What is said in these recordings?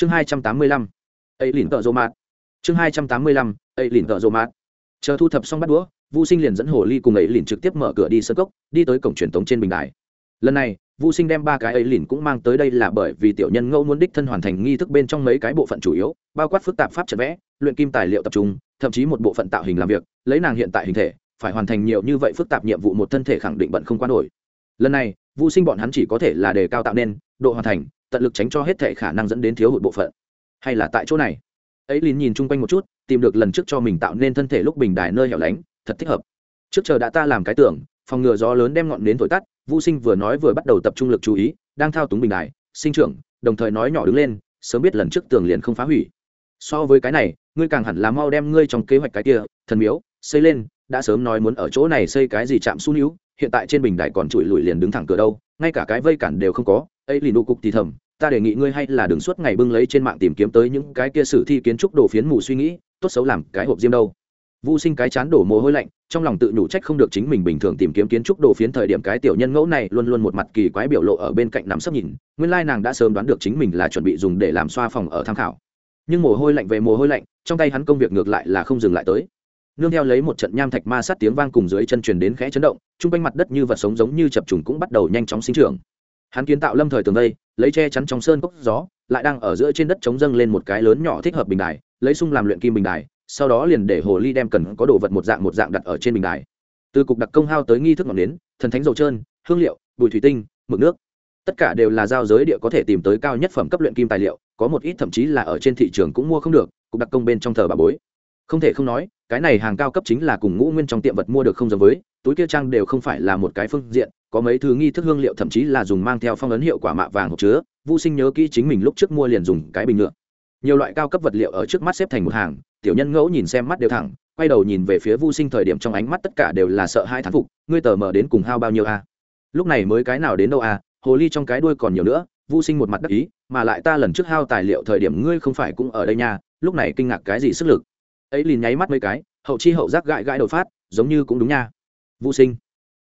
chương hai trăm tám mươi lăm ấy lìn tợ rộ Mạt. chương hai trăm tám mươi lăm, ấy lìn tợ rộ Mạt. chờ thu thập xong bắt đũa, vu sinh liền dẫn hồ ly cùng ấy lìn trực tiếp mở cửa đi sơ cốc, đi tới cổng truyền thống trên bình đài lần này, vu sinh đem ba cái ấy lìn cũng mang tới đây là bởi vì tiểu nhân ngẫu muốn đích thân hoàn thành nghi thức bên trong mấy cái bộ phận chủ yếu, bao quát phức tạp pháp trận vẽ, luyện kim tài liệu tập trung, thậm chí một bộ phận tạo hình làm việc, lấy nàng hiện tại hình thể, phải hoàn thành nhiều như vậy phức tạp nhiệm vụ một thân thể khẳng định bận không qua nổi lần này, vu sinh bọn hắn chỉ có thể là đề cao tạo nên độ hoàn thành tận lực tránh cho hết thệ khả năng dẫn đến thiếu hụt bộ phận. Hay là tại chỗ này? Ấy lín nhìn chung quanh một chút tìm được lần trước cho mình tạo nên thân thể lúc bình đài nơi hẻo lánh thật thích hợp. Trước chờ đã ta làm cái tưởng phòng ngừa gió lớn đem ngọn đến thổi tắt vô Sinh vừa nói vừa bắt đầu tập trung lực chú ý, đang thao túng bình đài, sinh trưởng, đồng thời nói nhỏ đứng lên, sớm biết lần trước tường liền không phá hủy. So với cái này, ngươi càng hẳn là mau đem ngươi trong kế hoạch cái kia, thần miếu, xây lên, đã sớm nói muốn ở chỗ này xây cái gì chạm su níu, hiện tại trên bình đài còn trụi lùi liền đứng thẳng cửa đâu, ngay cả cái vây cản đều không có, ấy lì nụ cục thì thầm, ta đề nghị ngươi hay là đừng suốt ngày bưng lấy trên mạng tìm kiếm tới những cái kia sử thi kiến trúc đồ phiến mù suy nghĩ, tốt xấu làm cái hộp diêm đâu Vu Sinh cái chán đổ mồ hôi lạnh, trong lòng tự nhủ trách không được chính mình bình thường tìm kiếm kiến trúc đồ phiến thời điểm cái tiểu nhân ngẫu này luôn luôn một mặt kỳ quái biểu lộ ở bên cạnh nằm sấp nhìn, nguyên lai nàng đã sớm đoán được chính mình là chuẩn bị dùng để làm xoa phòng ở tham khảo. Nhưng mồ hôi lạnh về mồ hôi lạnh, trong tay hắn công việc ngược lại là không dừng lại tới. Nương theo lấy một trận nham thạch ma sát tiếng vang cùng dưới chân truyền đến khẽ chấn động, trung quanh mặt đất như vật sống giống như chập trùng cũng bắt đầu nhanh chóng sinh trưởng. Hắn kiến tạo lâm thời tường vây, lấy che chắn trong sơn cốc gió, lại đang ở giữa trên đất chống dâng lên một cái lớn nhỏ thích hợp bình đài, lấy sung làm luyện kim bình đài, sau đó liền để hồ ly đem cần có đồ vật một dạng một dạng đặt ở trên bình đài. Từ cục đặc công hao tới nghi thức ngọn nến thần thánh dầu trơn hương liệu bùi thủy tinh mực nước. Tất cả đều là giao giới địa có thể tìm tới cao nhất phẩm cấp luyện kim tài liệu có một ít thậm chí là ở trên thị trường cũng mua không được cục đặc công bên trong thờ bà bối không thể không nói, cái này hàng cao cấp chính là cùng ngũ nguyên trong tiệm vật mua được không giống với, túi kia trang đều không phải là một cái phương diện, có mấy thứ nghi thức hương liệu thậm chí là dùng mang theo phong ấn hiệu quả mạ vàng hộp chứa vô sinh nhớ kỹ chính mình lúc trước mua liền dùng cái bình nhựa. Nhiều loại cao cấp vật liệu ở trước mắt xếp thành một hàng, tiểu nhân ngẫu nhìn xem mắt đều thẳng, quay đầu nhìn về phía vu sinh thời điểm trong ánh mắt tất cả đều là sợ hai thán phục, ngươi tờ mờ đến cùng hao bao nhiêu a? Lúc này mới cái nào đến đâu a? Hồ ly trong cái đuôi còn nhiều nữa, vu sinh một mặt đắc ý, mà lại ta lần trước hao tài liệu thời điểm ngươi không phải cũng ở đây nha, lúc này kinh ngạc cái gì sức lực? Ấy liền nháy mắt mấy cái, hậu chi hậu giác gãi gãi đầu phát, giống như cũng đúng nha. Vu sinh,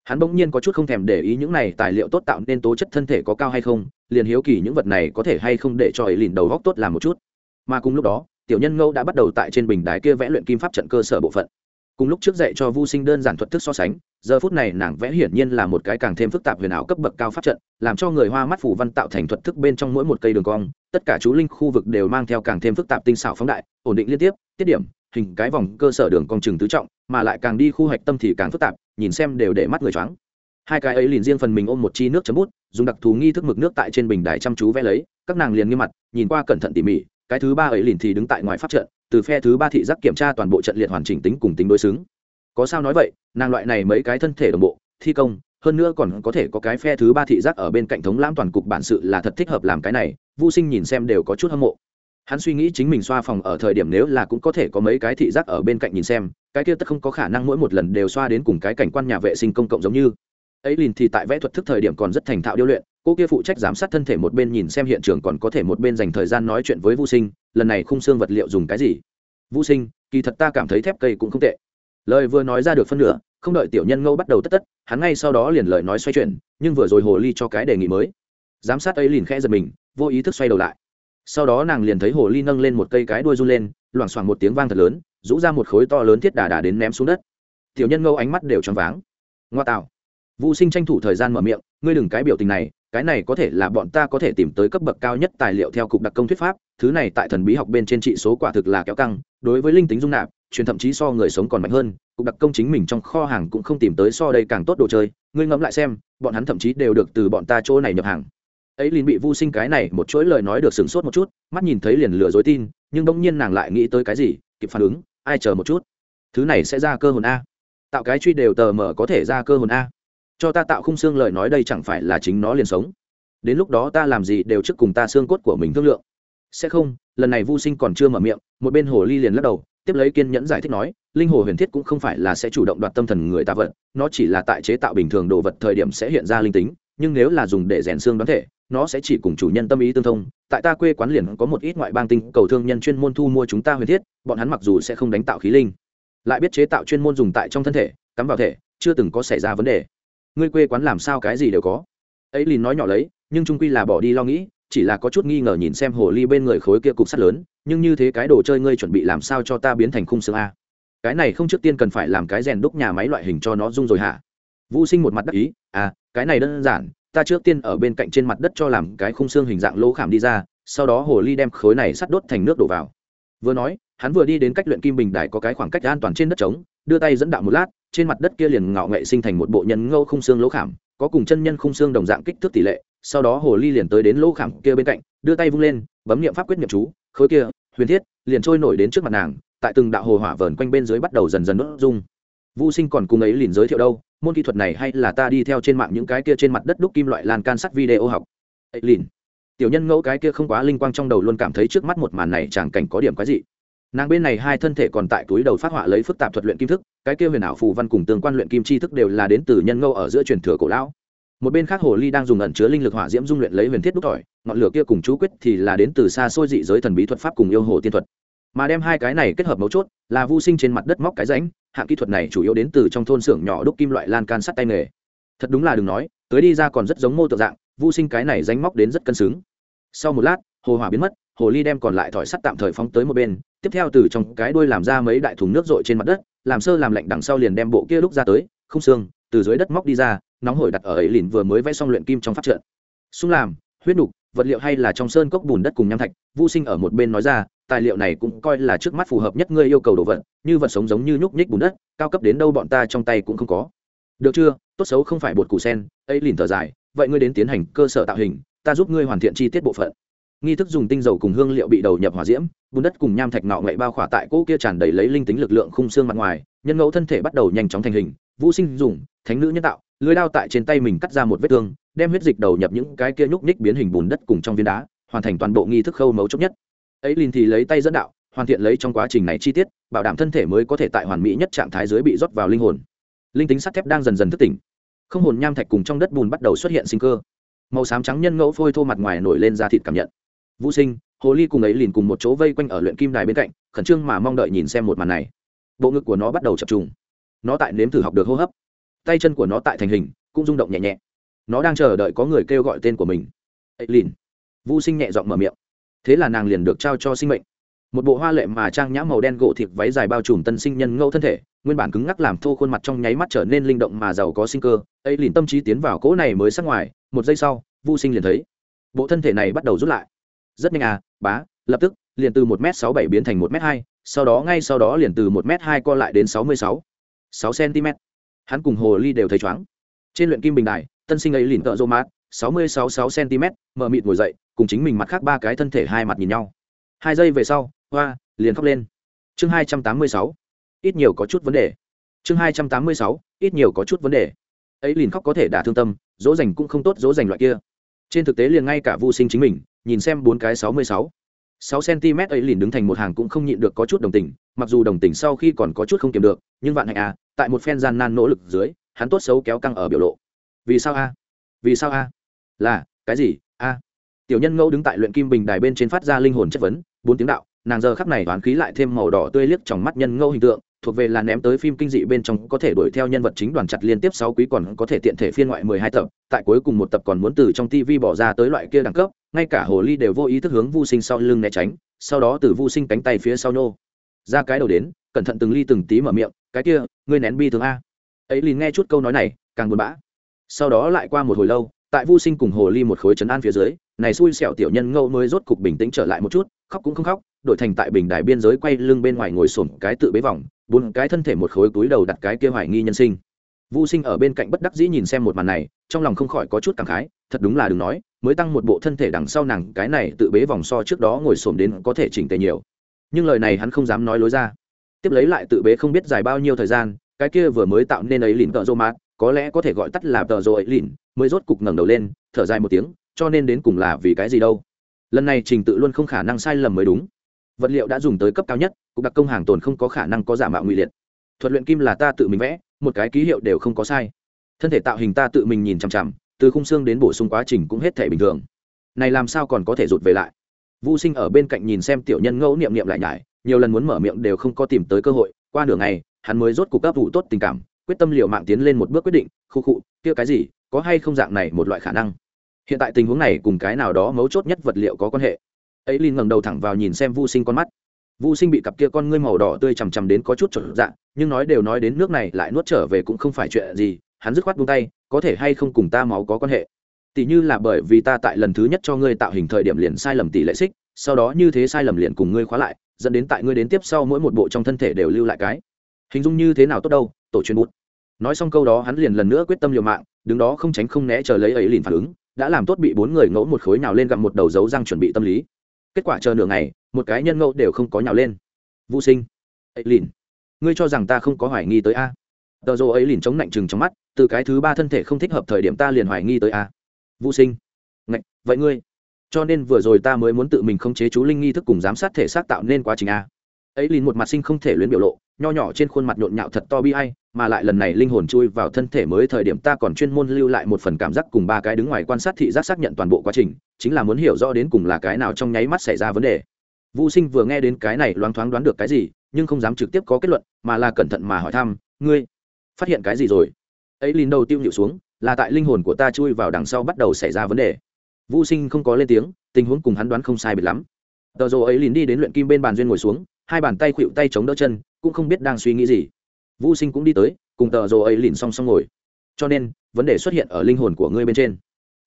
hắn bỗng nhiên có chút không thèm để ý những này tài liệu tốt tạo nên tố chất thân thể có cao hay không, liền hiếu kỳ những vật này có thể hay không để cho ấy liền đầu góc tốt làm một chút. Mà cùng lúc đó, tiểu nhân ngâu đã bắt đầu tại trên bình đài kia vẽ luyện kim pháp trận cơ sở bộ phận. Cùng lúc trước dạy cho vu sinh đơn giản thuật thức so sánh, giờ phút này nàng vẽ hiển nhiên là một cái càng thêm phức tạp huyền ảo cấp bậc cao pháp trận, làm cho người hoa mắt phủ văn tạo thành thuật thức bên trong mỗi một cây đường cong, tất cả chú linh khu vực đều mang theo càng thêm phức tạp tinh xảo phóng đại, ổn định liên tiếp, tiết điểm hình cái vòng cơ sở đường cong trừng tứ trọng, mà lại càng đi khu hạch tâm thì càng phức tạp, nhìn xem đều để mắt người choáng. Hai cái ấy liền riêng phần mình ôm một chi nước chấm bút, dùng đặc thù nghi thức mực nước tại trên bình đài chăm chú vẽ lấy, các nàng liền nghiêm mặt, nhìn qua cẩn thận tỉ mỉ, cái thứ ba ấy liền thì đứng tại ngoài pháp trận, từ phe thứ ba thị giác kiểm tra toàn bộ trận liệt hoàn chỉnh tính cùng tính đối xứng. Có sao nói vậy, nàng loại này mấy cái thân thể đồng bộ, thi công, hơn nữa còn có thể có cái phe thứ ba thị giác ở bên cạnh thống lãm toàn cục bản sự là thật thích hợp làm cái này vô sinh nhìn xem đều có chút hâm mộ hắn suy nghĩ chính mình xoa phòng ở thời điểm nếu là cũng có thể có mấy cái thị giác ở bên cạnh nhìn xem, cái kia tất không có khả năng mỗi một lần đều xoa đến cùng cái cảnh quan nhà vệ sinh công cộng giống như. Ấy liền thì tại vẽ thuật thức thời điểm còn rất thành thạo điêu luyện, cô kia phụ trách giám sát thân thể một bên nhìn xem hiện trường còn có thể một bên dành thời gian nói chuyện với vô sinh, lần này khung xương vật liệu dùng cái gì? Vô sinh, kỳ thật ta cảm thấy thép cây cũng không tệ. Lời vừa nói ra được phân nửa, không đợi tiểu nhân ngâu bắt đầu tất tất, hắn ngay sau đó liền lời nói xoay chuyển, nhưng vừa rồi hồ ly cho cái đề nghị mới. Giám sát ấy liền khẽ giật mình, vô ý thức xoay đầu lại sau đó nàng liền thấy hồ ly nâng lên một cây cái đuôi run lên, loảng xoảng một tiếng vang thật lớn, rũ ra một khối to lớn thiết đà đà đến ném xuống đất. Tiểu nhân ngâu ánh mắt đều choáng váng. Ngoa tạo. Vũ sinh tranh thủ thời gian mở miệng, ngươi đừng cái biểu tình này, cái này có thể là bọn ta có thể tìm tới cấp bậc cao nhất tài liệu theo cục đặc công thuyết pháp, thứ này tại thần bí học bên trên trị số quả thực là kéo căng, đối với linh tính dung nạp, truyền thậm chí so người sống còn mạnh hơn, cục đặc công chính mình trong kho hàng cũng không tìm tới so đây càng tốt đồ chơi, ngươi ngẫm lại xem, bọn hắn thậm chí đều được từ bọn ta chỗ này nhập hàng ấy liền bị vu sinh cái này một chuỗi lời nói được sửng sốt một chút, mắt nhìn thấy liền lừa dối tin, nhưng bỗng nhiên nàng lại nghĩ tới cái gì, kịp phản ứng, ai chờ một chút. Thứ này sẽ ra cơ hồn a. Tạo cái truy đều tờ mở có thể ra cơ hồn a. Cho ta tạo khung xương lời nói đây chẳng phải là chính nó liền sống. Đến lúc đó ta làm gì đều trước cùng ta xương cốt của mình thương lượng. Sẽ không, lần này vô sinh còn chưa mở miệng, một bên hồ ly liền lắc đầu, tiếp lấy kiên nhẫn giải thích nói, linh hồ huyền thiết cũng không phải là sẽ chủ động đoạt tâm thần người ta vật, nó chỉ là tại chế tạo bình thường đồ vật thời điểm sẽ hiện ra linh tính, nhưng nếu là dùng để rèn xương đoán thể nó sẽ chỉ cùng chủ nhân tâm ý tương thông. Tại ta quê quán liền có một ít ngoại bang tinh cầu thương nhân chuyên môn thu mua chúng ta huyền thiết, bọn hắn mặc dù sẽ không đánh tạo khí linh, lại biết chế tạo chuyên môn dùng tại trong thân thể, cắm vào thể, chưa từng có xảy ra vấn đề. Ngươi quê quán làm sao cái gì đều có. Ấy lìn nói nhỏ lấy, nhưng trung quy là bỏ đi lo nghĩ, chỉ là có chút nghi ngờ nhìn xem hồ ly bên người khối kia cục sắt lớn, nhưng như thế cái đồ chơi ngươi chuẩn bị làm sao cho ta biến thành khung xương a? Cái này không trước tiên cần phải làm cái rèn đúc nhà máy loại hình cho nó dung rồi hả? Vũ sinh một mặt đắc ý à cái này đơn giản ta trước tiên ở bên cạnh trên mặt đất cho làm cái khung xương hình dạng lỗ khảm đi ra, sau đó hồ ly đem khối này sắt đốt thành nước đổ vào. Vừa nói, hắn vừa đi đến cách luyện kim bình đài có cái khoảng cách an toàn trên đất trống, đưa tay dẫn đạo một lát, trên mặt đất kia liền ngạo nghệ sinh thành một bộ nhân ngâu khung xương lỗ khảm, có cùng chân nhân khung xương đồng dạng kích thước tỷ lệ, sau đó hồ ly liền tới đến lỗ khảm kia bên cạnh, đưa tay vung lên, bấm niệm pháp quyết niệm chú, khối kia, huyền thiết, liền trôi nổi đến trước mặt nàng, tại từng đạo hồ hỏa vờn quanh bên dưới bắt đầu dần dần đốt dung vũ sinh còn cùng ấy liền giới thiệu đâu, môn kỹ thuật này hay là ta đi theo trên mạng những cái kia trên mặt đất đúc kim loại lan can sắt video học. Ấy liền, tiểu nhân ngẫu cái kia không quá linh quang trong đầu luôn cảm thấy trước mắt một màn này chẳng cảnh có điểm cái gì nàng bên này hai thân thể còn tại túi đầu phát họa lấy phức tạp thuật luyện kim thức, cái kia huyền ảo phù văn cùng tương quan luyện kim chi thức đều là đến từ nhân ngâu ở giữa truyền thừa cổ lão. Một bên khác hồ ly đang dùng ẩn chứa linh lực hỏa diễm dung luyện lấy huyền thiết đúc tỏi, ngọn lửa kia cùng chú quyết thì là đến từ xa xôi dị giới thần bí thuật pháp cùng yêu hồ tiên thuật. Mà đem hai cái này kết hợp mấu chốt là vô sinh trên mặt đất móc cái rãnh hạng kỹ thuật này chủ yếu đến từ trong thôn xưởng nhỏ đúc kim loại lan can sắt tay nghề. Thật đúng là đừng nói, tới đi ra còn rất giống mô tượng dạng, vô sinh cái này danh móc đến rất cân xứng. Sau một lát, hồ hỏa biến mất, hồ ly đem còn lại thỏi sắt tạm thời phóng tới một bên, tiếp theo từ trong cái đuôi làm ra mấy đại thùng nước rội trên mặt đất, làm sơ làm lạnh đằng sau liền đem bộ kia lúc ra tới, không xương, từ dưới đất móc đi ra, nóng hổi đặt ở ấy lìn vừa mới vẽ xong luyện kim trong phát trận xung làm, huyết đục vật liệu hay là trong sơn cốc bùn đất cùng nham thạch, vô sinh ở một bên nói ra tài liệu này cũng coi là trước mắt phù hợp nhất ngươi yêu cầu đồ vật, như vật sống giống như nhúc nhích bùn đất, cao cấp đến đâu bọn ta trong tay cũng không có. Được chưa? Tốt xấu không phải bột củ sen, ấy lìn thở dài, vậy ngươi đến tiến hành cơ sở tạo hình, ta giúp ngươi hoàn thiện chi tiết bộ phận. Nghi thức dùng tinh dầu cùng hương liệu bị đầu nhập hỏa diễm, bùn đất cùng nham thạch nọ ngậy bao khỏa tại cỗ kia tràn đầy lấy linh tính lực lượng khung xương mặt ngoài, nhân ngẫu thân thể bắt đầu nhanh chóng thành hình, vũ sinh dùng, thánh nữ nhân tạo, lưới đao tại trên tay mình cắt ra một vết thương, đem huyết dịch đầu nhập những cái kia nhúc nhích biến hình bùn đất cùng trong viên đá, hoàn thành toàn bộ nghi thức khâu mấu chốc nhất ấy liền thì lấy tay dẫn đạo, hoàn thiện lấy trong quá trình này chi tiết, bảo đảm thân thể mới có thể tại hoàn mỹ nhất trạng thái dưới bị rót vào linh hồn. Linh tính sắt thép đang dần dần thức tỉnh. Không hồn nham thạch cùng trong đất bùn bắt đầu xuất hiện sinh cơ. Màu xám trắng nhân ngẫu phôi thô mặt ngoài nổi lên da thịt cảm nhận. Vũ sinh, hồ ly cùng ấy liền cùng một chỗ vây quanh ở luyện kim đài bên cạnh, khẩn trương mà mong đợi nhìn xem một màn này. Bộ ngực của nó bắt đầu chập trùng. Nó tại nếm thử học được hô hấp. Tay chân của nó tại thành hình, cũng rung động nhẹ nhẹ. Nó đang chờ đợi có người kêu gọi tên của mình. Ấy liền vũ sinh nhẹ giọng mở miệng thế là nàng liền được trao cho sinh mệnh. Một bộ hoa lệ mà trang nhã màu đen gỗ thịt váy dài bao trùm tân sinh nhân ngẫu thân thể, nguyên bản cứng ngắc làm thô khuôn mặt trong nháy mắt trở nên linh động mà giàu có sinh cơ, ấy liền tâm trí tiến vào cỗ này mới sắc ngoài, một giây sau, vu sinh liền thấy, bộ thân thể này bắt đầu rút lại. Rất nhanh à bá, lập tức, liền từ một m sáu bảy biến thành một m hai, sau đó ngay sau đó liền từ một m hai co lại đến sáu mươi sáu sáu cm hắn cùng hồ ly đều thấy chóng trên luyện kim bình đài, tân sinh ấy liền tợ rô mát sáu mươi sáu sáu cm mờ mịt ngồi dậy cùng chính mình mặt khác ba cái thân thể hai mặt nhìn nhau. Hai giây về sau, hoa, liền khóc lên. Chương hai trăm tám mươi sáu, ít nhiều có chút vấn đề. Chương hai trăm tám mươi sáu, ít nhiều có chút vấn đề. Ấy liền khóc có thể đả thương tâm, dỗ dành cũng không tốt dỗ dành loại kia. Trên thực tế liền ngay cả vô sinh chính mình, nhìn xem bốn cái sáu mươi sáu sáu cm ấy liền đứng thành một hàng cũng không nhịn được có chút đồng tình, mặc dù đồng tình sau khi còn có chút không kiềm được, nhưng vạn hạnh à tại một phen gian nan nỗ lực dưới, hắn tốt xấu kéo căng ở biểu lộ. Vì sao a? Vì sao a? Là, cái gì? A tiểu nhân ngẫu đứng tại luyện kim bình đài bên trên phát ra linh hồn chất vấn, bốn tiếng đạo, nàng giờ khắp này toán khí lại thêm màu đỏ tươi liếc trong mắt nhân ngẫu hình tượng, thuộc về là ném tới phim kinh dị bên trong có thể đuổi theo nhân vật chính đoàn chặt liên tiếp sáu quý còn có thể tiện thể phiên ngoại mười hai tập, tại cuối cùng một tập còn muốn từ trong TV bỏ ra tới loại kia đẳng cấp, ngay cả hồ ly đều vô ý thức hướng vô sinh sau lưng né tránh, sau đó từ vô sinh cánh tay phía sau nô. Ra cái đầu đến, cẩn thận từng ly từng tí mở miệng, cái kia, ngươi nén bi thương a. Ấy liền nghe chút câu nói này, càng buồn bã. Sau đó lại qua một hồi lâu tại vô sinh cùng hồ ly một khối trấn an phía dưới này xui xẻo tiểu nhân ngâu mới rốt cục bình tĩnh trở lại một chút khóc cũng không khóc đổi thành tại bình đài biên giới quay lưng bên ngoài ngồi sổm cái tự bế vòng bốn cái thân thể một khối túi đầu đặt cái kia hoài nghi nhân sinh Vu Sinh ở bên cạnh bất đắc dĩ nhìn xem một màn này, trong lòng không khỏi có chút cảm khái, thật đúng là đừng nói, mới tăng một bộ thân thể đằng sau nàng cái này tự bế vòng so trước đó ngồi sổm đến có thể chỉnh tề nhiều. Nhưng lời này hắn không dám nói lối ra. Tiếp lấy lại tự bế không biết dài bao nhiêu thời gian, cái kia vừa mới tạo nên ấy lìn tợ rô mát, có lẽ có thể gọi tắt là tờ rồi lìn, mới rốt cục ngẩng đầu lên, thở dài một tiếng, cho nên đến cùng là vì cái gì đâu? Lần này trình tự luôn không khả năng sai lầm mới đúng. Vật liệu đã dùng tới cấp cao nhất cục đặc công hàng tồn không có khả năng có giả mạo nguy liệt. Thuật luyện kim là ta tự mình vẽ một cái ký hiệu đều không có sai. Thân thể tạo hình ta tự mình nhìn chằm chằm từ khung xương đến bổ sung quá trình cũng hết thể bình thường. Này làm sao còn có thể rụt về lại? Vô sinh ở bên cạnh nhìn xem tiểu nhân ngẫu niệm niệm lại nhải nhiều lần muốn mở miệng đều không có tìm tới cơ hội qua nửa ngày hắn mới rốt cục cấp vụ tốt tình cảm quyết tâm liều mạng tiến lên một bước quyết định khu khụ kia cái gì có hay không dạng này một loại khả năng? Hiện tại tình huống này cùng cái nào đó mấu chốt nhất vật liệu có quan hệ? Ấy linh ngẩng đầu thẳng vào nhìn xem vu sinh con mắt. Vu sinh bị cặp kia con ngươi màu đỏ tươi chằm chằm đến có chút trở dạng, nhưng nói đều nói đến nước này lại nuốt trở về cũng không phải chuyện gì hắn dứt khoát buông tay có thể hay không cùng ta máu có quan hệ? Tỷ như là bởi vì ta tại lần thứ nhất cho ngươi tạo hình thời điểm liền sai lầm tỷ lệ xích sau đó như thế sai lầm liền cùng ngươi khóa lại dẫn đến tại ngươi đến tiếp sau mỗi một bộ trong thân thể đều lưu lại cái. Hình dung như thế nào tốt đâu tổ chuyên bút. Nói xong câu đó hắn liền lần nữa quyết tâm liều mạng đứng đó không tránh không né chờ lấy ấy liền phản ứng đã làm tốt bị bốn người ngẫu một khối nào lên gặp một đầu dấu răng chuẩn bị tâm lý. Kết quả chờ nửa ngày một cái nhân ngẫu đều không có nhào lên. Vũ sinh ấy liền ngươi cho rằng ta không có hoài nghi tới a? Tờ rồ ấy liền chống lạnh chừng trong mắt từ cái thứ ba thân thể không thích hợp thời điểm ta liền hoài nghi tới a. Vũ sinh Ngạch, vậy ngươi cho nên vừa rồi ta mới muốn tự mình khống chế chú linh nghi thức cùng giám sát thể xác tạo nên quá trình a. Ấy liền một mặt sinh không thể luyến biểu lộ nho nhỏ trên khuôn mặt nhộn nhạo thật to bi ai mà lại lần này linh hồn chui vào thân thể mới thời điểm ta còn chuyên môn lưu lại một phần cảm giác cùng ba cái đứng ngoài quan sát thị giác xác nhận toàn bộ quá trình, chính là muốn hiểu rõ đến cùng là cái nào trong nháy mắt xảy ra vấn đề. Vũ sinh vừa nghe đến cái này loáng thoáng đoán được cái gì, nhưng không dám trực tiếp có kết luận, mà là cẩn thận mà hỏi thăm, ngươi phát hiện cái gì rồi? Ấy lìn đầu tiêu nhịu xuống, là tại linh hồn của ta chui vào đằng sau bắt đầu xảy ra vấn đề. Vũ sinh không có lên tiếng, tình huống cùng hắn đoán không sai biệt lắm. Tờ rồ ấy lìn đi đến luyện kim bên bàn duyên ngồi xuống, hai bàn tay khuỵu tay chống đỡ chân, cũng không biết đang suy nghĩ gì vô sinh cũng đi tới, cùng tờ rồ ấy lìn song song ngồi. Cho nên, vấn đề xuất hiện ở linh hồn của ngươi bên trên.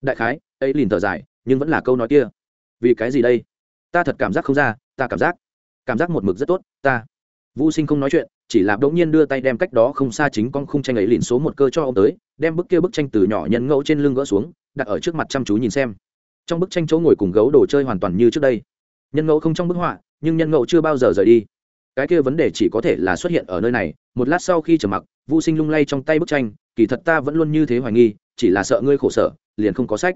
Đại khái, ấy lìn thở dài, nhưng vẫn là câu nói kia. Vì cái gì đây? Ta thật cảm giác không ra, ta cảm giác cảm giác một mực rất tốt, ta. Vô sinh không nói chuyện, chỉ là đống nhiên đưa tay đem cách đó không xa chính con khung tranh ấy lìn số một cơ cho ông tới, đem bức kia bức tranh từ nhỏ nhân ngẫu trên lưng gỡ xuống, đặt ở trước mặt chăm chú nhìn xem. Trong bức tranh chỗ ngồi cùng gấu đồ chơi hoàn toàn như trước đây. Nhân ngẫu không trong bức họa, nhưng nhân ngẫu chưa bao giờ rời đi. Cái kia vấn đề chỉ có thể là xuất hiện ở nơi này một lát sau khi trở mặc vô sinh lung lay trong tay bức tranh, kỳ thật ta vẫn luôn như thế hoài nghi, chỉ là sợ ngươi khổ sở, liền không có sách.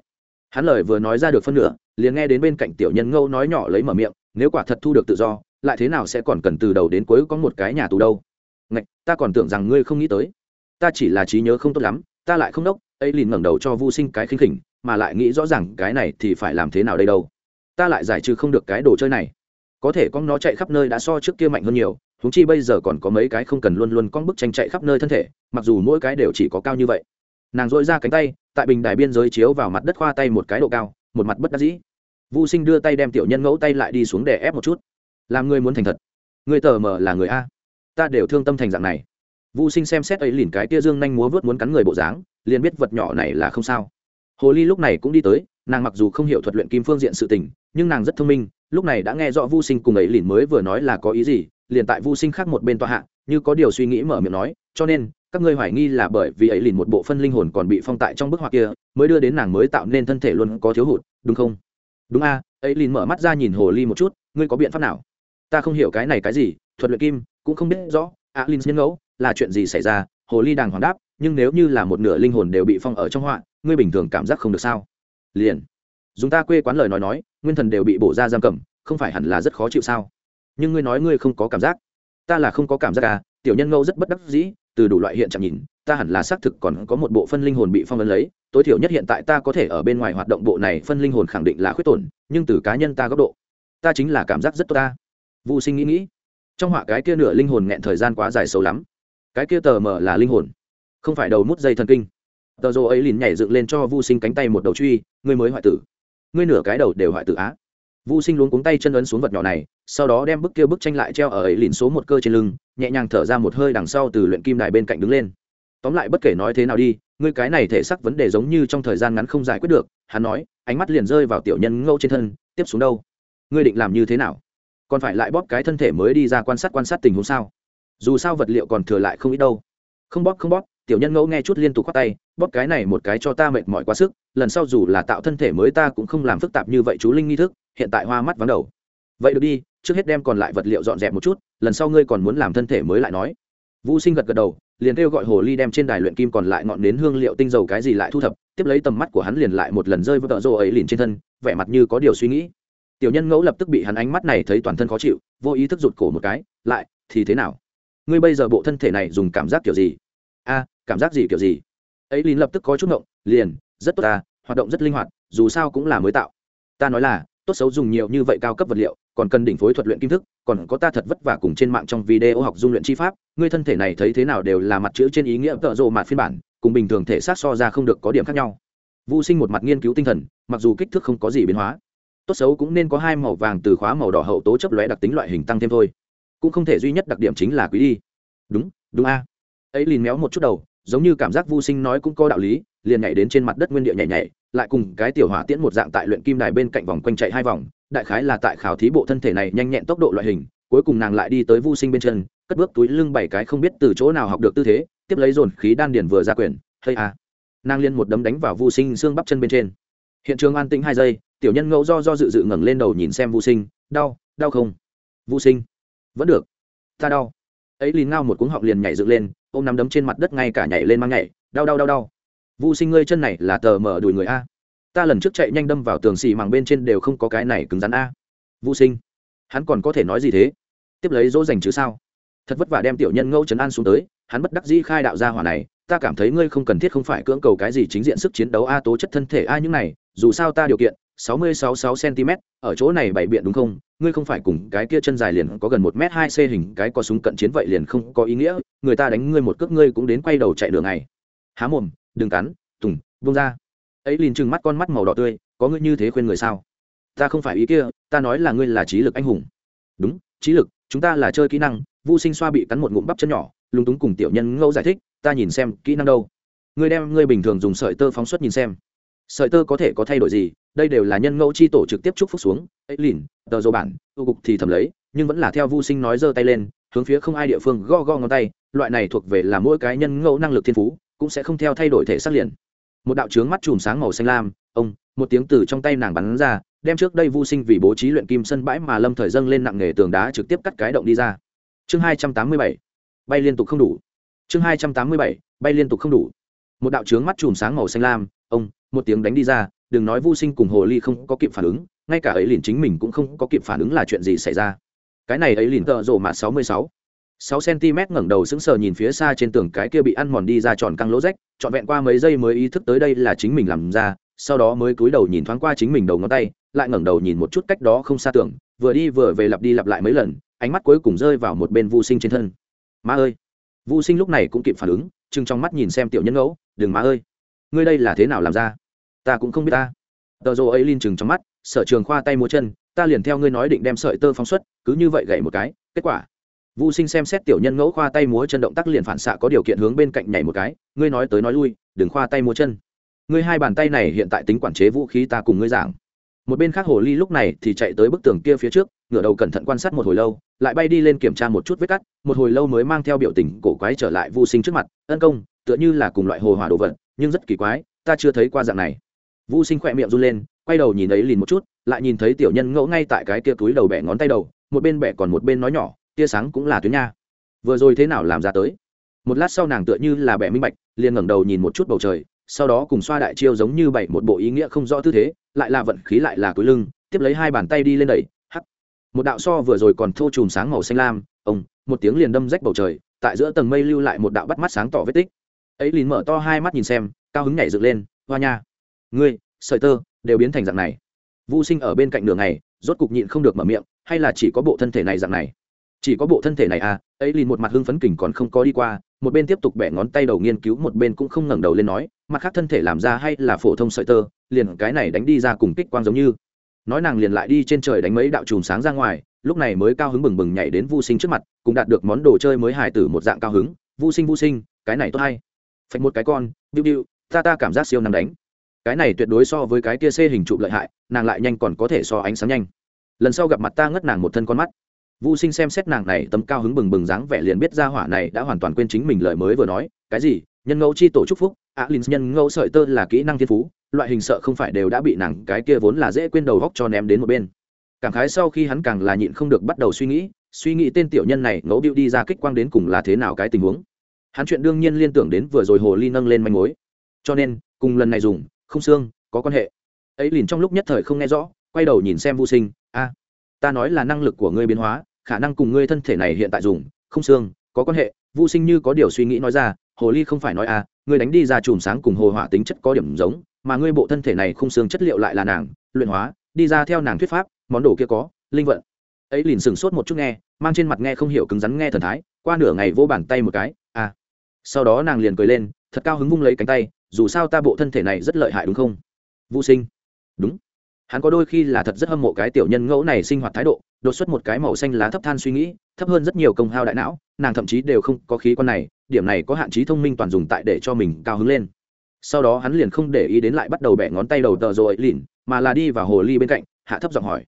Hắn lời vừa nói ra được phân nửa, liền nghe đến bên cạnh tiểu nhân ngâu nói nhỏ lấy mở miệng, nếu quả thật thu được tự do, lại thế nào sẽ còn cần từ đầu đến cuối có một cái nhà tù đâu? Ngạch, ta còn tưởng rằng ngươi không nghĩ tới. Ta chỉ là trí nhớ không tốt lắm, ta lại không đốc, ấy liền ngẩng đầu cho vô sinh cái khinh khỉnh, mà lại nghĩ rõ ràng cái này thì phải làm thế nào đây đâu? Ta lại giải trừ không được cái đồ chơi này. Có thể con nó chạy khắp nơi đã so trước kia mạnh hơn nhiều huống chi bây giờ còn có mấy cái không cần luôn luôn con bức tranh chạy khắp nơi thân thể, mặc dù mỗi cái đều chỉ có cao như vậy. Nàng dội ra cánh tay, tại bình đài biên giới chiếu vào mặt đất khoa tay một cái độ cao, một mặt bất đắc dĩ. Vô sinh đưa tay đem tiểu nhân ngẫu tay lại đi xuống để ép một chút. Làm ngươi muốn thành thật. Ngươi tờ mờ là người a. Ta đều thương tâm thành dạng này. Vô sinh xem xét ấy lìn cái tia dương nhanh múa vớt muốn cắn người bộ dáng, liền biết vật nhỏ này là không sao. Hồ ly lúc này cũng đi tới, nàng mặc dù không hiểu thuật luyện kim phương diện sự tình, nhưng nàng rất thông minh, lúc này đã nghe rõ vu sinh cùng ấy lìn mới vừa nói là có ý gì liền tại vu sinh khác một bên tòa hạ, như có điều suy nghĩ mở miệng nói, cho nên, các ngươi hoài nghi là bởi vì ấy liền một bộ phân linh hồn còn bị phong tại trong bức họa kia, mới đưa đến nàng mới tạo nên thân thể luôn có thiếu hụt, đúng không? Đúng a. Ấy liền mở mắt ra nhìn hồ ly một chút, ngươi có biện pháp nào? Ta không hiểu cái này cái gì, thuật luyện kim, cũng không biết rõ, a lin nhân ngẫu, là chuyện gì xảy ra? Hồ ly đàng hoàng đáp, nhưng nếu như là một nửa linh hồn đều bị phong ở trong họa, ngươi bình thường cảm giác không được sao? Liền. Dùng ta quê quán lời nói nói, nguyên thần đều bị bổ ra giam cầm, không phải hẳn là rất khó chịu sao? Nhưng ngươi nói ngươi không có cảm giác. Ta là không có cảm giác à tiểu nhân ngâu rất bất đắc dĩ, từ đủ loại hiện trạng nhìn, ta hẳn là xác thực còn có một bộ phân linh hồn bị phong ấn lấy, tối thiểu nhất hiện tại ta có thể ở bên ngoài hoạt động bộ này phân linh hồn khẳng định là khuyết tổn, nhưng từ cá nhân ta góc độ, ta chính là cảm giác rất tốt ta. Vô sinh nghĩ nghĩ, trong họa cái kia nửa linh hồn nghẹn thời gian quá dài sâu lắm. Cái kia tờ mờ là linh hồn, không phải đầu mút dây thần kinh. Tờ rô ấy liền nhảy dựng lên cho vô sinh cánh tay một đầu truy, ngươi mới hoại tử. Ngươi nửa cái đầu đều hoại tử á vũ sinh luống cuống tay chân ấn xuống vật nhỏ này, sau đó đem bức kia bức tranh lại treo ở ấy lìn số một cơ trên lưng, nhẹ nhàng thở ra một hơi đằng sau từ luyện kim đài bên cạnh đứng lên. Tóm lại bất kể nói thế nào đi, ngươi cái này thể xác vấn đề giống như trong thời gian ngắn không giải quyết được, hắn nói, ánh mắt liền rơi vào tiểu nhân ngâu trên thân, tiếp xuống đâu? Ngươi định làm như thế nào? Còn phải lại bóp cái thân thể mới đi ra quan sát quan sát tình huống sao? Dù sao vật liệu còn thừa lại không ít đâu. Không bóp không bóp tiểu nhân ngẫu nghe chút liên tục khoác tay, bóp cái này một cái cho ta mệt mỏi quá sức, lần sau dù là tạo thân thể mới ta cũng không làm phức tạp như vậy chú linh nghi thức, hiện tại hoa mắt vắng đầu. Vậy được đi, trước hết đem còn lại vật liệu dọn dẹp một chút, lần sau ngươi còn muốn làm thân thể mới lại nói. Vũ sinh gật gật đầu, liền kêu gọi hồ ly đem trên đài luyện kim còn lại ngọn nến hương liệu tinh dầu cái gì lại thu thập, tiếp lấy tầm mắt của hắn liền lại một lần rơi vào tợ rô ấy liền trên thân, vẻ mặt như có điều suy nghĩ. Tiểu nhân ngẫu lập tức bị hắn ánh mắt này thấy toàn thân khó chịu, vô ý thức rụt cổ một cái, lại, thì thế nào? Ngươi bây giờ bộ thân thể này dùng cảm giác kiểu gì? A cảm giác gì kiểu gì. Ấy lín lập tức có chút ngộng, liền, rất tốt ta, hoạt động rất linh hoạt, dù sao cũng là mới tạo. Ta nói là, tốt xấu dùng nhiều như vậy cao cấp vật liệu, còn cần đỉnh phối thuật luyện kim thức, còn có ta thật vất vả cùng trên mạng trong video học dung luyện chi pháp, ngươi thân thể này thấy thế nào đều là mặt chữ trên ý nghĩa tợ rộ mạt phiên bản, cùng bình thường thể xác so ra không được có điểm khác nhau. Vô sinh một mặt nghiên cứu tinh thần, mặc dù kích thước không có gì biến hóa, tốt xấu cũng nên có hai màu vàng từ khóa màu đỏ hậu tố chấp lóe đặc tính loại hình tăng thêm thôi. Cũng không thể duy nhất đặc điểm chính là quý đi. Đúng đúng a. Ấy liền méo một chút đầu giống như cảm giác vô sinh nói cũng có đạo lý liền nhảy đến trên mặt đất nguyên địa nhảy nhảy lại cùng cái tiểu hỏa tiễn một dạng tại luyện kim đài bên cạnh vòng quanh chạy hai vòng đại khái là tại khảo thí bộ thân thể này nhanh nhẹn tốc độ loại hình cuối cùng nàng lại đi tới vô sinh bên chân cất bước túi lưng bảy cái không biết từ chỗ nào học được tư thế tiếp lấy dồn khí đan điền vừa ra quyền hay à, nàng liên một đấm đánh vào vô sinh xương bắp chân bên trên. Hiện trường an tĩnh hai giây tiểu nhân ngẫu do do dự dự ngẩng lên đầu nhìn xem vô sinh đau đau không? Vô sinh. Vẫn được. Ta đau. Ấy liền ngao một cuống họng liền nhảy dựng lên ôm nắm đấm trên mặt đất ngay cả nhảy lên mang nhảy, đau đau đau đau. Vô sinh ngươi chân này là tờ mở đùi người a. Ta lần trước chạy nhanh đâm vào tường xì màng bên trên đều không có cái này cứng rắn a. Vô sinh, hắn còn có thể nói gì thế? Tiếp lấy dỗ dành chứ sao? Thật vất vả đem tiểu nhân ngẫu trấn an xuống tới, hắn bất đắc dĩ khai đạo gia hỏa này, ta cảm thấy ngươi không cần thiết không phải cưỡng cầu cái gì chính diện sức chiến đấu a tố chất thân thể a những này, dù sao ta điều kiện, sáu mươi sáu sáu cm ở chỗ này bảy biện đúng không? Ngươi không phải cùng cái kia chân dài liền có gần một m hai c hình, cái có súng cận chiến vậy liền không có ý nghĩa người ta đánh ngươi một cước, ngươi cũng đến quay đầu chạy đường này há mồm, đừng cắn, tùng vung ra. Ấy liền trừng mắt con mắt màu đỏ tươi, có ngươi như thế khuyên người sao? Ta không phải ý kia, ta nói là ngươi là trí lực anh hùng. Đúng, trí lực, chúng ta là chơi kỹ năng, Vu sinh xoa bị cắn một ngụm bắp chân nhỏ, lúng túng cùng tiểu nhân ngẫu giải thích, ta nhìn xem kỹ năng đâu. Ngươi đem ngươi bình thường dùng sợi tơ phóng xuất nhìn xem. Sợi tơ có thể có thay đổi gì, đây đều là nhân ngẫu chi tổ trực tiếp chúc phúc xuống. Ấy lìn, tờ dầu bản tu cục thì thầm lấy, nhưng vẫn là theo Vu sinh nói giơ tay lên, hướng phía không ai địa phương go go ngón tay loại này thuộc về là mỗi cái nhân ngẫu năng lực thiên phú, cũng sẽ không theo thay đổi thể xác liền. Một đạo trướng mắt chùm sáng màu xanh lam, ông, một tiếng từ trong tay nàng bắn ra, đem trước đây vô sinh vì bố trí luyện kim sân bãi mà lâm thời dâng lên nặng nghề tường đá trực tiếp cắt cái động đi ra. Chương hai trăm tám mươi bảy, bay liên tục không đủ. Chương hai trăm tám mươi bảy, bay liên tục không đủ. Một đạo trướng mắt chùm sáng màu xanh lam, ông, một tiếng đánh đi ra, đừng nói vô sinh cùng hồ ly không có kịp phản ứng, ngay cả ấy liền chính mình cũng không có kịp phản ứng là chuyện gì xảy ra. Cái này ấy liền tợ rộ mà sáu mươi sáu sáu cm ngẩng đầu sững sờ nhìn phía xa trên tường cái kia bị ăn mòn đi ra tròn căng lỗ rách, trọn vẹn qua mấy giây mới ý thức tới đây là chính mình làm ra, sau đó mới cúi đầu nhìn thoáng qua chính mình đầu ngón tay, lại ngẩng đầu nhìn một chút cách đó không xa tưởng vừa đi vừa về lặp đi lặp lại mấy lần, ánh mắt cuối cùng rơi vào một bên Vu sinh trên thân. Má ơi! Vu sinh lúc này cũng kịp phản ứng chừng trong mắt nhìn xem tiểu nhân ngẫu, đừng má ơi! Ngươi đây là thế nào làm ra? Ta cũng không biết ta. Tờ Dụ ấy linh chừng trong mắt, sở trường khoa tay múa chân, ta liền theo ngươi nói định đem sợi tơ phóng xuất, cứ như vậy gậy một cái, kết quả vũ sinh xem xét tiểu nhân ngẫu khoa tay múa chân động tác liền phản xạ có điều kiện hướng bên cạnh nhảy một cái, ngươi nói tới nói lui, đừng khoa tay múa chân. Ngươi hai bàn tay này hiện tại tính quản chế vũ khí ta cùng ngươi giảng. Một bên khác hồ ly lúc này thì chạy tới bức tường kia phía trước, ngửa đầu cẩn thận quan sát một hồi lâu, lại bay đi lên kiểm tra một chút vết cắt, một hồi lâu mới mang theo biểu tình cổ quái trở lại vô sinh trước mặt tấn công, tựa như là cùng loại hồ hỏa đồ vật, nhưng rất kỳ quái, ta chưa thấy qua dạng này. Vô sinh khỏe miệng run lên, quay đầu nhìn ấy lìn một chút, lại nhìn thấy tiểu nhân ngẫu ngay tại cái kia túi đầu bẻ ngón tay đầu, một bên bẻ còn một bên nói nhỏ tia sáng cũng là tuyến nha. Vừa rồi thế nào làm ra tới? Một lát sau nàng tựa như là bẻ minh bạch, liền ngẩng đầu nhìn một chút bầu trời, sau đó cùng xoa đại chiêu giống như bảy một bộ ý nghĩa không rõ tư thế, lại là vận khí lại là túi lưng, tiếp lấy hai bàn tay đi lên đẩy hắt một đạo so vừa rồi còn thô chùm sáng màu xanh lam, ông, một tiếng liền đâm rách bầu trời, tại giữa tầng mây lưu lại một đạo bắt mắt sáng tỏ vết tích. Ấy liền mở to hai mắt nhìn xem, cao hứng nhảy dựng lên, hoa nha, ngươi, sợi tơ, đều biến thành dạng này. Vô sinh ở bên cạnh đường này rốt cục nhịn không được mở miệng, hay là chỉ có bộ thân thể này dạng này? Chỉ có bộ thân thể này à ấy liền một mặt hưng phấn kình còn không có đi qua, một bên tiếp tục bẻ ngón tay đầu nghiên cứu, một bên cũng không ngẩng đầu lên nói, mặt khác thân thể làm ra hay là phổ thông sợi tơ, liền cái này đánh đi ra cùng kích quang giống như. Nói nàng liền lại đi trên trời đánh mấy đạo chùm sáng ra ngoài, lúc này mới cao hứng bừng bừng nhảy đến vô sinh trước mặt cũng đạt được món đồ chơi mới hài tử một dạng cao hứng vô sinh vô sinh, cái này tốt hay. Phạch một cái con biu biu ta ta cảm giác siêu nằm đánh. Cái này tuyệt đối so với cái kia xê hình trụ lợi hại, nàng lại nhanh còn có thể so ánh sáng nhanh. Lần sau gặp mặt ta ngất nàng một thân con mắt. Vu Sinh xem xét nàng này tấm cao hứng bừng bừng dáng vẻ liền biết ra hỏa này đã hoàn toàn quên chính mình lời mới vừa nói, cái gì? Nhân ngẫu chi tổ chúc phúc, á Linh nhân ngẫu sợi tơ là kỹ năng thiên phú, loại hình sợ không phải đều đã bị nàng cái kia vốn là dễ quên đầu góc cho ném đến một bên. Cảm khái sau khi hắn càng là nhịn không được bắt đầu suy nghĩ, suy nghĩ tên tiểu nhân này ngẫu điệu đi ra kích quang đến cùng là thế nào cái tình huống. Hắn chuyện đương nhiên liên tưởng đến vừa rồi hồ ly nâng lên manh mối. Cho nên, cùng lần này dùng, không xương, có quan hệ. Ấy liền trong lúc nhất thời không nghe rõ, quay đầu nhìn xem Vu Sinh, a, ta nói là năng lực của ngươi biến hóa, khả năng cùng ngươi thân thể này hiện tại dùng, không xương, có quan hệ vô sinh như có điều suy nghĩ nói ra, hồ ly không phải nói à ngươi đánh đi ra chùm sáng cùng hồ hỏa tính chất có điểm giống, mà ngươi bộ thân thể này không xương chất liệu lại là nàng, luyện hóa, đi ra theo nàng thuyết pháp, món đồ kia có, linh vận. Ấy liền sừng sốt một chút nghe, mang trên mặt nghe không hiểu cứng rắn nghe thần thái, qua nửa ngày vô bàn tay một cái à. Sau đó nàng liền cười lên, thật cao hứng vung lấy cánh tay, dù sao ta bộ thân thể này rất lợi hại đúng không? Vô sinh. Đúng hắn có đôi khi là thật rất hâm mộ cái tiểu nhân ngẫu này sinh hoạt thái độ, đột xuất một cái màu xanh lá thấp than suy nghĩ, thấp hơn rất nhiều công hao đại não, nàng thậm chí đều không có khí quan này, điểm này có hạn chế thông minh toàn dùng tại để cho mình cao hứng lên. Sau đó hắn liền không để ý đến lại bắt đầu bẻ ngón tay đầu tờ rồi lìn mà là đi vào hồ ly bên cạnh, hạ thấp giọng hỏi,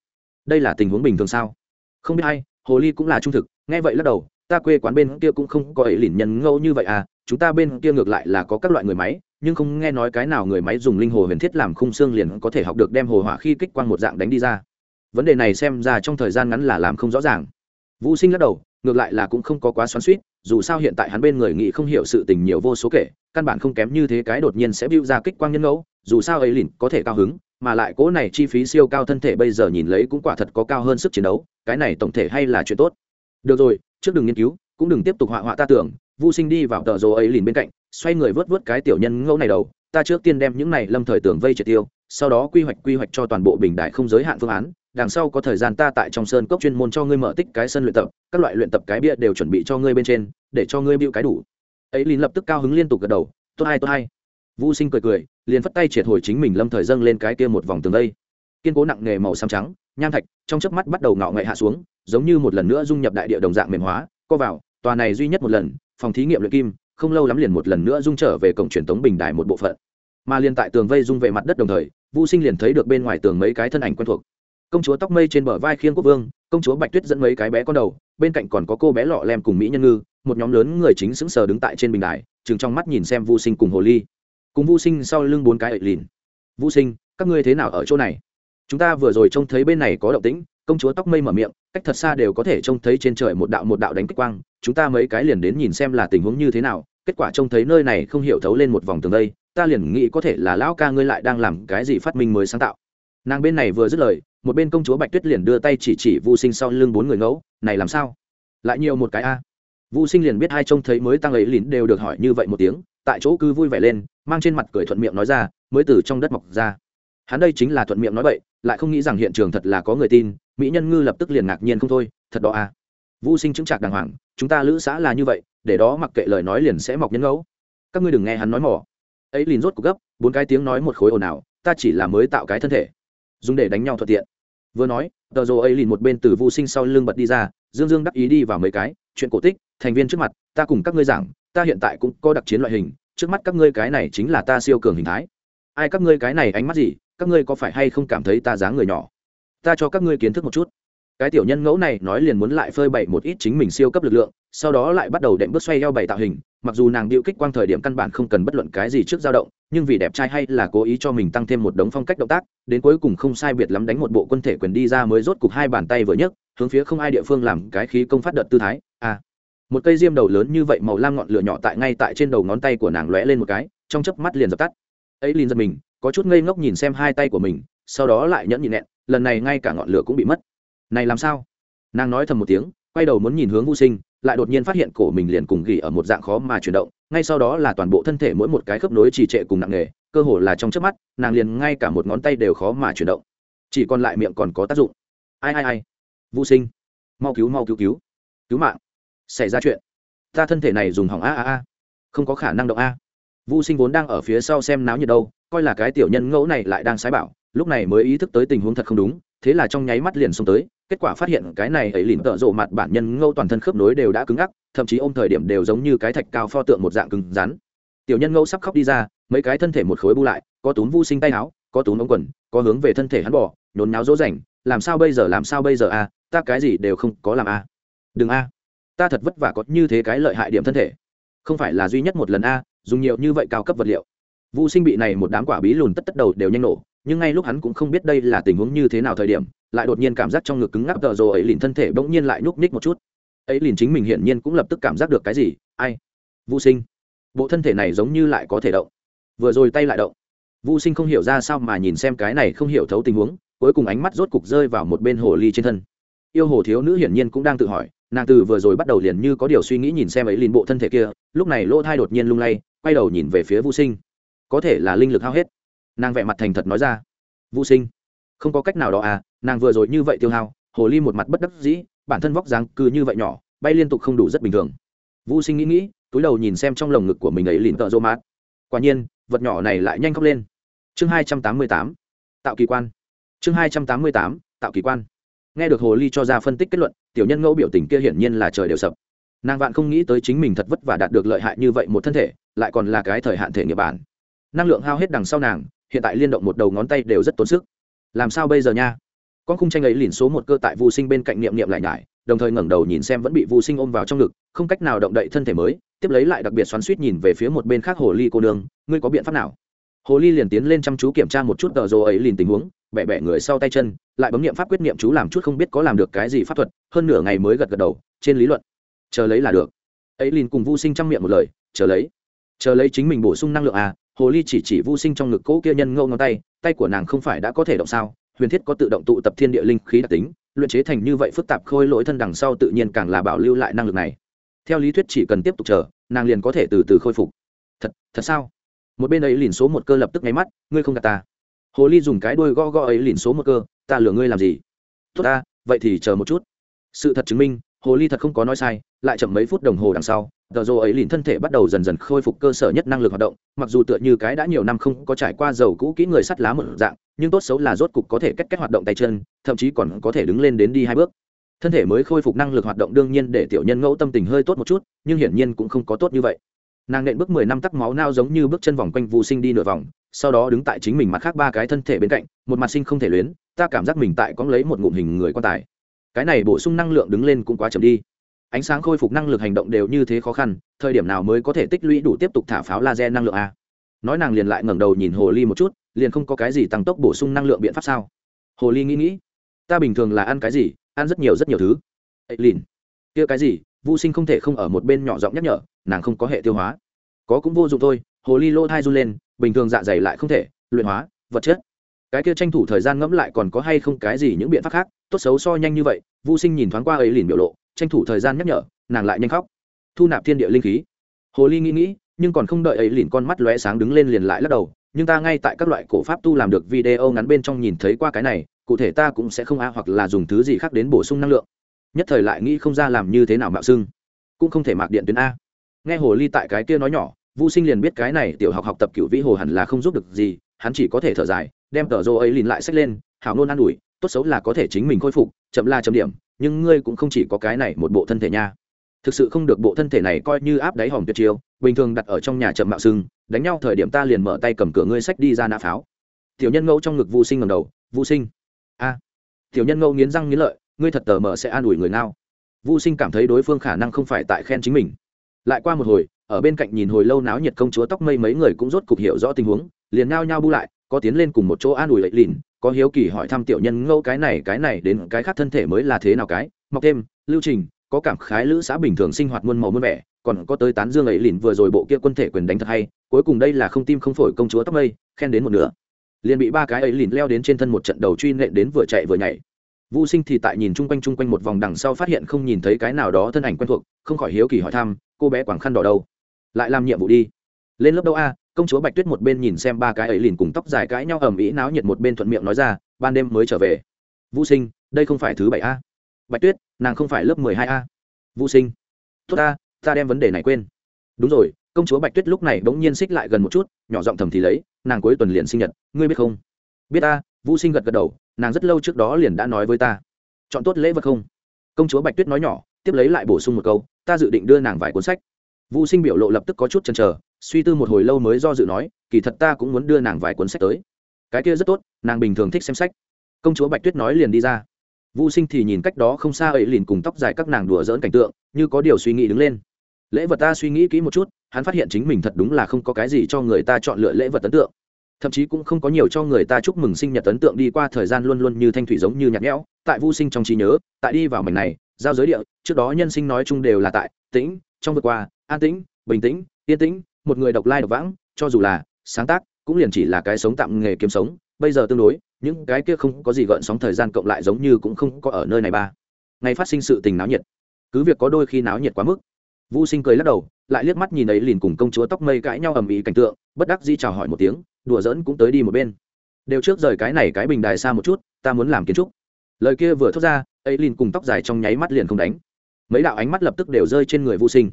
đây là tình huống bình thường sao? Không biết hay hồ ly cũng là trung thực, nghe vậy lắc đầu, ta quê quán bên kia cũng không có ấy lìn nhân ngẫu như vậy à chúng ta bên kia ngược lại là có các loại người máy nhưng không nghe nói cái nào người máy dùng linh hồ huyền thiết làm khung xương liền có thể học được đem hồ hỏa khi kích quang một dạng đánh đi ra. Vấn đề này xem ra trong thời gian ngắn là làm không rõ ràng. Vũ sinh lắc đầu, ngược lại là cũng không có quá xoắn suýt dù sao hiện tại hắn bên người nghĩ không hiểu sự tình nhiều vô số kể, căn bản không kém như thế cái đột nhiên sẽ bịu ra kích quang nhân ngẫu, dù sao ấy lìn có thể cao hứng, mà lại cố này chi phí siêu cao thân thể bây giờ nhìn lấy cũng quả thật có cao hơn sức chiến đấu, cái này tổng thể hay là chuyện tốt. Được rồi, trước đừng nghiên cứu, cũng đừng tiếp tục họa họa ta tưởng Vu Sinh đi vào tờ rồ ấy liền bên cạnh, xoay người vớt vớt cái tiểu nhân ngẫu này đầu, ta trước tiên đem những này lâm thời tưởng vây triệt tiêu, sau đó quy hoạch quy hoạch cho toàn bộ bình đại không giới hạn phương án, đằng sau có thời gian ta tại trong sơn cốc chuyên môn cho ngươi mở tích cái sân luyện tập, các loại luyện tập cái bia đều chuẩn bị cho ngươi bên trên, để cho ngươi bịu cái đủ. Ấy liền lập tức cao hứng liên tục gật đầu, tốt hay tốt hay. Vu Sinh cười cười, liền phất tay triệt hồi chính mình lâm thời dâng lên cái kia một vòng tường vây. Kiên cố nặng nghề màu xám trắng, nham thạch, trong chớp mắt bắt đầu ngọ ngậy hạ xuống, giống như một lần nữa dung nhập đại địa đồng dạng mềm hóa, co vào, tòa này duy nhất một lần, phòng thí nghiệm luyện kim, không lâu lắm liền một lần nữa dung trở về cổng truyền tống bình đài một bộ phận. Mà liền tại tường vây dung về mặt đất đồng thời vũ sinh liền thấy được bên ngoài tường mấy cái thân ảnh quen thuộc. Công chúa tóc mây trên bờ vai khiêng quốc vương, công chúa bạch tuyết dẫn mấy cái bé con đầu, bên cạnh còn có cô bé lọ lem cùng mỹ nhân ngư, một nhóm lớn người chính sững sờ đứng tại trên bình đài, chừng trong mắt nhìn xem vũ sinh cùng hồ ly. Cùng vũ sinh sau lưng bốn cái ậy lìn. Vũ sinh, các ngươi thế nào ở chỗ này? Chúng ta vừa rồi trông thấy bên này có động tĩnh. Công chúa tóc mây mở miệng, cách thật xa đều có thể trông thấy trên trời một đạo một đạo đánh kích quang chúng ta mấy cái liền đến nhìn xem là tình huống như thế nào. Kết quả trông thấy nơi này không hiểu thấu lên một vòng tường đây, ta liền nghĩ có thể là lão ca ngươi lại đang làm cái gì phát minh mới sáng tạo. Nàng bên này vừa dứt lời, một bên công chúa bạch tuyết liền đưa tay chỉ chỉ vô sinh sau lưng bốn người ngẫu, này làm sao? Lại nhiều một cái a? À. vô sinh liền biết hai trông thấy mới tăng ấy lín đều được hỏi như vậy một tiếng, tại chỗ cứ vui vẻ lên, mang trên mặt cười thuận miệng nói ra, mới từ trong đất mọc ra. Hắn đây chính là thuận miệng nói vậy lại không nghĩ rằng hiện trường thật là có người tin, mỹ nhân ngư lập tức liền ngạc nhiên không thôi, thật đó à? Vô sinh chứng trạc đàng hoàng, chúng ta lữ xã là như vậy, để đó mặc kệ lời nói liền sẽ mọc nhân ngẫu. Các ngươi đừng nghe hắn nói mỏ. Ấy liền rốt cuộc gấp, bốn cái tiếng nói một khối ồn ào, ta chỉ là mới tạo cái thân thể. Dùng để đánh nhau thuận tiện. Vừa nói, tờ rồ ấy liền một bên từ vô sinh sau lưng bật đi ra, dương dương đắc ý đi vào mấy cái, chuyện cổ tích, thành viên trước mặt, ta cùng các ngươi giảng, ta hiện tại cũng có đặc chiến loại hình, trước mắt các ngươi cái này chính là ta siêu cường hình thái. Ai các ngươi cái này ánh mắt gì, các ngươi có phải hay không cảm thấy ta dáng người nhỏ? Ta cho các ngươi kiến thức một chút cái tiểu nhân ngẫu này nói liền muốn lại phơi bày một ít chính mình siêu cấp lực lượng, sau đó lại bắt đầu đệm bước xoay eo bày tạo hình, mặc dù nàng điệu kích quang thời điểm căn bản không cần bất luận cái gì trước dao động, nhưng vì đẹp trai hay là cố ý cho mình tăng thêm một đống phong cách động tác, đến cuối cùng không sai biệt lắm đánh một bộ quân thể quyền đi ra mới rốt cục hai bàn tay vừa nhấc, hướng phía không ai địa phương làm cái khí công phát đợt tư thái à. Một cây diêm đầu lớn như vậy màu lam ngọn lửa nhỏ tại ngay tại trên đầu ngón tay của nàng lóe lên một cái, trong chớp mắt liền dập tắt. Ấy liền giật mình, có chút ngây ngốc nhìn xem hai tay của mình, sau đó lại nhẫn nhịn nẹn lần này ngay cả ngọn lửa cũng bị mất này làm sao? Nàng nói thầm một tiếng, quay đầu muốn nhìn hướng vô sinh, lại đột nhiên phát hiện cổ mình liền cùng gỉ ở một dạng khó mà chuyển động, ngay sau đó là toàn bộ thân thể mỗi một cái khớp nối trì trệ cùng nặng nề, cơ hồ là trong trước mắt, nàng liền ngay cả một ngón tay đều khó mà chuyển động. Chỉ còn lại miệng còn có tác dụng. Ai ai ai. Vô sinh. Mau cứu mau cứu cứu. Cứu mạng. Xảy ra chuyện. Ta thân thể này dùng hỏng a a a. Không có khả năng động a. Vô sinh vốn đang ở phía sau xem náo nhiệt đâu, coi là cái tiểu nhân ngẫu này lại đang sái bảo, lúc này mới ý thức tới tình huống thật không đúng thế là trong nháy mắt liền xông tới kết quả phát hiện cái này ấy lìn tợ rộ mặt bản nhân ngâu toàn thân khớp nối đều đã cứng ngắc thậm chí ôm thời điểm đều giống như cái thạch cao pho tượng một dạng cứng rắn. Tiểu nhân ngâu sắp khóc đi ra mấy cái thân thể một khối bu lại có túm vu sinh tay áo có túm ống quần có hướng về thân thể hắn bỏ nhốn nháo dỗ dành làm sao bây giờ làm sao bây giờ a ta cái gì đều không có làm a. Đừng a ta thật vất vả có như thế cái lợi hại điểm thân thể. Không phải là duy nhất một lần a dùng nhiều như vậy cao cấp vật liệu. Vu Sinh bị này một đám quả bí lùn tất tất đầu đều nhanh nổ, nhưng ngay lúc hắn cũng không biết đây là tình huống như thế nào thời điểm, lại đột nhiên cảm giác trong ngực cứng ngắc tờ rồi ấy lìn thân thể bỗng nhiên lại nhúc nhích một chút. Ấy lìn chính mình hiển nhiên cũng lập tức cảm giác được cái gì, ai? Vu Sinh, bộ thân thể này giống như lại có thể động. Vừa rồi tay lại động. Vu Sinh không hiểu ra sao mà nhìn xem cái này không hiểu thấu tình huống, cuối cùng ánh mắt rốt cục rơi vào một bên hồ ly trên thân. Yêu hồ thiếu nữ hiển nhiên cũng đang tự hỏi, nàng từ vừa rồi bắt đầu liền như có điều suy nghĩ nhìn xem ấy lìn bộ thân thể kia, lúc này lỗ thai đột nhiên lung lay, quay đầu nhìn về phía Vu Sinh có thể là linh lực hao hết nàng vẻ mặt thành thật nói ra. Vũ sinh, không có cách nào đó à nàng vừa rồi như vậy tiêu hao, hồ ly một mặt bất đắc dĩ, bản thân vóc dáng cứ như vậy nhỏ, bay liên tục không đủ rất bình thường. Vũ sinh nghĩ nghĩ, túi đầu nhìn xem trong lồng ngực của mình ấy lìn tợ rô mát quả nhiên, vật nhỏ này lại nhanh khóc lên. Chương hai trăm tám mươi tám, tạo kỳ quan. Chương hai trăm tám mươi tám, tạo kỳ quan. Nghe được hồ ly cho ra phân tích kết luận, tiểu nhân ngẫu biểu tình kia hiển nhiên là trời đều sập. Nàng vạn không nghĩ tới chính mình thật vất vả đạt được lợi hại như vậy một thân thể, lại còn là cái thời hạn thể nghiệp bản. Năng lượng hao hết đằng sau nàng hiện tại liên động một đầu ngón tay đều rất tốn sức. Làm sao bây giờ nha? Con khung tranh ấy liền số một cơ tại vô sinh bên cạnh niệm niệm lại nhải, đồng thời ngẩng đầu nhìn xem vẫn bị vô sinh ôm vào trong ngực, không cách nào động đậy thân thể mới, tiếp lấy lại đặc biệt xoắn suýt nhìn về phía một bên khác hồ ly cô nương, ngươi có biện pháp nào? Hồ ly liền tiến lên chăm chú kiểm tra một chút tờ rô ấy liền tình huống bẹ bẹ người sau tay chân, lại bấm niệm pháp quyết niệm chú làm chút không biết có làm được cái gì pháp thuật, hơn nửa ngày mới gật gật đầu, trên lý luận, chờ lấy là được. Ấy liền cùng vô sinh chăm miệng một lời, chờ lấy chờ lấy chính mình bổ sung năng lượng à hồ ly chỉ chỉ vô sinh trong ngực cỗ kia nhân ngâu ngón tay tay của nàng không phải đã có thể động sao? Huyền thiết có tự động tụ tập thiên địa linh khí đặc tính, luyện chế thành như vậy phức tạp khôi lỗi thân đằng sau tự nhiên càng là bảo lưu lại năng lực này. Theo lý thuyết chỉ cần tiếp tục chờ, nàng liền có thể từ từ khôi phục. Thật thật sao? Một bên ấy liền số một cơ lập tức nháy mắt, ngươi không gạt ta. Hồ ly dùng cái đuôi gõ gõ ấy liền số một cơ, ta lừa ngươi làm gì? Tốt ta, vậy thì chờ một chút. Sự thật chứng minh hồ ly thật không có nói sai, lại chậm mấy phút đồng hồ đằng sau, tờ rô ấy liền thân thể bắt đầu dần dần khôi phục cơ sở nhất năng lực hoạt động, mặc dù tựa như cái đã nhiều năm không có trải qua dầu cũ kỹ người sắt lá một dạng, nhưng tốt xấu là rốt cục có thể cách cách hoạt động tay chân, thậm chí còn có thể đứng lên đến đi hai bước. Thân thể mới khôi phục năng lực hoạt động đương nhiên để tiểu nhân ngẫu tâm tình hơi tốt một chút, nhưng hiển nhiên cũng không có tốt như vậy. Nàng nện bước mười năm tắc máu nao giống như bước chân vòng quanh vô sinh đi nửa vòng, sau đó đứng tại chính mình mặt khác ba cái thân thể bên cạnh, một mặt sinh không thể luyến, ta cảm giác mình tại có lấy một ngụm hình người quan tài cái này bổ sung năng lượng đứng lên cũng quá chậm đi. Ánh sáng khôi phục năng lực hành động đều như thế khó khăn, thời điểm nào mới có thể tích lũy đủ tiếp tục thả pháo laser năng lượng a? Nói nàng liền lại ngẩng đầu nhìn hồ ly một chút, liền không có cái gì tăng tốc bổ sung năng lượng biện pháp sao? Hồ ly nghĩ nghĩ, ta bình thường là ăn cái gì? Ăn rất nhiều rất nhiều thứ. Ấy lìn. Kia cái gì? Vô sinh không thể không ở một bên nhỏ giọng nhắc nhở, nàng không có hệ tiêu hóa. Có cũng vô dụng thôi, hồ ly lỗ thai run lên, bình thường dạ dày lại không thể, luyện hóa, vật chất cái kia tranh thủ thời gian ngẫm lại còn có hay không cái gì những biện pháp khác, tốt xấu so nhanh như vậy vô sinh nhìn thoáng qua ấy liền biểu lộ, tranh thủ thời gian nhắc nhở, nàng lại nhanh khóc. Thu nạp thiên địa linh khí. Hồ ly nghĩ nghĩ, nhưng còn không đợi ấy liền con mắt lóe sáng đứng lên liền lại lắc đầu, nhưng ta ngay tại các loại cổ pháp tu làm được video ngắn bên trong nhìn thấy qua cái này, cụ thể ta cũng sẽ không a hoặc là dùng thứ gì khác đến bổ sung năng lượng. Nhất thời lại nghĩ không ra làm như thế nào mạo xưng. Cũng không thể mạc điện tuyến a. Nghe hồ ly tại cái kia nói nhỏ vô sinh liền biết cái này tiểu học học tập cựu vĩ hồ hẳn là không giúp được gì, hắn chỉ có thể thở dài đem tờ rô ấy liền lại xách lên, hảo nôn an ủi, tốt xấu là có thể chính mình khôi phục, chậm là chậm điểm, nhưng ngươi cũng không chỉ có cái này một bộ thân thể nha. Thực sự không được bộ thân thể này coi như áp đáy hòm tuyệt chiêu, bình thường đặt ở trong nhà chậm mạo sưng, đánh nhau thời điểm ta liền mở tay cầm cửa ngươi sách đi ra nã pháo. Tiểu nhân ngẫu trong ngực vô sinh ngầm đầu vô sinh. A. Tiểu nhân ngẫu nghiến răng nghiến lợi, ngươi thật tờ mở sẽ an ủi người nào? Vô sinh cảm thấy đối phương khả năng không phải tại khen chính mình. Lại qua một hồi, ở bên cạnh nhìn hồi lâu náo nhiệt công chúa tóc mây mấy người cũng rốt cục hiểu rõ tình huống, liền nao nhao bu lại có tiến lên cùng một chỗ an ủi lệ lìn, có hiếu kỳ hỏi thăm tiểu nhân ngẫu cái này cái này đến cái khác thân thể mới là thế nào cái, mọc thêm, lưu trình, có cảm khái lữ xã bình thường sinh hoạt muôn màu muôn vẻ, còn có tới tán dương ấy lìn vừa rồi bộ kia quân thể quyền đánh thật hay, cuối cùng đây là không tim không phổi công chúa tóc mây, khen đến một nửa. Liền bị ba cái ấy lìn leo đến trên thân một trận đầu truy nện đến vừa chạy vừa nhảy. Vũ sinh thì tại nhìn chung quanh chung quanh một vòng đằng sau phát hiện không nhìn thấy cái nào đó thân ảnh quen thuộc, không khỏi hiếu kỳ hỏi thăm, cô bé quảng khăn đỏ đâu? Lại làm nhiệm vụ đi. Lên lớp đâu a? Công chúa bạch tuyết một bên nhìn xem ba cái ấy liền cùng tóc dài cãi nhau ầm ĩ náo nhiệt một bên thuận miệng nói ra, ban đêm mới trở về. Vũ sinh, đây không phải thứ bảy a. Bạch tuyết, nàng không phải lớp mười hai a. Vũ sinh, tốt ta ta đem vấn đề này quên. Đúng rồi, công chúa bạch tuyết lúc này bỗng nhiên xích lại gần một chút, nhỏ giọng thầm thì lấy, nàng cuối tuần liền sinh nhật, ngươi biết không? Biết ta vũ sinh gật gật đầu, nàng rất lâu trước đó liền đã nói với ta. Chọn tốt lễ vật không? Công chúa bạch tuyết nói nhỏ, tiếp lấy lại bổ sung một câu, ta dự định đưa nàng vài cuốn sách. Vũ sinh biểu lộ lập tức có chút chần chờ suy tư một hồi lâu mới do dự nói, kỳ thật ta cũng muốn đưa nàng vài cuốn sách tới. Cái kia rất tốt, nàng bình thường thích xem sách. Công chúa bạch tuyết nói liền đi ra. Vũ sinh thì nhìn cách đó không xa ấy liền cùng tóc dài các nàng đùa dỡn cảnh tượng, như có điều suy nghĩ đứng lên. Lễ vật ta suy nghĩ kỹ một chút, hắn phát hiện chính mình thật đúng là không có cái gì cho người ta chọn lựa lễ vật ấn tượng. Thậm chí cũng không có nhiều cho người ta chúc mừng sinh nhật ấn tượng đi qua thời gian luôn luôn như thanh thủy giống như nhạt nhẽo. Tại vô sinh trong trí nhớ, tại đi vào mảnh này, giao giới địa, trước đó nhân sinh nói chung đều là tại, tĩnh, trong vượt qua, an tĩnh, bình tĩnh, yên tĩnh một người độc lai độc vãng, cho dù là sáng tác, cũng liền chỉ là cái sống tạm nghề kiếm sống, bây giờ tương đối, những cái kia không có gì gợn sóng thời gian cộng lại giống như cũng không có ở nơi này ba. Ngày phát sinh sự tình náo nhiệt. Cứ việc có đôi khi náo nhiệt quá mức. Vũ sinh cười lắc đầu, lại liếc mắt nhìn ấy liền cùng công chúa tóc mây cãi nhau ầm ĩ cảnh tượng, bất đắc dĩ chào hỏi một tiếng, đùa giỡn cũng tới đi một bên. Đều trước rời cái này cái bình đài xa một chút, ta muốn làm kiến trúc. Lời kia vừa thốt ra, ấy liền cùng tóc dài trong nháy mắt liền không đánh. Mấy đạo ánh mắt lập tức đều rơi trên người vô sinh.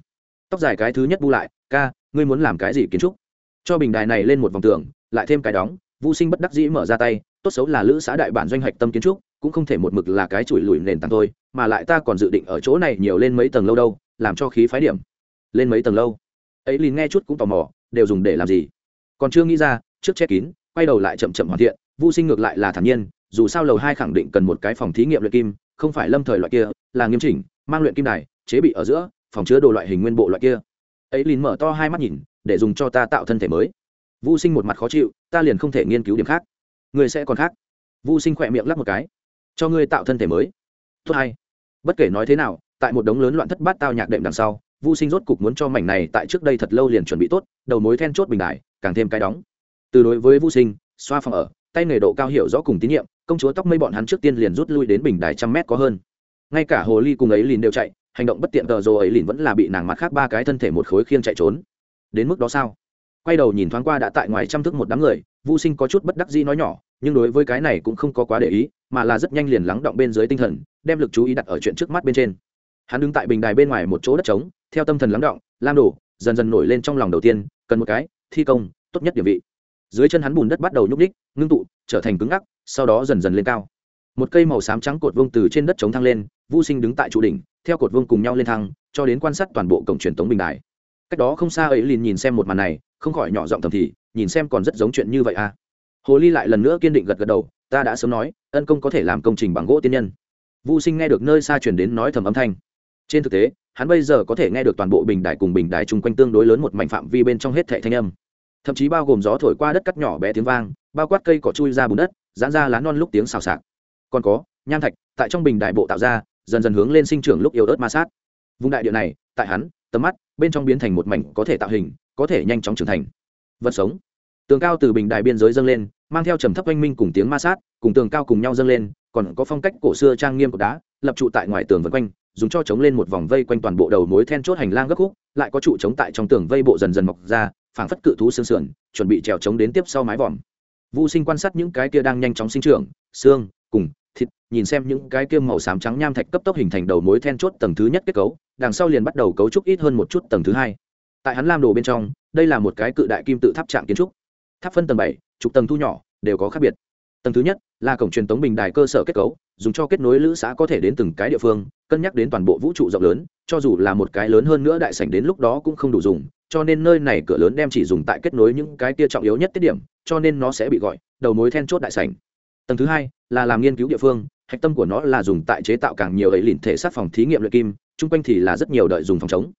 Tóc dài cái thứ nhất bu lại, ca ngươi muốn làm cái gì kiến trúc? Cho bình đài này lên một vòng tường, lại thêm cái đóng vô sinh bất đắc dĩ mở ra tay, tốt xấu là lữ xã đại bản doanh hạch tâm kiến trúc, cũng không thể một mực là cái chùi lùi nền tảng thôi, mà lại ta còn dự định ở chỗ này nhiều lên mấy tầng lâu đâu, làm cho khí phái điểm. Lên mấy tầng lâu? Ấy liền nghe chút cũng tò mò, đều dùng để làm gì? Còn chưa nghĩ ra, trước che kín, quay đầu lại chậm chậm hoàn thiện vô sinh ngược lại là thản nhiên, dù sao lầu hai khẳng định cần một cái phòng thí nghiệm luyện kim, không phải lâm thời loại kia, là nghiêm chỉnh, mang luyện kim đài, chế bị ở giữa, phòng chứa đồ loại hình nguyên bộ loại kia ấy liền mở to hai mắt nhìn, để dùng cho ta tạo thân thể mới. Vô sinh một mặt khó chịu, ta liền không thể nghiên cứu điểm khác. Người sẽ còn khác. Vô sinh khỏe miệng lắp một cái. Cho ngươi tạo thân thể mới. Tốt hay. Bất kể nói thế nào, tại một đống lớn loạn thất bát tao nhạc đệm đằng sau vô sinh rốt cục muốn cho mảnh này tại trước đây thật lâu liền chuẩn bị tốt, đầu mối then chốt bình đại, càng thêm cái đóng. Từ đối với vô sinh, xoa phòng ở, tay nghề độ cao hiểu rõ cùng tín nhiệm, công chúa tóc mây bọn hắn trước tiên liền rút lui đến bình đài trăm mét có hơn. Ngay cả hồ ly cùng ấy liền đều chạy hành động bất tiện tờ rồ ấy liền vẫn là bị nàng mặt khác ba cái thân thể một khối khiêng chạy trốn. Đến mức đó sao? Quay đầu nhìn thoáng qua đã tại ngoài chăm thức một đám người vô sinh có chút bất đắc dĩ nói nhỏ, nhưng đối với cái này cũng không có quá để ý, mà là rất nhanh liền lắng động bên dưới tinh thần, đem lực chú ý đặt ở chuyện trước mắt bên trên. Hắn đứng tại bình đài bên ngoài một chỗ đất trống, theo tâm thần lắng động, lam đổ, dần dần nổi lên trong lòng đầu tiên, cần một cái, thi công, tốt nhất địa vị. Dưới chân hắn bùn đất bắt đầu nhúc ních ngưng tụ, trở thành cứng ngắc, sau đó dần dần lên cao một cây màu xám trắng cột vông từ trên đất chống thăng lên vô sinh đứng tại trụ đỉnh, theo cột vông cùng nhau lên thăng, cho đến quan sát toàn bộ cổng truyền tống bình đài. Cách đó không xa ấy liền nhìn xem một màn này, không khỏi nhỏ giọng thầm thì, nhìn xem còn rất giống chuyện như vậy à. Hồ ly lại lần nữa kiên định gật gật đầu, ta đã sớm nói, ân công có thể làm công trình bằng gỗ tiên nhân. Vô sinh nghe được nơi xa truyền đến nói thầm âm thanh. Trên thực tế, hắn bây giờ có thể nghe được toàn bộ bình đài cùng bình đài chung quanh tương đối lớn một mảnh phạm vi bên trong hết thệ thanh âm. Thậm chí bao gồm gió thổi qua đất cắt nhỏ bé tiếng vang, bao quát cây cỏ chui ra bùn đất giãn ra lá non lúc tiếng xào xạc còn có nham thạch tại trong bình đại bộ tạo ra dần dần hướng lên sinh trưởng lúc yếu ớt ma sát. Vùng đại địa này tại hắn tầm mắt bên trong biến thành một mảnh có thể tạo hình có thể nhanh chóng trưởng thành. Vật sống. Tường cao từ bình đài biên giới dâng lên mang theo trầm thấp oanh minh cùng tiếng ma sát cùng tường cao cùng nhau dâng lên còn có phong cách cổ xưa trang nghiêm của đá lập trụ tại ngoài tường vân quanh dùng cho chống lên một vòng vây quanh toàn bộ đầu mối then chốt hành lang gấp khúc lại có trụ chống tại trong tường vây bộ dần dần mọc ra phảng phất cự thú xương sườn chuẩn bị trèo chống đến tiếp sau mái vòm. Vu Sinh quan sát những cái kia đang nhanh chóng sinh trưởng, xương, cùng thịt, nhìn xem những cái kia màu xám trắng nham thạch cấp tốc hình thành đầu mối then chốt tầng thứ nhất kết cấu, đằng sau liền bắt đầu cấu trúc ít hơn một chút tầng thứ hai. Tại hắn lam đồ bên trong, đây là một cái cự đại kim tự tháp trạng kiến trúc. Tháp phân tầng bảy, trục tầng thu nhỏ, đều có khác biệt. Tầng thứ nhất là cổng truyền tống bình đài cơ sở kết cấu, dùng cho kết nối lữ xã có thể đến từng cái địa phương, cân nhắc đến toàn bộ vũ trụ rộng lớn, cho dù là một cái lớn hơn nữa đại sảnh đến lúc đó cũng không đủ dùng, cho nên nơi này cửa lớn đem chỉ dùng tại kết nối những cái kia trọng yếu nhất tiết điểm cho nên nó sẽ bị gọi đầu mối then chốt đại sảnh tầng thứ hai là làm nghiên cứu địa phương, hạch tâm của nó là dùng tại chế tạo càng nhiều ấy lìn thể sát phòng thí nghiệm luyện kim, chung quanh thì là rất nhiều đợi dùng phòng chống.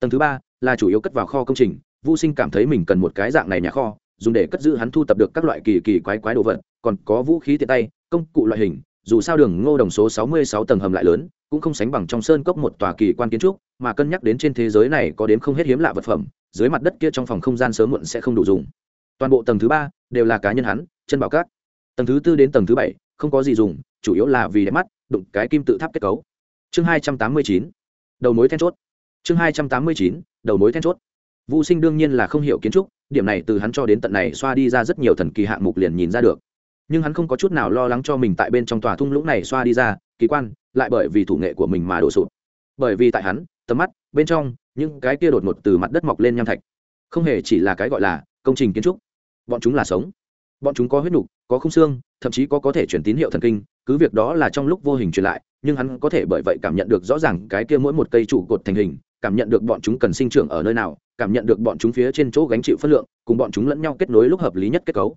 Tầng thứ ba là chủ yếu cất vào kho công trình vô sinh cảm thấy mình cần một cái dạng này nhà kho, dùng để cất giữ hắn thu tập được các loại kỳ kỳ quái quái đồ vật, còn có vũ khí tiện tay, công cụ loại hình, dù sao đường ngô đồng số 66 tầng hầm lại lớn, cũng không sánh bằng trong sơn cốc một tòa kỳ quan kiến trúc, mà cân nhắc đến trên thế giới này có đến không hết hiếm lạ vật phẩm, dưới mặt đất kia trong phòng không gian sớm muộn sẽ không đủ dùng. Toàn bộ tầng thứ ba đều là cá nhân hắn, chân bảo cát tầng thứ tư đến tầng thứ bảy không có gì dùng, chủ yếu là vì đẹp mắt, đụng cái kim tự tháp kết cấu. Chương hai trăm tám mươi chín, đầu mối then chốt. Chương hai trăm tám mươi chín, đầu mối then chốt. Vũ sinh đương nhiên là không hiểu kiến trúc, điểm này từ hắn cho đến tận này xoa đi ra rất nhiều thần kỳ hạng mục liền nhìn ra được. Nhưng hắn không có chút nào lo lắng cho mình tại bên trong tòa thung lũng này xoa đi ra, kỳ quan, lại bởi vì thủ nghệ của mình mà đổ sụp. Bởi vì tại hắn, tầm mắt, bên trong, những cái kia đột ngột từ mặt đất mọc lên nham thạch. Không hề chỉ là cái gọi là công trình kiến trúc. Bọn chúng là sống. Bọn chúng có huyết nục có không xương, thậm chí có có thể chuyển tín hiệu thần kinh, cứ việc đó là trong lúc vô hình truyền lại, nhưng hắn có thể bởi vậy cảm nhận được rõ ràng cái kia mỗi một cây trụ cột thành hình, cảm nhận được bọn chúng cần sinh trưởng ở nơi nào, cảm nhận được bọn chúng phía trên chỗ gánh chịu phân lượng, cùng bọn chúng lẫn nhau kết nối lúc hợp lý nhất kết cấu.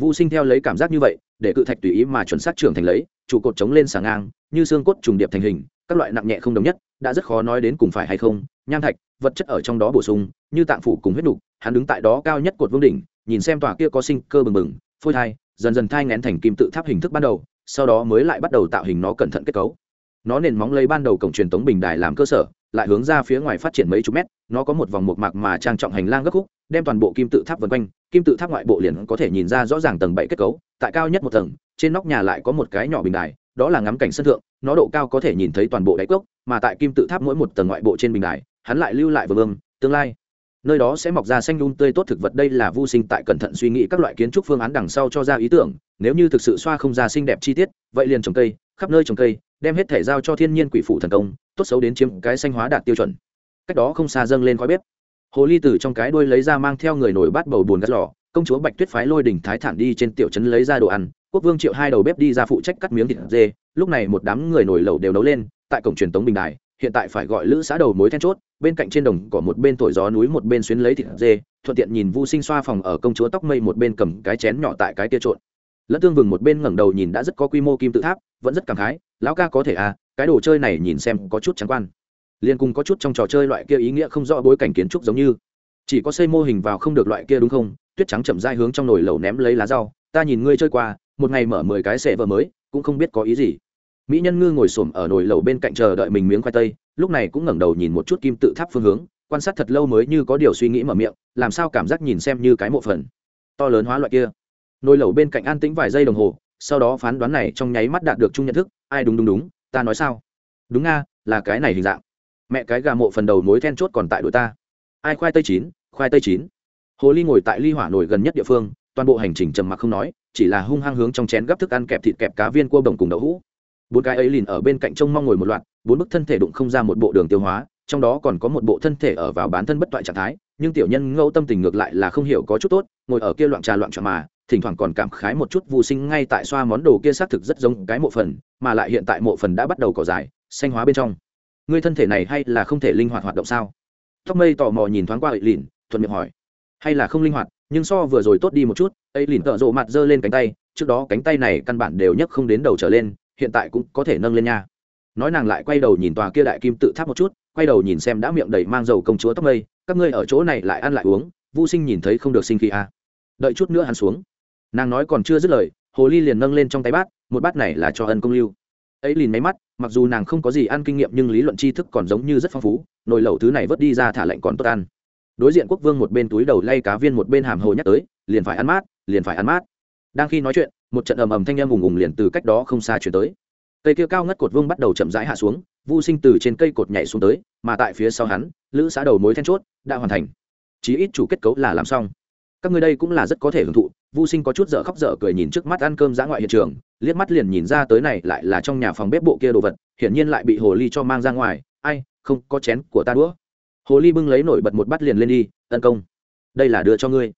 Vô sinh theo lấy cảm giác như vậy, để cự thạch tùy ý mà chuẩn xác trưởng thành lấy, trụ cột chống lên sàng ngang, như xương cốt trùng điệp thành hình, các loại nặng nhẹ không đồng nhất, đã rất khó nói đến cùng phải hay không, nham thạch, vật chất ở trong đó bổ sung, như tạng phủ cùng huyết nục, hắn đứng tại đó cao nhất cột vương đỉnh, nhìn xem tòa kia có sinh cơ bừng bừng, phôi thai dần dần thai ngén thành kim tự tháp hình thức ban đầu, sau đó mới lại bắt đầu tạo hình nó cẩn thận kết cấu. Nó nền móng lấy ban đầu cổng truyền tống bình đài làm cơ sở, lại hướng ra phía ngoài phát triển mấy chục mét, nó có một vòng một mạc mà trang trọng hành lang gấp khúc, đem toàn bộ kim tự tháp vân quanh, kim tự tháp ngoại bộ liền có thể nhìn ra rõ ràng tầng bảy kết cấu, tại cao nhất một tầng, trên nóc nhà lại có một cái nhỏ bình đài, đó là ngắm cảnh sân thượng, nó độ cao có thể nhìn thấy toàn bộ đáy cốc, mà tại kim tự tháp mỗi một tầng ngoại bộ trên bình đài, hắn lại lưu lại vừa vương tương lai nơi đó sẽ mọc ra xanh lun tươi tốt thực vật, đây là vô sinh tại cẩn thận suy nghĩ các loại kiến trúc phương án đằng sau cho ra ý tưởng, nếu như thực sự xoa không ra xinh đẹp chi tiết, vậy liền trồng cây, khắp nơi trồng cây, đem hết thể giao cho thiên nhiên quỷ phụ thần công, tốt xấu đến chiếm cái xanh hóa đạt tiêu chuẩn. Cách đó không xa dâng lên khói bếp. Hồ ly từ trong cái đuôi lấy ra mang theo người nổi bát bầu bùn gắt lò, công chúa bạch tuyết phái lôi đỉnh thái thản đi trên tiểu trấn lấy ra đồ ăn, quốc vương triệu hai đầu bếp đi ra phụ trách cắt miếng thịt dê, lúc này một đám người nổi lẩu đều nấu lên, tại cổng truyền tống bình đài hiện tại phải gọi lữ xã đầu mối then chốt, bên cạnh trên đồng cỏ một bên thổi gió núi một bên xuyến lấy thịt dê, thuận tiện nhìn vu sinh xoa phòng ở công chúa tóc mây một bên cầm cái chén nhỏ tại cái kia trộn. Lẫn tương vừng một bên ngẩng đầu nhìn đã rất có quy mô kim tự tháp, vẫn rất cảm khái, lão ca có thể à cái đồ chơi này nhìn xem có chút trắng quan. Liên cùng có chút trong trò chơi loại kia ý nghĩa không rõ bối cảnh kiến trúc giống như. Chỉ có xây mô hình vào không được loại kia đúng không? Tuyết trắng chậm dai hướng trong nồi lẩu ném lấy lá rau, ta nhìn ngươi chơi qua, một ngày mở mười cái xẻ vợ mới, cũng không biết có ý gì mỹ nhân ngư ngồi xổm ở nồi lẩu bên cạnh chờ đợi mình miếng khoai tây, lúc này cũng ngẩng đầu nhìn một chút kim tự tháp phương hướng, quan sát thật lâu mới như có điều suy nghĩ mở miệng, làm sao cảm giác nhìn xem như cái mộ phần. To lớn hóa loại kia. Nồi lẩu bên cạnh an tĩnh vài giây đồng hồ, sau đó phán đoán này trong nháy mắt đạt được chung nhận thức, ai đúng đúng đúng, ta nói sao? Đúng nga, là cái này hình dạng. Mẹ cái gà mộ phần đầu mối then chốt còn tại đội ta. Ai khoai tây chín, khoai tây chín. Hồ ly ngồi tại ly hỏa nổi gần nhất địa phương, toàn bộ hành trình trầm mặc không nói, chỉ là hung hăng hướng trong chén gấp thức ăn kẹp thịt kẹp cá viên cua bồng cùng đậu hũ bốn cái ấy liền ở bên cạnh trông mong ngồi một loạt, bốn bức thân thể đụng không ra một bộ đường tiêu hóa, trong đó còn có một bộ thân thể ở vào bán thân bất toại trạng thái, nhưng tiểu nhân ngẫu tâm tình ngược lại là không hiểu có chút tốt, ngồi ở kia loạn trà loạn trà mà, thỉnh thoảng còn cảm khái một chút vô sinh ngay tại xoa món đồ kia xác thực rất giống cái mộ phần, mà lại hiện tại mộ phần đã bắt đầu cỏ dài, xanh hóa bên trong. Ngươi thân thể này hay là không thể linh hoạt hoạt động sao? Tóc mây tò mò nhìn thoáng qua ấy lìn thuận miệng hỏi. Hay là không linh hoạt, nhưng so vừa rồi tốt đi một chút, ấy lìn tợ rộ mặt giơ lên cánh tay, trước đó cánh tay này căn bản đều nhấc không đến đầu trở lên hiện tại cũng có thể nâng lên nha. Nói nàng lại quay đầu nhìn tòa kia đại kim tự tháp một chút, quay đầu nhìn xem đã miệng đầy mang dầu công chúa tóc mây, các ngươi ở chỗ này lại ăn lại uống vô sinh nhìn thấy không được sinh khi à. đợi chút nữa hắn xuống. Nàng nói còn chưa dứt lời, hồ ly liền nâng lên trong tay bát, một bát này là cho ân công lưu. Ấy liền máy mắt, mặc dù nàng không có gì ăn kinh nghiệm nhưng lý luận tri thức còn giống như rất phong phú, nồi lẩu thứ này vớt đi ra thả lạnh còn tốt ăn. Đối diện quốc vương một bên túi đầu lay cá viên một bên hàm hồ nhắc tới, liền phải ăn mát, liền phải ăn mát. Đang khi nói chuyện một trận ầm ầm thanh âm ùng ùng liền từ cách đó không xa chuyển tới. Cây kia cao ngất cột vương bắt đầu chậm rãi hạ xuống vô sinh từ trên cây cột nhảy xuống tới, mà tại phía sau hắn, lữ xã đầu mối then chốt, đã hoàn thành. Chí ít chủ kết cấu là làm xong. Các người đây cũng là rất có thể hưởng thụ vô sinh có chút dở khóc dở cười nhìn trước mắt ăn cơm dã ngoại hiện trường, liếc mắt liền nhìn ra tới này lại là trong nhà phòng bếp bộ kia đồ vật, hiển nhiên lại bị hồ ly cho mang ra ngoài, ai, không có chén của ta đũa. Hồ ly bưng lấy nổi bật một bát liền lên đi, tấn công, đây là đưa cho ngươi.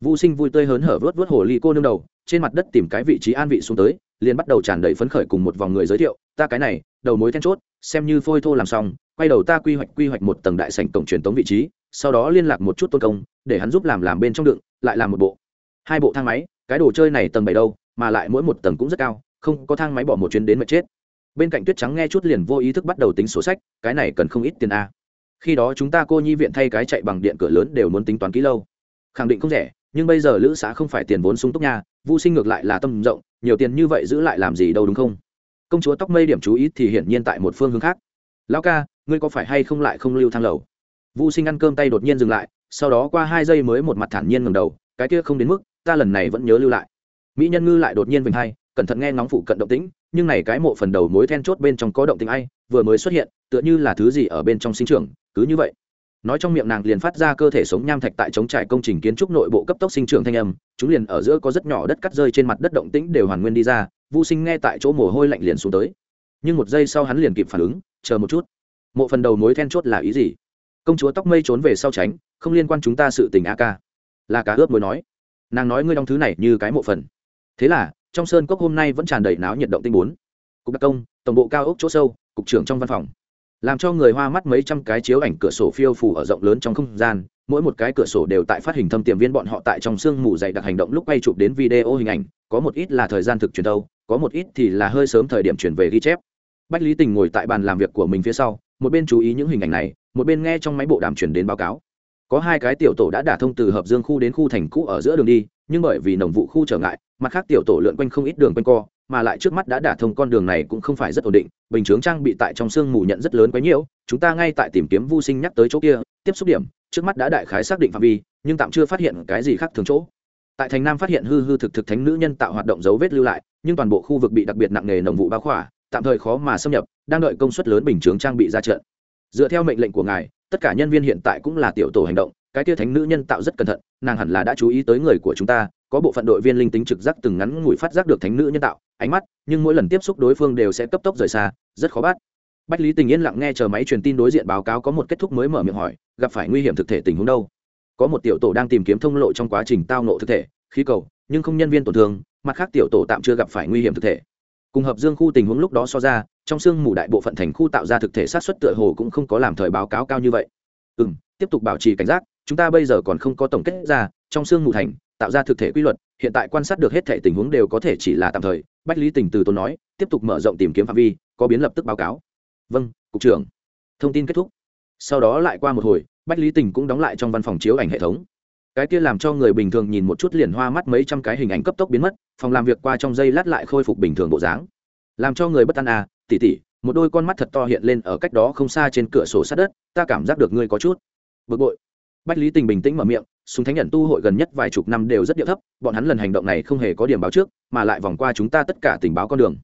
Vô sinh vui tươi hớn hở vớt vớt hồ ly cô nương đầu trên mặt đất tìm cái vị trí an vị xuống tới, liền bắt đầu tràn đầy phấn khởi cùng một vòng người giới thiệu, ta cái này, đầu mối then chốt, xem như phôi thô làm xong, quay đầu ta quy hoạch quy hoạch một tầng đại sảnh cổng truyền tống vị trí, sau đó liên lạc một chút tôn công, để hắn giúp làm làm bên trong đựng, lại làm một bộ. Hai bộ thang máy, cái đồ chơi này tầng bảy đâu, mà lại mỗi một tầng cũng rất cao, không có thang máy bỏ một chuyến đến mà chết. Bên cạnh tuyết trắng nghe chút liền vô ý thức bắt đầu tính sổ sách, cái này cần không ít tiền a. Khi đó chúng ta cô nhi viện thay cái chạy bằng điện cửa lớn đều muốn tính toán kỹ lâu. Khẳng định không rẻ, nhưng bây giờ lữ xã không phải tiền vốn sung túc nha vô sinh ngược lại là tâm rộng, nhiều tiền như vậy giữ lại làm gì đâu đúng không? Công chúa tóc mây điểm chú ý thì hiển nhiên tại một phương hướng khác. Lão ca, ngươi có phải hay không lại không lưu thang lầu? Vô sinh ăn cơm tay đột nhiên dừng lại, sau đó qua hai giây mới một mặt thản nhiên ngầm đầu, cái kia không đến mức, ta lần này vẫn nhớ lưu lại. Mỹ nhân ngư lại đột nhiên vinh hai, cẩn thận nghe ngóng phụ cận động tĩnh, nhưng này cái mộ phần đầu mối then chốt bên trong có động tĩnh ai, vừa mới xuất hiện, tựa như là thứ gì ở bên trong sinh trưởng, cứ như vậy nói trong miệng nàng liền phát ra cơ thể sống nham thạch tại chống trải công trình kiến trúc nội bộ cấp tốc sinh trưởng thanh âm, chúng liền ở giữa có rất nhỏ đất cắt rơi trên mặt đất động tĩnh đều hoàn nguyên đi ra vô sinh nghe tại chỗ mồ hôi lạnh liền xuống tới. Nhưng một giây sau hắn liền kịp phản ứng, chờ một chút. Mộ phần đầu mối then chốt là ý gì? Công chúa tóc mây trốn về sau tránh, không liên quan chúng ta sự tình a ca. Là cá ướp mới nói. Nàng nói ngươi đóng thứ này như cái mộ phần. Thế là, trong sơn cốc hôm nay vẫn tràn đầy náo nhiệt động tinh bốn. Cục đặc công, tổng bộ cao ốc chỗ sâu, cục trưởng trong văn phòng làm cho người hoa mắt mấy trăm cái chiếu ảnh cửa sổ phiêu phủ ở rộng lớn trong không gian, mỗi một cái cửa sổ đều tại phát hình thâm tiềm viên bọn họ tại trong sương mù dày đặc hành động lúc quay chụp đến video hình ảnh, có một ít là thời gian thực truyền đâu, có một ít thì là hơi sớm thời điểm chuyển về ghi chép. Bách lý tình ngồi tại bàn làm việc của mình phía sau, một bên chú ý những hình ảnh này, một bên nghe trong máy bộ đàm truyền đến báo cáo. Có hai cái tiểu tổ đã đả thông từ hợp dương khu đến khu thành cũ ở giữa đường đi, nhưng bởi vì nồng vụ khu trở ngại, mặt khác tiểu tổ lượn quanh không ít đường quanh co mà lại trước mắt đã đả thông con đường này cũng không phải rất ổn định, bình chướng trang bị tại trong sương mù nhận rất lớn quá nhiễu. chúng ta ngay tại tìm kiếm vô sinh nhắc tới chỗ kia, tiếp xúc điểm, trước mắt đã đại khái xác định phạm vi, nhưng tạm chưa phát hiện cái gì khác thường chỗ tại thành nam phát hiện hư hư thực thực thánh nữ nhân tạo hoạt động dấu vết lưu lại, nhưng toàn bộ khu vực bị đặc biệt nặng nề nồng vụ bao khỏa, tạm thời khó mà xâm nhập, đang đợi công suất lớn bình chướng trang bị ra trận dựa theo mệnh lệnh của ngài, tất cả nhân viên hiện tại cũng là tiểu tổ hành động, cái kia thánh nữ nhân tạo rất cẩn thận, nàng hẳn là đã chú ý tới người của chúng ta có bộ phận đội viên linh tính trực giác từng ngắn ngủi phát giác được thánh nữ nhân tạo, ánh mắt, nhưng mỗi lần tiếp xúc đối phương đều sẽ cấp tốc rời xa, rất khó bắt. Bách lý tình yên lặng nghe chờ máy truyền tin đối diện báo cáo có một kết thúc mới mở miệng hỏi, gặp phải nguy hiểm thực thể tình huống đâu? Có một tiểu tổ đang tìm kiếm thông lộ trong quá trình tao nộ thực thể, khí cầu, nhưng không nhân viên tổn thương, mặt khác tiểu tổ tạm chưa gặp phải nguy hiểm thực thể. Cùng hợp dương khu tình huống lúc đó so ra, trong sương mù đại bộ phận thành khu tạo ra thực thể sát xuất tựa hồ cũng không có làm thời báo cáo cao như vậy. Ừ m tiếp tục bảo trì cảnh giác, chúng ta bây giờ còn không có tổng kết ra, trong sương mù thành tạo ra thực thể quy luật, hiện tại quan sát được hết thể tình huống đều có thể chỉ là tạm thời. Bách lý tình từ tôi nói, tiếp tục mở rộng tìm kiếm phạm vi, có biến lập tức báo cáo. Vâng cục trưởng. Thông tin kết thúc. Sau đó lại qua một hồi, bách lý tình cũng đóng lại trong văn phòng chiếu ảnh hệ thống. Cái kia làm cho người bình thường nhìn một chút liền hoa mắt mấy trăm cái hình ảnh cấp tốc biến mất, phòng làm việc qua trong giây lát lại khôi phục bình thường bộ dáng. Làm cho người bất an à tỉ tỉ, một đôi con mắt thật to hiện lên ở cách đó không xa trên cửa sổ sát đất, ta cảm giác được ngươi có chút bực bội bách lý tình bình tĩnh mở miệng, súng thánh nhận tu hội gần nhất vài chục năm đều rất điệu thấp, bọn hắn lần hành động này không hề có điểm báo trước, mà lại vòng qua chúng ta tất cả tình báo con đường.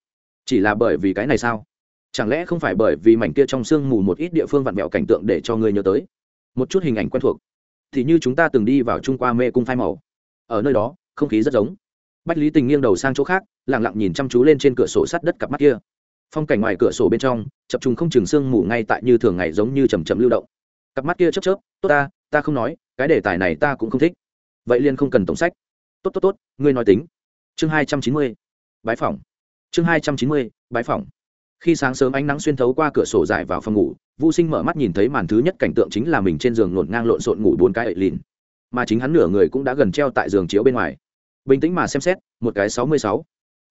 Chỉ là bởi vì cái này sao? Chẳng lẽ không phải bởi vì mảnh kia trong sương mù một ít địa phương vặn vẹo cảnh tượng để cho ngươi nhớ tới? Một chút hình ảnh quen thuộc. Thì như chúng ta từng đi vào trung qua mê cung phai màu. Ở nơi đó, không khí rất giống. Bách lý tình nghiêng đầu sang chỗ khác lẳng lặng nhìn chăm chú lên trên cửa sổ sắt đất cặp mắt kia. Phong cảnh ngoài cửa sổ bên trong, chập trùng không chừng sương mù ngay tại như thường ngày giống như chầm chậm lưu động. Cặp mắt kia chớp chớp, tốt ta ta không nói, cái đề tài này ta cũng không thích. Vậy liên không cần tổng sách. Tốt tốt tốt, ngươi nói tính. Chương hai trăm chín mươi bãi phỏng. Chương hai trăm chín mươi bãi phỏng. Khi sáng sớm ánh nắng xuyên thấu qua cửa sổ dài vào phòng ngủ vô sinh mở mắt nhìn thấy màn thứ nhất cảnh tượng chính là mình trên giường ngổn ngang lộn xộn ngủ bốn cái ậy lìn. Mà chính hắn nửa người cũng đã gần treo tại giường chiếu bên ngoài. Bình tĩnh mà xem xét, một cái sáu mươi sáu.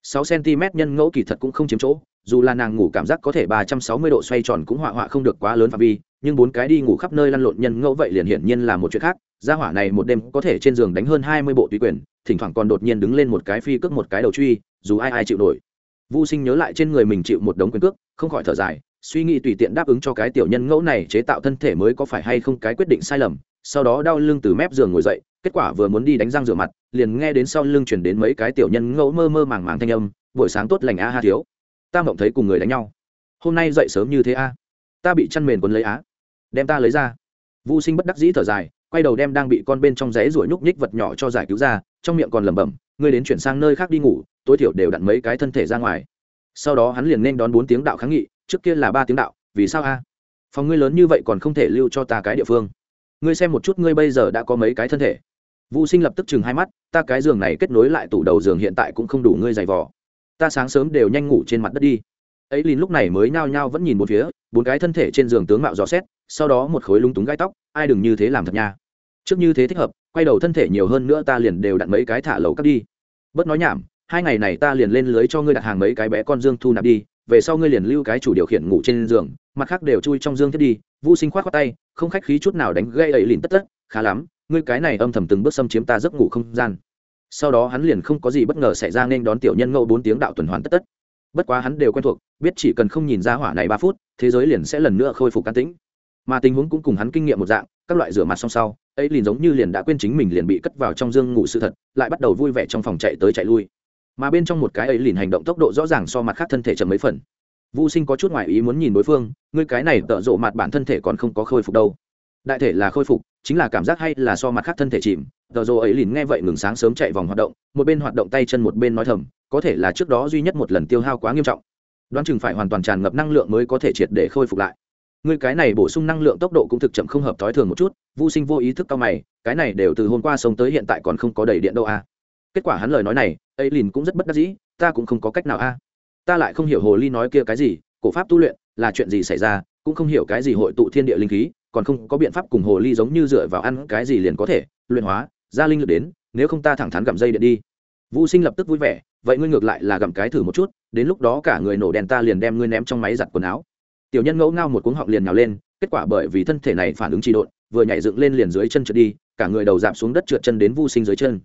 Sáu cm nhân ngẫu kỳ thật cũng không chiếm chỗ dù là nàng ngủ cảm giác có thể ba trăm sáu mươi độ xoay tròn cũng họa họa không được quá lớn phạm vi, nhưng bốn cái đi ngủ khắp nơi lăn lộn nhân ngẫu vậy liền hiển nhiên là một chuyện khác, gia hỏa này một đêm có thể trên giường đánh hơn hai mươi bộ tùy quyền, thỉnh thoảng còn đột nhiên đứng lên một cái phi cước một cái đầu truy, dù ai ai chịu nổi. Vô sinh nhớ lại trên người mình chịu một đống quyền cước, không khỏi thở dài, suy nghĩ tùy tiện đáp ứng cho cái tiểu nhân ngẫu này chế tạo thân thể mới có phải hay không cái quyết định sai lầm, sau đó đau lưng từ mép giường ngồi dậy, kết quả vừa muốn đi đánh răng rửa mặt, liền nghe đến sau lưng chuyển đến mấy cái tiểu nhân ngẫu mơ mơ màng màng thanh âm, buổi sáng tốt lành a ha thiếu ta mộng thấy cùng người đánh nhau. Hôm nay dậy sớm như thế a? Ta bị chăn mền quấn lấy á. Đem ta lấy ra. Vô sinh bất đắc dĩ thở dài, quay đầu đem đang bị con bên trong giấy ruổi nhúc nhích vật nhỏ cho giải cứu ra, trong miệng còn lẩm bẩm, ngươi đến chuyển sang nơi khác đi ngủ, tối thiểu đều đặn mấy cái thân thể ra ngoài. Sau đó hắn liền nên đón bốn tiếng đạo kháng nghị, trước kia là ba tiếng đạo, vì sao a? Phòng ngươi lớn như vậy còn không thể lưu cho ta cái địa phương. Ngươi xem một chút ngươi bây giờ đã có mấy cái thân thể. Vũ sinh lập tức chừng hai mắt, ta cái giường này kết nối lại tủ đầu giường hiện tại cũng không đủ ngươi giày vò ta sáng sớm đều nhanh ngủ trên mặt đất đi. Ấy lìn lúc này mới nhao nhao vẫn nhìn một phía, bốn cái thân thể trên giường tướng mạo rõ xét, sau đó một khối lúng túng gai tóc, ai đừng như thế làm thật nha. Trước như thế thích hợp, quay đầu thân thể nhiều hơn nữa ta liền đều đặt mấy cái thả lầu cắt đi. Bớt nói nhảm, hai ngày này ta liền lên lưới cho ngươi đặt hàng mấy cái bé con dương thu nạp đi, về sau ngươi liền lưu cái chủ điều khiển ngủ trên giường, mặt khác đều chui trong dương thiết đi. Vũ sinh khoát khoát tay, không khách khí chút nào đánh gây ấy lìn tất tất, khá lắm, ngươi cái này âm thầm từng bước xâm chiếm ta giấc ngủ không gian sau đó hắn liền không có gì bất ngờ xảy ra nên đón tiểu nhân ngẫu bốn tiếng đạo tuần hoàn tất tất. Bất quá hắn đều quen thuộc, biết chỉ cần không nhìn ra hỏa này ba phút, thế giới liền sẽ lần nữa khôi phục can tĩnh. Mà tình huống cũng cùng hắn kinh nghiệm một dạng, các loại rửa mặt song sau, ấy liền giống như liền đã quên chính mình liền bị cất vào trong dương ngủ sự thật, lại bắt đầu vui vẻ trong phòng chạy tới chạy lui. Mà bên trong một cái ấy liền hành động tốc độ rõ ràng so mặt khác thân thể chậm mấy phần. Vô sinh có chút ngoại ý muốn nhìn đối phương, ngươi cái này tợ rộ mặt bản thân thể còn không có khôi phục đâu. Đại thể là khôi phục, chính là cảm giác hay là so mặt khác thân thể chìm tờ rộ ấy lìn nghe vậy ngừng sáng sớm chạy vòng hoạt động, một bên hoạt động tay chân một bên nói thầm, có thể là trước đó duy nhất một lần tiêu hao quá nghiêm trọng. Đoán chừng phải hoàn toàn tràn ngập năng lượng mới có thể triệt để khôi phục lại. Ngươi cái này bổ sung năng lượng tốc độ cũng thực chậm không hợp thói thường một chút vô sinh vô ý thức cao mày, cái này đều từ hôm qua sống tới hiện tại còn không có đầy điện đâu a kết quả hắn lời nói này, ấy lìn cũng rất bất đắc dĩ, ta cũng không có cách nào a ta lại không hiểu hồ ly nói kia cái gì, cổ pháp tu luyện, là chuyện gì xảy ra, cũng không hiểu cái gì hội tụ thiên địa linh khí, còn không có biện pháp cùng hồ ly giống như dựa vào ăn cái gì liền có thể, luyện hóa ra linh lực đến, nếu không ta thẳng thắn gặm dây điện đi. Vũ sinh lập tức vui vẻ, vậy ngươi ngược lại là gặm cái thử một chút, đến lúc đó cả người nổ đèn ta liền đem ngươi ném trong máy giặt quần áo. Tiểu nhân ngẫu ngao một cuống họng liền nhào lên, kết quả bởi vì thân thể này phản ứng trị độn, vừa nhảy dựng lên liền dưới chân trượt đi, cả người đầu dạp xuống đất trượt chân đến vu sinh dưới chân.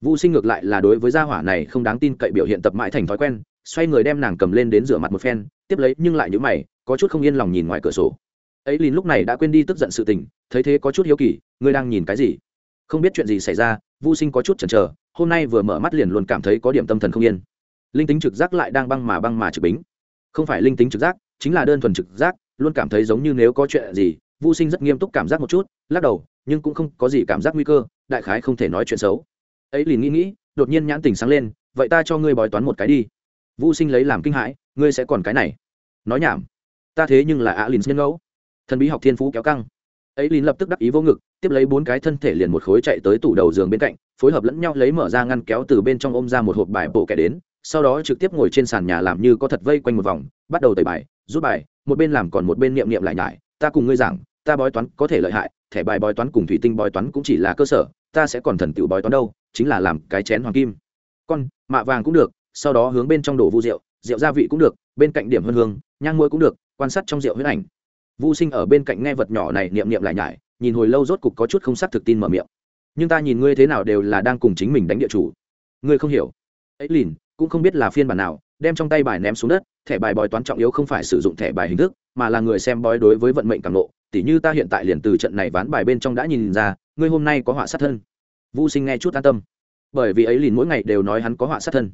Vu sinh ngược lại là đối với gia hỏa này không đáng tin cậy biểu hiện tập mãi thành thói quen, xoay người đem nàng cầm lên đến rửa mặt một phen, tiếp lấy nhưng lại nhữ mày, có chút không yên lòng nhìn ngoài cửa sổ. Ấy lìn lúc này đã quên đi tức giận sự tình, thấy thế có chút hiếu kỳ, ngươi đang nhìn cái gì? Không biết chuyện gì xảy ra, vu sinh có chút chần chờ, hôm nay vừa mở mắt liền luôn cảm thấy có điểm tâm thần không yên. Linh tính trực giác lại đang băng mà băng mà trực bính. Không phải linh tính trực giác, chính là đơn thuần trực giác, luôn cảm thấy giống như nếu có chuyện gì vô sinh rất nghiêm túc cảm giác một chút, lắc đầu, nhưng cũng không có gì cảm giác nguy cơ, đại khái không thể nói chuyện xấu. Ấy liền nghĩ nghĩ, đột nhiên nhãn tình sáng lên, vậy ta cho ngươi bói toán một cái đi. Vô sinh lấy làm kinh hãi, ngươi sẽ còn cái này? Nói nhảm, ta thế nhưng là á lìn nhân ngẫu, thần bí học thiên phú kéo căng. Ấy lìn lập tức đắc ý vô ngực tiếp lấy bốn cái thân thể liền một khối chạy tới tủ đầu giường bên cạnh, phối hợp lẫn nhau lấy mở ra ngăn kéo từ bên trong ôm ra một hộp bài bộ kẻ đến, sau đó trực tiếp ngồi trên sàn nhà làm như có thật vây quanh một vòng, bắt đầu tẩy bài, rút bài, một bên làm còn một bên niệm niệm lại nhải, ta cùng ngươi giảng, ta bói toán có thể lợi hại, thẻ bài bói toán cùng thủy tinh bói toán cũng chỉ là cơ sở, ta sẽ còn thần tiểu bói toán đâu, chính là làm cái chén hoàng kim. Con, mạ vàng cũng được, sau đó hướng bên trong đổ vu rượu rượu gia vị cũng được, bên cạnh điểm hương hương, nhang muối cũng được, quan sát trong rượu huyết ảnh. Vu sinh ở bên cạnh nghe vật nhỏ này niệm niệm lại nhải nhìn hồi lâu rốt cục có chút không xác thực tin mở miệng. Nhưng ta nhìn ngươi thế nào đều là đang cùng chính mình đánh địa chủ. Ngươi không hiểu. Ấy lìn, cũng không biết là phiên bản nào, đem trong tay bài ném xuống đất, thẻ bài bói toán trọng yếu không phải sử dụng thẻ bài hình thức, mà là người xem bói đối với vận mệnh càng lộ tỉ như ta hiện tại liền từ trận này ván bài bên trong đã nhìn ra, ngươi hôm nay có họa sát thân. Vũ sinh nghe chút an tâm. Bởi vì ấy lìn mỗi ngày đều nói hắn có họa sát thân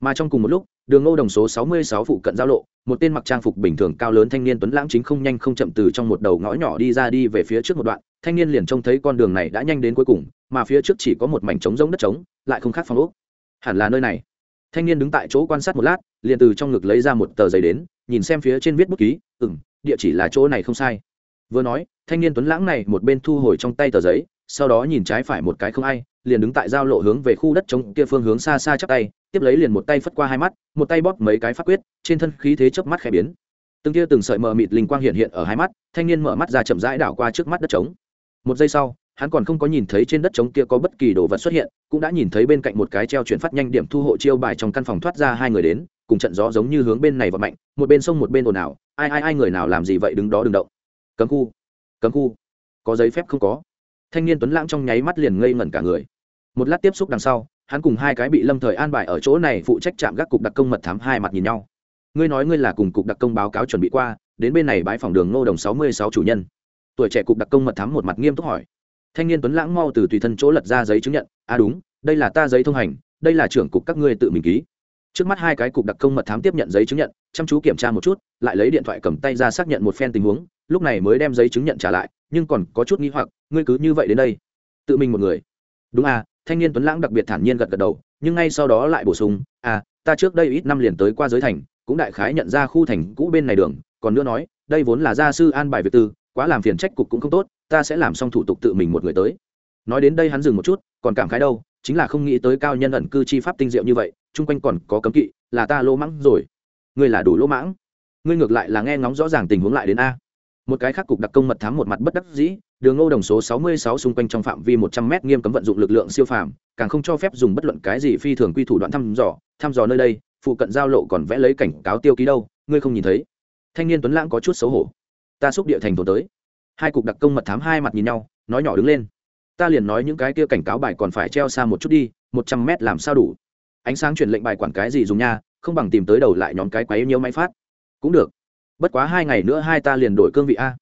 mà trong cùng một lúc, đường ngô đồng số sáu mươi sáu phụ cận giao lộ, một tên mặc trang phục bình thường cao lớn thanh niên tuấn lãng chính không nhanh không chậm từ trong một đầu ngõ nhỏ đi ra đi về phía trước một đoạn, thanh niên liền trông thấy con đường này đã nhanh đến cuối cùng, mà phía trước chỉ có một mảnh trống rỗng đất trống, lại không khác phong ốc. Hẳn là nơi này. Thanh niên đứng tại chỗ quan sát một lát, liền từ trong ngực lấy ra một tờ giấy đến, nhìn xem phía trên viết bút ký ừ m địa chỉ là chỗ này không sai. Vừa nói, thanh niên tuấn lãng này một bên thu hồi trong tay tờ giấy, sau đó nhìn trái phải một cái không ai, liền đứng tại giao lộ hướng về khu đất trống kia phương hướng xa xa chắc tay tiếp lấy liền một tay phất qua hai mắt, một tay bóp mấy cái phát quyết, trên thân khí thế chớp mắt khẽ biến. Từng kia từng sợi mờ mịt linh quang hiện hiện ở hai mắt, thanh niên mở mắt ra chậm rãi đảo qua trước mắt đất trống. Một giây sau, hắn còn không có nhìn thấy trên đất trống kia có bất kỳ đồ vật xuất hiện, cũng đã nhìn thấy bên cạnh một cái treo chuyển phát nhanh điểm thu hộ chiêu bài trong căn phòng thoát ra hai người đến, cùng trận gió giống như hướng bên này và mạnh, một bên sông một bên ồn ào, ai ai ai người nào làm gì vậy đứng đó đừng động. Cấm khu cấm khu, có giấy phép không có. Thanh niên tuấn lãng trong nháy mắt liền ngây ngẩn cả người. Một lát tiếp xúc đằng sau hắn cùng hai cái bị lâm thời an bài ở chỗ này phụ trách chạm gác cục đặc công mật thám hai mặt nhìn nhau. Ngươi nói ngươi là cùng cục đặc công báo cáo chuẩn bị qua, đến bên này bãi phòng đường ngô đồng sáu mươi sáu chủ nhân. Tuổi trẻ cục đặc công mật thám một mặt nghiêm túc hỏi. Thanh niên tuấn lãng mau từ tùy thân chỗ lật ra giấy chứng nhận à đúng, đây là ta giấy thông hành, đây là trưởng cục các ngươi tự mình ký. Trước mắt hai cái cục đặc công mật thám tiếp nhận giấy chứng nhận, chăm chú kiểm tra một chút, lại lấy điện thoại cầm tay ra xác nhận một phen tình huống, lúc này mới đem giấy chứng nhận trả lại, nhưng còn có chút nghi hoặc, ngươi cứ như vậy đến đây, tự mình một người. Đúng à thanh niên tuấn lãng đặc biệt thản nhiên gật gật đầu, nhưng ngay sau đó lại bổ sung à ta trước đây ít năm liền tới qua giới thành, cũng đại khái nhận ra khu thành cũ bên này đường, còn nữa nói, đây vốn là gia sư an bài việc tư, quá làm phiền trách cục cũng không tốt, ta sẽ làm xong thủ tục tự mình một người tới. Nói đến đây hắn dừng một chút, còn cảm khái đâu, chính là không nghĩ tới cao nhân ẩn cư chi pháp tinh diệu như vậy, chung quanh còn có cấm kỵ, là ta lỗ mãng rồi. Ngươi là đủ lỗ mãng. Ngươi ngược lại là nghe ngóng rõ ràng tình huống lại đến a. Một cái khác cục đặc công mật thám một mặt bất đắc dĩ đường ngô đồng số 66 xung quanh trong phạm vi 100 m nghiêm cấm vận dụng lực lượng siêu phàm, càng không cho phép dùng bất luận cái gì phi thường quy thủ đoạn thăm dò. Thăm dò nơi đây, phụ cận giao lộ còn vẽ lấy cảnh cáo tiêu ký đâu, ngươi không nhìn thấy. Thanh niên tuấn lãng có chút xấu hổ. Ta xúc địa thành thổ tới. Hai cục đặc công mật thám hai mặt nhìn nhau, nói nhỏ đứng lên. Ta liền nói những cái kia cảnh cáo bài còn phải treo xa một chút đi, một trăm mét làm sao đủ? Ánh sáng truyền lệnh bài quản cái gì dùng nha, không bằng tìm tới đầu lại nhóm cái quấy nhiễu máy phát. Cũng được. Bất quá hai ngày nữa hai ta liền đổi cương vị a.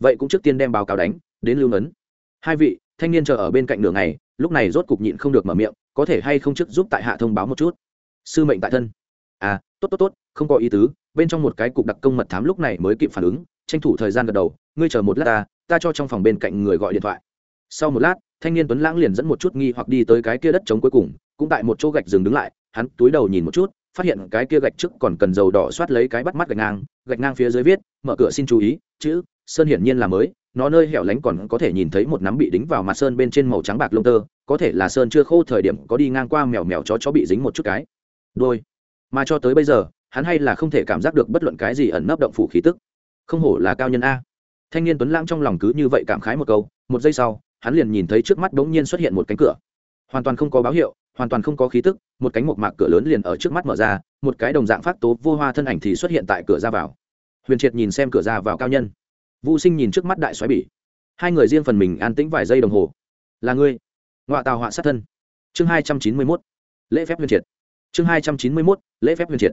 Vậy cũng trước tiên đem báo cáo đánh đến lưu ngấn hai vị, thanh niên chờ ở bên cạnh đường này lúc này rốt cục nhịn không được mở miệng, có thể hay không trước giúp tại hạ thông báo một chút? Sư mệnh tại thân. À tốt tốt tốt, không có ý tứ, bên trong một cái cục đặc công mật thám lúc này mới kịp phản ứng, tranh thủ thời gian gật đầu, ngươi chờ một lát ta ta cho trong phòng bên cạnh người gọi điện thoại. Sau một lát, thanh niên tuấn lãng liền dẫn một chút nghi hoặc đi tới cái kia đất trống cuối cùng, cũng tại một chỗ gạch dừng đứng lại, hắn túi đầu nhìn một chút, phát hiện cái kia gạch trước còn cần dầu đỏ soát lấy cái bắt mắt gạch ngang gạch ngang phía dưới viết, mở cửa xin chú ý, chữ sơn hiển nhiên là mới, nó nơi hẻo lánh còn có thể nhìn thấy một nắm bị đính vào mặt sơn bên trên màu trắng bạc lông tơ, có thể là sơn chưa khô thời điểm có đi ngang qua mèo mèo chó chó bị dính một chút cái. Đôi. Mà cho tới bây giờ, hắn hay là không thể cảm giác được bất luận cái gì ẩn nấp động phủ khí tức. Không hổ là cao nhân a. Thanh niên tuấn lãng trong lòng cứ như vậy cảm khái một câu, một giây sau, hắn liền nhìn thấy trước mắt bỗng nhiên xuất hiện một cánh cửa. Hoàn toàn không có báo hiệu, hoàn toàn không có khí tức, một cánh một mạc cửa lớn liền ở trước mắt mở ra, một cái đồng dạng phát tố vô hoa thân ảnh thì xuất hiện tại cửa ra vào. Huyền triệt nhìn xem cửa ra vào cao nhân vũ sinh nhìn trước mắt đại xoáy bỉ. Hai người riêng phần mình an tĩnh vài giây đồng hồ. Là ngươi. Ngoại tàu họa sát thân. Chương hai trăm chín mươi mốt. Lễ phép huyền triệt. Chương hai trăm chín mươi mốt. Lễ phép huyền triệt.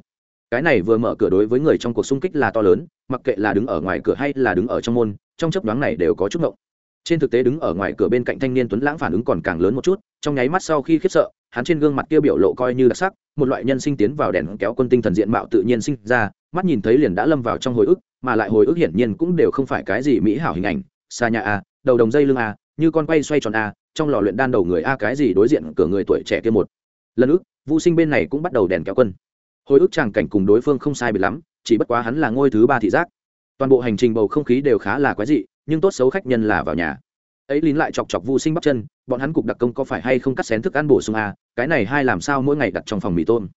Cái này vừa mở cửa đối với người trong cuộc xung kích là to lớn, mặc kệ là đứng ở ngoài cửa hay là đứng ở trong môn, trong chấp đoán này đều có chút ngộng. Trên thực tế đứng ở ngoài cửa bên cạnh thanh niên tuấn lãng phản ứng còn càng lớn một chút, trong nháy mắt sau khi khiếp sợ, hắn trên gương mặt kia biểu lộ coi như đặc sắc, một loại nhân sinh tiến vào đèn kéo quân tinh thần diện mạo tự nhiên sinh ra, mắt nhìn thấy liền đã lâm vào trong hồi ức mà lại hồi ức hiển nhiên cũng đều không phải cái gì mỹ hảo hình ảnh. Xa nhà a đầu đồng dây lưng a như con quay xoay tròn a trong lò luyện đan đầu người a cái gì đối diện cửa người tuổi trẻ kia một. Lần ức vũ sinh bên này cũng bắt đầu đèn kéo quân. Hồi ức tràng cảnh cùng đối phương không sai biệt lắm chỉ bất quá hắn là ngôi thứ ba thị giác. Toàn bộ hành trình bầu không khí đều khá là quái dị nhưng tốt xấu khách nhân là vào nhà. Ấy lín lại chọc chọc vô sinh bắp chân bọn hắn cục đặc công có phải hay không cắt xén thức ăn bổ sung à, cái này hai làm sao mỗi ngày đặt trong phòng mì tôm.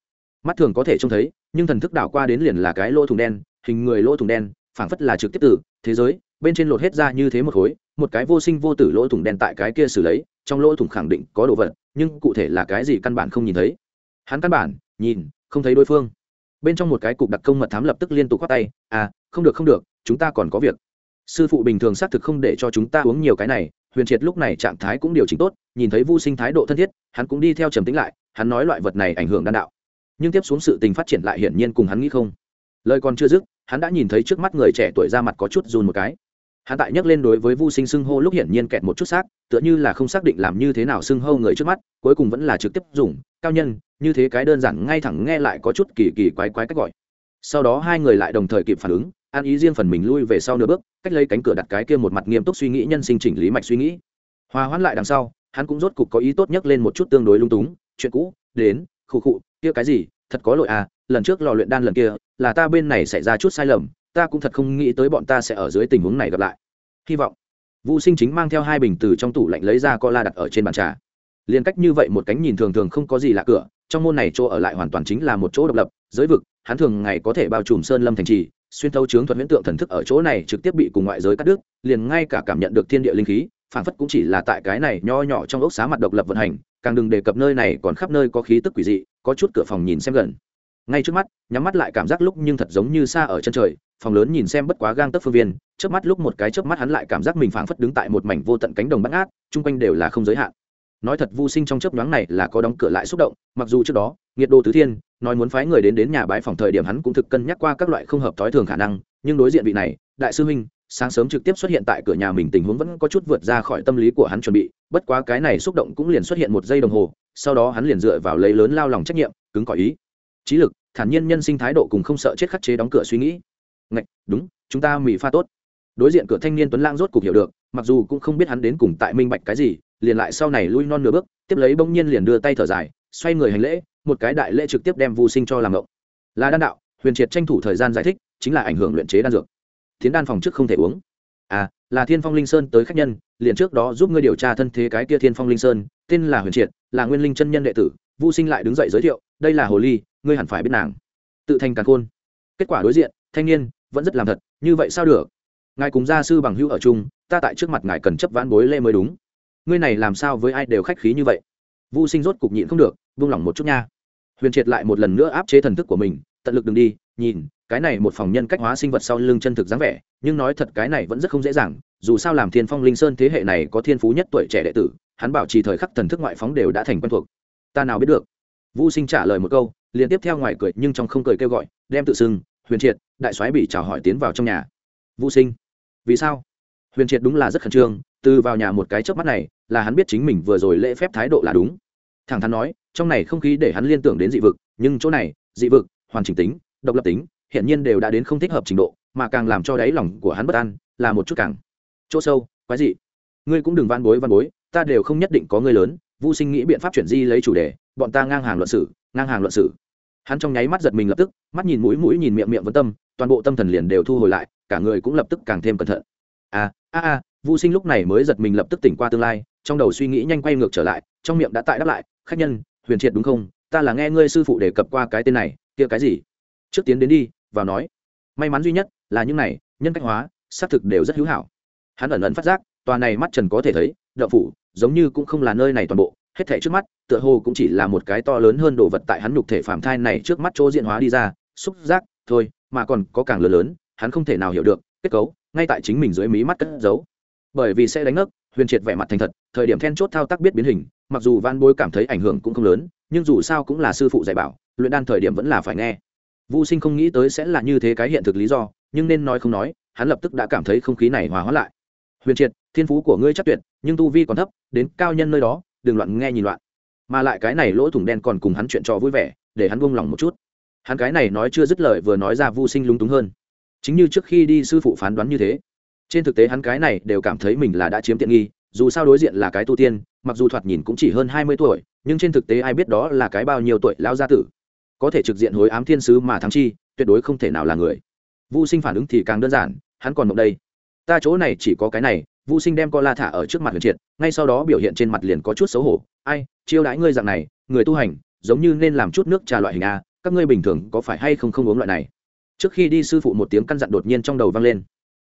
Mắt thường có thể trông thấy nhưng thần thức đảo qua đến liền là cái lỗ thùng đen hình người lỗ thủng đen, phảng phất là trực tiếp từ thế giới, bên trên lột hết ra như thế một khối, một cái vô sinh vô tử lỗ thủng đen tại cái kia xử lấy, trong lỗ thủng khẳng định có đồ vật, nhưng cụ thể là cái gì căn bản không nhìn thấy. Hắn căn bản, nhìn, không thấy đối phương. Bên trong một cái cục đặc công mật thám lập tức liên tục khoát tay à không được không được, chúng ta còn có việc. Sư phụ bình thường xác thực không để cho chúng ta uống nhiều cái này, huyền triệt lúc này trạng thái cũng điều chỉnh tốt, nhìn thấy vô sinh thái độ thân thiết, hắn cũng đi theo trầm tính lại, hắn nói loại vật này ảnh hưởng đan đạo. Nhưng tiếp xuống sự tình phát triển lại hiển nhiên cùng hắn nghĩ không lời còn chưa dứt, hắn đã nhìn thấy trước mắt người trẻ tuổi ra mặt có chút run một cái. Hắn tại nhắc lên đối với vu sinh xưng hô lúc hiển nhiên kẹt một chút xác, tựa như là không xác định làm như thế nào xưng hô người trước mắt, cuối cùng vẫn là trực tiếp dùng, cao nhân, như thế cái đơn giản, ngay thẳng nghe lại có chút kỳ kỳ quái quái cách gọi. Sau đó hai người lại đồng thời kịp phản ứng an ý riêng phần mình lui về sau nửa bước, cách lấy cánh cửa đặt cái kia một mặt nghiêm túc suy nghĩ nhân sinh chỉnh lý mạch suy nghĩ. Hòa hoãn lại đằng sau, hắn cũng rốt cục có ý tốt nhắc lên một chút tương đối lung túng, chuyện cũ, đến, khụ khụ, kia cái gì, thật có lỗi à lần trước lò luyện đan lần kia là ta bên này xảy ra chút sai lầm, ta cũng thật không nghĩ tới bọn ta sẽ ở dưới tình huống này gặp lại. Hy vọng. Vũ sinh chính mang theo hai bình từ trong tủ lạnh lấy ra co la đặt ở trên bàn trà. Liền cách như vậy một cánh nhìn thường thường không có gì lạ cửa, trong môn này chỗ ở lại hoàn toàn chính là một chỗ độc lập, giới vực, hắn thường ngày có thể bao trùm sơn lâm thành trì, xuyên thấu chướng thuật huyễn tượng thần thức ở chỗ này trực tiếp bị cùng ngoại giới cắt đứt, liền ngay cả cảm nhận được thiên địa linh khí phản phất cũng chỉ là tại cái này nho nhỏ trong ốc xá mặt độc lập vận hành, càng đừng đề cập nơi này còn khắp nơi có khí tức quỷ dị, có chút cửa phòng nhìn xem gần ngay trước mắt, nhắm mắt lại cảm giác lúc nhưng thật giống như xa ở chân trời, phòng lớn nhìn xem bất quá gang tấc phương viên trước mắt lúc một cái trước mắt hắn lại cảm giác mình phảng phất đứng tại một mảnh vô tận cánh đồng bắt ngát, chung quanh đều là không giới hạn. Nói thật vô sinh trong chớp nhoáng này là có đóng cửa lại xúc động, mặc dù trước đó nghiệt đô tứ thiên nói muốn phái người đến đến nhà bái phòng thời điểm hắn cũng thực cân nhắc qua các loại không hợp thói thường khả năng, nhưng đối diện vị này, đại sư huynh, sáng sớm trực tiếp xuất hiện tại cửa nhà mình tình huống vẫn có chút vượt ra khỏi tâm lý của hắn chuẩn bị, bất quá cái này xúc động cũng liền xuất hiện một giây đồng hồ, sau đó hắn liền dựa vào lấy lớn lao lòng trách nhiệm, cứng cỏi ý trí lực, thản nhiên nhân sinh thái độ cùng không sợ chết khắc chế đóng cửa suy nghĩ. Ngạch, đúng, chúng ta mì pha tốt. Đối diện cửa thanh niên tuấn lang rốt cục hiểu được, mặc dù cũng không biết hắn đến cùng tại minh bạch cái gì, liền lại sau này lui non nửa bước, tiếp lấy bỗng nhiên liền đưa tay thở dài, xoay người hành lễ, một cái đại lễ trực tiếp đem vô sinh cho làm ngộng. Là đan đạo, huyền triệt tranh thủ thời gian giải thích, chính là ảnh hưởng luyện chế đan dược. Tiến đan phòng trước không thể uống. À là thiên phong linh sơn tới khách nhân, liền trước đó giúp ngươi điều tra thân thế cái kia thiên phong linh sơn, tên là huyền triệt, là nguyên linh chân nhân đệ tử vô sinh lại đứng dậy giới thiệu đây là hồ ly, ngươi hẳn phải biết nàng. Tự thành càn khôn. Kết quả đối diện, thanh niên, vẫn rất làm thật, như vậy sao được? Ngài cùng gia sư bằng hữu ở chung, ta tại trước mặt ngài cần chấp vãn bối lê mới đúng. Ngươi này làm sao với ai đều khách khí như vậy? Vô sinh rốt cục nhịn không được vung lòng một chút nha. Huyền triệt lại một lần nữa áp chế thần thức của mình, tận lực đừng đi, nhìn, cái này một phòng nhân cách hóa sinh vật sau lưng chân thực dáng vẻ, nhưng nói thật cái này vẫn rất không dễ dàng, dù sao làm thiên phong linh sơn thế hệ này có thiên phú nhất tuổi trẻ đệ tử, hắn bảo trì thời khắc thần thức ngoại phóng đều đã thành quen thuộc. Ta nào biết được? Vũ sinh trả lời một câu, liền tiếp theo ngoài cười nhưng trong không cười kêu gọi, đem tự xưng, huyền triệt, đại soái bị chào hỏi tiến vào trong nhà. Vũ sinh, vì sao? Huyền triệt đúng là rất khẩn trương, từ vào nhà một cái chớp mắt này, là hắn biết chính mình vừa rồi lễ phép thái độ là đúng. Thẳng thắn nói, trong này không khí để hắn liên tưởng đến dị vực, nhưng chỗ này, dị vực, hoàn chỉnh tính, độc lập tính hiện nhiên đều đã đến không thích hợp trình độ, mà càng làm cho đáy lòng của hắn bất an, là một chút càng. Chỗ sâu, quái dị. Ngươi cũng đừng van bối van bối, ta đều không nhất định có ngươi lớn vô sinh nghĩ biện pháp chuyển di lấy chủ đề, bọn ta ngang hàng luận sử ngang hàng luận sử hắn trong nháy mắt giật mình lập tức, mắt nhìn mũi mũi nhìn miệng miệng vấn tâm, toàn bộ tâm thần liền đều thu hồi lại, cả người cũng lập tức càng thêm cẩn thận. À a a vô sinh lúc này mới giật mình lập tức tỉnh qua tương lai, trong đầu suy nghĩ nhanh quay ngược trở lại, trong miệng đã tại đáp lại, khách nhân, huyền triệt đúng không? Ta là nghe ngươi sư phụ đề cập qua cái tên này, kia cái gì? Trước tiến đến đi, vào nói, may mắn duy nhất là những này, nhân cách hóa, xác thực đều rất hữu hảo. Hắn ẩn ẩn phát giác, tòa này mắt trần có thể thấy đậu phủ giống như cũng không là nơi này toàn bộ hết thể trước mắt tựa hồ cũng chỉ là một cái to lớn hơn đồ vật tại hắn nhục thể phạm thai này trước mắt chỗ diện hóa đi ra xúc giác thôi mà còn có càng lớn lớn hắn không thể nào hiểu được kết cấu ngay tại chính mình dưới mí mắt cất giấu bởi vì sẽ đánh ngất huyền triệt vẻ mặt thành thật thời điểm then chốt thao tác biết biến hình mặc dù van bối cảm thấy ảnh hưởng cũng không lớn nhưng dù sao cũng là sư phụ dạy bảo luyện đan thời điểm vẫn là phải nghe Vu Sinh không nghĩ tới sẽ là như thế cái hiện thực lý do, nhưng nên nói không nói, hắn lập tức đã cảm thấy không khí này hòa hóa lại. Huyền Triệt, thiên phú của ngươi chắc tuyệt, nhưng tu vi còn thấp, đến cao nhân nơi đó, đừng loạn nghe nhìn loạn. Mà lại cái này lỗ thủng đen còn cùng hắn chuyện trò vui vẻ, để hắn buông lòng một chút. Hắn cái này nói chưa dứt lời vừa nói ra Vu Sinh lúng túng hơn. Chính như trước khi đi sư phụ phán đoán như thế. Trên thực tế hắn cái này đều cảm thấy mình là đã chiếm tiện nghi, dù sao đối diện là cái tu tiên, mặc dù thoạt nhìn cũng chỉ hơn hai mươi tuổi, nhưng trên thực tế ai biết đó là cái bao nhiêu tuổi lão gia tử có thể trực diện hối ám thiên sứ mà thắng chi tuyệt đối không thể nào là người vô sinh phản ứng thì càng đơn giản hắn còn mộng đây ta chỗ này chỉ có cái này vũ sinh đem co la thả ở trước mặt huyền triệt, ngay sau đó biểu hiện trên mặt liền có chút xấu hổ. Ai, chiêu đãi ngươi dạng này, người tu hành, giống như nên làm chút nước trà loại hình a các ngươi bình thường có phải hay không không uống loại này? Trước khi đi, sư phụ một tiếng căn dặn đột nhiên trong đầu vang lên.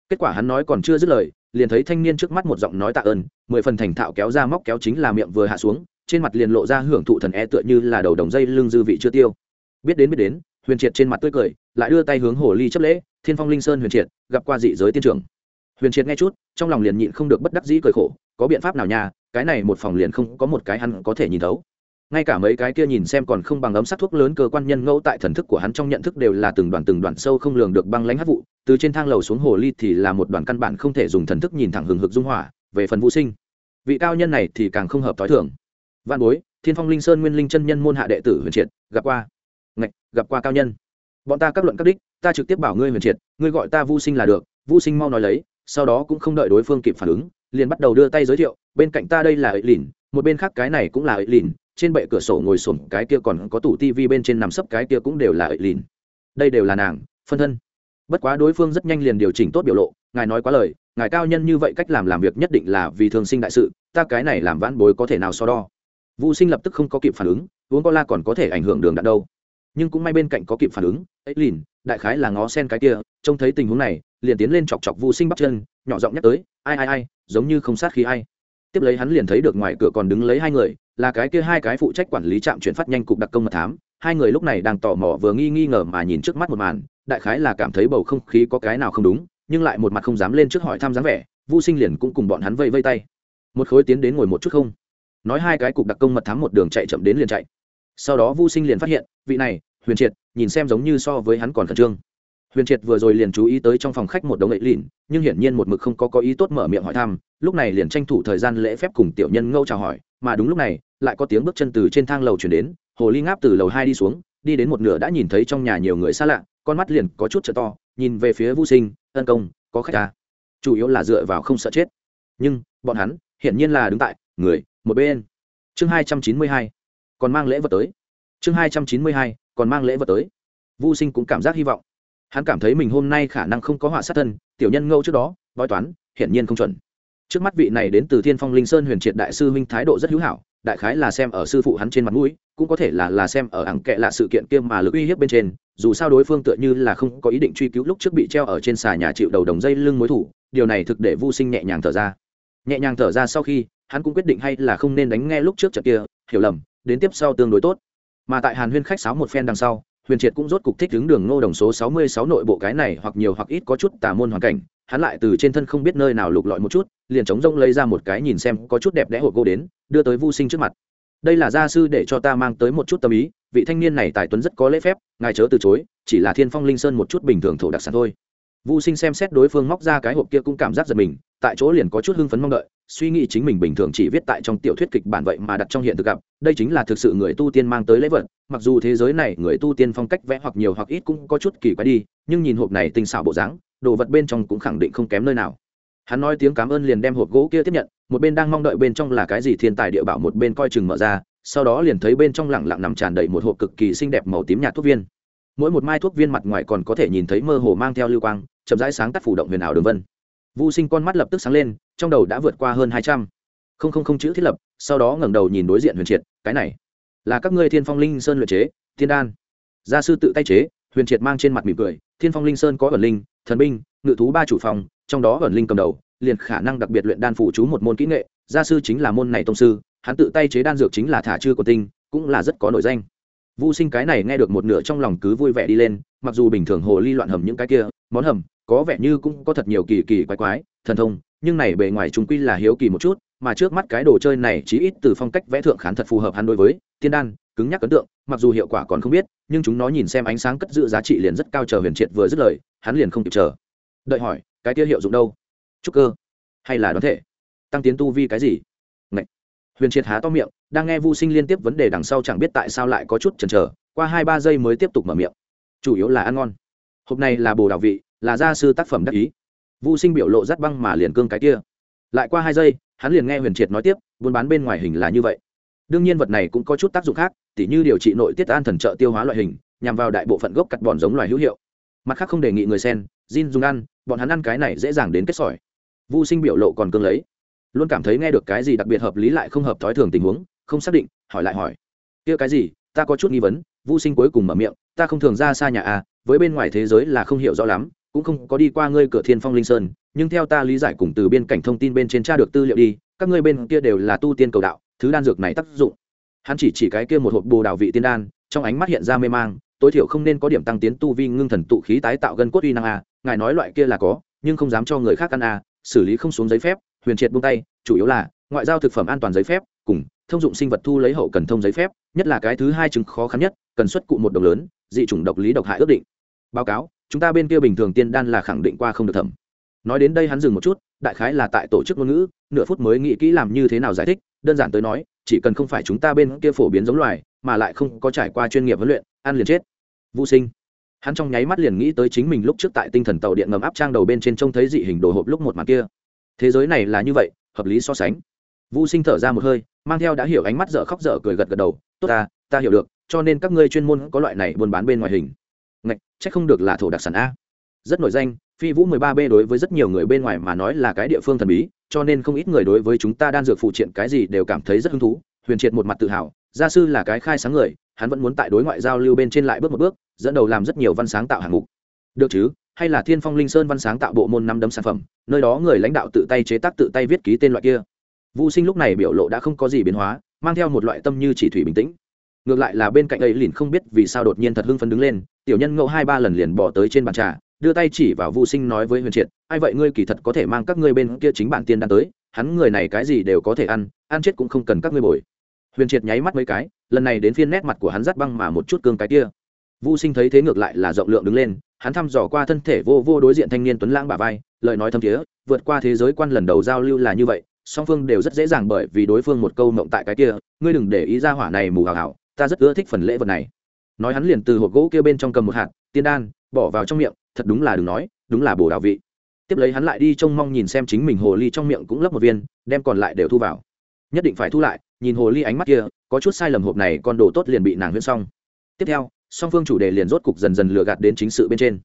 Kết quả hắn nói còn chưa dứt lời, liền thấy thanh niên trước mắt một giọng nói tạ ơn, mười phần thành thạo kéo ra móc kéo chính là miệng vừa hạ xuống, trên mặt liền lộ ra hưởng thụ thần e tựa như là đầu đồng dây lưng dư vị chưa tiêu. Biết đến biết đến, huyền triệt trên mặt tươi cười, lại đưa tay hướng hồ ly chấp lễ, thiên phong linh sơn huyền triệt, gặp qua dị giới tiên trưởng huyền triệt nghe chút, trong lòng liền nhịn không được bất đắc dĩ cười khổ, có biện pháp nào nhà cái này một phòng liền không có một cái hắn có thể nhìn thấu. Ngay cả mấy cái kia nhìn xem còn không bằng ấm sát thuốc lớn cơ quan nhân ngẫu tại thần thức của hắn trong nhận thức đều là từng đoàn từng đoàn sâu không lường được băng lãnh hát vụ, từ trên thang lầu xuống hồ ly thì là một đoàn căn bản không thể dùng thần thức nhìn thẳng hừng hực dung hỏa, về phần vũ sinh. Vị cao nhân này thì càng không hợp t h o i thường. Văn bối, thiên phong linh sơn nguyên linh chân nhân môn hạ đệ tử huyền triệt, gặp qua. Ngạch, gặp qua cao nhân. Bọn ta các luận các đích, ta trực tiếp bảo ngươi huyền triệt, ngươi gọi ta vô sinh là được vô sinh mau nói lấy sau đó cũng không đợi đối phương kịp phản ứng, liền bắt đầu đưa tay giới thiệu, bên cạnh ta đây là ấy lìn, một bên khác cái này cũng là ấy lìn, trên bệ cửa sổ ngồi sổm cái kia còn có tủ tivi bên trên nằm sấp cái kia cũng đều là ấy lìn. Đây đều là nàng, phân thân. Bất quá đối phương rất nhanh liền điều chỉnh tốt biểu lộ, ngài nói quá lời, ngài cao nhân như vậy cách làm làm việc nhất định là vì thường sinh đại sự, ta cái này làm vãn bối có thể nào so đo. Vũ sinh lập tức không có kịp phản ứng, uống co la còn có thể ảnh hưởng đường đạn đâu. Nhưng cũng may bên cạnh có kịp phản ứng, ấy lìn, đại khái là ngó sen cái kia, trông thấy tình huống này liền tiến lên chọc chọc Vu sinh bắt chân, nhỏ giọng nhắc tới, ai ai ai, giống như không sát khí ai. Tiếp lấy hắn liền thấy được ngoài cửa còn đứng lấy hai người, là cái kia hai cái phụ trách quản lý trạm chuyển phát nhanh cục đặc công mật thám. Hai người lúc này đang tò mò vừa nghi nghi ngờ mà nhìn trước mắt một màn, đại khái là cảm thấy bầu không khí có cái nào không đúng, nhưng lại một mặt không dám lên trước hỏi thăm dáng vẻ, vu sinh liền cũng cùng bọn hắn vây vây tay. Một khối tiến đến ngồi một chút không? Nói hai cái cục đặc công mật thám một đường chạy chậm đến liền chạy. Sau đó vu sinh liền phát hiện, vị này, huyền triệt, nhìn xem giống như so với hắn còn khẩn trương huyền triệt vừa rồi liền chú ý tới trong phòng khách một đống ệ lìn nhưng hiển nhiên một mực không có có ý tốt mở miệng hỏi thăm, lúc này liền tranh thủ thời gian lễ phép cùng tiểu nhân ngâu chào hỏi, mà đúng lúc này, lại có tiếng bước chân từ trên thang lầu chuyển đến, hồ ly ngáp từ lầu hai đi xuống, đi đến một nửa đã nhìn thấy trong nhà nhiều người xa lạ, con mắt liền có chút trợ to, nhìn về phía vô sinh, ân công, có khách ta chủ yếu là dựa vào không sợ chết. Nhưng, bọn hắn, hiển nhiên là đứng tại, người, một bên. Chương hai trăm chín mươi hai, còn mang lễ vật tới. Chương hai trăm chín mươi hai, còn mang lễ vật tới. Vô sinh cũng cảm giác hy vọng hắn cảm thấy mình hôm nay khả năng không có họa sát thân, tiểu nhân ngâu trước đó, bói toán, hiển nhiên không chuẩn. Trước mắt vị này đến từ thiên phong linh sơn huyền triệt đại sư huynh thái độ rất hữu hảo, đại khái là xem ở sư phụ hắn trên mặt mũi, cũng có thể là là xem ở ẳng kệ là sự kiện kia mà lực uy hiếp bên trên, dù sao đối phương tựa như là không có ý định truy cứu lúc trước bị treo ở trên xà nhà chịu đầu đồng dây lưng mối thủ, điều này thực để vô sinh nhẹ nhàng thở ra. Nhẹ nhàng thở ra sau khi, hắn cũng quyết định hay là không nên đánh nghe lúc trước trận kia, hiểu lầm, đến tiếp sau tương đối tốt. Mà tại hàn huyên khách sáo một phen đằng sau huyền triệt cũng rốt cục thích đứng đường ngô đồng số sáu mươi sáu nội bộ cái này hoặc nhiều hoặc ít có chút tà môn hoàn cảnh. Hắn lại từ trên thân không biết nơi nào lục lọi một chút, liền chống rông lấy ra một cái nhìn xem có chút đẹp đẽ hộp gỗ đến, đưa tới vô sinh trước mặt. Đây là gia sư để cho ta mang tới một chút tâm ý, vị thanh niên này tài tuấn rất có lễ phép, ngài chớ từ chối, chỉ là thiên phong linh sơn một chút bình thường thổ đặc sản thôi. Vô sinh xem xét đối phương móc ra cái hộp kia cũng cảm giác giật mình, tại chỗ liền có chút hưng phấn mong đợi suy nghĩ chính mình bình thường chỉ viết tại trong tiểu thuyết kịch bản vậy mà đặt trong hiện thực gặp, đây chính là thực sự người tu tiên mang tới lễ vật, mặc dù thế giới này người tu tiên phong cách vẽ hoặc nhiều hoặc ít cũng có chút kỳ quái đi, nhưng nhìn hộp này tinh xảo bộ dáng, đồ vật bên trong cũng khẳng định không kém nơi nào. Hắn nói tiếng cảm ơn liền đem hộp gỗ kia tiếp nhận, một bên đang mong đợi bên trong là cái gì thiên tài địa bảo một bên coi chừng mở ra, sau đó liền thấy bên trong lẳng lặng nằm tràn đầy một hộp cực kỳ xinh đẹp màu tím nhạt thuốc viên. Mỗi một mai thuốc viên mặt ngoài còn có thể nhìn thấy mơ hồ mang theo lưu quang, chậm rãi sáng tắt phủ động huyền ảo đường vân. Vô sinh con mắt lập tức sáng lên trong đầu đã vượt qua hơn hai trăm. Không không không chữ thiết lập sau đó ngẩng đầu nhìn đối diện huyền triệt cái này là các ngươi thiên phong linh sơn luyện chế thiên đan. Gia sư tự tay chế huyền triệt mang trên mặt mỉm cười thiên phong linh sơn có ẩn linh thần binh ngự thú ba chủ phòng trong đó ẩn linh cầm đầu liền khả năng đặc biệt luyện đan phụ chú một môn kỹ nghệ gia sư chính là môn này tông sư hắn tự tay chế đan dược chính là thả chư của tinh cũng là rất có nội danh. Vu Sinh cái này nghe được một nửa trong lòng cứ vui vẻ đi lên, mặc dù bình thường hồ ly loạn hầm những cái kia, món hầm, có vẻ như cũng có thật nhiều kỳ kỳ quái quái, thần thông, nhưng này bề ngoài chúng quy là hiếu kỳ một chút, mà trước mắt cái đồ chơi này chí ít từ phong cách vẽ thượng khán thật phù hợp hắn đối với tiên đan, cứng nhắc ấn tượng, mặc dù hiệu quả còn không biết, nhưng chúng nó nhìn xem ánh sáng cất giữ giá trị liền rất cao chờ huyền triệt vừa dứt lời, hắn liền không kịp chờ. Đợi hỏi, cái kia hiệu dụng đâu? Trúc cơ, hay là đoán thể? Tăng tiến tu vi cái gì? Ngậy. Huyền triệt há to miệng, đang nghe Vu Sinh liên tiếp vấn đề đằng sau chẳng biết tại sao lại có chút chần chờ, qua hai ba giây mới tiếp tục mở miệng. Chủ yếu là ăn ngon. Hộp này là bồ đào vị, là gia sư tác phẩm đắc ý. Vu Sinh biểu lộ rắt băng mà liền cương cái kia. Lại qua hai giây, hắn liền nghe Huyền Triệt nói tiếp, buôn bán bên ngoài hình là như vậy. Đương nhiên vật này cũng có chút tác dụng khác, tỉ như điều trị nội tiết an thần trợ tiêu hóa loại hình, nhằm vào đại bộ phận gốc cắt bòn giống loài hữu hiệu. Mặt khác không đề nghị người sen, Jin dùng ăn, bọn hắn ăn cái này dễ dàng đến kết sỏi vô sinh biểu lộ còn cương lấy luôn cảm thấy nghe được cái gì đặc biệt hợp lý lại không hợp thói thường tình huống không xác định hỏi lại hỏi kia cái gì ta có chút nghi vấn vô sinh cuối cùng mở miệng ta không thường ra xa nhà à với bên ngoài thế giới là không hiểu rõ lắm cũng không có đi qua ngươi cửa thiên phong linh sơn, nhưng theo ta lý giải cùng từ biên cảnh thông tin bên trên tra được tư liệu đi, các ngươi bên kia đều là tu tiên cầu đạo, thứ đan dược này tác dụng. Hắn chỉ chỉ cái kia một hộp bồ đào vị tiên đan, trong ánh mắt hiện ra mê mang, tối thiểu không nên có điểm tăng tiến tu vi ngưng thần tụ khí tái tạo gân cốt uy năng a, ngài nói loại kia là có, nhưng không dám cho người khác ăn a, xử lý không xuống giấy phép, huyền triệt buông tay, chủ yếu là ngoại giao thực phẩm an toàn giấy phép, cùng thông dụng sinh vật thu lấy hậu cần thông giấy phép, nhất là cái thứ hai chứng khó khăn nhất, cần xuất cụ một đồng lớn, dị chủng độc lý độc hại ước định báo cáo, chúng ta bên kia bình thường tiên đan là khẳng định qua không được thẩm. Nói đến đây hắn dừng một chút, đại khái là tại tổ chức ngôn ngữ, nửa phút mới nghĩ kỹ làm như thế nào giải thích, đơn giản tới nói, chỉ cần không phải chúng ta bên kia phổ biến giống loài, mà lại không có trải qua chuyên nghiệp huấn luyện, ăn liền chết. Vũ sinh. Hắn trong nháy mắt liền nghĩ tới chính mình lúc trước tại tinh thần tàu điện ngầm áp trang đầu bên trên trông thấy dị hình đồ hộp lúc một mặt kia. Thế giới này là như vậy, hợp lý so sánh. Vũ sinh thở ra một hơi, mang theo đã hiểu ánh mắt dở khóc dở cười gật gật đầu, tốt ta ta hiểu được, cho nên các ngươi chuyên môn có loại này buôn bán bên ngoài hình chắc không được là thổ đặc sản a. Rất nổi danh, phi vũ 13 b đối với rất nhiều người bên ngoài mà nói là cái địa phương thần bí, cho nên không ít người đối với chúng ta đan dược phụ triện cái gì đều cảm thấy rất hứng thú. Huyền triệt một mặt tự hào, gia sư là cái khai sáng người, hắn vẫn muốn tại đối ngoại giao lưu bên trên lại bước một bước, dẫn đầu làm rất nhiều văn sáng tạo hạng mục. Được chứ, hay là thiên phong linh sơn văn sáng tạo bộ môn năm đấm sản phẩm, nơi đó người lãnh đạo tự tay chế tác tự tay viết ký tên loại kia. Vũ sinh lúc này biểu lộ đã không có gì biến hóa, mang theo một loại tâm như chỉ thủy bình tĩnh ngược lại là bên cạnh ấy liền không biết vì sao đột nhiên thật hưng phấn đứng lên tiểu nhân ngẫu hai ba lần liền bỏ tới trên bàn trà đưa tay chỉ vào Vu Sinh nói với Huyền Triệt, "Ai vậy ngươi kỳ thật có thể mang các ngươi bên kia chính bản tiên đan tới, hắn người này cái gì đều có thể ăn, ăn chết cũng không cần các ngươi bồi." Huyền Triệt nháy mắt mấy cái, lần này đến phiên nét mặt của hắn rắt băng mà một chút cương cái kia. Vu Sinh thấy thế ngược lại là rộng lượng đứng lên, hắn thăm dò qua thân thể vô vô đối diện thanh niên tuấn lãng bà vai, lời nói thâm thiế, vượt qua thế giới quan lần đầu giao lưu là như vậy, song phương đều rất dễ dàng bởi vì đối phương một câu mộng tại cái kia, ngươi đừng để ý ra hỏa này mù hào hào, ta rất ưa thích phần lễ vật này. Nói hắn liền từ hộp gỗ kia bên trong cầm một hạt tiên đan, bỏ vào trong miệng, thật đúng là đừng nói đúng là bồ đào vị. Tiếp lấy hắn lại đi trông mong nhìn xem chính mình hồ ly trong miệng cũng lấp một viên đem còn lại đều thu vào. Nhất định phải thu lại nhìn hồ ly ánh mắt kia có chút sai lầm hộp này con đồ tốt liền bị nàng huyên xong. Tiếp theo song phương chủ đề liền rốt cục dần dần lừa gạt đến chính sự bên trên.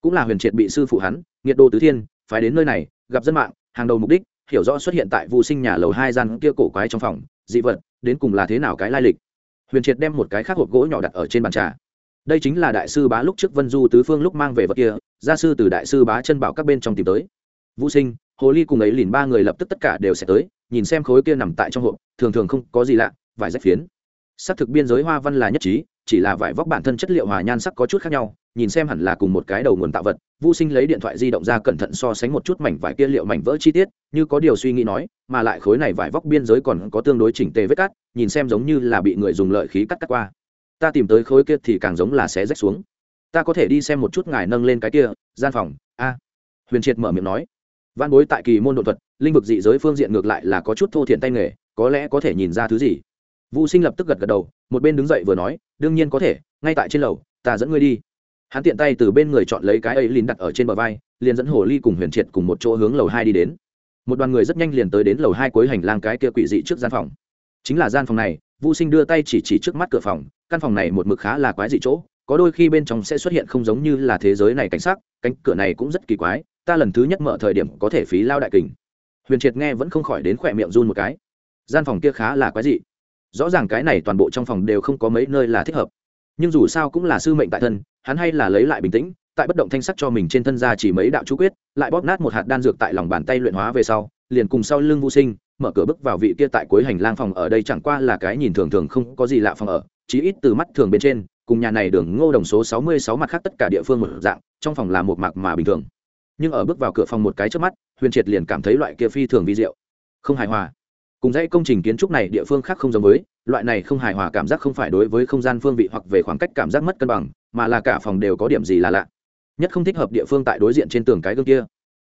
Cũng là huyền triệt bị sư phụ hắn nghiệt đô tứ thiên phải đến nơi này gặp dân mạng hàng đầu mục đích hiểu rõ xuất hiện tại vụ sinh nhà lầu hai gian kia cổ quái trong phòng dị vật đến cùng là thế nào cái lai lịch huyền triệt đem một cái khác hộp gỗ nhỏ đặt ở trên bàn trà. Đây chính là đại sư bá lúc trước vân du tứ phương lúc mang về vật kia, gia sư từ đại sư bá chân bảo các bên trong tìm tới. Vũ sinh, hồ ly cùng ấy liền ba người lập tức tất cả đều sẽ tới, nhìn xem khối kia nằm tại trong hộp, thường thường không có gì lạ vải rách phiến. Xác thực biên giới hoa văn là nhất trí chỉ là vải vóc bản thân chất liệu hòa nhan sắc có chút khác nhau, nhìn xem hẳn là cùng một cái đầu nguồn tạo vật vô sinh lấy điện thoại di động ra cẩn thận so sánh một chút mảnh vải kia liệu mảnh vỡ chi tiết, như có điều suy nghĩ nói, mà lại khối này vải vóc biên giới còn có tương đối chỉnh tề vết cắt, nhìn xem giống như là bị người dùng lợi khí cắt cắt qua. Ta tìm tới khối kia thì càng giống là sẽ rách xuống. Ta có thể đi xem một chút ngài nâng lên cái kia, gian phòng, a. Huyền triệt mở miệng nói. Văn bối tại kỳ môn đột thuật, linh vực dị giới phương diện ngược lại là có chút thô thiện tay nghề, có lẽ có thể nhìn ra thứ gì? Vũ sinh lập tức gật gật đầu một bên đứng dậy vừa nói đương nhiên có thể ngay tại trên lầu ta dẫn ngươi đi. Hắn tiện tay từ bên người chọn lấy cái ấy lìn đặt ở trên bờ vai liền dẫn hồ ly cùng huyền triệt cùng một chỗ hướng lầu hai đi đến. Một đoàn người rất nhanh liền tới đến lầu hai cuối hành lang cái kia quỷ dị trước gian phòng. Chính là gian phòng này vũ sinh đưa tay chỉ chỉ trước mắt cửa phòng căn phòng này một mực khá là quái dị chỗ có đôi khi bên trong sẽ xuất hiện không giống như là thế giới này cảnh sắc, cánh cửa này cũng rất kỳ quái ta lần thứ nhất mở thời điểm có thể phí lao đại kình. Huyền triệt nghe vẫn không khỏi đến khỏe miệng run một cái. Gian phòng kia khá là quái dị rõ ràng cái này toàn bộ trong phòng đều không có mấy nơi là thích hợp. Nhưng dù sao cũng là sư mệnh tại thân, hắn hay là lấy lại bình tĩnh, tại bất động thanh sắc cho mình trên thân ra chỉ mấy đạo chú quyết, lại bóp nát một hạt đan dược tại lòng bàn tay luyện hóa về sau, liền cùng sau lưng vô sinh, mở cửa bước vào vị kia tại cuối hành lang phòng ở đây chẳng qua là cái nhìn thường thường không có gì lạ phòng ở, chí ít từ mắt thường bên trên, cùng nhà này đường ngô đồng số sáu mươi sáu mặt khác tất cả địa phương một dạng, trong phòng là một mạc mà bình thường. Nhưng ở bước vào cửa phòng một cái trước mắt, huyền triệt liền cảm thấy loại kia phi thường vi diệu. Không hài hòa cùng dãy công trình kiến trúc này địa phương khác không giống với, loại này không hài hòa cảm giác không phải đối với không gian phương vị hoặc về khoảng cách cảm giác mất cân bằng, mà là cả phòng đều có điểm gì là lạ. Nhất không thích hợp địa phương tại đối diện trên tường cái gương kia.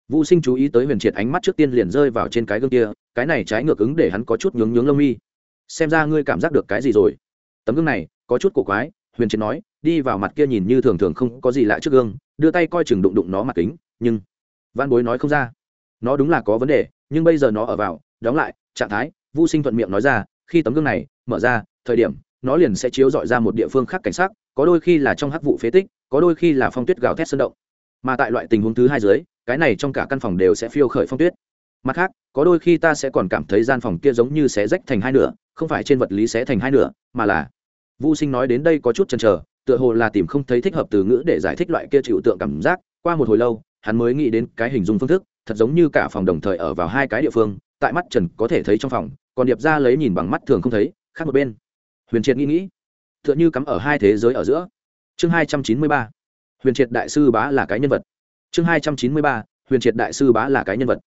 Vũ sinh chú ý tới huyền triệt ánh mắt trước tiên liền rơi vào trên cái gương kia, cái này trái ngược ứng để hắn có chút nhướng nhướng lông mi. Xem ra ngươi cảm giác được cái gì rồi? Tấm gương này, có chút cổ quái, huyền triệt nói, đi vào mặt kia nhìn như thường thường không có gì lạ trước gương, đưa tay coi chừng đụng đụng nó mặt kính, nhưng văn bối nói không ra. Nó đúng là có vấn đề, nhưng bây giờ nó ở vào, đóng lại trạng thái, Vu sinh thuận miệng nói ra, khi tấm gương này mở ra, thời điểm, nó liền sẽ chiếu dọi ra một địa phương khác cảnh sát có đôi khi là trong hắc vụ phế tích, có đôi khi là phong tuyết gào thét sơn động. Mà tại loại tình huống thứ hai dưới, cái này trong cả căn phòng đều sẽ phiêu khởi phong tuyết. Mặt khác, có đôi khi ta sẽ còn cảm thấy gian phòng kia giống như sẽ rách thành hai nửa, không phải trên vật lý sẽ thành hai nửa, mà là vô sinh nói đến đây có chút chần chờ, tựa hồ là tìm không thấy thích hợp từ ngữ để giải thích loại kia chịu tượng cảm giác. Qua một hồi lâu, hắn mới nghĩ đến cái hình dung phương thức, thật giống như cả phòng đồng thời ở vào hai cái địa phương tại mắt trần có thể thấy trong phòng, còn điệp ra lấy nhìn bằng mắt thường không thấy, khác một bên. Huyền triệt nghĩ nghĩ, tựa như cắm ở hai thế giới ở giữa. Chương hai trăm chín mươi ba, huyền triệt đại sư bá là cái nhân vật. Chương hai trăm chín mươi ba, huyền triệt đại sư bá là cái nhân vật.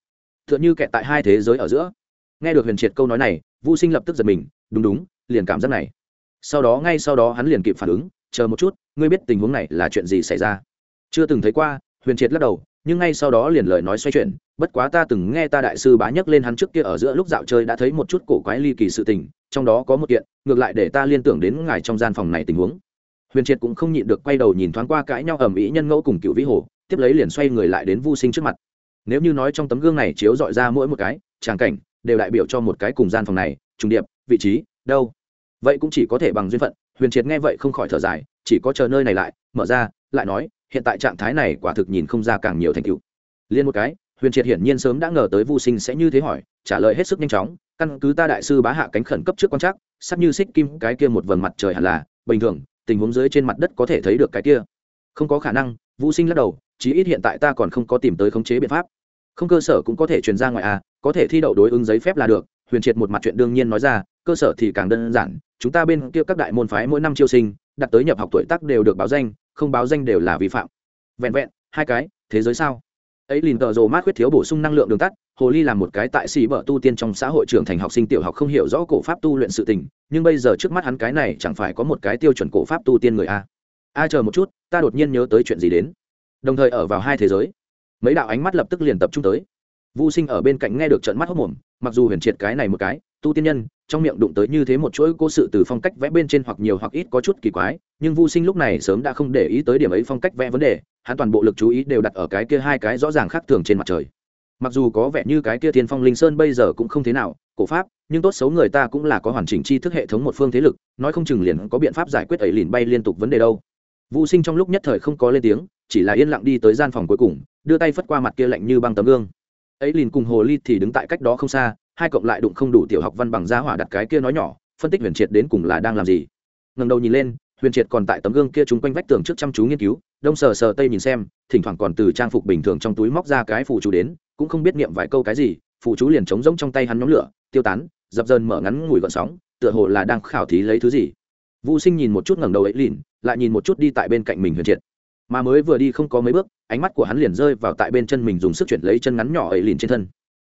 Tựa như kẹt tại hai thế giới ở giữa. Nghe được huyền triệt câu nói này vô sinh lập tức giật mình, đúng đúng, liền cảm giác này. Sau đó ngay sau đó hắn liền kịp phản ứng, chờ một chút, ngươi biết tình huống này là chuyện gì xảy ra? Chưa từng thấy qua, huyền triệt lắc đầu nhưng ngay sau đó liền lời nói xoay chuyển, bất quá ta từng nghe ta đại sư bá nhắc lên hắn trước kia ở giữa lúc dạo chơi đã thấy một chút cổ quái ly kỳ sự tình, trong đó có một kiện, ngược lại để ta liên tưởng đến ngài trong gian phòng này tình huống. Huyền triệt cũng không nhịn được quay đầu nhìn thoáng qua cãi nhau ầm ĩ nhân ngẫu cùng cựu vĩ hồ, tiếp lấy liền xoay người lại đến vu sinh trước mặt. Nếu như nói trong tấm gương này chiếu dọi ra mỗi một cái, tràng cảnh, đều đại biểu cho một cái cùng gian phòng này, trùng điệp, vị trí, đâu? Vậy cũng chỉ có thể bằng duyên phận. Huyền triệt nghe vậy không khỏi thở dài, chỉ có chờ nơi này lại, mở ra, lại nói hiện tại trạng thái này quả thực nhìn không ra càng nhiều thành tựu. Liên một cái, huyền triệt hiển nhiên sớm đã ngờ tới vu sinh sẽ như thế hỏi, trả lời hết sức nhanh chóng, căn cứ ta đại sư bá hạ cánh khẩn cấp trước quan trắc, sắc như xích kim, cái kia một vầng mặt trời hẳn là, bình thường, tình huống dưới trên mặt đất có thể thấy được cái kia. Không có khả năng, Vu sinh lắc đầu, chí ít hiện tại ta còn không có tìm tới khống chế biện pháp. Không cơ sở cũng có thể truyền ra ngoài à có thể thi đậu đối ứng giấy phép là được, huyền triệt một mặt chuyện đương nhiên nói ra, cơ sở thì càng đơn giản, chúng ta bên kia các đại môn phái mỗi năm chiêu sinh, đặt tới nhập học tuổi tác đều được báo danh không báo danh đều là vi phạm. Vẹn vẹn, hai cái, thế giới sao? Ấy lìn tờ rồ mát khuyết thiếu bổ sung năng lượng đường tắt, hồ ly là một cái tại xì bở tu tiên trong xã hội trưởng thành học sinh tiểu học không hiểu rõ cổ pháp tu luyện sự tình, nhưng bây giờ trước mắt hắn cái này chẳng phải có một cái tiêu chuẩn cổ pháp tu tiên người a. A chờ một chút, ta đột nhiên nhớ tới chuyện gì đến. Đồng thời ở vào hai thế giới, mấy đạo ánh mắt lập tức liền tập trung tới vô sinh ở bên cạnh nghe được trận mắt hốc mồm, mặc dù huyền triệt cái này một cái, tu tiên nhân, trong miệng đụng tới như thế một chuỗi cố sự từ phong cách vẽ bên trên hoặc nhiều hoặc ít có chút kỳ quái, nhưng vô sinh lúc này sớm đã không để ý tới điểm ấy phong cách vẽ vấn đề, hắn toàn bộ lực chú ý đều đặt ở cái kia hai cái rõ ràng khác thường trên mặt trời. Mặc dù có vẻ như cái kia thiên phong linh sơn bây giờ cũng không thế nào, cổ pháp, nhưng tốt xấu người ta cũng là có hoàn chỉnh tri thức hệ thống một phương thế lực, nói không chừng liền có biện pháp giải quyết ấy liền bay liên tục vấn đề đâu. Vũ sinh trong lúc nhất thời không có lên tiếng, chỉ là yên lặng đi tới gian phòng cuối cùng, đưa tay phất qua mặt kia lạnh như băng tấm gương ấy liền cùng hồ ly thì đứng tại cách đó không xa, hai cộng lại đụng không đủ tiểu học văn bằng giá hỏa đặt cái kia nói nhỏ, phân tích huyền triệt đến cùng là đang làm gì. Ngần đầu nhìn lên, huyền triệt còn tại tấm gương kia chúng quanh vách tường trước chăm chú nghiên cứu, đông sờ sờ tây nhìn xem, thỉnh thoảng còn từ trang phục bình thường trong túi móc ra cái phụ chú đến, cũng không biết niệm vài câu cái gì phụ chú liền trống rỗng trong tay hắn nhóm lửa, tiêu tán, dập dần mở ngắn ngủi gọn sóng, tựa hồ là đang khảo thí lấy thứ gì. Vũ sinh nhìn một chút ngẩng đầu ấy lìn, lại nhìn một chút đi tại bên cạnh mình huyền triệt. Mà mới vừa đi không có mấy bước ánh mắt của hắn liền rơi vào tại bên chân mình dùng sức chuyển lấy chân ngắn nhỏ ấy lìn trên thân.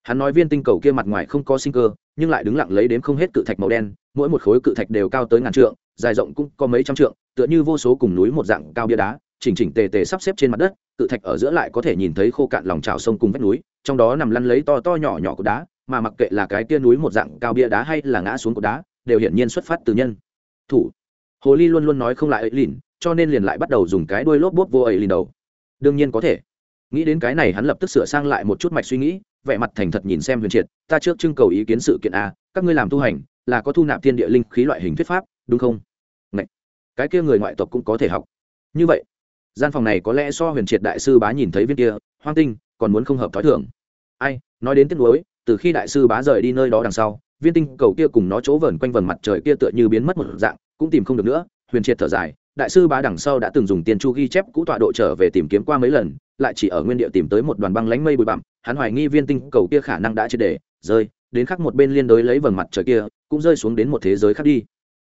Hắn nói viên tinh cầu kia mặt ngoài không có sinh cơ, nhưng lại đứng lặng lấy đếm không hết cự thạch màu đen, mỗi một khối cự thạch đều cao tới ngàn trượng, dài rộng cũng có mấy trăm trượng, tựa như vô số cùng núi một dạng cao bia đá, chỉnh chỉnh tề tề sắp xếp trên mặt đất, cự thạch ở giữa lại có thể nhìn thấy khô cạn lòng trào sông cùng vách núi, trong đó nằm lăn lấy to to nhỏ nhỏ của đá, mà mặc kệ là cái tia núi một dạng cao bia đá hay là ngã xuống của đá, đều hiển nhiên xuất phát từ nhân. Thủ. Hồ ly luôn luôn nói không lại ấy lìn, cho nên liền lại bắt đầu dùng cái đuôi lốp bốp vô ấy lìn đầu đương nhiên có thể. Nghĩ đến cái này hắn lập tức sửa sang lại một chút mạch suy nghĩ, vẻ mặt thành thật nhìn xem huyền triệt, ta trước trưng cầu ý kiến sự kiện a, các ngươi làm tu hành, là có thu nạp thiên địa linh khí loại hình thuyết pháp, đúng không? Ngậy. cái kia người ngoại tộc cũng có thể học. Như vậy, gian phòng này có lẽ so huyền triệt đại sư bá nhìn thấy viên kia, hoang tinh, còn muốn không hợp thói thường. Ai, nói đến tiếc nuối, từ khi đại sư bá rời đi nơi đó đằng sau, viên tinh cầu kia cùng nó chỗ vờn quanh vần mặt trời kia tựa như biến mất một dạng, cũng tìm không được nữa, huyền triệt thở dài đại sư bá đằng sau đã từng dùng tiền chu ghi chép cũ tọa độ trở về tìm kiếm qua mấy lần, lại chỉ ở nguyên địa tìm tới một đoàn băng lánh mây bụi bặm, hắn hoài nghi viên tinh cầu kia khả năng đã triệt để rơi, đến khắc một bên liên đối lấy vầng mặt trời kia, cũng rơi xuống đến một thế giới khác đi.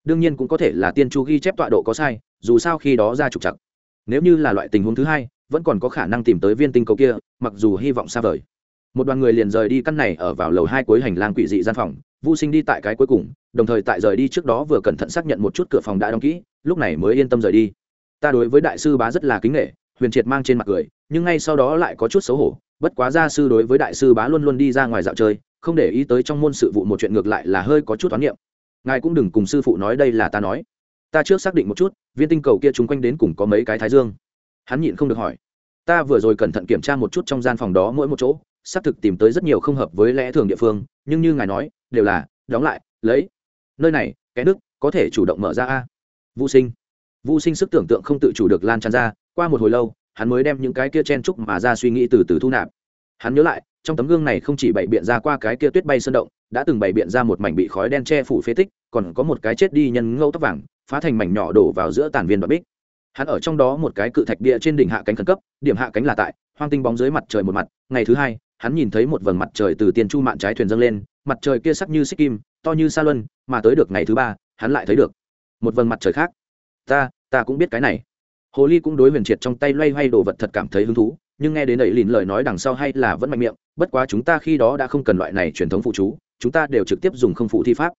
Đương nhiên cũng có thể là tiên chu ghi chép tọa độ có sai, dù sao khi đó ra trục chặt nếu như là loại tình huống thứ hai, vẫn còn có khả năng tìm tới viên tinh cầu kia, mặc dù hy vọng xa vời một đoàn người liền rời đi căn này ở vào lầu hai cuối hành lang quỷ dị gian phòng vô sinh đi tại cái cuối cùng, đồng thời tại rời đi trước đó vừa cẩn thận xác nhận một chút cửa phòng đã đóng kỹ, lúc này mới yên tâm rời đi. Ta đối với đại sư bá rất là kính nghệ huyền triệt mang trên mặt cười, nhưng ngay sau đó lại có chút xấu hổ, bất quá gia sư đối với đại sư bá luôn luôn đi ra ngoài dạo chơi, không để ý tới trong môn sự vụ một chuyện ngược lại là hơi có chút toán niệm. Ngài cũng đừng cùng sư phụ nói đây là ta nói. Ta trước xác định một chút, viên tinh cầu kia chung quanh đến cùng có mấy cái thái dương. Hắn nhịn không được hỏi. Ta vừa rồi cẩn thận kiểm tra một chút trong gian phòng đó mỗi một chỗ xác thực tìm tới rất nhiều không hợp với lẽ thường địa phương, nhưng như ngài nói, đều là, đóng lại, lấy. Nơi này cái nước có thể chủ động mở ra a. Vô sinh. Vô sinh sức tưởng tượng không tự chủ được lan tràn ra, qua một hồi lâu, hắn mới đem những cái kia chen trúc mà ra suy nghĩ từ từ thu nạp. Hắn nhớ lại, trong tấm gương này không chỉ bày biện ra qua cái kia tuyết bay sơn động, đã từng bày biện ra một mảnh bị khói đen che phủ phế tích, còn có một cái chết đi nhân ngâu tóc vàng, phá thành mảnh nhỏ đổ vào giữa tàn viên đoạn bích. Hắn ở trong đó một cái cự thạch địa trên đỉnh hạ cánh khẩn cấp, điểm hạ cánh là tại, hoang tinh bóng dưới mặt trời một mặt, ngày thứ hai hắn nhìn thấy một vầng mặt trời từ tiền chu mạn trái thuyền dâng lên, mặt trời kia sắc như xích kim, to như sa luân, mà tới được ngày thứ ba, hắn lại thấy được một vầng mặt trời khác. Ta ta cũng biết cái này. Hồ ly cũng đối huyền triệt trong tay loay hoay đồ vật thật cảm thấy hứng thú, nhưng nghe đến ấy lìn lời nói đằng sau hay là vẫn mạnh miệng, bất quá chúng ta khi đó đã không cần loại này truyền thống phụ chú, chúng ta đều trực tiếp dùng không phụ thi pháp.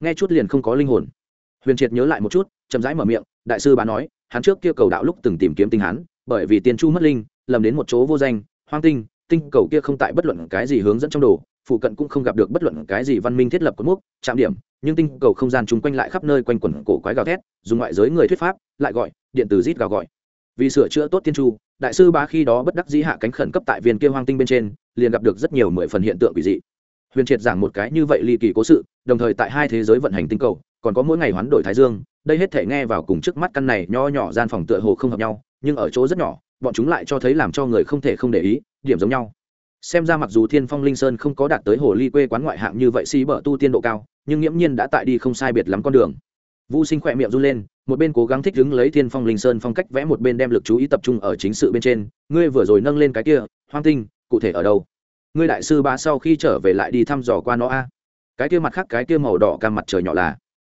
Nghe chút liền không có linh hồn. Huyền triệt nhớ lại một chút, chậm rãi mở miệng, đại sư bà nói, hắn trước kia cầu đạo lúc từng tìm kiếm tinh hắn bởi vì tiên chu mất linh, lầm đến một chỗ vô danh, hoang tinh tinh cầu kia không tại bất luận cái gì hướng dẫn trong đồ, phụ cận cũng không gặp được bất luận cái gì văn minh thiết lập cột mốc chạm điểm, nhưng tinh cầu không gian chung quanh lại khắp nơi quanh quẩn cổ quái gào thét, dùng ngoại giới người thuyết pháp, lại gọi, điện từ rít gào gọi. Vì sửa chữa tốt tiên chu đại sư bá khi đó bất đắc dĩ hạ cánh khẩn cấp tại viên kia hoang tinh bên trên, liền gặp được rất nhiều mười phần hiện tượng quỷ dị. Huyền triệt giảng một cái như vậy ly kỳ cố sự, đồng thời tại hai thế giới vận hành tinh cầu, còn có mỗi ngày hoán đổi thái dương, đây hết thể nghe vào cùng trước mắt căn này nho nhỏ gian phòng tựa hồ không hợp nhau, nhưng ở chỗ rất nhỏ, bọn chúng lại cho thấy làm cho người không thể không để ý điểm giống nhau xem ra mặc dù thiên phong linh sơn không có đạt tới hồ ly quê quán ngoại hạng như vậy si bở tu tiên độ cao nhưng nghiễm nhiên đã tại đi không sai biệt lắm con đường Vu Sinh khỏe miệng run lên, một bên cố gắng thích ứng lấy Thiên Phong Linh Sơn phong cách vẽ một bên đem lực chú ý tập trung ở chính sự bên trên, ngươi vừa rồi nâng lên cái kia, Hoang Tinh, cụ thể ở đâu? Ngươi đại sư ba sau khi trở về lại đi thăm dò qua nó a. Cái kia mặt khác cái kia màu đỏ cam mặt trời nhỏ là,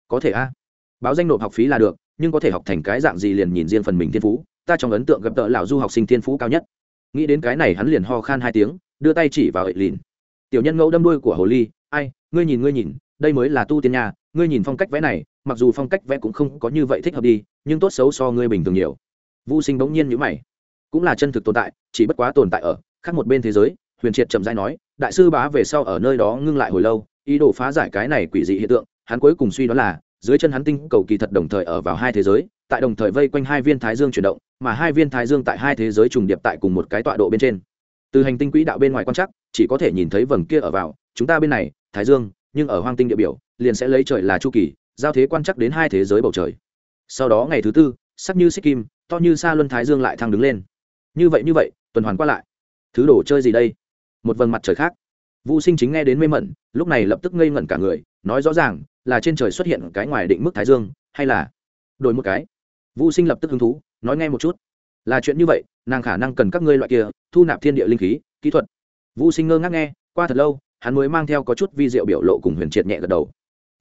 có thể a. Báo danh nộp học phí là được, nhưng có thể học thành cái dạng gì liền nhìn riêng phần mình thiên phú, ta trong ấn tượng gặp tợ lão du học sinh thiên phú cao nhất. Nghĩ đến cái này hắn liền ho khan hai tiếng, đưa tay chỉ vào ệ lìn. Tiểu nhân ngẫu đâm đuôi của hồ ly, ai, ngươi nhìn ngươi nhìn, đây mới là tu tiên nhà, ngươi nhìn phong cách vẽ này mặc dù phong cách vẽ cũng không có như vậy thích hợp đi nhưng tốt xấu so ngươi bình thường nhiều. Vô sinh bỗng nhiên nhữ mày. Cũng là chân thực tồn tại chỉ bất quá tồn tại ở khác một bên thế giới huyền triệt chậm rãi nói. Đại sư bá về sau ở nơi đó ngưng lại hồi lâu ý đồ phá giải cái này quỷ dị hiện tượng hắn cuối cùng suy đoán là dưới chân hắn tinh cầu kỳ thật đồng thời ở vào hai thế giới, tại đồng thời vây quanh hai viên thái dương chuyển động, mà hai viên thái dương tại hai thế giới trùng điệp tại cùng một cái tọa độ bên trên. Từ hành tinh quỹ đạo bên ngoài quan chắc chỉ có thể nhìn thấy vầng kia ở vào, chúng ta bên này, thái dương, nhưng ở hoang tinh địa biểu, liền sẽ lấy trời là chu kỳ, giao thế quan chắc đến hai thế giới bầu trời. Sau đó ngày thứ tư, sắc như xích kim, to như sa luân thái dương lại thăng đứng lên. Như vậy như vậy, tuần hoàn qua lại. Thứ đồ chơi gì đây? Một vầng mặt trời khác. Vũ sinh chính nghe đến mê mẩn, lúc này lập tức ngây ngẩn cả người, nói rõ ràng là trên trời xuất hiện cái ngoài định mức thái dương, hay là đổi một cái? Vũ sinh lập tức hứng thú, nói nghe một chút. Là chuyện như vậy, nàng khả năng cần các ngươi loại kia thu nạp thiên địa linh khí, kỹ thuật. Vũ sinh ngơ ngác nghe, qua thật lâu, hắn mới mang theo có chút vi diệu biểu lộ cùng huyền triệt nhẹ gật đầu.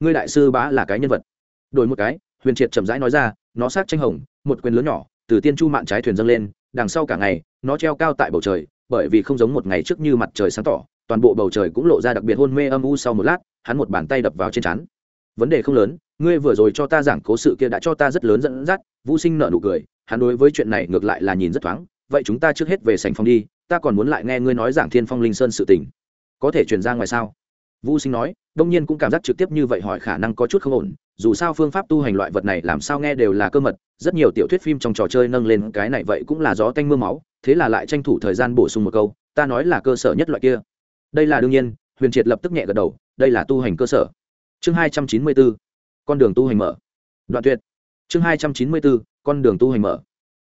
Ngươi đại sư bá là cái nhân vật. Đổi một cái, huyền triệt chậm rãi nói ra, nó sát tranh hồng, một quyền lớn nhỏ, từ tiên chu mạn trái thuyền dâng lên, đằng sau cả ngày, nó treo cao tại bầu trời, bởi vì không giống một ngày trước như mặt trời sáng tỏ, toàn bộ bầu trời cũng lộ ra đặc biệt hôn mê âm u sau một lát, hắn một bàn tay đập vào trên chắn vấn đề không lớn, ngươi vừa rồi cho ta giảng cố sự kia đã cho ta rất lớn dẫn dắt, vũ sinh nợ nụ cười, hắn đối với chuyện này ngược lại là nhìn rất thoáng, vậy chúng ta trước hết về sành phong đi, ta còn muốn lại nghe ngươi nói giảng thiên phong linh sơn sự tình. Có thể truyền ra ngoài sao? Vũ sinh nói, đông nhiên cũng cảm giác trực tiếp như vậy hỏi khả năng có chút không ổn, dù sao phương pháp tu hành loại vật này làm sao nghe đều là cơ mật, rất nhiều tiểu thuyết phim trong trò chơi nâng lên cái này vậy cũng là gió tanh m ư a máu, thế là lại tranh thủ thời gian bổ sung một câu, ta nói là cơ sở nhất loại kia. Đây là đương nhiên, huyền triệt lập tức nhẹ gật đầu, đây là tu hành cơ sở chương hai trăm chín mươi bốn con đường tu hành mở. Đoạn tuyệt. Chương hai trăm chín mươi bốn con đường tu hành mở.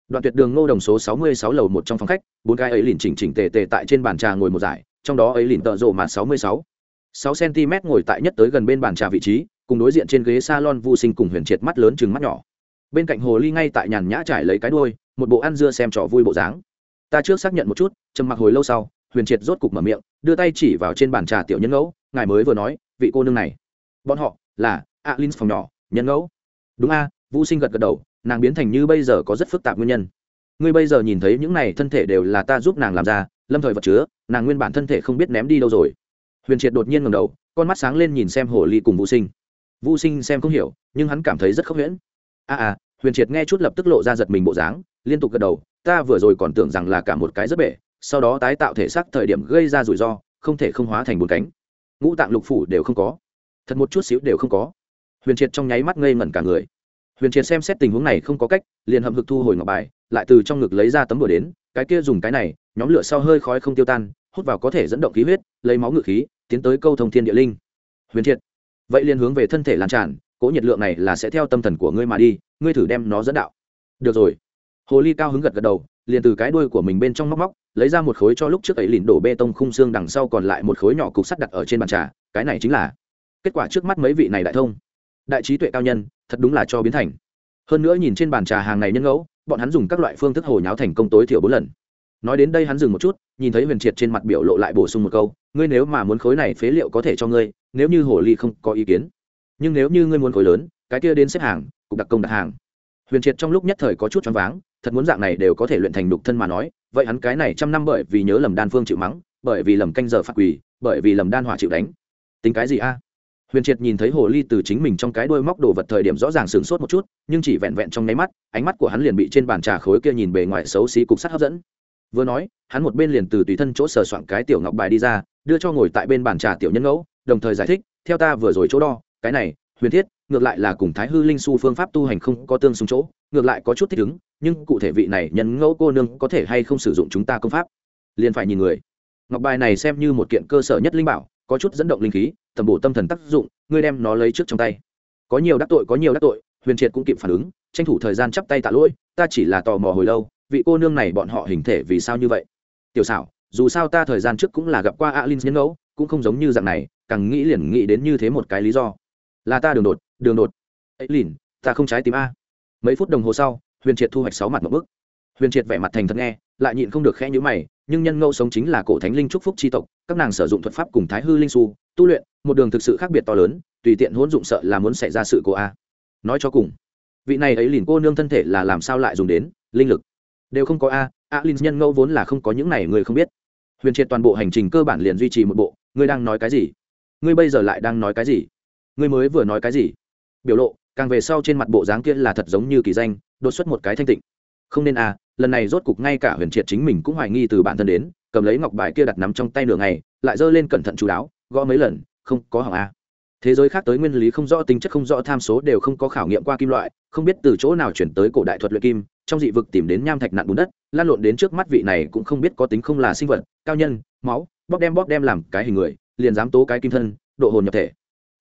Đoạn tuyệt đường ngô đồng số sáu mươi sáu lầu một trong phòng khách, bốn cái ấy liền chỉnh chỉnh tề tề tại trên bàn trà ngồi một giải trong đó ấy liền tợ rộ mà sáu mươi sáu. Sáu cm ngồi tại nhất tới gần bên bàn trà vị trí, cùng đối diện trên ghế salon vu sinh cùng huyền triệt mắt lớn chừng mắt nhỏ. Bên cạnh hồ ly ngay tại nhàn nhã trải lấy cái đuôi, một bộ ăn dưa xem trò vui bộ dáng. Ta trước xác nhận một chút, trầm mặc hồi lâu sau, huyền triệt rốt cục mở miệng, đưa tay chỉ vào trên bàn trà tiểu nhân ngẫu, ngài mới vừa nói, vị cô nương này bọn họ là alin phòng nhỏ nhân ngẫu. Đúng a à, vũ sinh gật gật đầu nàng biến thành như bây giờ có rất phức tạp nguyên nhân. Ngươi bây giờ nhìn thấy những này thân thể đều là ta giúp nàng làm ra lâm thời vật chứa nàng nguyên bản thân thể không biết ném đi đâu rồi. Huyền triệt đột nhiên ngầm đầu con mắt sáng lên nhìn xem hồ ly cùng vũ sinh. Vũ sinh xem không hiểu nhưng hắn cảm thấy rất khốc huyễn a à, à huyền triệt nghe chút lập tức lộ ra giật mình bộ dáng liên tục gật đầu ta vừa rồi còn tưởng rằng là cả một cái rất bể sau đó tái tạo thể xác thời điểm gây ra rủi ro không thể không hóa thành bốn cánh. Ngũ tạng lục phủ đều không có thật một chút xíu đều không có. Huyền triệt trong nháy mắt ngây ngẩn cả người. Huyền triệt xem xét tình huống này không có cách, liền hậm hực thu hồi ngọc bài, lại từ trong ngực lấy ra tấm bửa đến, cái kia dùng cái này, nhóm lửa sau hơi khói không tiêu tan, hút vào có thể dẫn động khí huyết, lấy máu ngự khí, tiến tới câu thông thiên địa linh. Huyền triệt, vậy liền hướng về thân thể lan tràn cỗ nhiệt lượng này là sẽ theo tâm thần của ngươi mà đi, ngươi thử đem nó dẫn đạo. Được rồi. Hồ ly cao hứng gật gật đầu, liền từ cái đuôi của mình bên trong móc móc, lấy ra một khối cho lúc trước ấy lìn đổ bê tông khung xương đằng sau còn lại một khối nhỏ cục sắt đặt ở trên bàn trà, cái này chính là kết quả trước mắt mấy vị này đại thông, đại trí tuệ cao nhân, thật đúng là cho biến thành. Hơn nữa nhìn trên bàn trà hàng này nhân ngẫu, bọn hắn dùng các loại phương thức hồi nháo thành công tối thiểu bốn lần. Nói đến đây hắn dừng một chút, nhìn thấy huyền triệt trên mặt biểu lộ lại bổ sung một câu, ngươi nếu mà muốn khối này phế liệu có thể cho ngươi, nếu như hồ ly không có ý kiến. Nhưng nếu như ngươi muốn khối lớn, cái kia đến xếp hàng, cục đặc công đặt hàng. Huyền triệt trong lúc nhất thời có chút choáng váng, thật muốn dạng này đều có thể luyện thành đục thân mà nói, vậy hắn cái này trăm năm bởi vì nhớ lầm đan phương chịu mắng, bởi vì lầm canh giờ phạt quỳ, bởi vì lầm đan hỏa chịu đánh. Tính cái gì a? Huyền triệt nhìn thấy hồ ly từ chính mình trong cái đuôi móc đồ vật thời điểm rõ ràng sửng sốt một chút, nhưng chỉ vẹn vẹn trong nháy mắt, ánh mắt của hắn liền bị trên bàn trà khối kia nhìn bề ngoài xấu xí cục sắt hấp dẫn. Vừa nói, hắn một bên liền từ tùy thân chỗ sờ soạn cái tiểu ngọc bài đi ra, đưa cho ngồi tại bên bàn trà tiểu nhân ngẫu, đồng thời giải thích, theo ta vừa rồi chỗ đo, cái này, huyền thiết, ngược lại là cùng thái hư linh su phương pháp tu hành không có tương xung chỗ, ngược lại có chút thích ứng, nhưng cụ thể vị này nhân ngẫu cô nương có thể hay không sử dụng chúng ta công pháp? Liền phải nhìn người. Ngọc bài này xem như một kiện cơ sở nhất linh bảo, có chút dẫn động linh khí tầm bổ tâm thần tác dụng, ngươi đem nó lấy trước trong tay. Có nhiều đắc tội, có nhiều đắc tội, huyền triệt cũng kịp phản ứng, tranh thủ thời gian chắp tay tạ lỗi, ta chỉ là tò mò hồi lâu, vị cô nương này bọn họ hình thể vì sao như vậy? Tiểu xảo, dù sao ta thời gian trước cũng là gặp qua alin nhân ngẫu, cũng không giống như dạng này, càng nghĩ liền nghĩ đến như thế một cái lý do. Là ta đường đột đường đột. Ấy lìn, ta không trái tim a. Mấy phút đồng hồ sau, huyền triệt thu hoạch sáu mặt một bức. Huyền triệt vẻ mặt thành thật nghe, lại nhịn không được khẽ nhữ mày, nhưng nhân ngẫu sống chính là cổ thánh linh trúc phúc tri tộc, các nàng sử dụng thuật pháp cùng thái hư linh su tu luyện, một đường thực sự khác biệt to lớn, tùy tiện hỗn dụng sợ là muốn xảy ra sự cô a. Nói cho cùng, vị này ấy lìn cô nương thân thể là làm sao lại dùng đến, linh lực? Đều không có a a linh nhân ngẫu vốn là không có những này người không biết. Huyền triệt toàn bộ hành trình cơ bản liền duy trì một bộ, ngươi đang nói cái gì? Ngươi bây giờ lại đang nói cái gì? Ngươi mới vừa nói cái gì? Biểu lộ, càng về sau trên mặt bộ dáng kia là thật giống như kỳ danh, đột xuất một cái thanh tịnh. Không nên a, lần này rốt cục ngay cả huyền triệt chính mình cũng hoài nghi từ bản thân đến, cầm lấy ngọc bài kia đặt nắm trong tay nửa ngày, lại giơ lên cẩn thận chú đáo gõ mấy lần, không có hỏng a thế giới khác tới nguyên lý không rõ, tính chất không rõ, tham số đều không có khảo nghiệm qua kim loại, không biết từ chỗ nào chuyển tới cổ đại thuật luyện kim, trong dị vực tìm đến nham thạch nặn bùn đất, lan lộn đến trước mắt vị này cũng không biết có tính không là sinh vật, cao nhân, máu, bóp đem bóp đem làm cái hình người, liền dám tố cái kim thân, độ hồn nhập thể.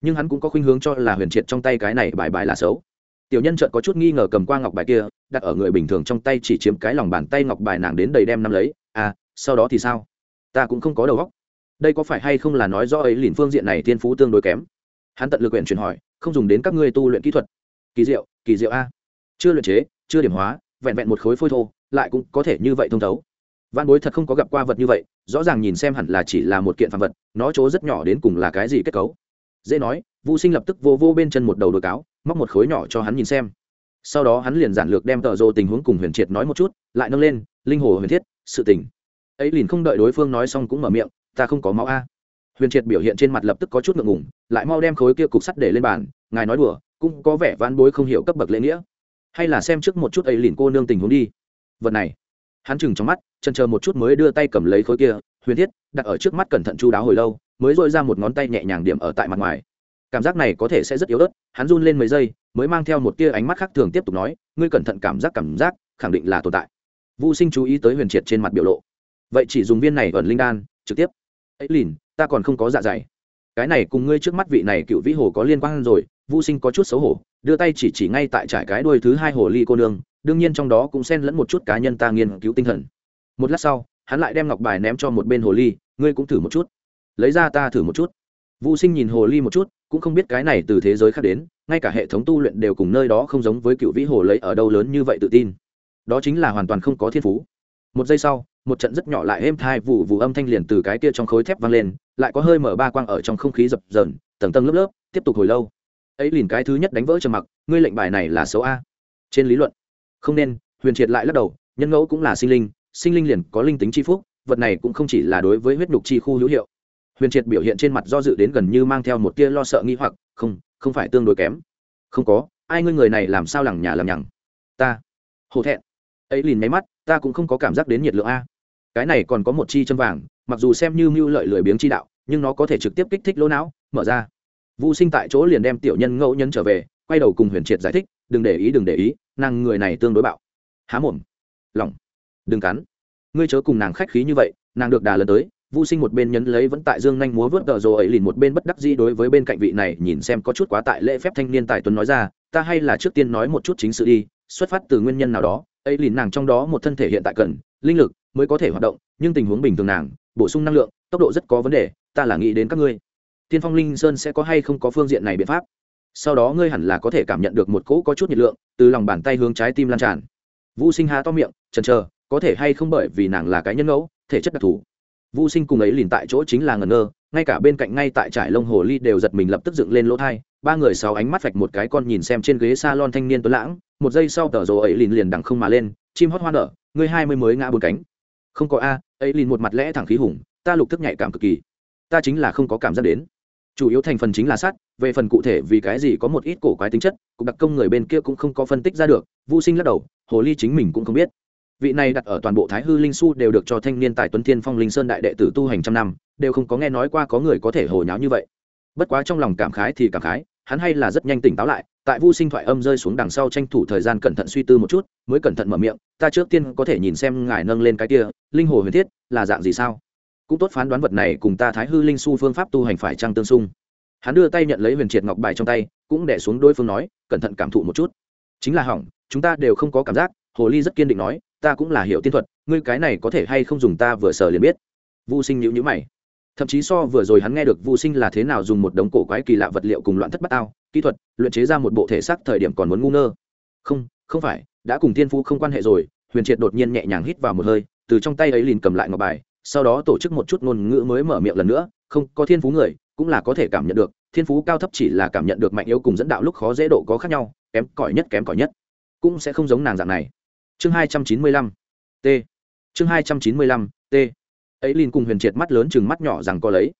Nhưng hắn cũng có khuynh hướng cho là huyền triệt trong tay cái này bài bài là xấu. Tiểu nhân chợt có chút nghi ngờ cầm qua ngọc bài kia, đặt ở người bình thường trong tay chỉ chiếm cái lòng bàn tay ngọc bài nàng đến đầy đem năm lấy. À sau đó thì sao? Ta cũng không có đầu óc đây có phải hay không là nói do ấy liền phương diện này thiên phú tương đối kém? Hắn tận lực quyển chuyển hỏi, không dùng đến các ngươi tu luyện kỹ thuật. Kỳ diệu kỳ diệu a. Chưa luyện chế, chưa điểm hóa, vẹn vẹn một khối phôi thô, lại cũng có thể như vậy thông thấu. Văn bối thật không có gặp qua vật như vậy, rõ ràng nhìn xem hẳn là chỉ là một kiện phạm vật, nó chỗ rất nhỏ đến cùng là cái gì kết cấu. Dễ nói vũ sinh lập tức vô vô bên chân một đầu đồi cáo, móc một khối nhỏ cho hắn nhìn xem. Sau đó hắn liền giản lược đem tợ rô tình huống cùng huyền triệt nói một chút, lại nâng lên, linh hồ huyền thiết, sự tình. Ấy liền không đợi đối phương nói xong cũng mở miệng ta không có máu a. Huyền triệt biểu hiện trên mặt lập tức có chút ngượng ngùng, lại mau đem khối kia cục sắt để lên bàn, ngài nói đùa, cũng có vẻ van bối không hiểu cấp bậc lễ nghĩa. Hay là xem trước một chút ấy liền cô nương tình huống đi. Vật này, hắn chừng trong mắt chân chờ một chút mới đưa tay cầm lấy khối kia, huyền thiết, đặt ở trước mắt cẩn thận chu đáo hồi lâu, mới dội ra một ngón tay nhẹ nhàng điểm ở tại mặt ngoài. Cảm giác này có thể sẽ rất yếu ớt, hắn run lên mấy giây, mới mang theo một tia ánh mắt khác thường tiếp tục nói, ngươi cẩn thận cảm giác cảm giác, khẳng định là tồn tại. Vô sinh chú ý tới huyền triệt trên mặt biểu lộ. Vậy chỉ dùng viên này ẩn linh đan, trực tiếp ấy lìn, ta còn không có dạ dày. Cái này cùng ngươi trước mắt vị này cựu vĩ hồ có liên quan rồi vô sinh có chút xấu hổ, đưa tay chỉ chỉ ngay tại trải cái đuôi thứ hai hồ ly cô nương, đương nhiên trong đó cũng xen lẫn một chút cá nhân ta nghiên cứu tinh thần. Một lát sau, hắn lại đem ngọc bài ném cho một bên hồ ly, ngươi cũng thử một chút. Lấy ra ta thử một chút. Vô sinh nhìn hồ ly một chút, cũng không biết cái này từ thế giới khác đến, ngay cả hệ thống tu luyện đều cùng nơi đó không giống với cựu vĩ hồ lấy ở đâu lớn như vậy tự tin. Đó chính là hoàn toàn không có thiên phú. Một giây sau một trận rất nhỏ lại êm thai vụ vụ âm thanh liền từ cái kia trong khối thép vang lên, lại có hơi mở ba quang ở trong không khí dập dờn, tầng tầng lớp lớp, tiếp tục hồi lâu. Ấy liền cái thứ nhất đánh vỡ trầm mặc, ngươi lệnh bài này là xấu a. Trên lý luận, không nên, huyền triệt lại lắc đầu, nhân ngẫu cũng là sinh linh sinh linh liền có linh tính chi phúc, vật này cũng không chỉ là đối với huyết nhục chi khu hữu hiệu. Huyền triệt biểu hiện trên mặt do dự đến gần như mang theo một tia lo sợ nghi hoặc, không không phải tương đối kém. Không có, ai ngươi người này làm sao lẳng nhà làm nhằng? Ta. Hổ thẹn. Ấy liền máy mắt, ta cũng không có cảm giác đến nhiệt lượng a cái này còn có một chi châm vàng mặc dù xem như mưu lợi lười biếng chi đạo nhưng nó có thể trực tiếp kích thích lỗ não mở ra. Vũ sinh tại chỗ liền đem tiểu nhân ngẫu nhân trở về quay đầu cùng huyền triệt giải thích đừng để ý đừng để ý nàng người này tương đối bạo. Há mồm. Lỏng. Đừng cắn. Ngươi chớ cùng nàng khách khí như vậy nàng được đà lần tới. Vu Sinh một bên nhấn lấy vẫn tại dương nhanh múa vớt tờ rồi ấy liền một bên bất đắc dĩ đối với bên cạnh vị này, nhìn xem có chút quá tại lễ phép thanh niên tài tuấn nói ra, ta hay là trước tiên nói một chút chính sự đi, xuất phát từ nguyên nhân nào đó, ấy lìn nàng trong đó một thân thể hiện tại cần linh lực mới có thể hoạt động, nhưng tình huống bình thường nàng, bổ sung năng lượng, tốc độ rất có vấn đề, ta là nghĩ đến các ngươi. Tiên phong linh sơn sẽ có hay không có phương diện này biện pháp? Sau đó ngươi hẳn là có thể cảm nhận được một cỗ có chút nhiệt lượng, từ lòng bàn tay hướng trái tim lan tràn. Vũ sinh há to miệng, chần chờ, có thể hay không bởi vì nàng là cái nhân ngẫu, thể chất đặc thù. Vũ sinh cùng ấy liền tại chỗ chính là ngẩn ngơ, ngay cả bên cạnh ngay tại trải lông hồ ly đều giật mình lập tức dựng lên lỗ thai, ba người sáu ánh mắt vạch một cái con nhìn xem trên ghế s a lon thanh niên tuấn lãng, một giây sau tờ rồ ấy liền liền đằng không mà lên, chim hót hoa nở, ngươi hai mươi mới ngã bốn cánh không có a, ấy liền một mặt lẽ thẳng khí hùng, ta lục thức nhạy cảm cực kỳ. Ta chính là không có cảm giác đến. Chủ yếu thành phần chính là sắt, về phần cụ thể vì cái gì có một ít cổ quái tính chất, cục đặc công người bên kia cũng không có phân tích ra được vô sinh lắc đầu, hồ ly chính mình cũng không biết. Vị này đặt ở toàn bộ thái hư linh su đều được cho thanh niên tài tuấn thiên phong linh sơn đại đệ tử tu hành trăm năm, đều không có nghe nói qua có người có thể hồ nháo như vậy. Bất quá trong lòng cảm khái thì cảm khái hắn hay là rất nhanh tỉnh táo lại, tại Vu sinh thoại âm rơi xuống đằng sau tranh thủ thời gian cẩn thận suy tư một chút, mới cẩn thận mở miệng, ta trước tiên có thể nhìn xem ngài nâng lên cái kia, linh hồ huyền thiết, là dạng gì sao? Cũng tốt phán đoán vật này cùng ta thái hư linh su phương pháp tu hành phải trăng tương xung. Hắn đưa tay nhận lấy huyền triệt ngọc bài trong tay, cũng để xuống đối phương nói, cẩn thận cảm thụ một chút. Chính là hỏng, chúng ta đều không có cảm giác, hồ ly rất kiên định nói, ta cũng là hiểu tiên thuật, ngươi cái này có thể hay không dùng ta vừa sờ liền biết. Vô sinh nhữ nhữ mày thậm chí so vừa rồi hắn nghe được vô sinh là thế nào dùng một đống cổ quái kỳ lạ vật liệu cùng loạn thất bát ao, kỹ thuật, luyện chế ra một bộ thể xác thời điểm còn muốn ngu ngơ. Không không phải, đã cùng thiên phú không quan hệ rồi, huyền triệt đột nhiên nhẹ nhàng hít vào một hơi, từ trong tay ấy liền cầm lại ngọc bài, sau đó tổ chức một chút ngôn ngữ mới mở miệng lần nữa, không, có thiên phú người, cũng là có thể cảm nhận được, thiên phú cao thấp chỉ là cảm nhận được mạnh yếu cùng dẫn đạo lúc khó dễ độ có khác nhau, kém cỏi nhất, kém cỏi nhất. Cũng sẽ không giống nàng dạng này. Chương hai trăm chín mươi lăm t. Chương hai trăm chín mươi lăm t ấy liền cùng huyền triệt mắt lớn chừng mắt nhỏ rằng có lấy.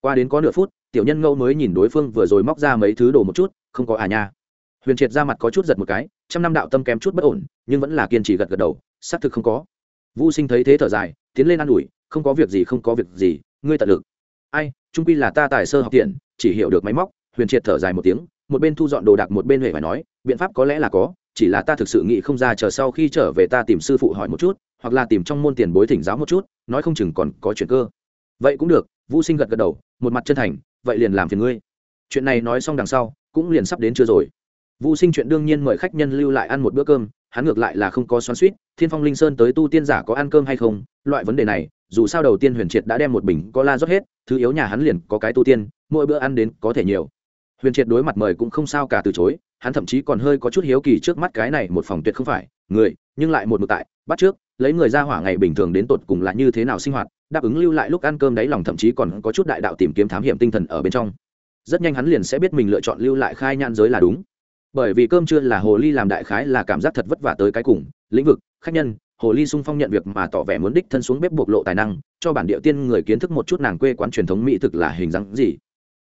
Qua đến có nửa phút, tiểu nhân ngâu mới nhìn đối phương vừa rồi móc ra mấy thứ đồ một chút, không có à nha. Huyền triệt ra mặt có chút giật một cái, trăm năm đạo tâm kém chút bất ổn, nhưng vẫn là kiên trì gật gật đầu, xác thực không có. Vũ sinh thấy thế thở dài, tiến lên an ủi, không có việc gì, không có việc gì, ngươi tận lực. Ai, trung quy là ta tài sơ học tiện, chỉ hiểu được máy móc, huyền triệt thở dài một tiếng, một bên thu dọn đồ đạc một bên huệ phải nói, biện pháp có lẽ là có, chỉ là ta thực sự nghĩ không ra chờ sau khi trở về ta tìm sư phụ hỏi một chút hoặc là tìm trong môn tiền bối thỉnh giáo một chút, nói không chừng còn có chuyện cơ. Vậy cũng được, vũ sinh gật gật đầu, một mặt chân thành, vậy liền làm phiền ngươi. Chuyện này nói xong đằng sau, cũng liền sắp đến chưa rồi. Vũ sinh chuyện đương nhiên mời khách nhân lưu lại ăn một bữa cơm, hắn ngược lại là không có xoắn suýt thiên phong linh sơn tới tu tiên giả có ăn cơm hay không, loại vấn đề này, dù sao đầu tiên huyền triệt đã đem một bình có la rót hết, thứ yếu nhà hắn liền có cái tu tiên, mỗi bữa ăn đến có thể nhiều. Huyền triệt đối mặt mời cũng không sao cả từ chối, hắn thậm chí còn hơi có chút hiếu kỳ trước mắt cái này một phòng tuyệt không phải, người, nhưng lại một mực tại, bắt trước lấy người ra hỏa ngày bình thường đến tột cùng là như thế nào sinh hoạt đáp ứng lưu lại lúc ăn cơm đáy lòng thậm chí còn có chút đại đạo tìm kiếm thám hiểm tinh thần ở bên trong. Rất nhanh hắn liền sẽ biết mình lựa chọn lưu lại khai nhãn giới là đúng. Bởi vì cơm trưa là hồ ly làm đại khái là cảm giác thật vất vả tới cái cùng lĩnh vực khách nhân hồ ly sung phong nhận việc mà tỏ vẻ muốn đích thân xuống bếp bộc lộ tài năng cho bản địa tiên người kiến thức một chút nàng quê quán truyền thống mỹ thực là hình dáng gì.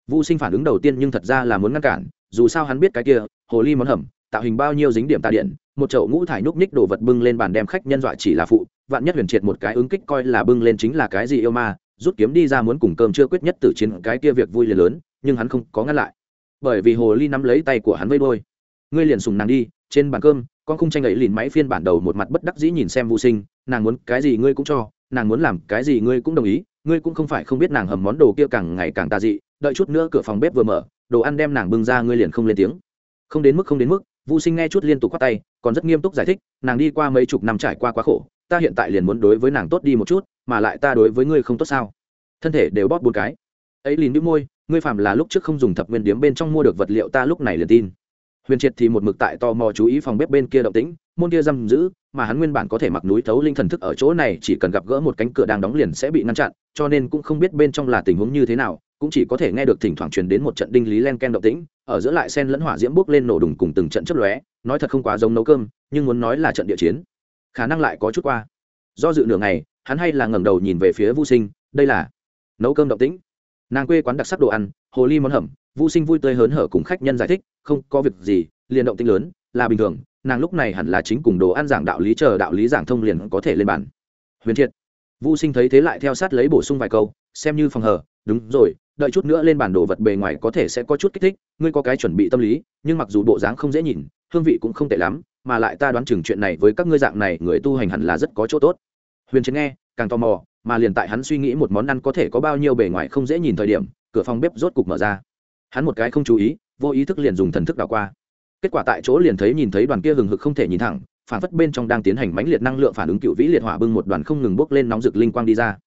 Vu Sinh phản ứng đầu tiên nhưng thật ra là muốn ngăn cản, dù sao hắn biết cái kia, hồ ly món hầm, tạo hình bao nhiêu dính điểm tà điện, một chậu ngũ thải núc ních đồ vật bưng lên bàn đem khách nhân dọa chỉ là phụ, vạn nhất huyền triệt một cái ứng kích coi là bưng lên chính là cái gì yêu ma, rút kiếm đi ra muốn cùng cơm chưa quyết nhất tử chiến cái kia việc vui liền lớn, nhưng hắn không có ngăn lại. Bởi vì hồ ly nắm lấy tay của hắn vây đôi. Ngươi liền sùng nàng đi, trên bàn cơm, con khung tranh ấy lìn máy phiên bản đầu một mặt bất đắc dĩ nhìn xem vô Sinh, nàng muốn cái gì ngươi cũng cho, nàng muốn làm cái gì ngươi cũng đồng ý, ngươi cũng không phải không biết nàng hầm món đồ kia càng ngày càng tà dị, đợi chút nữa cửa phòng bếp vừa mở đồ ăn đem nàng bưng ra ngươi liền không lên tiếng không đến mức không đến mức vũ sinh nghe chút liên tục khoát tay, còn rất nghiêm túc giải thích, nàng đi qua mấy chục năm trải qua quá khổ, ta hiện tại liền muốn đối với nàng tốt đi một chút, mà lại ta đối với ngươi không tốt sao? Thân thể đều bóp bốn cái. Ấy liền đĩu môi, ngươi phạm là lúc trước không dùng thập nguyên điếm bên trong mua được vật liệu ta lúc này liền tin. Huyền triệt thì một mực tại tò mò chú ý phòng bếp bên kia động tĩnh, môn kia giam giữ, mà hắn nguyên bản có thể mặc núi thấu linh thần thức ở chỗ này chỉ cần gặp gỡ một cánh cửa đang đóng liền sẽ bị ngăn chặn, cho nên cũng không biết bên trong là tình huống như thế nào cũng chỉ có thể nghe được thỉnh thoảng truyền đến một trận đinh lý len ken động tĩnh, ở giữa lại sen lẫn hỏa diễm bốc lên nổ đùng cùng từng trận chấp lóe, nói thật không quá giống nấu cơm, nhưng muốn nói là trận địa chiến, khả năng lại có chút qua. Do dự nửa ngày, hắn hay là ngẩng đầu nhìn về phía vô sinh, đây là nấu cơm động tĩnh. Nàng quê quán đặc sắc đồ ăn, hồ ly món hầm vô sinh vui tươi hớn hở cùng khách nhân giải thích, không có việc gì, liền động tĩnh lớn, là bình thường, nàng lúc này hẳn là chính cùng đồ ăn giảng đạo lý chờ đạo lý giảng thông liền có thể lên bàn. Huyền thiệt vô sinh thấy thế lại theo sát lấy bổ sung vài câu, xem như phòng hờ, đúng rồi đợi chút nữa lên bản đồ vật bề ngoài có thể sẽ có chút kích thích, ngươi có cái chuẩn bị tâm lý, nhưng mặc dù bộ dáng không dễ nhìn, hương vị cũng không tệ lắm, mà lại ta đoán chừng chuyện này với các ngươi dạng này người tu hành hẳn là rất có chỗ tốt. Huyền chiến nghe, càng tò mò, mà liền tại hắn suy nghĩ một món ăn có thể có bao nhiêu bề ngoài không dễ nhìn thời điểm, cửa phòng bếp rốt cục mở ra. Hắn một cái không chú ý, vô ý thức liền dùng thần thức đảo qua. Kết quả tại chỗ liền thấy nhìn thấy đoàn kia hừng hực không thể nhìn thẳng, phản phất bên trong đang tiến hành mãnh liệt năng lượng phản ứng cựu vĩ liệt hỏa bưng một đoàn không ngừng bốc lên nóng rực linh quang đi ra.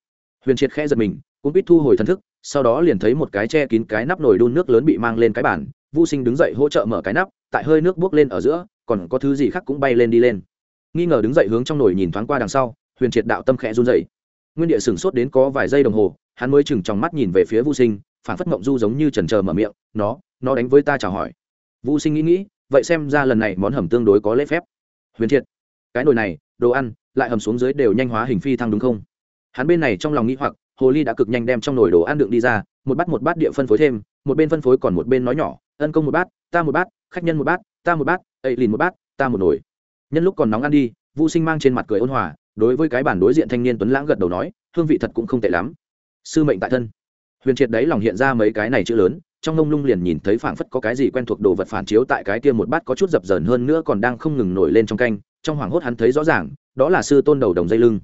Huyền triệt khẽ giật mình, cũng biết thu hồi thần thức sau đó liền thấy một cái che kín cái nắp nồi đun nước lớn bị mang lên cái bàn Vu Sinh đứng dậy hỗ trợ mở cái nắp, tại hơi nước bốc lên ở giữa, còn có thứ gì khác cũng bay lên đi lên. Nghi ngờ đứng dậy hướng trong nồi nhìn thoáng qua đằng sau, Huyền Triệt đạo tâm khẽ run rẩy. Nguyên địa sửng sốt đến có vài giây đồng hồ, hắn mới chừng trong mắt nhìn về phía Vu Sinh, phản phất mộng du giống như chần chờ mở miệng, "Nó, nó đánh với ta chào hỏi." Vu Sinh nghĩ nghĩ, vậy xem ra lần này món hầm tương đối có lễ phép. Huyền Triệt, cái nồi này, đồ ăn, lại hầm xuống dưới đều nhanh hóa hình phi thăng đúng không? Hắn bên này trong lòng nghĩ hoặc, hồ ly đã cực nhanh đem trong nồi đồ ăn đựng đi ra, một bát một bát địa phân phối thêm, một bên phân phối còn một bên nói nhỏ, ân công một bát ta một bát khách nhân một bát ta một bát ấy lìn một bát ta một nồi. Nhân lúc còn nóng ăn đi vũ sinh mang trên mặt cười ôn hòa đối với cái bản đối diện thanh niên tuấn lãng gật đầu nói hương vị thật cũng không tệ lắm. Sư mệnh tại thân. Huyền triệt đấy lòng hiện ra mấy cái này chữ lớn trong ngông lung liền nhìn thấy phảng phất có cái gì quen thuộc đồ vật phản chiếu tại cái kia một bát có chút dập dờn hơn nữa còn đang không ngừng nổi lên trong canh trong hoảng hốt hắn thấy rõ ràng đó là sư tôn đầu đồng dây lưng.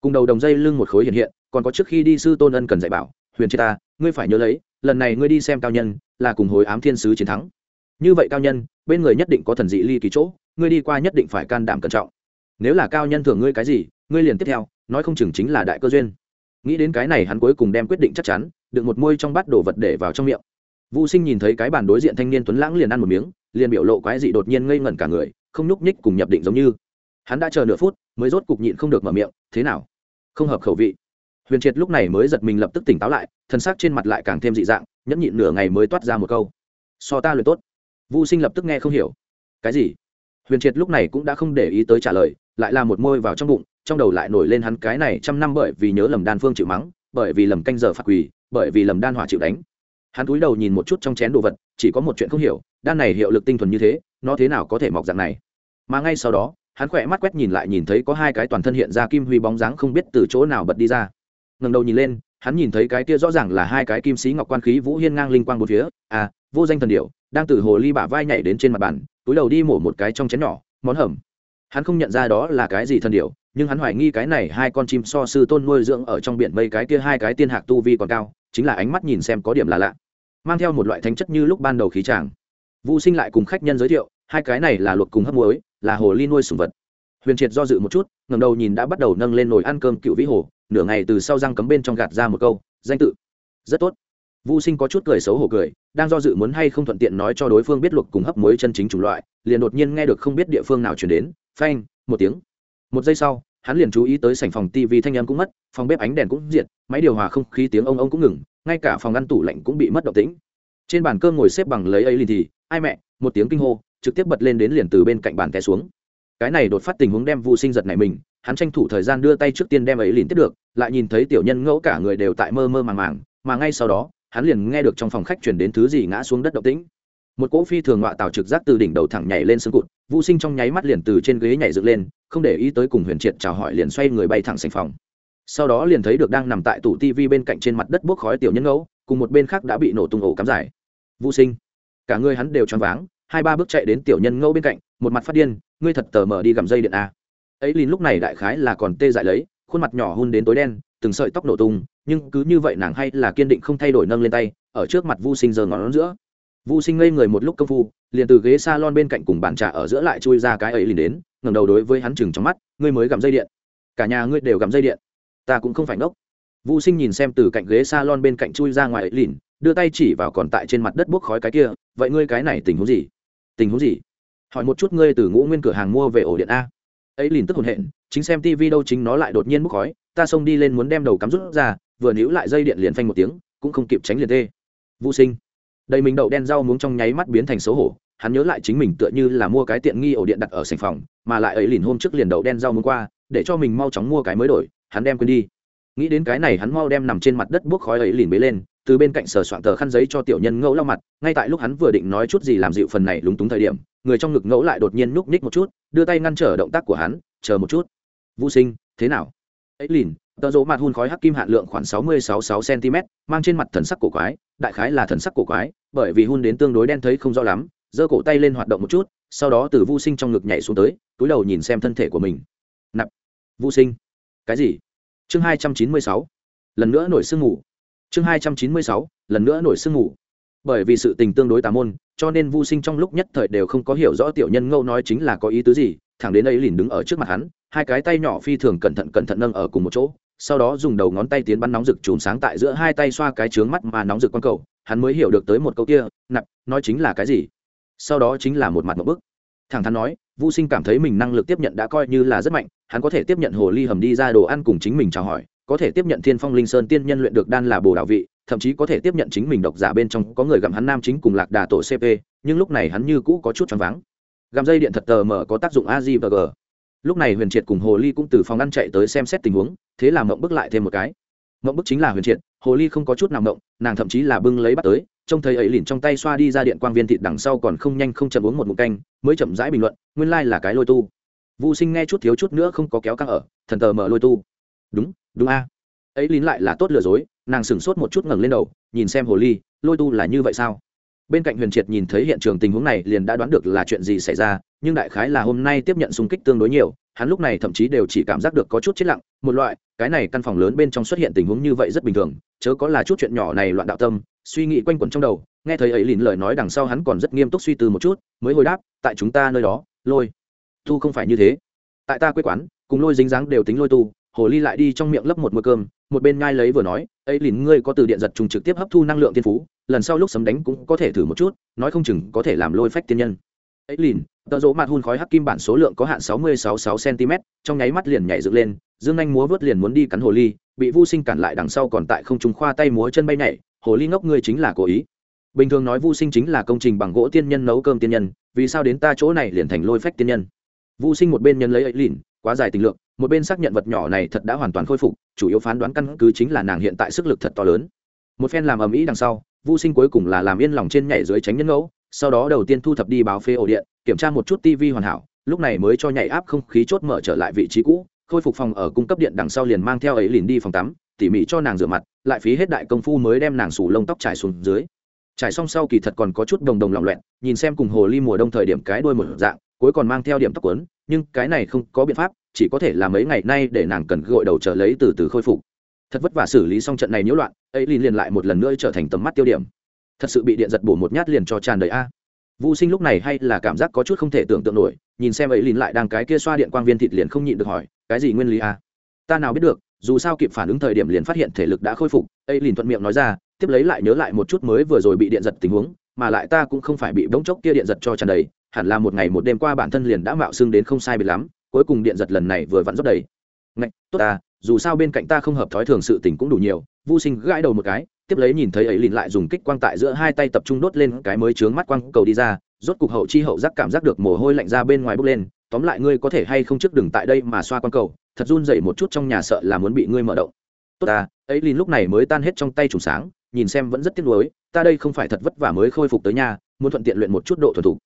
Cùng đầu đồng dây lưng một khối hiện hiện còn có trước khi đi sư tôn ân cần dạy bảo, huyền chi ta, ngươi phải nhớ lấy, lần này ngươi đi xem cao nhân, là cùng hồi ám thiên sứ chiến thắng. Như vậy cao nhân, bên người nhất định có thần dị ly kỳ chỗ, ngươi đi qua nhất định phải can đảm cẩn trọng. Nếu là cao nhân thường ngươi cái gì, ngươi liền tiếp theo, nói không chừng chính là đại cơ duyên. Nghĩ đến cái này hắn cuối cùng đem quyết định chắc chắn đựng một môi trong bát đồ vật để vào trong miệng. Vũ sinh nhìn thấy cái bàn đối diện thanh niên tuấn lãng liền ăn một miếng, liền biểu lộ quái dị đột nhiên ngây ngẩn cả người, không nhúc nhích cùng nhập định giống như. Hắn đã chờ nửa phút, mới rốt cục nhịn không được mở miệng, thế nào? Không hợp khẩu vị huyền triệt lúc này mới giật mình lập tức tỉnh táo lại, thân xác trên mặt lại càng thêm dị dạng, nhẫn nhịn nửa ngày mới toát ra một câu. So ta luyện tốt. Vu sinh lập tức nghe không hiểu. Cái gì? Huyền triệt lúc này cũng đã không để ý tới trả lời, lại là một môi vào trong bụng, trong đầu lại nổi lên hắn cái này trăm năm bởi vì nhớ lầm đan phương chịu mắng, bởi vì lầm canh giờ phạt quỳ, bởi vì lầm đan hỏa chịu đánh. Hắn cúi đầu nhìn một chút trong chén đồ vật, chỉ có một chuyện không hiểu, đan này hiệu lực tinh thuần như thế, nó thế nào có thể mọc dạng này? Mà ngay sau đó, hắn khỏe mắt quét nhìn lại nhìn thấy có hai cái toàn thân hiện ra kim huy bóng dáng không biết từ chỗ nào bật đi ra ngẩng đầu nhìn lên, hắn nhìn thấy cái kia rõ ràng là hai cái kim sĩ ngọc quan khí vũ hiên ngang linh quang một phía à vô danh thần điệu đang từ hồ ly bả vai nhảy đến trên mặt bàn, túi đầu đi mổ một cái trong chén nhỏ, món hầm. Hắn không nhận ra đó là cái gì thần điệu nhưng hắn hoài nghi cái này hai con chim so sư tôn nuôi dưỡng ở trong biển mây cái kia hai cái tiên hạc tu vi còn cao, chính là ánh mắt nhìn xem có điểm là lạ. Mang theo một loại thánh chất như lúc ban đầu khí tràng. Vũ sinh lại cùng khách nhân giới thiệu, hai cái này là luộc cùng hấp muối, là hồ ly nuôi sùng vật. Huyền triệt do dự một chút ngầm đầu nhìn đã bắt đầu nâng lên nồi ăn cơm cựu vĩ hồ nửa ngày từ sau răng cấm bên trong gạt ra một câu danh tự rất tốt Vu Sinh có chút cười xấu hổ cười, đang do dự muốn hay không thuận tiện nói cho đối phương biết luộc cùng hấp muối chân chính chủng loại, liền đột nhiên nghe được không biết địa phương nào truyền đến, phanh, một tiếng. Một giây sau, hắn liền chú ý tới sảnh phòng TV thanh âm cũng mất, phòng bếp ánh đèn cũng diệt, máy điều hòa không khí tiếng ông ông cũng ngừng, ngay cả phòng ngăn tủ lạnh cũng bị mất động tĩnh. Trên bàn cơm ngồi xếp bằng lấy ấy liền thì, ai mẹ, một tiếng kinh hô, trực tiếp bật lên đến liền từ bên cạnh bàn té xuống. Cái này đột phát tình huống đem Vu Sinh giật nảy mình, hắn tranh thủ thời gian đưa tay trước tiên đem ấy liền tiếp được, lại nhìn thấy tiểu nhân ngẫu cả người đều tại mơ mơ màng màng, mà ngay sau đó, hắn liền nghe được trong phòng khách chuyển đến thứ gì ngã xuống đất động tĩnh. Một cỗ phi thường ngọa tạo trực giác từ đỉnh đầu thẳng nhảy lên xương cụt vũ sinh trong nháy mắt liền từ trên ghế nhảy dựng lên không để ý tới cùng huyền triệt chào hỏi liền xoay người bay thẳng sành phòng. Sau đó liền thấy được đang nằm tại tủ tivi bên cạnh trên mặt đất bốc khói tiểu nhân ngẫu cùng một bên khác đã bị nổ tung ổ cắm giải. Vũ sinh. Cả người hắn đều choáng váng hai ba bước chạy đến tiểu nhân ngẫu bên cạnh một mặt phát điên ngươi thật tờ mở đi gầm dây điện a ấy lìn lúc này đại khái là còn tê dại lấy, khuôn mặt nhỏ hun đến tối đen, từng sợi tóc nổ tung, nhưng cứ như vậy nàng hay là kiên định không thay đổi nâng lên tay, ở trước mặt vu sinh giờ ngón giữa. Vu sinh ngây người một lúc công phu, liền từ ghế s a lon bên cạnh cùng bàn trà ở giữa lại chui ra cái ấy lìn đến ngầm đầu đối với hắn chừng trong mắt, ngươi mới gặm dây điện. Cả nhà ngươi đều gặm dây điện. Ta cũng không phải ngốc. Vu sinh nhìn xem từ cạnh ghế s a lon bên cạnh chui ra ngoài ấy lìn, đưa tay chỉ vào còn tại trên mặt đất bốc khói cái kia, vậy ngươi cái này tình huống gì? Tình huống gì? Hỏi một chút ngươi từ ngũ nguyên cửa hàng mua về ổ điện a ấy lìn tức hồn hện, chính xem tivi đâu chính nó lại đột nhiên bốc khói, ta xông đi lên muốn đem đầu cắm rút ra, vừa níu lại dây điện liền phanh một tiếng, cũng không kịp tránh liền tê. Vũ sinh. Đầy mình đậu đen rau muống trong nháy mắt biến thành xấu hổ, hắn nhớ lại chính mình tựa như là mua cái tiện nghi ổ điện đặt ở sành phòng, mà lại ấy liền hôm trước liền đậu đen rau muống qua, để cho mình mau chóng mua cái mới đổi, hắn đem quên đi. Nghĩ đến cái này hắn mau đem nằm trên mặt đất buốc khói ấy liền bế lên từ bên cạnh sờ soạn tờ khăn giấy cho tiểu nhân ngẫu lau mặt, ngay tại lúc hắn vừa định nói chút gì làm dịu phần này lúng túng thời điểm, người trong ngực ngẫu lại đột nhiên núp ních một chút, đưa tay ngăn trở động tác của hắn, chờ một chút. Vũ sinh, thế nào? Ấy lìn, tờ rỗ mặt hun khói hắc kim hạn lượng khoảng sáu mươi sáu sáu cm mang trên mặt thần sắc cổ quái, đại khái là thần sắc cổ quái, bởi vì hun đến tương đối đen thấy không rõ lắm, giơ cổ tay lên hoạt động một chút, sau đó từ vô sinh trong ngực nhảy xuống tới, túi đầu nhìn xem thân thể của mình. Nạp. Vô sinh. Cái gì? Chương hai trăm chín mươi sáu. Lần nữa nổi sương ngủ chương hai trăm chín mươi sáu, lần nữa nổi sương ngủ. bởi vì sự tình tương đối tà môn, cho nên vô sinh trong lúc nhất thời đều không có hiểu rõ tiểu nhân ngâu nói chính là có ý tứ gì, thẳng đến ấy liền đứng ở trước mặt hắn, hai cái tay nhỏ phi thường cẩn thận cẩn thận nâng ở cùng một chỗ, sau đó dùng đầu ngón tay tiến bắn nóng rực chùm sáng tại giữa hai tay xoa cái trướng mắt mà nóng rực con cầu, hắn mới hiểu được tới một câu kia nặng nói chính là cái gì? Sau đó chính là một mặt một bức. Thẳng thắn nói vô sinh cảm thấy mình năng lực tiếp nhận đã coi như là rất mạnh, hắn có thể tiếp nhận hồ ly hầm đi ra đồ ăn cùng chính mình chào hỏi có thể tiếp nhận thiên phong linh sơn tiên nhân luyện được đan là bồ đạo vị, thậm chí có thể tiếp nhận chính mình độc giả bên trong có người gặm hắn nam chính cùng lạc đà tổ cp nhưng lúc này hắn như cũ có chút choáng váng. Gặm dây điện thật tờ mở có tác dụng a g và g. Lúc này huyền triệt cùng hồ ly cũng từ phòng ăn chạy tới xem xét tình huống, thế là mộng bức lại thêm một cái. Mộng bức chính là huyền triệt, hồ ly không có chút nào mộng, nàng thậm chí là bưng lấy bắt tới, trông thấy ấy lìn trong tay xoa đi ra điện quang viên thịt đằng sau còn không nhanh không chậm uống một mụ canh, mới chậm rãi bình luận, nguyên lai là cái lôi tu. Vô sinh nghe chút thiếu chút nữa không có kéo căng ở, thần tờ mở lôi tu. Đúng đúng a? Ấy lín lại là tốt lừa dối, nàng sửng sốt một chút ngẩng lên đầu, nhìn xem hồ ly, lôi tu là như vậy sao? Bên cạnh huyền triệt nhìn thấy hiện trường tình huống này liền đã đoán được là chuyện gì xảy ra, nhưng đại khái là hôm nay tiếp nhận xung kích tương đối nhiều, hắn lúc này thậm chí đều chỉ cảm giác được có chút chết lặng, một loại, cái này căn phòng lớn bên trong xuất hiện tình huống như vậy rất bình thường, chớ có là chút chuyện nhỏ này loạn đạo tâm, suy nghĩ quanh quẩn trong đầu, nghe thấy ấy lìn lời nói đằng sau hắn còn rất nghiêm túc suy tư một chút, mới hồi đáp, tại chúng ta nơi đó, lôi, tu không phải như thế. Tại ta quê quán, cùng lôi dính dáng đều tính lôi tu hồ ly lại đi trong miệng lấp một mưa cơm, một bên nhai lấy vừa nói, ấy lìn, ngươi có từ điện giật trùng trực tiếp hấp thu năng lượng tiên phú, lần sau lúc sấm đánh cũng có thể thử một chút, nói không chừng có thể làm lôi phách tiên nhân. Ấy lìn, tợ rỗ mặt hun khói hắc kim bản số lượng có hạn sáu mươi sáu sáu cm trong nháy mắt liền nhảy dựng lên, dương anh múa vớt liền muốn đi cắn hồ ly, bị vu sinh cản lại đằng sau còn tại không trùng khoa tay múa chân bay nhảy, hồ ly ngốc, ngươi chính là cố ý. Bình thường nói vu sinh chính là công trình bằng gỗ tiên nhân nấu cơm tiên nhân, vì sao đến ta chỗ này liền thành lôi phách tiên nhân? Vu sinh một bên nhân lấy ấy lìn, quá dài tình lượng một bên xác nhận vật nhỏ này thật đã hoàn toàn khôi phục, chủ yếu phán đoán căn cứ chính là nàng hiện tại sức lực thật to lớn. Một phen làm ầm ĩ đằng sau, vu sinh cuối cùng là làm yên lòng trên nhảy dưới tránh nhân ngẫu, sau đó đầu tiên thu thập đi báo phê ổ điện, kiểm tra một chút tivi hoàn hảo, lúc này mới cho nhảy áp không khí chốt mở trở lại vị trí cũ, khôi phục phòng ở cung cấp điện đằng sau liền mang theo ấy liền đi phòng tắm, tỉ mỉ cho nàng rửa mặt, lại phí hết đại công phu mới đem nàng sủ lông tóc trải xuống dưới. Trải xong sau kỳ thật còn có chút đồng đồng lỏng loẹn, nhìn xem cùng hồ ly mùa đông thời điểm cái đuôi một dạng, cuối còn mang theo điểm tóc quấn, nhưng cái này không có biện pháp chỉ có thể là mấy ngày nay để nàng cần gội đầu trở lấy từ từ khôi phục. Thật vất vả xử lý xong trận này nhiễu loạn ấy liền liền lại một lần nữa trở thành tầm mắt tiêu điểm. Thật sự bị điện giật bổ một nhát liền cho tràn đầy a. Vô sinh lúc này hay là cảm giác có chút không thể tưởng tượng nổi, nhìn xem ấy liền lại đang cái kia xoa điện quang viên thịt liền không nhịn được hỏi, cái gì nguyên lý a? Ta nào biết được, dù sao kịp phản ứng thời điểm liền phát hiện thể lực đã khôi phục ấy liền thuận miệng nói ra, tiếp lấy lại nhớ lại một chút mới vừa rồi bị điện giật tình huống, mà lại ta cũng không phải bị bỗng chốc kia điện giật cho tràn đầy, hẳn là một ngày một đêm qua bản thân liền đã mạo xưng đến không sai biệt lắm cuối cùng điện giật lần này vừa vặn rất đầy. Ngạch tốt ta dù sao bên cạnh ta không hợp thói thường sự tình cũng đủ nhiều vô sinh gãi đầu một cái tiếp lấy nhìn thấy ấy liền lại dùng kích quang tại giữa hai tay tập trung đốt lên cái mới chướng mắt quang cầu đi ra rốt cục hậu chi hậu giác cảm giác được mồ hôi lạnh ra bên ngoài bốc lên tóm lại ngươi có thể hay không trước đừng tại đây mà xoa quang cầu thật run dậy một chút trong nhà sợ là muốn bị ngươi mở động. Tốt ta ấy liền lúc này mới tan hết trong tay trùng sáng nhìn xem vẫn rất tiếc nuối ta đây không phải thật vất vả mới khôi phục tới nhà muốn thuận tiện luyện một chút độ thuần thục.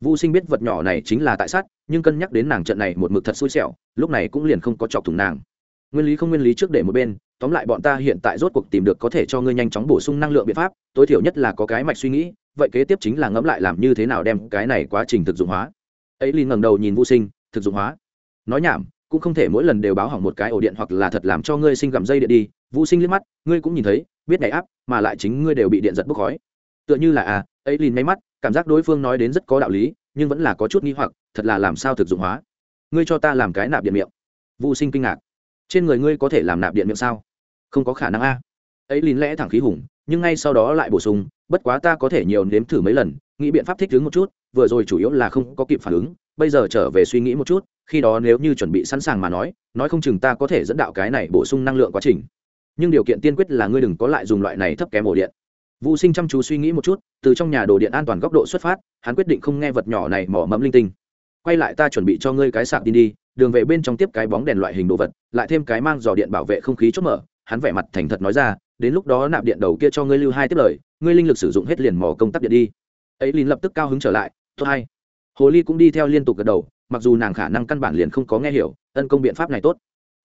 Vu Sinh biết vật nhỏ này chính là tại sát, nhưng cân nhắc đến nàng trận này một mực thật xui xẻo, lúc này cũng liền không có chọc thủng nàng. Nguyên lý không nguyên lý trước để một bên, tóm lại bọn ta hiện tại rốt cuộc tìm được có thể cho ngươi nhanh chóng bổ sung năng lượng biện pháp, tối thiểu nhất là có cái mạch suy nghĩ, vậy kế tiếp chính là ngẫm lại làm như thế nào đem cái này quá trình thực dụng hóa. Ấy liền ngẩng đầu nhìn vô Sinh, thực dụng hóa. Nói nhảm, cũng không thể mỗi lần đều báo hỏng một cái ổ điện hoặc là thật làm cho ngươi sinh gặm dây điện đi. vô Sinh liếc mắt, ngươi cũng nhìn thấy, biết ngày áp, mà lại chính ngươi đều bị điện giật bốc khói. Tựa như là à, ấy liền mấy mắt, cảm giác đối phương nói đến rất có đạo lý, nhưng vẫn là có chút nghi hoặc, thật là làm sao thực dụng hóa. Ngươi cho ta làm cái nạp điện miệng. Vô sinh kinh ngạc. Trên người ngươi có thể làm nạp điện miệng sao? Không có khả năng a. Ấy lín lẽ thẳng khí hùng, nhưng ngay sau đó lại bổ sung, bất quá ta có thể nhiều nếm thử mấy lần, nghĩ biện pháp thích ứng một chút, vừa rồi chủ yếu là không có kịp phản ứng, bây giờ trở về suy nghĩ một chút, khi đó nếu như chuẩn bị sẵn sàng mà nói nói không chừng ta có thể dẫn đạo cái này bổ sung năng lượng quá trình. Nhưng điều kiện tiên quyết là ngươi đừng có lại dùng loại này thấp kém ổ điện vũ sinh chăm chú suy nghĩ một chút, từ trong nhà đồ điện an toàn góc độ xuất phát, hắn quyết định không nghe vật nhỏ này mỏ mẫm linh tinh. Quay lại ta chuẩn bị cho ngươi cái sạc tin đi, đường về bên trong tiếp cái bóng đèn loại hình đồ vật, lại thêm cái mang dò điện bảo vệ không khí chốt mở, hắn vẻ mặt thành thật nói ra, đến lúc đó nạp điện đầu kia cho ngươi lưu hai tiếp lời, ngươi linh lực sử dụng hết liền mỏ công tắc điện đi. Ấy linh lập tức cao hứng trở lại, tốt hay. Hồ ly cũng đi theo liên tục gật đầu, mặc dù nàng khả năng căn bản liền không có nghe hiểu, ân công biện pháp này tốt.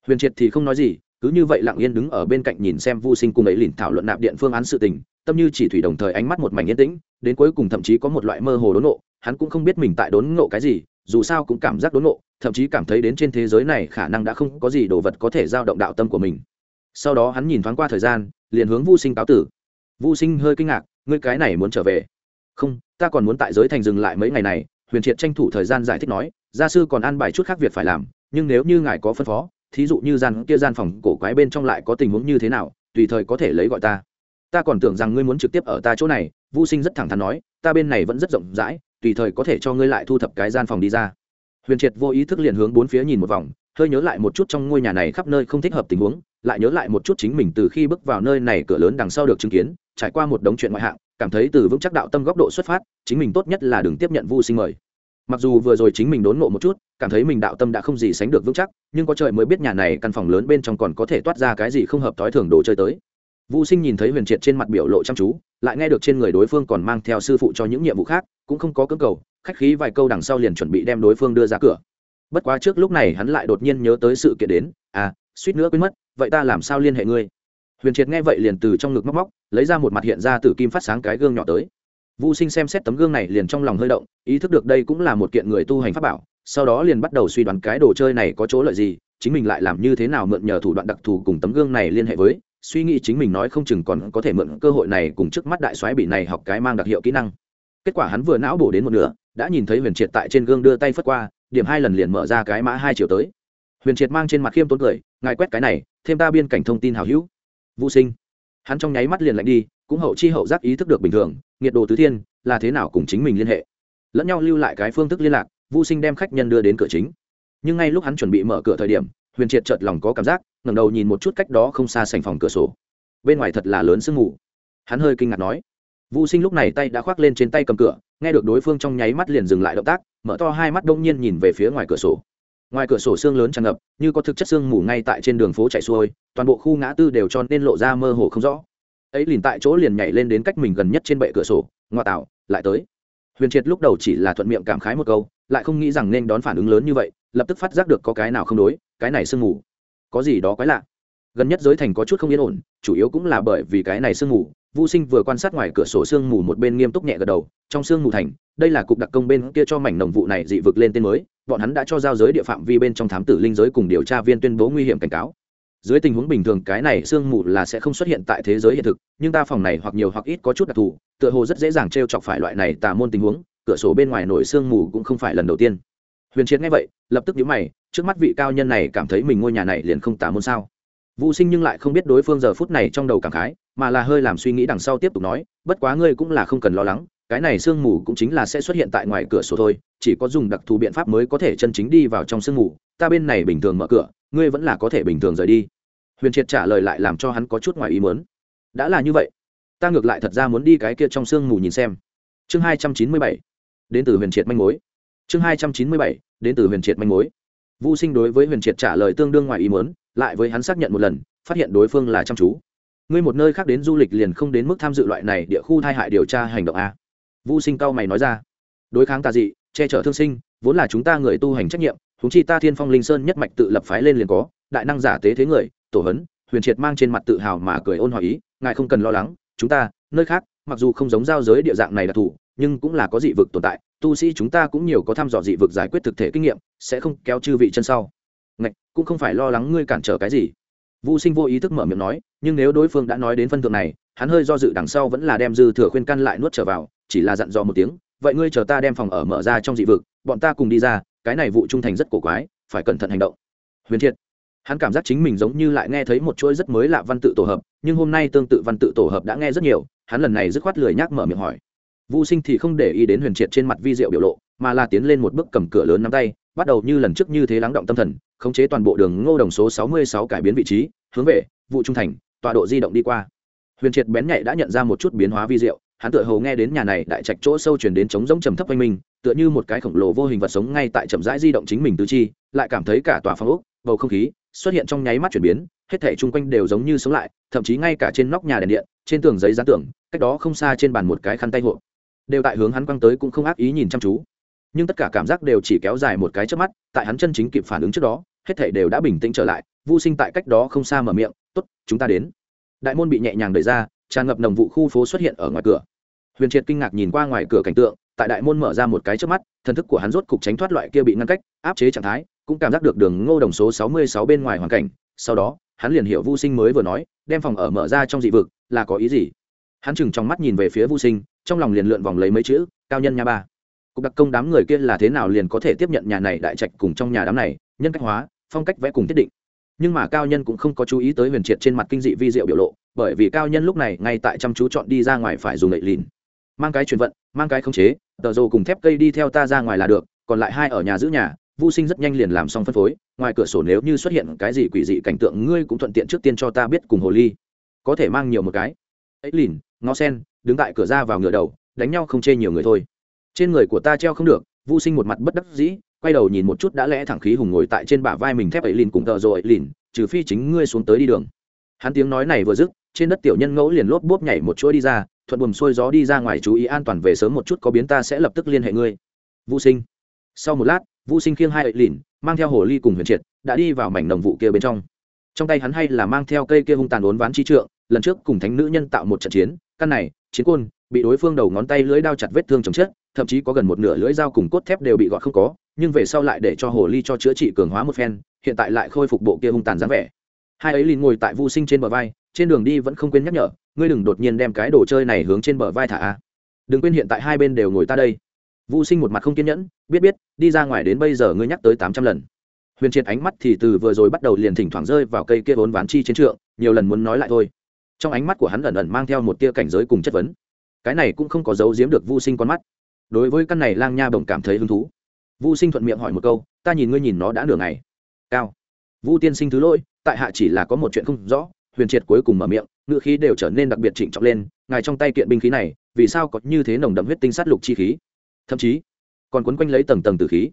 Huyền triệt thì không nói gì, cứ như vậy lặng yên đứng ở bên cạnh nhìn xem vu sinh cùng ấy lìn thảo luận nạp điện phương án sự tình tâm như chỉ thủy đồng thời ánh mắt một mảnh yên tĩnh, đến cuối cùng thậm chí có một loại mơ hồ đốn nộ hắn cũng không biết mình tại đốn nộ cái gì, dù sao cũng cảm giác đốn nộ thậm chí cảm thấy đến trên thế giới này khả năng đã không có gì đồ vật có thể giao động đạo tâm của mình. Sau đó hắn nhìn thoáng qua thời gian, liền hướng vu sinh cáo tử. Vu sinh hơi kinh ngạc, ngươi cái này muốn trở về? Không, ta còn muốn tại giới thành dừng lại mấy ngày này. Huyền triệt tranh thủ thời gian giải thích nói, gia sư còn an bài chút khác việc phải làm, nhưng nếu như ngài có phân phó, thí dụ như gian kia gian phòng cổ quái bên trong lại có tình huống như thế nào, tùy thời có thể lấy gọi ta ta còn tưởng rằng ngươi muốn trực tiếp ở ta chỗ này vô sinh rất thẳng thắn nói, ta bên này vẫn rất rộng rãi, tùy thời có thể cho ngươi lại thu thập cái gian phòng đi ra. Huyền triệt vô ý thức liền hướng bốn phía nhìn một vòng, hơi nhớ lại một chút trong ngôi nhà này khắp nơi không thích hợp tình huống, lại nhớ lại một chút chính mình từ khi bước vào nơi này cửa lớn đằng sau được chứng kiến, trải qua một đống chuyện ngoại hạng, cảm thấy từ vững chắc đạo tâm góc độ xuất phát, chính mình tốt nhất là đừng tiếp nhận vu sinh mời. Mặc dù vừa rồi chính mình đốn ngộ một chút, cảm thấy mình đạo tâm đã không gì sánh được vững chắc, nhưng có trời mới biết nhà này căn phòng lớn bên trong còn có thể toát ra cái gì không hợp thói thường đồ chơi tới. Vu Sinh nhìn thấy Huyền Triệt trên mặt biểu lộ chăm chú, lại nghe được trên người đối phương còn mang theo sư phụ cho những nhiệm vụ khác, cũng không có cưỡng cầu, khách khí vài câu đằng sau liền chuẩn bị đem đối phương đưa ra cửa. Bất quá trước lúc này hắn lại đột nhiên nhớ tới sự kiện đến, à, suýt nữa quên mất, vậy ta làm sao liên hệ ngươi? Huyền Triệt nghe vậy liền từ trong ngực móc móc, lấy ra một mặt hiện ra từ kim phát sáng cái gương nhỏ tới. Vu Sinh xem xét tấm gương này liền trong lòng hơi động, ý thức được đây cũng là một kiện người tu hành pháp bảo, sau đó liền bắt đầu suy đoán cái đồ chơi này có chỗ lợi gì, chính mình lại làm như thế nào mượn nhờ thủ đoạn đặc thù cùng tấm gương này liên hệ với, suy nghĩ chính mình nói không chừng còn có thể mượn cơ hội này cùng trước mắt đại soái bị này học cái mang đặc hiệu kỹ năng. Kết quả hắn vừa não bổ đến một nửa, đã nhìn thấy huyền triệt tại trên gương đưa tay phất qua, điểm hai lần liền mở ra cái mã hai chiều tới. Huyền triệt mang trên mặt khiêm tốn cười, ngài quét cái này, thêm ta biên cảnh thông tin hào hữu. Vũ sinh. Hắn trong nháy mắt liền lạnh đi, cũng hậu chi hậu giác ý thức được bình thường nhiệt độ tứ thiên, là thế nào cùng chính mình liên hệ. Lẫn nhau lưu lại cái phương thức liên lạc, vũ sinh đem khách nhân đưa đến cửa chính. Nhưng ngay lúc hắn chuẩn bị mở cửa thời điểm huyền triệt chợt lòng có cảm giác, ngẩng đầu nhìn một chút cách đó không xa sành phòng cửa sổ. Bên ngoài thật là lớn sương mù. Hắn hơi kinh ngạc nói vũ sinh lúc này tay đã khoác lên trên tay cầm cửa, nghe được đối phương trong nháy mắt liền dừng lại động tác, mở to hai mắt đông nhiên nhìn về phía ngoài cửa sổ. Ngoài cửa sổ xương lớn tràn ngập, như có thực chất sương mù ngay tại trên đường phố chạy xuôi, toàn bộ khu ngã tư đều cho nên lộ ra mơ hồ không rõ. Ấy liền tại chỗ liền nhảy lên đến cách mình gần nhất trên bệ cửa sổ, ngoa tạo, lại tới. Huyền triệt lúc đầu chỉ là thuận miệng cảm khái một câu, lại không nghĩ rằng nên đón phản ứng lớn như vậy, lập tức phát giác được có cái nào không đối cái này sương mù có gì đó quái lạ gần nhất giới thành có chút không yên ổn chủ yếu cũng là bởi vì cái này sương mù Vu Sinh vừa quan sát ngoài cửa sổ sương mù một bên nghiêm túc nhẹ gật đầu, trong sương mù thành, đây là cục đặc công bên kia cho mảnh nồng vụ này dị vực lên tên mới, bọn hắn đã cho giao giới địa phạm vi bên trong thám tử linh giới cùng điều tra viên tuyên bố nguy hiểm cảnh cáo. Dưới tình huống bình thường cái này sương mù là sẽ không xuất hiện tại thế giới hiện thực, nhưng ta phòng này hoặc nhiều hoặc ít có chút đặc thù, tựa hồ rất dễ dàng trêu chọc phải loại này tà môn tình huống, cửa sổ bên ngoài nổi sương mù cũng không phải lần đầu tiên. Huyền Triệt nghe vậy, lập tức nhíu mày, trước mắt vị cao nhân này cảm thấy mình ngôi nhà này liền không tả môn sao? vũ Sinh nhưng lại không biết đối phương giờ phút này trong đầu cảm khái, mà là hơi làm suy nghĩ đằng sau tiếp tục nói, bất quá ngươi cũng là không cần lo lắng, cái này sương mù cũng chính là sẽ xuất hiện tại ngoài cửa sổ thôi, chỉ có dùng đặc thù biện pháp mới có thể chân chính đi vào trong sương mù, ta bên này bình thường mở cửa, ngươi vẫn là có thể bình thường rời đi. Huyền Triệt trả lời lại làm cho hắn có chút ngoài ý muốn. Đã là như vậy, ta ngược lại thật ra muốn đi cái kia trong sương mù nhìn xem. Chương hai trăm chín mươi bảy, đến từ Huyền Triệt manh mối. Chương hai trăm chín mươi bảy, đến từ Huyền Triệt manh mối. Vu Sinh đối với Huyền Triệt trả lời tương đương ngoài ý muốn, lại với hắn xác nhận một lần phát hiện đối phương là chăm chú. Ngươi một nơi khác đến du lịch liền không đến mức tham dự loại này địa khu thai hại điều tra hành động a. Vu sinh cao mày nói ra. Đối kháng tà dị che chở thương sinh vốn là chúng ta người tu hành trách nhiệm chúng chi ta thiên phong linh sơn nhất mạch tự lập phái lên liền có đại năng giả tế thế người tổ hấn huyền triệt mang trên mặt tự hào mà cười ôn hòa ý ngài không cần lo lắng chúng ta nơi khác mặc dù không giống giao giới địa dạng này là thủ, nhưng cũng là có dị vực tồn tại. Tu sĩ chúng ta cũng nhiều có thăm dò dị vực giải quyết thực thể kinh nghiệm, sẽ không kéo chư vị chân sau. Ngạch, cũng không phải lo lắng ngươi cản trở cái gì. Vô sinh vô ý thức mở miệng nói, nhưng nếu đối phương đã nói đến phân thượng này, hắn hơi do dự đằng sau vẫn là đem dư thừa khuyên căn lại nuốt trở vào, chỉ là dặn dò một tiếng, vậy ngươi chờ ta đem phòng ở mở ra trong dị vực, bọn ta cùng đi ra, cái này vụ trung thành rất cổ quái, phải cẩn thận hành động. Huyền thiệt, hắn cảm giác chính mình giống như lại nghe thấy một chuỗi rất mới lạ văn tự tổ hợp, nhưng hôm nay tương tự văn tự tổ hợp đã nghe rất nhiều hắn lần này dứt khoát lười nhác mở miệng hỏi Vu Sinh thì không để ý đến Huyền Triệt trên mặt vi diệu biểu lộ, mà là tiến lên một bước cầm cửa lớn nắm tay, bắt đầu như lần trước như thế lắng động tâm thần, khống chế toàn bộ đường Ngô Đồng số 66 cải biến vị trí, hướng về vụ trung thành, tọa độ di động đi qua. Huyền Triệt bén nhạy đã nhận ra một chút biến hóa vi diệu, hắn tựa hồ nghe đến nhà này đại trạch chỗ sâu truyền đến trống rỗng trầm thấp quanh mình, tựa như một cái khổng lồ vô hình vật sống ngay tại chậm rãi di động chính mình tứ chi, lại cảm thấy cả tòa phòng ốc, bầu không khí xuất hiện trong nháy mắt chuyển biến, hết thảy chung quanh đều giống như sống lại, thậm chí ngay cả trên nóc nhà đèn điện, trên tường giấy dán tường, cách đó không xa trên bàn một cái khăn tay hộ, đều tại hướng hắn quăng tới cũng không ác ý nhìn chăm chú. Nhưng tất cả cảm giác đều chỉ kéo dài một cái trước mắt tại hắn chân chính kịp phản ứng trước đó hết thể đều đã bình tĩnh trở lại vô sinh tại cách đó không xa mở miệng t ố t chúng ta đến. Đại môn bị nhẹ nhàng đẩy ra tràn ngập nồng vụ khu phố xuất hiện ở ngoài cửa. Huyền triệt kinh ngạc nhìn qua ngoài cửa cảnh tượng tại đại môn mở ra một cái trước mắt thần thức của hắn rốt cục tránh thoát loại kia bị ngăn cách áp chế trạng thái cũng cảm giác được đường ngô đồng số sáu mươi sáu bên ngoài hoàn cảnh. Sau đó hắn liền hiểu vô sinh mới vừa nói đem phòng ở mở ra trong dị vực là có ý gì? Hắn chừng trong mắt nhìn về phía vô sinh, trong lòng liền lượn vòng lấy mấy chữ, cao nhân nhà ba. Cục đặc công đám người kia là thế nào liền có thể tiếp nhận nhà này đại trạch cùng trong nhà đám này, nhân cách hóa, phong cách vẽ cùng thiết định. Nhưng mà cao nhân cũng không có chú ý tới huyền triệt trên mặt kinh dị vi diệu biểu lộ, bởi vì cao nhân lúc này ngay tại chăm chú chọn đi ra ngoài phải dùng gậy lìn. Mang cái truyền vận, mang cái khống chế, tờ rồ cùng thép cây đi theo ta ra ngoài là được, còn lại hai ở nhà giữ nhà. Vô sinh rất nhanh liền làm xong phân phối, ngoài cửa sổ nếu như xuất hiện cái gì quỷ dị cảnh tượng, ngươi cũng thuận tiện trước tiên cho ta biết cùng hồ ly có thể mang nhiều một cái. Ấy lìn, ngó sen, đứng tại cửa ra vào ngựa đầu, đánh nhau không chê nhiều người thôi. Trên người của ta treo không được vô sinh một mặt bất đắc dĩ, quay đầu nhìn một chút đã lẽ thẳng khí hùng ngồi tại trên bả vai mình thép ấy lìn cùng tờ rồi ấy lìn, trừ phi chính ngươi xuống tới đi đường. Hắn tiếng nói này vừa dứt, trên đất tiểu nhân ngẫu liền lốp bốp nhảy một chuỗi đi ra, thuận buồm xuôi gió đi ra ngoài chú ý an toàn về sớm một chút có biến ta sẽ lập tức liên hệ ngươi. Vũ sinh. Sau một lát vũ sinh khiêng hai Ấy lìn, mang theo hồ ly cùng huyền triệt, đã đi vào mảnh đồng vụ kia bên trong. Trong tay hắn hay là mang theo cây kia hung tàn đốn ván chi trượng lần trước cùng thánh nữ nhân tạo một trận chiến, căn này, chiến côn, bị đối phương đầu ngón tay lưỡi đao chặt vết thương chồng chết, thậm chí có gần một nửa lưỡi dao cùng cốt thép đều bị gọt không có, nhưng về sau lại để cho hồ ly cho chữa trị cường hóa một phen, hiện tại lại khôi phục bộ kia hung tàn dáng vẻ. Hai ấy liền ngồi tại vô sinh trên bờ vai, trên đường đi vẫn không quên nhắc nhở, ngươi đừng đột nhiên đem cái đồ chơi này hướng trên bờ vai thả a. Đừng quên hiện tại hai bên đều ngồi ta đây. Vô sinh một mặt không kiên nhẫn, biết biết, đi ra ngoài đến bây giờ ngươi nhắc tới tám trăm lần. Huyền triệt ánh mắt thì từ vừa rồi bắt đầu liền thỉnh thoảng rơi vào cây kia vốn ván chi chiến trượng, nhiều lần muốn nói lại thôi trong ánh mắt của hắn ẩn ẩn mang theo một tia cảnh giới cùng chất vấn. Cái này cũng không có giấu giếm được vô sinh con mắt. Đối với căn này lang nha bồng cảm thấy hứng thú. Vô sinh thuận miệng hỏi một câu, ta nhìn ngươi nhìn nó đã nửa ngày. Cao. Vu tiên sinh thứ lỗi, tại hạ chỉ là có một chuyện không rõ. Huyền triệt cuối cùng mở miệng ngựa khí đều trở nên đặc biệt trịnh trọng lên, ngài trong tay kiện binh khí này, vì sao có như thế nồng đậm huyết tinh sát lục chi khí? Thậm chí, còn quấn quanh lấy tầng tầng từ khí.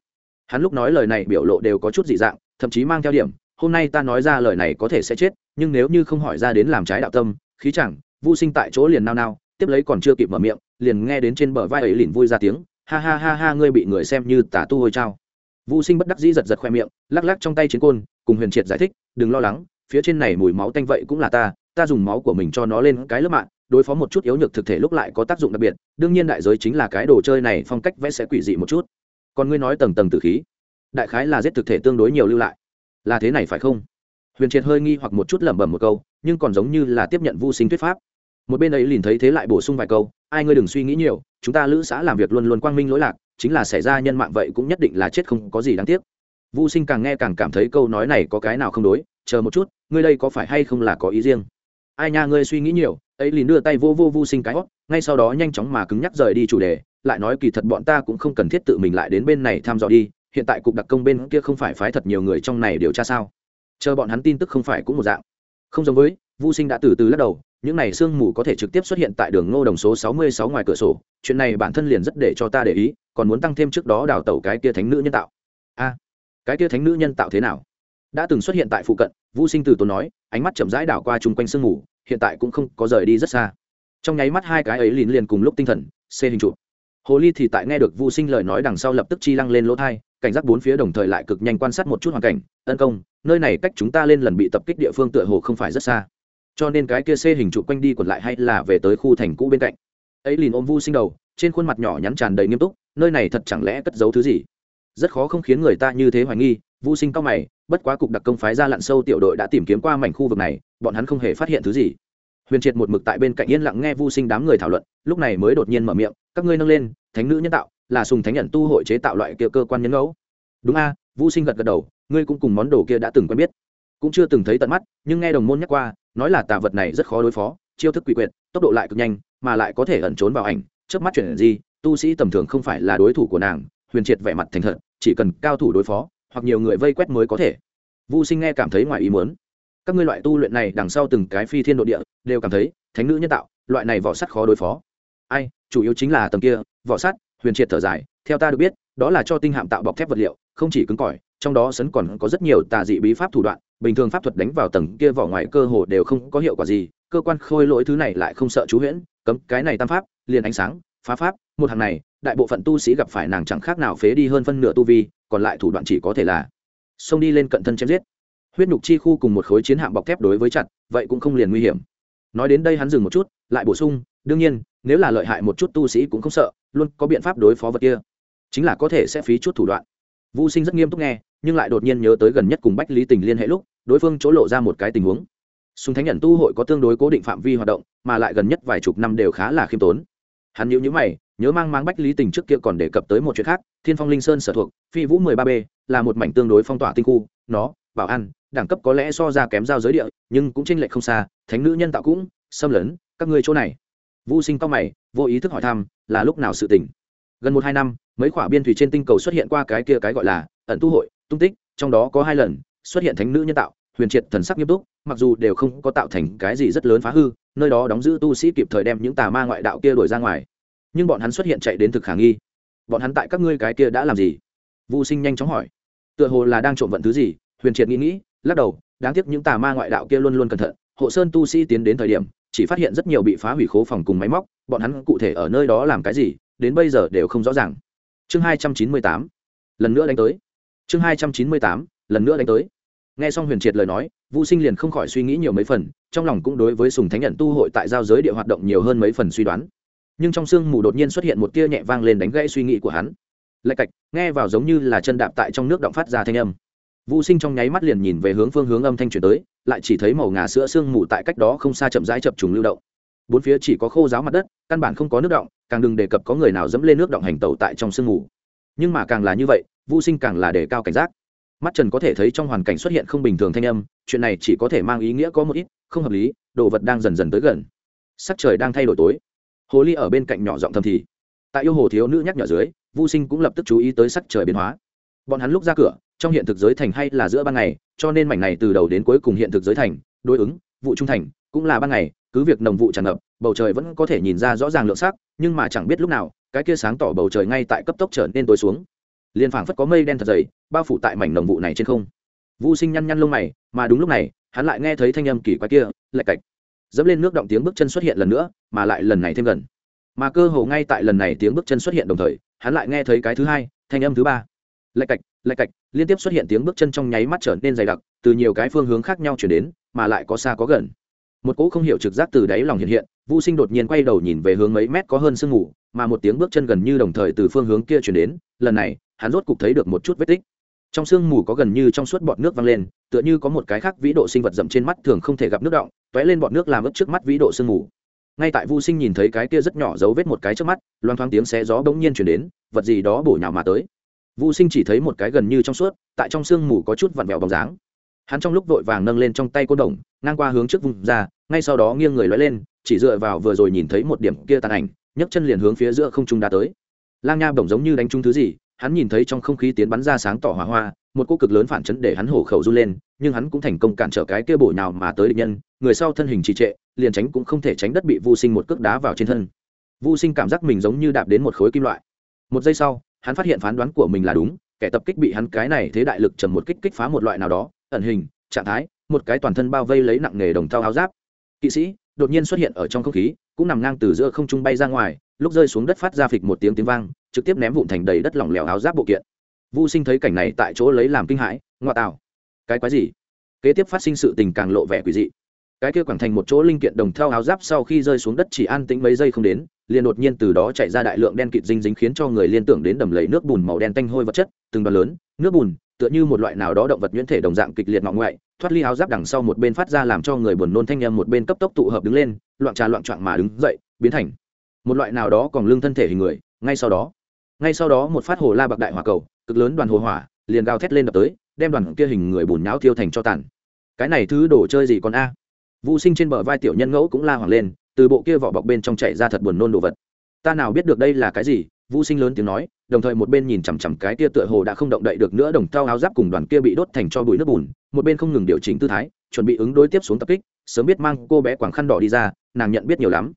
Hắn lúc nói lời này biểu lộ đều có chút dị dạng, thậm chí mang theo điểm hôm nay ta nói ra lời này có thể sẽ chết, nhưng nếu như không hỏi ra đến làm trái đạo tâm, khí chẳng vô sinh tại chỗ liền nao nao, tiếp lấy còn chưa kịp mở miệng, liền nghe đến trên bờ vai ấy liền vui ra tiếng, ha ha ha ha, ngươi bị người xem như tà tu hôi trao. Vô sinh bất đắc dĩ giật giật khoe miệng, lắc lắc trong tay chiến côn, cùng huyền triệt giải thích, đừng lo lắng, phía trên này mùi máu tanh vậy cũng là ta ta dùng máu của mình cho nó lên cái lớp mạng, đối phó một chút yếu nhược thực thể lúc lại có tác dụng đặc biệt, đương nhiên đại giới chính là cái đồ chơi này phong cách vẽ sẽ quỷ dị một chút. Còn ngươi nói tầng tầng tử khí, đại khái là giết thực thể tương đối nhiều lưu lại là thế này phải không? Huyền triệt hơi nghi hoặc một chút lẩm bẩm một câu, nhưng còn giống như là tiếp nhận vô sinh thuyết pháp. Một bên ấy liền thấy thế lại bổ sung vài câu, ai ngươi đừng suy nghĩ nhiều, chúng ta lữ xã làm việc luôn luôn quang minh lỗi lạc, chính là xảy ra nhân mạng vậy cũng nhất định là chết không có gì đáng tiếc. Vô sinh càng nghe càng cảm thấy câu nói này có cái nào không đối, chờ một chút, ngươi đây có phải hay không là có ý riêng? Ai nha, ngươi suy nghĩ nhiều. Ấy liền đưa tay vô vô vô sinh cái hót, ngay sau đó nhanh chóng mà cứng nhắc rời đi chủ đề, lại nói kỳ thật bọn ta cũng không cần thiết tự mình lại đến bên này tham dò đi hiện tại cục đặc công bên kia không phải phái thật nhiều người trong này điều tra sao? Chờ bọn hắn tin tức không phải cũng một dạng. Không giống với vô sinh đã từ từ lắc đầu, những này sương mù có thể trực tiếp xuất hiện tại đường ngô đồng số 66 ngoài cửa sổ, chuyện này bản thân liền rất để cho ta để ý, còn muốn tăng thêm trước đó đào tẩu cái kia thánh nữ nhân tạo. A, cái kia thánh nữ nhân tạo thế nào? Đã từng xuất hiện tại phụ cận vô sinh từ tốn nói, ánh mắt chậm rãi đảo qua chung quanh sương mù, hiện tại cũng không có rời đi rất xa. Trong nháy mắt hai cái ấy liền liền cùng lúc tinh thần, xê hình trụ. Hồ ly thì tại nghe được vô sinh lời nói đằng sau lập tức chi lăng lên lỗ thai cảnh giác bốn phía đồng thời lại cực nhanh quan sát một chút hoàn cảnh. Tấn công, nơi này cách chúng ta lên lần bị tập kích địa phương tựa hồ không phải rất xa. Cho nên cái kia xê hình trụ quanh đi còn lại hay là về tới khu thành cũ bên cạnh. Ấy liền ôm vu sinh đầu, trên khuôn mặt nhỏ nhắn tràn đầy nghiêm túc, nơi này thật chẳng lẽ cất giấu thứ gì? Rất khó không khiến người ta như thế hoài nghi, vu sinh cao mày, bất quá cục đặc công phái ra lặn sâu tiểu đội đã tìm kiếm qua mảnh khu vực này, bọn hắn không hề phát hiện thứ gì. Huyền triệt một mực tại bên cạnh yên lặng nghe vu sinh đám người thảo luận, lúc này mới đột nhiên mở miệng, các ngươi nâng lên, thánh nữ nhân tạo là sùng thánh nhận tu hội chế tạo loại kia cơ quan nhân ngẫu. Đúng a vu sinh gật gật đầu, ngươi cũng cùng món đồ kia đã từng quen biết. Cũng chưa từng thấy tận mắt, nhưng nghe đồng môn nhắc qua, nói là tà vật này rất khó đối phó, chiêu thức quỷ quyệt, tốc độ lại cực nhanh, mà lại có thể ẩn trốn vào ảnh. Trước mắt chuyển gì, tu sĩ tầm thường không phải là đối thủ của nàng, huyền triệt vẻ mặt thành thật, chỉ cần cao thủ đối phó, hoặc nhiều người vây quét mới có thể. Vu sinh nghe cảm thấy ngoài ý muốn. Các ngươi loại tu luyện này đằng sau từng cái phi thiên độ địa, đều cảm thấy thánh nữ nhân tạo, loại này vỏ sắt khó đối phó. Ai, chủ yếu chính là tầng kia, vỏ sắt huyền triệt thở dài, theo ta được biết, đó là cho tinh hạm tạo bọc thép vật liệu, không chỉ cứng cỏi, trong đó sấn còn có rất nhiều tà dị bí pháp thủ đoạn, bình thường pháp thuật đánh vào tầng kia vỏ ngoài cơ hồ đều không có hiệu quả gì, cơ quan khôi lỗi thứ này lại không sợ chú huyễn, cấm cái này tam pháp, liền ánh sáng, phá pháp, một hàng này, đại bộ phận tu sĩ gặp phải nàng chẳng khác nào phế đi hơn phân nửa tu vi, còn lại thủ đoạn chỉ có thể là xông đi lên cận thân chém giết. Huyết nhục chi khu cùng một khối chiến hạm bọc thép đối với chặt, vậy cũng không liền nguy hiểm. Nói đến đây hắn dừng một chút, lại bổ sung đương nhiên nếu là lợi hại một chút tu sĩ cũng không sợ luôn có biện pháp đối phó vật kia chính là có thể sẽ phí chút thủ đoạn Vu Sinh rất nghiêm túc nghe, nhưng lại đột nhiên nhớ tới gần nhất cùng Bách Lý Tình liên hệ lúc, đối phương chỗ lộ ra một cái tình huống. Sùng Thánh Nhận tu hội có tương đối cố định phạm vi hoạt động, mà lại gần nhất vài chục năm đều khá là khiêm tốn. hắn nhữ nhữ mày nhớ mang mang bách lý tình trước kia còn đề cập tới một chuyện khác thiên phong linh sơn sở thuộc phi vũ mười ba b là một mảnh tương đối phong tỏa tinh khu nó bảo an đẳng cấp có lẽ so ra kém giao giới địa nhưng cũng chênh lệch không xa thánh nữ nhân tạo cũng xâm lấn các ngươi chỗ này vũ sinh cao mày, vô ý thức hỏi thăm, là lúc nào sự tình? Gần một hai năm, mấy khỏa biên thủy trên tinh cầu xuất hiện qua cái kia cái gọi là ẩn tu hội, tung tích, trong đó có hai lần xuất hiện thánh nữ nhân tạo, huyền triệt thần sắc nghiêm túc, mặc dù đều không có tạo thành cái gì rất lớn phá hư, nơi đó đóng giữ tu sĩ kịp thời đem những tà ma ngoại đạo kia đuổi ra ngoài. Nhưng bọn hắn xuất hiện chạy đến thực khả nghi. Bọn hắn tại các ngươi cái kia đã làm gì? Vũ sinh nhanh chóng hỏi. Tựa hồ là đang trộm vận thứ gì, huyền triệt nghĩ nghĩ, lắc đầu, đáng tiếc những tà ma ngoại đạo kia luôn luôn cẩn thận, hộ sơn tu sĩ tiến đến thời điểm chỉ phát hiện rất nhiều bị phá hủy khố phòng cùng máy móc, bọn hắn cụ thể ở nơi đó làm cái gì, đến bây giờ đều không rõ ràng. Chương hai trăm chín mươi tám, lần nữa đánh tới. Chương hai trăm chín mươi tám, lần nữa đánh tới. Nghe xong huyền triệt lời nói vũ sinh liền không khỏi suy nghĩ nhiều mấy phần, trong lòng cũng đối với sùng thánh nhận tu hội tại giao giới địa hoạt động nhiều hơn mấy phần suy đoán. Nhưng trong sương mù đột nhiên xuất hiện một tia nhẹ vang lên đánh gãy suy nghĩ của hắn. Lạch cạch, nghe vào giống như là chân đạp tại trong nước động phát ra thanh âm. Vũ sinh trong nháy mắt liền nhìn về hướng phương hướng âm thanh chuyển tới lại chỉ thấy màu ngà sữa sương mù tại cách đó không xa chậm rãi chập trùng lưu động. Bốn phía chỉ có khô giáo mặt đất, căn bản không có nước động, càng đừng đề cập có người nào dẫm lên nước động hành tẩu tại trong sương mù. Nhưng mà càng là như vậy Vu sinh càng là đề cao cảnh giác. Mắt trần có thể thấy trong hoàn cảnh xuất hiện không bình thường thanh âm, chuyện này chỉ có thể mang ý nghĩa có một ít, không hợp lý, đồ vật đang dần dần tới gần. Sắc trời đang thay đổi tối. Hồ ly ở bên cạnh nhỏ giọng thầm thì. Tại yêu hồ thiếu nữ nhắc nhở dưới, vô sinh cũng lập tức chú ý tới sắc trời biến hóa bọn hắn lúc ra cửa, trong hiện thực giới thành hay là giữa ban ngày, cho nên mảnh này từ đầu đến cuối cùng hiện thực giới thành, đối ứng, vụ trung thành, cũng là ban ngày, cứ việc nồng vụ tràn ngập, bầu trời vẫn có thể nhìn ra rõ ràng lượng sắc, nhưng mà chẳng biết lúc nào, cái kia sáng tỏ bầu trời ngay tại cấp tốc trở nên tối xuống. Liền phảng phất có mây đen thật dày, bao phủ tại mảnh nồng vụ này trên không. Vũ sinh nhăn nhăn lông mày, mà đúng lúc này, hắn lại nghe thấy thanh âm kỳ quái kia, lạch cạch. Dẫm lên nước động tiếng bước chân xuất hiện lần nữa, mà lại lần này thêm gần. Mà cơ hồ ngay tại lần này tiếng bước chân xuất hiện đồng thời, hắn lại nghe thấy cái thứ hai, thanh âm thứ ba lạch cạch lạch cạch, liên tiếp xuất hiện tiếng bước chân trong nháy mắt trở nên dày đặc, từ nhiều cái phương hướng khác nhau chuyển đến, mà lại có xa có gần. Một cỗ không hiểu trực giác từ đáy lòng hiện hiện vũ sinh đột nhiên quay đầu nhìn về hướng mấy mét có hơn sương mù, mà một tiếng bước chân gần như đồng thời từ phương hướng kia chuyển đến, lần này, hắn rốt cục thấy được một chút vết tích. Trong sương mù có gần như trong suốt bọt nước văng lên, tựa như có một cái khác vĩ độ sinh vật dậm trên mắt thường không thể gặp nước động t ó é lên bọt nước làm ướp trước mắt vĩ độ sương mù. Ngay tại vu sinh nhìn thấy cái kia rất nhỏ dấu vết một cái trước mắt loan thoáng tiếng xé gió bỗng nhiên chuyển đến, vật gì đó bổ nhào mà tới vu sinh chỉ thấy một cái gần như trong suốt, tại trong sương mù có chút vặn vẹo bóng dáng. Hắn trong lúc vội vàng nâng lên trong tay côn đồng, ngang qua hướng trước vùng ra, ngay sau đó nghiêng người lói lên, chỉ dựa vào vừa rồi nhìn thấy một điểm kia tàn ảnh, nhấc chân liền hướng phía giữa không trung đá tới. Lang nha bổng giống như đánh trúng thứ gì, hắn nhìn thấy trong không khí tiến bắn ra sáng tỏ hỏa hoa, một cô cực lớn phản chấn để hắn hổ khẩu run lên, nhưng hắn cũng thành công cản trở cái kia bổ nào mà tới địch nhân, người sau thân hình trì trệ, liền tránh cũng không thể tránh đất bị vô sinh một cước đá vào trên thân. Vô sinh cảm giác mình giống như đạp đến một khối kim loại. Một giây sau hắn phát hiện phán đoán của mình là đúng kẻ tập kích bị hắn cái này thế đại lực trầm một kích kích phá một loại nào đó ẩn hình trạng thái một cái toàn thân bao vây lấy nặng nghề đồng thau áo giáp kỵ sĩ đột nhiên xuất hiện ở trong không khí cũng nằm ngang từ giữa không trung bay ra ngoài lúc rơi xuống đất phát ra phịch một tiếng tiếng vang trực tiếp ném vụn thành đầy đất lỏng lẻo áo giáp bộ kiện Vu Sinh thấy cảnh này tại chỗ lấy làm kinh hãi, ngoa tạo. Cái quái gì? Kế tiếp phát sinh sự tình càng lộ vẻ quỷ dị. Cái kia quẳng thành một chỗ linh kiện đồng theo áo giáp sau khi rơi xuống đất chỉ an tĩnh mấy giây không đến, liền đột nhiên từ đó chạy ra đại lượng đen kịt dinh dính khiến cho người liên tưởng đến đầm lầy nước bùn màu đen tanh hôi vật chất, từng đoàn lớn, nước bùn, tựa như một loại nào đó động vật nhuyễn thể đồng dạng kịch liệt ngọ ngoại, thoát ly áo giáp đằng sau một bên phát ra làm cho người buồn nôn thanh em một bên cấp tốc tụ hợp đứng lên, loạn trà loạn trạng mà đứng dậy, biến thành một loại nào đó còn lưng thân thể hình người, ngay sau đó, ngay sau đó một phát hồ la bạc đại hỏa cầu, cực lớn đoàn hồ hỏa liền gào thét lên đập tới đem đoàn kia hình người bùn nháo thiêu thành cho tàn cái này thứ đồ chơi gì còn a à? vũ sinh trên bờ vai tiểu nhân ngẫu cũng la hoảng lên từ bộ kia vỏ bọc bên trong chạy ra thật buồn nôn đồ vật. Ta nào biết được đây là cái gì? Vũ sinh lớn tiếng nói, đồng thời một bên nhìn chằm chằm cái kia tựa hồ đã không động đậy được nữa đồng thao áo giáp cùng đoàn kia bị đốt thành cho bụi nước bùn, một bên không ngừng điều chỉnh tư thái, chuẩn bị ứng đối tiếp xuống tập kích, sớm biết mang cô bé quảng khăn đỏ đi ra, nàng nhận biết nhiều lắm.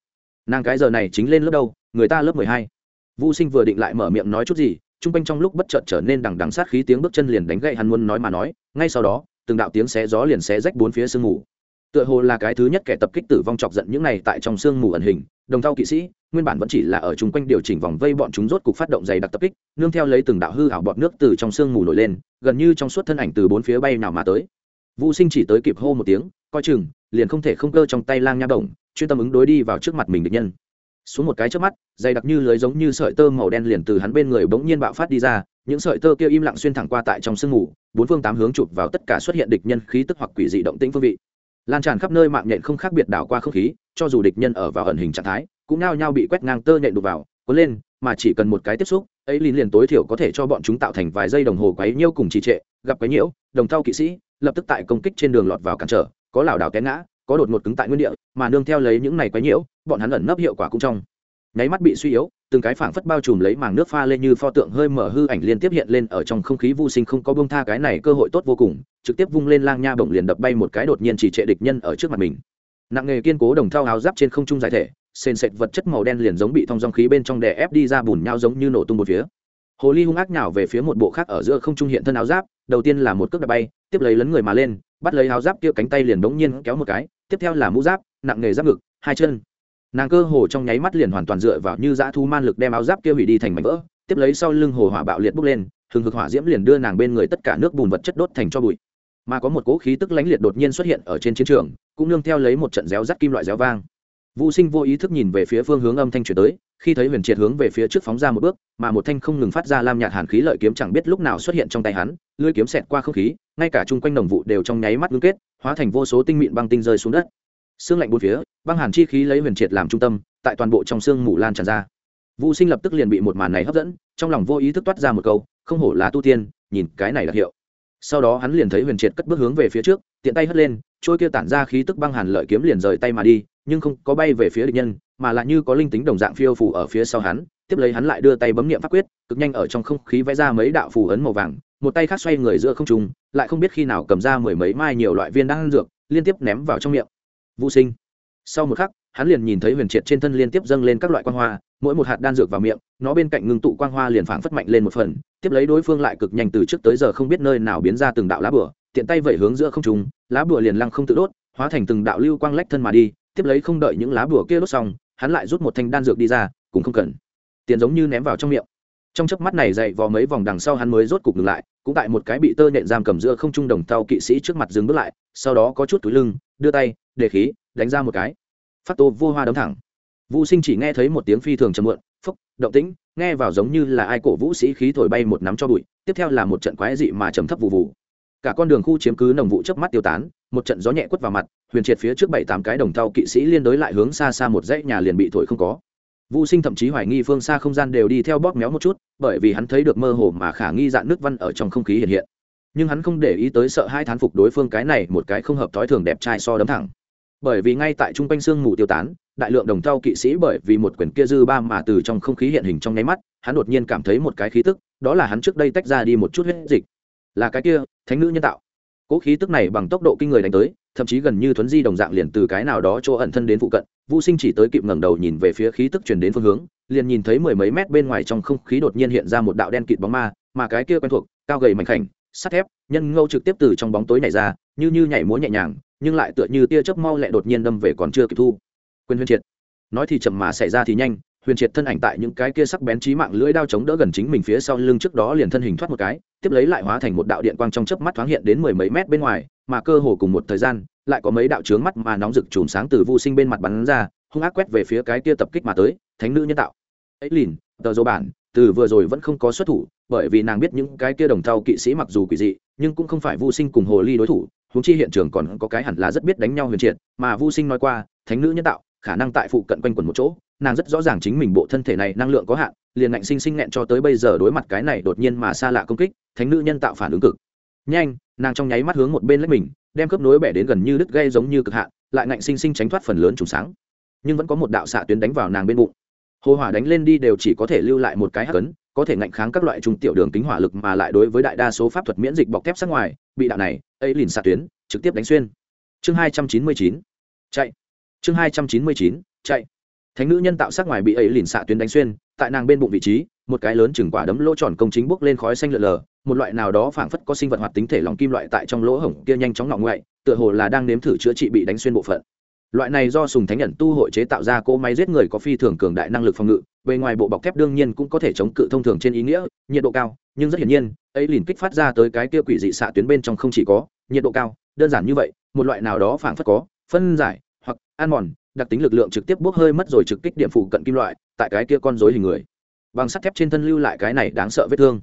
Nàng cái giờ này chính lên lớp đâu, người ta lớp mười hai. Vũ sinh vừa định lại mở miệng nói chút gì trung quanh trong lúc bất chợt trở nên đằng đằng sát khí tiếng bước chân liền đánh gậy hắn muốn nói mà nói, ngay sau đó, từng đạo tiếng xé gió liền xé rách bốn phía sương mù tựa hồ là cái thứ nhất kẻ tập kích tử vong chọc giận những này tại trong sương mù ẩn hình, đồng thau kỵ sĩ, nguyên bản vẫn chỉ là ở chung quanh điều chỉnh vòng vây bọn chúng rốt cục phát động dày đặc tập kích, nương theo lấy từng đạo hư ảo bọt nước từ trong sương mù nổi lên, gần như trong suốt thân ảnh từ bốn phía bay nào mà tới. Vũ sinh chỉ tới kịp hô một tiếng, coi chừng, liền không thể không cơ trong tay lang nha đồng chuyên tâm ứng đối đi vào trước mặt mình địch nhân. Xuống một cái trước mắt, dày đặc như lưới giống như sợi tơ màu đen liền từ hắn bên người bỗng nhiên bạo phát đi ra, những sợi tơ kia im lặng xuyên thẳng qua tại trong sương mù, bốn phương tám hướng chụp vào tất cả xuất hiện địch nhân khí tức hoặc quỷ dị động tĩnh phương vị lan tràn khắp nơi mạng nhện không khác biệt đảo qua không khí, cho dù địch nhân ở vào ẩn hình trạng thái, cũng nao nhau bị quét ngang tơ nhện đục vào, cuốn lên, mà chỉ cần một cái tiếp xúc, ấy liền liền tối thiểu có thể cho bọn chúng tạo thành vài giây đồng hồ quấy nhiêu cùng trì trệ, gặp quấy nhiễu, đồng thau kỵ sĩ, lập tức tại công kích trên đường lọt vào cản trở, có lảo đảo té ngã, có đột ngột cứng tại nguyên địa, mà nương theo lấy những này quấy nhiễu, bọn hắn ẩn nấp hiệu quả cũng trong nháy mắt bị suy yếu, từng cái phảng phất bao trùm lấy màng nước pha lên như pho tượng hơi mở hư ảnh liên tiếp hiện lên ở trong không khí vô sinh không có bông tha cái này cơ hội tốt vô cùng, trực tiếp vung lên lang nha bổng liền đập bay một cái đột nhiên chỉ trệ địch nhân ở trước mặt mình. Nặng nghề kiên cố đồng thao áo giáp trên không trung giải thể, sền sệt vật chất màu đen liền giống bị thong dòng khí bên trong đè ép đi ra bùn nhau giống như nổ tung một phía. Hồ ly hung ác nhào về phía một bộ khác ở giữa không trung hiện thân áo giáp, đầu tiên là một cước đập bay, tiếp lấy lấn người mà lên, bắt lấy áo giáp kia cánh tay liền bỗng nhiên kéo một cái, tiếp theo là mũ giáp, nặng nghề giáp ngực, hai chân nàng cơ hồ trong nháy mắt liền hoàn toàn dựa vào như dã thu man lực đem áo giáp kia hủy đi thành mảnh vỡ, tiếp lấy sau lưng hồ hỏa bạo liệt bốc lên, hừng hực hỏa diễm liền đưa nàng bên người tất cả nước bùn vật chất đốt thành cho bụi. Mà có một cỗ khí tức lãnh liệt đột nhiên xuất hiện ở trên chiến trường, cũng nương theo lấy một trận réo rắt kim loại réo vang. Vũ sinh vô ý thức nhìn về phía phương hướng âm thanh chuyển tới, khi thấy huyền triệt hướng về phía trước phóng ra một bước, mà một thanh không ngừng phát ra lam nhạt hàn khí lợi kiếm chẳng biết lúc nào xuất hiện trong tay hắn, lưỡi kiếm xẹt qua không khí, ngay cả chung quanh đồng vụ đều trong nháy mắt ngưng kết, hóa thành vô số tinh mịn băng tinh rơi xuống đất. Xương lạnh bốn phía băng hàn chi khí lấy huyền triệt làm trung tâm, tại toàn bộ trong xương mù lan tràn ra. Vũ sinh lập tức liền bị một màn này hấp dẫn, trong lòng vô ý thức toát ra một câu, không hổ là tu tiên, nhìn cái này là hiệu. Sau đó hắn liền thấy huyền triệt cất bước hướng về phía trước, tiện tay hất lên, trôi kia tản ra khí tức băng hàn lợi kiếm liền rời tay mà đi, nhưng không có bay về phía địch nhân, mà lại như có linh tính đồng dạng phiêu phủ ở phía sau hắn, tiếp lấy hắn lại đưa tay bấm niệm pháp quyết, cực nhanh ở trong không khí vẽ ra mấy đạo phù ấn màu vàng, một tay khác xoay người giữa không trung, lại không biết khi nào cầm ra mười mấy mai nhiều loại viên đan dược, liên tiếp ném vào trong miệng. Vũ sinh sau một khắc, hắn liền nhìn thấy huyền triệt trên thân liên tiếp dâng lên các loại quang hoa, mỗi một hạt đan dược vào miệng, nó bên cạnh ngưng tụ quang hoa liền phảng phất mạnh lên một phần, tiếp lấy đối phương lại cực nhanh từ trước tới giờ không biết nơi nào biến ra từng đạo lá bửa tiện tay vẩy hướng giữa không trung, lá bửa liền lăng không tự đốt, hóa thành từng đạo lưu quang lách thân mà đi, tiếp lấy không đợi những lá bửa kia đốt xong, hắn lại rút một thanh đan dược đi ra, cũng không cần. Tiền giống như ném vào trong miệng. Trong chớp mắt này dậy vò mấy vòng đằng sau hắn mới rốt cục ngừng lại, cũng tại một cái bị tơ nhện giam cầm giữa không trung đồng tàu kỵ sĩ trước mặt dừng bước lại, sau đó có chút túi lưng, đưa tay để khí đánh ra một cái. Phát tô vô hoa đấm thẳng. Vũ sinh chỉ nghe thấy một tiếng phi thường chầm muộn phúc động tĩnh, nghe vào giống như là ai cổ vũ sĩ khí thổi bay một nắm cho bụi, tiếp theo là một trận quái dị mà trầm thấp vụ vụ. Cả con đường khu chiếm cứ nồng vụ chớp mắt tiêu tán, một trận gió nhẹ quất vào mặt, huyền triệt phía trước bảy tám cái đồng thau kỵ sĩ liên đối lại hướng xa xa một dãy nhà liền bị thổi không có. Vũ sinh thậm chí hoài nghi phương xa không gian đều đi theo bóp méo một chút, bởi vì hắn thấy được mơ hồ mà khả nghi dạn nước văn ở trong không khí hiện hiện. Nhưng hắn không để ý tới sợ hai thán phục đối phương cái này, một cái không hợp thói thường đẹp trai so đấm thẳng bởi vì ngay tại trung quanh xương mù tiêu tán, đại lượng đồng thau kỵ sĩ bởi vì một quyển kia dư ba mà từ trong không khí hiện hình trong nháy mắt, hắn đột nhiên cảm thấy một cái khí tức, đó là hắn trước đây tách ra đi một chút huyết dịch. Là cái kia, thánh nữ nhân tạo. Cỗ khí tức này bằng tốc độ kinh người đánh tới, thậm chí gần như thuấn di đồng dạng liền từ cái nào đó chỗ ẩn thân đến phụ cận vũ sinh chỉ tới kịp ngẩng đầu nhìn về phía khí tức truyền đến phương hướng, liền nhìn thấy mười mấy mét bên ngoài trong không khí đột nhiên hiện ra một đạo đen kịt bóng ma, mà cái kia quen thuộc, cao gầy mảnh khảnh, sắt thép, nhân ngâu trực tiếp từ trong bóng tối nhảy ra, như như nhảy múa nhẹ nhàng nhưng lại tựa như tia chớp mau lẹ đột nhiên đâm về còn chưa kịp thu. Quyền huyền triệt. Nói thì chậm mà xảy ra thì nhanh, huyền triệt thân ảnh tại những cái kia sắc bén trí mạng lưỡi đao chống đỡ gần chính mình phía sau lưng trước đó liền thân hình thoát một cái, tiếp lấy lại hóa thành một đạo điện quang trong chớp mắt thoáng hiện đến mười mấy mét bên ngoài, mà cơ hồ cùng một thời gian, lại có mấy đạo trướng mắt mà nóng rực chùm sáng từ vô sinh bên mặt bắn ra, hung ác quét về phía cái kia tập kích mà tới, thánh nữ nhân tạo. Ấy lìn, tờ dô bản, từ vừa rồi vẫn không có xuất thủ, bởi vì nàng biết những cái kia đồng thau kỵ sĩ mặc dù quỷ dị, nhưng cũng không phải vô sinh cùng hồ ly đối thủ huống chi hiện trường còn có cái hẳn là rất biết đánh nhau huyền triệt, mà vô sinh nói qua, thánh nữ nhân tạo, khả năng tại phụ cận quanh quẩn một chỗ, nàng rất rõ ràng chính mình bộ thân thể này năng lượng có hạn, liền ngạnh sinh sinh nghẹn cho tới bây giờ đối mặt cái này đột nhiên mà xa lạ công kích, thánh nữ nhân tạo phản ứng cực. Nhanh, nàng trong nháy mắt hướng một bên lấy mình, đem khớp nối bẻ đến gần như đứt gây giống như cực hạn, lại ngạnh sinh sinh tránh thoát phần lớn trùng sáng. Nhưng vẫn có một đạo xạ tuyến đánh vào nàng bên bụng. Hồ hỏa đánh lên đi đều chỉ có thể lưu lại một cái hạt cấn có thể ngạnh kháng các loại trung tiểu đường kính hỏa lực mà lại đối với đại đa số pháp thuật miễn dịch bọc thép sát ngoài, bị đạo này ấy liền xạ tuyến, trực tiếp đánh xuyên. Chương hai trăm chín mươi chín, chạy. Chương hai trăm chín mươi chín, chạy. Thánh nữ nhân tạo sát ngoài bị ấy liền xạ tuyến đánh xuyên, tại nàng bên bụng vị trí, một cái lớn chừng quả đấm lỗ tròn công chính bốc lên khói xanh lợn lờ, một loại nào đó phảng phất có sinh vật hoạt tính thể lòng kim loại tại trong lỗ hổng kia nhanh chóng ngọng ngoại, tựa hồ là đang nếm thử chữa trị bị đánh xuyên bộ phận loại này do sùng thánh nhận tu hội chế tạo ra cỗ máy giết người có phi thường cường đại năng lực phòng ngự, bề ngoài bộ bọc thép đương nhiên cũng có thể chống cự thông thường trên ý nghĩa, nhiệt độ cao, nhưng rất hiển nhiên, ấy liền kích phát ra tới cái kia quỷ dị xạ tuyến bên trong không chỉ có nhiệt độ cao, đơn giản như vậy, một loại nào đó phảng phất có phân giải hoặc ăn mòn, đặc tính lực lượng trực tiếp bốc hơi mất rồi trực kích điểm phụ cận kim loại, tại cái kia con rối hình người. Bằng sắt thép trên thân lưu lại cái này đáng sợ vết thương.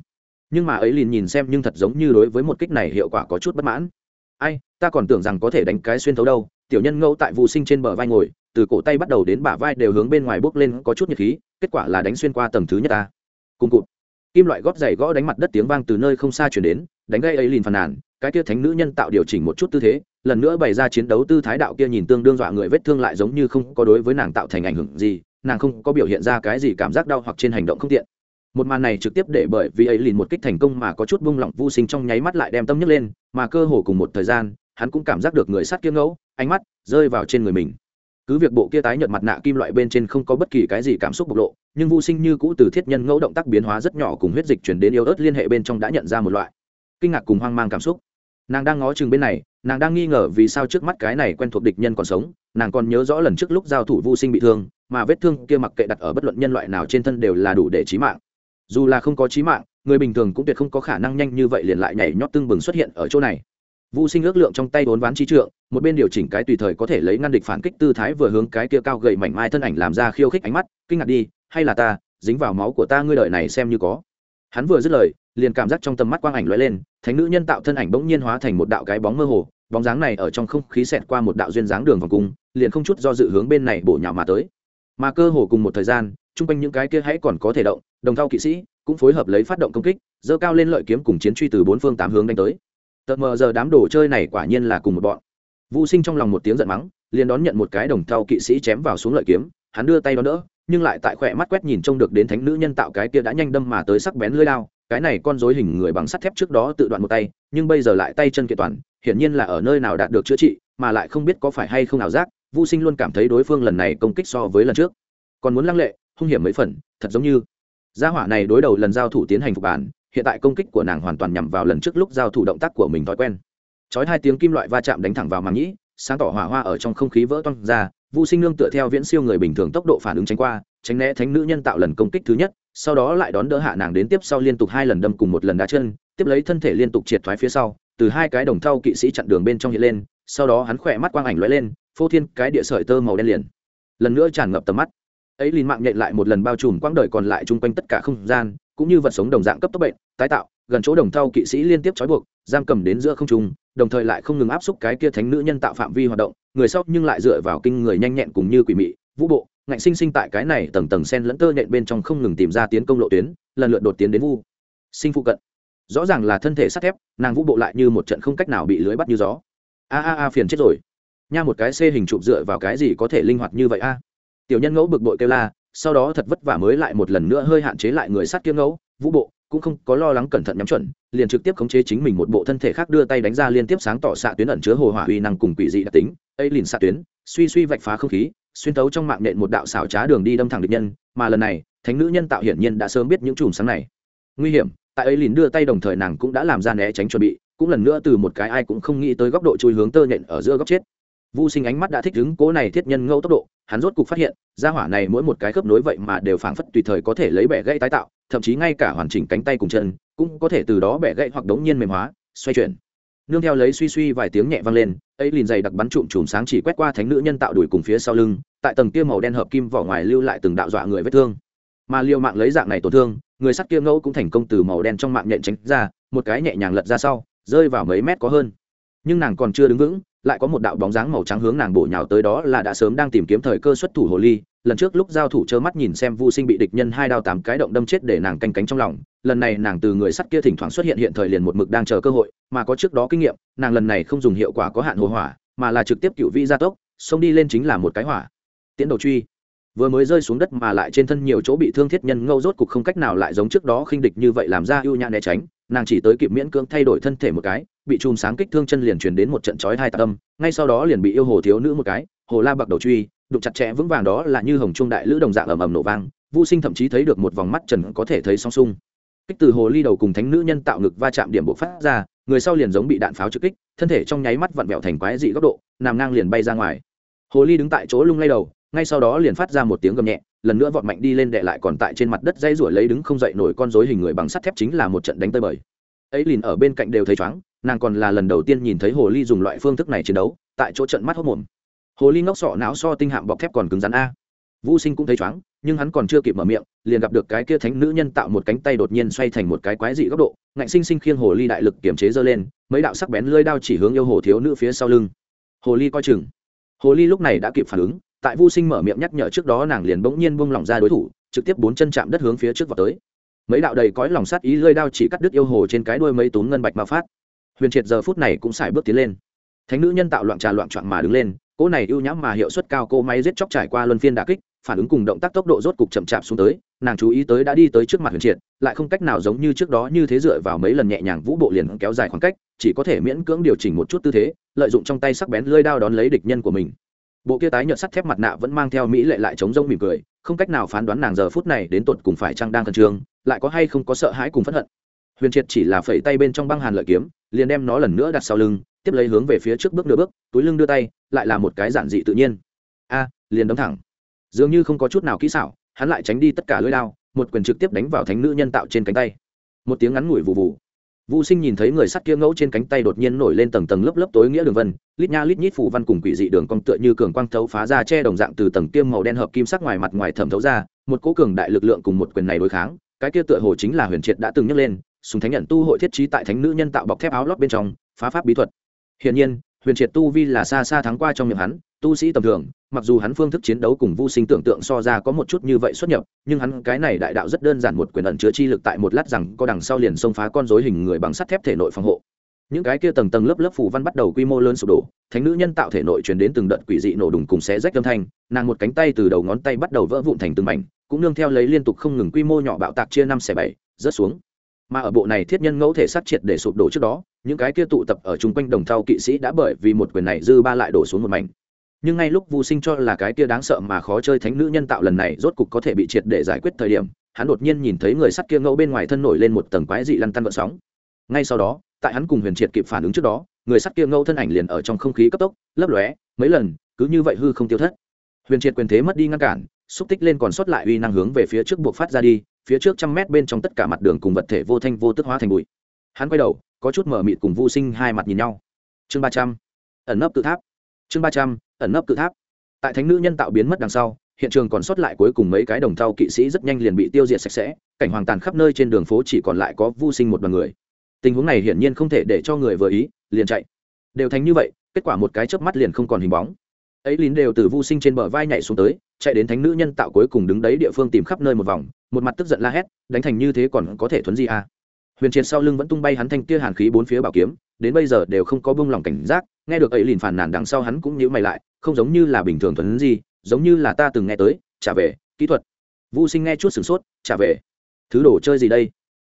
Nhưng mà ấy liền nhìn xem nhưng thật giống như đối với một kích này hiệu quả có chút bất mãn. Ai, ta còn tưởng rằng có thể đánh cái xuyên thấu đâu tiểu nhân ngẫu tại vụ sinh trên bờ vai ngồi, từ cổ tay bắt đầu đến bả vai đều hướng bên ngoài bốc lên có chút nhiệt khí, kết quả là đánh xuyên qua tầng thứ nhất ta. Cùng cụt. Kim loại góp giày gõ đánh mặt đất tiếng vang từ nơi không xa chuyển đến, đánh gây ấy lìn phàn nàn, cái kia thánh nữ nhân tạo điều chỉnh một chút tư thế, lần nữa bày ra chiến đấu tư thái đạo kia nhìn tương đương dọa người vết thương lại giống như không có đối với nàng tạo thành ảnh hưởng gì, nàng không có biểu hiện ra cái gì cảm giác đau hoặc trên hành động không tiện. Một màn này trực tiếp để bởi vì ấy lìn một kích thành công mà có chút bung lỏng vô sinh trong nháy mắt lại đem tâm nhức lên, mà cơ hồ cùng một thời gian hắn cũng cảm giác được người sát kia ngẫu, ánh mắt rơi vào trên người mình. Cứ việc bộ kia tái nhợt mặt nạ kim loại bên trên không có bất kỳ cái gì cảm xúc bộc lộ, nhưng vô sinh như cũ từ thiết nhân ngẫu động tác biến hóa rất nhỏ cùng huyết dịch chuyển đến yêu ớt liên hệ bên trong đã nhận ra một loại kinh ngạc cùng hoang mang cảm xúc. Nàng đang ngó chừng bên này, nàng đang nghi ngờ vì sao trước mắt cái này quen thuộc địch nhân còn sống, nàng còn nhớ rõ lần trước lúc giao thủ vô sinh bị thương, mà vết thương kia mặc kệ đặt ở bất luận nhân loại nào trên thân đều là đủ để trí mạng. Dù là không có trí mạng, người bình thường cũng tuyệt không có khả năng nhanh như vậy liền lại nhảy nhót tương bừng xuất hiện ở chỗ này. Vu Sinh ước lượng trong tay bốn ván chi trượng, một bên điều chỉnh cái tùy thời có thể lấy ngăn địch phản kích tư thái vừa hướng cái kia cao gầy mảnh mai thân ảnh làm ra khiêu khích ánh mắt, kinh ngạc đi, hay là ta, dính vào máu của ta ngươi đợi này xem như có. Hắn vừa dứt lời, liền cảm giác trong tầm mắt quang ảnh lóe lên, thánh nữ nhân tạo thân ảnh bỗng nhiên hóa thành một đạo cái bóng mơ hồ, bóng dáng này ở trong không khí xẹt qua một đạo duyên dáng đường vòng cung, liền không chút do dự hướng bên này bổ nhào mà tới. Mà cơ hồ cùng một thời gian, trung quanh những cái kia hãy còn có thể động, đồng thao kỵ sĩ cũng phối hợp lấy phát động công kích, giơ cao lên lợi kiếm cùng chiến truy từ bốn phương tám hướng đánh tới tợt mờ giờ đám đồ chơi này quả nhiên là cùng một bọn. Vũ sinh trong lòng một tiếng giận mắng, liền đón nhận một cái đồng thau kỵ sĩ chém vào xuống lợi kiếm, hắn đưa tay đón đỡ, nhưng lại tại khỏe mắt quét nhìn trông được đến thánh nữ nhân tạo cái kia đã nhanh đâm mà tới sắc bén lưỡi lao cái này con dối hình người bằng sắt thép trước đó tự đoạn một tay, nhưng bây giờ lại tay chân kiện toàn, hiển nhiên là ở nơi nào đạt được chữa trị, mà lại không biết có phải hay không nào giác vũ sinh luôn cảm thấy đối phương lần này công kích so với lần trước. Còn muốn lăng lệ, hung hiểm mấy phần, thật giống như gia hỏa này đối đầu lần giao thủ tiến hành phục bản hiện tại công kích của nàng hoàn toàn nhằm vào lần trước lúc giao thủ động tác của mình thói quen chói hai tiếng kim loại va chạm đánh thẳng vào màng nhĩ sáng tỏ hỏa hoa ở trong không khí vỡ toang ra Vu Sinh Nương tựa theo viễn siêu người bình thường tốc độ phản ứng tránh qua, tránh né thánh nữ nhân tạo lần công kích thứ nhất, sau đó lại đón đỡ hạ nàng đến tiếp sau liên tục hai lần đâm cùng một lần đá chân, tiếp lấy thân thể liên tục triệt thoái phía sau, từ hai cái đồng thau kỵ sĩ chặn đường bên trong hiện lên, sau đó hắn khỏe mắt quang ảnh lóe lên, phô thiên cái địa sợi tơ màu đen liền, lần nữa tràn ngập tầm mắt. Ấy liền mạng nhện lại một lần bao trùm quãng đời còn lại chung quanh tất cả không gian, cũng như vật sống đồng dạng cấp tốc bệnh, tái tạo, gần chỗ đồng thau kỵ sĩ liên tiếp trói buộc, giam cầm đến giữa không trung, đồng thời lại không ngừng áp xúc cái kia thánh nữ nhân tạo phạm vi hoạt động, người sau nhưng lại dựa vào kinh người nhanh nhẹn cùng như quỷ mị, vũ bộ, ngạnh sinh sinh tại cái này tầng tầng sen lẫn tơ nhện bên trong không ngừng tìm ra tiến công lộ tuyến, lần lượt đột tiến đến vu. Sinh phụ cận. Rõ ràng là thân thể sắt thép, nàng vũ bộ lại như một trận không cách nào bị lưới bắt như gió. A a a phiền chết rồi. Nha một cái xê hình chụp dựa vào cái gì có thể linh hoạt như vậy a? Tiểu nhân ngẫu bực bội kêu la sau đó thật vất vả mới lại một lần nữa hơi hạn chế lại người sát kiếm ngẫu, vũ bộ, cũng không có lo lắng cẩn thận nhắm chuẩn, liền trực tiếp khống chế chính mình một bộ thân thể khác đưa tay đánh ra liên tiếp sáng tỏ xạ tuyến ẩn chứa hồ hỏa uy năng cùng quỷ dị đặc tính, ấy liền xạ tuyến, suy suy vạch phá không khí, xuyên tấu trong mạng nện một đạo xảo trá đường đi đâm thẳng địch nhân, mà lần này, thánh nữ nhân tạo hiển nhiên đã sớm biết những chùm sáng này. Nguy hiểm, tại ấy liền đưa tay đồng thời nàng cũng đã làm ra né tránh chuẩn bị, cũng lần nữa từ một cái ai cũng không nghĩ tới góc độ chui hướng tơ nhện ở giữa góc chết. Vu Sinh ánh mắt đã thích ứng cố này thiết nhân ngẫu tốc độ, hắn rốt cục phát hiện, gia hỏa này mỗi một cái khớp nối vậy mà đều phảng phất tùy thời có thể lấy bẻ gãy tái tạo, thậm chí ngay cả hoàn chỉnh cánh tay cùng chân, cũng có thể từ đó bẻ gãy hoặc đống nhiên mềm hóa, xoay chuyển. Nương theo lấy suy suy vài tiếng nhẹ vang lên, ấy liền dày đặc bắn trụm trùm sáng chỉ quét qua thánh nữ nhân tạo đuổi cùng phía sau lưng, tại tầng kia màu đen hợp kim vỏ ngoài lưu lại từng đạo dọa người vết thương. Mà liều mạng lấy dạng này tổn thương, người sắt kia ngẫu cũng thành công từ màu đen trong mạng nhện tránh ra, một cái nhẹ nhàng lật ra sau, rơi vào mấy mét có hơn. Nhưng nàng còn chưa đứng vững, lại có một đạo bóng dáng màu trắng hướng nàng bổ nhào tới đó là đã sớm đang tìm kiếm thời cơ xuất thủ hồ ly. Lần trước lúc giao thủ trơ mắt nhìn xem vu sinh bị địch nhân hai đao tám cái động đâm chết để nàng canh cánh trong lòng. Lần này nàng từ người sắt kia thỉnh thoảng xuất hiện hiện thời liền một mực đang chờ cơ hội mà có trước đó kinh nghiệm nàng lần này không dùng hiệu quả có hạn hồ hỏa mà là trực tiếp cựu vi gia tốc xông đi lên chính là một cái hỏa. Tiến đầu truy. Vừa mới rơi xuống đất mà lại trên thân nhiều chỗ bị thương thiết nhân ngâu rốt cục không cách nào lại giống trước đó khinh địch như vậy làm ra ưu nhã né tránh nàng chỉ tới kịp miễn cưỡng thay đổi thân thể một cái bị chùm sáng kích thương chân liền truyền đến một trận chói hai tạ tâm ngay sau đó liền bị yêu hồ thiếu nữ một cái, hồ la bạc đầu truy đục chặt chẽ vững vàng đó là như hồng trung đại lữ đồng dạng ầm ầm nổ vang vô sinh thậm chí thấy được một vòng mắt trần có thể thấy song sung. Kích từ hồ ly đầu cùng thánh nữ nhân tạo ngực va chạm điểm bộ phát ra, người sau liền giống bị đạn pháo trực kích, thân thể trong nháy mắt vặn vẹo thành quái dị góc độ, nằm ngang liền bay ra ngoài. Hồ ly đứng tại chỗ lung lay đầu, ngay sau đó liền phát ra một tiếng gầm nhẹ, lần nữa vọt mạnh đi lên đệ lại còn tại trên mặt đất dây ruổi lấy đứng không dậy nổi con rối hình người bằng sắt thép chính là một trận đánh tơi bời. Ấy liền ở bên cạnh đều thấy chóng nàng còn là lần đầu tiên nhìn thấy hồ ly dùng loại phương thức này chiến đấu, tại chỗ trận mắt hốc mồm. Hồ ly ngóc sọ não so tinh hạm bọc thép còn cứng rắn a. Vũ sinh cũng thấy chóng, nhưng hắn còn chưa kịp mở miệng, liền gặp được cái kia thánh nữ nhân tạo một cánh tay đột nhiên xoay thành một cái quái dị góc độ, ngạnh sinh sinh khiêng hồ ly đại lực kiểm chế dơ lên, mấy đạo sắc bén lơi đao chỉ hướng yêu hồ thiếu nữ phía sau lưng. Hồ ly coi chừng. Hồ ly lúc này đã kịp phản ứng, tại vô sinh mở miệng nhắc nhở trước đó nàng liền bỗng nhiên buông lỏng ra đối thủ, trực tiếp bốn chân chạm đất hướng phía trước vào tới. Mấy đạo đầy cõi lòng sát ý lơi đao chỉ cắt đứt yêu hồ trên cái đuôi mấy túm ngân bạch mà phát huyền triệt giờ phút này cũng xài bước tiến lên. Thánh nữ nhân tạo loạn trà loạn trọn mà đứng lên, cỗ này ưu nhãm mà hiệu suất cao cô máy giết chóc trải qua luân phiên đà kích, phản ứng cùng động tác tốc độ rốt cục chậm chạp xuống tới, nàng chú ý tới đã đi tới trước mặt huyền triệt, lại không cách nào giống như trước đó như thế dựa vào mấy lần nhẹ nhàng vũ bộ liền kéo dài khoảng cách, chỉ có thể miễn cưỡng điều chỉnh một chút tư thế, lợi dụng trong tay sắc bén lơi đao đón lấy địch nhân của mình. Bộ kia tái nhợt sắt thép mặt nạ vẫn mang theo mỹ lệ lại chống rông mỉm cười, không cách nào phán đoán nàng giờ phút này đến tột cùng phải chăng đang khẩn trương, lại có hay không có sợ hãi cùng phẫn hận huyền triệt chỉ là phẩy tay bên trong băng hàn lợi kiếm liền đem nó lần nữa đặt sau lưng tiếp lấy hướng về phía trước bước nửa bước túi lưng đưa tay lại là một cái giản dị tự nhiên. A liền đấm thẳng. Dường như không có chút nào kỹ xảo hắn lại tránh đi tất cả lưỡi đao một quyền trực tiếp đánh vào thánh nữ nhân tạo trên cánh tay. Một tiếng ngắn ngủi vụ vụ Vu Sinh nhìn thấy người sắt kia ngẫu trên cánh tay đột nhiên nổi lên tầng tầng lớp lớp tối nghĩa đường vân, lít nha lít nhít phủ văn cùng quỷ dị đường cong tựa như cường quang thấu phá ra che đồng dạng từ tầng kiêm màu đen hợp kim sắc ngoài mặt ngoài thẩm thấu ra, một cỗ cường đại lực lượng cùng một quyền này đối kháng, cái kia tựa hồ chính là Huyền Triệt đã từng nhắc lên, sùng thánh nhận tu hội thiết trí tại thánh nữ nhân tạo bọc thép áo lót bên trong, phá pháp bí thuật. Hiển nhiên, Huyền Triệt tu vi là xa xa thắng qua trong miệng hắn, tu sĩ tầm thường, mặc dù hắn phương thức chiến đấu cùng Vu Sinh tưởng tượng so ra có một chút như vậy xuất nhập, nhưng hắn cái này đại đạo rất đơn giản một quyền ẩn chứa chi lực tại một lát rằng có đằng sau liền xông phá con rối hình người bằng sắt thép thể nội phòng hộ. Những cái kia tầng tầng lớp lớp phù văn bắt đầu quy mô lớn sụp đổ, thánh nữ nhân tạo thể nội truyền đến từng đợt quỷ dị nổ đùng cùng xé rách âm thanh, nàng một cánh tay từ đầu ngón tay bắt đầu vỡ vụn thành từng mảnh, cũng nương theo lấy liên tục không ngừng quy mô nhỏ bạo tạc chia năm xẻ bảy, rớt xuống. Mà ở bộ này thiết nhân ngẫu thể sát triệt để sụp đổ trước đó, những cái kia tụ tập ở chung quanh đồng thau kỵ sĩ đã bởi vì một quyền này dư ba lại đổ xuống một mảnh nhưng ngay lúc Vu Sinh cho là cái kia đáng sợ mà khó chơi thánh nữ nhân tạo lần này rốt cục có thể bị triệt để giải quyết thời điểm, hắn đột nhiên nhìn thấy người sắt kia ngẫu bên ngoài thân nổi lên một tầng quái dị lăn tăn gợn sóng. Ngay sau đó, tại hắn cùng Huyền Triệt kịp phản ứng trước đó, người sắt kia ngẫu thân ảnh liền ở trong không khí cấp tốc, lấp lóe, mấy lần, cứ như vậy hư không tiêu thất. Huyền Triệt quyền thế mất đi ngăn cản, xúc tích lên còn sót lại uy năng hướng về phía trước buộc phát ra đi, phía trước trăm mét bên trong tất cả mặt đường cùng vật thể vô thanh vô tức hóa thành bụi. Hắn quay đầu, có chút mở mịt cùng Vu Sinh hai mặt nhìn nhau. Chương ba trăm ẩn nấp cự tháp. Chương ba trăm ẩn nấp cự tháp tại thánh nữ nhân tạo biến mất đằng sau hiện trường còn sót lại cuối cùng mấy cái đồng thau kỵ sĩ rất nhanh liền bị tiêu diệt sạch sẽ cảnh hoàng tàn khắp nơi trên đường phố chỉ còn lại có vô sinh một đoàn người tình huống này hiển nhiên không thể để cho người vừa ý liền chạy đều thành như vậy kết quả một cái chớp mắt liền không còn hình bóng ấy lín đều từ vô sinh trên bờ vai nhảy xuống tới, chạy đến thánh nữ nhân tạo cuối cùng đứng đấy địa phương tìm khắp nơi một vòng, một mặt tức giận la hét, đánh thành như thế còn có thể thuấn gì à. Huyền triệt sau lưng vẫn tung bay hắn thanh kia hàn khí bốn phía bảo kiếm, đến bây giờ đều không có bông lòng cảnh giác, nghe được ấy liền phản nàn đằng sau hắn cũng nhíu mày lại, không giống như là bình thường thuấn gì giống như là ta từng nghe tới, trả về, kỹ thuật. Vu sinh nghe chút sửng sốt, trả về. Thứ đồ chơi gì đây?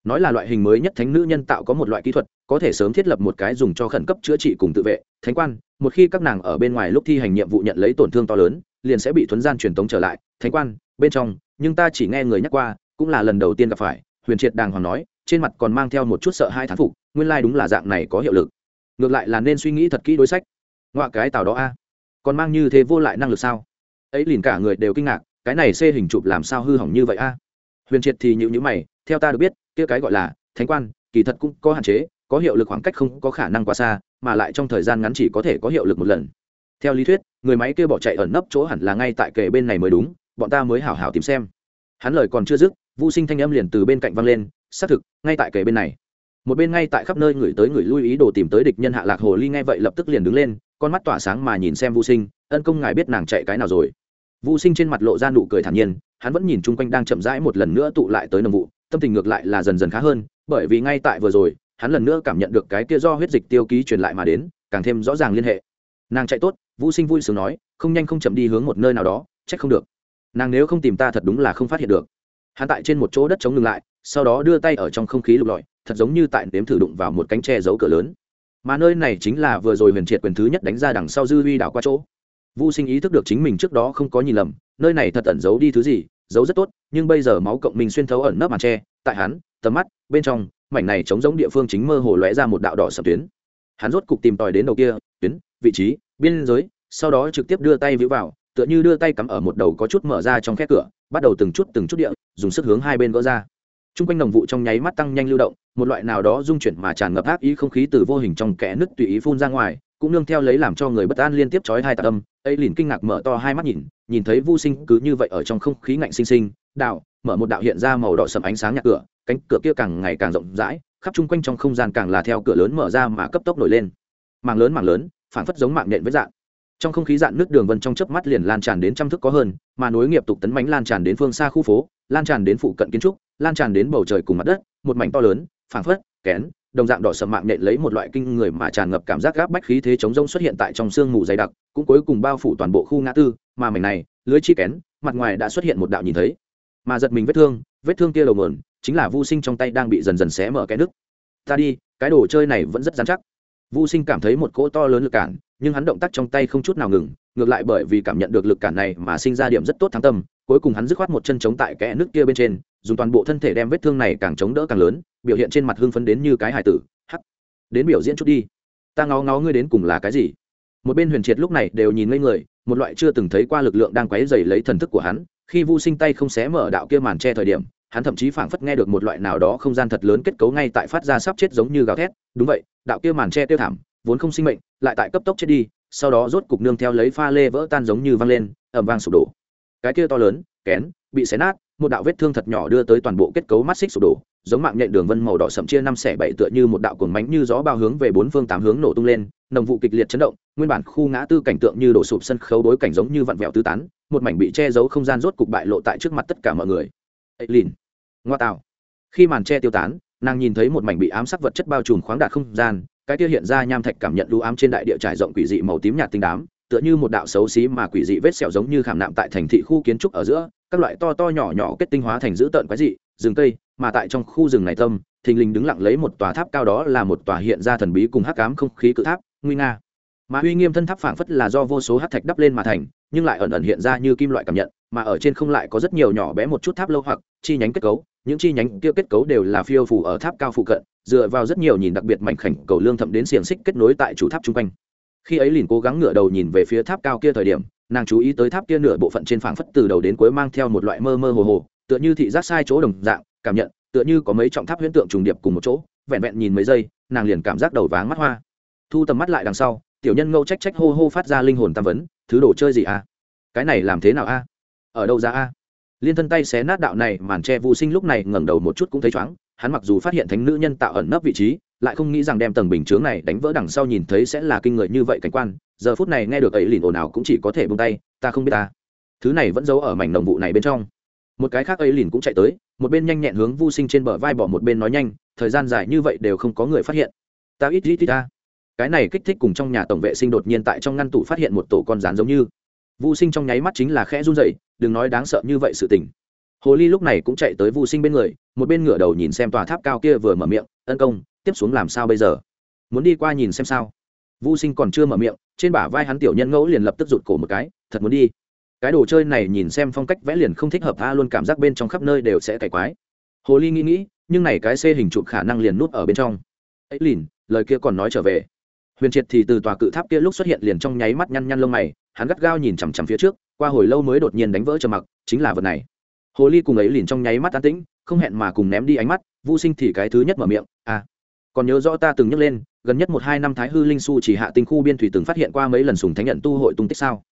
Nói là loại hình mới nhất thánh nữ nhân tạo có một loại kỹ thuật, có thể sớm thiết lập một cái dùng cho khẩn cấp chữa trị cùng tự vệ. Thánh quan, một khi các nàng ở bên ngoài lúc thi hành nhiệm vụ nhận lấy tổn thương to lớn, liền sẽ bị thuấn gian truyền tống trở lại. Thánh quan, bên trong, nhưng ta chỉ nghe người nhắc qua, cũng là lần đầu tiên gặp phải. Huyền triệt đàng hoàng nói, trên mặt còn mang theo một chút sợ hai thán phục, nguyên lai đúng là dạng này có hiệu lực. Ngược lại là nên suy nghĩ thật kỹ đối sách. Ngoại cái tào đó a. Còn mang như thế vô lại năng lực sao? Ấy liền cả người đều kinh ngạc, cái này xê hình chụp làm sao hư hỏng như vậy a? Huyền triệt thì nhịu nhữ mày theo ta được biết, kia cái gọi là thánh quan, kỳ thật cũng có hạn chế, có hiệu lực khoảng cách không có khả năng quá xa, mà lại trong thời gian ngắn chỉ có thể có hiệu lực một lần. Theo lý thuyết, người máy kia bỏ chạy ẩn nấp chỗ hẳn là ngay tại kề bên này mới đúng, bọn ta mới hảo hảo tìm xem. Hắn lời còn chưa dứt vô sinh thanh âm liền từ bên cạnh văng lên, xác thực, ngay tại kề bên này. Một bên ngay tại khắp nơi người tới người lui ý đồ tìm tới địch nhân hạ lạc hồ ly nghe vậy lập tức liền đứng lên, con mắt tỏa sáng mà nhìn xem vô sinh, ân công ngài biết nàng chạy cái nào rồi? Vô sinh trên mặt lộ ra nụ cười thản nhiên, hắn vẫn nhìn chung quanh đang chậm rãi một lần nữa tụ lại tới nồng vụ tâm tình ngược lại là dần dần khá hơn, bởi vì ngay tại vừa rồi, hắn lần nữa cảm nhận được cái kia do huyết dịch tiêu ký truyền lại mà đến, càng thêm rõ ràng liên hệ. Nàng chạy tốt, vũ sinh vui sướng nói, không nhanh không chậm đi hướng một nơi nào đó, trách không được. Nàng nếu không tìm ta thật đúng là không phát hiện được. Hắn tại trên một chỗ đất chống ngừng lại, sau đó đưa tay ở trong không khí lục lọi, thật giống như tại nếm thử đụng vào một cánh tre giấu cửa lớn. Mà nơi này chính là vừa rồi huyền triệt quyền thứ nhất đánh ra đằng sau dư huy đảo qua chỗ. Vô sinh ý thức được chính mình trước đó không có nhìn lầm, nơi này thật ẩn giấu đi thứ gì giấu rất tốt, nhưng bây giờ máu cộng mình xuyên thấu ẩn nấp màn tre, tại hắn, tầm mắt, bên trong, mảnh này chống giống địa phương chính mơ hồ lóe ra một đạo đỏ sập tuyến. Hắn rốt cục tìm tòi đến đầu kia, tuyến, vị trí, biên giới, sau đó trực tiếp đưa tay vĩu vào, tựa như đưa tay cắm ở một đầu có chút mở ra trong khe cửa, bắt đầu từng chút từng chút địa, dùng sức hướng hai bên gỡ ra. T r u n g quanh đồng vụ trong nháy mắt tăng nhanh lưu động, một loại nào đó dung chuyển mà tràn ngập ác ý không khí từ vô hình trong kẽ nứt tùy ý phun ra ngoài cũng nương theo lấy làm cho người bất an liên tiếp chói hai tạ âm, ấy liền kinh ngạc mở to hai mắt nhìn nhìn thấy vô sinh cứ như vậy ở trong không khí ngạnh xinh xinh đạo, mở một đạo hiện ra màu đỏ sầm ánh sáng nhạc cửa, cánh cửa kia càng ngày càng rộng rãi, khắp chung quanh trong không gian càng là theo cửa lớn mở ra mà cấp tốc nổi lên. Mạng lớn mạng lớn phản phất giống mạng nện với dạng. Trong không khí dạn nước đường vân trong chớp mắt liền lan tràn đến trăm thước có hơn, mà nối nghiệp tục tấn bánh lan tràn đến phương xa khu phố, lan tràn đến phụ cận kiến trúc, lan tràn đến bầu trời cùng mặt đất, một mảnh to lớn, phảng phất, kén đồng dạng đỏ sầm mạng nện lấy một loại kinh người mà tràn ngập cảm giác gáp bách khí thế chống rông xuất hiện tại trong sương mù dày đặc, cũng cuối cùng bao phủ toàn bộ khu ngã tư, mà mảnh này, lưới chi kén, mặt ngoài đã xuất hiện một đạo nhìn thấy. Mà giật mình vết thương vết thương kia đầu mờn chính là vô sinh trong tay đang bị dần dần xé mở cái nước ta đi, cái đồ chơi này vẫn rất dán chắc. Vô sinh cảm thấy một cỗ to lớn lực cản, nhưng hắn động tác trong tay không chút nào ngừng, ngược lại bởi vì cảm nhận được lực cản này mà sinh ra điểm rất tốt thắng tâm, cuối cùng hắn dứt khoát một chân chống tại kẽ nước kia bên trên dùng toàn bộ thân thể đem vết thương này càng chống đỡ càng lớn, biểu hiện trên mặt hưng phấn đến như cái hải tử. Hắc. Đến biểu diễn chút đi. Ta ngó ngó ngươi đến cùng là cái gì? Một bên huyền triệt lúc này đều nhìn ngây người, một loại chưa từng thấy qua lực lượng đang quấy dày lấy thần thức của hắn. Khi vu sinh tay không xé mở đạo kia màn che thời điểm, hắn thậm chí phảng phất nghe được một loại nào đó không gian thật lớn kết cấu ngay tại phát ra sắp chết giống như gào thét. Đúng vậy, đạo kia màn che tiêu thảm, vốn không sinh mệnh, lại tại cấp tốc chết đi, sau đó rốt cục nương theo lấy pha lê vỡ tan giống như văng lên ẩm vang sụp đổ. Cái kia to lớn, kén, bị xé nát một đạo vết thương thật nhỏ đưa tới toàn bộ kết cấu mắt xích sụp đổ, giống mạng nhện đường vân màu đỏ sậm chia năm xẻ bảy tựa như một đạo cuồng mánh như gió bao hướng về bốn phương tám hướng nổ tung lên, nồng vụ kịch liệt chấn động, nguyên bản khu ngã tư cảnh tượng như đổ sụp sân khấu đối cảnh giống như vặn vẹo tứ tán, một mảnh bị che giấu không gian rốt cục bại lộ tại trước mặt tất cả mọi người. Ấy lìn, ngoa tạo. Khi màn che tiêu tán, nàng nhìn thấy một mảnh bị ám sắc vật chất bao trùm khoáng đạt không gian, cái kia hiện ra nham thạch cảm nhận lũ ám trên đại địa trải rộng quỷ dị màu tím nhạt tinh đám, tựa như một đạo xấu xí mà quỷ dị vết sẹo giống như khảm nạm tại thành thị khu kiến trúc ở giữa các loại to to nhỏ nhỏ kết tinh hóa thành dữ tợn quái dị, rừng cây, mà tại trong khu rừng này tâm, thình lình đứng lặng lấy một tòa tháp cao đó là một tòa hiện ra thần bí cùng hắc cám không khí cự tháp, nguy nga. Mà uy nghiêm thân tháp phảng phất là do vô số hắc thạch đắp lên mà thành, nhưng lại ẩn ẩn hiện ra như kim loại cảm nhận, mà ở trên không lại có rất nhiều nhỏ bé một chút tháp lâu hoặc chi nhánh kết cấu, những chi nhánh kia kết cấu đều là phiêu phủ ở tháp cao phụ cận, dựa vào rất nhiều nhìn đặc biệt mảnh khảnh cầu lương thậm đến xiềng xích kết nối tại chủ tháp chung quanh. Khi ấy liền cố gắng ngửa đầu nhìn về phía tháp cao kia thời điểm nàng chú ý tới tháp kia nửa bộ phận trên phảng phất từ đầu đến cuối mang theo một loại mơ mơ hồ hồ, tựa như thị giác sai chỗ đồng dạng, cảm nhận, tựa như có mấy trọng tháp huyễn tượng trùng điệp cùng một chỗ, vẹn vẹn nhìn mấy giây, nàng liền cảm giác đầu váng mắt hoa. Thu tầm mắt lại đằng sau, tiểu nhân ngâu trách trách hô hô phát ra linh hồn tam vấn, thứ đồ chơi gì à? cái này làm thế nào a? Ở đâu ra a? Liên thân tay xé nát đạo này, màn tre vô sinh lúc này ngẩng đầu một chút cũng thấy chóng, hắn mặc dù phát hiện thánh nữ nhân tạo ẩn nấp vị trí, lại không nghĩ rằng đem tầng bình chướng này đánh vỡ đằng sau nhìn thấy sẽ là kinh người như vậy cảnh quan giờ phút này nghe được ấy lìn ồn ào cũng chỉ có thể bung tay, ta không biết ta. Thứ này vẫn giấu ở mảnh đồng vụ này bên trong. Một cái khác ấy lìn cũng chạy tới, một bên nhanh nhẹn hướng vô sinh trên bờ vai bỏ một bên nói nhanh, thời gian dài như vậy đều không có người phát hiện. Ta ít ít ít ta. Cái này kích thích cùng trong nhà tổng vệ sinh đột nhiên tại trong ngăn tủ phát hiện một tổ con rán giống như. Vô sinh trong nháy mắt chính là khẽ run dậy đừng nói đáng sợ như vậy sự tình. Hồ ly lúc này cũng chạy tới vô sinh bên người, một bên ngửa đầu nhìn xem tòa tháp cao kia vừa mở miệng, tấn công, tiếp xuống làm sao bây giờ? Muốn đi qua nhìn xem sao? Vô sinh còn chưa mở miệng trên bả vai hắn tiểu nhân ngẫu liền lập tức rụt cổ một cái, thật muốn đi. Cái đồ chơi này nhìn xem phong cách vẽ liền không thích hợp, a, luôn cảm giác bên trong khắp nơi đều sẽ cải quái. Hồ ly nghĩ nghĩ, nhưng này cái xê hình chụp khả năng liền nút ở bên trong. Ấy lìn, lời kia còn nói trở về. Huyền triệt thì từ tòa cự tháp kia lúc xuất hiện liền trong nháy mắt nhăn nhăn lông mày, hắn gắt gao nhìn chằm chằm phía trước, qua hồi lâu mới đột nhiên đánh vỡ trầm mặc, chính là vật này. Hồ ly cùng ấy liền trong nháy mắt an tĩnh, không hẹn mà cùng ném đi ánh mắt vô sinh thì cái thứ nhất mở miệng à còn nhớ rõ ta từng nhắc lên gần nhất một hai năm thái hư linh su chỉ hạ tinh khu biên thủy từng phát hiện qua mấy lần sùng thánh nhận tu hội tung tích sao?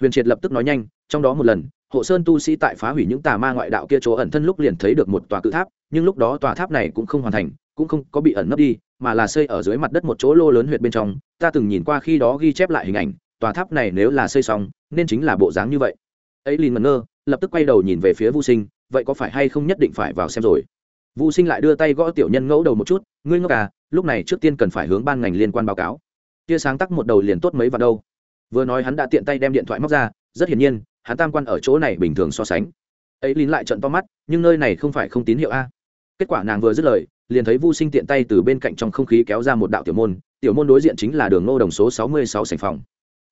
Huyền triệt lập tức nói nhanh, trong đó một lần, hộ sơn tu sĩ tại phá hủy những tà ma ngoại đạo kia chỗ ẩn thân lúc liền thấy được một tòa cự tháp, nhưng lúc đó tòa tháp này cũng không hoàn thành, cũng không có bị ẩn nấp đi, mà là xây ở dưới mặt đất một chỗ lô lớn huyệt bên trong. Ta từng nhìn qua khi đó ghi chép lại hình ảnh, tòa tháp này nếu là xây xong, nên chính là bộ dáng như vậy. Ấy liền mẩn ngơ, lập tức quay đầu nhìn về phía vô sinh, vậy có phải hay không nhất định phải vào xem rồi? Vũ sinh lại đưa tay gõ tiểu nhân ngẫu đầu một chút ngươi ngốc à lúc này trước tiên cần phải hướng ban ngành liên quan báo cáo tia sáng tắc một đầu liền tốt mấy vào đâu vừa nói hắn đã tiện tay đem điện thoại móc ra rất hiển nhiên hắn tam quan ở chỗ này bình thường so sánh ấy lín lại trận to mắt nhưng nơi này không phải không tín hiệu a kết quả nàng vừa dứt lời liền thấy Vu Sinh tiện tay từ bên cạnh trong không khí kéo ra một đạo tiểu môn, tiểu môn đối diện chính là đường Ngô Đồng số sáu mươi sáu sảnh phòng.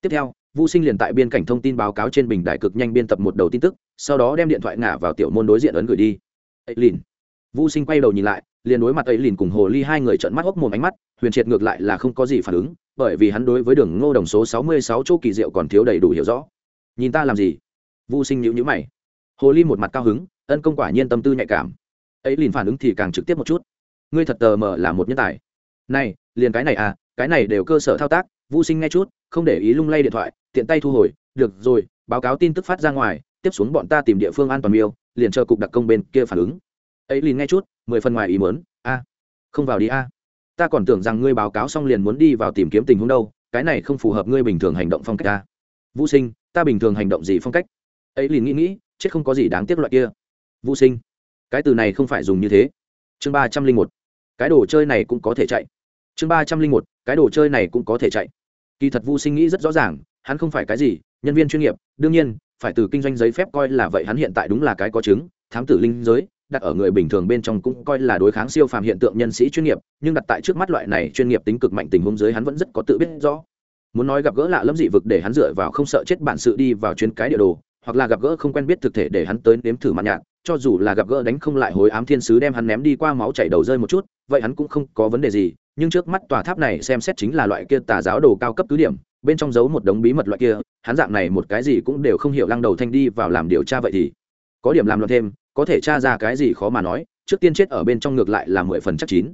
Tiếp theo, Vu Sinh liền tại biên cảnh thông tin báo cáo trên bình đại cực nhanh biên tập một đầu tin tức, sau đó đem điện thoại ngả vào tiểu môn đối diện ấn gửi đi. Ấy lìn. Vu Sinh quay đầu nhìn lại, liền đối mặt ấy lìn cùng Hồ Ly hai người trợn mắt hốc mồm ánh mắt, Huyền Triệt ngược lại là không có gì phản ứng, bởi vì hắn đối với đường Ngô Đồng số sáu mươi sáu chỗ kỳ diệu còn thiếu đầy đủ hiểu rõ. Nhìn ta làm gì? Vu Sinh nhíu nhíu mày. Hồ Ly một mặt cao hứng, ân công quả nhiên tâm tư nhạy cảm. Ấy lìn phản ứng thì càng trực tiếp một chút ngươi thật tờ mờ là một nhân tài này liền cái này à cái này đều cơ sở thao tác vô sinh nghe chút không để ý lung lay điện thoại tiện tay thu hồi được rồi báo cáo tin tức phát ra ngoài tiếp xuống bọn ta tìm địa phương an toàn miêu liền chờ cục đặc công bên kia phản ứng ấy liền nghe chút, mười phần ngoài ý mớn a, không vào đi a. Ta còn tưởng rằng ngươi báo cáo xong liền muốn đi vào tìm kiếm tình huống đâu, cái này không phù hợp ngươi bình thường hành động phong cách ta vũ sinh, ta bình thường hành động gì phong cách? Ấy liền nghĩ nghĩ, chết không có gì đáng tiếc loại kia. Vũ sinh, cái từ này không phải dùng như thế. Chương ba trăm linh một, cái đồ chơi này cũng có thể chạy. Chương ba trăm linh một, cái đồ chơi này cũng có thể chạy. Kỳ thật vũ sinh nghĩ rất rõ ràng, hắn không phải cái gì, nhân viên chuyên nghiệp, đương nhiên, phải từ kinh doanh giấy phép coi là vậy hắn hiện tại đúng là cái có chứng, thám tử linh giới đặt ở người bình thường bên trong cũng coi là đối kháng siêu phàm hiện tượng nhân sĩ chuyên nghiệp, nhưng đặt tại trước mắt loại này chuyên nghiệp tính cực mạnh tình huống dưới hắn vẫn rất có tự biết rõ. Muốn nói gặp gỡ lạ lẫm dị vực để hắn dựa vào không sợ chết bản sự đi vào chuyến cái địa đồ, hoặc là gặp gỡ không quen biết thực thể để hắn tới nếm thử mặt nhạt cho dù là gặp gỡ đánh không lại hối ám thiên sứ đem hắn ném đi qua máu chảy đầu rơi một chút, vậy hắn cũng không có vấn đề gì, nhưng trước mắt tòa tháp này xem xét chính là loại kia tà giáo đồ cao cấp cứ điểm, bên trong giấu một đống bí mật loại kia, hắn dạng này một cái gì cũng đều không hiểu lăng đầu thanh đi vào làm điều tra vậy thì. Có điểm làm loạn thêm có thể tra ra cái gì khó mà nói, trước tiên chết ở bên trong ngược lại là mười phần chắc chín.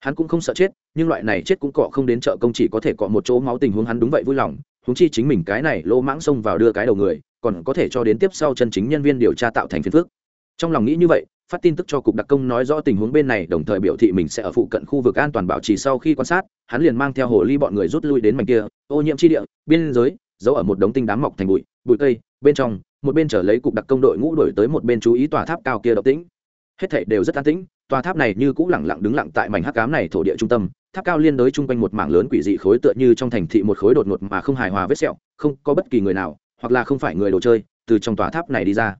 Hắn cũng không sợ chết, nhưng loại này chết cũng cọ không đến chợ công chỉ có thể cọ một chỗ máu tình huống hắn đúng vậy vui lòng, huống chi chính mình cái này lô mãng xông vào đưa cái đầu người, còn có thể cho đến tiếp sau chân chính nhân viên điều tra tạo thành phiền phước trong lòng nghĩ như vậy, phát tin tức cho cục đặc công nói rõ tình huống bên này, đồng thời biểu thị mình sẽ ở phụ cận khu vực an toàn bảo trì sau khi quan sát, hắn liền mang theo hồ ly bọn người rút lui đến mảnh kia, ô nhiễm chi địa, biên giới, giấu ở một đống tinh đám mọc thành bụi bụi cây, bên trong một bên trở lấy cục đặc công đội ngũ đổi tới một bên chú ý tòa tháp cao kia động tĩnh. Hết thảy đều rất an tĩnh, tòa tháp này như cũ lẳng lặng đứng lặng tại mảnh hắc cám này thổ địa trung tâm, tháp cao liên đối chung quanh một mảng lớn quỷ dị khối tựa như trong thành thị một khối đột ngột mà không hài hòa vết sẹo, không có bất kỳ người nào, hoặc là không phải người đồ chơi, từ trong tòa tháp này đi ra.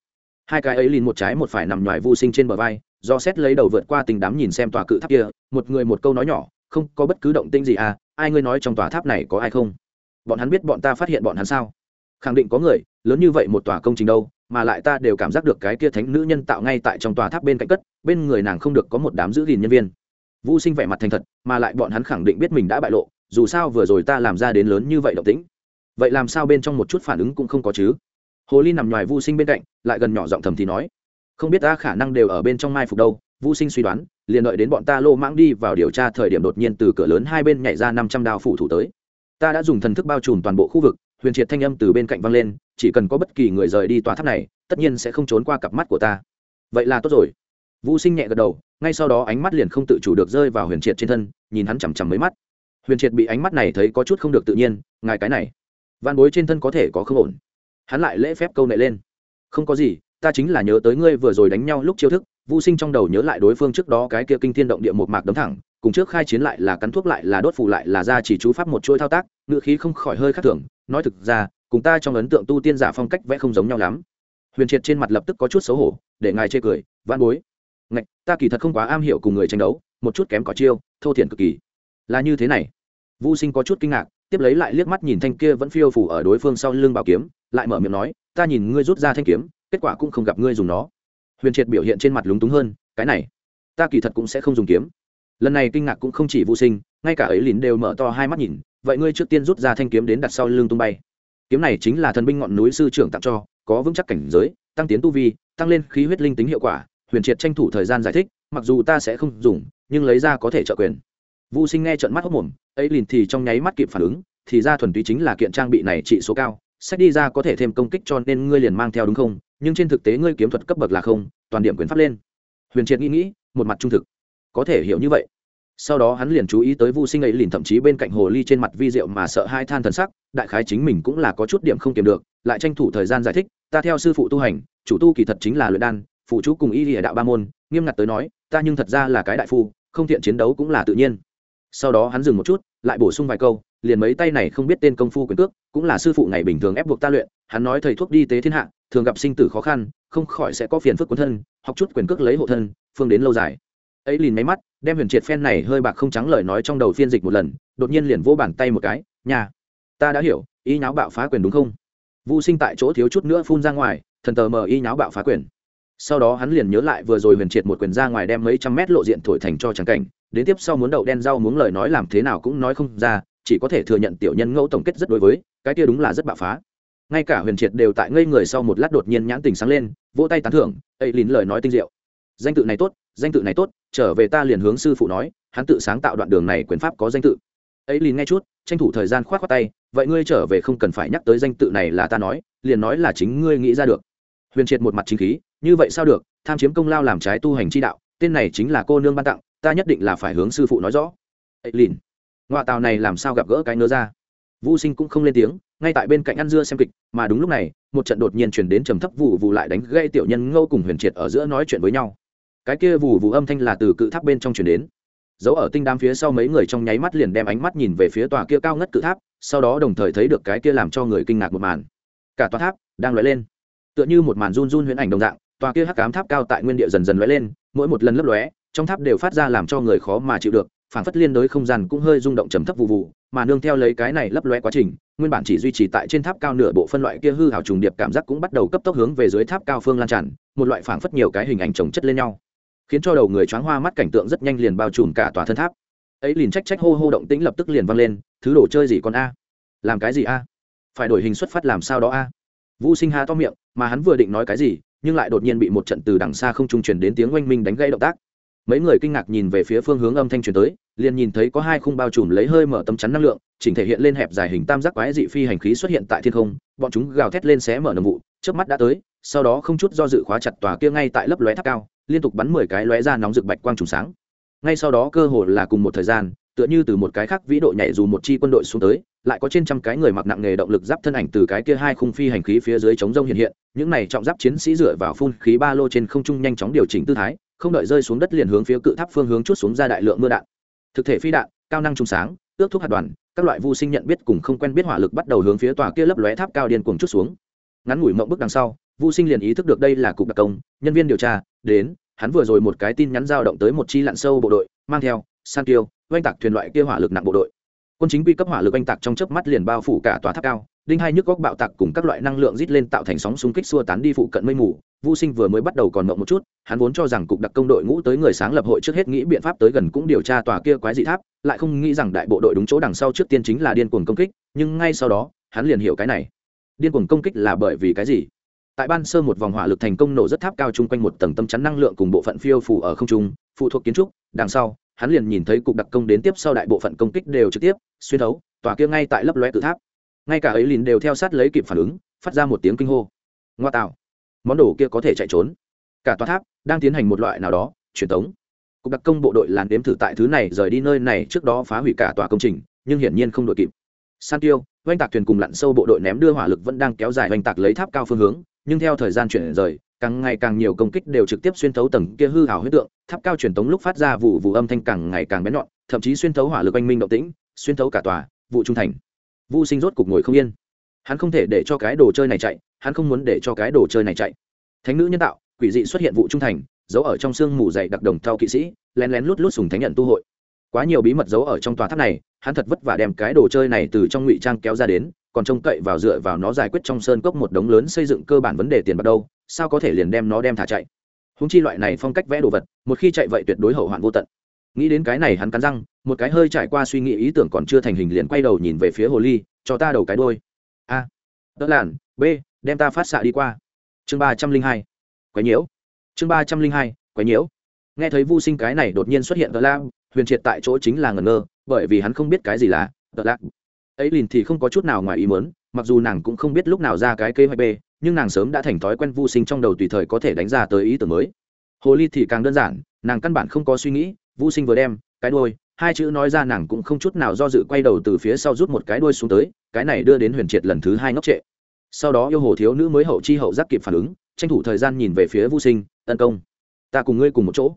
Hai cái ấy liền một trái một phải nằm ngoài vô sinh trên bờ vai, do xét lấy đầu vượt qua tình đám nhìn xem tòa cự tháp kia, một người một câu nói nhỏ, không có bất cứ động tĩnh gì à ai ngươi nói trong tòa tháp này có ai không? Bọn hắn biết bọn ta phát hiện bọn hắn sao? Khẳng định có người, lớn như vậy một tòa công trình đâu, mà lại ta đều cảm giác được cái kia thánh nữ nhân tạo ngay tại trong tòa tháp bên cạnh cất, bên người nàng không được có một đám giữ gìn nhân viên. Vũ sinh vẻ mặt thành thật, mà lại bọn hắn khẳng định biết mình đã bại lộ, dù sao vừa rồi ta làm ra đến lớn như vậy động tĩnh. Vậy làm sao bên trong một chút phản ứng cũng không có chứ? Hồ ly nằm ngoài vô sinh bên cạnh, lại gần nhỏ giọng thầm thì nói, không biết ta khả năng đều ở bên trong mai phục đâu. Vô sinh suy đoán, liền đợi đến bọn ta lô mãng đi vào điều tra thời điểm đột nhiên từ cửa lớn hai bên nhảy ra năm trăm đao phủ thủ tới. Ta đã dùng thần thức bao trùm toàn bộ khu vực huyền triệt thanh âm từ bên cạnh vang lên, chỉ cần có bất kỳ người rời đi tòa tháp này, tất nhiên sẽ không trốn qua cặp mắt của ta. Vậy là tốt rồi. Vũ sinh nhẹ gật đầu, ngay sau đó ánh mắt liền không tự chủ được rơi vào huyền triệt trên thân, nhìn hắn chằm chằm mấy mắt. Huyền triệt bị ánh mắt này thấy có chút không được tự nhiên, ngài cái này van bối trên thân có thể có không ổn. Hắn lại lễ phép câu nệ lên. Không có gì, ta chính là nhớ tới ngươi vừa rồi đánh nhau lúc chiêu thức, vũ sinh trong đầu nhớ lại đối phương trước đó cái kia kinh thiên động địa một mạc đấm thẳng, cùng trước khai chiến lại là cắn thuốc lại là đốt phù lại là ra chỉ chú pháp một chuỗi thao tác ngự khí không khỏi hơi khác thường nói thực ra, cùng ta trong ấn tượng tu tiên giả phong cách vẽ không giống nhau lắm. Huyền triệt trên mặt lập tức có chút xấu hổ, để ngài chê cười van bối. Ngạch, ta kỳ thật không quá am hiểu cùng người tranh đấu, một chút kém cỏ chiêu, thô thiển cực kỳ. Là như thế này. Vô sinh có chút kinh ngạc, tiếp lấy lại liếc mắt nhìn thanh kia vẫn phiêu phủ ở đối phương sau lưng bảo kiếm, lại mở miệng nói, ta nhìn ngươi rút ra thanh kiếm, kết quả cũng không gặp ngươi dùng nó. Huyền triệt biểu hiện trên mặt lúng túng hơn, cái này, ta kỳ thật cũng sẽ không dùng kiếm. Lần này kinh ngạc cũng không chỉ vô sinh ngay cả ấy lín đều mở to hai mắt nhìn, vậy ngươi trước tiên rút ra thanh kiếm đến đặt sau lưng tung bay. Kiếm này chính là thần binh ngọn núi sư trưởng tặng cho, có vững chắc cảnh giới, tăng tiến tu vi, tăng lên khí huyết linh tính hiệu quả, huyền triệt tranh thủ thời gian giải thích, mặc dù ta sẽ không dùng, nhưng lấy ra có thể trợ quyền. Vũ sinh nghe trận mắt hốc mồm, ấy liền thì trong nháy mắt kịp phản ứng, thì ra thuần túy chính là kiện trang bị này trị số cao, sách đi ra có thể thêm công kích cho nên ngươi liền mang theo đúng không? Nhưng trên thực tế ngươi kiếm thuật cấp bậc là không, toàn điểm quyền pháp lên. Huyền triệt nghĩ nghĩ, một mặt trung thực. Có thể hiểu như vậy sau đó hắn liền chú ý tới vu sinh ấy liền thậm chí bên cạnh hồ ly trên mặt vi diệu mà sợ hai than thần sắc, đại khái chính mình cũng là có chút điểm không kiềm được, lại tranh thủ thời gian giải thích, ta theo sư phụ tu hành, chủ tu kỳ thật chính là luyện đan, phụ chú cùng y lìa đạo ba môn, nghiêm ngặt tới nói, ta nhưng thật ra là cái đại phu, không thiện chiến đấu cũng là tự nhiên. Sau đó hắn dừng một chút, lại bổ sung vài câu, liền mấy tay này không biết tên công phu quyền cước, cũng là sư phụ ngày bình thường ép buộc ta luyện, hắn nói thầy thuốc đi tế thiên hạ, thường gặp sinh tử khó khăn, không khỏi sẽ có phiền phức quân thân, học chút quyền cước lấy hộ thân, phương đến lâu dài. Ấy liền máy mắt đem huyền triệt phen này hơi bạc không trắng lời nói trong đầu phiên dịch một lần, đột nhiên liền vỗ bàn tay một cái nhà ta đã hiểu, y nháo bạo phá quyền đúng không? Vô sinh tại chỗ thiếu chút nữa phun ra ngoài, thần tờ mờ y nháo bạo phá quyền. Sau đó hắn liền nhớ lại vừa rồi huyền triệt một quyền ra ngoài đem mấy trăm mét lộ diện thổi thành cho trắng cảnh, đến tiếp sau muốn đậu đen rau muốn lời nói làm thế nào cũng nói không ra, chỉ có thể thừa nhận tiểu nhân ngẫu tổng kết rất đối với, cái kia đúng là rất bạo phá. Ngay cả huyền triệt đều tại ngây người sau một lát đột nhiên nhãn tình sáng lên, vỗ tay tán thưởng ấy lín lời nói tinh diệu. Danh tự này tốt danh tự này tốt trở về ta liền hướng sư phụ nói hắn tự sáng tạo đoạn đường này quyền pháp có danh tự. Ấy liền nghe chút tranh thủ thời gian khoát khoác tay vậy ngươi trở về không cần phải nhắc tới danh tự này là ta nói liền nói là chính ngươi nghĩ ra được. Huyền triệt một mặt chính khí như vậy sao được tham chiếm công lao làm trái tu hành chi đạo tên này chính là cô nương ban tặng ta nhất định là phải hướng sư phụ nói rõ. Ấy liền, ngoại tàu này làm sao gặp gỡ cái nơ ra? Vũ sinh cũng không lên tiếng ngay tại bên cạnh ăn dưa xem kịch mà đúng lúc này một trận đột nhiên chuyển đến trầm thấp vụ vụ lại đánh gây tiểu nhân ngâu cùng huyền triệt ở giữa nói chuyện với nhau cái kia vù vù âm thanh là từ cự tháp bên trong chuyển đến. Giấu ở tinh đám phía sau mấy người trong nháy mắt liền đem ánh mắt nhìn về phía tòa kia cao ngất cự tháp, sau đó đồng thời thấy được cái kia làm cho người kinh ngạc một màn. Cả tòa tháp đang lóe lên. Tựa như một màn run run huyễn ảnh đồng dạng, tòa kia hắc cám tháp cao tại nguyên địa dần dần lóe lên, mỗi một lần lấp lóe, trong tháp đều phát ra làm cho người khó mà chịu được phản phất liên đối không gian cũng hơi rung động trầm thấp vụ vụ mà nương theo lấy cái này lấp lóe quá trình, nguyên bản chỉ duy trì tại trên tháp cao nửa bộ phân loại kia hư hào trùng điệp cảm giác cũng bắt đầu cấp tốc hướng về dưới tháp cao phương lan tràn, một loại phảng phất nhiều cái hình ảnh chồng chất lên nhau khiến cho đầu người choáng hoa mắt cảnh tượng rất nhanh liền bao trùm cả tòa thân tháp. Ấy liền trách trách hô hô động tĩnh lập tức liền vang lên, thứ đồ chơi gì con a? Làm cái gì a? Phải đổi hình xuất phát làm sao đó a? Vũ sinh ha to miệng, mà hắn vừa định nói cái gì, nhưng lại đột nhiên bị một trận từ đằng xa không trung truyền đến tiếng oanh minh đánh gây động tác. Mấy người kinh ngạc nhìn về phía phương hướng âm thanh truyền tới, liền nhìn thấy có hai khung bao trùm lấy hơi mở tấm chắn năng lượng, chỉnh thể hiện lên hẹp dài hình tam giác quái dị phi hành khí xuất hiện tại thiên không, bọn chúng gào thét lên xé mở nồng vụ trước mắt đã tới sau đó không chút do dự khóa chặt tòa kia ngay tại lớp lóe tháp cao, liên tục bắn mười cái lóe ra nóng rực bạch quang trùng sáng. Ngay sau đó cơ hồ là cùng một thời gian, tựa như từ một cái khác vĩ độ nhảy dù một chi quân đội xuống tới, lại có trên trăm cái người mặc nặng nghề động lực giáp thân ảnh từ cái kia hai khung phi hành khí phía dưới chống rông hiện hiện, những này trọng giáp chiến sĩ dựa vào phun khí ba lô trên không trung nhanh chóng điều chỉnh tư thái, không đợi rơi xuống đất liền hướng phía cự tháp phương hướng chút xuống ra đại lượng mưa đạn. Thực thể phi đạn, cao năng trùng sáng, ước thuốc hạt đoàn, các loại vu sinh nhận biết cùng không quen biết hỏa lực bắt đầu hướng phía tòa kia lấp lóe tháp cao điên cuồng chút xuống. Ngắn ngủi mộng bước đằng sau vu sinh liền ý thức được đây là cục đặc công nhân viên điều tra đến hắn vừa rồi một cái tin nhắn giao động tới một chi lặn sâu bộ đội mang theo san tiêu oanh tạc thuyền loại kia hỏa lực nặng bộ đội quân chính quy cấp hỏa lực oanh tạc trong chớp mắt liền bao phủ cả tòa tháp cao đinh hai nhức góc bạo tạc cùng các loại năng lượng rít lên tạo thành sóng xung kích xua tán đi phụ cận mây mù Vu Sinh vừa mới bắt đầu còn ngậm một chút, hắn vốn cho rằng cục đặc công đội ngũ tới người sáng lập hội trước hết nghĩ biện pháp tới gần cũng điều tra tòa kia quái dị tháp, lại không nghĩ rằng đại bộ đội đúng chỗ đằng sau trước tiên chính là điên cuồng công kích, nhưng ngay sau đó, hắn liền hiểu cái này. Điên cuồng công kích là bởi vì cái gì? Tại ban sơ một vòng hỏa lực thành công nổ rất tháp cao chung quanh một tầng tâm chắn năng lượng cùng bộ phận phiêu phủ ở không trung, phụ thuộc kiến trúc, đằng sau, hắn liền nhìn thấy cục đặc công đến tiếp sau đại bộ phận công kích đều trực tiếp xuyên thấu, tòa kia ngay tại lấp lóe cự tháp. Ngay cả ấy liền đều theo sát lấy kịp phản ứng, phát ra một tiếng kinh hô. Ngoa tạo, món đồ kia có thể chạy trốn cả tòa tháp đang tiến hành một loại nào đó truyền tống cục đặc công bộ đội làn đếm thử tại thứ này rời đi nơi này trước đó phá hủy cả tòa công trình nhưng hiển nhiên không đội kịp san tiêu oanh tạc thuyền cùng lặn sâu bộ đội ném đưa hỏa lực vẫn đang kéo dài oanh tạc lấy tháp cao phương hướng nhưng theo thời gian chuyển rời, càng ngày càng nhiều công kích đều trực tiếp xuyên thấu tầng kia hư hảo huyết tượng, tháp cao truyền tống lúc phát ra vụ vụ âm thanh càng ngày càng bén nhọn, thậm chí xuyên thấu hỏa lực anh minh động tĩnh, xuyên thấu cả tòa, vụ trung thành. Vu sinh rốt cục ngồi không yên. Hắn không thể để cho cái đồ chơi này chạy, hắn không muốn để cho cái đồ chơi này chạy. Thánh nữ nhân tạo, quỷ dị xuất hiện vụ trung thành, giấu ở trong sương mù dày đặc đồng thau kỵ sĩ, lén lén lút lút sùng thánh nhận tu hội. Quá nhiều bí mật giấu ở trong tòa tháp này, hắn thật vất vả đem cái đồ chơi này từ trong ngụy trang kéo ra đến còn trông cậy vào dựa vào nó giải quyết trong sơn cốc một đống lớn xây dựng cơ bản vấn đề tiền bạc đâu, sao có thể liền đem nó đem thả chạy? Húng chi loại này phong cách vẽ đồ vật, một khi chạy vậy tuyệt đối hậu hoạn vô tận. Nghĩ đến cái này hắn cắn răng, một cái hơi trải qua suy nghĩ ý tưởng còn chưa thành hình liền quay đầu nhìn về phía hồ ly, cho ta đầu cái đôi a. Đỡ làn, b, đem ta phát xạ đi qua. Chương ba trăm linh hai. Quái nhiễu. Chương ba trăm linh hai, quái nhiễu. Nghe thấy vô sinh cái này đột nhiên xuất hiện tờ lam huyền triệt tại chỗ chính là ngẩn ngơ, bởi vì hắn không biết cái gì là tờ lạc ấy liền thì không có chút nào ngoài ý mớn mặc dù nàng cũng không biết lúc nào ra cái kế hoạch b, nhưng nàng sớm đã thành thói quen vô sinh trong đầu tùy thời có thể đánh ra tới ý tưởng mới. Hồ ly thì càng đơn giản, nàng căn bản không có suy nghĩ, vô sinh vừa đem, cái đôi hai chữ nói ra nàng cũng không chút nào do dự quay đầu từ phía sau rút một cái đuôi xuống tới, cái này đưa đến huyền triệt lần thứ hai ngốc trệ. Sau đó yêu hồ thiếu nữ mới hậu chi hậu giác kịp phản ứng, tranh thủ thời gian nhìn về phía vô sinh, tấn công, ta cùng ngươi cùng một chỗ.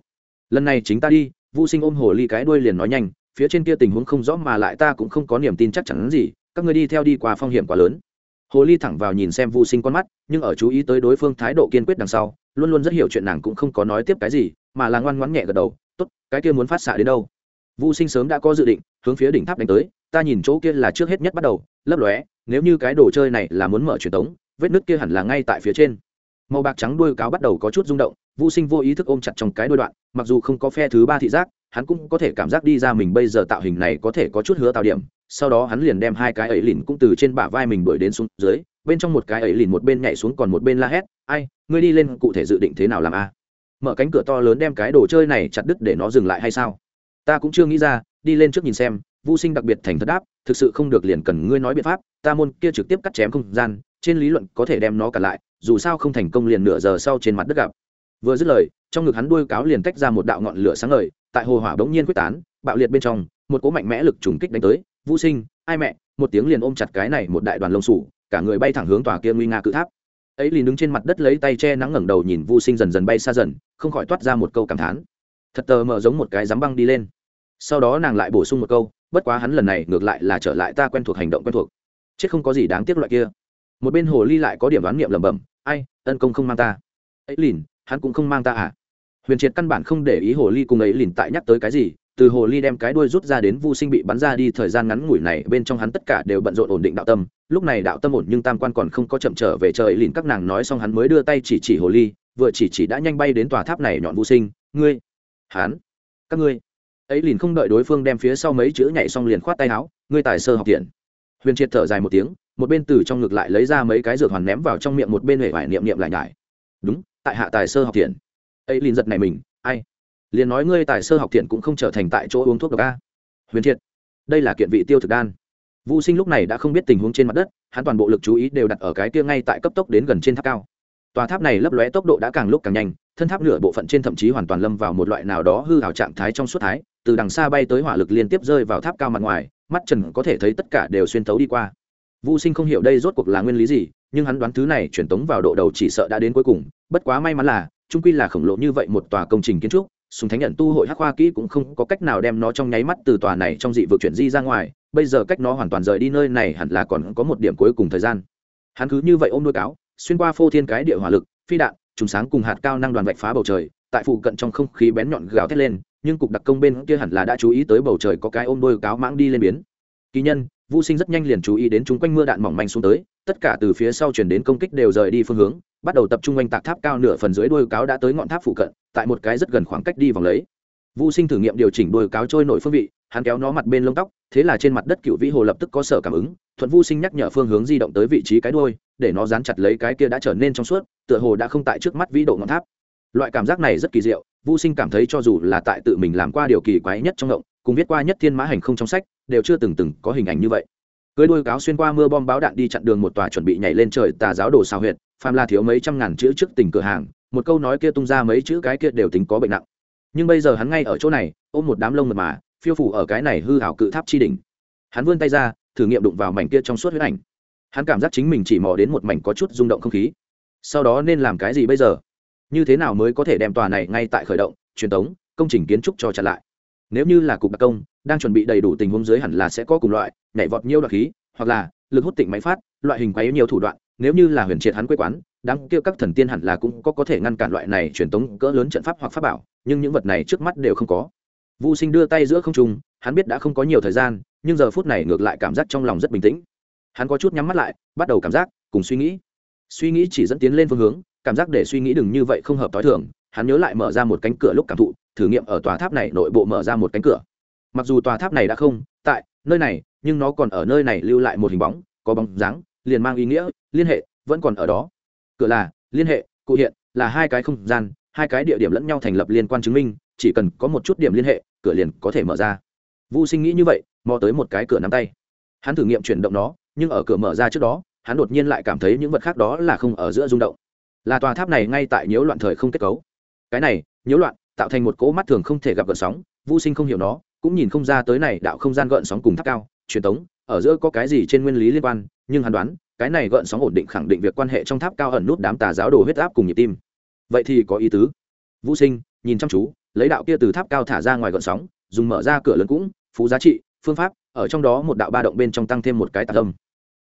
Lần này chính ta đi. Vô sinh ôm hồ ly cái đuôi liền nói nhanh phía trên kia tình huống không rõ mà lại ta cũng không có niềm tin chắc chắn gì, các ngươi đi theo đi qua phong hiểm quá lớn. Hồ ly thẳng vào nhìn xem vô sinh con mắt, nhưng ở chú ý tới đối phương thái độ kiên quyết đằng sau, luôn luôn rất hiểu chuyện nàng cũng không có nói tiếp cái gì, mà là ngoan ngoãn nhẹ gật đầu, tốt, cái kia muốn phát xạ đến đâu? Vô sinh sớm đã có dự định, hướng phía đỉnh tháp đánh tới, ta nhìn chỗ kia là trước hết nhất bắt đầu, lấp lóe, nếu như cái đồ chơi này là muốn mở truyền tống, vết nứt kia hẳn là ngay tại phía trên. Màu bạc trắng đuôi cáo bắt đầu có chút rung động vô sinh vô ý thức ôm chặt trong cái đuôi đoạn, mặc dù không có phe thứ ba thị giác hắn cũng có thể cảm giác đi ra mình bây giờ tạo hình này có thể có chút hứa tạo điểm. Sau đó hắn liền đem hai cái ấy lìn cũng từ trên bả vai mình đuổi đến xuống dưới, bên trong một cái ấy lìn một bên nhảy xuống còn một bên la hét, ai, ngươi đi lên cụ thể dự định thế nào làm a? Mở cánh cửa to lớn đem cái đồ chơi này chặt đứt để nó dừng lại hay sao? Ta cũng chưa nghĩ ra, đi lên trước nhìn xem vô sinh đặc biệt thành thật đáp, thực sự không được liền cần ngươi nói biện pháp, ta môn kia trực tiếp cắt chém không gian, trên lý luận có thể đem nó cả lại, dù sao không thành công liền nửa giờ sau trên mặt đất gặp. Vừa dứt lời, trong ngực hắn đuôi cáo liền tách ra một đạo ngọn lửa sáng ngời tại hồ hỏa bỗng nhiên quyết tán, bạo liệt bên trong, một cỗ mạnh mẽ lực trùng kích đánh tới, vũ sinh, ai mẹ? Một tiếng liền ôm chặt cái này một đại đoàn lông sủ, cả người bay thẳng hướng tòa kia nguy nga cự tháp. Ấy liền đứng trên mặt đất lấy tay che nắng ngẩng đầu nhìn vũ sinh dần dần bay xa dần, không khỏi toát ra một câu cảm thán. Thật tờ mờ giống một cái dám băng đi lên. Sau đó nàng lại bổ sung một câu, bất quá hắn lần này ngược lại là trở lại ta quen thuộc hành động quen thuộc. Chết không có gì đáng tiếc loại kia. Một bên hồ ly lại có điểm đoán niệm lẩm bẩm, ai, ân công không mang ta. Ấy lìn hắn cũng không mang ta à? Huyền triệt căn bản không để ý hồ ly cùng ấy lìn tại nhắc tới cái gì, từ hồ ly đem cái đuôi rút ra đến vu sinh bị bắn ra đi, thời gian ngắn ngủi này bên trong hắn tất cả đều bận rộn ổn định đạo tâm. Lúc này đạo tâm ổn nhưng tam quan còn không có chậm trở về trời lìn các nàng nói xong hắn mới đưa tay chỉ chỉ hồ ly, vừa chỉ chỉ đã nhanh bay đến tòa tháp này nhọn vu sinh. Ngươi, hắn, các ngươi. Ấy lìn không đợi đối phương đem phía sau mấy chữ nhảy xong liền khoát tay áo, ngươi tài sơ học thiện huyền triệt thở dài một tiếng, một bên từ trong ngực lại lấy ra mấy cái dược hoàn ném vào trong miệng, một bên hệ vải niệm niệm lại nhải. Đúng, tại hạ tài sơ học thiện ấy liền giật này mình, ai? Liền nói ngươi tài sơ học thiện cũng không trở thành tại chỗ uống thuốc độc a. Huyền thiện đây là kiện vị tiêu thực đan. Vũ sinh lúc này đã không biết tình huống trên mặt đất, hắn toàn bộ lực chú ý đều đặt ở cái kia ngay tại cấp tốc đến gần trên tháp cao. Tòa tháp này lấp lóe tốc độ đã càng lúc càng nhanh, thân tháp nửa bộ phận trên thậm chí hoàn toàn lâm vào một loại nào đó hư hào trạng thái trong suốt thái, từ đằng xa bay tới hỏa lực liên tiếp rơi vào tháp cao mặt ngoài, mắt trần có thể thấy tất cả đều xuyên tấu đi qua. Vũ sinh không hiểu đây rốt cuộc là nguyên lý gì, nhưng hắn đoán thứ này truyền tống vào độ đầu chỉ sợ đã đến cuối cùng, bất quá may mắn là trung quy là khổng lồ như vậy một tòa công trình kiến trúc, sùng thánh nhận tu hội hắc hoa kỹ cũng không có cách nào đem nó trong nháy mắt từ tòa này trong dị vực chuyển di ra ngoài, bây giờ cách nó hoàn toàn rời đi nơi này hẳn là còn có một điểm cuối cùng thời gian. Hắn cứ như vậy ôm đuôi cáo, xuyên qua phô thiên cái địa hỏa lực, phi đạn, trùng sáng cùng hạt cao năng đoàn vạch phá bầu trời, tại phụ cận trong không khí bén nhọn gào thét lên, nhưng cục đặc công bên kia hẳn là đã chú ý tới bầu trời có cái ôm đôi cáo mãng đi lên biến. Kỳ nhân vô sinh rất nhanh liền chú ý đến chúng quanh mưa đạn mỏng manh xuống tới, tất cả từ phía sau chuyển đến công kích đều rời đi phương hướng bắt đầu tập trung quanh tạc tháp cao nửa phần dưới đôi cáo đã tới ngọn tháp phụ cận, tại một cái rất gần khoảng cách đi vòng lấy. Vô sinh thử nghiệm điều chỉnh đôi cáo trôi nổi phương vị, hắn kéo nó mặt bên lông tóc, thế là trên mặt đất cựu vĩ hồ lập tức có sở cảm ứng, thuận vô sinh nhắc nhở phương hướng di động tới vị trí cái đôi để nó dán chặt lấy cái kia đã trở nên trong suốt, tựa hồ đã không tại trước mắt vĩ độ ngọn tháp. Loại cảm giác này rất kỳ diệu vô sinh cảm thấy cho dù là tại tự mình làm qua điều kỳ quái nhất trong động, cùng viết qua nhất thiên mã hành không trong sách, đều chưa từng từng có hình ảnh như vậy. Cưới đuôi cáo xuyên qua mưa bom báo đạn đi chặn đường một tòa chuẩn bị nhảy lên trời tà giáo đồ xào huyệt phàm là thiếu mấy trăm ngàn chữ trước tỉnh cửa hàng, một câu nói kia tung ra mấy chữ cái kia đều tính có bệnh nặng. Nhưng bây giờ hắn ngay ở chỗ này, ôm một đám lông mật mà, phiêu phủ ở cái này hư hảo cự tháp chi đỉnh. Hắn vươn tay ra, thử nghiệm đụng vào mảnh kia trong suốt huyết ảnh. Hắn cảm giác chính mình chỉ mò đến một mảnh có chút rung động không khí. Sau đó nên làm cái gì bây giờ? Như thế nào mới có thể đem tòa này ngay tại khởi động, truyền thống công trình kiến trúc cho chặn lại? Nếu như là cục đặc công, đang chuẩn bị đầy đủ tình huống dưới hẳn là sẽ có cùng loại, nhảy vọt nhiều đặc khí, hoặc là lực hút tịnh máy phát, loại hình quấy nhiều thủ đoạn nếu như là huyền triệt hắn quê quán đáng kêu các thần tiên hẳn là cũng có có thể ngăn cản loại này truyền tống cỡ lớn trận pháp hoặc pháp bảo nhưng những vật này trước mắt đều không có Vu Sinh đưa tay giữa không trung, hắn biết đã không có nhiều thời gian, nhưng giờ phút này ngược lại cảm giác trong lòng rất bình tĩnh. Hắn có chút nhắm mắt lại, bắt đầu cảm giác, cùng suy nghĩ. Suy nghĩ chỉ dẫn tiến lên phương hướng, cảm giác để suy nghĩ đừng như vậy không hợp tối thường, hắn nhớ lại mở ra một cánh cửa lúc cảm thụ, thử nghiệm ở tòa tháp này nội bộ mở ra một cánh cửa. Mặc dù tòa tháp này đã không tại nơi này, nhưng nó còn ở nơi này lưu lại một hình bóng, có bóng dáng, liền mang ý nghĩa liên hệ vẫn còn ở đó. Cửa là liên hệ, cụ hiện là hai cái không gian, hai cái địa điểm lẫn nhau thành lập liên quan chứng minh, chỉ cần có một chút điểm liên hệ, cửa liền có thể mở ra. Vu sinh nghĩ như vậy mò tới một cái cửa nắm tay. Hắn thử nghiệm chuyển động nó nhưng ở cửa mở ra trước đó hắn đột nhiên lại cảm thấy những vật khác đó là không ở giữa rung động. Là tòa tháp này ngay tại nhiễu loạn thời không kết cấu. Cái này nhiễu loạn tạo thành một cỗ mắt thường không thể gặp gợn sóng Vu sinh không hiểu nó cũng nhìn không ra tới này đạo không gian gợn sóng cùng tháp cao truyền tống ở giữa có cái gì trên nguyên lý liên quan, nhưng hắn đoán, cái này gợn sóng ổn định khẳng định việc quan hệ trong tháp cao ẩn nút đám tà giáo đồ huyết áp cùng nhịp tim. Vậy thì có ý tứ. Vũ sinh, nhìn chăm chú, lấy đạo kia từ tháp cao thả ra ngoài gợn sóng, dùng mở ra cửa lớn cũng, phú giá trị, phương pháp, ở trong đó một đạo ba động bên trong tăng thêm một cái tạc âm.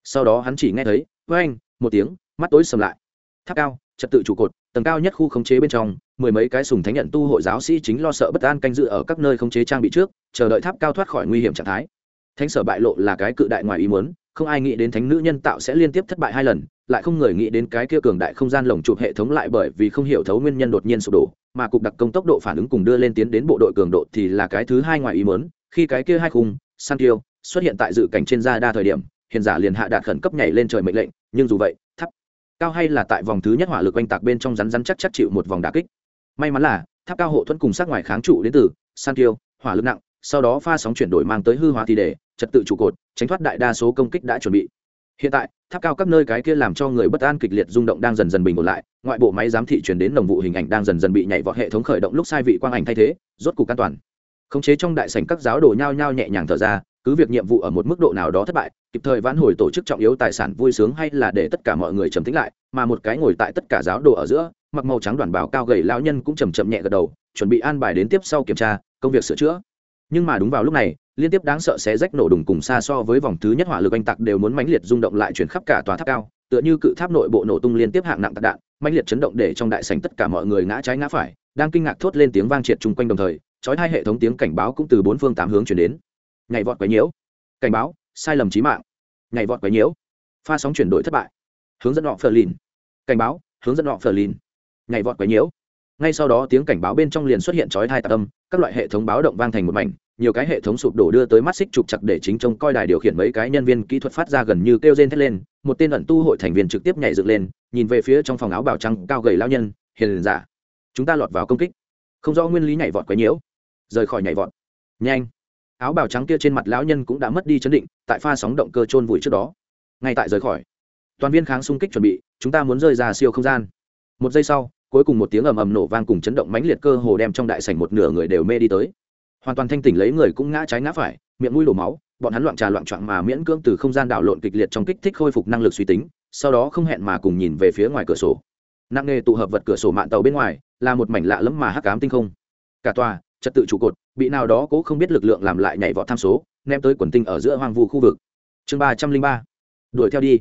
Sau đó hắn chỉ nghe thấy với anh một tiếng, mắt tối sầm lại. Tháp cao, trật tự trụ cột, tầng cao nhất khu khống chế bên trong, mười mấy cái sùng thánh nhận tu hội giáo sĩ chính lo sợ bất an canh dự ở các nơi khống chế trang bị trước, chờ đợi tháp cao thoát khỏi nguy hiểm trạng thái thánh sở bại lộ là cái cự đại ngoài ý muốn, không ai nghĩ đến thánh nữ nhân tạo sẽ liên tiếp thất bại hai lần, lại không người nghĩ đến cái kia cường đại không gian lồng chụp hệ thống lại bởi vì không hiểu thấu nguyên nhân đột nhiên sụp đổ, mà cục đặc công tốc độ phản ứng cùng đưa lên tiến đến bộ đội cường độ thì là cái thứ hai ngoài ý muốn. khi cái kia hai khung, san tiêu, xuất hiện tại dự cảnh trên ra đa thời điểm hiện giả liền hạ đạt khẩn cấp nhảy lên trời mệnh lệnh, nhưng dù vậy thấp cao hay là tại vòng thứ nhất hỏa lực oanh tạc bên trong rắn rắn chắc chắc chịu một vòng đà kích may mắn là, tháp cao hộ thuẫn cùng sát ngoài kháng trụ đến từ san tiêu, hỏa lực nặng sau đó pha sóng chuyển đổi mang tới hư hóa thi đề, trật tự trụ cột tránh thoát đại đa số công kích đã chuẩn bị. Hiện tại tháp cao các nơi cái kia làm cho người bất an kịch liệt rung động đang dần dần bình ổn lại ngoại bộ máy giám thị chuyển đến đồng vụ hình ảnh đang dần dần bị nhảy vọt hệ thống khởi động lúc sai vị quang ảnh thay thế rốt cục an toàn. Khống chế trong đại sảnh các giáo đồ nhao nhao nhẹ nhàng thở ra cứ việc nhiệm vụ ở một mức độ nào đó thất bại kịp thời vãn hồi tổ chức trọng yếu tài sản vui sướng hay là để tất cả mọi người trầm tĩnh lại mà một cái ngồi tại tất cả giáo đồ ở giữa mặc màu trắng đoàn bào cao gầy lão nhân cũng chầm chậm nhẹ gật đầu chuẩn bị an bài đến tiếp sau kiểm tra công việc sửa chữa nhưng mà đúng vào lúc này, liên tiếp đáng sợ xé rách nổ đùng cùng xa so với vòng thứ nhất hỏa lực anh tạc đều muốn mãnh liệt rung động lại chuyển khắp cả tòa tháp cao, tựa như cự tháp nội bộ nổ tung liên tiếp hạng nặng tạc đạn, mãnh liệt chấn động để trong đại sảnh tất cả mọi người ngã trái ngã phải, đang kinh ngạc thốt lên tiếng vang triệt chung quanh đồng thời, chói hai hệ thống tiếng cảnh báo cũng từ bốn phương tám hướng chuyển đến. Nhảy vọt quấy nhiễu. Cảnh báo, sai lầm chí mạng. Nhảy vọt quấy nhiễu. Pha sóng chuyển đổi thất bại. Hướng dẫn họ phờ lìn cảnh báo, hướng dẫn họ phờ lìn nhảy vọt quấy nhiễu ngay sau đó tiếng cảnh báo bên trong liền xuất hiện chói thai tạc âm, các loại hệ thống báo động vang thành một mảnh, nhiều cái hệ thống sụp đổ đưa tới mắt xích trục chặt để chính trông coi đài điều khiển mấy cái nhân viên kỹ thuật phát ra gần như kêu rên thét lên, một tên ẩn tu hội thành viên trực tiếp nhảy dựng lên, nhìn về phía trong phòng áo bào trắng cao gầy lao nhân, hiền giả, chúng ta lọt vào công kích. Không rõ nguyên lý nhảy vọt quấy nhiễu. Rời khỏi nhảy vọt. Nhanh. Áo bào trắng kia trên mặt lão nhân cũng đã mất đi chấn định, tại pha sóng động cơ chôn vùi trước đó. Ngay tại rời khỏi, toàn viên kháng xung kích chuẩn bị, chúng ta muốn rơi ra siêu không gian. Một giây sau cuối cùng một tiếng ầm ầm nổ vang cùng chấn động mãnh liệt cơ hồ đem trong đại sảnh một nửa người đều mê đi tới. Hoàn toàn thanh tỉnh lấy người cũng ngã trái ngã phải, miệng mũi đổ máu, bọn hắn loạn trà loạn trọn mà miễn cưỡng từ không gian đảo lộn kịch liệt trong kích thích khôi phục năng lực suy tính, sau đó không hẹn mà cùng nhìn về phía ngoài cửa sổ. Nặng nghề tụ hợp vật cửa sổ mạng tàu bên ngoài, là một mảnh lạ lẫm mà hắc ám tinh không. Cả tòa, trật tự trụ cột, bị nào đó cố không biết lực lượng làm lại nhảy vọt tham số, ném tới quần tinh ở giữa hoang vu khu vực. Chương ba trăm linh ba, đuổi theo đi.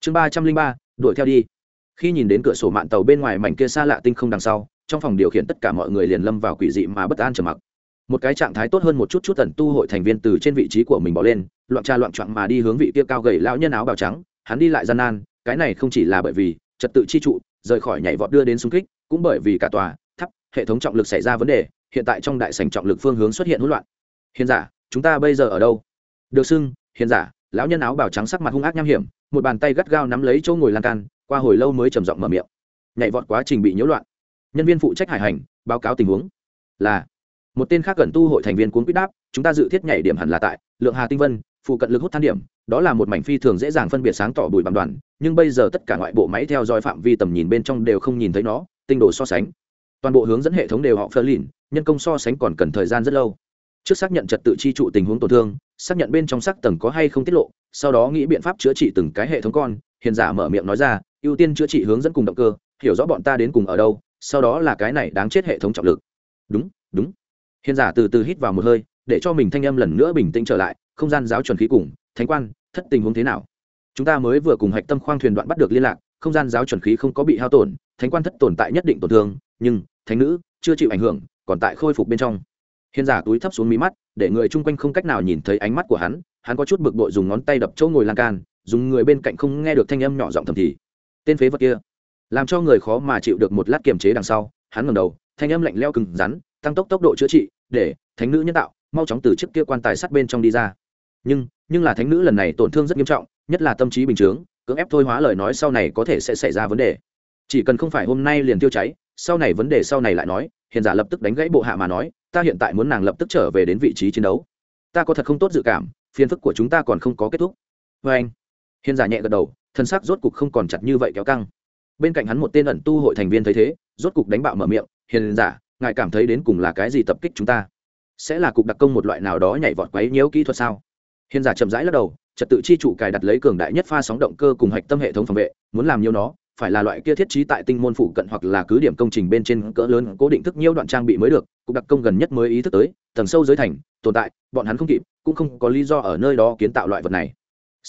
Chương ba trăm linh ba, đuổi theo đi khi nhìn đến cửa sổ mạng tàu bên ngoài mảnh kia xa lạ tinh không đằng sau, trong phòng điều khiển tất cả mọi người liền lâm vào quỷ dị mà bất an trầm mặc. Một cái trạng thái tốt hơn một chút chút tần tu hội thành viên từ trên vị trí của mình bỏ lên, loạn tra loạn trọn mà đi hướng vị kia cao gầy lão nhân áo bào trắng, hắn đi lại gian nan, cái này không chỉ là bởi vì trật tự chi trụ, rời khỏi nhảy vọt đưa đến xung kích, cũng bởi vì cả tòa, tháp, hệ thống trọng lực xảy ra vấn đề, hiện tại trong đại sảnh trọng lực phương hướng xuất hiện hỗn loạn. Hiền giả, chúng ta bây giờ ở đâu? Được xưng, hiền giả, lão nhân áo bào trắng sắc mặt hung ác nham hiểm, một bàn tay gắt gao nắm lấy chỗ ngồi lan can qua hồi lâu mới trầm giọng mở miệng. Nhảy vọt quá trình bị nhiễu loạn. Nhân viên phụ trách hải hành, báo cáo tình huống. Là, một tên khác gần tu hội thành viên cuốn quyết đáp, chúng ta dự thiết nhảy điểm hẳn là tại lượng hà tinh vân, phụ cận lực hút than điểm, đó là một mảnh phi thường dễ dàng phân biệt sáng tỏ bụi bằng đoàn, nhưng bây giờ tất cả ngoại bộ máy theo dõi phạm vi tầm nhìn bên trong đều không nhìn thấy nó, tinh đồ so sánh. Toàn bộ hướng dẫn hệ thống đều họ phơ lìn, nhân công so sánh còn cần thời gian rất lâu. Trước xác nhận trật tự chi trụ tình huống tổn thương, xác nhận bên trong sắc tầng có hay không tiết lộ, sau đó nghĩ biện pháp chữa trị từng cái hệ thống con, hiền giả mở miệng nói ra ưu tiên chữa trị hướng dẫn cùng động cơ, hiểu rõ bọn ta đến cùng ở đâu, sau đó là cái này đáng chết hệ thống trọng lực. Đúng đúng. Hiền giả từ từ hít vào một hơi, để cho mình thanh âm lần nữa bình tĩnh trở lại, không gian giáo chuẩn khí cùng, thánh quan, thất tình huống thế nào? Chúng ta mới vừa cùng hạch tâm khoang thuyền đoạn bắt được liên lạc, không gian giáo chuẩn khí không có bị hao tổn, thánh quan thất tồn tại nhất định tổn thương, nhưng thánh nữ chưa chịu ảnh hưởng, còn tại khôi phục bên trong. Hiền giả túi thấp xuống mí mắt, để người chung quanh không cách nào nhìn thấy ánh mắt của hắn hắn có chút bực bội dùng ngón tay đập chỗ ngồi lan can, dùng người bên cạnh không nghe được thanh âm nhỏ giọng thầm thì tên phế vật kia. Làm cho người khó mà chịu được một lát kiềm chế đằng sau, hắn ngầm đầu, thanh âm lạnh leo cừng rắn, tăng tốc tốc độ chữa trị, để thánh nữ nhân tạo, mau chóng từ chiếc kia quan tài sắt bên trong đi ra. Nhưng nhưng là thánh nữ lần này tổn thương rất nghiêm trọng, nhất là tâm trí bình chướng, cưỡng ép thôi hóa lời nói sau này có thể sẽ xảy ra vấn đề. Chỉ cần không phải hôm nay liền tiêu cháy, sau này vấn đề sau này lại nói, hiền giả lập tức đánh gãy bộ hạ mà nói, ta hiện tại muốn nàng lập tức trở về đến vị trí chiến đấu. Ta có thật không tốt dự cảm, phiền phức của chúng ta còn không có kết thúc. Vê anh hiền giả nhẹ gật đầu, thân xác rốt cục không còn chặt như vậy kéo căng. Bên cạnh hắn một tên ẩn tu hội thành viên thấy thế, rốt cục đánh bạo mở miệng hiền giả, ngài cảm thấy đến cùng là cái gì tập kích chúng ta? Sẽ là cục đặc công một loại nào đó nhảy vọt quấy nhiễu kỹ thuật sao? Hiền giả chậm rãi lắc đầu, trật tự chi chủ cài đặt lấy cường đại nhất pha sóng động cơ cùng hạch tâm hệ thống phòng vệ, muốn làm nhiều nó, phải là loại kia thiết trí tại tinh môn phụ cận hoặc là cứ điểm công trình bên trên cỡ lớn, cố định thức nhiễu đoạn trang bị mới được, cục đặc công gần nhất mới ý thức tới, tầng sâu dưới thành, tồn tại, bọn hắn không kịp, cũng không có lý do ở nơi đó kiến tạo loại vật này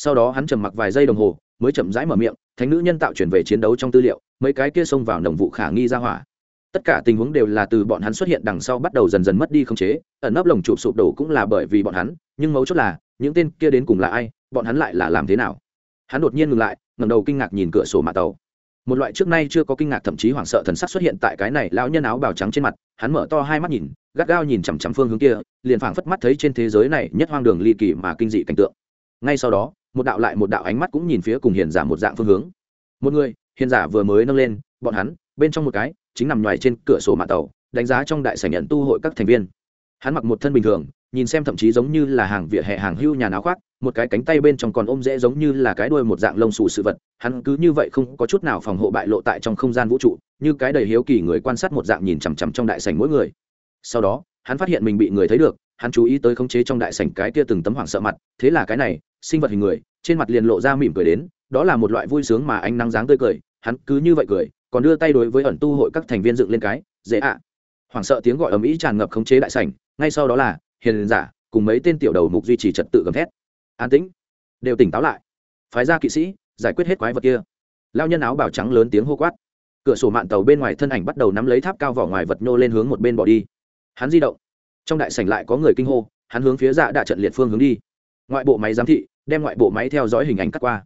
sau đó hắn trầm mặc vài giây đồng hồ, mới chậm rãi mở miệng, thánh nữ nhân tạo chuyển về chiến đấu trong tư liệu, mấy cái kia xông vào nồng vụ khả nghi ra hỏa. Tất cả tình huống đều là từ bọn hắn xuất hiện đằng sau bắt đầu dần dần mất đi khống chế, ẩn nấp lồng chụp sụp đổ cũng là bởi vì bọn hắn, nhưng mấu chốt là, những tên kia đến cùng là ai, bọn hắn lại là làm thế nào? Hắn đột nhiên ngừng lại, ngẩng đầu kinh ngạc nhìn cửa sổ mạ tàu. Một loại trước nay chưa có kinh ngạc thậm chí hoảng sợ thần sắc xuất hiện tại cái này lão nhân áo bào trắng trên mặt, hắn mở to hai mắt nhìn, gắt gao nhìn chằm chằm phương hướng kia, liền phảng phất mắt thấy trên thế giới này nhất hoang đường ly kỳ mà kinh dị cảnh tượng. Ngay sau đó một đạo lại một đạo ánh mắt cũng nhìn phía cùng hiền giả một dạng phương hướng. Một người, hiền giả vừa mới nâng lên, bọn hắn, bên trong một cái, chính nằm ngoài trên cửa sổ mạng tàu, đánh giá trong đại sảnh nhận tu hội các thành viên. Hắn mặc một thân bình thường, nhìn xem thậm chí giống như là hàng vỉa hè, hàng hưu nhà áo khoác một cái cánh tay bên trong còn ôm dễ giống như là cái đuôi một dạng lông xù sự vật. Hắn cứ như vậy không có chút nào phòng hộ bại lộ tại trong không gian vũ trụ, như cái đầy hiếu kỳ người quan sát một dạng nhìn chằm chằm trong đại sảnh mỗi người. Sau đó, hắn phát hiện mình bị người thấy được, hắn chú ý tới khống chế trong đại sảnh cái kia từng tấm hoảng sợ mặt, thế là cái này sinh vật hình người, trên mặt liền lộ ra mỉm cười đến, đó là một loại vui sướng mà anh nắng dáng tươi cười, hắn cứ như vậy cười, còn đưa tay đối với ẩn tu hội các thành viên dựng lên cái, dễ ạ. Hoảng sợ tiếng gọi ầm ĩ tràn ngập khống chế đại sảnh, ngay sau đó là, hiền giả, cùng mấy tên tiểu đầu mục duy trì trật tự gầm thét. An tĩnh. Đều tỉnh táo lại. Phái ra kỵ sĩ, giải quyết hết quái vật kia. Lao nhân áo bào trắng lớn tiếng hô quát. Cửa sổ mạn tàu bên ngoài thân ảnh bắt đầu nắm lấy tháp cao vỏ ngoài vật nhô lên hướng một bên bỏ đi. Hắn di động. Trong đại sảnh lại có người kinh hô, hắn hướng phía dạ đạ trận liệt phương hướng đi ngoại bộ máy giám thị, đem ngoại bộ máy theo dõi hình ảnh cắt qua.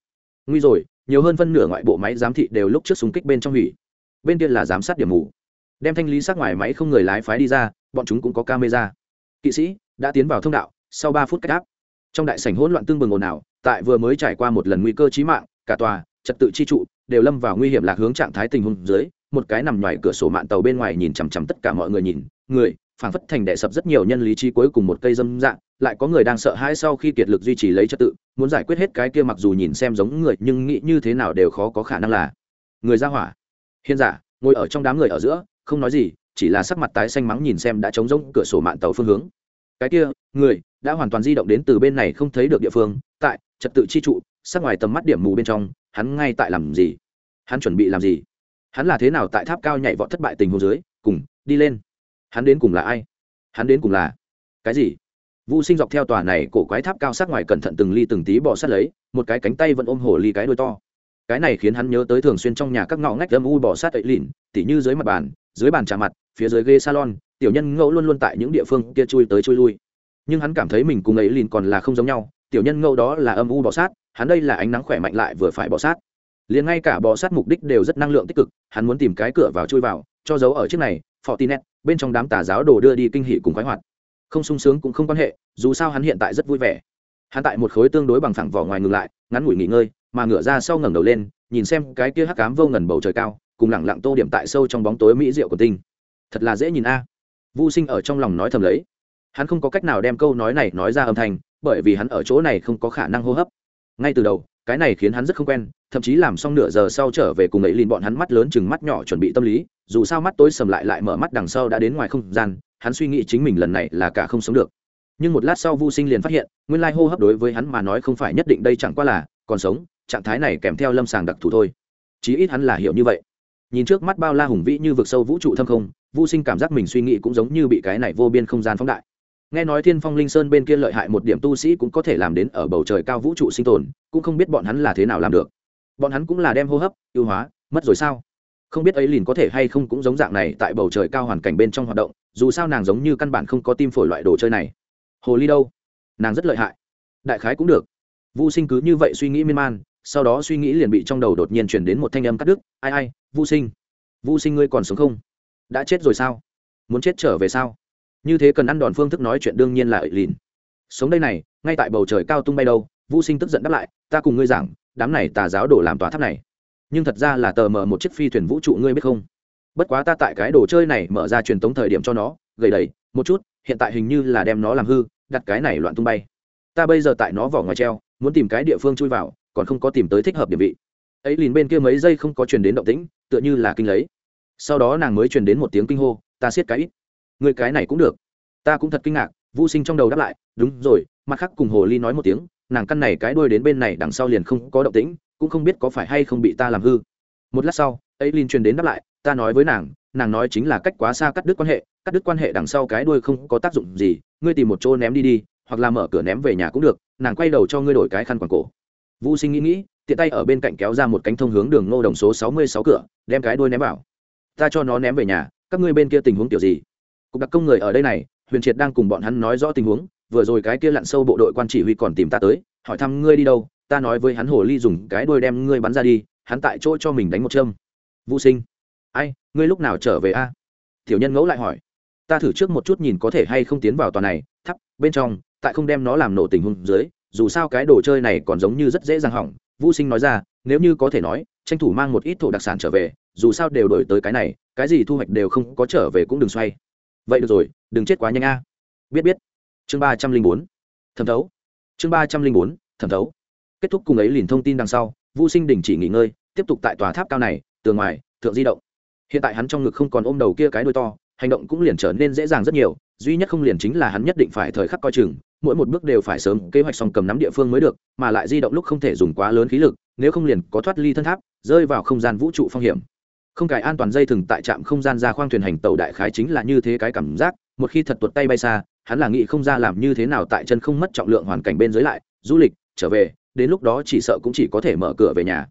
Nguy rồi, nhiều hơn phân nửa ngoại bộ máy giám thị đều lúc trước súng kích bên trong hủy. Bên kia là giám sát điểm mù. Đem thanh lý sát ngoài máy không người lái phái đi ra, bọn chúng cũng có camera. Kỵ sĩ đã tiến vào thông đạo, sau ba phút cách áp. Trong đại sảnh hỗn loạn tương bừng ồn ào, tại vừa mới trải qua một lần nguy cơ chí mạng, cả tòa, trật tự chi trụ đều lâm vào nguy hiểm lạc hướng trạng thái tình huống dưới, một cái nằm ngoài cửa sổ mạn tàu bên ngoài nhìn chằm chằm tất cả mọi người nhìn, người, phảng phất thành đệ sập rất nhiều nhân lý trí cuối cùng một cây dâm dạng lại có người đang sợ hãi sau khi kiệt lực duy trì lấy trật tự, muốn giải quyết hết cái kia mặc dù nhìn xem giống người, nhưng nghĩ như thế nào đều khó có khả năng là người ra hỏa. Hiên giả, ngồi ở trong đám người ở giữa, không nói gì, chỉ là sắc mặt tái xanh mắng nhìn xem đã trống rỗng cửa sổ mạn tàu phương hướng. Cái kia, người, đã hoàn toàn di động đến từ bên này không thấy được địa phương, tại, trật tự chi trụ sát ngoài tầm mắt điểm mù bên trong, hắn ngay tại làm gì? Hắn chuẩn bị làm gì? Hắn là thế nào tại tháp cao nhảy vọt thất bại tình hồ dưới, cùng, đi lên? Hắn đến cùng là ai? Hắn đến cùng là cái gì? Vu Sinh dọc theo tòa này cổ quái tháp cao sát ngoài cẩn thận từng ly từng tí bỏ sát lấy, một cái cánh tay vẫn ôm hổ ly cái đuôi to. Cái này khiến hắn nhớ tới thường xuyên trong nhà các ngõ ngách âm u bỏ sát ấy lìn, tỉ như dưới mặt bàn, dưới bàn trà mặt, phía dưới ghê salon, tiểu nhân ngẫu luôn luôn tại những địa phương kia chui tới chui lui. Nhưng hắn cảm thấy mình cùng ấy lìn còn là không giống nhau, tiểu nhân ngẫu đó là âm u bỏ sát, hắn đây là ánh nắng khỏe mạnh lại vừa phải bỏ sát. Liền ngay cả bò sát mục đích đều rất năng lượng tích cực, hắn muốn tìm cái cửa vào chui vào, cho dấu ở chiếc này, Fortinet, bên trong đám tà giáo đồ đưa đi kinh hỉ cùng khoái hoạt không sung sướng cũng không quan hệ, dù sao hắn hiện tại rất vui vẻ. Hắn tại một khối tương đối bằng phẳng vỏ ngoài ngừng lại, ngắn ngủi nghỉ ngơi, mà ngửa ra sau ngẩng đầu lên, nhìn xem cái kia hắc cám vô ngần bầu trời cao, cùng lẳng lặng tô điểm tại sâu trong bóng tối mỹ rượu của tinh. Thật là dễ nhìn a. À. vô sinh ở trong lòng nói thầm lấy. Hắn không có cách nào đem câu nói này nói ra âm thanh, bởi vì hắn ở chỗ này không có khả năng hô hấp. Ngay từ đầu, cái này khiến hắn rất không quen, thậm chí làm xong nửa giờ sau trở về cùng ấy liền bọn hắn mắt lớn chừng mắt nhỏ chuẩn bị tâm lý, dù sao mắt tối sầm lại lại mở mắt đằng sau đã đến ngoài không gian hắn suy nghĩ chính mình lần này là cả không sống được. Nhưng một lát sau vu sinh liền phát hiện, nguyên lai hô hấp đối với hắn mà nói không phải nhất định đây chẳng qua là còn sống, trạng thái này kèm theo lâm sàng đặc thù thôi. Chí ít hắn là hiểu như vậy. Nhìn trước mắt bao la hùng vĩ như vực sâu vũ trụ thâm không, vu sinh cảm giác mình suy nghĩ cũng giống như bị cái này vô biên không gian phóng đại. Nghe nói thiên phong linh sơn bên kia lợi hại một điểm tu sĩ cũng có thể làm đến ở bầu trời cao vũ trụ sinh tồn, cũng không biết bọn hắn là thế nào làm được. Bọn hắn cũng là đem hô hấp, ưu hóa, mất rồi sao? Không biết ấy liền có thể hay không cũng giống dạng này tại bầu trời cao hoàn cảnh bên trong hoạt động dù sao nàng giống như căn bản không có tim phổi loại đồ chơi này. Hồ ly đâu? Nàng rất lợi hại. Đại khái cũng được. Vô sinh cứ như vậy suy nghĩ miên man, sau đó suy nghĩ liền bị trong đầu đột nhiên chuyển đến một thanh âm cắt đứt. Ai ai vô sinh. Vô sinh ngươi còn sống không? Đã chết rồi sao? Muốn chết trở về sao? Như thế cần ăn đòn phương thức nói chuyện đương nhiên là ậy lìn. Sống đây này, ngay tại bầu trời cao tung bay đâu vô sinh tức giận đáp lại, ta cùng ngươi giảng, đám này tà giáo đổ làm tòa tháp này. Nhưng thật ra là tờ mờ một chiếc phi thuyền vũ trụ, ngươi biết không? Bất quá ta tại cái đồ chơi này mở ra truyền tống thời điểm cho nó, gầy đầy, một chút, hiện tại hình như là đem nó làm hư, đặt cái này loạn tung bay. Ta bây giờ tại nó vỏ ngoài treo, muốn tìm cái địa phương chui vào, còn không có tìm tới thích hợp địa vị. Ấy liền bên kia mấy giây không có truyền đến động tĩnh, tựa như là kinh lấy. Sau đó nàng mới truyền đến một tiếng kinh hô, ta siết cái ít. Người cái này cũng được. Ta cũng thật kinh ngạc vô sinh trong đầu đáp lại, đúng rồi, mặt khác cùng hồ ly nói một tiếng, nàng căn này cái đuôi đến bên này đằng sau liền không có động tĩnh, cũng không biết có phải hay không bị ta làm hư. Một lát sau, ấy linh truyền đến đáp lại ta nói với nàng nàng nói chính là cách quá xa cắt đứt quan hệ, cắt đứt quan hệ đằng sau cái đuôi không có tác dụng gì, ngươi tìm một chỗ ném đi đi, hoặc là mở cửa ném về nhà cũng được, nàng quay đầu cho ngươi đổi cái khăn quàng cổ. Vũ sinh nghĩ nghĩ, tiện tay ở bên cạnh kéo ra một cánh thông hướng đường ngô đồng số sáu mươi sáu cửa, đem cái đuôi ném vào. Ta cho nó ném về nhà, các ngươi bên kia tình huống kiểu gì? Cục đặc công người ở đây này, huyền triệt đang cùng bọn hắn nói rõ tình huống, vừa rồi cái kia lặn sâu bộ đội quan chỉ huy còn tìm ta tới, hỏi thăm ngươi đi đâu, ta nói với hắn hồ ly dùng cái đuôi đem ngươi bắn ra đi, hắn tại chỗ cho mình đánh một châm. Vũ sinh ai, ngươi lúc nào trở về a? Tiểu nhân ngẫu lại hỏi. Ta thử trước một chút nhìn có thể hay không tiến vào tòa này, thắp, bên trong, tại không đem nó làm nổ tình huống dưới, dù sao cái đồ chơi này còn giống như rất dễ dàng hỏng. Vũ sinh nói ra, nếu như có thể nói, tranh thủ mang một ít thổ đặc sản trở về, dù sao đều đổi tới cái này, cái gì thu hoạch đều không có trở về cũng đừng xoay. Vậy được rồi, đừng chết quá nhanh a. Biết biết. Chương ba trăm linh bốn. Thẩm thấu. Chương ba trăm linh bốn, thẩm thấu. Kết thúc cùng ấy liền thông tin đằng sau vũ sinh đình chỉ nghỉ ngơi, tiếp tục tại tòa tháp cao này, tường ngoài, thượng di động hiện tại hắn trong ngực không còn ôm đầu kia cái đuôi to, hành động cũng liền trở nên dễ dàng rất nhiều, duy nhất không liền chính là hắn nhất định phải thời khắc coi chừng, mỗi một bước đều phải sớm kế hoạch xong cầm nắm địa phương mới được, mà lại di động lúc không thể dùng quá lớn khí lực, nếu không liền có thoát ly thân tháp, rơi vào không gian vũ trụ phong hiểm. Không cài an toàn dây thừng tại trạm không gian ra khoang thuyền hành tàu đại khái chính là như thế cái cảm giác, một khi thật tuột tay bay xa, hắn là nghĩ không ra làm như thế nào tại chân không mất trọng lượng hoàn cảnh bên dưới lại, du lịch, trở về, đến lúc đó chỉ sợ cũng chỉ có thể mở cửa về nhà.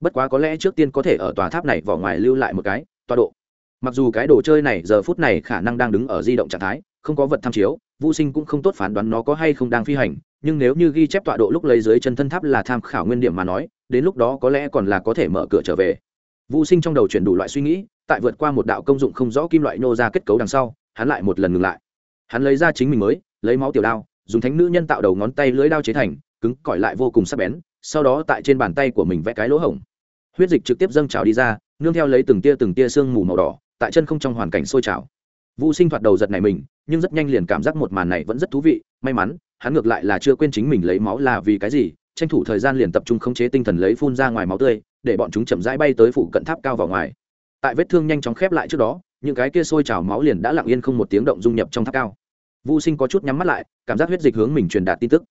Bất quá có lẽ trước tiên có thể ở tòa tháp này vỏ ngoài lưu lại một cái tọa độ. Mặc dù cái đồ chơi này giờ phút này khả năng đang đứng ở di động trạng thái, không có vật tham chiếu vũ sinh cũng không tốt phán đoán nó có hay không đang phi hành, nhưng nếu như ghi chép tọa độ lúc lấy dưới chân thân tháp là tham khảo nguyên điểm mà nói, đến lúc đó có lẽ còn là có thể mở cửa trở về. Vũ sinh trong đầu chuyển đủ loại suy nghĩ, tại vượt qua một đạo công dụng không rõ kim loại nô ra kết cấu đằng sau, hắn lại một lần ngừng lại. Hắn lấy ra chính mình mới, lấy máu tiểu đao, dùng thánh nữ nhân tạo đầu ngón tay lưỡi đao chế thành, cứng cỏi lại vô cùng sắc bén, sau đó tại trên bàn tay của mình vẽ cái lỗ hổng. Huyết dịch trực tiếp dâng trào đi ra nương theo lấy từng tia từng tia sương mù màu đỏ tại chân không trong hoàn cảnh sôi trào. Vũ sinh thoạt đầu giật này mình nhưng rất nhanh liền cảm giác một màn này vẫn rất thú vị may mắn hắn ngược lại là chưa quên chính mình lấy máu là vì cái gì tranh thủ thời gian liền tập trung khống chế tinh thần lấy phun ra ngoài máu tươi để bọn chúng chậm rãi bay tới phụ cận tháp cao vào ngoài. Tại vết thương nhanh chóng khép lại trước đó những cái kia sôi trào máu liền đã lặng yên không một tiếng động dung nhập trong tháp cao. Vu Sinh có chút nhắm mắt lại, cảm giác huyết dịch hướng mình truyền đạt tin tức.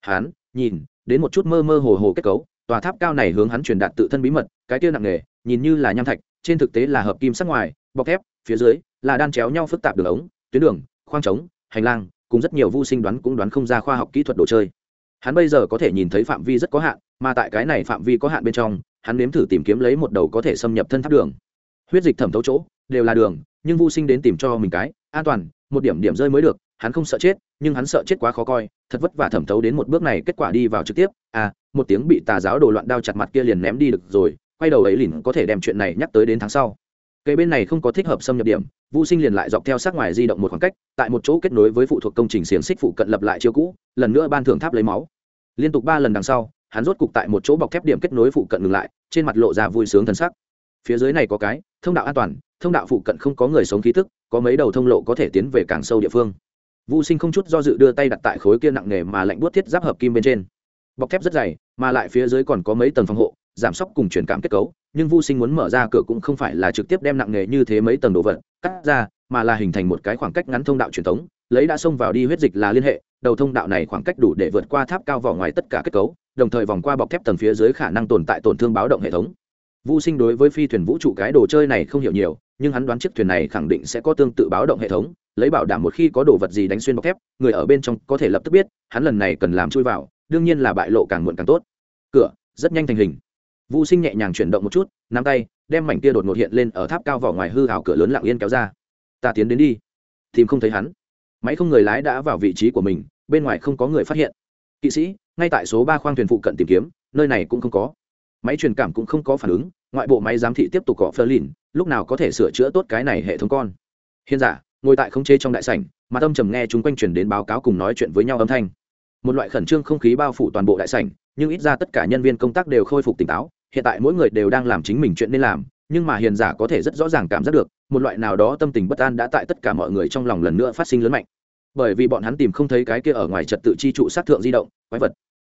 Hắn, nhìn, đến một chút mơ mơ hồ hồ kết cấu, tòa tháp cao này hướng hắn truyền đạt tự thân bí mật, cái kia nặng nề, nhìn như là nham thạch, trên thực tế là hợp kim sắc ngoài, bọc thép, phía dưới là đan chéo nhau phức tạp đường ống, tuyến đường, khoang trống, hành lang, cùng rất nhiều Vu Sinh đoán cũng đoán không ra khoa học kỹ thuật đồ chơi. Hắn bây giờ có thể nhìn thấy phạm vi rất có hạn, mà tại cái này phạm vi có hạn bên trong, hắn nếm thử tìm kiếm lấy một đầu có thể xâm nhập thân tháp đường. Huyết dịch thẩm thấu chỗ, đều là đường, nhưng Vu Sinh đến tìm cho mình cái an toàn, một điểm điểm rơi mới được, hắn không sợ chết nhưng hắn sợ chết quá khó coi thật vất vả thẩm thấu đến một bước này kết quả đi vào trực tiếp à một tiếng bị tà giáo đồ loạn đao chặt mặt kia liền ném đi được rồi quay đầu ấy liền có thể đem chuyện này nhắc tới đến tháng sau. Cây bên này không có thích hợp xâm nhập điểm vũ sinh liền lại dọc theo sát ngoài di động một khoảng cách tại một chỗ kết nối với phụ thuộc công trình xiềng xích phụ cận lập lại chiêu cũ lần nữa ban thưởng tháp lấy máu. Liên tục ba lần đằng sau hắn rốt cục tại một chỗ bọc thép điểm kết nối phụ cận ngừng lại trên mặt lộ ra vui sướng thân sắc. Phía dưới này có cái thông đạo an toàn thông đạo phụ cận không có người sống khí tức có mấy đầu thông lộ có thể tiến về càng sâu địa phương. Vu Sinh không chút do dự đưa tay đặt tại khối kia nặng nề mà lạnh buốt thiết giáp hợp kim bên trên. Bọc thép rất dày, mà lại phía dưới còn có mấy tầng phòng hộ, giảm sóc cùng truyền cảm kết cấu, nhưng Vu Sinh muốn mở ra cửa cũng không phải là trực tiếp đem nặng nghề như thế mấy tầng đồ vật cắt ra, mà là hình thành một cái khoảng cách ngắn thông đạo truyền thống, lấy đã xông vào đi huyết dịch là liên hệ, đầu thông đạo này khoảng cách đủ để vượt qua tháp cao vỏ ngoài tất cả kết cấu, đồng thời vòng qua bọc thép tầng phía dưới khả năng tồn tại tổn thương báo động hệ thống. Vu Sinh đối với phi thuyền vũ trụ cái đồ chơi này không hiểu nhiều, nhưng hắn đoán chiếc thuyền này khẳng định sẽ có tương tự báo động hệ thống, lấy bảo đảm một khi có đồ vật gì đánh xuyên bọc thép người ở bên trong có thể lập tức biết hắn lần này cần làm chui vào đương nhiên là bại lộ càng muộn càng tốt cửa rất nhanh thành hình vũ sinh nhẹ nhàng chuyển động một chút, nắm tay, đem mảnh kia đột ngột hiện lên ở tháp cao vỏ ngoài hư hào cửa lớn lặng yên kéo ra. Ta tiến đến đi. Tìm không thấy hắn. Máy không người lái đã vào vị trí của mình, bên ngoài không có người phát hiện. Kỵ sĩ, ngay tại số ba khoang thuyền phụ cận tìm kiếm, nơi này cũng không có. Máy truyền cảm cũng không có phản ứng, ngoại bộ máy giám thị tiếp tục cọ phơ lìn, lúc nào có thể sửa chữa tốt cái này hệ thống con. Hiền giả, ngồi tại khống chế trong đại sảnh, mà tâm trầm nghe chúng quanh chuyển đến báo cáo cùng nói chuyện với nhau âm thanh. Một loại khẩn trương không khí bao phủ toàn bộ đại sảnh, nhưng ít ra tất cả nhân viên công tác đều khôi phục tỉnh táo hiện tại mỗi người đều đang làm chính mình chuyện nên làm, nhưng mà hiền giả có thể rất rõ ràng cảm giác được, một loại nào đó tâm tình bất an đã tại tất cả mọi người trong lòng lần nữa phát sinh lớn mạnh. Bởi vì bọn hắn tìm không thấy cái kia ở ngoài trật tự chi trụ sát thượng di động, quái vật.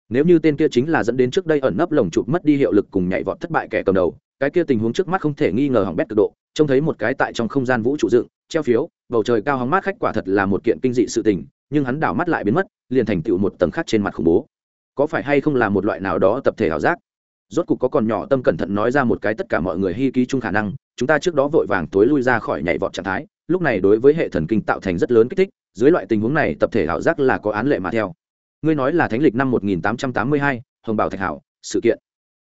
Nếu như tên kia chính là dẫn đến trước đây ẩn nấp lồng chụp mất đi hiệu lực cùng nhảy vọt thất bại kẻ cầm đầu, cái kia tình huống trước mắt không thể nghi ngờ hỏng bét cực độ, trông thấy một cái tại trong không gian vũ trụ dựng, treo phiếu, bầu trời cao hóng mát khách quả thật là một kiện kinh dị sự tình, nhưng hắn đảo mắt lại biến mất, liền thành tựu một tầng khác trên mặt khủng bố. Có phải hay không là một loại nào đó tập thể ảo giác? Rốt cục có còn nhỏ tâm cẩn thận nói ra một cái tất cả mọi người hy ký chung khả năng chúng ta trước đó vội vàng tối lui ra khỏi nhảy vọt trạng thái lúc này đối với hệ thần kinh tạo thành rất lớn kích thích dưới loại tình huống này tập thể ảo giác là có án lệ mà theo. Ngươi nói là thánh lịch năm 1882, hồng bảo thạch hảo sự kiện.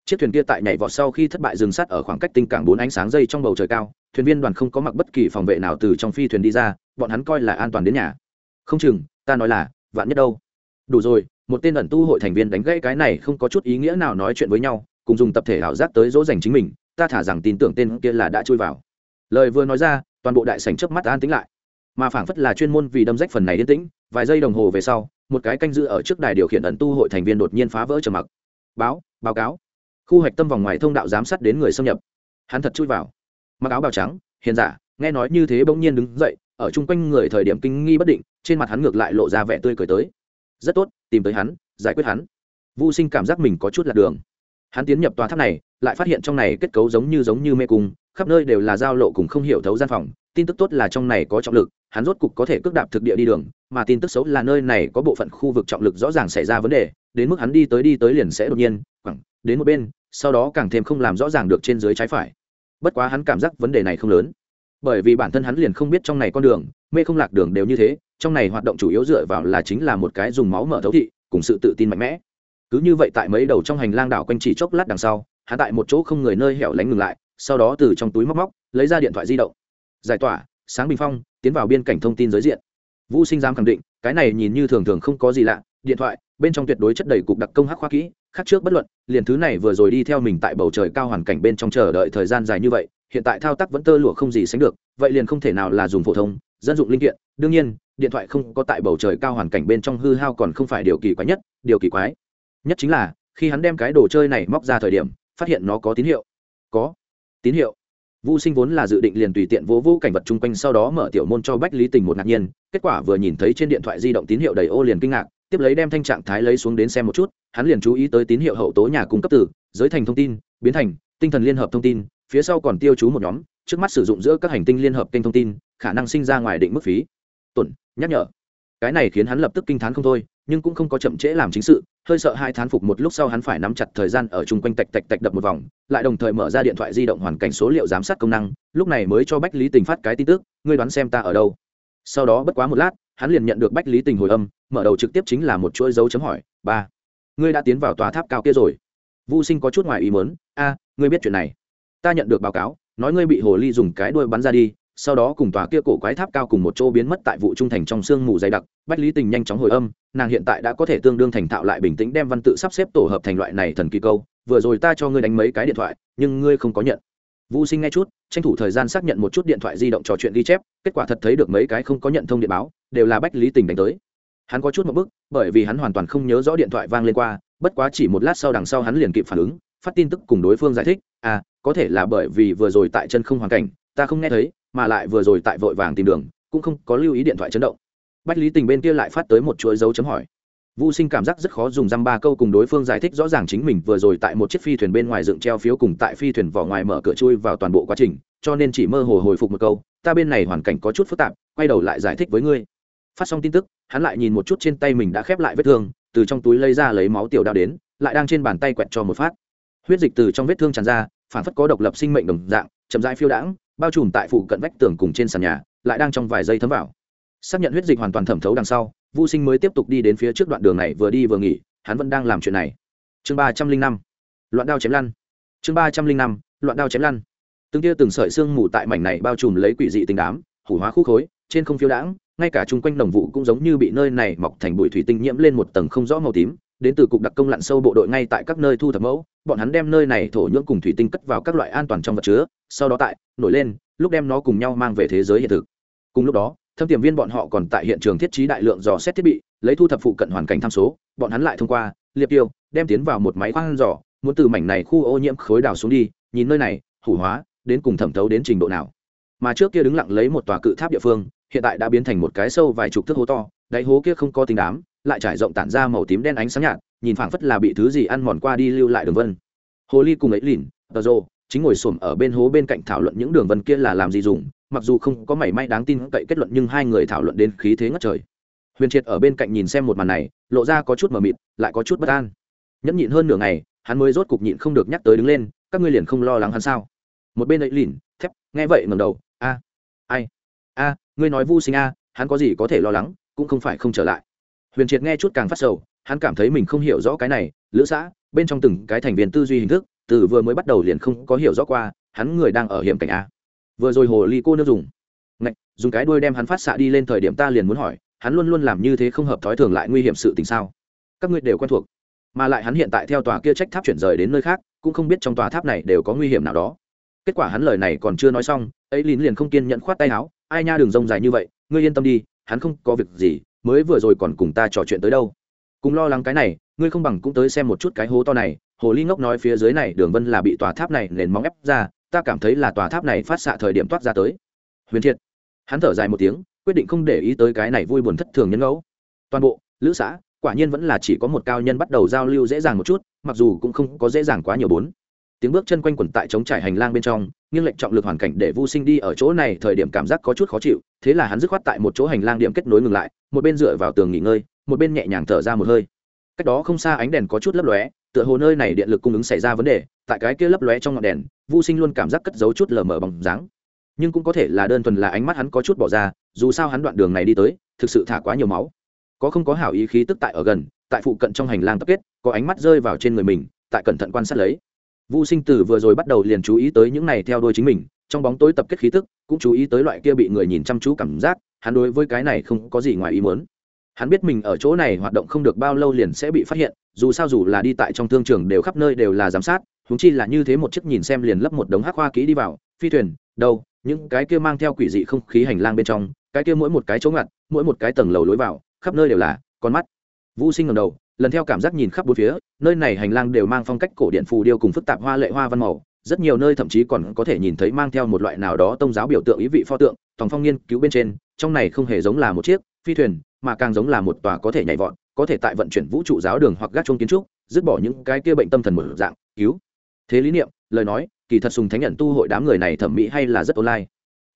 Chiếc thuyền kia tại nhảy vọt sau khi thất bại dừng sát ở khoảng cách tinh cảng bốn ánh sáng dây trong bầu trời cao thuyền viên đoàn không có mặc bất kỳ phòng vệ nào từ trong phi thuyền đi ra bọn hắn coi là an toàn đến nhà. Không chừng ta nói là vạn nhất đâu. Đủ rồi một tên ẩn tu hội thành viên đánh gãy cái này không có chút ý nghĩa nào nói chuyện với nhau cùng dùng tập thể ảo giác tới dỗ dành chính mình, ta thả rằng tin tưởng tên kia là đã chui vào. Lời vừa nói ra, toàn bộ đại sảnh chớp mắt an tĩnh lại. Mà phảng phất là chuyên môn vì đâm rách phần này yên tĩnh, vài giây đồng hồ về sau, một cái canh giữ ở trước đài điều khiển ẩn tu hội thành viên đột nhiên phá vỡ trầm mặc. Báo báo cáo. Khu hoạch tâm vòng ngoài thông đạo giám sát đến người xâm nhập. Hắn thật chui vào. Mặc áo bào trắng, hiền giả, nghe nói như thế bỗng nhiên đứng dậy, ở chung quanh người thời điểm kinh nghi bất định, trên mặt hắn ngược lại lộ ra vẻ tươi cười tới. Rất tốt, tìm tới hắn, giải quyết hắn. Vô sinh cảm giác mình có chút lạc đường hắn tiến nhập tòa tháp này, lại phát hiện trong này kết cấu giống như giống như mê cung, khắp nơi đều là giao lộ cùng không hiểu thấu gian phòng, tin tức tốt là trong này có trọng lực, hắn rốt cục có thể cước đạp thực địa đi đường, mà tin tức xấu là nơi này có bộ phận khu vực trọng lực rõ ràng xảy ra vấn đề, đến mức hắn đi tới đi tới liền sẽ đột nhiên, quẳng, đến một bên, sau đó càng thêm không làm rõ ràng được trên dưới trái phải. Bất quá hắn cảm giác vấn đề này không lớn. Bởi vì bản thân hắn liền không biết trong này con đường, mê không lạc đường đều như thế, trong này hoạt động chủ yếu dựa vào là chính là một cái dùng máu mở thấu thị, cùng sự tự tin mạnh mẽ cứ như vậy tại mấy đầu trong hành lang đảo quanh chỉ chốc lát đằng sau, hắn tại một chỗ không người nơi hẻo lánh ngừng lại, sau đó từ trong túi móc móc, lấy ra điện thoại di động. Giải tỏa, sáng bình phong, tiến vào biên cảnh thông tin giới diện. Vũ sinh dám khẳng định, cái này nhìn như thường thường không có gì lạ, điện thoại, bên trong tuyệt đối chất đầy cục đặc công hắc khoa kỹ, khác trước bất luận, liền thứ này vừa rồi đi theo mình tại bầu trời cao hoàn cảnh bên trong chờ đợi thời gian dài như vậy, hiện tại thao tác vẫn tơ lụa không gì sánh được, vậy liền không thể nào là dùng phổ thông, dân dụng linh kiện. Đương nhiên, điện thoại không có tại bầu trời cao hoàn cảnh bên trong hư hao còn không phải điều kỳ quái nhất, điều kỳ quái nhất chính là khi hắn đem cái đồ chơi này móc ra thời điểm phát hiện nó có tín hiệu có tín hiệu Vu Sinh vốn là dự định liền tùy tiện vô vô cảnh vật chung quanh sau đó mở tiểu môn cho Bách Lý Tình một ngạc nhiên, kết quả vừa nhìn thấy trên điện thoại di động tín hiệu đầy ô liền kinh ngạc, tiếp lấy đem thanh trạng thái lấy xuống đến xem một chút, hắn liền chú ý tới tín hiệu hậu tố nhà cung cấp từ, giới thành thông tin, biến thành tinh thần liên hợp thông tin, phía sau còn tiêu chú một nhóm, trước mắt sử dụng giữa các hành tinh liên hợp kênh thông tin, khả năng sinh ra ngoài định mức phí. Tuần, nhắc nhở. Cái này khiến hắn lập tức kinh thán không thôi, nhưng cũng không có chậm trễ làm chính sự, hơi sợ hai thán phục một lúc sau hắn phải nắm chặt thời gian ở chung quanh tạch tạch tạch đập một vòng lại đồng thời mở ra điện thoại di động hoàn cảnh số liệu giám sát công năng lúc này mới cho bách lý tình phát cái tin tức ngươi đoán xem ta ở đâu? Sau đó bất quá một lát hắn liền nhận được bách lý tình hồi âm mở đầu trực tiếp chính là một chuỗi dấu chấm hỏi ba ngươi đã tiến vào tòa tháp cao kia rồi? Vô sinh có chút ngoài ý mớn a ngươi biết chuyện này. Ta nhận được báo cáo nói ngươi bị hồ ly dùng cái đuôi bắn ra đi sau đó cùng tòa kia cổ quái tháp cao cùng một chỗ biến mất tại vụ trung thành trong sương mù dày đặc, bách lý tình nhanh chóng hồi âm, nàng hiện tại đã có thể tương đương thành thạo lại bình tĩnh đem văn tự sắp xếp tổ hợp thành loại này thần kỳ câu, vừa rồi ta cho ngươi đánh mấy cái điện thoại, nhưng ngươi không có nhận. Vũ sinh nghe chút, tranh thủ thời gian xác nhận một chút điện thoại di động trò chuyện ghi chép, kết quả thật thấy được mấy cái không có nhận thông điện báo, đều là bách lý tình đánh tới. Hắn có chút một bức, bởi vì hắn hoàn toàn không nhớ rõ điện thoại vang lên qua, bất quá chỉ một lát sau đằng sau hắn liền kịp phản ứng, phát tin tức cùng đối phương giải thích à có thể là bởi vì vừa rồi tại chân không hoàn cảnh, ta không nghe thấy mà lại vừa rồi tại vội vàng tìm đường cũng không có lưu ý điện thoại chấn động bách lý tình bên kia lại phát tới một chuỗi dấu chấm hỏi Vu Sinh cảm giác rất khó dùng dăm ba câu cùng đối phương giải thích rõ ràng chính mình vừa rồi tại một chiếc phi thuyền bên ngoài dựng treo phiếu cùng tại phi thuyền vỏ ngoài mở cửa chui vào toàn bộ quá trình, cho nên chỉ mơ hồ hồi phục một câu, ta bên này hoàn cảnh có chút phức tạp, quay đầu lại giải thích với ngươi. Phát xong tin tức, hắn lại nhìn một chút trên tay mình đã khép lại vết thương, từ trong túi lấy ra lấy máu tiểu đao đến, lại đang trên bàn tay quẹt cho một phát. Huyết dịch từ trong vết thương tràn ra, phản phất có độc lập sinh mệnh đồng dạng, chậm rãi phiêu đãng, bao trùm tại phụ cận vách tường cùng trên sàn nhà, lại đang trong vài giây thấm vào xác nhận huyết dịch hoàn toàn thẩm thấu đằng sau Vu Sinh mới tiếp tục đi đến phía trước đoạn đường này vừa đi vừa nghỉ, hắn vẫn đang làm chuyện này. Chương ba trăm linh năm, loạn đao chém lăn. Chương ba trăm linh năm, loạn đao chém lăn. Từng tia từng sợi xương mù tại mảnh này bao trùm lấy quỷ dị tình đám, hủ hóa khúc khối, trên không phiêu đãng, ngay cả chung quanh đồng vụ cũng giống như bị nơi này mọc thành bụi thủy tinh nhiễm lên một tầng không rõ màu tím, đến từ cục đặc công lặn sâu bộ đội ngay tại các nơi thu thập mẫu, bọn hắn đem nơi này thổ nhưỡng cùng thủy tinh cất vào các loại an toàn trong vật chứa, sau đó tại nổi lên, lúc đem nó cùng nhau mang về thế giới hiện thực. Cùng lúc đó, thâm tiềm viên bọn họ còn tại hiện trường thiết trí đại lượng dò xét thiết bị lấy thu thập phụ cận hoàn cảnh tham số bọn hắn lại thông qua liệp tiêu đem tiến vào một máy khoan dò muốn từ mảnh này khu ô nhiễm khối đào xuống đi nhìn nơi này hủ hóa đến cùng thẩm thấu đến trình độ nào mà trước kia đứng lặng lấy một tòa cự tháp địa phương hiện tại đã biến thành một cái sâu vài chục thước hố to đáy hố kia không có tính đám lại trải rộng tản ra màu tím đen ánh sáng nhạt nhìn phảng phất là bị thứ gì ăn mòn qua đi lưu lại đường vân. Hồ ly cùng ấy lìn tờ rô chính ngồi xổm ở bên hố bên cạnh thảo luận những đường vân kia là làm gì dùng, mặc dù không có mảy may đáng tin cậy kết luận nhưng hai người thảo luận đến khí thế ngất trời. Huyền triệt ở bên cạnh nhìn xem một màn này, lộ ra có chút mờ mịt, lại có chút bất an. Nhẫn nhịn hơn nửa ngày, hắn mới rốt cục nhịn không được nhắc tới đứng lên, các ngươi liền không lo lắng hắn sao? Một bên ấy lìn thép, nghe vậy ngầm đầu, a, ai, a, ngươi nói vu sinh a, hắn có gì có thể lo lắng, cũng không phải không trở lại. Huyền triệt nghe chút càng phát sầu hắn cảm thấy mình không hiểu rõ cái này lữ xã bên trong từng cái thành viên tư duy hình thức từ vừa mới bắt đầu liền không có hiểu rõ qua hắn người đang ở hiểm cảnh a. Vừa rồi hồ ly cô nước dùng. Ngạch, dùng cái đuôi đem hắn phát xạ đi lên thời điểm ta liền muốn hỏi hắn luôn luôn làm như thế không hợp thói thường lại nguy hiểm sự tình sao? Các ngươi đều quen thuộc. Mà lại hắn hiện tại theo tòa kia trách tháp chuyển rời đến nơi khác cũng không biết trong tòa tháp này đều có nguy hiểm nào đó. Kết quả hắn lời này còn chưa nói xong ấy lín liền không kiên nhẫn khoát tay áo ai nha đường rông dài như vậy ngươi yên tâm đi hắn không có việc gì mới vừa rồi còn cùng ta trò chuyện tới đâu cùng lo lắng cái này, ngươi không bằng cũng tới xem một chút cái hố to này, hồ ly ngốc nói phía dưới này đường vân là bị tòa tháp này nền móng ép ra, ta cảm thấy là tòa tháp này phát xạ thời điểm toát ra tới. Huyền thiệt hắn thở dài một tiếng, quyết định không để ý tới cái này vui buồn thất thường nhân ngẫu. Toàn bộ, lữ xã, quả nhiên vẫn là chỉ có một cao nhân bắt đầu giao lưu dễ dàng một chút, mặc dù cũng không có dễ dàng quá nhiều bốn tiếng bước chân quanh quẩn tại trống trải hành lang bên trong, nghiêng lệnh trọng lực hoàn cảnh để vô sinh đi ở chỗ này thời điểm cảm giác có chút khó chịu, thế là hắn dứt khoát tại một chỗ hành lang điểm kết nối ngừng lại, một bên dựa vào tường nghỉ ngơi, một bên nhẹ nhàng thở ra một hơi. Cách đó không xa ánh đèn có chút lấp lóe, tựa hồ nơi này điện lực cung ứng xảy ra vấn đề, tại cái kia lấp lóe trong ngọn đèn vô sinh luôn cảm giác cất giấu chút lờ mờ bằng dáng. Nhưng cũng có thể là đơn thuần là ánh mắt hắn có chút bỏ ra, dù sao hắn đoạn đường này đi tới, thực sự thả quá nhiều máu. Có không có hảo ý khí tức tại ở gần, tại phụ cận trong hành lang tập kết, có ánh mắt rơi vào trên người mình, tại cẩn thận quan sát lấy. Vu Sinh Tử vừa rồi bắt đầu liền chú ý tới những này theo đuôi chính mình, trong bóng tối tập kết khí tức, cũng chú ý tới loại kia bị người nhìn chăm chú cảm giác, hắn đối với cái này không có gì ngoài ý muốn. Hắn biết mình ở chỗ này hoạt động không được bao lâu liền sẽ bị phát hiện, dù sao dù là đi tại trong thương trường đều khắp nơi đều là giám sát, huống chi là như thế một chiếc nhìn xem liền lấp một đống hắc hoa ký đi vào, phi thuyền, đâu, những cái kia mang theo quỷ dị không khí hành lang bên trong, cái kia mỗi một cái chỗ ngặt, mỗi một cái tầng lầu lối vào, khắp nơi đều là con mắt. Vu Sinh ngẩng đầu, lần theo cảm giác nhìn khắp bốn phía, nơi này hành lang đều mang phong cách cổ điện phù điêu cùng phức tạp hoa lệ hoa văn màu. Rất nhiều nơi thậm chí còn có thể nhìn thấy mang theo một loại nào đó tôn giáo biểu tượng ý vị pho tượng tòng phong nghiên cứu bên trên, trong này không hề giống là một chiếc phi thuyền, mà càng giống là một tòa có thể nhảy vọt, có thể tại vận chuyển vũ trụ giáo đường hoặc gác trung kiến trúc, dứt bỏ những cái kia bệnh tâm thần một dạng, cứu. Thế lý niệm, lời nói, kỳ thật sùng thánh nhận tu hội đám người này thẩm mỹ hay là rất online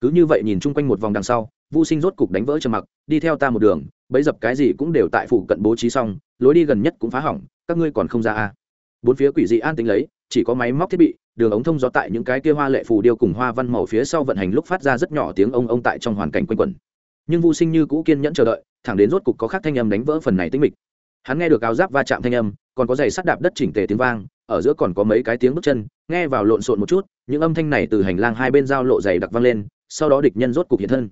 cứ như vậy nhìn chung quanh một vòng đằng sau vô sinh rốt cục đánh vỡ trầm mặc, đi theo ta một đường, bấy dập cái gì cũng đều tại phụ cận bố trí xong, lối đi gần nhất cũng phá hỏng, các ngươi còn không ra à. bốn phía quỷ dị an tính lấy, chỉ có máy móc thiết bị, đường ống thông gió tại những cái kia hoa lệ phù điêu cùng hoa văn màu phía sau vận hành lúc phát ra rất nhỏ tiếng ông ông tại trong hoàn cảnh quanh quẩn nhưng vô sinh như cũ kiên nhẫn chờ đợi, thẳng đến rốt cục có khác thanh âm đánh vỡ phần này tĩnh mịch hắn nghe được áo giáp va chạm thanh âm, còn có giày sắt đạp đất chỉnh tề tiếng vang, ở giữa còn có mấy cái tiếng bước chân, nghe vào lộn xộn một chút, những âm thanh này từ hành lang hai bên giao lộ dày đặc vang lên sau đó địch nhân rốt cục hiện thân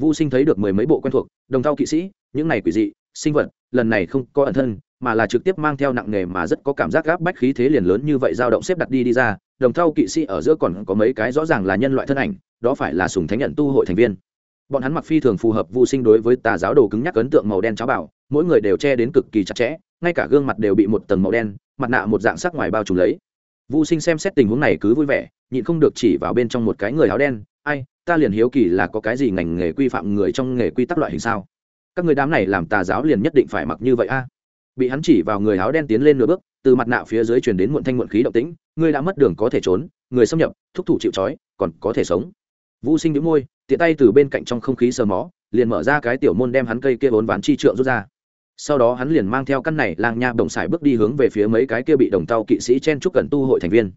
Vu Sinh thấy được mười mấy bộ quen thuộc, đồng thau kỵ sĩ, những này quỷ dị, sinh vật, lần này không có ẩn thân, mà là trực tiếp mang theo nặng nghề mà rất có cảm giác gáp bách khí thế liền lớn như vậy dao động xếp đặt đi đi ra, đồng thau kỵ sĩ ở giữa còn có mấy cái rõ ràng là nhân loại thân ảnh, đó phải là sùng thánh nhận tu hội thành viên. Bọn hắn mặc phi thường phù hợp Vu Sinh đối với tà giáo đồ cứng nhắc ấn tượng màu đen cháo bảo, mỗi người đều che đến cực kỳ chặt chẽ, ngay cả gương mặt đều bị một tầng màu đen, mặt nạ một dạng sắc ngoài bao trùm lấy. Vu Sinh xem xét tình huống này cứ vui vẻ, nhịn không được chỉ vào bên trong một cái người áo đen, ai, ta liền hiếu kỳ là có cái gì ngành nghề quy phạm người trong nghề quy tắc loại hình sao? Các người đám này làm tà giáo liền nhất định phải mặc như vậy a. Bị hắn chỉ vào người áo đen tiến lên nửa bước từ mặt nạ phía dưới truyền đến muộn thanh muộn khí động tĩnh ngươi đã mất đường có thể trốn người xâm nhập thúc thủ chịu trói còn có thể sống. Vũ sinh đĩu môi tiện tay từ bên cạnh trong không khí sờ mó liền mở ra cái tiểu môn đem hắn cây kia vốn ván chi trượng rút ra sau đó hắn liền mang theo căn này lang nha đồng xài bước đi hướng về phía mấy cái kia bị đồng tàu kỵ sĩ chen trúc cần tu hội thành viên.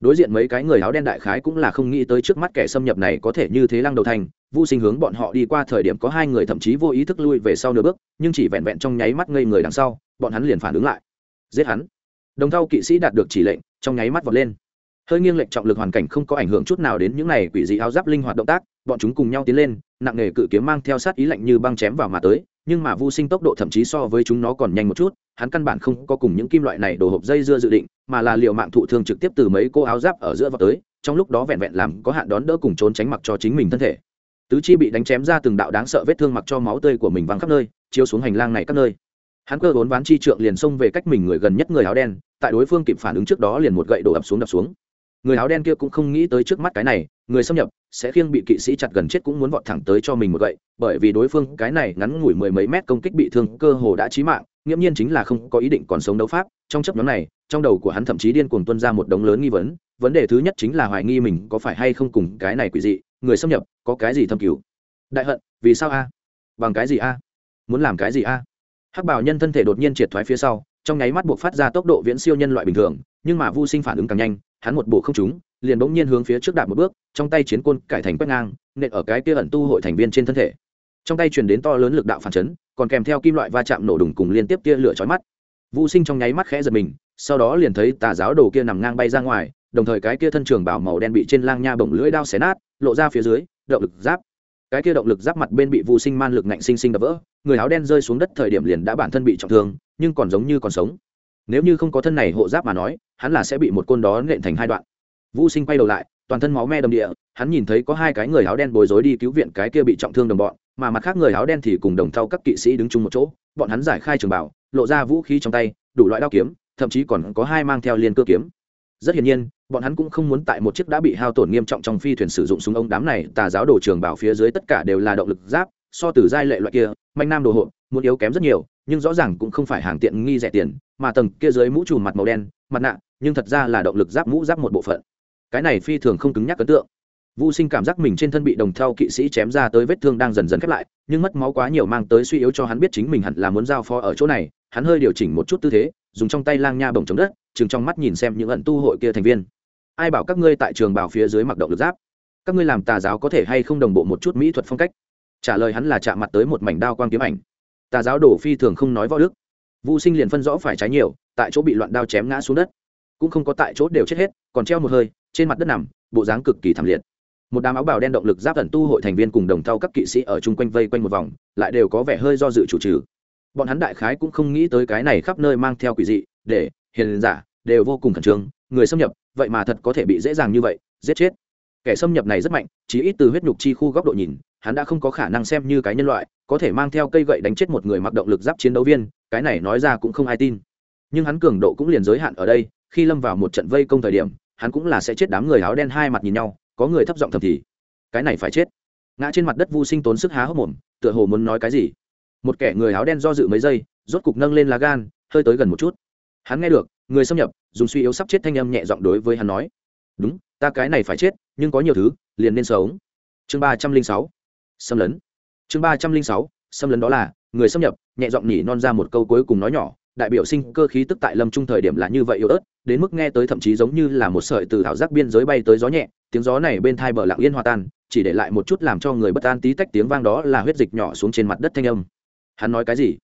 Đối diện mấy cái người áo đen đại khái cũng là không nghĩ tới trước mắt kẻ xâm nhập này có thể như thế lăng đầu thành vô sinh hướng bọn họ đi qua thời điểm có hai người thậm chí vô ý thức lui về sau nửa bước, nhưng chỉ vẹn vẹn trong nháy mắt ngây người đằng sau, bọn hắn liền phản ứng lại. Giết hắn. Đồng thau kỵ sĩ đạt được chỉ lệnh, trong nháy mắt vọt lên. Hơi nghiêng lệnh trọng lực hoàn cảnh không có ảnh hưởng chút nào đến những này quỷ dị áo giáp linh hoạt động tác, bọn chúng cùng nhau tiến lên, nặng nề cự kiếm mang theo sát ý lạnh như băng chém vào mà tới nhưng mà vô sinh tốc độ thậm chí so với chúng nó còn nhanh một chút, hắn căn bản không có cùng những kim loại này đổ hộp dây dưa dự định, mà là liệu mạng thụ thương trực tiếp từ mấy cô áo giáp ở giữa vào tới, trong lúc đó vẹn vẹn làm có hạn đón đỡ cùng trốn tránh mặc cho chính mình thân thể. Tứ chi bị đánh chém ra từng đạo đáng sợ vết thương mặc cho máu tươi của mình văng khắp nơi, chiếu xuống hành lang này các nơi. Hắn cơ vốn ván chi trượng liền xông về cách mình người gần nhất người áo đen, tại đối phương kịp phản ứng trước đó liền một gậy đổ ập xuống đập xuống người áo đen kia cũng không nghĩ tới trước mắt cái này, người xâm nhập, sẽ khiêng bị kỵ sĩ chặt gần chết cũng muốn vọt thẳng tới cho mình một gậy, bởi vì đối phương cái này ngắn ngủi mười mấy mét công kích bị thương cơ hồ đã chí mạng, nghiễm nhiên chính là không có ý định còn sống đấu pháp. Trong chấp nhóm này, trong đầu của hắn thậm chí điên cuồng tuân ra một đống lớn nghi vấn vấn đề thứ nhất chính là hoài nghi mình có phải hay không cùng cái này quỷ dị, người xâm nhập, có cái gì thâm cứu đại hận, vì sao a? Bằng cái gì a? Muốn làm cái gì a? Hắc bảo nhân thân thể đột nhiên triệt thoái phía sau, trong nháy mắt buộc phát ra tốc độ viễn siêu nhân loại bình thường, nhưng mà vô sinh phản ứng càng nhanh hắn một bộ không trúng, liền bỗng nhiên hướng phía trước đạp một bước, trong tay chiến côn cải thành quét ngang, nện ở cái kia ẩn tu hội thành viên trên thân thể. Trong tay truyền đến to lớn lực đạo phản chấn, còn kèm theo kim loại va chạm nổ đùng cùng liên tiếp tia lửa chói mắt. Vũ sinh trong nháy mắt khẽ giật mình, sau đó liền thấy tà giáo đồ kia nằm ngang bay ra ngoài, đồng thời cái kia thân trường bảo màu đen bị trên lang nha bổng lưỡi đao xé nát, lộ ra phía dưới, động lực giáp. Cái kia động lực giáp mặt bên bị vũ sinh man lực ngạnh sinh sinh đập vỡ, người áo đen rơi xuống đất thời điểm liền đã bản thân bị trọng thương, nhưng còn giống như còn sống nếu như không có thân này hộ giáp mà nói, hắn là sẽ bị một côn đó nện thành hai đoạn. Vũ sinh quay đầu lại, toàn thân máu me đầm địa, hắn nhìn thấy có hai cái người áo đen bối rối đi cứu viện cái kia bị trọng thương đồng bọn, mà mặt khác người áo đen thì cùng đồng thau các kỵ sĩ đứng chung một chỗ, bọn hắn giải khai trường bảo, lộ ra vũ khí trong tay, đủ loại đao kiếm, thậm chí còn có hai mang theo liên cơ kiếm. Rất hiển nhiên, bọn hắn cũng không muốn tại một chiếc đã bị hao tổn nghiêm trọng trong phi thuyền sử dụng súng ống đám này, tà giáo đồ trường bảo phía dưới tất cả đều là động lực giáp, so từ giai lệ loại kia manh nam đồ hộ, muốn yếu kém rất nhiều nhưng rõ ràng cũng không phải hàng tiện nghi rẻ tiền mà tầng kia dưới mũ trùm mặt màu đen mặt nạ nhưng thật ra là động lực giáp mũ giáp một bộ phận cái này phi thường không cứng nhắc ấn tượng Vu Sinh cảm giác mình trên thân bị đồng thau kỵ sĩ chém ra tới vết thương đang dần dần khép lại, nhưng mất máu quá nhiều mang tới suy yếu cho hắn biết chính mình hẳn là muốn giao phó ở chỗ này, hắn hơi điều chỉnh một chút tư thế, dùng trong tay lang nha bồng chống đất, chừng trong mắt nhìn xem những ẩn tu hội kia thành viên. Ai bảo các ngươi tại trường bảo phía dưới mặc động lực giáp? Các ngươi làm tà giáo có thể hay không đồng bộ một chút mỹ thuật phong cách? Trả lời hắn là chạm mặt tới một mảnh đao quang kiếm ảnh. Tà giáo đổ phi thường không nói võ đức. Vu Sinh liền phân rõ phải trái nhiều, tại chỗ bị loạn đao chém ngã xuống đất, cũng không có tại chỗ đều chết hết, còn treo một hơi, trên mặt đất nằm, bộ dáng cực kỳ thảm liệt. Một đám áo bào đen động lực giáp tần tu hội thành viên cùng đồng thau các kỵ sĩ ở chung quanh vây quanh một vòng lại đều có vẻ hơi do dự chủ trừ. Bọn hắn đại khái cũng không nghĩ tới cái này khắp nơi mang theo quỷ dị để hiền giả đều vô cùng khẩn trương người xâm nhập vậy mà thật có thể bị dễ dàng như vậy giết chết. Kẻ xâm nhập này rất mạnh chỉ ít từ huyết nhục chi khu góc độ nhìn hắn đã không có khả năng xem như cái nhân loại, có thể mang theo cây gậy đánh chết một người mặc động lực giáp chiến đấu viên, cái này nói ra cũng không ai tin. Nhưng hắn cường độ cũng liền giới hạn ở đây, khi lâm vào một trận vây công thời điểm, hắn cũng là sẽ chết đám người áo đen hai mặt nhìn nhau, có người thấp giọng thầm thì, cái này phải chết. Ngã trên mặt đất vu sinh tốn sức há hốc mồm, tựa hồ muốn nói cái gì. Một kẻ người áo đen do dự mấy giây, rốt cục nâng lên lá gan, hơi tới gần một chút. Hắn nghe được, người xâm nhập, dùng suy yếu sắp chết thanh âm nhẹ giọng đối với hắn nói, đúng, ta cái này phải chết, nhưng có nhiều thứ, liền nên sống. Chương ba trăm linh sáu xâm lấn. Chương ba trăm linh sáu, xâm lấn đó là, người xâm nhập, nhẹ giọng nhỉ non ra một câu cuối cùng nói nhỏ, đại biểu sinh cơ khí tức tại lâm trung thời điểm là như vậy yếu ớt, đến mức nghe tới thậm chí giống như là một sợi từ thảo giác biên giới bay tới gió nhẹ, tiếng gió này bên thai bờ lặng yên hòa tan, chỉ để lại một chút làm cho người bất an tí tách tiếng vang đó là huyết dịch nhỏ xuống trên mặt đất thanh âm. Hắn nói cái gì?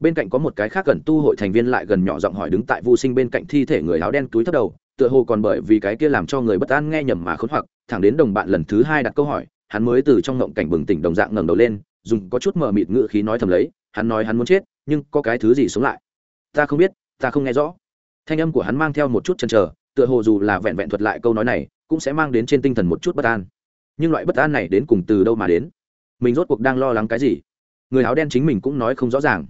Bên cạnh có một cái khác gần tu hội thành viên lại gần nhỏ giọng hỏi đứng tại vô sinh bên cạnh thi thể người áo đen túi thấp đầu, tựa hồ còn bởi vì cái kia làm cho người bất an nghe nhầm mà khốn hoặc, thẳng đến đồng bạn lần thứ hai đặt câu hỏi hắn mới từ trong ngộng cảnh bừng tỉnh đồng dạng ngẩng đầu lên, dùng có chút mờ mịt ngự khí nói thầm lấy, hắn nói hắn muốn chết, nhưng có cái thứ gì sống lại? Ta không biết, ta không nghe rõ. Thanh âm của hắn mang theo một chút chần chờ, tựa hồ dù là vẹn vẹn thuật lại câu nói này, cũng sẽ mang đến trên tinh thần một chút bất an. Nhưng loại bất an này đến cùng từ đâu mà đến? Mình rốt cuộc đang lo lắng cái gì? Người áo đen chính mình cũng nói không rõ ràng.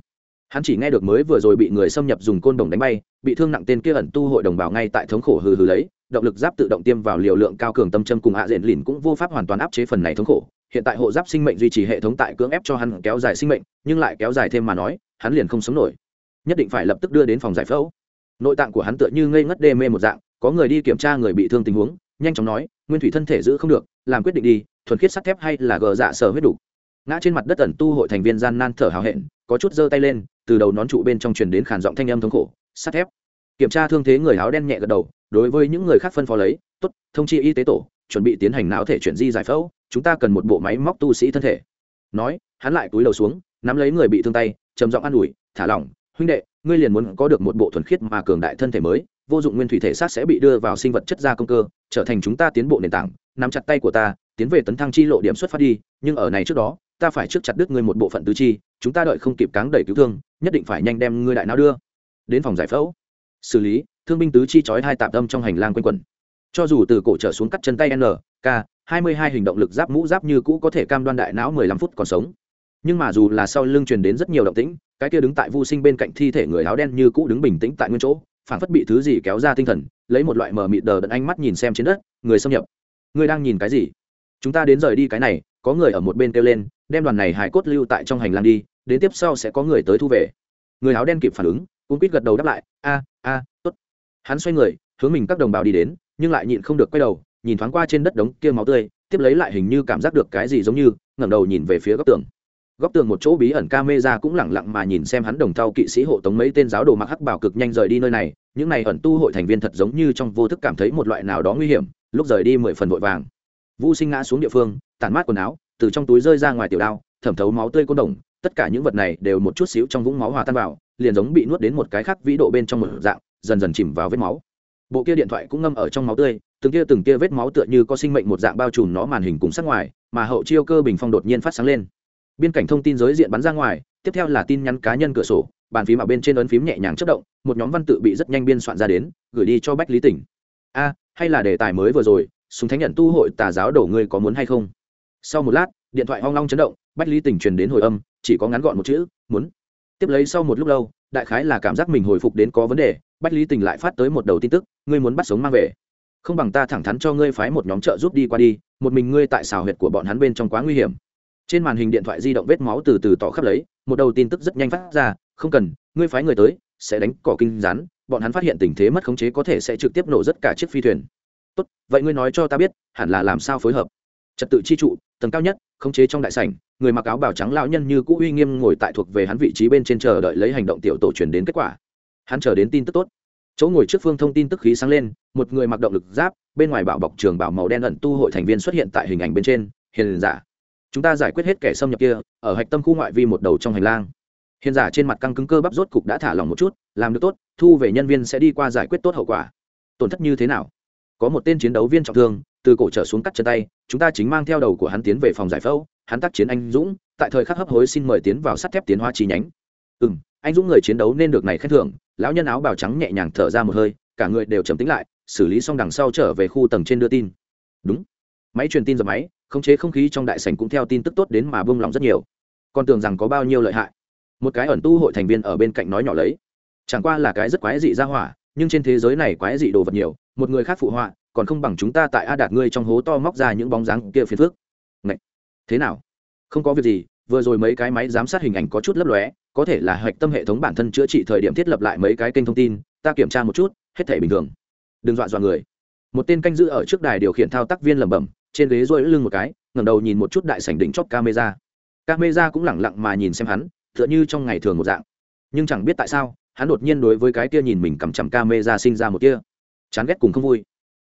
Hắn chỉ nghe được mới vừa rồi bị người xâm nhập dùng côn đồng đánh bay, bị thương nặng tên kia ẩn tu hội đồng bào ngay tại thống khổ hừ hừ lấy động lực giáp tự động tiêm vào liều lượng cao cường tâm châm cùng hạ diện lìn cũng vô pháp hoàn toàn áp chế phần này thống khổ. Hiện tại hộ giáp sinh mệnh duy trì hệ thống tại cưỡng ép cho hắn kéo dài sinh mệnh, nhưng lại kéo dài thêm mà nói, hắn liền không sống nổi. Nhất định phải lập tức đưa đến phòng giải phẫu. Nội tạng của hắn tựa như ngây ngất đê mê một dạng, có người đi kiểm tra người bị thương tình huống, nhanh chóng nói, nguyên thủy thân thể giữ không được, làm quyết định đi, thuần khiết sắt thép hay là gờ dạ sở huyết đủ. Ngã trên mặt đất ẩn tu hội thành viên gian nan thở hào hẹn, có chút giơ tay lên, từ đầu nón trụ bên trong truyền đến khản giọng thanh âm thống khổ, sắt thép kiểm tra thương thế người áo đen nhẹ gật đầu, đối với những người khác phân phó lấy, tốt, thông chi y tế tổ, chuẩn bị tiến hành não thể chuyển di giải phẫu, chúng ta cần một bộ máy móc tu sĩ thân thể. Nói, hắn lại túi đầu xuống, nắm lấy người bị thương tay, trầm giọng an ủi, thả lỏng, huynh đệ, ngươi liền muốn có được một bộ thuần khiết mà cường đại thân thể mới, vô dụng nguyên thủy thể xác sẽ bị đưa vào sinh vật chất gia công cơ, trở thành chúng ta tiến bộ nền tảng, nắm chặt tay của ta, tiến về tấn thăng chi lộ điểm xuất phát đi, nhưng ở này trước đó, ta phải trước chặt đứt ngươi một bộ phận tứ chi, chúng ta đợi không kịp cáng đẩy cứu thương, nhất định phải nhanh đem ngươi đại não đưa đến phòng giải phẫu xử lý, thương binh tứ chi chói hai tạm tâm trong hành lang quanh quẩn. Cho dù từ cổ trở xuống cắt chân tay n, k, hai mươi hai hình động lực giáp mũ giáp như cũ có thể cam đoan đại não mười lăm phút còn sống. Nhưng mà dù là sau lưng truyền đến rất nhiều động tĩnh, cái kia đứng tại vu sinh bên cạnh thi thể người áo đen như cũ đứng bình tĩnh tại nguyên chỗ phản phất bị thứ gì kéo ra tinh thần, lấy một loại mờ mịt đờ đẫn ánh mắt nhìn xem trên đất, người xâm nhập. Người đang nhìn cái gì? Chúng ta đến rời đi cái này, có người ở một bên kêu lên, đem đoàn này hải cốt lưu tại trong hành lang đi, đến tiếp sau sẽ có người tới thu về người áo đen kịp phản ứng cũng quýt gật đầu đáp lại, a a, tốt. Hắn xoay người, hướng mình các đồng bào đi đến, nhưng lại nhịn không được quay đầu, nhìn thoáng qua trên đất đống kia máu tươi, tiếp lấy lại hình như cảm giác được cái gì giống như, ngẩng đầu nhìn về phía góc tường. Góc tường một chỗ bí ẩn camera cũng lẳng lặng mà nhìn xem hắn đồng thau kỵ sĩ hộ tống mấy tên giáo đồ mặc hắc bảo cực nhanh rời đi nơi này, những này ẩn tu hội thành viên thật giống như trong vô thức cảm thấy một loại nào đó nguy hiểm, lúc rời đi mười phần vội vàng. Vũ sinh ngã xuống địa phương, tản mát quần áo, từ trong túi rơi ra ngoài tiểu đao, thẩm thấu máu tươi côn đồng tất cả những vật này đều một chút xíu trong vũng máu hòa tan vào, liền giống bị nuốt đến một cái khác vĩ độ bên trong một dạng, dần dần chìm vào vết máu. Bộ kia điện thoại cũng ngâm ở trong máu tươi, từng kia từng kia vết máu tựa như có sinh mệnh một dạng bao trùm nó màn hình cùng sắc ngoài, mà hậu chiêu cơ bình phong đột nhiên phát sáng lên. Biên cảnh thông tin giới diện bắn ra ngoài, tiếp theo là tin nhắn cá nhân cửa sổ, bàn phím ở bên trên ấn phím nhẹ nhàng chất động, một nhóm văn tự bị rất nhanh biên soạn ra đến, gửi đi cho bách lý tỉnh. A, hay là đề tài mới vừa rồi, súng thánh nhận tu hội tà giáo đổ ngươi có muốn hay không? Sau một lát điện thoại hoang long chấn động, bách lý tỉnh truyền đến hồi âm, chỉ có ngắn gọn một chữ, muốn. Tiếp lấy sau một lúc lâu, đại khái là cảm giác mình hồi phục đến có vấn đề, bách lý tỉnh lại phát tới một đầu tin tức, ngươi muốn bắt sống mang về. Không bằng ta thẳng thắn cho ngươi phái một nhóm trợ giúp đi qua đi, một mình ngươi tại xào huyệt của bọn hắn bên trong quá nguy hiểm. Trên màn hình điện thoại di động vết máu từ từ tỏ khắp lấy, một đầu tin tức rất nhanh phát ra, không cần, ngươi phái người tới, sẽ đánh cỏ kinh rắn, bọn hắn phát hiện tình thế mất khống chế có thể sẽ trực tiếp nổ rất cả chiếc phi thuyền. Tốt, vậy ngươi nói cho ta biết, hẳn là làm sao phối hợp? Trật tự chi trụ tầng cao nhất, khống chế trong đại sảnh, người mặc áo bào trắng lão nhân như cũ uy nghiêm ngồi tại thuộc về hắn vị trí bên trên chờ đợi lấy hành động tiểu tổ truyền đến kết quả. Hắn chờ đến tin tức tốt. Chỗ ngồi trước phương thông tin tức khí sáng lên, một người mặc động lực giáp, bên ngoài bảo bọc trường bảo màu đen ẩn tu hội thành viên xuất hiện tại hình ảnh bên trên, hiền giả, chúng ta giải quyết hết kẻ xâm nhập kia, ở hạch tâm khu ngoại vi một đầu trong hành lang. Hiền giả trên mặt căng cứng cơ bắp rốt cục đã thả lỏng một chút, làm được tốt, thu về nhân viên sẽ đi qua giải quyết tốt hậu quả. Tổn thất như thế nào? Có một tên chiến đấu viên trọng thương, từ cổ trở xuống cắt chân tay, chúng ta chính mang theo đầu của hắn tiến về phòng giải phẫu, hắn tác chiến anh dũng, tại thời khắc hấp hối xin mời tiến vào sắt thép tiến hóa chi nhánh. Ừ m anh dũng người chiến đấu nên được này khen thưởng, lão nhân áo bào trắng nhẹ nhàng thở ra một hơi, cả người đều trầm tính lại, xử lý xong đằng sau trở về khu tầng trên đưa tin. Đúng. Máy truyền tin dập máy, khống chế không khí trong đại sảnh cũng theo tin tức tốt đến mà bông lòng rất nhiều. Còn tưởng rằng có bao nhiêu lợi hại. Một cái ẩn tu hội thành viên ở bên cạnh nói nhỏ lấy. Chẳng qua là cái rất quái dị ra hỏa, nhưng trên thế giới này quái dị đồ vật nhiều một người khác phụ họa, còn không bằng chúng ta tại a đạt ngươi trong hố to móc ra những bóng dáng kia phiền phước Ngậy! thế nào? Không có việc gì, vừa rồi mấy cái máy giám sát hình ảnh có chút lấp lóe, có thể là hạch tâm hệ thống bản thân chữa trị thời điểm thiết lập lại mấy cái kênh thông tin, ta kiểm tra một chút, hết thể bình thường. Đừng dọa dọa người. Một tên canh giữ ở trước đài điều khiển thao tác viên lẩm bẩm, trên ghế rôi lưng một cái, ngẩng đầu nhìn một chút đại sảnh đỉnh chóp camera. Camera cũng lẳng lặng mà nhìn xem hắn, tựa như trong ngày thường một dạng. Nhưng chẳng biết tại sao, hắn đột nhiên đối với cái kia nhìn mình cầm chằm camera sinh ra một kia chán ghét cùng không vui.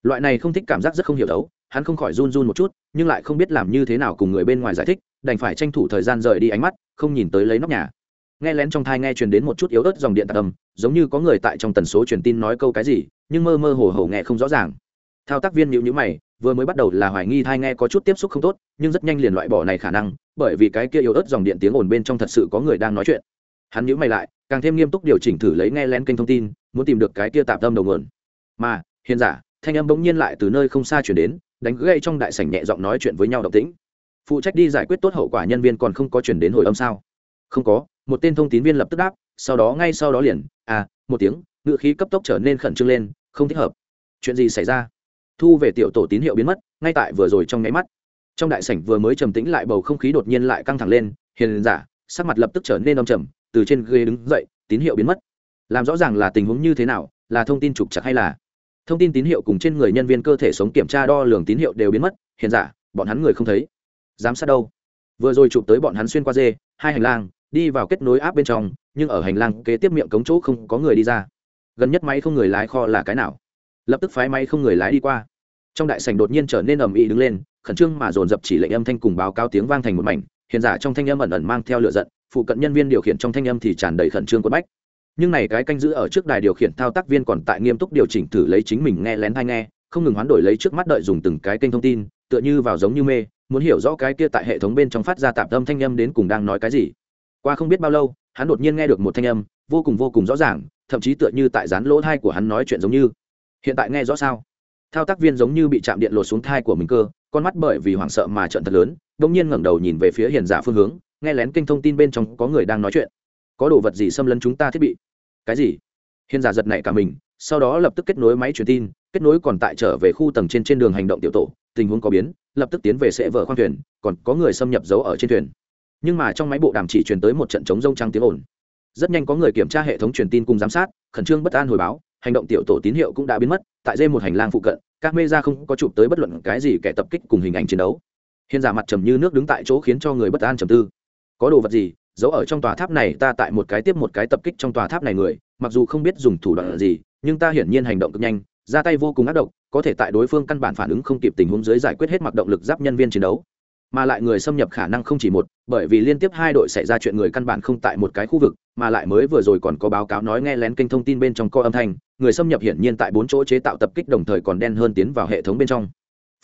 Loại này không thích cảm giác rất không hiểu đấu hắn không khỏi run run một chút, nhưng lại không biết làm như thế nào cùng người bên ngoài giải thích, đành phải tranh thủ thời gian rời đi ánh mắt, không nhìn tới lấy nóc nhà. Nghe lén trong thai nghe truyền đến một chút yếu ớt dòng điện tạc âm, giống như có người tại trong tần số truyền tin nói câu cái gì, nhưng mơ mơ hồ hồ nghe không rõ ràng. Thao tác viên nhịu nhữ mày, vừa mới bắt đầu là hoài nghi thai nghe có chút tiếp xúc không tốt, nhưng rất nhanh liền loại bỏ này khả năng, bởi vì cái kia yếu ớt dòng điện tiếng ồn bên trong thật sự có người đang nói chuyện. Hắn nhữ mày lại, càng thêm nghiêm túc điều chỉnh thử lấy nghe lén kênh thông tin, muốn tìm được cái kia tạm tâm đầu nguồn mà hiền giả, thanh âm bỗng nhiên lại từ nơi không xa chuyển đến, đánh gây trong đại sảnh nhẹ giọng nói chuyện với nhau động tĩnh. Phụ trách đi giải quyết tốt hậu quả nhân viên còn không có chuyển đến hồi âm sao? Không có, một tên thông tín viên lập tức đáp, sau đó ngay sau đó liền à một tiếng ngự khí cấp tốc trở nên khẩn trương lên, không thích hợp. Chuyện gì xảy ra? Thu về tiểu tổ tín hiệu biến mất, ngay tại vừa rồi trong nháy mắt. Trong đại sảnh vừa mới trầm tĩnh lại bầu không khí đột nhiên lại căng thẳng lên, hiền giả, sắc mặt lập tức trở nên đông trầm, từ trên ghế đứng dậy, tín hiệu biến mất. Làm rõ ràng là tình huống như thế nào, là thông tin trục chặt hay là thông tin tín hiệu cùng trên người nhân viên cơ thể sống kiểm tra đo lường tín hiệu đều biến mất hiện giả, bọn hắn người không thấy. Giám sát đâu? Vừa rồi chụp tới bọn hắn xuyên qua dê, hai hành lang, đi vào kết nối áp bên trong, nhưng ở hành lang kế tiếp miệng cống chỗ không có người đi ra. Gần nhất máy không người lái kho là cái nào? Lập tức phái máy không người lái đi qua. Trong đại sảnh đột nhiên trở nên ầm ĩ đứng lên, khẩn trương mà dồn dập chỉ lệnh âm thanh cùng báo cáo tiếng vang thành một mảnh hiện giả trong thanh âm ẩn ẩn mang theo lửa giận, phụ cận nhân viên điều khiển trong thanh âm thì tràn đầy khẩn trương quất bách nhưng này cái canh giữ ở trước đài điều khiển thao tác viên còn tại nghiêm túc điều chỉnh thử lấy chính mình nghe lén hay nghe, không ngừng hoán đổi lấy trước mắt đợi dùng từng cái kênh thông tin, tựa như vào giống như mê, muốn hiểu rõ cái kia tại hệ thống bên trong phát ra tạm âm thanh âm đến cùng đang nói cái gì. Qua không biết bao lâu, hắn đột nhiên nghe được một thanh âm, vô cùng vô cùng rõ ràng, thậm chí tựa như tại dán lỗ thai của hắn nói chuyện giống như. Hiện tại nghe rõ sao? Thao tác viên giống như bị chạm điện lột xuống thai của mình cơ, con mắt bởi vì hoảng sợ mà trận thật lớn đông nhiên ngẩng đầu nhìn về phía hiền giả phương hướng, nghe lén kênh thông tin bên trong có người đang nói chuyện. Có đồ vật gì xâm lấn chúng ta thiết bị? Cái gì? Hiền giả giật nảy cả mình, sau đó lập tức kết nối máy truyền tin, kết nối còn tại trở về khu tầng trên trên đường hành động tiểu tổ, tình huống có biến, lập tức tiến về sẽ vỡ khoang thuyền, còn có người xâm nhập giấu ở trên thuyền. Nhưng mà trong máy bộ đàm chỉ truyền tới một trận chống rông trăng tiếng ồn. Rất nhanh có người kiểm tra hệ thống truyền tin cùng giám sát, khẩn trương bất an hồi báo, hành động tiểu tổ tín hiệu cũng đã biến mất, tại dây một hành lang phụ cận, các mê ra không có chụp tới bất luận cái gì kẻ tập kích cùng hình ảnh chiến đấu. Hiện giả mặt trầm như nước đứng tại chỗ khiến cho người bất an trầm tư. Có đồ vật gì? Giấu ở trong tòa tháp này, ta tại một cái tiếp một cái tập kích trong tòa tháp này người, mặc dù không biết dùng thủ đoạn gì, nhưng ta hiển nhiên hành động cực nhanh, ra tay vô cùng ác độc, có thể tại đối phương căn bản phản ứng không kịp tình huống dưới giải quyết hết mặc động lực giáp nhân viên chiến đấu. Mà lại người xâm nhập khả năng không chỉ một, bởi vì liên tiếp hai đội xảy ra chuyện người căn bản không tại một cái khu vực, mà lại mới vừa rồi còn có báo cáo nói nghe lén kênh thông tin bên trong co âm thanh, người xâm nhập hiển nhiên tại bốn chỗ chế tạo tập kích đồng thời còn đen hơn tiến vào hệ thống bên trong.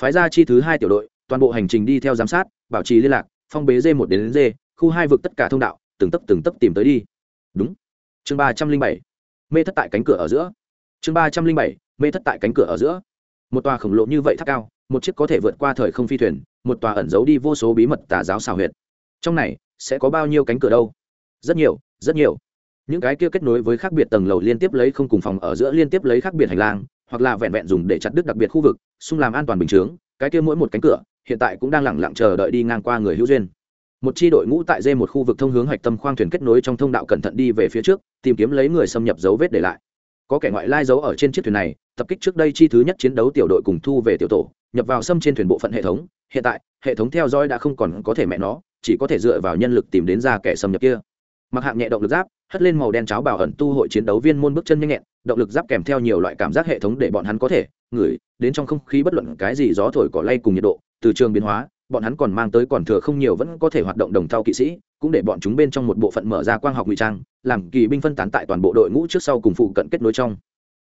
Phái ra chi thứ hai tiểu đội, toàn bộ hành trình đi theo giám sát, bảo trì liên lạc, phong bế d một đến d khu hai vực tất cả thông đạo, từng tấp từng tấp tìm tới đi. Đúng. Chương ba trăm linh bảy. Mê thất tại cánh cửa ở giữa. Chương ba trăm linh bảy. Mê thất tại cánh cửa ở giữa. Một tòa khổng lồ như vậy tháp cao, một chiếc có thể vượt qua thời không phi thuyền, một tòa ẩn giấu đi vô số bí mật tà giáo xào huyệt. Trong này, sẽ có bao nhiêu cánh cửa đâu? Rất nhiều rất nhiều. Những cái kia kết nối với khác biệt tầng lầu liên tiếp lấy không cùng phòng ở giữa liên tiếp lấy khác biệt hành lang, hoặc là vẹn vẹn dùng để chặt đứt đặc biệt khu vực, xung làm an toàn bình chướng, cái kia mỗi một cánh cửa, hiện tại cũng đang lẳng lặng chờ đợi đi ngang qua người hữu duyên một chi đội ngũ tại dê một khu vực thông hướng hạch tâm khoang thuyền kết nối trong thông đạo cẩn thận đi về phía trước, tìm kiếm lấy người xâm nhập dấu vết để lại. Có kẻ ngoại lai giấu ở trên chiếc thuyền này, tập kích trước đây chi thứ nhất chiến đấu tiểu đội cùng thu về tiểu tổ, nhập vào xâm trên thuyền bộ phận hệ thống. Hiện tại, hệ thống theo dõi đã không còn có thể mẹ nó, chỉ có thể dựa vào nhân lực tìm đến ra kẻ xâm nhập kia. Mặc hạng nhẹ động lực giáp, hất lên màu đen cháo bảo ẩn tu hội chiến đấu viên môn bước chân nhanh nhẹn, động lực giáp kèm theo nhiều loại cảm giác hệ thống để bọn hắn có thể ngửi đến trong không khí bất luận cái gì gió thổi cỏ lay cùng nhiệt độ, từ trường biến hóa bọn hắn còn mang tới còn thừa không nhiều vẫn có thể hoạt động đồng thau kỵ sĩ, cũng để bọn chúng bên trong một bộ phận mở ra quang học ngụy trang, làm kỳ binh phân tán tại toàn bộ đội ngũ trước sau cùng phụ cận kết nối trong.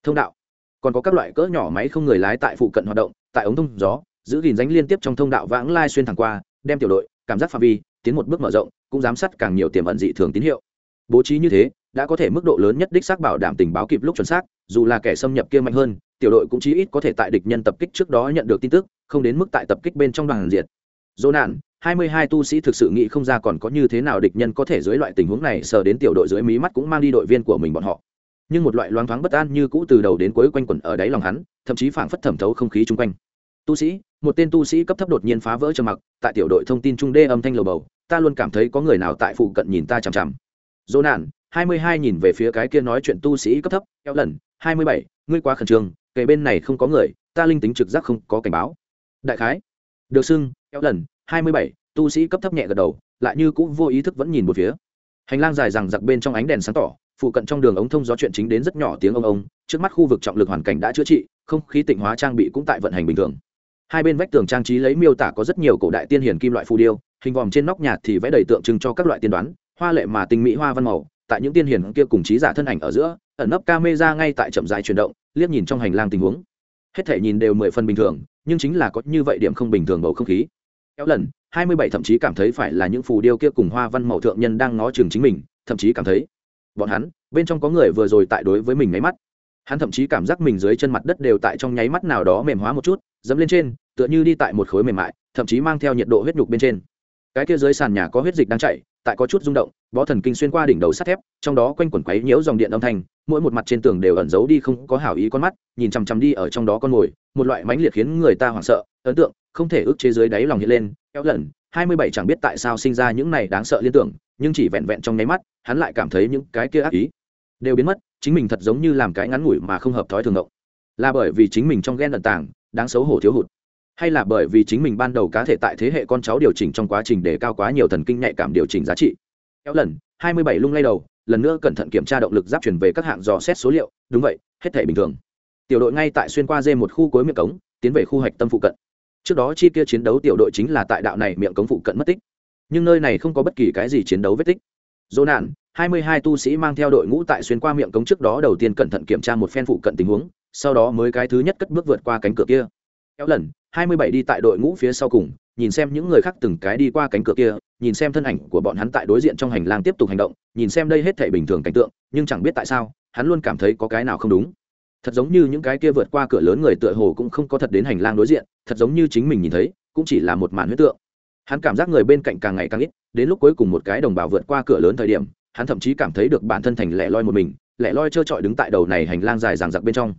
Thông đạo. Còn có các loại cỡ nhỏ máy không người lái tại phụ cận hoạt động, tại ống thông gió, giữ gìn ránh liên tiếp trong thông đạo vãng lai xuyên thẳng qua, đem tiểu đội, cảm giác phạm vi, tiến một bước mở rộng, cũng giám sát càng nhiều tiềm ẩn dị thường tín hiệu. Bố trí như thế, đã có thể mức độ lớn nhất đích xác bảo đảm tình báo kịp lúc chuẩn xác, dù là kẻ xâm nhập kia mạnh hơn, tiểu đội cũng chí ít có thể tại địch nhân tập kích trước đó nhận được tin tức, không đến mức tại tập kích bên trong đoàn diệt dỗ nạn, hai mươi hai tu sĩ thực sự nghĩ không ra còn có như thế nào địch nhân có thể dưới loại tình huống này sờ đến tiểu đội dưới mí mắt cũng mang đi đội viên của mình bọn họ. Nhưng một loại loáng thoáng bất an như cũ từ đầu đến cuối quanh quẩn ở đáy lòng hắn, thậm chí phảng phất thẩm thấu không khí chung quanh. Tu sĩ, một tên tu sĩ cấp thấp đột nhiên phá vỡ trầm mặc, tại tiểu đội thông tin trung đê âm thanh lầu bầu, ta luôn cảm thấy có người nào tại phụ cận nhìn ta chằm chằm. Dỗ nạn, hai mươi hai nhìn về phía cái kia nói chuyện tu sĩ cấp thấp, eo lần, hai mươi bảy, ngươi quá khẩn trương kể bên này không có người, ta linh tính trực giác không có cảnh báo. Đại khái, được xưng kéo lần, hai mươi bảy, tu sĩ cấp thấp nhẹ gật đầu, lại như cũng vô ý thức vẫn nhìn một phía. Hành lang dài rằng giặc bên trong ánh đèn sáng tỏ, phụ cận trong đường ống thông gió chuyện chính đến rất nhỏ tiếng ông ông, trước mắt khu vực trọng lực hoàn cảnh đã chữa trị, không khí tịnh hóa trang bị cũng tại vận hành bình thường. Hai bên vách tường trang trí lấy miêu tả có rất nhiều cổ đại tiên hiển kim loại phù điêu, hình vòm trên nóc nhà thì vẽ đầy tượng trưng cho các loại tiên đoán, hoa lệ mà tinh mỹ hoa văn màu. Tại những tiên hiển kia cùng trí giả thân ảnh ở giữa, ẩn nấp camera ngay tại chậm dài chuyển động, liếc nhìn trong hành lang tình huống. Hết thể nhìn đều mười phần bình thường, nhưng chính là có như vậy điểm không bình thường bầu không khí kéo lần, hai mươi bảy thậm chí cảm thấy phải là những phù điêu kia cùng hoa văn màu thượng nhân đang ngó chừng chính mình, thậm chí cảm thấy bọn hắn, bên trong có người vừa rồi tại đối với mình nháy mắt. Hắn thậm chí cảm giác mình dưới chân mặt đất đều tại trong nháy mắt nào đó mềm hóa một chút, dẫm lên trên, tựa như đi tại một khối mềm mại, thậm chí mang theo nhiệt độ huyết nhục bên trên. Cái kia dưới sàn nhà có huyết dịch đang chạy tại có chút rung động, bó thần kinh xuyên qua đỉnh đầu sắt thép, trong đó quanh quẩn quấy nhiễu dòng điện âm thanh, mỗi một mặt trên tường đều ẩn giấu đi không có hảo ý con mắt, nhìn chằm chằm đi ở trong đó con mồi, một loại mãnh liệt khiến người ta hoảng sợ, ấn tượng, không thể ức chế dưới đáy lòng hiện lên, kéo lần hai mươi bảy chẳng biết tại sao sinh ra những này đáng sợ liên tưởng, nhưng chỉ vẹn vẹn trong nháy mắt, hắn lại cảm thấy những cái kia ác ý đều biến mất, chính mình thật giống như làm cái ngắn ngủi mà không hợp thói thường động là bởi vì chính mình trong ghen ẩn tàng, đáng xấu hổ thiếu hụt hay là bởi vì chính mình ban đầu cá thể tại thế hệ con cháu điều chỉnh trong quá trình để cao quá nhiều thần kinh nhạy cảm điều chỉnh giá trị. Kéo lần, hai mươi bảy lung lay đầu, lần nữa cẩn thận kiểm tra động lực giáp chuyển về các hạng dò xét số liệu. Đúng vậy, hết thể bình thường. Tiểu đội ngay tại xuyên qua dê một khu cuối miệng cống, tiến về khu hạch tâm phụ cận. Trước đó chi kia chiến đấu tiểu đội chính là tại đạo này miệng cống phụ cận mất tích. Nhưng nơi này không có bất kỳ cái gì chiến đấu vết tích. Dỗ nạn, hai mươi hai tu sĩ mang theo đội ngũ tại xuyên qua miệng cống trước đó đầu tiên cẩn thận kiểm tra một phen phụ cận tình huống, sau đó mới cái thứ nhất cất bước vượt qua cánh cửa kia. Kéo lần hai mươi bảy đi tại đội ngũ phía sau cùng, nhìn xem những người khác từng cái đi qua cánh cửa kia, nhìn xem thân ảnh của bọn hắn tại đối diện trong hành lang tiếp tục hành động, nhìn xem đây hết thể bình thường cảnh tượng, nhưng chẳng biết tại sao, hắn luôn cảm thấy có cái nào không đúng. Thật giống như những cái kia vượt qua cửa lớn người tựa hồ cũng không có thật đến hành lang đối diện, thật giống như chính mình nhìn thấy, cũng chỉ là một màn huyết tượng. Hắn cảm giác người bên cạnh càng ngày càng ít, đến lúc cuối cùng một cái đồng bào vượt qua cửa lớn thời điểm, hắn thậm chí cảm thấy được bản thân thành lẻ loi một mình, lẻ loi trơ trọi đứng tại đầu này hành lang dài ràng giặc bên trong.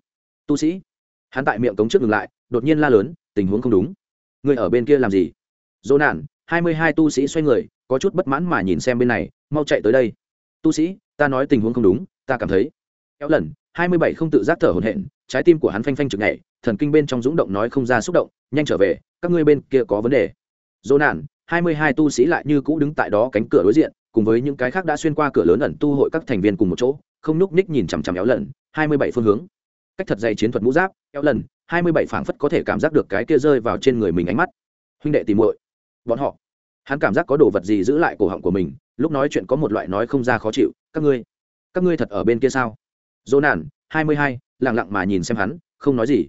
Tu sĩ. Hắn tại miệng cống trước ngừng lại, đột nhiên la lớn tình huống không đúng. Người ở bên kia làm gì? Dỗ nạn, hai mươi hai tu sĩ xoay người, có chút bất mãn mà nhìn xem bên này, mau chạy tới đây. Tu sĩ, ta nói tình huống không đúng, ta cảm thấy. Kéo lần, hai mươi bảy không tự giác thở hổn hển, trái tim của hắn phanh phanh chực nhảy, thần kinh bên trong rúng động nói không ra xúc động, nhanh trở về, các ngươi bên kia có vấn đề. Dỗ nạn, hai mươi hai tu sĩ lại như cũ đứng tại đó cánh cửa đối diện, cùng với những cái khác đã xuyên qua cửa lớn ẩn tu hội các thành viên cùng một chỗ, không nhúc ních nhìn chằm chằm éo lần, hai mươi bảy phương hướng. Cách thật dày chiến thuật mũ giáp éo lần hai mươi bảy phảng phất có thể cảm giác được cái kia rơi vào trên người mình ánh mắt. Huynh đệ tìm muội, bọn họ. Hắn cảm giác có đồ vật gì giữ lại cổ họng của mình, lúc nói chuyện có một loại nói không ra khó chịu, các ngươi các ngươi thật ở bên kia sao? Dỗ nản, hai mươi hai lẳng lặng mà nhìn xem hắn, không nói gì.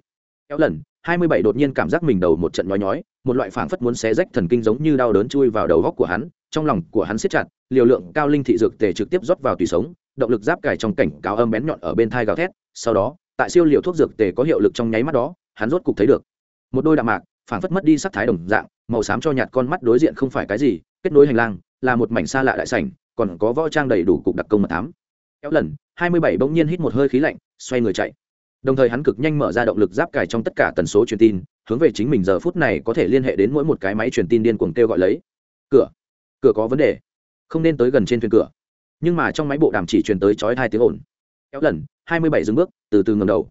Kéo lần, hai mươi bảy đột nhiên cảm giác mình đầu một trận nhói nhói, một loại phảng phất muốn xé rách thần kinh giống như đau đớn chui vào đầu góc của hắn, trong lòng của hắn siết chặt, liều lượng cao linh thị dược tề trực tiếp rót vào tùy sống, động lực giáp cài trong cảnh cáo âm bén nhọn ở bên thai gào thét, sau đó tại siêu liều thuốc dược tề có hiệu lực trong nháy mắt đó, hắn rốt cục thấy được. Một đôi đạm mạc, phảng phất mất đi sắc thái đồng dạng, màu xám cho nhạt con mắt đối diện không phải cái gì, kết nối hành lang, là một mảnh xa lạ đại sảnh, còn có võ trang đầy đủ cục đặc công mật thám. Kéo lần, hai mươi bảy bỗng nhiên hít một hơi khí lạnh, xoay người chạy. Đồng thời hắn cực nhanh mở ra động lực giáp cài trong tất cả tần số truyền tin, hướng về chính mình giờ phút này có thể liên hệ đến mỗi một cái máy truyền tin điên cuồng kêu gọi lấy. Cửa. Cửa có vấn đề. Không nên tới gần trên thuyền cửa. Nhưng mà trong máy bộ đàm chỉ truyền tới chói hai tiếng ồn kéo lần, hai mươi bảy dừng bước, từ từ ngầm đầu.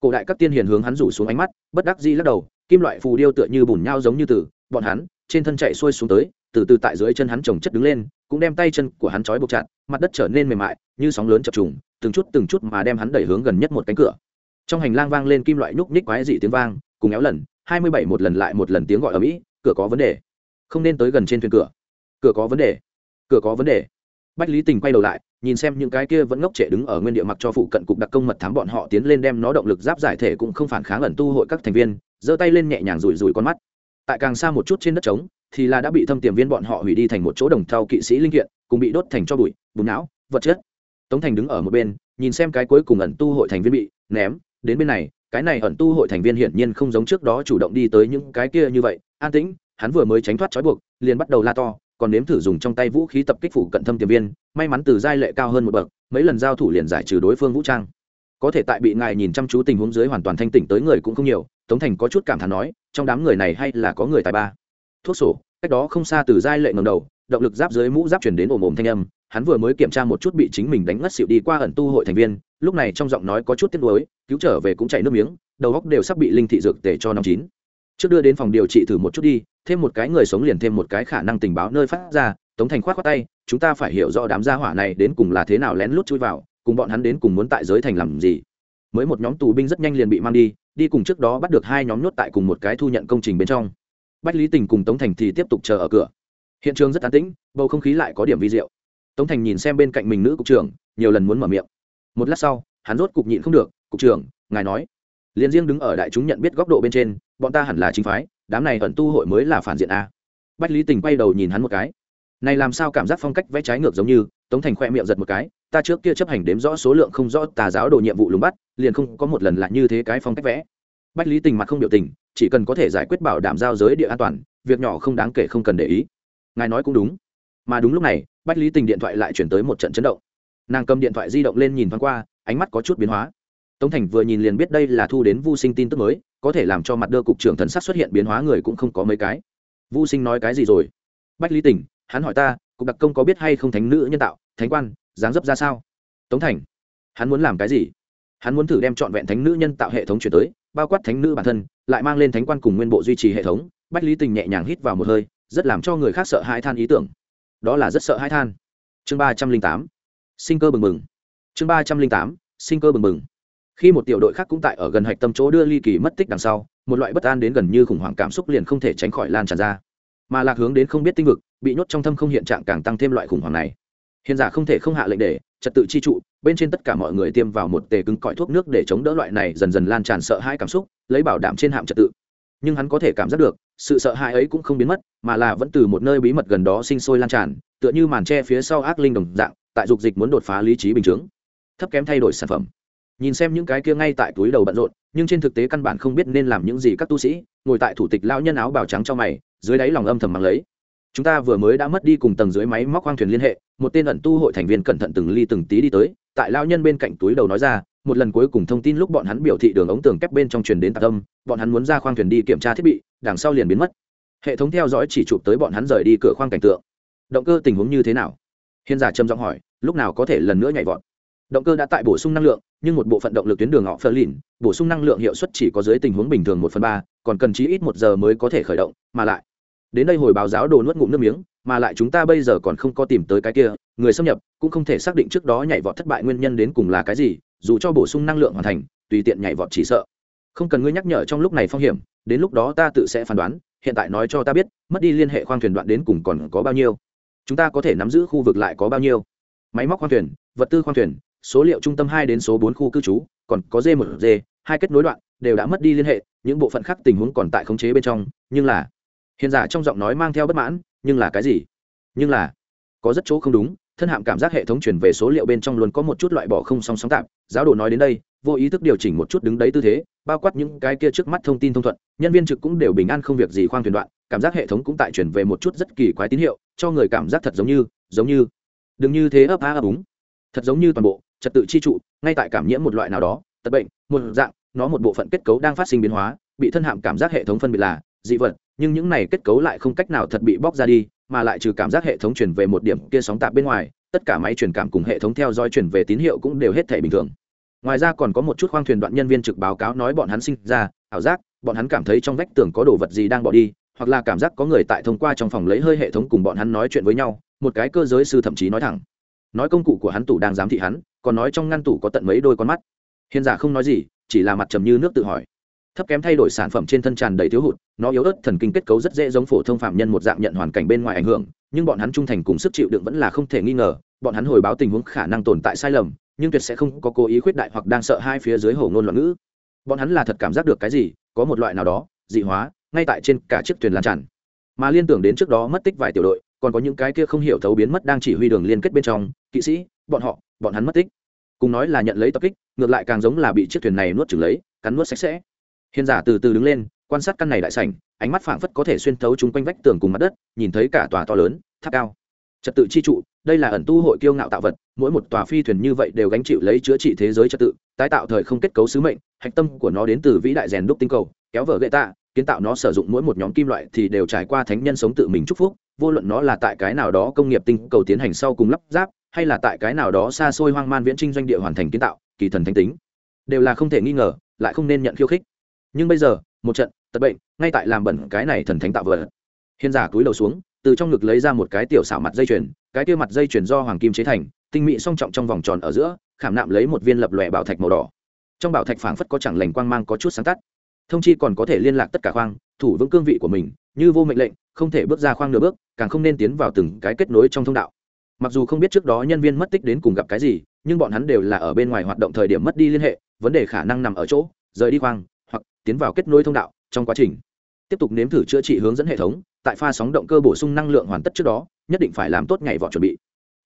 Cổ đại các tiên hiền hướng hắn rủ xuống ánh mắt, bất đắc di lắc đầu, kim loại phù điêu tựa như bùn nhau giống như từ, bọn hắn, trên thân chạy xuôi xuống tới, từ từ tại dưới chân hắn trồng chất đứng lên, cũng đem tay chân của hắn trói buộc chặt, mặt đất trở nên mềm mại, như sóng lớn chập trùng, từng chút từng chút mà đem hắn đẩy hướng gần nhất một cánh cửa. Trong hành lang vang lên kim loại nhúc nhích quái dị tiếng vang, cùng éo lần, hai mươi bảy một lần lại một lần tiếng gọi ở mỹ, cửa có vấn đề. Không nên tới gần trên thuyền cửa. Cửa có vấn đề. Cửa có vấn đề. Bách lý tình quay đầu lại nhìn xem những cái kia vẫn ngốc trệ đứng ở nguyên địa mặc cho phụ cận cục đặc công mật thám bọn họ tiến lên đem nó động lực giáp giải thể cũng không phản kháng ẩn tu hội các thành viên, giơ tay lên nhẹ nhàng rủi rủi con mắt. Tại càng xa một chút trên đất trống, thì là đã bị thâm tiềm viên bọn họ hủy đi thành một chỗ đồng thau kỵ sĩ linh kiện, cùng bị đốt thành cho bụi, bùn não, vật chất. Tống thành đứng ở một bên, nhìn xem cái cuối cùng ẩn tu hội thành viên bị ném. Đến bên này, cái này ẩn tu hội thành viên hiển nhiên không giống trước đó chủ động đi tới những cái kia như vậy. An tĩnh, hắn vừa mới tránh thoát trói buộc, liền bắt đầu la to còn nếm thử dùng trong tay vũ khí tập kích phủ cận thâm tiềm viên, may mắn từ giai lệ cao hơn một bậc, mấy lần giao thủ liền giải trừ đối phương vũ trang. Có thể tại bị ngài nhìn chăm chú tình huống dưới hoàn toàn thanh tỉnh tới người cũng không nhiều, tống thành có chút cảm thán nói, trong đám người này hay là có người tài ba. Thuốc sổ, cách đó không xa từ giai lệ ngầm đầu, động lực giáp dưới mũ giáp chuyển đến ồm ồm thanh âm, hắn vừa mới kiểm tra một chút bị chính mình đánh ngất xịu đi qua ẩn tu hội thành viên, lúc này trong giọng nói có chút tiếc nuối, cứu trở về cũng chảy nước miếng, đầu góc đều sắp bị linh thị dược tể cho năm chín trước đưa đến phòng điều trị thử một chút đi, thêm một cái người sống liền thêm một cái khả năng tình báo nơi phát ra, tống thành khoát khoát tay, chúng ta phải hiểu rõ đám gia hỏa này đến cùng là thế nào lén lút chui vào, cùng bọn hắn đến cùng muốn tại giới thành làm gì. Mới một nhóm tù binh rất nhanh liền bị mang đi đi cùng trước đó bắt được hai nhóm nhốt tại cùng một cái thu nhận công trình bên trong. Bách lý tình cùng tống thành thì tiếp tục chờ ở cửa. Hiện trường rất an tĩnh, bầu không khí lại có điểm vi diệu. Tống thành nhìn xem bên cạnh mình nữ cục trưởng, nhiều lần muốn mở miệng. Một lát sau, hắn rốt cục nhịn không được, cục trưởng, ngài nói. Liền riêng đứng ở đại chúng nhận biết góc độ bên trên bọn ta hẳn là chính phái, đám này ẩn tu hội mới là phản diện a. Bách lý tình quay đầu nhìn hắn một cái. Này làm sao cảm giác phong cách vẽ trái ngược giống như, tống thành khoe miệng giật một cái, ta trước kia chấp hành đếm rõ số lượng không rõ tà giáo đồ nhiệm vụ lùng bắt, liền không có một lần là như thế cái phong cách vẽ. Bách lý tình mặt không biểu tình, chỉ cần có thể giải quyết bảo đảm giao giới địa an toàn, việc nhỏ không đáng kể không cần để ý. Ngài nói cũng đúng. Mà đúng lúc này, bách lý tình điện thoại lại chuyển tới một trận chấn động. Nàng cầm điện thoại di động lên nhìn thoáng qua, ánh mắt có chút biến hóa. Tống thành vừa nhìn liền biết đây là thu đến vô sinh tin tức mới có thể làm cho mặt đơ cục trưởng thần sắc xuất hiện biến hóa người cũng không có mấy cái. Vô sinh nói cái gì rồi? Bách lý tình hắn hỏi ta, cục đặc công có biết hay không thánh nữ nhân tạo, thánh quan, dáng dấp ra sao? Tống thành, hắn muốn làm cái gì? Hắn muốn thử đem trọn vẹn thánh nữ nhân tạo hệ thống chuyển tới, bao quát thánh nữ bản thân, lại mang lên thánh quan cùng nguyên bộ duy trì hệ thống. Bách lý tình nhẹ nhàng hít vào một hơi, rất làm cho người khác sợ hãi than ý tưởng. Đó là rất sợ hãi than. Chương ba trăm linh tám, sinh cơ bừng bừng. Chương ba trăm linh tám, sinh cơ bừng bừng khi một tiểu đội khác cũng tại ở gần hạch tâm chỗ đưa ly kỳ mất tích đằng sau, một loại bất an đến gần như khủng hoảng cảm xúc liền không thể tránh khỏi lan tràn ra. Mà lạc hướng đến không biết tinh vực, bị nhốt trong thâm không hiện trạng càng tăng thêm loại khủng hoảng này. Hiện giả không thể không hạ lệnh để, trật tự chi trụ, bên trên tất cả mọi người tiêm vào một tề cứng cõi thuốc nước để chống đỡ loại này dần dần lan tràn sợ hãi cảm xúc, lấy bảo đảm trên hạm trật tự. Nhưng hắn có thể cảm giác được, sự sợ hãi ấy cũng không biến mất, mà là vẫn từ một nơi bí mật gần đó sinh sôi lan tràn, tựa như màn tre phía sau ác linh đồng dạng, tại dục dịch muốn đột phá lý trí bình chướng. Thấp kém thay đổi sản phẩm nhìn xem những cái kia ngay tại túi đầu bận rộn, nhưng trên thực tế căn bản không biết nên làm những gì các tu sĩ, ngồi tại thủ tịch lao nhân áo bào trắng cho mày, dưới đáy lòng âm thầm mắng lấy. Chúng ta vừa mới đã mất đi cùng tầng dưới máy móc khoang thuyền liên hệ, một tên ẩn tu hội thành viên cẩn thận từng ly từng tí đi tới, tại lao nhân bên cạnh túi đầu nói ra, một lần cuối cùng thông tin lúc bọn hắn biểu thị đường ống tường kép bên trong truyền đến tạc âm, bọn hắn muốn ra khoang thuyền đi kiểm tra thiết bị, đằng sau liền biến mất. Hệ thống theo dõi chỉ chụp tới bọn hắn rời đi cửa khoang cảnh tượng. Động cơ tình huống như thế nào? Hiên giả trầm giọng hỏi, lúc nào có thể lần nữa nhảy vọt? Động cơ đã tại bổ sung năng lượng, nhưng một bộ phận động lực tuyến đường họ phơ lìn bổ sung năng lượng hiệu suất chỉ có dưới tình huống bình thường một phần ba, còn cần chí ít một giờ mới có thể khởi động, mà lại. Đến đây hồi báo giáo đồ nuốt ngụm nước miếng, mà lại chúng ta bây giờ còn không có tìm tới cái kia, người xâm nhập cũng không thể xác định trước đó nhảy vọt thất bại nguyên nhân đến cùng là cái gì, dù cho bổ sung năng lượng hoàn thành, tùy tiện nhảy vọt chỉ sợ. Không cần ngươi nhắc nhở trong lúc này phong hiểm, đến lúc đó ta tự sẽ phán đoán, hiện tại nói cho ta biết, mất đi liên hệ khoang thuyền đoạn đến cùng còn có bao nhiêu. Chúng ta có thể nắm giữ khu vực lại có bao nhiêu. Máy móc khoang thuyền, vật tư khoang thuyền số liệu trung tâm hai đến số bốn khu cư trú, còn có d một d hai kết nối đoạn, đều đã mất đi liên hệ, những bộ phận khác tình huống còn tại khống chế bên trong, nhưng là, hiện giả trong giọng nói mang theo bất mãn, nhưng là cái gì? Nhưng là, có rất chỗ không đúng, thân hạm cảm giác hệ thống chuyển về số liệu bên trong luôn có một chút loại bỏ không song sóng tạm, giáo đồ nói đến đây, vô ý thức điều chỉnh một chút đứng đấy tư thế, bao quát những cái kia trước mắt thông tin thông thuận, nhân viên trực cũng đều bình an không việc gì khoang thuyền đoạn, cảm giác hệ thống cũng tại chuyển về một chút rất kỳ quái tín hiệu, cho người cảm giác thật giống như giống như, đừng như thế ấp á ấp úng, thật giống như toàn bộ trật tự chi trụ, ngay tại cảm nhiễm một loại nào đó, tật bệnh, một dạng, nó một bộ phận kết cấu đang phát sinh biến hóa, bị thân hạm cảm giác hệ thống phân biệt là dị vật, nhưng những này kết cấu lại không cách nào thật bị bóc ra đi, mà lại trừ cảm giác hệ thống chuyển về một điểm kia sóng tạp bên ngoài, tất cả máy truyền cảm cùng hệ thống theo dõi chuyển về tín hiệu cũng đều hết thể bình thường. Ngoài ra còn có một chút khoang thuyền đoạn nhân viên trực báo cáo nói bọn hắn sinh ra, ảo giác, bọn hắn cảm thấy trong vách tường có đồ vật gì đang bỏ đi, hoặc là cảm giác có người tại thông qua trong phòng lấy hơi hệ thống cùng bọn hắn nói chuyện với nhau, một cái cơ giới sư thậm chí nói thẳng. Nói công cụ của hắn tủ đang giám thị hắn còn nói trong ngăn tủ có tận mấy đôi con mắt. Hiền giả không nói gì, chỉ là mặt trầm như nước tự hỏi. Thấp kém thay đổi sản phẩm trên thân tràn đầy thiếu hụt, nó yếu ớt thần kinh kết cấu rất dễ giống phổ thông phạm nhân một dạng nhận hoàn cảnh bên ngoài ảnh hưởng, nhưng bọn hắn trung thành cùng sức chịu đựng vẫn là không thể nghi ngờ, bọn hắn hồi báo tình huống khả năng tồn tại sai lầm, nhưng tuyệt sẽ không có cố ý khuyết đại hoặc đang sợ hai phía dưới hồ ngôn loạn ngữ. Bọn hắn là thật cảm giác được cái gì, có một loại nào đó, dị hóa, ngay tại trên cả chiếc thuyền lan tràn. Mà liên tưởng đến trước đó mất tích vài tiểu đội, còn có những cái kia không hiểu thấu biến mất đang chỉ huy đường liên kết bên trong, kỵ sĩ, bọn họ bọn hắn mất tích. Cùng nói là nhận lấy tập kích, ngược lại càng giống là bị chiếc thuyền này nuốt chừng lấy, cắn nuốt sạch sẽ. Hiền giả từ từ đứng lên, quan sát căn này đại sảnh, ánh mắt phảng phất có thể xuyên thấu chúng quanh vách tường cùng mặt đất, nhìn thấy cả tòa to lớn, tháp cao. Trật tự chi trụ, đây là ẩn tu hội kiêu ngạo tạo vật, mỗi một tòa phi thuyền như vậy đều gánh chịu lấy chữa trị thế giới trật tự, tái tạo thời không kết cấu sứ mệnh, hạch tâm của nó đến từ vĩ đại rèn đúc tinh cầu, kéo vở gậy tạ, kiến tạo nó sử dụng mỗi một nhóm kim loại thì đều trải qua thánh nhân sống tự mình chúc phúc, vô luận nó là tại cái nào đó công nghiệp tinh cầu tiến hành sau cùng lắp ráp hay là tại cái nào đó xa xôi hoang man viễn trinh doanh địa hoàn thành kiến tạo, kỳ thần thánh tính, đều là không thể nghi ngờ, lại không nên nhận khiêu khích. Nhưng bây giờ, một trận tật bệnh, ngay tại làm bẩn cái này thần thánh tạo vợ hiền giả túi đầu xuống, từ trong ngực lấy ra một cái tiểu xảo mặt dây chuyền, cái kia mặt dây chuyền do hoàng kim chế thành, tinh mỹ song trọng trong vòng tròn ở giữa, khảm nạm lấy một viên lập lòe bảo thạch màu đỏ. Trong bảo thạch phảng phất có chẳng lành quang mang có chút sáng tắt. Thông chi còn có thể liên lạc tất cả khoang, thủ vững cương vị của mình, như vô mệnh lệnh, không thể bước ra khoang nửa bước, càng không nên tiến vào từng cái kết nối trong thông đạo mặc dù không biết trước đó nhân viên mất tích đến cùng gặp cái gì, nhưng bọn hắn đều là ở bên ngoài hoạt động thời điểm mất đi liên hệ, vấn đề khả năng nằm ở chỗ, rời đi khoang, hoặc tiến vào kết nối thông đạo trong quá trình. Tiếp tục nếm thử chữa trị hướng dẫn hệ thống, tại pha sóng động cơ bổ sung năng lượng hoàn tất trước đó, nhất định phải làm tốt ngày vọt chuẩn bị.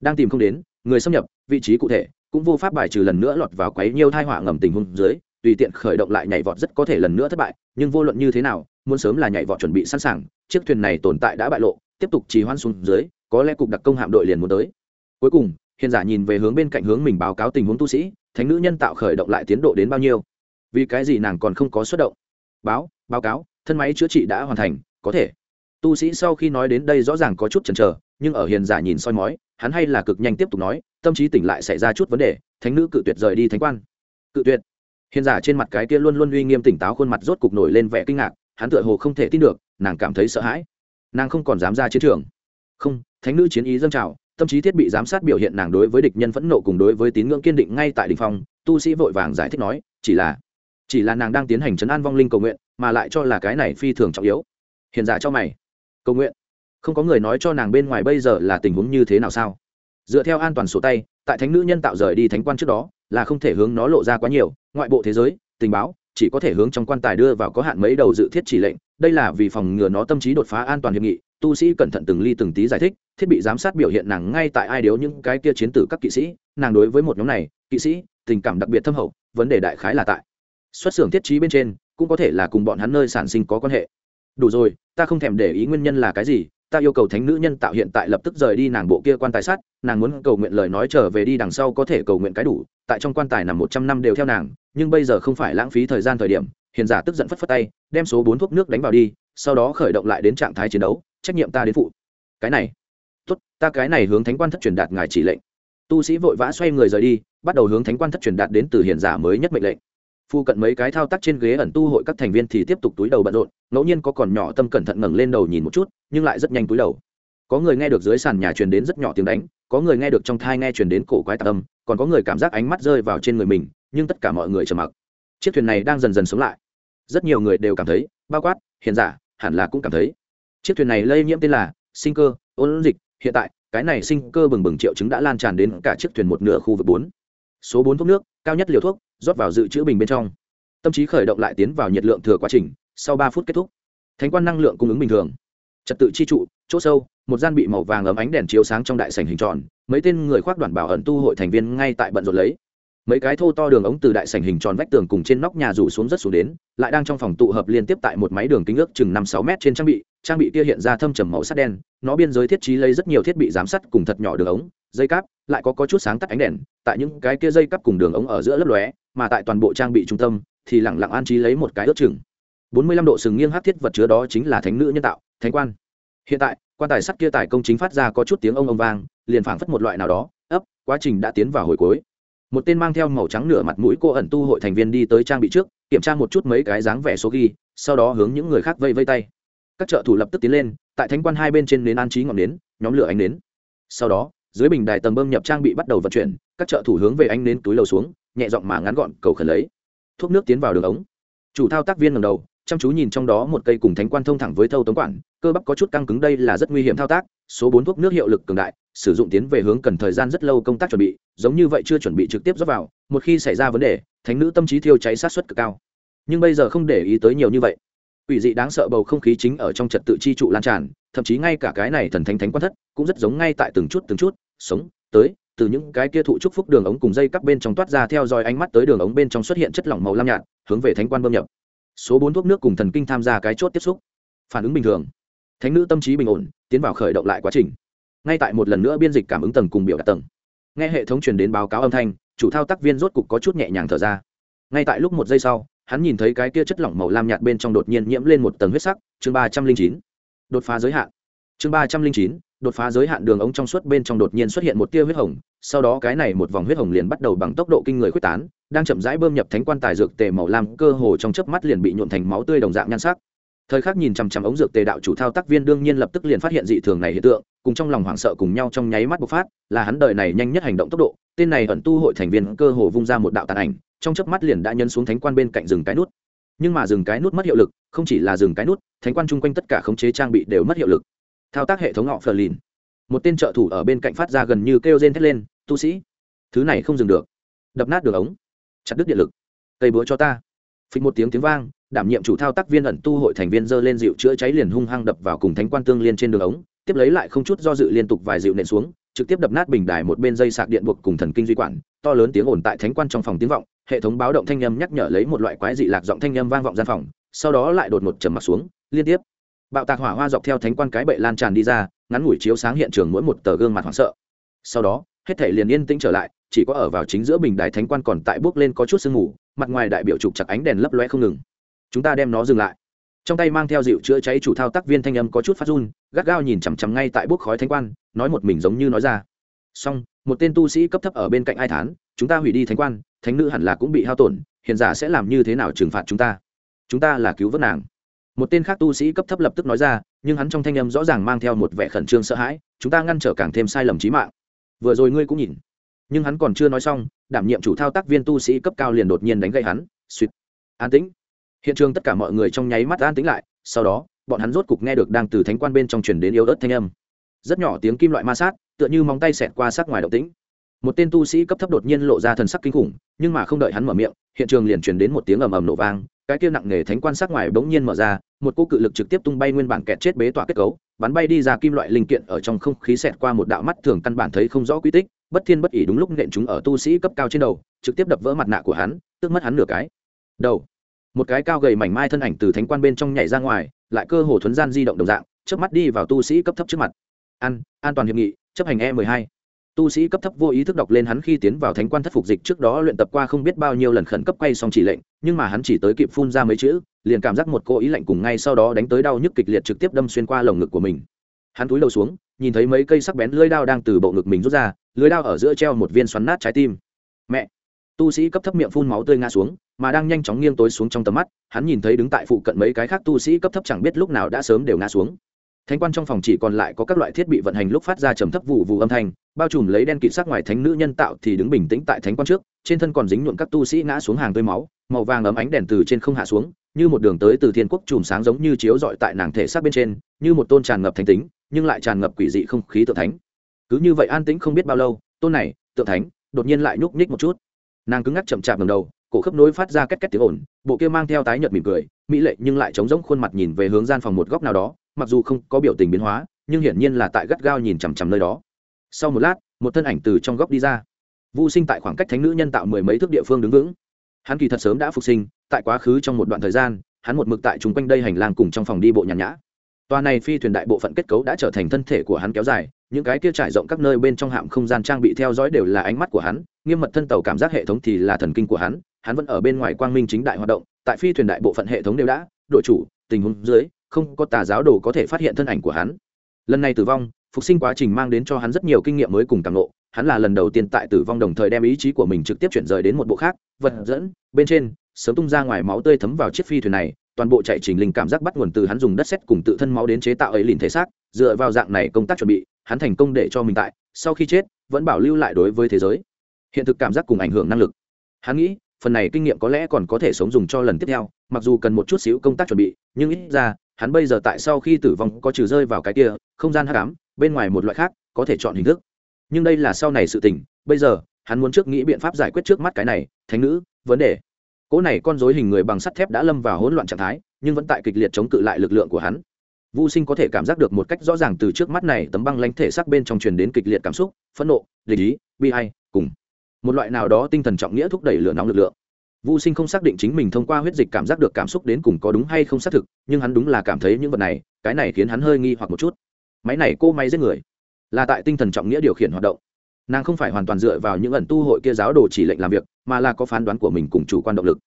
Đang tìm không đến, người xâm nhập, vị trí cụ thể, cũng vô pháp bài trừ lần nữa lọt vào quấy nhiều thai họa ngầm tình huống dưới, tùy tiện khởi động lại nhảy vọt rất có thể lần nữa thất bại, nhưng vô luận như thế nào, muốn sớm là nhảy vọt chuẩn bị sẵn sàng, chiếc thuyền này tồn tại đã bại lộ, tiếp tục trì hoãn xuống dưới có lẽ cục đặc công hạm đội liền muốn tới. Cuối cùng, hiền giả nhìn về hướng bên cạnh hướng mình báo cáo tình huống tu sĩ, thánh nữ nhân tạo khởi động lại tiến độ đến bao nhiêu. Vì cái gì nàng còn không có xuất động? Báo báo cáo, thân máy chữa trị đã hoàn thành, có thể. Tu sĩ sau khi nói đến đây rõ ràng có chút chần chờ, nhưng ở hiền giả nhìn soi mói, hắn hay là cực nhanh tiếp tục nói, tâm trí tỉnh lại xảy ra chút vấn đề, thánh nữ cự tuyệt rời đi thánh quan. Cự tuyệt. Hiền giả trên mặt cái kia luôn luôn uy nghiêm tỉnh táo khuôn mặt rốt cục nổi lên vẻ kinh ngạc, hắn tựa hồ không thể tin được, nàng cảm thấy sợ hãi. Nàng không còn dám ra chiến trường không, thánh nữ chiến ý dâng trào, tâm trí thiết bị giám sát biểu hiện nàng đối với địch nhân phẫn nộ cùng đối với tín ngưỡng kiên định ngay tại đỉnh phong, tu sĩ vội vàng giải thích nói, chỉ là chỉ là nàng đang tiến hành chấn an vong linh cầu nguyện, mà lại cho là cái này phi thường trọng yếu. Hiện giả cho mày. Cầu nguyện? Không có người nói cho nàng bên ngoài bây giờ là tình huống như thế nào sao? Dựa theo an toàn sổ tay, tại thánh nữ nhân tạo rời đi thánh quan trước đó, là không thể hướng nó lộ ra quá nhiều, ngoại bộ thế giới, tình báo, chỉ có thể hướng trong quan tài đưa vào có hạn mấy đầu dự thiết chỉ lệnh, đây là vì phòng ngừa nó tâm trí đột phá an toàn hiệp nghị tu sĩ cẩn thận từng ly từng tí giải thích, thiết bị giám sát biểu hiện nàng ngay tại ai điếu những cái kia chiến tử các kỵ sĩ, nàng đối với một nhóm này, kỵ sĩ, tình cảm đặc biệt thâm hậu, vấn đề đại khái là tại xuất xưởng thiết trí bên trên, cũng có thể là cùng bọn hắn nơi sản sinh có quan hệ. Đủ rồi, ta không thèm để ý nguyên nhân là cái gì, ta yêu cầu thánh nữ nhân tạo hiện tại lập tức rời đi nàng bộ kia quan tài sát, nàng muốn cầu nguyện lời nói trở về đi đằng sau có thể cầu nguyện cái đủ, tại trong quan tài nằm một trăm năm đều theo nàng, nhưng bây giờ không phải lãng phí thời gian thời điểm, hiền giả tức giận phất phất tay, đem số bốn thuốc nước đánh vào đi sau đó khởi động lại đến trạng thái chiến đấu, trách nhiệm ta đến phụ. Cái này, tốt, ta cái này hướng thánh quan thất truyền đạt ngài chỉ lệnh. Tu sĩ vội vã xoay người rời đi, bắt đầu hướng thánh quan thất truyền đạt đến từ hiền giả mới nhất mệnh lệnh. Phu cận mấy cái thao tác trên ghế ẩn tu hội các thành viên thì tiếp tục túi đầu bận rộn, ngẫu nhiên có còn nhỏ tâm cẩn thận ngẩng lên đầu nhìn một chút, nhưng lại rất nhanh túi đầu. Có người nghe được dưới sàn nhà truyền đến rất nhỏ tiếng đánh, có người nghe được trong thai nghe truyền đến cổ quái tạc âm, còn có người cảm giác ánh mắt rơi vào trên người mình, nhưng tất cả mọi người trầm mặc. Chiếc thuyền này đang dần dần sống lại. Rất nhiều người đều cảm thấy bao quát hiện giả hẳn là cũng cảm thấy. Chiếc thuyền này lây nhiễm tên là sinh cơ, ôn dịch. Hiện tại, cái này sinh cơ bừng bừng triệu chứng đã lan tràn đến cả chiếc thuyền một nửa khu vực bốn. Số bốn thuốc nước, cao nhất liều thuốc, rót vào dự trữ bình bên trong. Tâm trí khởi động lại tiến vào nhiệt lượng thừa quá trình, sau ba phút kết thúc, thánh quan năng lượng cung ứng bình thường. Trật tự chi trụ, chỗ sâu, một gian bị màu vàng ấm ánh đèn chiếu sáng trong đại sảnh hình tròn, mấy tên người khoác đoàn bảo ẩn tu hội thành viên ngay tại bận rộn lấy mấy cái thô to đường ống từ đại sảnh hình tròn vách tường cùng trên nóc nhà rủ xuống rất xuống đến, lại đang trong phòng tụ hợp liên tiếp tại một máy đường kính ước chừng năm sáu mét trên trang bị trang bị kia hiện ra thâm trầm màu sắt đen, nó biên giới thiết trí lấy rất nhiều thiết bị giám sát cùng thật nhỏ đường ống, dây cáp, lại có có chút sáng tắt ánh đèn, tại những cái kia dây cáp cùng đường ống ở giữa lấp lóe, mà tại toàn bộ trang bị trung tâm thì lẳng lặng an trí lấy một cái ước chừng. Bốn mươi lăm độ sừng nghiêng hát thiết vật chứa đó chính là thánh nữ nhân tạo, thánh quan. Hiện tại, quan tài sắt kia tài công chính phát ra có chút tiếng ông ông vang, liền phảng phất một loại nào đó, ấp, quá trình đã tiến vào hồi cuối một tên mang theo màu trắng nửa mặt mũi cô ẩn tu hội thành viên đi tới trang bị trước, kiểm tra một chút mấy cái dáng vẻ số ghi, sau đó hướng những người khác vây vây tay. Các trợ thủ lập tức tiến lên, tại thánh quan hai bên trên nến an trí ngọn nến, nhóm lửa ánh nến. Sau đó, dưới bình đài tầng bơm nhập trang bị bắt đầu vận chuyển, các trợ thủ hướng về ánh nến túi lầu xuống, nhẹ giọng mà ngắn gọn cầu khẩn lấy. Thuốc nước tiến vào đường ống. Chủ thao tác viên ngầm đầu chăm chú nhìn trong đó một cây cùng thánh quan thông thẳng với thâu tống quản, cơ bắp có chút căng cứng, đây là rất nguy hiểm thao tác, số bốn thuốc nước hiệu lực cường đại, sử dụng tiến về hướng cần thời gian rất lâu công tác chuẩn bị, giống như vậy chưa chuẩn bị trực tiếp rót vào, một khi xảy ra vấn đề, thánh nữ tâm trí thiêu cháy sát xuất cực cao. Nhưng bây giờ không để ý tới nhiều như vậy. Ủy dị đáng sợ bầu không khí chính ở trong trật tự chi trụ lan tràn, thậm chí ngay cả cái này thần thánh thánh quan thất cũng rất giống ngay tại từng chút từng chút, sống, tới, từ những cái kia thụ trúc phúc đường ống cùng dây các bên trong toát ra theo dõi ánh mắt tới đường ống bên trong xuất hiện chất lỏng màu lam nhạt, hướng về thánh quan bơm nhập số bốn thuốc nước cùng thần kinh tham gia cái chốt tiếp xúc. Phản ứng bình thường. Thánh nữ tâm trí bình ổn, tiến vào khởi động lại quá trình. Ngay tại một lần nữa biên dịch cảm ứng tầng cùng biểu đạt tầng. Nghe hệ thống truyền đến báo cáo âm thanh, chủ thao tác viên rốt cục có chút nhẹ nhàng thở ra. Ngay tại lúc một giây sau, hắn nhìn thấy cái kia chất lỏng màu lam nhạt bên trong đột nhiên nhiễm lên một tầng huyết sắc, chương ba trăm linh chín. Đột phá giới hạn. Chương ba trăm linh chín đột phá giới hạn đường ống trong suốt bên trong đột nhiên xuất hiện một tia huyết hồng, sau đó cái này một vòng huyết hồng liền bắt đầu bằng tốc độ kinh người quyết tán, đang chậm rãi bơm nhập thánh quan tài dược tề màu lam, cơ hồ trong chớp mắt liền bị nhuộn thành máu tươi đồng dạng nhan sắc. Thời khắc nhìn chằm chằm ống dược tề đạo chủ thao tác viên đương nhiên lập tức liền phát hiện dị thường này hiện tượng, cùng trong lòng hoảng sợ cùng nhau trong nháy mắt bộc phát, là hắn đời này nhanh nhất hành động tốc độ, tên này ẩn tu hội thành viên cơ hồ vung ra một đạo tàn ảnh, trong chớp mắt liền đã nhân xuống thánh quan bên cạnh rừng cái nút. Nhưng mà rừng cái nút mất hiệu lực, không chỉ là rừng cái nút, thánh quan chung quanh tất cả khống chế trang bị đều mất hiệu lực thao tác hệ thống họ phờ lìn một tên trợ thủ ở bên cạnh phát ra gần như kêu rên thét lên, tu sĩ, thứ này không dừng được. Đập nát đường ống, chặt đứt điện lực. Cây búa cho ta. Phịch một tiếng tiếng vang, đảm nhiệm chủ thao tác viên ẩn tu hội thành viên dơ lên dịu chữa cháy liền hung hăng đập vào cùng thánh quan tương liên trên đường ống, tiếp lấy lại không chút do dự liên tục vài dịu nện xuống, trực tiếp đập nát bình đài một bên dây sạc điện buộc cùng thần kinh duy quản, to lớn tiếng ồn tại thánh quan trong phòng tiếng vọng, hệ thống báo động thanh âm nhắc nhở lấy một loại quái dị lạc giọng thanh âm vang vọng gian phòng, sau đó lại đột ngột trầm mặt xuống, liên tiếp bạo tạc hỏa hoa dọc theo thánh quan cái bệ lan tràn đi ra, ngắn ngủi chiếu sáng hiện trường mỗi một tờ gương mặt hoảng sợ. Sau đó, hết thể liền yên tĩnh trở lại, chỉ có ở vào chính giữa bình đài thánh quan còn tại bước lên có chút sương mù, mặt ngoài đại biểu trục chặt ánh đèn lấp loe không ngừng. Chúng ta đem nó dừng lại. Trong tay mang theo dịu chữa cháy chủ thao tác viên thanh âm có chút phát run, gắt gao nhìn chằm chằm ngay tại bốc khói thánh quan, nói một mình giống như nói ra. Xong, một tên tu sĩ cấp thấp ở bên cạnh ai thán, chúng ta hủy đi thánh quan, thánh nữ hẳn là cũng bị hao tổn hiện giả sẽ làm như thế nào trừng phạt chúng ta? Chúng ta là cứu vớt nàng một tên khác tu sĩ cấp thấp lập tức nói ra, nhưng hắn trong thanh âm rõ ràng mang theo một vẻ khẩn trương sợ hãi, chúng ta ngăn trở càng thêm sai lầm trí mạng. Vừa rồi ngươi cũng nhìn. Nhưng hắn còn chưa nói xong, đảm nhiệm chủ thao tác viên tu sĩ cấp cao liền đột nhiên đánh gậy hắn, suýt. An tĩnh. Hiện trường tất cả mọi người trong nháy mắt an tĩnh lại, sau đó, bọn hắn rốt cục nghe được đang từ thánh quan bên trong truyền đến yếu ớt thanh âm. Rất nhỏ tiếng kim loại ma sát, tựa như móng tay xẹt qua sát ngoài động tĩnh. Một tên tu sĩ cấp thấp đột nhiên lộ ra thần sắc kinh khủng, nhưng mà không đợi hắn mở miệng, hiện trường liền truyền đến một tiếng ầm ầm nổ vang cái kia nặng nề thánh quan sát ngoài bỗng nhiên mở ra, một cô cự lực trực tiếp tung bay nguyên bản kẹt chết bế tọa kết cấu, bắn bay đi ra kim loại linh kiện ở trong không khí xẹt qua một đạo mắt thường căn bản thấy không rõ quy tích, bất thiên bất ỉ đúng lúc nện chúng ở tu sĩ cấp cao trên đầu, trực tiếp đập vỡ mặt nạ của hắn tức mất hắn nửa cái. Đầu. Một cái cao gầy mảnh mai thân ảnh từ thánh quan bên trong nhảy ra ngoài, lại cơ hồ thuấn gian di động đồng dạng trước mắt đi vào tu sĩ cấp thấp trước mặt. An an toàn hiệp nghị, chấp hành e mười hai tu sĩ cấp thấp vô ý thức đọc lên hắn khi tiến vào thánh quan thất phục dịch trước đó luyện tập qua không biết bao nhiêu lần khẩn cấp quay xong chỉ lệnh, nhưng mà hắn chỉ tới kịp phun ra mấy chữ, liền cảm giác một cô ý lạnh cùng ngay sau đó đánh tới đau nhức kịch liệt trực tiếp đâm xuyên qua lồng ngực của mình. Hắn túi đầu xuống, nhìn thấy mấy cây sắc bén lưỡi đao đang từ bộ ngực mình rút ra, lưỡi đao ở giữa treo một viên xoắn nát trái tim. Mẹ! Tu sĩ cấp thấp miệng phun máu tươi ngã xuống, mà đang nhanh chóng nghiêng tối xuống trong tầm mắt, hắn nhìn thấy đứng tại phụ cận mấy cái khác tu sĩ cấp thấp chẳng biết lúc nào đã sớm đều ngã xuống thánh quan trong phòng chỉ còn lại có các loại thiết bị vận hành lúc phát ra trầm thấp vụ vụ âm thanh, bao trùm lấy đen kịt sắc ngoài thánh nữ nhân tạo thì đứng bình tĩnh tại thánh quan trước, trên thân còn dính nhuộm các tu sĩ ngã xuống hàng tươi máu, màu vàng ấm ánh đèn từ trên không hạ xuống, như một đường tới từ thiên quốc chùm sáng giống như chiếu dọi tại nàng thể xác bên trên, như một tôn tràn ngập thánh tính, nhưng lại tràn ngập quỷ dị không khí tự thánh. Cứ như vậy an tĩnh không biết bao lâu, tôn này tự thánh, đột nhiên lại nhúc nhích một chút. Nàng cứng ngắc chậm chạp ngầm đầu, cổ khớp nối phát ra két két tiếng ồn, bộ kia mang theo tái nhợt mỉm cười, mỹ lệ nhưng lại trống rỗng khuôn mặt nhìn về hướng gian phòng một góc nào đó mặc dù không có biểu tình biến hóa, nhưng hiển nhiên là tại gắt gao nhìn chằm chằm nơi đó. Sau một lát, một thân ảnh từ trong góc đi ra. Vô sinh tại khoảng cách thánh nữ nhân tạo mười mấy thước địa phương đứng vững. Hắn kỳ thật sớm đã phục sinh, tại quá khứ trong một đoạn thời gian, hắn một mực tại chung quanh đây hành lang cùng trong phòng đi bộ nhàn nhã. Tòa này phi thuyền đại bộ phận kết cấu đã trở thành thân thể của hắn kéo dài, những cái kia trải rộng các nơi bên trong hạm không gian trang bị theo dõi đều là ánh mắt của hắn, nghiêm mật thân tàu cảm giác hệ thống thì là thần kinh của hắn hắn vẫn ở bên ngoài quang minh chính đại hoạt động, tại phi thuyền đại bộ phận hệ thống đều đã, đội chủ, tình huống dưới không có tà giáo đồ có thể phát hiện thân ảnh của hắn. Lần này tử vong, phục sinh quá trình mang đến cho hắn rất nhiều kinh nghiệm mới cùng càng lộ hắn là lần đầu tiên tại tử vong đồng thời đem ý chí của mình trực tiếp chuyển rời đến một bộ khác, vật dẫn. Bên trên, sớm tung ra ngoài máu tươi thấm vào chiếc phi thuyền này, toàn bộ chạy trình linh cảm giác bắt nguồn từ hắn dùng đất xét cùng tự thân máu đến chế tạo ấy lìn thể xác. Dựa vào dạng này công tác chuẩn bị, hắn thành công để cho mình tại, sau khi chết, vẫn bảo lưu lại đối với thế giới. Hiện thực cảm giác cùng ảnh hưởng năng lực. Hắn nghĩ, phần này kinh nghiệm có lẽ còn có thể sống dùng cho lần tiếp theo, mặc dù cần một chút xíu công tác chuẩn bị, nhưng ít ra hắn bây giờ tại sau khi tử vong có trừ rơi vào cái kia, không gian hắc ám, bên ngoài một loại khác, có thể chọn hình thức. Nhưng đây là sau này sự tình, bây giờ, hắn muốn trước nghĩ biện pháp giải quyết trước mắt cái này, thánh nữ, vấn đề. Cỗ này con dối hình người bằng sắt thép đã lâm vào hỗn loạn trạng thái, nhưng vẫn tại kịch liệt chống cự lại lực lượng của hắn. Vô sinh có thể cảm giác được một cách rõ ràng từ trước mắt này, tấm băng lánh thể sắc bên trong truyền đến kịch liệt cảm xúc, phẫn nộ, địch ý, bi hay cùng. Một loại nào đó tinh thần trọng nghĩa thúc đẩy lửa nóng lực lượng. Vũ sinh không xác định chính mình thông qua huyết dịch cảm giác được cảm xúc đến cùng có đúng hay không xác thực, nhưng hắn đúng là cảm thấy những vật này, cái này khiến hắn hơi nghi hoặc một chút. Máy này cô máy giết người, là tại tinh thần trọng nghĩa điều khiển hoạt động. Nàng không phải hoàn toàn dựa vào những ẩn tu hội kia giáo đồ chỉ lệnh làm việc, mà là có phán đoán của mình cùng chủ quan động lực.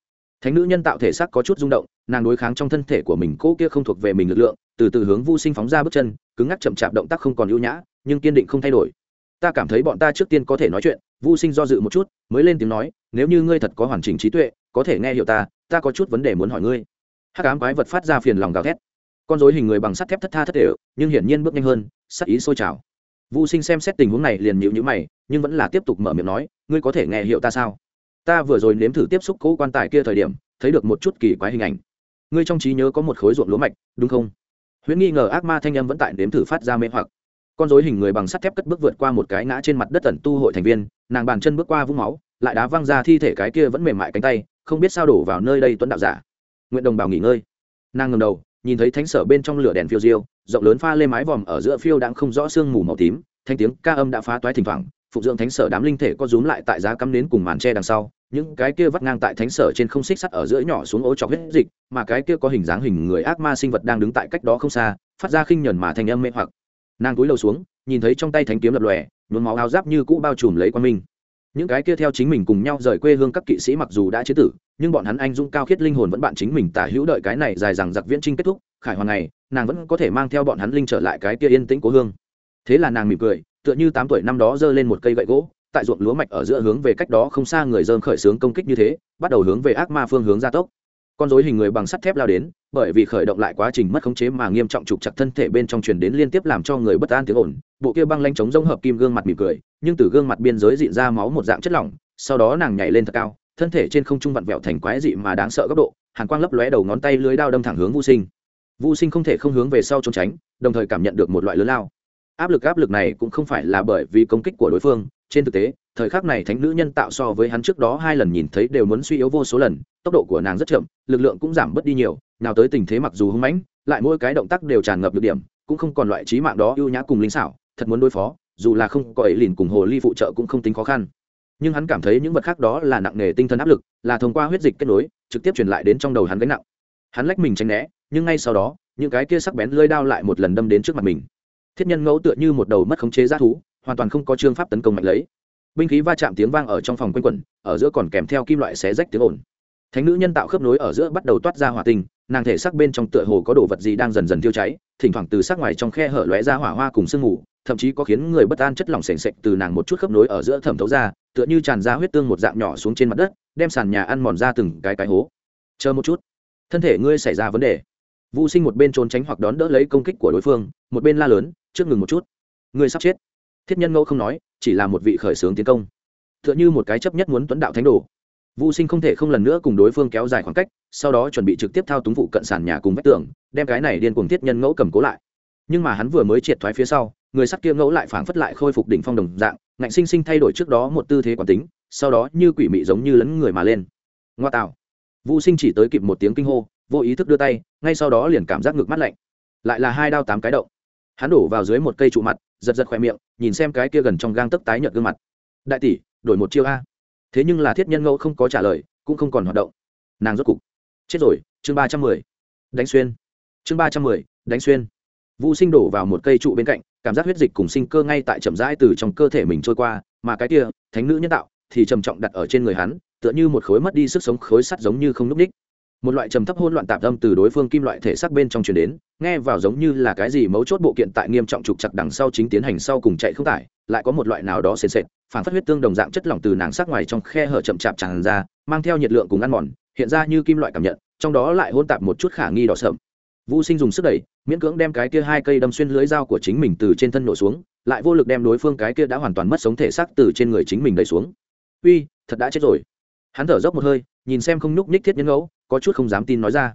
Thánh nữ nhân tạo thể xác có chút rung động, nàng đối kháng trong thân thể của mình cô kia không thuộc về mình lực lượng, từ từ hướng vô sinh phóng ra bước chân, cứng ngắc chậm chạp động tác không còn ưu nhã, nhưng kiên định không thay đổi. Ta cảm thấy bọn ta trước tiên có thể nói chuyện vô sinh do dự một chút, mới lên tiếng nói nếu như ngươi thật có hoàn chỉnh trí tuệ, có thể nghe hiểu ta ta có chút vấn đề muốn hỏi ngươi. Hát cám quái vật phát ra phiền lòng gào thét. Con dối hình người bằng sắt thép thất tha thất đều, nhưng hiển nhiên bước nhanh hơn, sắc ý sôi trào. Vũ sinh xem xét tình huống này liền nhịu nhữ mày, nhưng vẫn là tiếp tục mở miệng nói, ngươi có thể nghe hiểu ta sao? Ta vừa rồi nếm thử tiếp xúc cố quan tài kia thời điểm, thấy được một chút kỳ quái hình ảnh. Ngươi trong trí nhớ có một khối ruộng lúa mạch, đúng không? Huyễn nghi ngờ ác ma thanh âm vẫn tại nếm thử phát ra mê hoặc. Con dối hình người bằng sắt thép cất bước vượt qua một cái ngã trên mặt đất tần tu hội thành viên, nàng bàn chân bước qua vũng máu lại đá văng ra thi thể cái kia vẫn mềm mại cánh tay, không biết sao đổ vào nơi đây tuấn đạo giả. Nguyện đồng bào nghỉ ngơi. Nàng ngầm đầu, nhìn thấy thánh sở bên trong lửa đèn phiêu diêu, rộng lớn pha lê mái vòm ở giữa phiêu đang không rõ sương mù màu tím, thanh tiếng ca âm đã phá toái thỉnh thoảng phục dưỡng thánh sở đám linh thể có rúm lại tại giá cắm nến cùng màn tre đằng sau, những cái kia vắt ngang tại thánh sở trên không xích sắt ở giữa nhỏ xuống ố chọc hết dịch, mà cái kia có hình dáng hình người ác ma sinh vật đang đứng tại cách đó không xa, phát ra khinh nhờn mà thành âm mê hoặc. Nàng cúi đầu xuống, nhìn thấy trong tay thánh kiếm lập lòe, nhuốm máu áo giáp như cũ bao trùm lấy quan minh những cái kia theo chính mình cùng nhau rời quê hương các kỵ sĩ mặc dù đã chế tử, nhưng bọn hắn anh dũng cao khiết linh hồn vẫn bạn chính mình tả hữu đợi cái này dài rằng giặc viễn trinh kết thúc, khải hoàng này, nàng vẫn có thể mang theo bọn hắn linh trở lại cái kia yên tĩnh cố hương. Thế là nàng mỉm cười, tựa như tám tuổi năm đó giơ lên một cây gậy gỗ, tại ruộng lúa mạch ở giữa hướng về cách đó không xa người dơm khởi xướng công kích như thế, bắt đầu hướng về ác ma phương hướng gia tốc con dối hình người bằng sắt thép lao đến, bởi vì khởi động lại quá trình mất khống chế mà nghiêm trọng trục chặt thân thể bên trong truyền đến liên tiếp làm cho người bất an tiếng ồn. Bộ kia băng lanh chống giống hợp kim gương mặt mỉm cười, nhưng từ gương mặt biên giới dịn ra máu một dạng chất lỏng, sau đó nàng nhảy lên thật cao, thân thể trên không trung vặn vẹo thành quái dị mà đáng sợ góc độ, hàn quang lấp lóe đầu ngón tay lưới đao đâm thẳng hướng vô sinh. Vô sinh không thể không hướng về sau trốn tránh, đồng thời cảm nhận được một loại lớn lao. Áp lực áp lực này cũng không phải là bởi vì công kích của đối phương trên thực tế, thời khắc này thánh nữ nhân tạo so với hắn trước đó hai lần nhìn thấy đều muốn suy yếu vô số lần, tốc độ của nàng rất chậm, lực lượng cũng giảm bớt đi nhiều, nào tới tình thế mặc dù hưng mãnh, lại mỗi cái động tác đều tràn ngập được điểm, cũng không còn loại trí mạng đó ưu nhã cùng linh xảo, thật muốn đối phó, dù là không có ấy lìn cùng hồ ly phụ trợ cũng không tính khó khăn. Nhưng hắn cảm thấy những vật khác đó là nặng nề tinh thần áp lực, là thông qua huyết dịch kết nối, trực tiếp truyền lại đến trong đầu hắn gánh nặng. Hắn lách mình tránh né, nhưng ngay sau đó, những cái kia sắc bén lơi đao lại một lần đâm đến trước mặt mình. Thiết nhân ngẫu tựa như một đầu mất khống chế g thú hoàn toàn không có chương pháp tấn công mạnh lấy. Binh khí va chạm tiếng vang ở trong phòng quanh quẩn, ở giữa còn kèm theo kim loại xé rách tiếng ồn. Thánh nữ nhân tạo khớp nối ở giữa bắt đầu toát ra hỏa tinh, nàng thể sắc bên trong tựa hồ có đồ vật gì đang dần dần tiêu cháy, thỉnh thoảng từ sắc ngoài trong khe hở lóe ra hỏa hoa cùng sương mù, thậm chí có khiến người bất an chất lỏng sềnh sệch từ nàng một chút khớp nối ở giữa thẩm thấu ra, tựa như tràn ra huyết tương một dạng nhỏ xuống trên mặt đất, đem sàn nhà ăn mòn ra từng cái cái hố. Chờ một chút. Thân thể ngươi xảy ra vấn đề. Vũ sinh một bên trốn tránh hoặc đón đỡ lấy công kích của đối phương, một bên la lớn, trước ngừng một chút. Ngươi sắp chết thiết nhân ngẫu không nói, chỉ là một vị khởi xướng tiến công. T h ư ợ n h ư một cái chấp nhất muốn tuấn đạo thánh đồ. Vũ sinh không thể không lần nữa cùng đối phương kéo dài khoảng cách, sau đó chuẩn bị trực tiếp thao túng vụ cận sàn nhà cùng vách tường, đem cái này điên cùng thiết nhân ngẫu cầm cố lại. Nhưng mà hắn vừa mới triệt thoái phía sau, người sắt kia ngẫu lại phảng phất lại khôi phục đỉnh phong đồng dạng, ngạnh sinh sinh thay đổi trước đó một tư thế quán tính, sau đó như quỷ mị giống như lấn người mà lên. Ngoa tạo. Vũ sinh chỉ tới kịp một tiếng kinh hô, vô ý thức đưa tay, ngay sau đó liền cảm giác ngực mắt lạnh. Lại là hai đao tám cái động hắn đổ vào dưới một cây trụ mặt, giật giật khoe miệng, nhìn xem cái kia gần trong gang tấc tái nhợt gương mặt. Đại tỷ, đổi một chiêu a. Thế nhưng là thiết nhân ngẫu không có trả lời, cũng không còn hoạt động. Nàng rốt cục chết rồi, chương ba trăm mười. Đánh xuyên. Chương ba trăm mười, đánh xuyên. Vũ sinh đổ vào một cây trụ bên cạnh, cảm giác huyết dịch cùng sinh cơ ngay tại chậm rãi từ trong cơ thể mình trôi qua, mà cái kia, thánh nữ nhân tạo thì trầm trọng đặt ở trên người hắn, tựa như một khối mất đi sức sống khối sắt giống như không núp ních. Một loại trầm thấp hôn loạn tạp tâm từ đối phương kim loại thể xác bên trong truyền đến nghe vào giống như là cái gì mấu chốt bộ kiện tại nghiêm trọng trục chặt đằng sau chính tiến hành sau cùng chạy không tải, lại có một loại nào đó sền sệt phản phát huyết tương đồng dạng chất lỏng từ nàng sắc ngoài trong khe hở chậm chạp tràn ra, mang theo nhiệt lượng cùng ăn mòn, hiện ra như kim loại cảm nhận, trong đó lại hôn tạp một chút khả nghi đỏ sậm. Vũ sinh dùng sức đẩy, miễn cưỡng đem cái kia hai cây đâm xuyên lưới dao của chính mình từ trên thân nổ xuống, lại vô lực đem đối phương cái kia đã hoàn toàn mất sống thể xác từ trên người chính mình đẩy xuống. Uy, thật đã chết rồi. Hắn thở dốc một hơi, nhìn xem không nhúc nhích thiết nhân ngẫu, có chút không dám tin nói ra.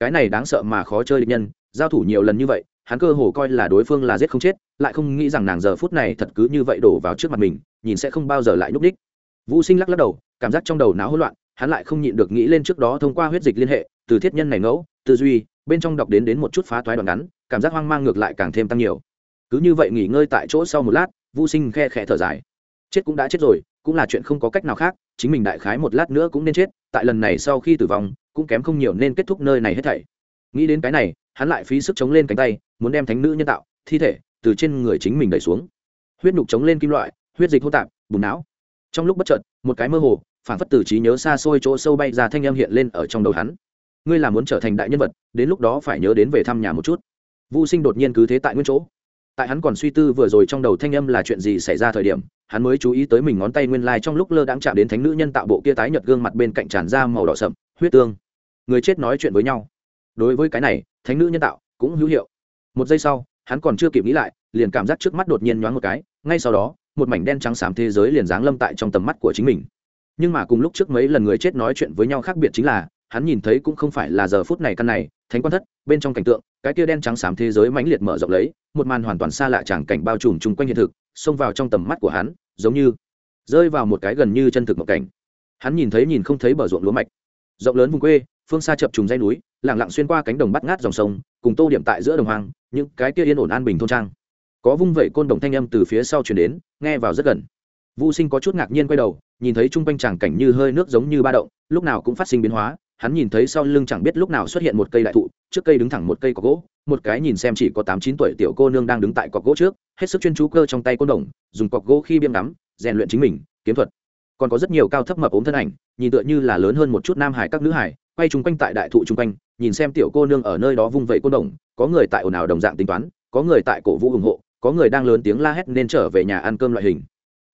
Cái này đáng sợ mà khó chơi địch nhân giao thủ nhiều lần như vậy, hắn cơ hồ coi là đối phương là giết không chết, lại không nghĩ rằng nàng giờ phút này thật cứ như vậy đổ vào trước mặt mình, nhìn sẽ không bao giờ lại nhúc nhích. Vũ sinh lắc lắc đầu, cảm giác trong đầu não hỗn loạn, hắn lại không nhịn được nghĩ lên trước đó thông qua huyết dịch liên hệ, từ thiết nhân này ngẫu, tư duy, bên trong đọc đến đến một chút phá thoái đoạn ngắn, cảm giác hoang mang ngược lại càng thêm tăng nhiều. Cứ như vậy nghỉ ngơi tại chỗ sau một lát, vũ sinh khe khẽ thở dài. Chết cũng đã chết rồi, cũng là chuyện không có cách nào khác, chính mình đại khái một lát nữa cũng nên chết, tại lần này sau khi tử vong, cũng kém không nhiều nên kết thúc nơi này hết thảy. Nghĩ đến cái này hắn lại phí sức chống lên cánh tay, muốn đem thánh nữ nhân tạo, thi thể, từ trên người chính mình đẩy xuống. Huyết nhục chống lên kim loại, huyết dịch hô tạp, bùn não. Trong lúc bất chợt, một cái mơ hồ, phản phất từ trí nhớ xa xôi chỗ sâu bay ra thanh âm hiện lên ở trong đầu hắn. Ngươi là muốn trở thành đại nhân vật, đến lúc đó phải nhớ đến về thăm nhà một chút. Vô sinh đột nhiên cứ thế tại nguyên chỗ. Tại hắn còn suy tư vừa rồi trong đầu thanh âm là chuyện gì xảy ra thời điểm, hắn mới chú ý tới mình ngón tay nguyên lai trong lúc lơ đãng chạm đến thánh nữ nhân tạo bộ kia tái nhợt gương mặt bên cạnh tràn ra màu đỏ sậm, huyết tương. Người chết nói chuyện với nhau đối với cái này, thánh nữ nhân tạo cũng hữu hiệu. Một giây sau, hắn còn chưa kịp nghĩ lại, liền cảm giác trước mắt đột nhiên nhoáng một cái, ngay sau đó, một mảnh đen trắng xám thế giới liền giáng lâm tại trong tầm mắt của chính mình. Nhưng mà cùng lúc trước mấy lần người chết nói chuyện với nhau khác biệt chính là, hắn nhìn thấy cũng không phải là giờ phút này căn này, thánh quan thất, bên trong cảnh tượng, cái kia đen trắng xám thế giới mãnh liệt mở rộng lấy, một màn hoàn toàn xa lạ tràng cảnh bao trùm chung quanh hiện thực, xông vào trong tầm mắt của hắn, giống như rơi vào một cái gần như chân thực một cảnh. Hắn nhìn thấy nhìn không thấy bờ ruộng lúa mạch. Rộng lớn vùng quê phương xa chập trùng dây núi lẳng lặng xuyên qua cánh đồng bắt ngát dòng sông, cùng tô điểm tại giữa đồng hoang, những cái kia yên ổn an bình thôn trang. Có vung vẩy côn đồng thanh âm từ phía sau chuyển đến, nghe vào rất gần. Vũ sinh có chút ngạc nhiên quay đầu, nhìn thấy chung quanh tràng cảnh như hơi nước giống như ba động, lúc nào cũng phát sinh biến hóa, hắn nhìn thấy sau lưng chẳng biết lúc nào xuất hiện một cây đại thụ, trước cây đứng thẳng một cây cọc gỗ, một cái nhìn xem chỉ có tám chín tuổi tiểu cô nương đang đứng tại cọc gỗ trước, hết sức chuyên chú cơ trong tay côn đồng, dùng cọc gỗ khi biêm đắm rèn luyện chính mình, kiếm thuật. Còn có rất nhiều cao thấp mập ốm thân ảnh, nhìn tựa như là lớn hơn một chút nam hải các nữ hải quay chung quanh tại đại thụ chung quanh, nhìn xem tiểu cô nương ở nơi đó vung vẩy côn đồng, có người tại ồn ào đồng dạng tính toán, có người tại cổ vũ ủng hộ, có người đang lớn tiếng la hét nên trở về nhà ăn cơm loại hình.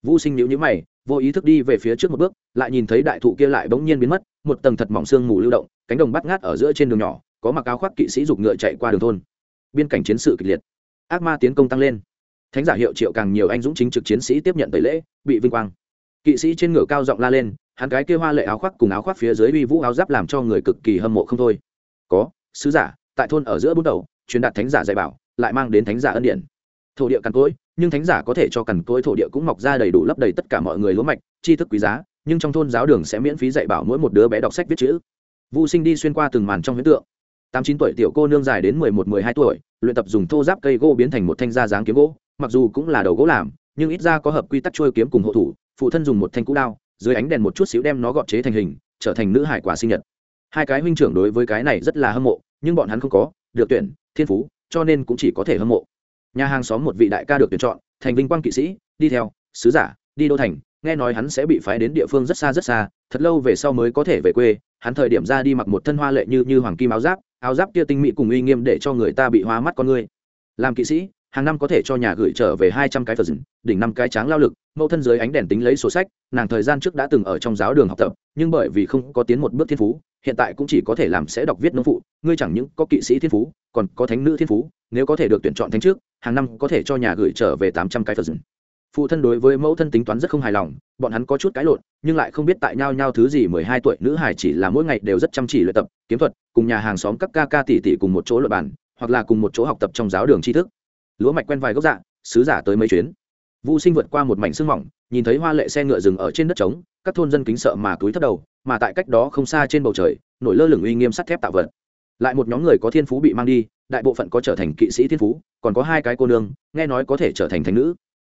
Vũ sinh nhữ nhữ mày, vô ý thức đi về phía trước một bước, lại nhìn thấy đại thụ kia lại bỗng nhiên biến mất, một tầng thật mỏng sương mù lưu động, cánh đồng bắt ngát ở giữa trên đường nhỏ, có mặc áo khoác kỵ sĩ giục ngựa chạy qua đường thôn. Biên cảnh chiến sự kịch liệt. Ác ma tiến công tăng lên. Thánh giả hiệu triệu càng nhiều anh dũng chính trực chiến sĩ tiếp nhận tẩy lễ, bị vinh quang. Kỵ sĩ trên ngựa cao giọng la lên hắn cái kia hoa lệ áo khoác cùng áo khoác phía dưới uy vũ áo giáp làm cho người cực kỳ hâm mộ không thôi. Có, sứ giả, tại thôn ở giữa bút đầu, truyền đạt thánh giả dạy bảo, lại mang đến thánh giả ân điển. Thổ địa cằn cỗi, nhưng thánh giả có thể cho cằn cỗi thổ địa cũng mọc ra đầy đủ lấp đầy tất cả mọi người lúa mạch, tri thức quý giá, nhưng trong thôn giáo đường sẽ miễn phí dạy bảo mỗi một đứa bé đọc sách viết chữ. Vu sinh đi xuyên qua từng màn trong huyễn tượng. Tám chín tuổi tiểu cô nương dài đến mười một, mười hai tuổi, luyện tập dùng thô giáp cây gỗ biến thành một thanh da dáng kiếm gỗ, mặc dù cũng là đầu gỗ làm, nhưng ít ra có hợp quy tắc trôi kiếm cùng hộ thủ, phụ thân dùng một thanh cũ đao dưới ánh đèn một chút xíu đem nó gọt chế thành hình, trở thành nữ hải quả sinh nhật. Hai cái huynh trưởng đối với cái này rất là hâm mộ, nhưng bọn hắn không có, được tuyển, thiên phú, cho nên cũng chỉ có thể hâm mộ. Nhà hàng xóm một vị đại ca được tuyển chọn, thành vinh quang kỵ sĩ, đi theo, sứ giả, đi đô thành, nghe nói hắn sẽ bị phái đến địa phương rất xa rất xa, thật lâu về sau mới có thể về quê, hắn thời điểm ra đi mặc một thân hoa lệ như như hoàng kim áo giáp áo giáp kia tinh mỹ cùng uy nghiêm để cho người ta bị hoa mắt con người. Làm kỵ sĩ hàng năm có thể cho nhà gửi trở về hai trăm cái phật dừng đỉnh năm cái tráng lao lực, mẫu thân dưới ánh đèn tính lấy sổ sách, nàng thời gian trước đã từng ở trong giáo đường học tập, nhưng bởi vì không có tiến một bước thiên phú, hiện tại cũng chỉ có thể làm sẽ đọc viết nông phụ, ngươi chẳng những có kỵ sĩ thiên phú, còn có thánh nữ thiên phú, nếu có thể được tuyển chọn thánh trước, hàng năm có thể cho nhà gửi trở về tám trăm cái phật dừng phụ thân đối với mẫu thân tính toán rất không hài lòng, bọn hắn có chút cãi lộn, nhưng lại không biết tại nhau nhau thứ gì mười hai tuổi nữ hải chỉ là mỗi ngày đều rất chăm chỉ luyện tập, kiếm thuật, cùng nhà hàng xóm các ca ca tỷ tỷ cùng một chỗ luận bàn, hoặc là cùng một chỗ học tập trong giáo đường tri thức lúa mạch quen vài gốc dạ sứ giả tới mấy chuyến. Vũ sinh vượt qua một mảnh sương mỏng, nhìn thấy hoa lệ xe ngựa dừng ở trên đất trống, các thôn dân kính sợ mà túi thất đầu, mà tại cách đó không xa trên bầu trời, nổi lơ lửng uy nghiêm sắt thép tạo vật. Lại một nhóm người có thiên phú bị mang đi, đại bộ phận có trở thành kỵ sĩ thiên phú, còn có hai cái cô nương, nghe nói có thể trở thành thành nữ.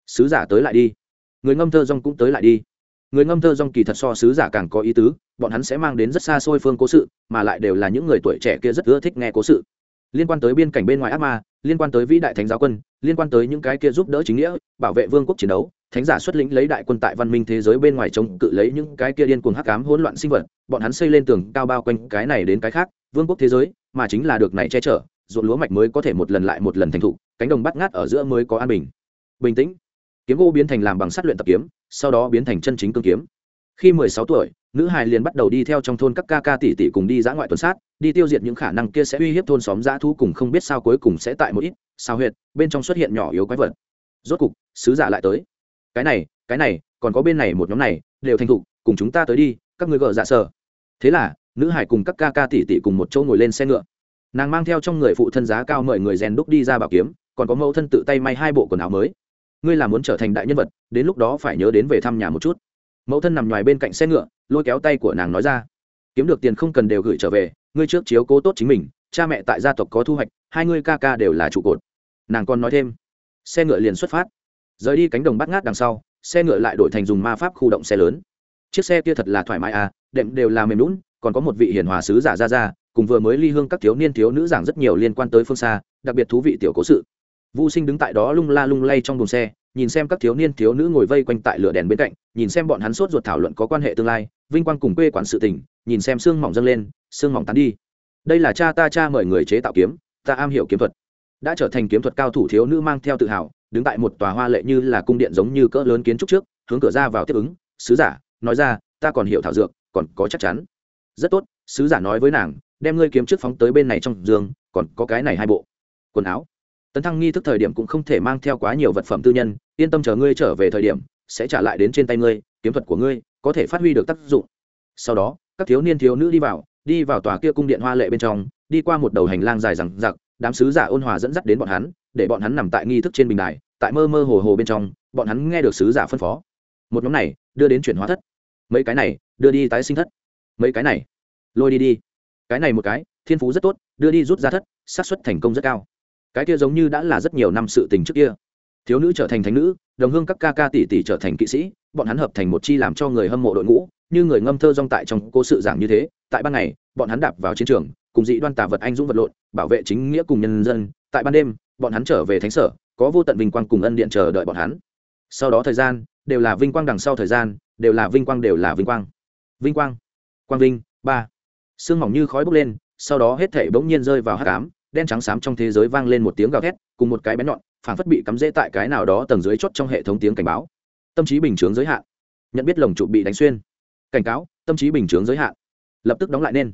Sứ giả tới lại đi. Người ngâm thơ rong cũng tới lại đi. Người ngâm thơ rong kỳ thật so sứ giả càng có ý tứ, bọn hắn sẽ mang đến rất xa xôi phương cố sự, mà lại đều là những người tuổi trẻ kia rất ưa thích nghe cố sự liên quan tới biên cảnh bên ngoài ác ma, liên quan tới vĩ đại thánh giáo quân, liên quan tới những cái kia giúp đỡ chính nghĩa, bảo vệ vương quốc chiến đấu, thánh giả xuất lĩnh lấy đại quân tại văn minh thế giới bên ngoài chống cự lấy những cái kia điên cuồng hắc ám hỗn loạn sinh vật, bọn hắn xây lên tường cao bao quanh cái này đến cái khác, vương quốc thế giới, mà chính là được này che chở, ruộng lúa mạch mới có thể một lần lại một lần thành thụ, cánh đồng bắt ngát ở giữa mới có an bình. Bình tĩnh. Kiếm gỗ biến thành làm bằng sắt luyện tập kiếm, sau đó biến thành chân chính cương kiếm khi mười sáu tuổi, nữ hài liền bắt đầu đi theo trong thôn các ca ca tỷ tỷ cùng đi dã ngoại tuần sát, đi tiêu diệt những khả năng kia sẽ uy hiếp thôn xóm dã thu cùng không biết sao cuối cùng sẽ tại một ít, sao huyệt, bên trong xuất hiện nhỏ yếu quái vật. Rốt cục, sứ giả lại tới. Cái này cái này, còn có bên này một nhóm này, đều thành thục, cùng chúng ta tới đi, các người gờ dạ sờ thế là, nữ hải cùng các ca ca tỷ tỷ cùng một chỗ ngồi lên xe ngựa. Nàng mang theo trong người phụ thân giá cao mời người rèn đúc đi ra bảo kiếm, còn có mẫu thân tự tay may hai bộ quần áo mới. Ngươi là muốn trở thành đại nhân vật, đến lúc đó phải nhớ đến về thăm nhà một chút mẫu thân nằm ngoài bên cạnh xe ngựa lôi kéo tay của nàng nói ra. Kiếm được tiền không cần đều gửi trở về ngươi trước chiếu cố tốt chính mình cha mẹ tại gia tộc có thu hoạch hai ngươi ca ca đều là trụ cột. Nàng còn nói thêm. Xe ngựa liền xuất phát. Rời đi cánh đồng bắt ngát đằng sau xe ngựa lại đổi thành dùng ma pháp khu động xe lớn. Chiếc xe kia thật là thoải mái à đệm đều là mềm lún còn có một vị hiền hòa sứ giả ra ra cùng vừa mới ly hương các thiếu niên thiếu nữ giảng rất nhiều liên quan tới phương xa đặc biệt thú vị tiểu cố sự. Vu Sinh đứng tại đó lung la lung lay trong đồn xe, nhìn xem các thiếu niên thiếu nữ ngồi vây quanh tại lửa đèn bên cạnh, nhìn xem bọn hắn sốt ruột thảo luận có quan hệ tương lai, vinh quang cùng quê quán sự tình, nhìn xem xương mỏng dâng lên, xương mỏng tán đi. Đây là cha ta cha mời người chế tạo kiếm, ta am hiểu kiếm thuật. Đã trở thành kiếm thuật cao thủ thiếu nữ mang theo tự hào, đứng tại một tòa hoa lệ như là cung điện giống như cỡ lớn kiến trúc trước, hướng cửa ra vào tiếp ứng, sứ giả, nói ra, ta còn hiểu thảo dược, còn có chắc chắn. Rất tốt, sứ giả nói với nàng, đem ngươi kiếm trước phóng tới bên này trong giường, còn có cái này hai bộ quần áo tấn thăng nghi thức thời điểm cũng không thể mang theo quá nhiều vật phẩm tư nhân yên tâm chờ ngươi trở về thời điểm, sẽ trả lại đến trên tay ngươi, kiếm thuật của ngươi có thể phát huy được tác dụng. Sau đó, các thiếu niên thiếu nữ đi vào đi vào tòa kia cung điện hoa lệ bên trong, đi qua một đầu hành lang dài rằng giặc đám sứ giả ôn hòa dẫn dắt đến bọn hắn, để bọn hắn nằm tại nghi thức trên bình đài, tại mơ mơ hồ hồ bên trong, bọn hắn nghe được sứ giả phân phó. Một nhóm này đưa đến chuyển hóa thất. Mấy cái này, đưa đi tái sinh thất. Mấy cái này, lôi đi đi. Cái này một cái, thiên phú rất tốt, đưa đi rút ra thất, xác suất thành công rất cao. Cái kia giống như đã là rất nhiều năm sự tình trước kia thiếu nữ trở thành thánh nữ, đồng hương các ca ca tỷ tỷ trở thành kỵ sĩ, bọn hắn hợp thành một chi làm cho người hâm mộ đội ngũ, như người ngâm thơ rong tại trong cố sự giảng như thế, tại ban ngày, bọn hắn đạp vào chiến trường, cùng dị đoan tà vật anh dũng vật lộn, bảo vệ chính nghĩa cùng nhân dân, tại ban đêm, bọn hắn trở về thánh sở, có vô tận vinh quang cùng ân điện chờ đợi bọn hắn. Sau đó thời gian, đều là vinh quang đằng sau thời gian, đều là vinh quang đều là vinh quang. Vinh quang. Quang vinh. Ba. Sương mỏng như khói bốc lên, sau đó hết thảy bỗng nhiên rơi vào hát cám đen trắng xám trong thế giới vang lên một tiếng gào thét, cùng một cái bén nhọn, phảng phất bị cắm rễ tại cái nào đó tầng dưới chốt trong hệ thống tiếng cảnh báo. Tâm trí bình chướng giới hạn. Nhận biết lồng trụ bị đánh xuyên. Cảnh cáo, tâm trí bình chướng giới hạn. Lập tức đóng lại nên.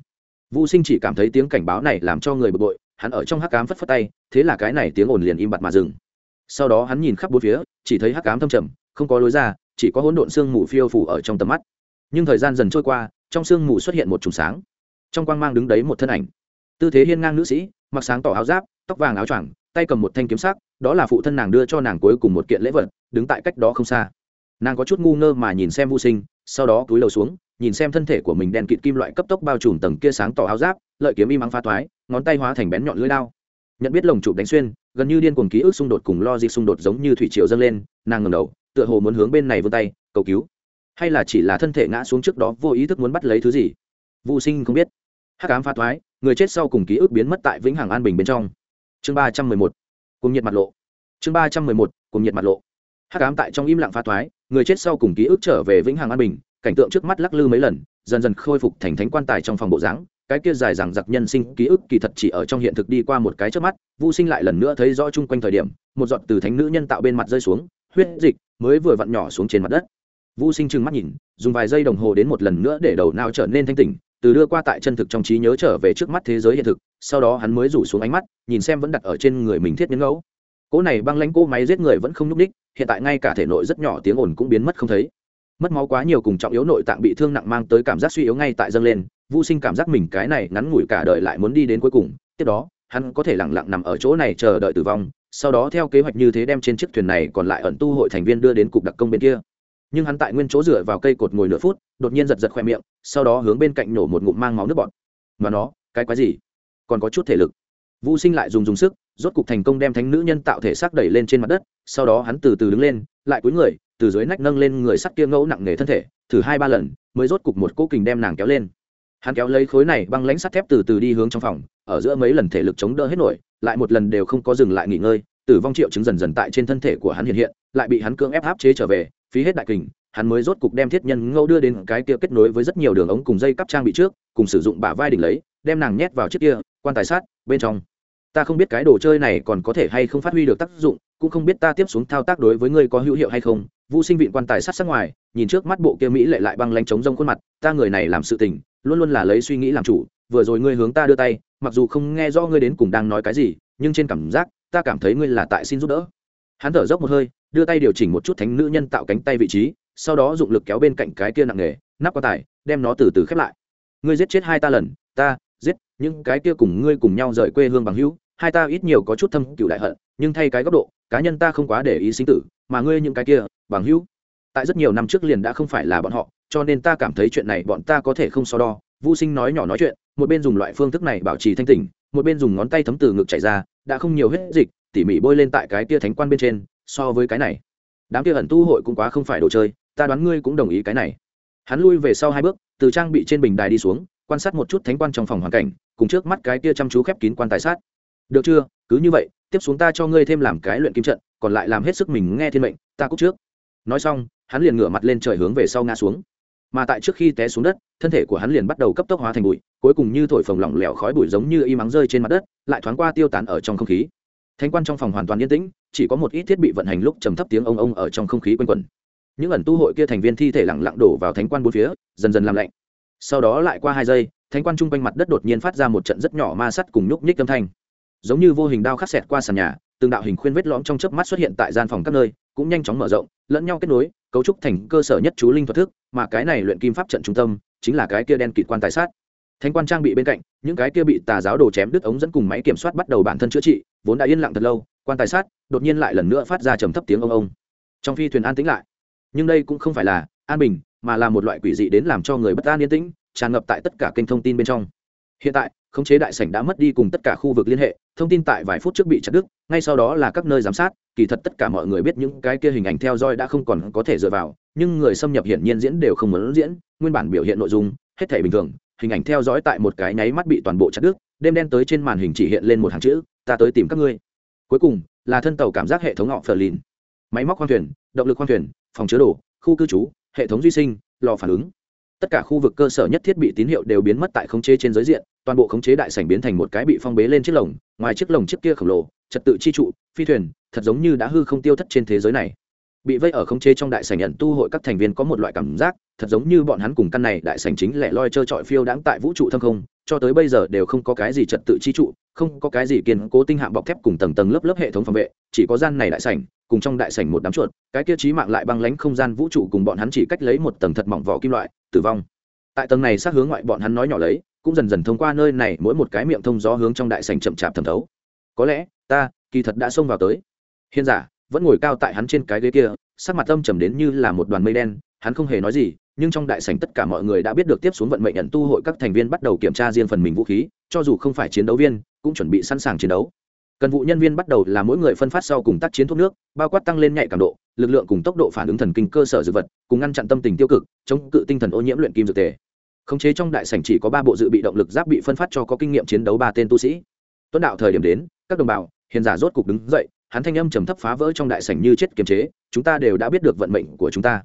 Vũ sinh chỉ cảm thấy tiếng cảnh báo này làm cho người bực bội, hắn ở trong hắc cám phất phất tay, thế là cái này tiếng ồn liền im bặt mà dừng. Sau đó hắn nhìn khắp bốn phía, chỉ thấy hắc cám thâm trầm, không có lối ra, chỉ có hỗn độn sương mù phiêu phủ ở trong tầm mắt. Nhưng thời gian dần trôi qua, trong sương mù xuất hiện một chùm sáng. Trong quang mang đứng đấy một thân ảnh tư thế hiên ngang nữ sĩ, mặc sáng tỏ áo giáp, tóc vàng áo choàng, tay cầm một thanh kiếm sắc, đó là phụ thân nàng đưa cho nàng cuối cùng một kiện lễ vật, đứng tại cách đó không xa. Nàng có chút ngu ngơ mà nhìn xem vô sinh, sau đó túi lầu xuống, nhìn xem thân thể của mình đen kịt kim loại cấp tốc bao trùm tầng kia sáng tỏ áo giáp, lợi kiếm im ắng pha thoái, ngón tay hóa thành bén nhọn lưỡi lao nhận biết lồng chụp đánh xuyên, gần như điên cuồng ký ức xung đột cùng lo di xung đột giống như thủy triều dâng lên, nàng ngầm đầu, tựa hồ muốn hướng bên này vươn tay, cầu cứu. Hay là chỉ là thân thể ngã xuống trước đó, vô ý thức muốn bắt lấy thứ gì? Vô sinh không biết. Hắc ám pha thoái người chết sau cùng ký ức biến mất tại vĩnh hằng an bình bên trong. Chương ba trăm mười một cùng nhiệt mặt lộ. Chương ba trăm mười một cùng nhiệt mặt lộ. Hát cám tại trong im lặng pha thoái, người chết sau cùng ký ức trở về vĩnh hằng an bình, cảnh tượng trước mắt lắc lư mấy lần, dần dần khôi phục thành thánh quan tài trong phòng bộ dáng. Cái kia dài rằng giặc nhân sinh ký ức kỳ thật chỉ ở trong hiện thực đi qua một cái trước mắt, vô sinh lại lần nữa thấy rõ chung quanh thời điểm, một giọt từ thánh nữ nhân tạo bên mặt rơi xuống, huyết dịch mới vừa vặn nhỏ xuống trên mặt đất. Vô sinh trừng mắt nhìn, dùng vài giây đồng hồ đến một lần nữa để đầu nào trở nên thanh tỉnh từ đưa qua tại chân thực trong trí nhớ trở về trước mắt thế giới hiện thực, sau đó hắn mới rủ xuống ánh mắt, nhìn xem vẫn đặt ở trên người mình thiết nhấn ngẫu. Cỗ này băng lãnh, cỗ máy giết người vẫn không nhúc ních hiện tại ngay cả thể nội rất nhỏ tiếng ồn cũng biến mất không thấy. Mất máu quá nhiều cùng trọng yếu nội tạng bị thương nặng mang tới cảm giác suy yếu ngay tại dâng lên vô sinh cảm giác mình cái này ngắn ngủi cả đời lại muốn đi đến cuối cùng, tiếp đó, hắn có thể lẳng lặng nằm ở chỗ này chờ đợi tử vong, sau đó theo kế hoạch như thế đem trên chiếc thuyền này còn lại ẩn tu hội thành viên đưa đến cục đặc công bên kia nhưng hắn tại nguyên chỗ dựa vào cây cột ngồi nửa phút, đột nhiên giật giật khoe miệng, sau đó hướng bên cạnh nổ một ngụm mang máu nước bọt. Mà nó, cái quái gì? Còn có chút thể lực. Vũ sinh lại dùng dùng sức, rốt cục thành công đem thánh nữ nhân tạo thể xác đẩy lên trên mặt đất, sau đó hắn từ từ đứng lên, lại cúi người, từ dưới nách nâng lên người sắt kia ngẫu nặng nề thân thể, thử hai ba lần, mới rốt cục một cố kình đem nàng kéo lên. Hắn kéo lấy khối này băng lãnh sắt thép từ từ đi hướng trong phòng, ở giữa mấy lần thể lực chống đỡ hết nổi, lại một lần đều không có dừng lại nghỉ ngơi, tử vong triệu chứng dần dần tại trên thân thể của hắn hiện hiện, lại bị hắn cưỡng ép áp chế trở về phí hết đại kình, hắn mới rốt cục đem thiết nhân ngẫu đưa đến cái kia kết nối với rất nhiều đường ống cùng dây cắp trang bị trước, cùng sử dụng bả vai đỉnh lấy, đem nàng nhét vào chiếc kia, quan tài sát, bên trong. Ta không biết cái đồ chơi này còn có thể hay không phát huy được tác dụng, cũng không biết ta tiếp xuống thao tác đối với ngươi có hữu hiệu hay không. Vu sinh vịn quan tài sát sát ngoài, nhìn trước mắt bộ kia mỹ lệ lại băng lanh chống rông khuôn mặt, ta người này làm sự tình, luôn luôn là lấy suy nghĩ làm chủ, vừa rồi ngươi hướng ta đưa tay, mặc dù không nghe rõ ngươi đến cùng đang nói cái gì, nhưng trên cảm giác, ta cảm thấy ngươi là tại xin giúp đỡ. Hắn thở dốc một hơi đưa tay điều chỉnh một chút thánh nữ nhân tạo cánh tay vị trí, sau đó dụng lực kéo bên cạnh cái kia nặng nề nắp quan tài, đem nó từ từ khép lại. Ngươi giết chết hai ta lần, ta giết, những cái kia cùng ngươi cùng nhau rời quê hương bằng hữu, hai ta ít nhiều có chút thâm cựu đại hận, nhưng thay cái góc độ, cá nhân ta không quá để ý sinh tử, mà ngươi những cái kia, bằng hữu. Tại rất nhiều năm trước liền đã không phải là bọn họ, cho nên ta cảm thấy chuyện này bọn ta có thể không so đo. Vu sinh nói nhỏ nói chuyện, một bên dùng loại phương thức này bảo trì thanh tỉnh, một bên dùng ngón tay thấm từ ngực chảy ra, đã không nhiều hết dịch, tỉ mỉ bôi lên tại cái tia thánh quan bên trên so với cái này. Đám kia ẩn tu hội cũng quá không phải đồ chơi, ta đoán ngươi cũng đồng ý cái này. Hắn lui về sau hai bước, từ trang bị trên bình đài đi xuống, quan sát một chút thánh quan trong phòng hoàn cảnh, cùng trước mắt cái kia chăm chú khép kín quan tài sát. Được chưa? Cứ như vậy, tiếp xuống ta cho ngươi thêm làm cái luyện kim trận, còn lại làm hết sức mình nghe thiên mệnh, ta cúc trước. Nói xong, hắn liền ngửa mặt lên trời hướng về sau ngã xuống. Mà tại trước khi té xuống đất, thân thể của hắn liền bắt đầu cấp tốc hóa thành bụi, cuối cùng như thổi phồng lỏng lẻo khói bụi giống như y mắng rơi trên mặt đất, lại thoáng qua tiêu tán ở trong không khí thanh quan trong phòng hoàn toàn yên tĩnh, chỉ có một ít thiết bị vận hành lúc trầm thấp tiếng ông ông ở trong không khí quanh quẩn. Những ẩn tu hội kia thành viên thi thể lặng lặng đổ vào thánh quan bốn phía, dần dần làm lạnh. Sau đó lại qua hai giây, thánh quan chung quanh mặt đất đột nhiên phát ra một trận rất nhỏ ma sắt cùng nhúc nhích âm thanh. Giống như vô hình đao khắc xẹt qua sàn nhà, từng đạo hình khuyên vết lõm trong chớp mắt xuất hiện tại gian phòng các nơi, cũng nhanh chóng mở rộng, lẫn nhau kết nối, cấu trúc thành cơ sở nhất chú linh thuật thức, mà cái này luyện kim pháp trận trung tâm, chính là cái kia đen kịt quan tài sát. Thánh quan trang bị bên cạnh, những cái kia bị tà giáo đồ chém đứt ống dẫn cùng máy kiểm soát bắt đầu bản thân chữa trị vốn đã yên lặng thật lâu, quan tài sát, đột nhiên lại lần nữa phát ra trầm thấp tiếng ông ông. Trong phi thuyền an tĩnh lại. Nhưng đây cũng không phải là an bình, mà là một loại quỷ dị đến làm cho người bất an yên tĩnh, tràn ngập tại tất cả kênh thông tin bên trong. Hiện tại, khống chế đại sảnh đã mất đi cùng tất cả khu vực liên hệ, thông tin tại vài phút trước bị chặt đứt, ngay sau đó là các nơi giám sát, kỳ thật tất cả mọi người biết những cái kia hình ảnh theo dõi đã không còn có thể dựa vào, nhưng người xâm nhập hiển nhiên diễn đều không muốn diễn, nguyên bản biểu hiện nội dung, hết thể bình thường, hình ảnh theo dõi tại một cái nháy mắt bị toàn bộ chặt đứt đêm đen tới trên màn hình chỉ hiện lên một hàng chữ, ta tới tìm các ngươi. Cuối cùng, là thân tàu cảm giác hệ thống họ phờ lìn. Máy móc khoang thuyền, động lực khoang thuyền, phòng chứa đồ, khu cư trú, hệ thống duy sinh, lò phản ứng. Tất cả khu vực cơ sở nhất thiết bị tín hiệu đều biến mất tại khống chế trên giới diện, toàn bộ khống chế đại sảnh biến thành một cái bị phong bế lên chiếc lồng, ngoài chiếc lồng chiếc kia khổng lồ, trật tự chi trụ, phi thuyền, thật giống như đã hư không tiêu thất trên thế giới này. Bị vây ở khống chế trong đại sảnh nhận tu hội các thành viên có một loại cảm giác, thật giống như bọn hắn cùng căn này đại sảnh chính lẻ loi trơ trọi phiêu đáng tại vũ trụ thâm không cho tới bây giờ đều không có cái gì trật tự chi trụ, không có cái gì kiên cố tinh hạm bọc thép cùng tầng tầng lớp lớp hệ thống phòng vệ, chỉ có gian này đại sảnh, cùng trong đại sảnh một đám chuột, cái kia trí mạng lại băng lánh không gian vũ trụ cùng bọn hắn chỉ cách lấy một tầng thật mỏng vỏ kim loại, tử vong. Tại tầng này sát hướng ngoại bọn hắn nói nhỏ lấy, cũng dần dần thông qua nơi này mỗi một cái miệng thông gió hướng trong đại sảnh chậm chạp thẩm thấu. Có lẽ, ta, kỳ thật đã xông vào tới. Hiên giả, vẫn ngồi cao tại hắn trên cái ghế kia, sắc mặt âm trầm đến như là một đoàn mây đen hắn không hề nói gì, nhưng trong đại sảnh tất cả mọi người đã biết được tiếp xuống vận mệnh nhận tu hội các thành viên bắt đầu kiểm tra riêng phần mình vũ khí, cho dù không phải chiến đấu viên, cũng chuẩn bị sẵn sàng chiến đấu. Cần vụ nhân viên bắt đầu là mỗi người phân phát sau cùng tác chiến thuốc nước, bao quát tăng lên nhạy cảm độ, lực lượng cùng tốc độ phản ứng thần kinh cơ sở dược vật, cùng ngăn chặn tâm tình tiêu cực, chống cự tinh thần ô nhiễm luyện kim dược tề. Khống chế trong đại sảnh chỉ có ba bộ dự bị động lực giáp bị phân phát cho có kinh nghiệm chiến đấu ba tên tu sĩ. Tuấn đạo thời điểm đến, các đồng bào, hiền giả rốt cục đứng dậy, hắn thanh âm trầm thấp phá vỡ trong đại sảnh như chết kiềm chế, chúng ta đều đã biết được vận mệnh của chúng ta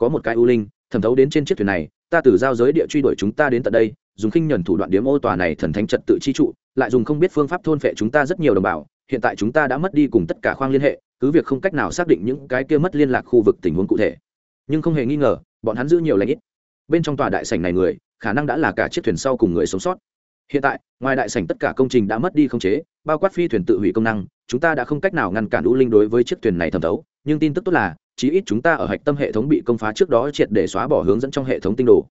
có một cái u linh, thẩm thấu đến trên chiếc thuyền này, ta từ giao giới địa truy đuổi chúng ta đến tận đây, dùng khinh nhẫn thủ đoạn điếm ô tòa này thần thánh trật tự chi trụ, lại dùng không biết phương pháp thôn phệ chúng ta rất nhiều đồng bào, hiện tại chúng ta đã mất đi cùng tất cả khoang liên hệ, cứ việc không cách nào xác định những cái kia mất liên lạc khu vực tình huống cụ thể. Nhưng không hề nghi ngờ, bọn hắn giữ nhiều lãnh ít. Bên trong tòa đại sảnh này người, khả năng đã là cả chiếc thuyền sau cùng người sống sót. Hiện tại, ngoài đại sảnh tất cả công trình đã mất đi không chế, bao quát phi thuyền tự hủy công năng chúng ta đã không cách nào ngăn cản u linh đối với chiếc thuyền này thẩm thấu, nhưng tin tức tốt là, chí ít chúng ta ở hạch tâm hệ thống bị công phá trước đó triệt để xóa bỏ hướng dẫn trong hệ thống tinh đồ.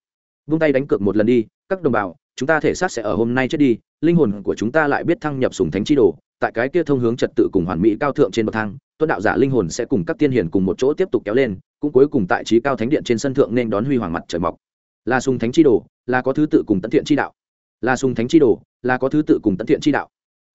Vung tay đánh cược một lần đi, các đồng bào, chúng ta thể xác sẽ ở hôm nay chết đi, linh hồn của chúng ta lại biết thăng nhập sùng thánh chi đồ, tại cái kia thông hướng trật tự cùng hoàn mỹ cao thượng trên bậc thang, tuân đạo giả linh hồn sẽ cùng các tiên hiền cùng một chỗ tiếp tục kéo lên, cũng cuối cùng tại trí cao thánh điện trên sân thượng nên đón huy hoàng mặt trời mọc. Là sùng thánh chi đồ, là có thứ tự cùng tận thiện chi đạo. Là sùng thánh chi đồ, là có thứ tự cùng tận thiện chi đạo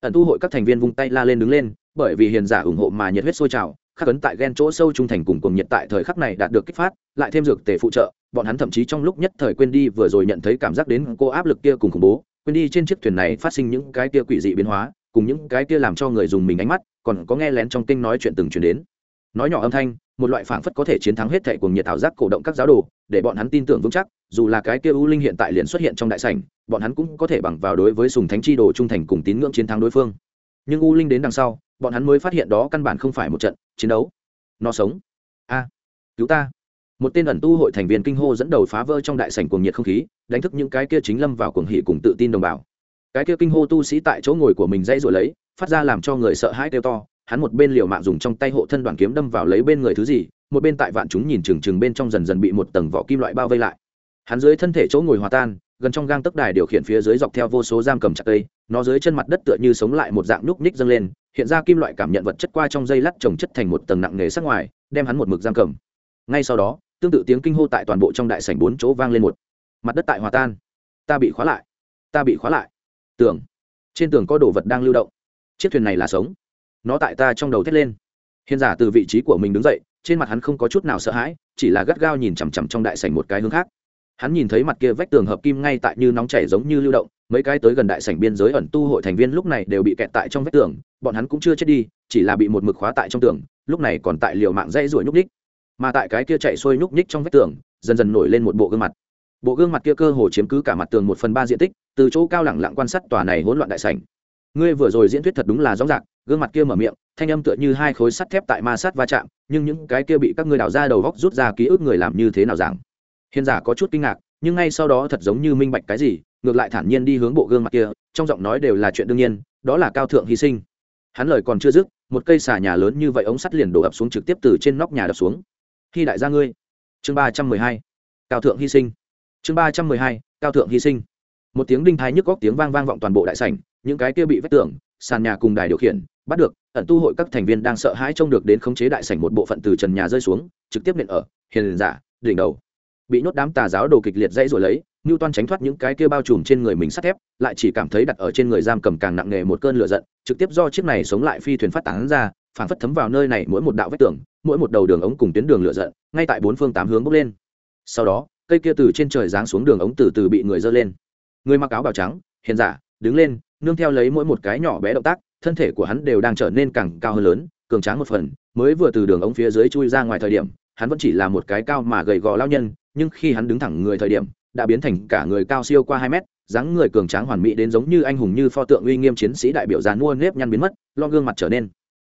ẩn tu hội các thành viên vung tay la lên đứng lên, bởi vì hiền giả ủng hộ mà nhiệt huyết sôi trào, khắc ấn tại ghen chỗ sâu trung thành cùng cùng nhiệt tại thời khắc này đạt được kích phát, lại thêm dược tề phụ trợ, bọn hắn thậm chí trong lúc nhất thời quên đi vừa rồi nhận thấy cảm giác đến cô áp lực kia cùng khủng bố, quên đi trên chiếc thuyền này phát sinh những cái kia quỷ dị biến hóa, cùng những cái kia làm cho người dùng mình ánh mắt, còn có nghe lén trong kinh nói chuyện từng chuyển đến. Nói nhỏ âm thanh một loại phảng phất có thể chiến thắng hết thệ cùng nhiệt thảo giác cổ động các giáo đồ, để bọn hắn tin tưởng vững chắc, dù là cái kia u linh hiện tại liền xuất hiện trong đại sảnh, bọn hắn cũng có thể bằng vào đối với sùng thánh chi đồ trung thành cùng tín ngưỡng chiến thắng đối phương. Nhưng u linh đến đằng sau, bọn hắn mới phát hiện đó căn bản không phải một trận chiến đấu. Nó sống. A, cứu ta. Một tên ẩn tu hội thành viên kinh hô dẫn đầu phá vỡ trong đại sảnh cuồng nhiệt không khí, đánh thức những cái kia chính lâm vào cuồng hỉ cùng tự tin đồng bào. Cái kia kinh hô tu sĩ tại chỗ ngồi của mình dãy rồi lấy, phát ra làm cho người sợ hãi kêu to hắn một bên liều mạng dùng trong tay hộ thân đoàn kiếm đâm vào lấy bên người thứ gì, một bên tại vạn chúng nhìn chừng chừng bên trong dần dần bị một tầng vỏ kim loại bao vây lại. Hắn dưới thân thể chỗ ngồi hòa tan, gần trong gang tấc đài điều khiển phía dưới dọc theo vô số giam cầm chặt cây, nó dưới chân mặt đất tựa như sống lại một dạng núc ních dâng lên, hiện ra kim loại cảm nhận vật chất qua trong dây lắt trồng chất thành một tầng nặng nề sắc ngoài, đem hắn một mực giam cầm. Ngay sau đó, tương tự tiếng kinh hô tại toàn bộ trong đại sảnh bốn chỗ vang lên một. Mặt đất tại hòa tan. Ta bị khóa lại. Ta bị khóa lại. Tường. Trên tường có đồ vật đang lưu động. Chiếc thuyền này là sống nó tại ta trong đầu thét lên. Hiền giả từ vị trí của mình đứng dậy, trên mặt hắn không có chút nào sợ hãi, chỉ là gắt gao nhìn chằm chằm trong đại sảnh một cái hướng khác. Hắn nhìn thấy mặt kia vách tường hợp kim ngay tại như nóng chảy giống như lưu động, mấy cái tới gần đại sảnh biên giới ẩn tu hội thành viên lúc này đều bị kẹt tại trong vách tường, bọn hắn cũng chưa chết đi, chỉ là bị một mực khóa tại trong tường, lúc này còn tại liều mạng dây ruổi nhúc ních mà tại cái kia chạy xuôi nhúc ních trong vách tường, dần dần nổi lên một bộ gương mặt. Bộ gương mặt kia cơ hồ chiếm cứ cả mặt tường một phần ba diện tích, từ chỗ cao lẳng lặng quan sát tòa này hỗn loạn đại sảnh. Ngươi vừa rồi diễn thuyết thật đúng là rõ ràng gương mặt kia mở miệng, thanh âm tựa như hai khối sắt thép tại ma sát va chạm, nhưng những cái kia bị các ngươi đào ra đầu góc rút ra ký ức người làm như thế nào rằng hiền giả có chút kinh ngạc, nhưng ngay sau đó thật giống như minh bạch cái gì, ngược lại thản nhiên đi hướng bộ gương mặt kia, trong giọng nói đều là chuyện đương nhiên, đó là cao thượng hy sinh. Hắn lời còn chưa dứt, một cây xà nhà lớn như vậy ống sắt liền đổ ập xuống trực tiếp từ trên nóc nhà đập xuống. Khi đại gia ngươi. Chương ba trăm mười hai. Cao thượng hy sinh. Chương ba trăm mười hai. Cao thượng hy sinh. Một tiếng đinh thái nhức góc tiếng vang vang vọng toàn bộ đại sảnh, những cái kia bị vách tường sàn nhà cùng đài điều khiển, bắt được, ẩn tu hội các thành viên đang sợ hãi trông được đến khống chế đại sảnh một bộ phận từ trần nhà rơi xuống, trực tiếp nện ở, hiền giả, đỉnh đầu. Bị nhốt đám tà giáo đồ kịch liệt dãy rồi lấy như toan tránh thoát những cái kia bao trùm trên người mình sắt thép, lại chỉ cảm thấy đặt ở trên người giam cầm càng nặng nề một cơn lửa giận, trực tiếp do chiếc này sống lại phi thuyền phát tán ra phản phất thấm vào nơi này mỗi một đạo vách tường, mỗi một đầu đường ống cùng tuyến đường lửa giận, ngay tại bốn phương tám hướng bốc lên. Sau đó, cây kia từ trên trời giáng xuống đường ống từ từ bị người dơ lên. Người mặc áo bào trắng, hiền giả, đứng lên nương theo lấy mỗi một cái nhỏ bé động tác, thân thể của hắn đều đang trở nên càng cao hơn lớn, cường tráng một phần. Mới vừa từ đường ống phía dưới chui ra ngoài thời điểm, hắn vẫn chỉ là một cái cao mà gầy gò lao nhân, nhưng khi hắn đứng thẳng người thời điểm, đã biến thành cả người cao siêu qua hai mét, dáng người cường tráng hoàn mỹ đến giống như anh hùng như pho tượng uy nghiêm chiến sĩ đại biểu giàn mua nếp nhăn biến mất, lo gương mặt trở nên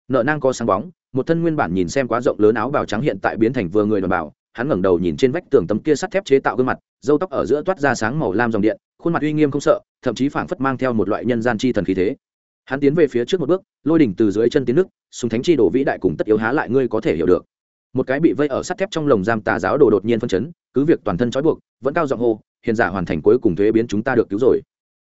nợ nang có sáng bóng. Một thân nguyên bản nhìn xem quá rộng lớn áo bào trắng hiện tại biến thành vừa người đoàn bảo hắn ngẩng đầu nhìn trên vách tường tấm kia sắt thép chế tạo gương mặt dâu tóc ở giữa toát ra sáng màu lam dòng điện, khuôn mặt uy nghiêm không sợ, thậm chí phảng phất mang theo một loại nhân gian chi thần khí thế. Hắn tiến về phía trước một bước, lôi đỉnh từ dưới chân tiến nước, súng thánh chi đổ vĩ đại cùng tất yếu há lại ngươi có thể hiểu được. Một cái bị vây ở sắt thép trong lồng giam tà giáo đồ đột nhiên phân chấn, cứ việc toàn thân trói buộc, vẫn cao giọng hô, hiền giả hoàn thành cuối cùng thuế biến chúng ta được cứu rồi.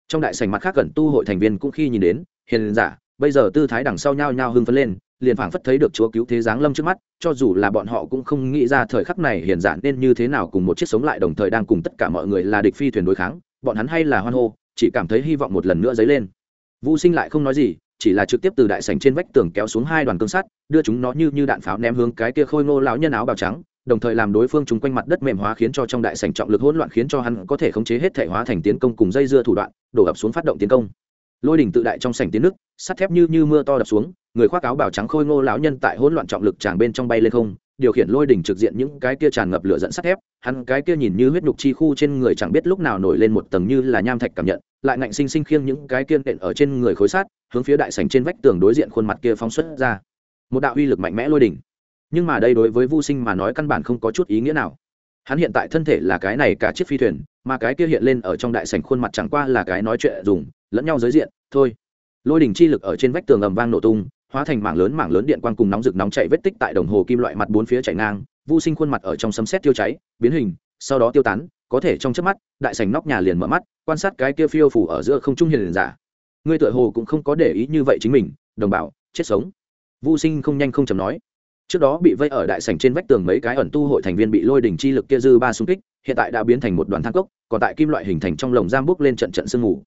Trong đại sảnh mặt khác gần tu hội thành viên cũng khi nhìn đến, hiền giả, bây giờ tư thái đằng sau nhau nhau hưng phấn lên liền phảng phất thấy được chúa cứu thế giáng lâm trước mắt, cho dù là bọn họ cũng không nghĩ ra thời khắc này hiền giản nên như thế nào cùng một chiếc sống lại đồng thời đang cùng tất cả mọi người là địch phi thuyền đối kháng, bọn hắn hay là hoan hô, chỉ cảm thấy hy vọng một lần nữa dấy lên. Vũ sinh lại không nói gì, chỉ là trực tiếp từ đại sảnh trên vách tường kéo xuống hai đoàn cương sắt, đưa chúng nó như như đạn pháo ném hướng cái kia khôi ngô lão nhân áo bào trắng, đồng thời làm đối phương chúng quanh mặt đất mềm hóa khiến cho trong đại sảnh trọng lực hỗn loạn khiến cho hắn có thể khống chế hết thể hóa thành tiến công cùng dây dưa thủ đoạn, đổ ập xuống phát động tiến công lôi đỉnh tự đại trong sảnh tiến nước, sắt thép như như mưa to đập xuống, người khoác áo bào trắng khôi ngô lão nhân tại hỗn loạn trọng lực tràng bên trong bay lên không, điều khiển lôi đỉnh trực diện những cái kia tràn ngập lửa dẫn sắt thép, hắn cái kia nhìn như huyết nhục chi khu trên người chẳng biết lúc nào nổi lên một tầng như là nham thạch cảm nhận, lại ngạnh sinh sinh khiêng những cái kia nện ở trên người khối sát hướng phía đại sảnh trên vách tường đối diện khuôn mặt kia phóng xuất ra. Một đạo uy lực mạnh mẽ lôi đỉnh. Nhưng mà đây đối với vô sinh mà nói căn bản không có chút ý nghĩa nào hắn hiện tại thân thể là cái này cả chiếc phi thuyền, mà cái kia hiện lên ở trong đại sảnh khuôn mặt chẳng qua là cái nói chuyện dùng, lẫn nhau giới diện, thôi. Lôi đỉnh chi lực ở trên vách tường ầm vang nổ tung, hóa thành mảng lớn mảng lớn điện quang cùng nóng rực nóng chạy vết tích tại đồng hồ kim loại mặt bốn phía chảy ngang, vô sinh khuôn mặt ở trong sấm sét tiêu cháy, biến hình, sau đó tiêu tán, có thể trong chớp mắt, đại sảnh nóc nhà liền mở mắt, quan sát cái kia phiêu phủ ở giữa không trung hiền giả. Ngươi tựa hồ cũng không có để ý như vậy chính mình, đồng bào, chết sống. Vô sinh không nhanh không chậm nói trước đó bị vây ở đại sảnh trên vách tường mấy cái ẩn tu hội thành viên bị lôi đỉnh chi lực kia dư ba xung kích, hiện tại đã biến thành một đoàn thang cốc, còn tại kim loại hình thành trong lồng giam bước lên trận trận sương mù.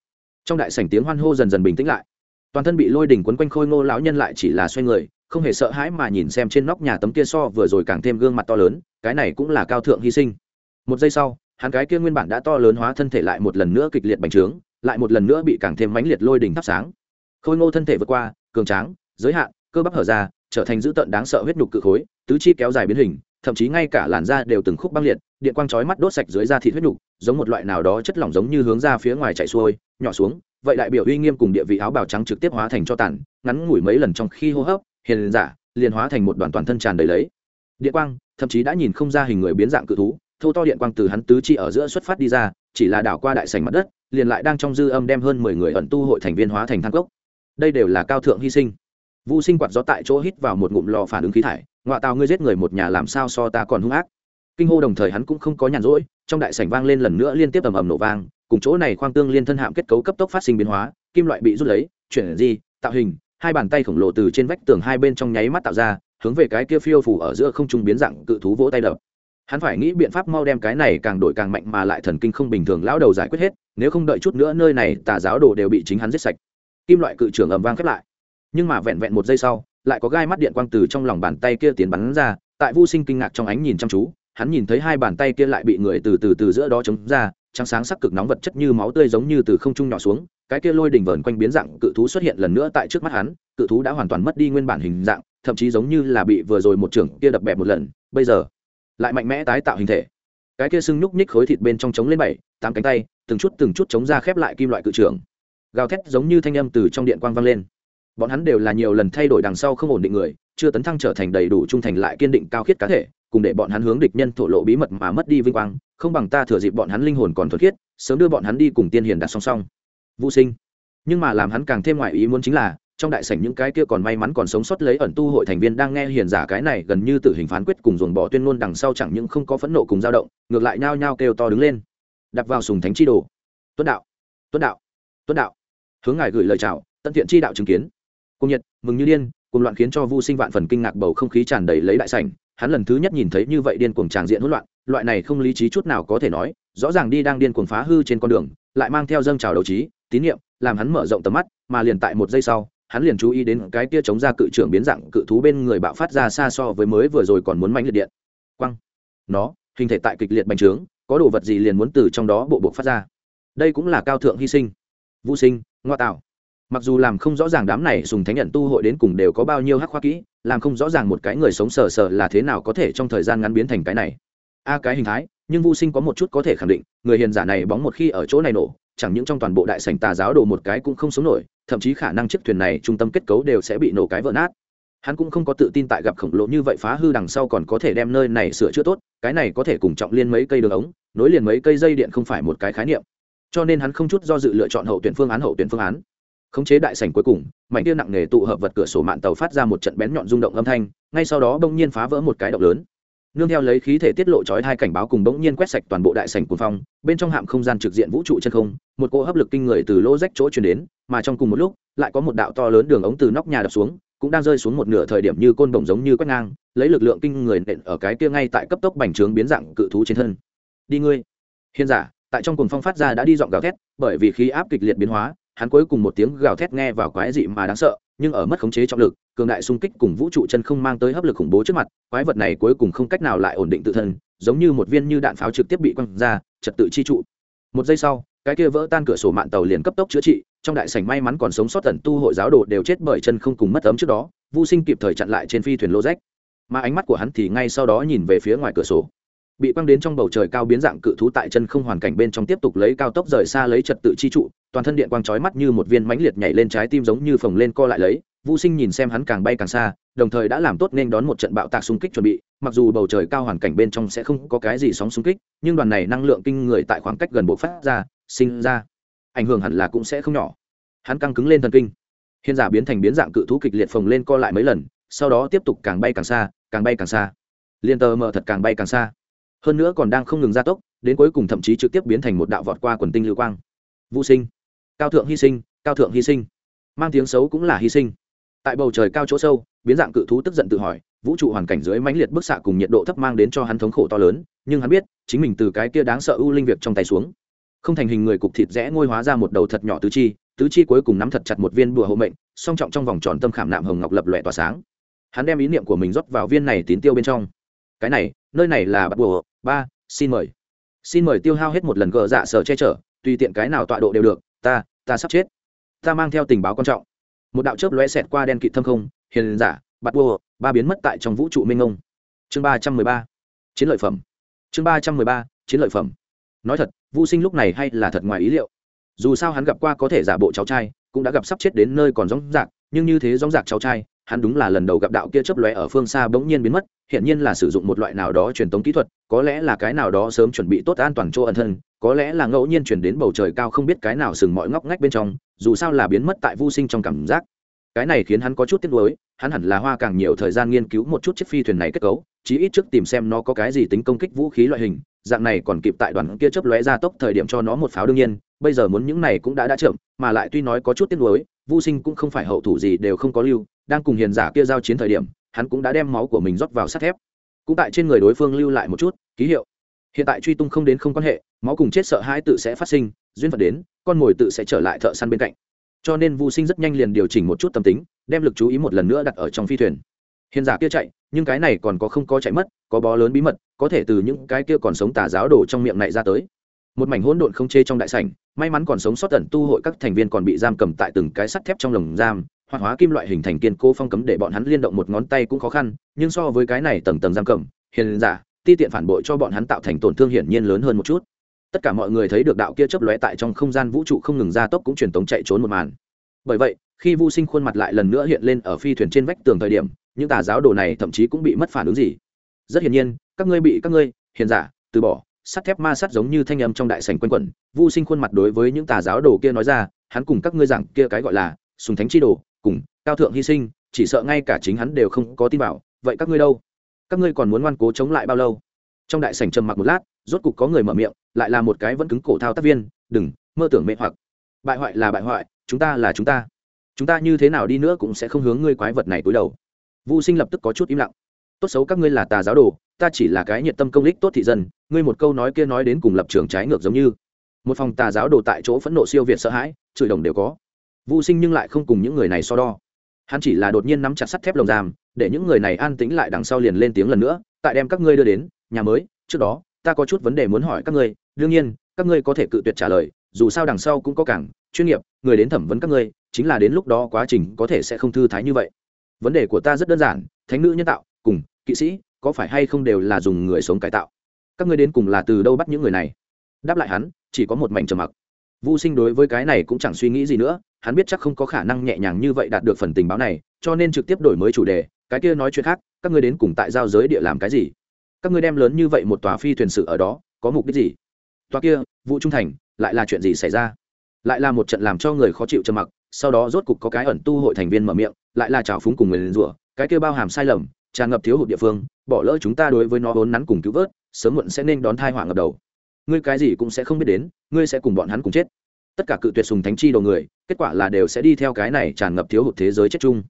Trong đại sảnh tiếng hoan hô dần dần bình tĩnh lại. Toàn thân bị lôi đỉnh quấn quanh khôi ngô lão nhân lại chỉ là xoay người, không hề sợ hãi mà nhìn xem trên nóc nhà tấm kia so vừa rồi càng thêm gương mặt to lớn, cái này cũng là cao thượng hy sinh. Một giây sau, hắn cái kia nguyên bản đã to lớn hóa thân thể lại một lần nữa kịch liệt bành trướng, lại một lần nữa bị càng thêm mãnh liệt lôi đỉnh thắp sáng. Khôi ngô thân thể vượt qua, cường tráng, giới hạn, cơ bắp hở ra trở thành dữ tợn đáng sợ huyết nhục cự khối, tứ chi kéo dài biến hình, thậm chí ngay cả làn da đều từng khúc băng liệt, điện quang chói mắt đốt sạch dưới da thịt huyết nhục, giống một loại nào đó chất lỏng giống như hướng ra phía ngoài chạy xuôi, nhỏ xuống, vậy đại biểu uy nghiêm cùng địa vị áo bào trắng trực tiếp hóa thành cho tàn, ngắn ngủi mấy lần trong khi hô hấp, hiền giả, liền hóa thành một đoàn toàn thân tràn đầy lấy. Điện quang, thậm chí đã nhìn không ra hình người biến dạng cự thú, thô to điện quang từ hắn tứ chi ở giữa xuất phát đi ra, chỉ là đảo qua đại sảnh mặt đất, liền lại đang trong dư âm đem hơn mười người ẩn tu hội thành viên hóa thành thang cốc. Đây đều là cao thượng hy sinh. Vu sinh quạt gió tại chỗ hít vào một ngụm lò phản ứng khí thải ngoại tàu ngươi giết người một nhà làm sao so ta còn hung ác. Kinh hô đồng thời hắn cũng không có nhàn rỗi, trong đại sảnh vang lên lần nữa liên tiếp ầm ầm nổ vang, cùng chỗ này khoang tương liên thân hạm kết cấu cấp tốc phát sinh biến hóa, kim loại bị rút lấy, chuyển di, tạo hình, hai bàn tay khổng lồ từ trên vách tường hai bên trong nháy mắt tạo ra, hướng về cái kia phiêu phủ ở giữa không trung biến dạng cự thú vỗ tay đập. Hắn phải nghĩ biện pháp mau đem cái này càng đổi càng mạnh mà lại thần kinh không bình thường lão đầu giải quyết hết, nếu không đợi chút nữa nơi này tà giáo đồ đều bị chính hắn giết sạch. Kim loại cự trưởng ầm vang khép lại nhưng mà vẹn vẹn một giây sau, lại có gai mắt điện quang từ trong lòng bàn tay kia tiến bắn ra, tại vô sinh kinh ngạc trong ánh nhìn chăm chú, hắn nhìn thấy hai bàn tay kia lại bị người từ từ từ giữa đó chống ra, trắng sáng sắc cực nóng vật chất như máu tươi giống như từ không trung nhỏ xuống, cái kia lôi đỉnh vờn quanh biến dạng cự thú xuất hiện lần nữa tại trước mắt hắn, cự thú đã hoàn toàn mất đi nguyên bản hình dạng, thậm chí giống như là bị vừa rồi một trưởng kia đập bẹp một lần, bây giờ lại mạnh mẽ tái tạo hình thể. Cái kia sưng nhúc nhích khối thịt bên trong trống lên bảy, tám cánh tay, từng chút từng chút chống ra khép lại kim loại cự trưởng. Gào thét giống như thanh âm từ trong điện quang vang lên bọn hắn đều là nhiều lần thay đổi đằng sau không ổn định người, chưa tấn thăng trở thành đầy đủ trung thành lại kiên định cao khiết cá thể, cùng để bọn hắn hướng địch nhân thổ lộ bí mật mà mất đi vinh quang, không bằng ta thừa dịp bọn hắn linh hồn còn thuật khiết, sớm đưa bọn hắn đi cùng tiên hiền đặt song song. Vũ sinh. Nhưng mà làm hắn càng thêm ngoại ý muốn chính là, trong đại sảnh những cái kia còn may mắn còn sống sót lấy ẩn tu hội thành viên đang nghe hiền giả cái này gần như tử hình phán quyết cùng dồn bỏ tuyên ngôn đằng sau chẳng những không có phẫn nộ cùng dao động, ngược lại nhao nhao kêu to đứng lên. Đặt vào sùng thánh chi đồ. Tuấn đạo. Tuấn đạo. Tuấn đạo. Hướng ngài gửi lời chào, tận thiện chi đạo chứng kiến cung nhiệt, mừng như điên, cùng loạn khiến cho vu sinh vạn phần kinh ngạc bầu không khí tràn đầy lấy đại sảnh. Hắn lần thứ nhất nhìn thấy như vậy điên cuồng tràng diện hỗn loạn, loại này không lý trí chút nào có thể nói, rõ ràng đi đang điên cuồng phá hư trên con đường, lại mang theo dâng trào đầu trí, tín nhiệm làm hắn mở rộng tầm mắt, mà liền tại một giây sau, hắn liền chú ý đến cái kia chống ra cự trưởng biến dạng cự thú bên người bạo phát ra xa so với mới vừa rồi còn muốn manh liệt điện. Quăng. Nó, hình thể tại kịch liệt bành trướng, có đồ vật gì liền muốn từ trong đó bộ buộc phát ra. Đây cũng là cao thượng hy sinh. Vũ sinh, ngoa tạo mặc dù làm không rõ ràng đám này dùng thánh nhận tu hội đến cùng đều có bao nhiêu hắc khoa kỹ, làm không rõ ràng một cái người sống sờ sờ là thế nào có thể trong thời gian ngắn biến thành cái này. A, cái hình thái, nhưng vô sinh có một chút có thể khẳng định, người hiền giả này bóng một khi ở chỗ này nổ, chẳng những trong toàn bộ đại sảnh tà giáo đồ một cái cũng không sống nổi, thậm chí khả năng chiếc thuyền này trung tâm kết cấu đều sẽ bị nổ cái vỡ nát. Hắn cũng không có tự tin tại gặp khổng lồ như vậy phá hư đằng sau còn có thể đem nơi này sửa chữa tốt, cái này có thể cùng trọng liên mấy cây đường ống, nối liền mấy cây dây điện không phải một cái khái niệm. Cho nên hắn không chút do dự lựa chọn hậu tuyển phương án hậu tuyển phương án khống chế đại sảnh cuối cùng, mảnh kia nặng nề tụ hợp vật cửa sổ mạn tàu phát ra một trận bén nhọn rung động âm thanh, ngay sau đó bỗng nhiên phá vỡ một cái động lớn. Nương theo lấy khí thể tiết lộ chói hai cảnh báo cùng bỗng nhiên quét sạch toàn bộ đại sảnh cuồng phong, bên trong hạm không gian trực diện vũ trụ chân không, một cỗ hấp lực kinh người từ lỗ rách chỗ truyền đến, mà trong cùng một lúc, lại có một đạo to lớn đường ống từ nóc nhà đập xuống, cũng đang rơi xuống một nửa thời điểm như côn bổng giống như quét ngang, lấy lực lượng kinh người nện ở cái kia ngay tại cấp tốc bành trướng biến dạng cự thú trên thân. Đi ngươi. Hiên giả, tại trong cuồng phong phát ra đã đi dọn gào thét, bởi vì khí áp kịch liệt biến hóa hắn cuối cùng một tiếng gào thét nghe vào quái dị mà đáng sợ, nhưng ở mất khống chế trọng lực, cường đại xung kích cùng vũ trụ chân không mang tới hấp lực khủng bố trước mặt, quái vật này cuối cùng không cách nào lại ổn định tự thân, giống như một viên như đạn pháo trực tiếp bị quăng ra, trật tự chi trụ. Một giây sau, cái kia vỡ tan cửa sổ mạng tàu liền cấp tốc chữa trị, trong đại sảnh may mắn còn sống sót tận tu hội giáo đồ đều chết bởi chân không cùng mất ấm trước đó vô sinh kịp thời chặn lại trên phi thuyền lô rách. Mà ánh mắt của hắn thì ngay sau đó nhìn về phía ngoài cửa sổ bị quăng đến trong bầu trời cao biến dạng cự thú tại chân không hoàn cảnh bên trong tiếp tục lấy cao tốc rời xa lấy trật tự chi trụ toàn thân điện quang chói mắt như một viên mãnh liệt nhảy lên trái tim giống như phồng lên co lại lấy Vu Sinh nhìn xem hắn càng bay càng xa, đồng thời đã làm tốt nên đón một trận bạo tạc xung kích chuẩn bị, mặc dù bầu trời cao hoàn cảnh bên trong sẽ không có cái gì sóng xung kích, nhưng đoàn này năng lượng kinh người tại khoảng cách gần bộ phát ra, sinh ra, ảnh hưởng hẳn là cũng sẽ không nhỏ. Hắn căng cứng lên thần kinh. hiện giả biến thành biến dạng cự thú kịch liệt phồng lên co lại mấy lần, sau đó tiếp tục càng bay càng xa, càng bay càng xa. Liên tờ mở thật càng bay càng xa. Hơn nữa còn đang không ngừng gia tốc, đến cuối cùng thậm chí trực tiếp biến thành một đạo vọt qua quần tinh lưu quang. vũ Sinh, cao thượng hy sinh, cao thượng hy sinh. Mang tiếng xấu cũng là hy sinh. Tại bầu trời cao chỗ sâu biến dạng cự thú tức giận tự hỏi vũ trụ hoàn cảnh dưới mãnh liệt bức xạ cùng nhiệt độ thấp mang đến cho hắn thống khổ to lớn nhưng hắn biết chính mình từ cái kia đáng sợ ưu linh việc trong tay xuống. Không thành hình người cục thịt rẽ ngôi hóa ra một đầu thật nhỏ tứ chi tứ chi cuối cùng nắm thật chặt một viên bùa hộ mệnh song trọng trong vòng tròn tâm khảm nạm hồng ngọc lập lòe tỏa sáng. Hắn đem ý niệm của mình rót vào viên này tín tiêu bên trong. Cái này nơi này là bắt bùa ba, xin mời. Xin mời tiêu hao hết một lần gờ dạ sở che chở, tùy tiện cái nào tọa độ đều được, ta ta sắp chết. Ta mang theo tình báo quan trọng. Một đạo chớp lóe xẹt qua đen kịt thâm không, hiền giả, bạt vua, ba biến mất tại trong vũ trụ minh ông chương ba trăm mười ba, chiến lợi phẩm. Chương ba trăm mười ba, chiến lợi phẩm. Nói thật vô sinh lúc này hay là thật ngoài ý liệu. Dù sao hắn gặp qua có thể giả bộ cháu trai, cũng đã gặp sắp chết đến nơi còn gióng rạc, nhưng như thế gióng rạc cháu trai, hắn đúng là lần đầu gặp đạo kia chớp lóe ở phương xa bỗng nhiên biến mất hiện nhiên là sử dụng một loại nào đó truyền tống kỹ thuật, có lẽ là cái nào đó sớm chuẩn bị tốt an toàn chỗ ẩn thân, có lẽ là ngẫu nhiên chuyển đến bầu trời cao không biết cái nào sừng mọi ngóc ngách bên trong, dù sao là biến mất tại vô sinh trong cảm giác. Cái này khiến hắn có chút tiếc nuối, hắn hẳn là hoa càng nhiều thời gian nghiên cứu một chút chiếc phi thuyền này kết cấu, chí ít trước tìm xem nó có cái gì tính công kích vũ khí loại hình, dạng này còn kịp tại đoàn kia chớp lóe ra tốc thời điểm cho nó một pháo đương nhiên, bây giờ muốn những này cũng đã đã chậm, mà lại tuy nói có chút tiếc nuối, vô sinh cũng không phải hậu thủ gì đều không có lưu, đang cùng hiền giả kia giao chiến thời điểm hắn cũng đã đem máu của mình rót vào sắt thép. Cũng tại trên người đối phương lưu lại một chút, ký hiệu. Hiện tại truy tung không đến không quan hệ, máu cùng chết sợ hãi tự sẽ phát sinh, duyên phận đến, con mồi tự sẽ trở lại thợ săn bên cạnh. Cho nên vô sinh rất nhanh liền điều chỉnh một chút tâm tính, đem lực chú ý một lần nữa đặt ở trong phi thuyền. Hiền giả kia chạy, nhưng cái này còn có không có chạy mất, có bó lớn bí mật, có thể từ những cái kia còn sống tà giáo đổ trong miệng này ra tới. Một mảnh hỗn độn không chê trong đại sảnh, may mắn còn sống sót tận tu hội các thành viên còn bị giam cầm tại từng cái sắt thép trong lồng giam hoạt hóa kim loại hình thành kiên cố phong cấm để bọn hắn liên động một ngón tay cũng khó khăn, nhưng so với cái này tầng tầng giam cầm, hiền giả, ti tiện phản bội cho bọn hắn tạo thành tổn thương hiển nhiên lớn hơn một chút. Tất cả mọi người thấy được đạo kia chấp lóe tại trong không gian vũ trụ không ngừng ra tốc cũng truyền tống chạy trốn một màn. Bởi vậy, khi vu sinh khuôn mặt lại lần nữa hiện lên ở phi thuyền trên vách tường thời điểm, những tà giáo đồ này thậm chí cũng bị mất phản ứng gì. Rất hiển nhiên, các ngươi bị các ngươi, hiền giả, từ bỏ, sắt thép ma sắt giống như thanh âm trong đại sảnh quanh quẩn. Vu sinh khuôn mặt đối với những tà giáo đồ kia nói ra, hắn cùng các ngươi rằng kia cái gọi là sùng thánh chi đồ cùng, cao thượng hy sinh, chỉ sợ ngay cả chính hắn đều không có tin vào, vậy các ngươi đâu? Các ngươi còn muốn ngoan cố chống lại bao lâu? Trong đại sảnh trầm mặc một lát, rốt cục có người mở miệng, lại là một cái vẫn cứng cổ thao tác viên, đừng, mơ tưởng mê hoặc. Bại hoại là bại hoại, chúng ta là chúng ta. Chúng ta như thế nào đi nữa cũng sẽ không hướng ngươi quái vật này túi đầu. Vu sinh lập tức có chút im lặng. Tốt xấu các ngươi là tà giáo đồ, ta chỉ là cái nhiệt tâm công lích tốt thị dân, ngươi một câu nói kia nói đến cùng lập trường trái ngược giống như. Một phòng tà giáo đồ tại chỗ phẫn nộ siêu việt sợ hãi, chửi đồng đều có vu sinh nhưng lại không cùng những người này so đo. Hắn chỉ là đột nhiên nắm chặt sắt thép lồng giam, để những người này an tĩnh lại đằng sau liền lên tiếng lần nữa, tại đem các ngươi đưa đến nhà mới, trước đó, ta có chút vấn đề muốn hỏi các ngươi, đương nhiên, các ngươi có thể cự tuyệt trả lời, dù sao đằng sau cũng có cảng, chuyên nghiệp, người đến thẩm vấn các ngươi, chính là đến lúc đó quá trình có thể sẽ không thư thái như vậy. Vấn đề của ta rất đơn giản, thánh nữ nhân tạo, cùng kỵ sĩ, có phải hay không đều là dùng người sống cải tạo? Các ngươi đến cùng là từ đâu bắt những người này? Đáp lại hắn, chỉ có một mảnh trầm mặc. Vu sinh đối với cái này cũng chẳng suy nghĩ gì nữa, hắn biết chắc không có khả năng nhẹ nhàng như vậy đạt được phần tình báo này, cho nên trực tiếp đổi mới chủ đề, cái kia nói chuyện khác, các ngươi đến cùng tại giao giới địa làm cái gì? Các ngươi đem lớn như vậy một tòa phi thuyền sự ở đó, có mục đích gì? Tòa kia, Vũ trung thành, lại là chuyện gì xảy ra? Lại là một trận làm cho người khó chịu trầm mặc, sau đó rốt cục có cái ẩn tu hội thành viên mở miệng, lại là trào phúng cùng người lên rủa, cái kia bao hàm sai lầm, tràn ngập thiếu hụt địa phương, bỏ lỡ chúng ta đối với nó vốn nắn cùng cứu vớt, sớm muộn sẽ nên đón tai họa ngập đầu ngươi cái gì cũng sẽ không biết đến, ngươi sẽ cùng bọn hắn cùng chết. Tất cả cự tuyệt sùng thánh chi đầu người, kết quả là đều sẽ đi theo cái này tràn ngập thiếu hụt thế giới chết chung.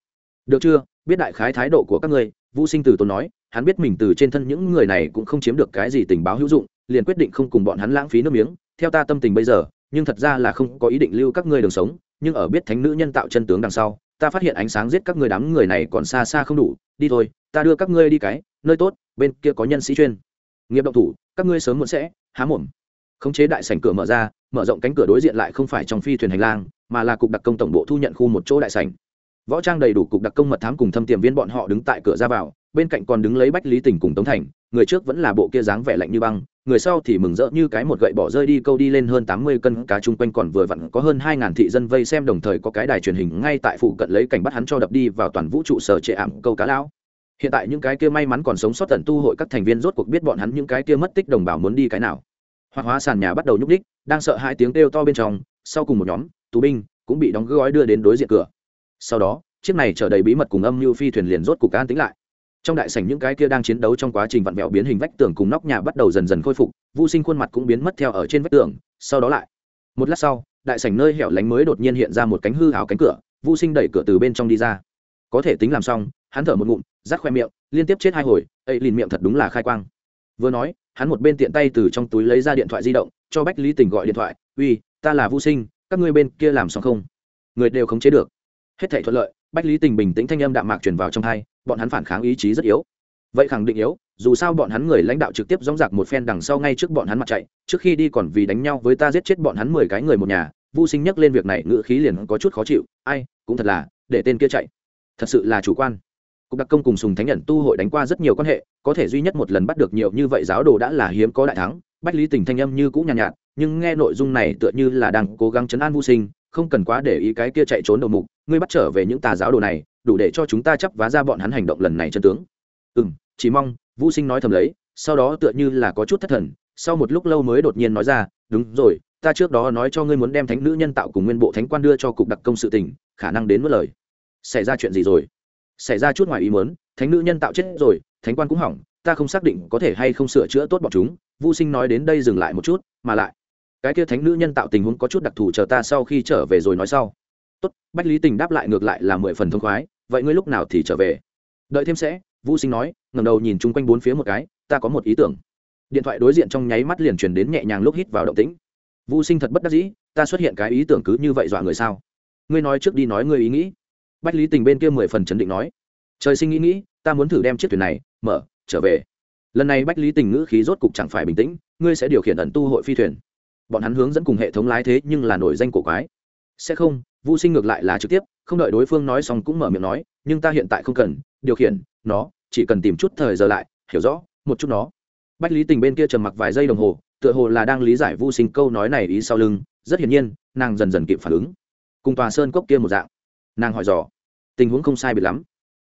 Được chưa? Biết đại khái thái độ của các ngươi, vũ sinh từ tốn nói, hắn biết mình từ trên thân những người này cũng không chiếm được cái gì tình báo hữu dụng, liền quyết định không cùng bọn hắn lãng phí nước miếng. Theo ta tâm tình bây giờ, nhưng thật ra là không có ý định lưu các ngươi đường sống, nhưng ở biết thánh nữ nhân tạo chân tướng đằng sau, ta phát hiện ánh sáng giết các ngươi đám người này còn xa xa không đủ. Đi thôi, ta đưa các ngươi đi cái nơi tốt, bên kia có nhân sĩ chuyên nghiệp động thủ, các ngươi sớm muộn sẽ há mồm. Khống chế đại sảnh cửa mở ra, mở rộng cánh cửa đối diện lại không phải trong phi thuyền hành lang, mà là cục đặc công tổng bộ thu nhận khu một chỗ đại sảnh. Võ trang đầy đủ cục đặc công mật thám cùng thâm tiềm viên bọn họ đứng tại cửa ra vào, bên cạnh còn đứng lấy bách lý tình cùng tống thành, người trước vẫn là bộ kia dáng vẻ lạnh như băng, người sau thì mừng rỡ như cái một gậy bỏ rơi đi câu đi lên hơn tám mươi cân cá chung quanh còn vừa vặn có hơn hai ngàn thị dân vây xem đồng thời có cái đài truyền hình ngay tại phụ cận lấy cảnh bắt hắn cho đập đi vào toàn vũ trụ sở trệ ảm câu cá lão hiện tại những cái kia may mắn còn sống sót tận tu hội các thành viên rốt cuộc biết bọn hắn những cái kia mất tích đồng bào muốn đi cái nào. Hoạt hóa sàn nhà bắt đầu nhúc đích đang sợ hai tiếng kêu to bên trong, sau cùng một nhóm, tù binh, cũng bị đóng gói đưa đến đối diện cửa. Sau đó, chiếc này chở đầy bí mật cùng âm mưu phi thuyền liền rốt cục an tính lại. Trong đại sảnh những cái kia đang chiến đấu trong quá trình vặn vẹo biến hình vách tường cùng nóc nhà bắt đầu dần dần khôi phục, vô sinh khuôn mặt cũng biến mất theo ở trên vách tường, sau đó lại. Một lát sau, đại sảnh nơi hẻo lánh mới đột nhiên hiện ra một cánh hư hào cánh cửa, vô sinh đẩy cửa từ bên trong đi ra. Có thể tính làm xong, hắn thở một ngụm rác khoe miệng, liên tiếp chết hai hồi, ấy liền miệng thật đúng là khai quang. Vừa nói, hắn một bên tiện tay từ trong túi lấy ra điện thoại di động, cho bách lý tình gọi điện thoại, uy, ta là vô sinh, các ngươi bên kia làm xong không? Người đều khống chế được. Hết thể thuận lợi, bách lý tình bình tĩnh thanh âm đạm mạc truyền vào trong hai bọn hắn phản kháng ý chí rất yếu. Vậy khẳng định yếu, dù sao bọn hắn người lãnh đạo trực tiếp dóng dạc một phen đằng sau ngay trước bọn hắn mặt chạy, trước khi đi còn vì đánh nhau với ta giết chết bọn hắn mười cái người một nhà vô sinh nhắc lên việc này ngữ khí liền có chút khó chịu, ai, cũng thật là, để tên kia chạy. Thật sự là chủ quan cục đặc công cùng sùng thánh nhận tu hội đánh qua rất nhiều quan hệ có thể duy nhất một lần bắt được nhiều như vậy giáo đồ đã là hiếm có đại thắng bách lý tình thanh âm như cũng nhàn nhạt, nhạt nhưng nghe nội dung này tựa như là đang cố gắng chấn an vô sinh không cần quá để ý cái kia chạy trốn đầu mục ngươi bắt trở về những tà giáo đồ này đủ để cho chúng ta chấp vá ra bọn hắn hành động lần này chân tướng. Ừ chỉ mong vũ sinh nói thầm lấy sau đó tựa như là có chút thất thần sau một lúc lâu mới đột nhiên nói ra đúng rồi ta trước đó nói cho ngươi muốn đem thánh nữ nhân tạo cùng nguyên bộ thánh quan đưa cho cục đặc công sự tình khả năng đến mất lời. Xảy ra chuyện gì rồi? Xảy ra chút ngoài ý muốn, thánh nữ nhân tạo chết rồi, thánh quan cũng hỏng, ta không xác định có thể hay không sửa chữa tốt bọn chúng vô sinh nói đến đây dừng lại một chút, mà lại, cái kia thánh nữ nhân tạo tình huống có chút đặc thù chờ ta sau khi trở về rồi nói sau. Tốt, bách lý tình đáp lại ngược lại là mười phần thông khoái, vậy ngươi lúc nào thì trở về? Đợi thêm sẽ vũ sinh nói ngầm đầu nhìn chung quanh bốn phía một cái, ta có một ý tưởng. Điện thoại đối diện trong nháy mắt liền truyền đến nhẹ nhàng lúc hít vào động tĩnh. Vũ sinh thật bất đắc dĩ, ta xuất hiện cái ý tưởng cứ như vậy dọa người sao? Ngươi nói trước đi nói ngươi ý nghĩ bách lý tình bên kia mười phần chấn định nói, trời sinh nghĩ nghĩ, ta muốn thử đem chiếc thuyền này mở, trở về. Lần này bách lý tình ngữ khí rốt cục chẳng phải bình tĩnh, ngươi sẽ điều khiển ẩn tu hội phi thuyền. Bọn hắn hướng dẫn cùng hệ thống lái thế nhưng là nổi danh cổ quái. Sẽ không vô sinh ngược lại là trực tiếp, không đợi đối phương nói xong cũng mở miệng nói, nhưng ta hiện tại không cần, điều khiển, nó, chỉ cần tìm chút thời giờ lại, hiểu rõ, một chút nó. Bách lý tình bên kia trầm mặc vài giây đồng hồ, tựa hồ là đang lý giải vô sinh câu nói này ý sau lưng, rất hiển nhiên, nàng dần dần kịp phản ứng. Cùng tòa sơn cốc kia một dạng nàng hỏi dò. Tình huống không sai biệt lắm.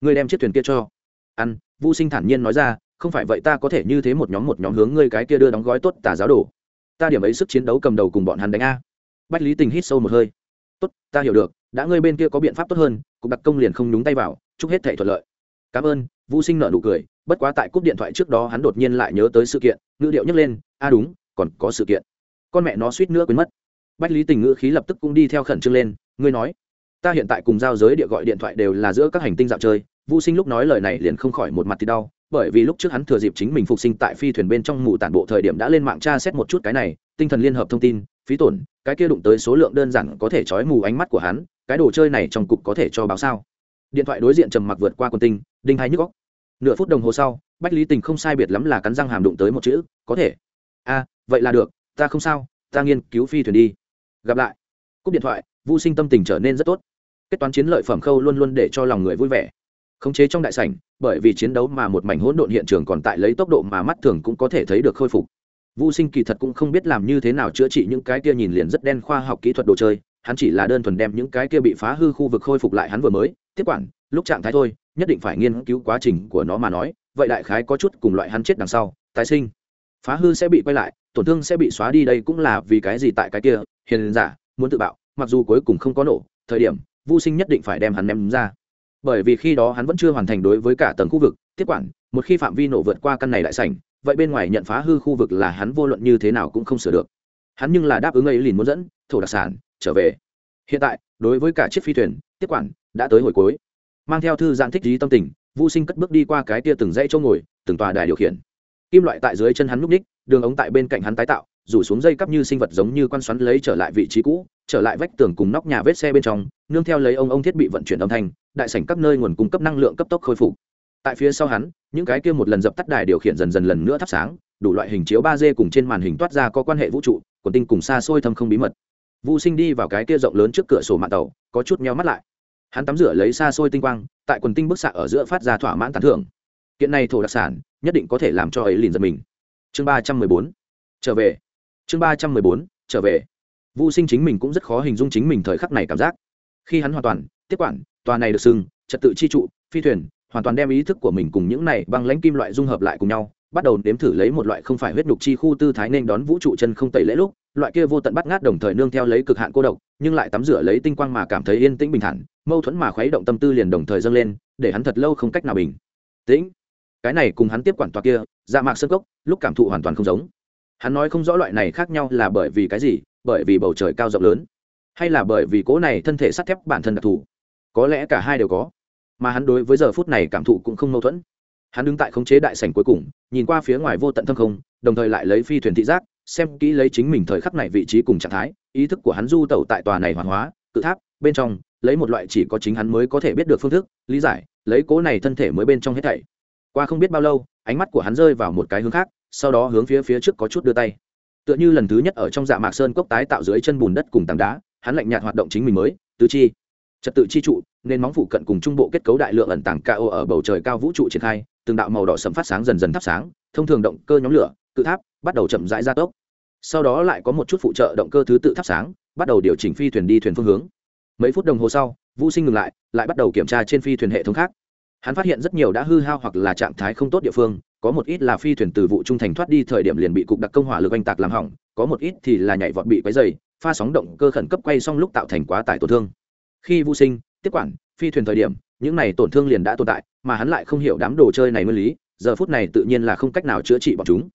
Ngươi đem chiếc thuyền kia cho. Ăn vô sinh thản nhiên nói ra, không phải vậy ta có thể như thế một nhóm một nhóm hướng ngươi cái kia đưa đóng gói tốt tà giáo đồ. Ta điểm ấy sức chiến đấu cầm đầu cùng bọn hắn đánh a. Bách lý tình hít sâu một hơi. Tốt, ta hiểu được, đã ngươi bên kia có biện pháp tốt hơn, cục đặc công liền không nhúng tay vào, chúc hết thể thuận lợi. Cảm ơn vô sinh nợ nụ cười, bất quá tại cúp điện thoại trước đó hắn đột nhiên lại nhớ tới sự kiện, ngữ điệu nhấc lên, a, đúng, còn có sự kiện. Con mẹ nó suýt nữa quên mất. Bách lý tình ngữ khí lập tức cũng đi theo khẩn trương lên, ngươi nói ta hiện tại cùng giao giới địa gọi điện thoại đều là giữa các hành tinh dạo chơi vô sinh lúc nói lời này liền không khỏi một mặt thì đau, bởi vì lúc trước hắn thừa dịp chính mình phục sinh tại phi thuyền bên trong mù tản bộ thời điểm đã lên mạng tra xét một chút cái này, tinh thần liên hợp thông tin, phí tổn, cái kia đụng tới số lượng đơn giản có thể trói mù ánh mắt của hắn, cái đồ chơi này trong cục có thể cho báo sao? Điện thoại đối diện trầm mặc vượt qua quần tinh, đinh hai nhức góc nửa phút đồng hồ sau, bách lý tình không sai biệt lắm là cắn răng hàm đụng tới một chữ, có thể. A, vậy là được, ta không sao, ta nghiên cứu phi thuyền đi. Gặp lại. Cúp điện thoại vô sinh tâm tình trở nên rất tốt. Kết toán chiến lợi phẩm khâu luôn luôn để cho lòng người vui vẻ. Khống chế trong đại sảnh bởi vì chiến đấu mà một mảnh hỗn độn hiện trường còn tại lấy tốc độ mà mắt thường cũng có thể thấy được khôi phục. Vu Sinh kỳ thật cũng không biết làm như thế nào chữa trị những cái kia nhìn liền rất đen khoa học kỹ thuật đồ chơi, hắn chỉ là đơn thuần đem những cái kia bị phá hư khu vực khôi phục lại hắn vừa mới, tiếp quản, lúc trạng thái thôi, nhất định phải nghiên cứu quá trình của nó mà nói, vậy đại khái có chút cùng loại hắn chết đằng sau, tái sinh. Phá hư sẽ bị quay lại, tổn thương sẽ bị xóa đi đây cũng là vì cái gì tại cái kia, hiền giả, muốn tự bạo, mặc dù cuối cùng không có nổ, thời điểm, Vu Sinh nhất định phải đem hắn ném ra. Bởi vì khi đó hắn vẫn chưa hoàn thành đối với cả tầng khu vực, tiếp quản, một khi phạm vi nổ vượt qua căn này đại sảnh, vậy bên ngoài nhận phá hư khu vực là hắn vô luận như thế nào cũng không sửa được. Hắn nhưng là đáp ứng ấy liền muốn dẫn thổ đặc sản trở về. Hiện tại đối với cả chiếc phi thuyền tiếp quản đã tới hồi cuối. Mang theo thư giãn thích trí tâm tình vô sinh cất bước đi qua cái tia từng dãy chỗ ngồi từng tòa đài điều khiển. Kim loại tại dưới chân hắn núp ních đường ống tại bên cạnh hắn tái tạo rủ xuống dây cắp như sinh vật giống như quan xoắn lấy trở lại vị trí cũ, trở lại vách tường cùng nóc nhà vết xe bên trong, nương theo lấy ông ông thiết bị vận chuyển âm thanh, đại sảnh các nơi nguồn cung cấp năng lượng cấp tốc khôi phục. Tại phía sau hắn, những cái kia một lần dập tắt đài điều khiển dần dần lần nữa thắp sáng, đủ loại hình chiếu ba d cùng trên màn hình toát ra có quan hệ vũ trụ, quần tinh cùng xa xôi thâm không bí mật. Vũ sinh đi vào cái kia rộng lớn trước cửa sổ mạng tàu, có chút meo mắt lại. Hắn tắm rửa lấy xa xôi tinh quang, tại quần tinh bức xạ ở giữa phát ra thỏa mãn tán thưởng. Kiện này thổ đặc sản, nhất định có thể làm cho ấy liền giật mình. Chương ba trăm mười bốn. Trở về chương ba trăm mười bốn, trở về. Vũ sinh chính mình cũng rất khó hình dung chính mình thời khắc này cảm giác. Khi hắn hoàn toàn, tiếp quản, tòa này được sừng trật tự chi trụ, phi thuyền, hoàn toàn đem ý thức của mình cùng những này băng lãnh kim loại dung hợp lại cùng nhau, bắt đầu nếm thử lấy một loại không phải huyết nhục chi khu tư thái nên đón vũ trụ chân không tẩy lễ lúc, loại kia vô tận bắt ngát đồng thời nương theo lấy cực hạn cô độc, nhưng lại tắm rửa lấy tinh quang mà cảm thấy yên tĩnh bình thản, mâu thuẫn mà khuấy động tâm tư liền đồng thời dâng lên, để hắn thật lâu không cách nào bình tĩnh. Cái này cùng hắn tiếp quản tòa kia dạ mạc sơn cốc, lúc cảm thụ hoàn toàn không giống hắn nói không rõ loại này khác nhau là bởi vì cái gì, bởi vì bầu trời cao rộng lớn, hay là bởi vì cố này thân thể sắt thép bản thân đặc thù. Có lẽ cả hai đều có, mà hắn đối với giờ phút này cảm thụ cũng không mâu thuẫn. Hắn đứng tại khống chế đại sảnh cuối cùng, nhìn qua phía ngoài vô tận thâm không, đồng thời lại lấy phi thuyền thị giác, xem kỹ lấy chính mình thời khắc này vị trí cùng trạng thái, ý thức của hắn du tẩu tại tòa này hoàn hóa, cự tháp, bên trong, lấy một loại chỉ có chính hắn mới có thể biết được phương thức, lý giải, lấy cố này thân thể mới bên trong hết thảy. Qua không biết bao lâu, ánh mắt của hắn rơi vào một cái hướng khác sau đó hướng phía phía trước có chút đưa tay. Tựa như lần thứ nhất ở trong dạ mạc sơn cốc tái tạo dưới chân bùn đất cùng tảng đá, hắn lạnh nhạt hoạt động chính mình mới, tứ chi. Trật tự chi trụ nên móng phụ cận cùng trung bộ kết cấu đại lượng ẩn tàng cao ở bầu trời cao vũ trụ triển khai, từng đạo màu đỏ sẫm phát sáng dần dần thắp sáng, thông thường động cơ nhóm lửa, cự tháp, bắt đầu chậm rãi gia tốc. Sau đó lại có một chút phụ trợ động cơ thứ tự thắp sáng, bắt đầu điều chỉnh phi thuyền đi thuyền phương hướng. Mấy phút đồng hồ sau, vũ sinh ngừng lại lại bắt đầu kiểm tra trên phi thuyền hệ thống khác. Hắn phát hiện rất nhiều đã hư hao hoặc là trạng thái không tốt địa phương có một ít là phi thuyền từ vụ trung thành thoát đi thời điểm liền bị cục đặc công hỏa lực oanh tạc làm hỏng, có một ít thì là nhảy vọt bị quấy dày pha sóng động cơ khẩn cấp quay xong lúc tạo thành quá tải tổn thương. Khi vô sinh, tiếp quản, phi thuyền thời điểm, những này tổn thương liền đã tồn tại, mà hắn lại không hiểu đám đồ chơi này nguyên lý, giờ phút này tự nhiên là không cách nào chữa trị bọn chúng.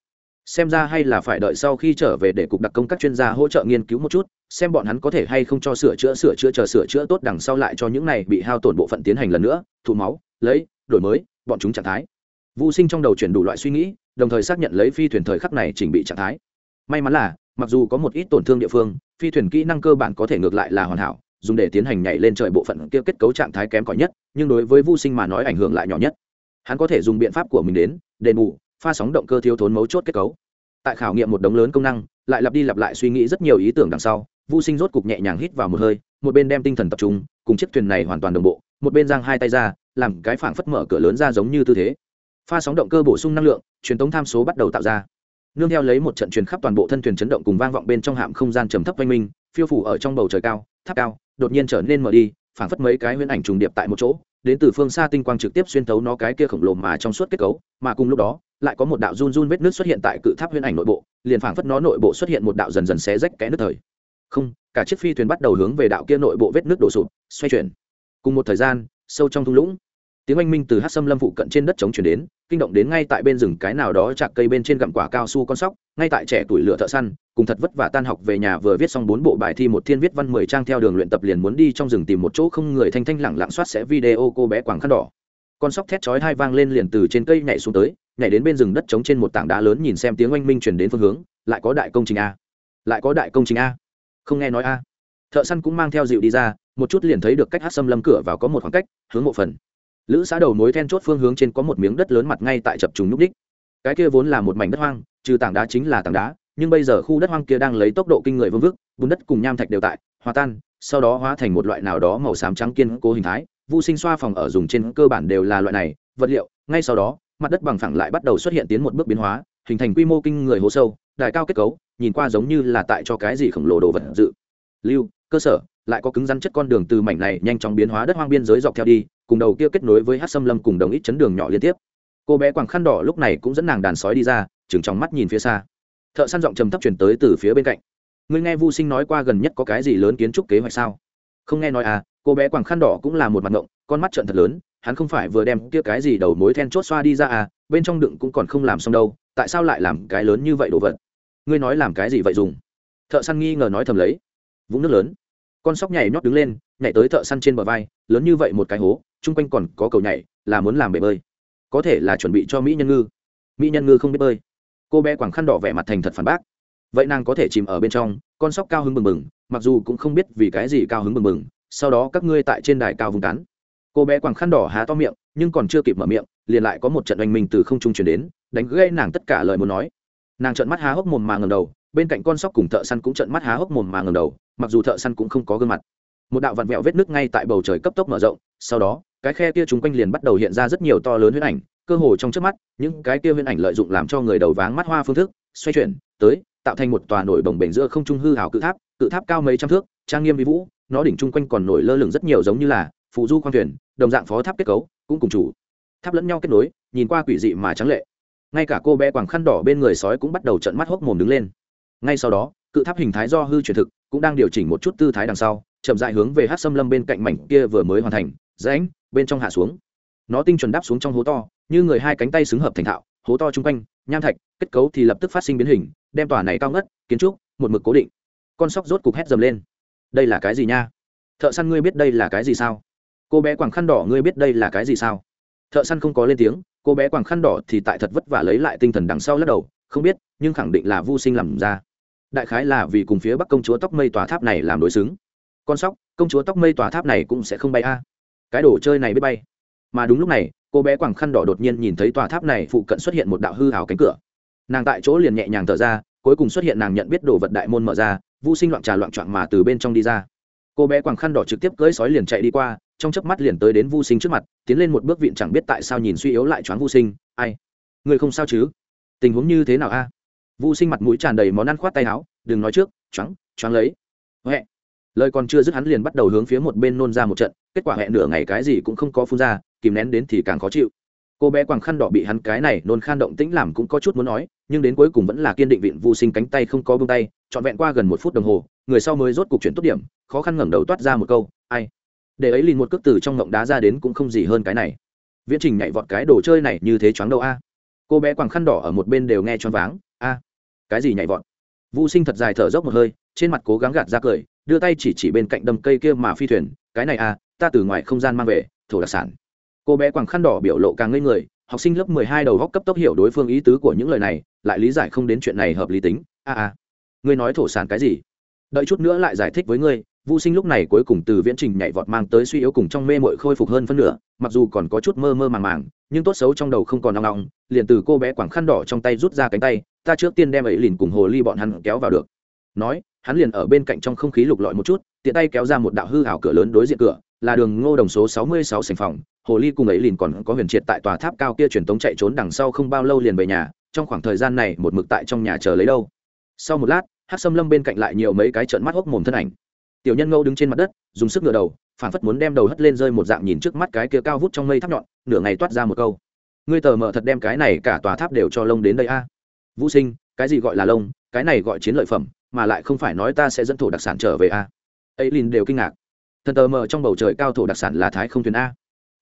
Xem ra hay là phải đợi sau khi trở về để cục đặc công các chuyên gia hỗ trợ nghiên cứu một chút, xem bọn hắn có thể hay không cho sửa chữa sửa chữa, chờ sửa chữa tốt đằng sau lại cho những này bị hao tổn bộ phận tiến hành lần nữa, thụ máu, lấy, đổi mới, bọn chúng trạng thái vũ sinh trong đầu chuyển đủ loại suy nghĩ, đồng thời xác nhận lấy phi thuyền thời khắc này chỉnh bị trạng thái. May mắn là, mặc dù có một ít tổn thương địa phương, phi thuyền kỹ năng cơ bản có thể ngược lại là hoàn hảo, dùng để tiến hành nhảy lên trời bộ phận kia kết cấu trạng thái kém cỏi nhất, nhưng đối với vô sinh mà nói ảnh hưởng lại nhỏ nhất. Hắn có thể dùng biện pháp của mình đến, đền bù, pha sóng động cơ thiếu thốn mấu chốt kết cấu. Tại khảo nghiệm một đống lớn công năng, lại lặp đi lặp lại suy nghĩ rất nhiều ý tưởng đằng sau vô sinh rốt cục nhẹ nhàng hít vào một hơi, một bên đem tinh thần tập trung, cùng chiếc thuyền này hoàn toàn đồng bộ, một bên giang hai tay ra, làm cái phảng phất mở cửa lớn ra giống như tư thế pha sóng động cơ bổ sung năng lượng, truyền tống tham số bắt đầu tạo ra. Nương theo lấy một trận truyền khắp toàn bộ thân thuyền chấn động cùng vang vọng bên trong hạm không gian trầm thấp oanh minh phiêu phủ ở trong bầu trời cao, tháp cao, đột nhiên trở nên mở đi, phảng phất mấy cái huyễn ảnh trùng điệp tại một chỗ, đến từ phương xa tinh quang trực tiếp xuyên thấu nó cái kia khổng lồ mà trong suốt kết cấu, mà cùng lúc đó, lại có một đạo run run vết nước xuất hiện tại cự tháp huyễn ảnh nội bộ, liền phảng phất nó nội bộ xuất hiện một đạo dần dần xé rách kẽ nước thời. Không, cả chiếc phi thuyền bắt đầu hướng về đạo kia nội bộ vết nước đổ sụp, xoay chuyển. Cùng một thời gian, sâu trong thung lũng tiếng oanh minh từ hát xâm lâm phụ cận trên đất chống chuyển đến, kinh động đến ngay tại bên rừng cái nào đó chạc cây bên trên gặm quả cao su con sóc, ngay tại trẻ tuổi lửa thợ săn, cùng thật vất vả tan học về nhà vừa viết xong bốn bộ bài thi một thiên viết văn mười trang theo đường luyện tập liền muốn đi trong rừng tìm một chỗ không người thanh thanh lẳng lặng soát sẽ video cô bé quảng khăn đỏ. Con sóc thét chói hai vang lên liền từ trên cây nhảy xuống tới, nhảy đến bên rừng đất trống trên một tảng đá lớn nhìn xem tiếng oanh minh chuyển đến phương hướng, lại có đại công trình a. Lại có đại công trình a. Không nghe nói a. Thợ săn cũng mang theo dịu đi ra, một chút liền thấy được cách hát xâm lâm cửa vào có một khoảng cách, hướng một phần lữ xã đầu mối then chốt phương hướng trên có một miếng đất lớn mặt ngay tại chập trùng núp đích. Cái kia vốn là một mảnh đất hoang, trừ tảng đá chính là tảng đá, nhưng bây giờ khu đất hoang kia đang lấy tốc độ kinh người vương vức, bùn đất cùng nham thạch đều tại, hòa tan, sau đó hóa thành một loại nào đó màu xám trắng kiên cố hình thái. Vu sinh xoa phòng ở dùng trên cơ bản đều là loại này, vật liệu, ngay sau đó, mặt đất bằng phẳng lại bắt đầu xuất hiện tiến một bước biến hóa, hình thành quy mô kinh người hố sâu, đài cao kết cấu, nhìn qua giống như là tại cho cái gì khổng lồ đồ vật dự. Lưu, cơ sở lại có cứng rắn chất con đường từ mảnh này nhanh chóng biến hóa đất hoang biên giới dọc theo đi, cùng đầu kia kết nối với hát xâm lâm cùng đồng ít chấn đường nhỏ liên tiếp. Cô bé quàng khăn đỏ lúc này cũng dẫn nàng đàn sói đi ra chừng trong mắt nhìn phía xa. Thợ săn giọng trầm thấp chuyển tới từ phía bên cạnh. Ngươi nghe vu sinh nói qua gần nhất có cái gì lớn kiến trúc kế hoạch sao? Không nghe nói à cô bé quàng khăn đỏ cũng là một mặt ngộng, con mắt trận thật lớn, hắn không phải vừa đem kia cái gì đầu mối then chốt xoa đi ra à bên trong đựng cũng còn không làm xong đâu, tại sao lại làm cái lớn như vậy đồ vật? Ngươi nói làm cái gì vậy dùng? Thợ săn nghi ngờ nói thầm lấy. Vũng nước lớn con sóc nhảy nhót đứng lên, nhảy tới thợ săn trên bờ vai, lớn như vậy một cái hố, chung quanh còn có cầu nhảy, là muốn làm bể bơi. Có thể là chuẩn bị cho mỹ nhân ngư. Mỹ nhân ngư không biết bơi. Cô bé quảng khăn đỏ vẻ mặt thành thật phản bác. Vậy nàng có thể chìm ở bên trong, con sóc cao hứng bừng bừng, mặc dù cũng không biết vì cái gì cao hứng bừng bừng, sau đó các ngươi tại trên đài cao vùng cắn cô bé quàng khăn đỏ há to miệng, nhưng còn chưa kịp mở miệng, liền lại có một trận oanh minh từ không trung chuyển đến, đánh gây nàng tất cả lời muốn nói. Nàng trợn mắt há hốc mồm mà ngầm đầu bên cạnh con sóc cùng thợ săn cũng trợn mắt há hốc mồm mà ngầm đầu, mặc dù thợ săn cũng không có gương mặt. Một đạo vặn vẹo vết nước ngay tại bầu trời cấp tốc mở rộng, sau đó, cái khe kia chúng quanh liền bắt đầu hiện ra rất nhiều to lớn huyết ảnh, cơ hồ trong trước mắt, những cái kia huyết ảnh lợi dụng làm cho người đầu váng mắt hoa phương thức, xoay chuyển, tới, tạo thành một tòa nổi bồng bềnh giữa không trung hư hào cự tháp cự tháp cao mấy trăm thước, trang nghiêm vĩ vũ, nó đỉnh chung quanh còn nổi lơ lửng rất nhiều giống như là phụ du khoang thuyền, đồng dạng phó tháp kết cấu, cũng cùng chủ. Tháp lẫn nhau kết nối, nhìn qua quỷ dị mà trắng lệ. Ngay cả cô bé quàng khăn đỏ bên người sói cũng bắt đầu trận mắt hốc mồm đứng lên ngay sau đó, cự tháp hình thái do hư truyền thực, cũng đang điều chỉnh một chút tư thái đằng sau, chậm dại hướng về hát xâm lâm bên cạnh mảnh kia vừa mới hoàn thành, rãnh, bên trong hạ xuống. Nó tinh chuẩn đáp xuống trong hố to, như người hai cánh tay xứng hợp thành thạo, hố to chung quanh, nham thạch, kết cấu thì lập tức phát sinh biến hình, đem tòa này cao ngất, kiến trúc, một mực cố định. Con sóc rốt cục hét dầm lên. Đây là cái gì nha? Thợ săn ngươi biết đây là cái gì sao? Cô bé quàng khăn đỏ ngươi biết đây là cái gì sao? Thợ săn không có lên tiếng, cô bé quàng khăn đỏ thì tại thật vất vả lấy lại tinh thần đằng sau lắc đầu, không biết, nhưng khẳng định là vô sinh làm ra đại khái là vì cùng phía bắc công chúa tóc mây tòa tháp này làm đối xứng. Con sóc, công chúa tóc mây tòa tháp này cũng sẽ không bay a. Cái đồ chơi này biết bay. Mà đúng lúc này, cô bé quàng khăn đỏ đột nhiên nhìn thấy tòa tháp này phụ cận xuất hiện một đạo hư hào cánh cửa. Nàng tại chỗ liền nhẹ nhàng thở ra, cuối cùng xuất hiện nàng nhận biết đồ vật đại môn mở ra, vô sinh loạn trà loạn trọn mà từ bên trong đi ra. Cô bé quàng khăn đỏ trực tiếp cưỡi sói liền chạy đi qua, trong chớp mắt liền tới đến vô sinh trước mặt, tiến lên một bước vịn chẳng biết tại sao nhìn suy yếu lại choáng vô sinh. Ai? Người không sao chứ? Tình huống như thế nào a? Vu sinh mặt mũi tràn đầy món ăn khoát tay áo, đừng nói trước, choáng choáng lấy. Huệ lời còn chưa dứt hắn liền bắt đầu hướng phía một bên nôn ra một trận, kết quả hẹn nửa ngày cái gì cũng không có phun ra, kìm nén đến thì càng khó chịu. Cô bé quàng khăn đỏ bị hắn cái này nôn khan động tĩnh làm cũng có chút muốn nói, nhưng đến cuối cùng vẫn là kiên định vịn Vu sinh cánh tay không có bông tay, trọn vẹn qua gần một phút đồng hồ, người sau mới rốt cuộc chuyển tốt điểm, khó khăn ngẩng đầu toát ra một câu, ai? Để ấy liền một cước từ trong ngộng đá ra đến cũng không gì hơn cái này. Viễn trình nhảy vọt cái đồ chơi này như thế choáng đâu a. Cô bé quàng khăn đỏ ở một bên đều nghe choáng váng a cái gì nhảy vọt? Vu sinh thật dài thở dốc một hơi trên mặt cố gắng gạt ra cười đưa tay chỉ chỉ bên cạnh đâm cây kia mà phi thuyền cái này à ta từ ngoài không gian mang về thổ đặc sản. Cô bé quàng khăn đỏ biểu lộ càng ngây người học sinh lớp mười hai đầu góc cấp tốc hiểu đối phương ý tứ của những lời này lại lý giải không đến chuyện này hợp lý tính. A a ngươi nói thổ sản cái gì? Đợi chút nữa lại giải thích với ngươi. Vu Sinh lúc này cuối cùng từ viễn trình nhảy vọt mang tới suy yếu cùng trong mê mội khôi phục hơn phân nửa, mặc dù còn có chút mơ mơ màng màng, nhưng tốt xấu trong đầu không còn nong nong, liền từ cô bé quảng khăn đỏ trong tay rút ra cánh tay, ta trước tiên đem ấy liền cùng hồ ly bọn hắn kéo vào được. Nói, hắn liền ở bên cạnh trong không khí lục lọi một chút, tiện tay kéo ra một đạo hư ảo cửa lớn đối diện cửa, là đường Ngô Đồng số sáu mươi sáu sảnh phòng, hồ ly cùng ấy liền còn có huyền triệt tại tòa tháp cao kia truyền tống chạy trốn đằng sau không bao lâu liền về nhà, trong khoảng thời gian này một mực tại trong nhà chờ lấy đâu. Sau một lát, Hắc Sâm Lâm bên cạnh lại nhiều mấy cái trợn mắt hốc mồm thân ảnh tiểu nhân ngâu đứng trên mặt đất dùng sức ngửa đầu phản phất muốn đem đầu hất lên rơi một dạng nhìn trước mắt cái kia cao vút trong mây tháp nhọn nửa ngày toát ra một câu ngươi tờ mờ thật đem cái này cả tòa tháp đều cho lông đến đây a vũ sinh cái gì gọi là lông cái này gọi chiến lợi phẩm mà lại không phải nói ta sẽ dẫn thổ đặc sản trở về a. Ấy lìn đều kinh ngạc. Thần tờ mờ trong bầu trời cao thổ đặc sản là thái không thuyền a.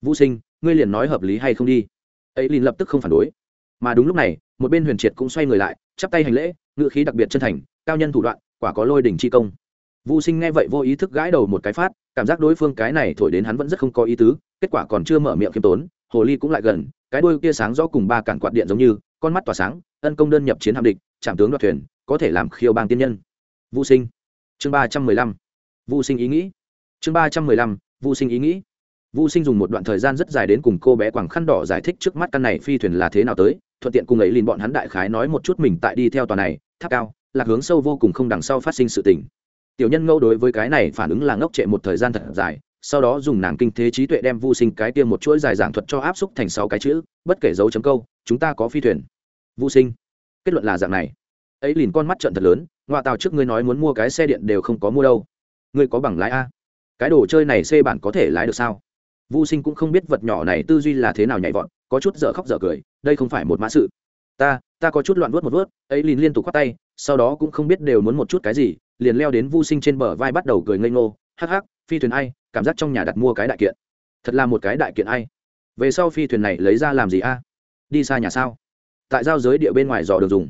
Vũ sinh ngươi liền nói hợp lý hay không đi? Ấy lìn lập tức không phản đối. Mà đúng lúc này một bên huyền triệt cũng xoay người lại chắp tay hành lễ ngự khí đặc biệt chân thành cao nhân thủ đoạn quả có lôi đỉnh chi công. Vũ Sinh nghe vậy vô ý thức gãi đầu một cái phát, cảm giác đối phương cái này thổi đến hắn vẫn rất không có ý tứ, kết quả còn chưa mở miệng khiêm tốn, hồ ly cũng lại gần, cái đuôi kia sáng rõ cùng ba cản quạt điện giống như, con mắt tỏa sáng, ân công đơn nhập chiến hạm địch, chạm tướng đoạt thuyền, có thể làm khiêu bang tiên nhân. Vu Sinh. Chương ba trăm mười lăm. Vu Sinh ý nghĩ. Chương ba trăm mười lăm. Vu Sinh ý nghĩ. Vu Sinh dùng một đoạn thời gian rất dài đến cùng cô bé quảng khăn đỏ giải thích trước mắt căn này phi thuyền là thế nào tới, thuận tiện cùng ấy liền bọn hắn đại khái nói một chút mình tại đi theo tòa này, tháp cao, lạc hướng sâu vô cùng không đằng sau phát sinh sự tình tiểu nhân ngẫu đối với cái này phản ứng là ngốc trệ một thời gian thật dài sau đó dùng nàng kinh thế trí tuệ đem vô sinh cái kia một chuỗi dài giảng thuật cho áp xúc thành sáu cái chữ bất kể dấu chấm câu chúng ta có phi thuyền vô sinh, kết luận là dạng này. Ấy liền con mắt trận thật lớn ngoa tàu trước ngươi nói muốn mua cái xe điện đều không có mua đâu. Ngươi có bằng lái a? Cái đồ chơi này xe bản có thể lái được sao? Vô sinh cũng không biết vật nhỏ này tư duy là thế nào nhảy vọt, có chút dở khóc dở cười, đây không phải một mã sự. Ta ta có chút loạn vuốt một vuốt, ấy liền liên tục khoát tay, sau đó cũng không biết đều muốn một chút cái gì, liền leo đến vô sinh trên bờ vai bắt đầu cười ngây ngô, hắc hắc, phi thuyền ai, cảm giác trong nhà đặt mua cái đại kiện. Thật là một cái đại kiện ai. Về sau phi thuyền này lấy ra làm gì a? Đi xa nhà sao? Tại giao giới địa bên ngoài dò đường dùng.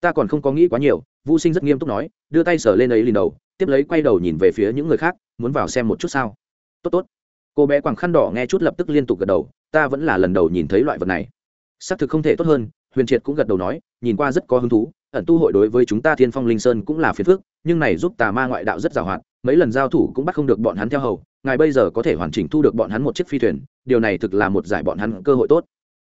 Ta còn không có nghĩ quá nhiều vô sinh rất nghiêm túc nói, đưa tay sở lên ấy liền đầu, tiếp lấy quay đầu nhìn về phía những người khác, muốn vào xem một chút sao. Tốt tốt. Cô bé quàng khăn đỏ nghe chút lập tức liên tục gật đầu, ta vẫn là lần đầu nhìn thấy loại vật này. Xác thực không thể tốt hơn, huyền triệt cũng gật đầu nói, nhìn qua rất có hứng thú, ẩn tu hội đối với chúng ta thiên phong linh sơn cũng là phiền phức, nhưng này giúp tà ma ngoại đạo rất giàu hạn, mấy lần giao thủ cũng bắt không được bọn hắn theo hầu, ngài bây giờ có thể hoàn chỉnh thu được bọn hắn một chiếc phi thuyền, điều này thực là một giải bọn hắn cơ hội tốt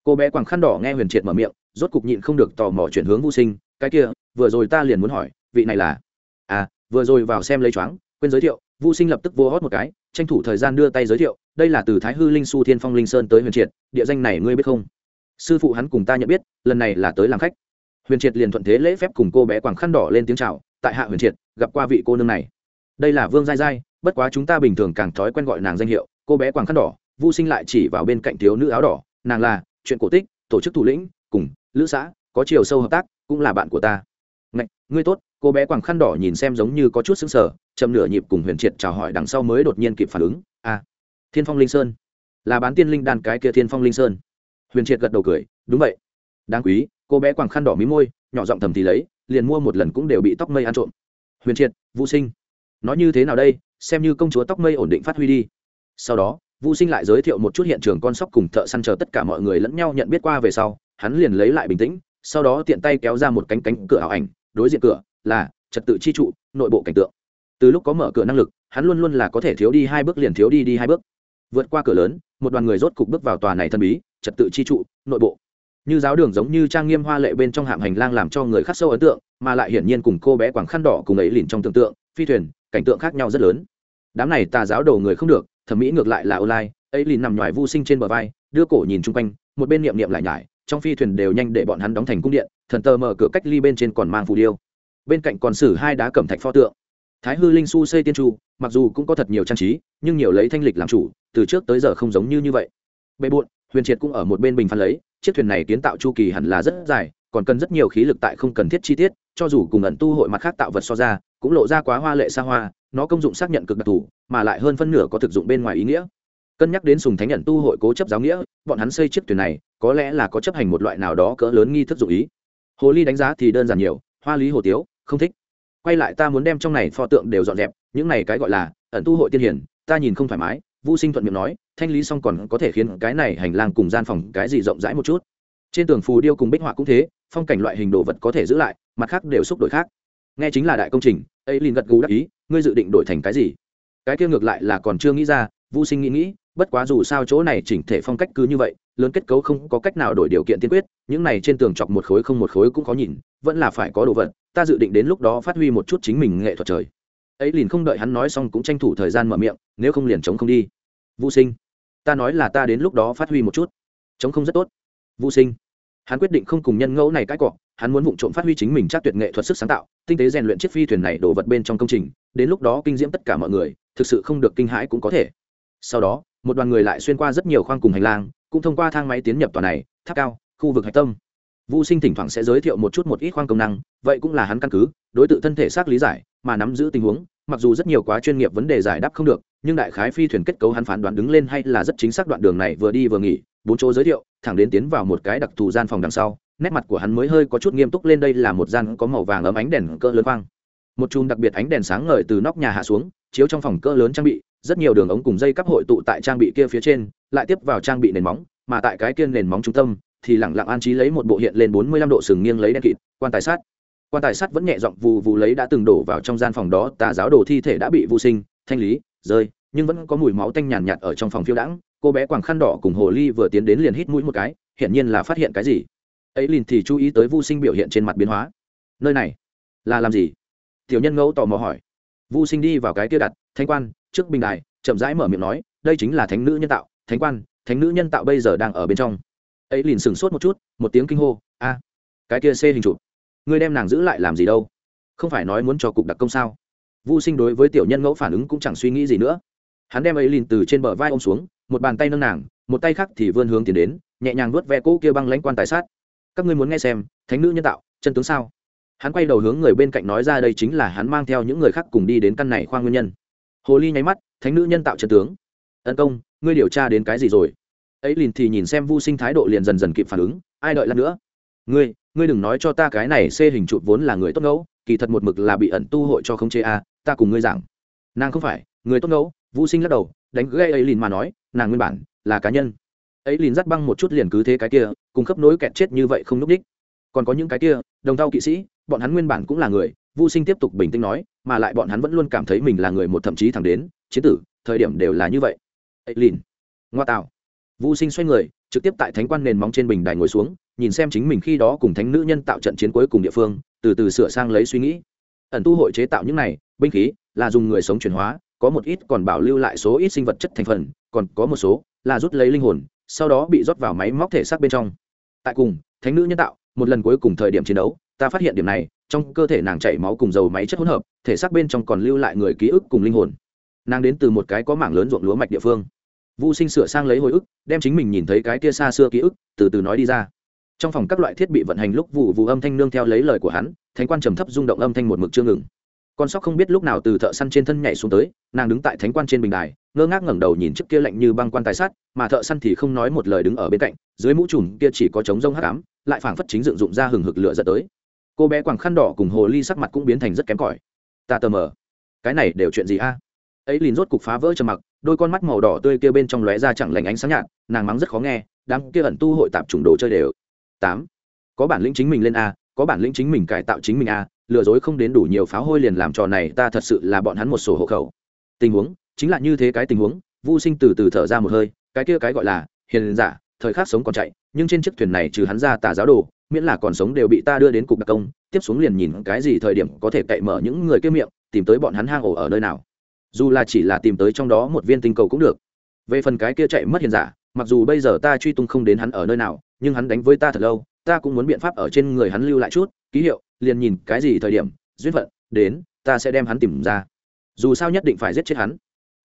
cô bé quàng khăn đỏ nghe huyền triệt mở miệng, rốt cục nhịn không được tò mò chuyển hướng vô sinh, cái kia, vừa rồi ta liền muốn hỏi, vị này là? À vừa rồi vào xem lấy choáng, quên giới thiệu. Vô sinh lập tức vô hót một cái, tranh thủ thời gian đưa tay giới thiệu, đây là từ thái hư linh su thiên phong linh sơn tới huyền triệt, địa danh này ngươi biết không? Sư phụ hắn cùng ta nhận biết, lần này là tới làm khách. Huyền triệt liền thuận thế lễ phép cùng cô bé quàng khăn đỏ lên tiếng chào, tại hạ huyền triệt, gặp qua vị cô nương này. Đây là vương giai giai, bất quá chúng ta bình thường càng thói quen gọi nàng danh hiệu, cô bé quàng khăn đỏ. Vô sinh lại chỉ vào bên cạnh thiếu nữ áo đỏ, nàng là chuyện cổ tích tổ chức thủ lĩnh cùng lữ xã có chiều sâu hợp tác cũng là bạn của ta. Ngạch, ngươi tốt cô bé quàng khăn đỏ nhìn xem giống như có chút xứng sở chậm nửa nhịp cùng huyền triệt chào hỏi đằng sau mới đột nhiên kịp phản ứng. A à, thiên phong linh sơn. Là bán tiên linh đàn cái kia thiên phong linh sơn. Huyền triệt gật đầu cười đúng vậy. Đáng quý cô bé quàng khăn đỏ mí môi nhỏ giọng thầm thì lấy liền mua một lần cũng đều bị tóc mây ăn trộm. Huyền triệt vũ sinh. Nói như thế nào đây? Xem như công chúa tóc mây ổn định phát huy đi. Sau đó vũ sinh lại giới thiệu một chút hiện trường con sóc cùng thợ săn chờ tất cả mọi người lẫn nhau nhận biết qua về sau, hắn liền lấy lại bình tĩnh, sau đó tiện tay kéo ra một cánh cánh cửa ảo ảnh, đối diện cửa là trật tự chi trụ, nội bộ cảnh tượng. Từ lúc có mở cửa năng lực, hắn luôn luôn là có thể thiếu đi hai bước liền thiếu đi đi hai bước. Vượt qua cửa lớn, một đoàn người rốt cục bước vào tòa này thân bí, trật tự chi trụ, nội bộ. Như giáo đường giống như trang nghiêm hoa lệ bên trong hạm hành lang làm cho người khắc sâu ấn tượng, mà lại hiển nhiên cùng cô bé quảng khăn đỏ cùng ấy lìn trong tưởng tượng, phi thuyền, cảnh tượng khác nhau rất lớn. Đám này tà giáo đầu người không được thẩm mỹ ngược lại là online, ấy lìn nằm ngoài vô sinh trên bờ vai, đưa cổ nhìn chung quanh, một bên niệm niệm lại nhải, trong phi thuyền đều nhanh để bọn hắn đóng thành cung điện, thần tờ mở cửa cách ly bên trên còn mang phù điêu. Bên cạnh còn xử hai đá cẩm thạch pho tượng. Thái hư linh su xây tiên tru mặc dù cũng có thật nhiều trang trí, nhưng nhiều lấy thanh lịch làm chủ, từ trước tới giờ không giống như như vậy. Bề bộn, huyền triệt cũng ở một bên bình phán lấy, chiếc thuyền này kiến tạo chu kỳ hẳn là rất dài, còn cần rất nhiều khí lực tại không cần thiết chi tiết cho dù cùng ẩn tu hội mặt khác tạo vật so ra cũng lộ ra quá hoa lệ xa hoa nó công dụng xác nhận cực đặc thù mà lại hơn phân nửa có thực dụng bên ngoài ý nghĩa. Cân nhắc đến sùng thánh nhận tu hội cố chấp giáo nghĩa bọn hắn xây chiếc thuyền này có lẽ là có chấp hành một loại nào đó cỡ lớn nghi thức dụng ý. Hồ ly đánh giá thì đơn giản nhiều hoa lý hồ tiếu không thích. Quay lại ta muốn đem trong này pho tượng đều dọn dẹp những này cái gọi là ẩn tu hội tiên hiển ta nhìn không thoải mái. Vu Sinh thuận miệng nói, thanh lý xong còn có thể khiến cái này hành lang cùng gian phòng cái gì rộng rãi một chút. Trên tường phù điêu cùng bích họa cũng thế, phong cảnh loại hình đồ vật có thể giữ lại, mặt khác đều xúc đổi khác. Nghe chính là đại công trình, ấy liền gật gù đáp ý, ngươi dự định đổi thành cái gì? Cái kia ngược lại là còn chưa nghĩ ra, Vu Sinh nghĩ nghĩ, bất quá dù sao chỗ này chỉnh thể phong cách cứ như vậy, lớn kết cấu không có cách nào đổi điều kiện tiên quyết, những này trên tường chọc một khối không một khối cũng khó nhìn, vẫn là phải có đồ vật, ta dự định đến lúc đó phát huy một chút chính mình nghệ thuật trời. Ấy liền không đợi hắn nói xong cũng tranh thủ thời gian mở miệng, nếu không liền chống không đi vô sinh ta nói là ta đến lúc đó phát huy một chút chống không rất tốt vô sinh hắn quyết định không cùng nhân ngẫu này cãi cọ, hắn muốn vụ trộm phát huy chính mình chắc tuyệt nghệ thuật sức sáng tạo, tinh tế rèn luyện chiếc phi thuyền này đổ vật bên trong công trình, đến lúc đó kinh diễm tất cả mọi người, thực sự không được kinh hãi cũng có thể. Sau đó, một đoàn người lại xuyên qua rất nhiều khoang cùng hành lang, cũng thông qua thang máy tiến nhập tòa này, tháp cao, khu vực hạch tâm. Vũ sinh thỉnh thoảng sẽ giới thiệu một chút một ít khoang công năng, vậy cũng là hắn căn cứ, đối tượng thân thể xác lý giải, mà nắm giữ tình huống, mặc dù rất nhiều quá chuyên nghiệp vấn đề giải đáp không được, nhưng đại khái phi thuyền kết cấu hắn phán đoán đứng lên hay là rất chính xác đoạn đường này vừa đi vừa nghỉ bốn chỗ giới thiệu thẳng đến tiến vào một cái đặc thù gian phòng đằng sau nét mặt của hắn mới hơi có chút nghiêm túc lên đây là một gian có màu vàng ấm ánh đèn cỡ lớn vang một chùm đặc biệt ánh đèn sáng ngời từ nóc nhà hạ xuống chiếu trong phòng cỡ lớn trang bị rất nhiều đường ống cùng dây cắp hội tụ tại trang bị kia phía trên lại tiếp vào trang bị nền móng mà tại cái kia nền móng trung tâm thì lẳng lặng an trí lấy một bộ hiện lên bốn mươi lăm độ sừng nghiêng lấy đen kịt quan tài sát quan tài sắt vẫn nhẹ giọng vù vù lấy đã từng đổ vào trong gian phòng đó tà giáo đồ thi thể đã bị vô sinh thanh lý rơi nhưng vẫn có mùi máu tanh nhàn nhạt, nhạt ở trong phòng phiêu đãng cô bé quàng khăn đỏ cùng hồ ly vừa tiến đến liền hít mũi một cái, hiển nhiên là phát hiện cái gì. Ấy liền thì chú ý tới vô sinh biểu hiện trên mặt biến hóa. Nơi này, là làm gì? Tiểu nhân ngẫu tò mò hỏi. Vô sinh đi vào cái kia đặt thanh quan, trước bình đài, chậm rãi mở miệng nói, đây chính là thánh nữ nhân tạo. Thánh quan, thánh nữ nhân tạo bây giờ đang ở bên trong. Ấy liền sửng sốt một chút, một tiếng kinh hô, a, cái kia xê hình chụp ngươi đem nàng giữ lại làm gì đâu? Không phải nói muốn cho cục đặc công sao? Vô sinh đối với tiểu nhân ngẫu phản ứng cũng chẳng suy nghĩ gì nữa. Hắn đem ấy liền từ trên bờ vai ô m xuống một bàn tay nâng nàng một tay khác thì vươn hướng tiến đến nhẹ nhàng vuốt ve cỗ kia băng lãnh quan tài sát. Các ngươi muốn nghe xem thánh nữ nhân tạo chân tướng sao? Hắn quay đầu hướng người bên cạnh nói ra đây chính là hắn mang theo những người khác cùng đi đến căn này khoa nguyên nhân. Hồ ly nháy mắt thánh nữ nhân tạo chân tướng. Tấn công ngươi điều tra đến cái gì rồi? Ấy lìn thì nhìn xem vô sinh thái độ liền dần dần kịp phản ứng ai đợi lần nữa? Ngươi ngươi đừng nói cho ta cái này xê hình chụp vốn là người tốt ngẫu kỳ thật một mực là bị ẩn tu hội cho không chế a à, ta cùng ngươi giảng. Nàng không phải người tốt ngẫu vô sinh lắc đầu đánh gây ấy lìn mà nói nàng nguyên bản là cá nhân. Ấy lìn dắt băng một chút liền cứ thế cái kia, cùng khớp nối kẹt chết như vậy không núp đích còn có những cái kia, đồng thau kỵ sĩ, bọn hắn nguyên bản cũng là người vô sinh tiếp tục bình tĩnh nói, mà lại bọn hắn vẫn luôn cảm thấy mình là người một thậm chí thẳng đến, chiến tử, thời điểm đều là như vậy. Ấy lìn ngoa tạo. Vô sinh xoay người, trực tiếp tại thánh quan nền móng trên bình đài ngồi xuống, nhìn xem chính mình khi đó cùng thánh nữ nhân tạo trận chiến cuối cùng địa phương, từ từ sửa sang lấy suy nghĩ. Ẩn tu hội chế tạo những này, binh khí, là dùng người sống chuyển hóa có một ít còn bảo lưu lại số ít sinh vật chất thành phần còn có một số là rút lấy linh hồn sau đó bị rót vào máy móc thể xác bên trong tại cùng thánh nữ nhân tạo một lần cuối cùng thời điểm chiến đấu ta phát hiện điểm này trong cơ thể nàng chảy máu cùng dầu máy chất hỗn hợp thể xác bên trong còn lưu lại người ký ức cùng linh hồn nàng đến từ một cái có mảng lớn ruộng lúa mạch địa phương Vu Sinh sửa sang lấy hồi ức, đem chính mình nhìn thấy cái kia xa xưa ký ức, từ từ nói đi ra. Trong phòng các loại thiết bị vận hành lúc vụ vụ âm thanh nương theo lấy lời của hắn, thánh quan trầm thấp rung động âm thanh một mực chưa ngừng. Con sóc không biết lúc nào từ thợ săn trên thân nhảy xuống tới, nàng đứng tại thánh quan trên bình đài, ngơ ngác ngẩng đầu nhìn trước kia lạnh như băng quan tài sát, mà thợ săn thì không nói một lời đứng ở bên cạnh, dưới mũ trùm kia chỉ có trống rông hắc ám, lại phảng phất chính dựng dụng ra hừng hực lửa giật tới. Cô bé quàng khăn đỏ cùng hồ ly sắc mặt cũng biến thành rất kém cỏi. Ta tờ mờ, cái này đều chuyện gì a? ấy liền rốt cục phá vỡ trầm mặc đôi con mắt màu đỏ tươi kia bên trong lóe ra chẳng lành ánh sáng nhạt nàng mắng rất khó nghe đám kia ẩn tu hội tạp chủng đồ chơi đều tám có bản lĩnh chính mình lên a có bản lĩnh chính mình cải tạo chính mình a lừa dối không đến đủ nhiều pháo hôi liền làm trò này, ta thật sự là bọn hắn một sổ hộ khẩu. Tình huống, chính là như thế cái tình huống vô sinh từ từ thở ra một hơi, cái kia cái gọi là hiền giả, thời khắc sống còn chạy, nhưng trên chiếc thuyền này trừ hắn ra tà giáo đồ, miễn là còn sống đều bị ta đưa đến cục đặc công, tiếp xuống liền nhìn cái gì thời điểm có thể cậy mở những người kia miệng, tìm tới bọn hắn hang ổ ở nơi nào. Dù là chỉ là tìm tới trong đó một viên tinh cầu cũng được. Về phần cái kia chạy mất hiền giả, mặc dù bây giờ ta truy tung không đến hắn ở nơi nào, nhưng hắn đánh với ta thật lâu, ta cũng muốn biện pháp ở trên người hắn lưu lại chút, ký hiệu liền nhìn cái gì thời điểm, duyên phận, đến, ta sẽ đem hắn tìm ra. Dù sao nhất định phải giết chết hắn.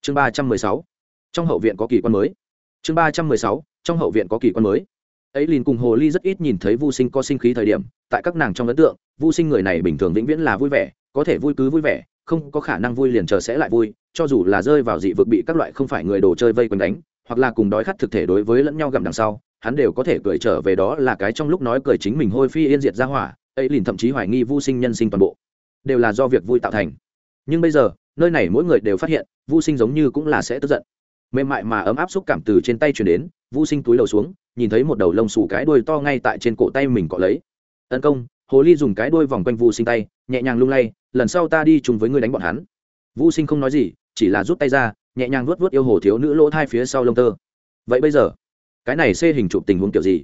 Chương ba trăm mười sáu. Trong hậu viện có kỳ quan mới. Chương ba trăm mười sáu. Trong hậu viện có kỳ quan mới. Ấy liền cùng hồ ly rất ít nhìn thấy vô sinh có sinh khí thời điểm, tại các nàng trong ấn tượng vô sinh người này bình thường vĩnh viễn là vui vẻ, có thể vui cứ vui vẻ, không có khả năng vui liền chờ sẽ lại vui, cho dù là rơi vào dị vực bị các loại không phải người đồ chơi vây quanh đánh, hoặc là cùng đói khát thực thể đối với lẫn nhau gặm đằng sau, hắn đều có thể cười trở về đó là cái trong lúc nói cười chính mình hôi phi yên diệt ra hỏa ấy liền thậm chí hoài nghi vô sinh nhân sinh toàn bộ, đều là do việc vui tạo thành. Nhưng bây giờ, nơi này mỗi người đều phát hiện vô sinh giống như cũng là sẽ tức giận. Mềm mại mà ấm áp xúc cảm từ trên tay chuyển đến vô sinh túi đầu xuống, nhìn thấy một đầu lông xù cái đuôi to ngay tại trên cổ tay mình cọ lấy. Tấn công, hồ ly dùng cái đuôi vòng quanh vô sinh tay, nhẹ nhàng lung lay, lần sau ta đi chung với ngươi đánh bọn hắn. Vô sinh không nói gì, chỉ là rút tay ra, nhẹ nhàng vuốt vuốt yêu hồ thiếu nữ lỗ thai phía sau lông tơ. Vậy bây giờ, cái này xê hình chụp tình huống kiểu gì?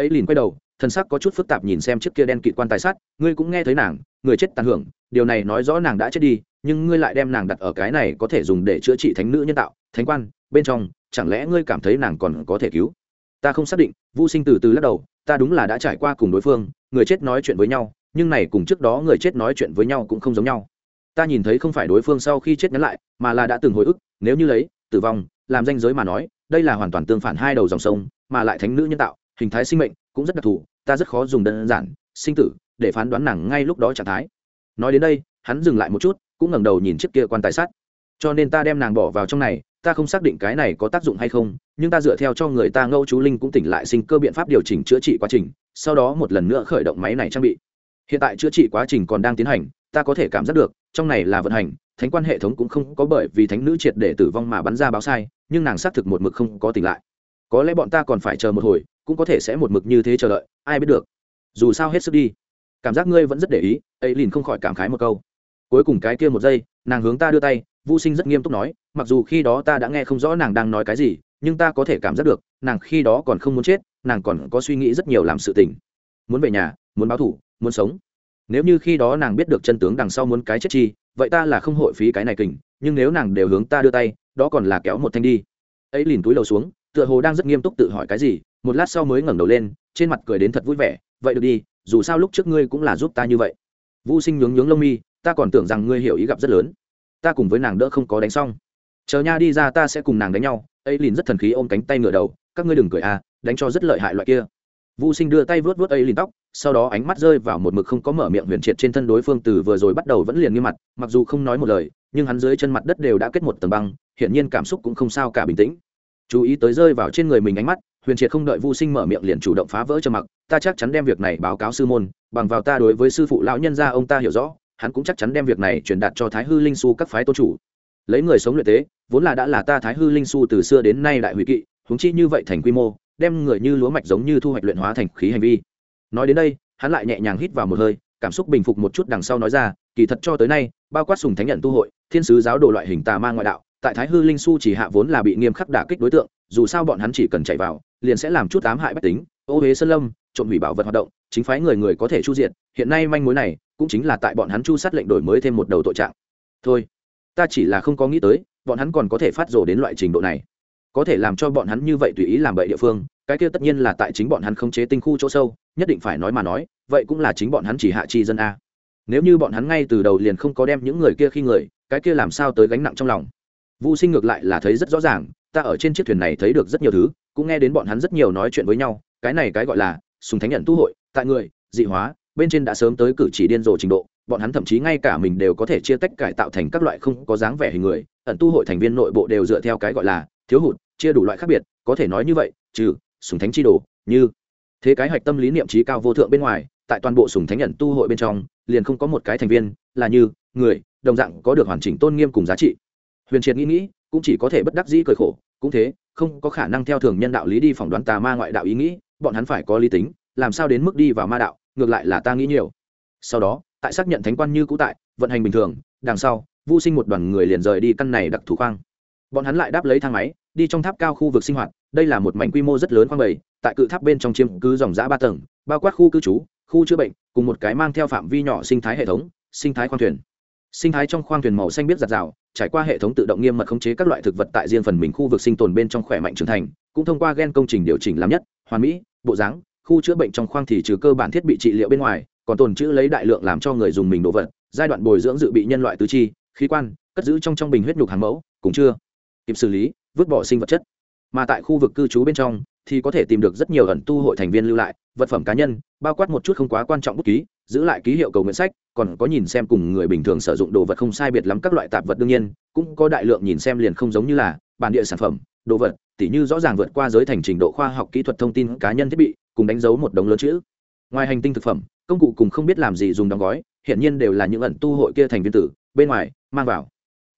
Ấy liền quay đầu thân sắc có chút phức tạp nhìn xem chiếc kia đen kịt quan tài sát, ngươi cũng nghe thấy nàng người chết tàn hưởng điều này nói rõ nàng đã chết đi nhưng ngươi lại đem nàng đặt ở cái này có thể dùng để chữa trị thánh nữ nhân tạo thánh quan bên trong chẳng lẽ ngươi cảm thấy nàng còn có thể cứu? Ta không xác định vô sinh từ từ lắc đầu ta đúng là đã trải qua cùng đối phương người chết nói chuyện với nhau nhưng này cùng trước đó người chết nói chuyện với nhau cũng không giống nhau. Ta nhìn thấy không phải đối phương sau khi chết nhắn lại mà là đã từng hồi ức nếu như lấy tử vong làm danh giới mà nói đây là hoàn toàn tương phản hai đầu dòng sông mà lại thánh nữ nhân tạo hình thái sinh mệnh cũng rất đặc thù, ta rất khó dùng đơn giản, sinh tử, để phán đoán nàng ngay lúc đó trạng thái. Nói đến đây, hắn dừng lại một chút, cũng ngẩng đầu nhìn chiếc kia quan tài sát cho nên ta đem nàng bỏ vào trong này, ta không xác định cái này có tác dụng hay không, nhưng ta dựa theo cho người ta ngẫu chú linh cũng tỉnh lại sinh cơ biện pháp điều chỉnh chữa trị quá trình, sau đó một lần nữa khởi động máy này trang bị. Hiện tại chữa trị quá trình còn đang tiến hành, ta có thể cảm giác được, trong này là vận hành, thánh quan hệ thống cũng không có bởi vì thánh nữ triệt để tử vong mà bắn ra báo sai, nhưng nàng xác thực một mực không có tỉnh lại. Có lẽ bọn ta còn phải chờ một hồi cũng có thể sẽ một mực như thế chờ đợi, ai biết được. Dù sao hết sức đi. Cảm giác ngươi vẫn rất để ý, ấy liền không khỏi cảm khái một câu. Cuối cùng cái kia một giây, nàng hướng ta đưa tay vô sinh rất nghiêm túc nói, mặc dù khi đó ta đã nghe không rõ nàng đang nói cái gì, nhưng ta có thể cảm giác được, nàng khi đó còn không muốn chết, nàng còn có suy nghĩ rất nhiều làm sự tình. Muốn về nhà, muốn báo thủ muốn sống. Nếu như khi đó nàng biết được chân tướng đằng sau muốn cái chết chi, vậy ta là không hội phí cái này kình, nhưng nếu nàng đều hướng ta đưa tay, đó còn là kéo một thanh đi. Ấy lìn túi đầu xuống tựa hồ đang rất nghiêm túc tự hỏi cái gì, một lát sau mới ngẩng đầu lên, trên mặt cười đến thật vui vẻ, vậy được đi, dù sao lúc trước ngươi cũng là giúp ta như vậy. Vũ sinh nhướng nhướng lông mi, ta còn tưởng rằng ngươi hiểu ý gặp rất lớn. Ta cùng với nàng đỡ không có đánh xong. Chờ nha đi ra ta sẽ cùng nàng đánh nhau. Ấy lìn rất thần khí ôm cánh tay ngửa đầu, các ngươi đừng cười à đánh cho rất lợi hại loại kia. Vũ sinh đưa tay vớt vớt ấy lìn tóc, sau đó ánh mắt rơi vào một mực không có mở miệng huyền triệt trên thân đối phương từ vừa rồi bắt đầu vẫn liền nghiêm mặt, mặc dù không nói một lời, nhưng hắn dưới chân mặt đất đều đã kết một tầng băng hiện nhiên cảm xúc cũng không sao cả bình tĩnh chú ý tới rơi vào trên người mình ánh mắt, huyền triệt không đợi vu sinh mở miệng liền chủ động phá vỡ cho mặc, ta chắc chắn đem việc này báo cáo sư môn, bằng vào ta đối với sư phụ lão nhân gia ông ta hiểu rõ, hắn cũng chắc chắn đem việc này truyền đạt cho thái hư linh su các phái tôn chủ. Lấy người sống luyện tế, vốn là đã là ta thái hư linh su từ xưa đến nay đại hủy kỵ, huống chi như vậy thành quy mô, đem người như lúa mạch giống như thu hoạch luyện hóa thành khí hành vi. Nói đến đây, hắn lại nhẹ nhàng hít vào một hơi, cảm xúc bình phục một chút đằng sau nói ra, kỳ thật cho tới nay, bao quát sùng thánh nhận tu hội, thiên sứ giáo đồ loại hình tà ma ngoại đạo tại thái hư linh su chỉ hạ vốn là bị nghiêm khắc đả kích đối tượng, dù sao bọn hắn chỉ cần chạy vào, liền sẽ làm chút ám hại bách tính. Ô huế sơn lâm, trộm hủy bảo vật hoạt động, chính phái người người có thể chu diện hiện nay manh mối này, cũng chính là tại bọn hắn chu sát lệnh đổi mới thêm một đầu tội trạng. Thôi, ta chỉ là không có nghĩ tới, bọn hắn còn có thể phát rồ đến loại trình độ này. Có thể làm cho bọn hắn như vậy tùy ý làm bậy địa phương, cái kia tất nhiên là tại chính bọn hắn không chế tinh khu chỗ sâu, nhất định phải nói mà nói, vậy cũng là chính bọn hắn chỉ hạ chi dân a. Nếu như bọn hắn ngay từ đầu liền không có đem những người kia khi người, cái kia làm sao tới gánh nặng trong lòng? Vu Sinh ngược lại là thấy rất rõ ràng, ta ở trên chiếc thuyền này thấy được rất nhiều thứ, cũng nghe đến bọn hắn rất nhiều nói chuyện với nhau, cái này cái gọi là sùng thánh nhận tu hội, tại người, dị hóa, bên trên đã sớm tới cử chỉ điên rồ trình độ, bọn hắn thậm chí ngay cả mình đều có thể chia tách cải tạo thành các loại không có dáng vẻ hình người, ẩn tu hội thành viên nội bộ đều dựa theo cái gọi là thiếu hụt, chia đủ loại khác biệt, có thể nói như vậy, trừ sùng thánh chi đồ, như thế cái hạch tâm lý niệm trí cao vô thượng bên ngoài, tại toàn bộ sùng thánh nhận tu hội bên trong, liền không có một cái thành viên là như người, đồng dạng có được hoàn chỉnh tôn nghiêm cùng giá trị huyền triệt nghĩ nghĩ, cũng chỉ có thể bất đắc dĩ cười khổ, cũng thế, không có khả năng theo thường nhân đạo lý đi phỏng đoán tà ma ngoại đạo ý nghĩ, bọn hắn phải có lý tính, làm sao đến mức đi vào ma đạo, ngược lại là ta nghĩ nhiều. Sau đó, tại xác nhận thánh quan như cũ tại, vận hành bình thường, đằng sau vô sinh một đoàn người liền rời đi căn này đặc thù khoang. Bọn hắn lại đáp lấy thang máy, đi trong tháp cao khu vực sinh hoạt, đây là một mảnh quy mô rất lớn khoang bầy, tại cự tháp bên trong chiếm cứ dòng giã ba tầng, bao quát khu cư trú, khu chữa bệnh, cùng một cái mang theo phạm vi nhỏ sinh thái hệ thống, sinh thái khoang thuyền. Sinh thái trong khoang thuyền màu xanh biết giặt rào trải qua hệ thống tự động nghiêm mật khống chế các loại thực vật tại riêng phần mình khu vực sinh tồn bên trong khỏe mạnh trưởng thành, cũng thông qua gen công trình điều chỉnh làm nhất, hoàn mỹ, bộ dáng, khu chữa bệnh trong khoang thì trừ cơ bản thiết bị trị liệu bên ngoài, còn tồn trữ lấy đại lượng làm cho người dùng mình đồ vật, giai đoạn bồi dưỡng dự bị nhân loại tứ chi, khí quan, cất giữ trong trong bình huyết nhục hàng mẫu cũng chưa kịp xử lý, vứt bỏ sinh vật chất. Mà tại khu vực cư trú bên trong thì có thể tìm được rất nhiều ẩn tu hội thành viên lưu lại, vật phẩm cá nhân, bao quát một chút không quá quan trọng bút ký, giữ lại ký hiệu cầu nguyện sách, còn có nhìn xem cùng người bình thường sử dụng đồ vật không sai biệt lắm các loại tạp vật đương nhiên, cũng có đại lượng nhìn xem liền không giống như là bản địa sản phẩm, đồ vật, tỉ như rõ ràng vượt qua giới thành trình độ khoa học kỹ thuật thông tin cá nhân thiết bị, cùng đánh dấu một đống lớn chữ. Ngoài hành tinh thực phẩm, công cụ cùng không biết làm gì dùng đóng gói hiện nhiên đều là những ẩn tu hội kia thành viên tử, bên ngoài, mang vào.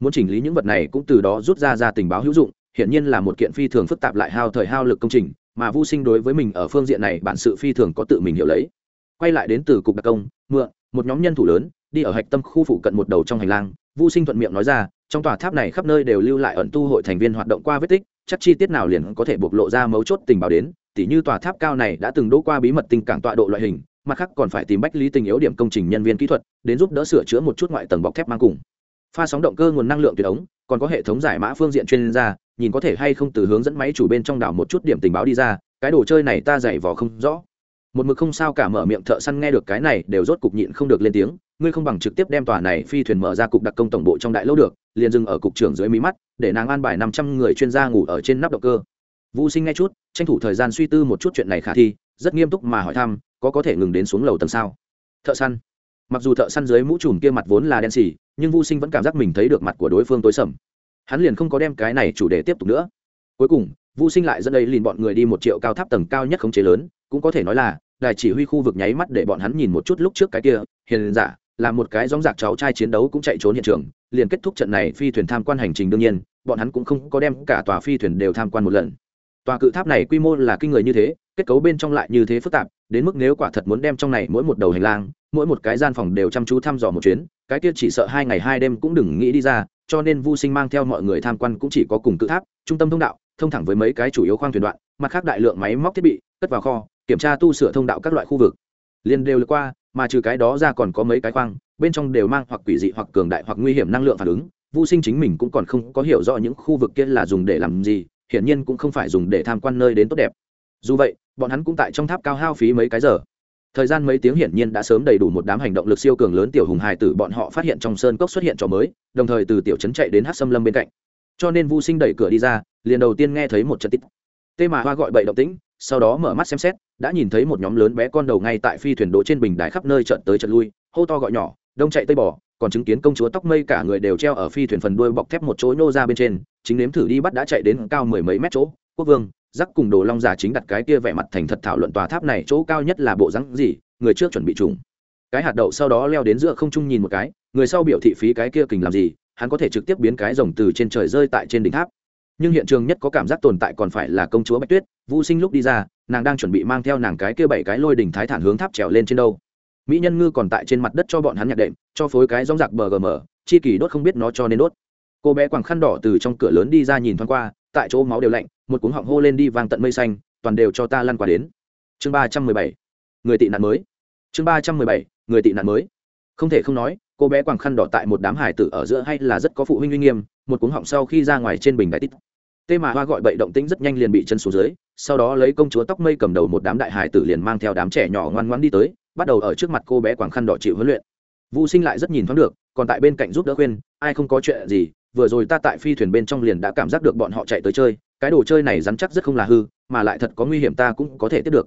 Muốn chỉnh lý những vật này cũng từ đó rút ra ra tình báo hữu dụng hiện nhiên là một kiện phi thường phức tạp lại hao thời hao lực công trình mà vô sinh đối với mình ở phương diện này bản sự phi thường có tự mình hiểu lấy. Quay lại đến từ cục đặc công, mượn, một nhóm nhân thủ lớn, đi ở hạch tâm khu phụ cận một đầu trong hành lang. Vô sinh thuận miệng nói ra, trong tòa tháp này khắp nơi đều lưu lại ẩn tu hội thành viên hoạt động qua vết tích, chắc chi tiết nào liền có thể bộc lộ ra mấu chốt tình báo đến, tỉ như tòa tháp cao này đã từng đỗ qua bí mật tình cảng tọa độ loại hình, mặt khác còn phải tìm bách lý tình yếu điểm công trình nhân viên kỹ thuật, đến giúp đỡ sửa chữa một chút ngoại tầng bọc thép mang cùng. Pha sóng động cơ nguồn năng lượng tuyệt ống, còn có hệ thống giải mã phương diện chuyên gia nhìn có thể hay không từ hướng dẫn máy chủ bên trong đảo một chút điểm tình báo đi ra, cái đồ chơi này ta dạy vò không rõ. Một mực không sao cả mở miệng thợ săn nghe được cái này đều rốt cục nhịn không được lên tiếng, ngươi không bằng trực tiếp đem tòa này phi thuyền mở ra cục đặc công tổng bộ trong đại lâu được, liền dừng ở cục trưởng dưới mí mắt, để nàng an bài năm trăm người chuyên gia ngủ ở trên nắp động cơ. Vũ sinh nghe chút, tranh thủ thời gian suy tư một chút chuyện này khả thi, rất nghiêm túc mà hỏi thăm, có có thể ngừng đến xuống lầu tầng sao? Thợ săn. Mặc dù thợ săn dưới mũ trùm kia mặt vốn là đen xì, nhưng vũ sinh vẫn cảm giác mình thấy được mặt của đối phương tối sầm hắn liền không có đem cái này chủ đề tiếp tục nữa. Cuối cùng vũ sinh lại dẫn đây liền bọn người đi một triệu cao tháp tầng cao nhất khống chế lớn, cũng có thể nói là, đài chỉ huy khu vực nháy mắt để bọn hắn nhìn một chút lúc trước cái kia, hiền giả, là một cái dóng dạc cháu trai chiến đấu cũng chạy trốn hiện trường, liền kết thúc trận này phi thuyền tham quan hành trình đương nhiên, bọn hắn cũng không có đem cả tòa phi thuyền đều tham quan một lần. Tòa cự tháp này quy mô là kinh người như thế, kết cấu bên trong lại như thế phức tạp, đến mức nếu quả thật muốn đem trong này mỗi một đầu hành lang, mỗi một cái gian phòng đều chăm chú thăm dò một chuyến, cái kia chỉ sợ hai ngày hai đêm cũng đừng nghĩ đi ra cho nên vu sinh mang theo mọi người tham quan cũng chỉ có cùng cự tháp, trung tâm thông đạo, thông thẳng với mấy cái chủ yếu khoang thuyền đoạn, mặt khác đại lượng máy móc thiết bị, cất vào kho, kiểm tra tu sửa thông đạo các loại khu vực. Liên đều lượt qua, mà trừ cái đó ra còn có mấy cái khoang, bên trong đều mang hoặc quỷ dị hoặc cường đại hoặc nguy hiểm năng lượng phản ứng. Vu sinh chính mình cũng còn không có hiểu rõ những khu vực kia là dùng để làm gì, hiển nhiên cũng không phải dùng để tham quan nơi đến tốt đẹp. Dù vậy, bọn hắn cũng tại trong tháp cao hao phí mấy cái giờ thời gian mấy tiếng hiển nhiên đã sớm đầy đủ một đám hành động lực siêu cường lớn tiểu hùng hài tử bọn họ phát hiện trong sơn cốc xuất hiện trò mới, đồng thời từ tiểu trấn chạy đến hát xâm lâm bên cạnh. Cho nên vu sinh đẩy cửa đi ra, liền đầu tiên nghe thấy một trận tít. Tê mà hoa gọi bậy động tĩnh, sau đó mở mắt xem xét, đã nhìn thấy một nhóm lớn bé con đầu ngay tại phi thuyền đỗ trên bình đài khắp nơi trận tới trận lui, hô to gọi nhỏ, đông chạy tây bỏ còn chứng kiến công chúa tóc mây cả người đều treo ở phi thuyền phần đuôi bọc thép một chỗ nhô ra bên trên, chính nếm thử đi bắt đã chạy đến cao mười mấy mét chỗ, quốc vương rắc cùng đồ long giả chính đặt cái kia vẻ mặt thành thật thảo luận tòa tháp này chỗ cao nhất là bộ rắn gì, người trước chuẩn bị trùng. Cái hạt đậu sau đó leo đến giữa không trung nhìn một cái, người sau biểu thị phí cái kia kình làm gì, hắn có thể trực tiếp biến cái rồng từ trên trời rơi tại trên đỉnh tháp. Nhưng hiện trường nhất có cảm giác tồn tại còn phải là công chúa bạch tuyết vũ sinh lúc đi ra, nàng đang chuẩn bị mang theo nàng cái kia bảy cái lôi đỉnh thái thản hướng tháp trèo lên trên đâu. Mỹ nhân ngư còn tại trên mặt đất cho bọn hắn nhạc đệm, cho phối cái rong giặc bờ gm chi kỳ đốt không biết nó cho nên đốt. Cô bé quàng khăn đỏ từ trong cửa lớn đi ra nhìn thoáng qua tại chỗ máu đều lạnh, một cuống họng hô lên đi vang tận mây xanh, toàn đều cho ta lăn qua đến. Chương ba trăm mười bảy, người tị nạn mới. Chương ba trăm mười bảy, người tị nạn mới. Không thể không nói, cô bé quàng khăn đỏ tại một đám hải tử ở giữa hay là rất có phụ huynh uy nghiêm, một cuống họng sau khi ra ngoài trên bình đại tít. Tê mà hoa gọi bậy động tĩnh rất nhanh liền bị chân xuống dưới, sau đó lấy công chúa tóc mây cầm đầu một đám đại hải tử liền mang theo đám trẻ nhỏ ngoan ngoãn đi tới, bắt đầu ở trước mặt cô bé quàng khăn đỏ chịu huấn luyện. Vũ sinh lại rất nhìn thoáng được, còn tại bên cạnh giúp đỡ khuyên, ai không có chuyện gì vừa rồi ta tại phi thuyền bên trong liền đã cảm giác được bọn họ chạy tới chơi, cái đồ chơi này rắn chắc rất không là hư, mà lại thật có nguy hiểm ta cũng có thể tiếp được.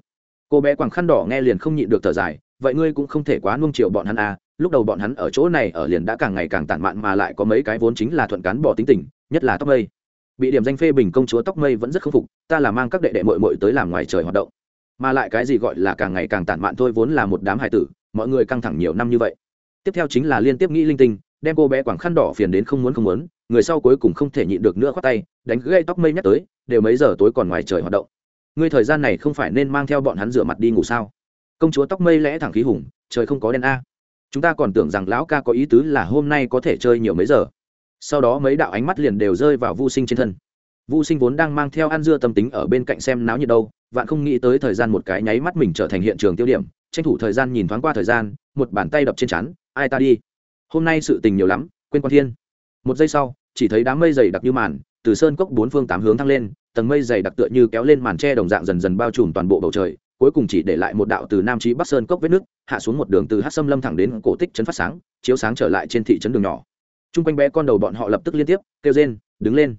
Cô bé quàng khăn đỏ nghe liền không nhịn được thở dài, vậy ngươi cũng không thể quá nuông chiều bọn hắn à lúc đầu bọn hắn ở chỗ này ở liền đã càng ngày càng tản mạn mà lại có mấy cái vốn chính là thuận cán bỏ tính tình, nhất là tóc mây. Bị điểm danh phê bình công chúa tóc mây vẫn rất k phục, ta là mang các đệ đệ mội mội tới làm ngoài trời hoạt động. Mà lại cái gì gọi là càng ngày càng tản mạn thôi vốn là một đám hài tử, mọi người căng thẳng nhiều năm như vậy. Tiếp theo chính là liên tiếp nghĩ linh tinh, đem cô bé quảng khăn đỏ phiền đến không muốn không muốn người sau cuối cùng không thể nhịn được nữa khoác tay, đánh gây tóc mây nhắc tới, đều mấy giờ tối còn ngoài trời hoạt động. Ngươi thời gian này không phải nên mang theo bọn hắn rửa mặt đi ngủ sao? Công chúa tóc mây lẽ thẳng khí hùng, trời không có đen a. Chúng ta còn tưởng rằng lão ca có ý tứ là hôm nay có thể chơi nhiều mấy giờ. Sau đó mấy đạo ánh mắt liền đều rơi vào vô sinh trên thân. Vô sinh vốn đang mang theo ăn dưa tâm tính ở bên cạnh xem náo nhiệt đâu, vạn không nghĩ tới thời gian một cái nháy mắt mình trở thành hiện trường tiêu điểm, tranh thủ thời gian nhìn thoáng qua thời gian, một bàn tay đập trên chắn ai ta đi? Hôm nay sự tình nhiều lắm, quên quan thiên một giây sau, chỉ thấy đám mây dày đặc như màn, từ sơn cốc bốn phương tám hướng thăng lên, tầng mây dày đặc tựa như kéo lên màn tre đồng dạng dần dần bao trùm toàn bộ bầu trời, cuối cùng chỉ để lại một đạo từ nam trí bắc sơn cốc vết nước, hạ xuống một đường từ hát xâm lâm thẳng đến cổ tích trấn phát sáng, chiếu sáng trở lại trên thị trấn đường nhỏ. T r u n g quanh bé con đầu bọn họ lập tức liên tiếp, kêu rên, đứng lên.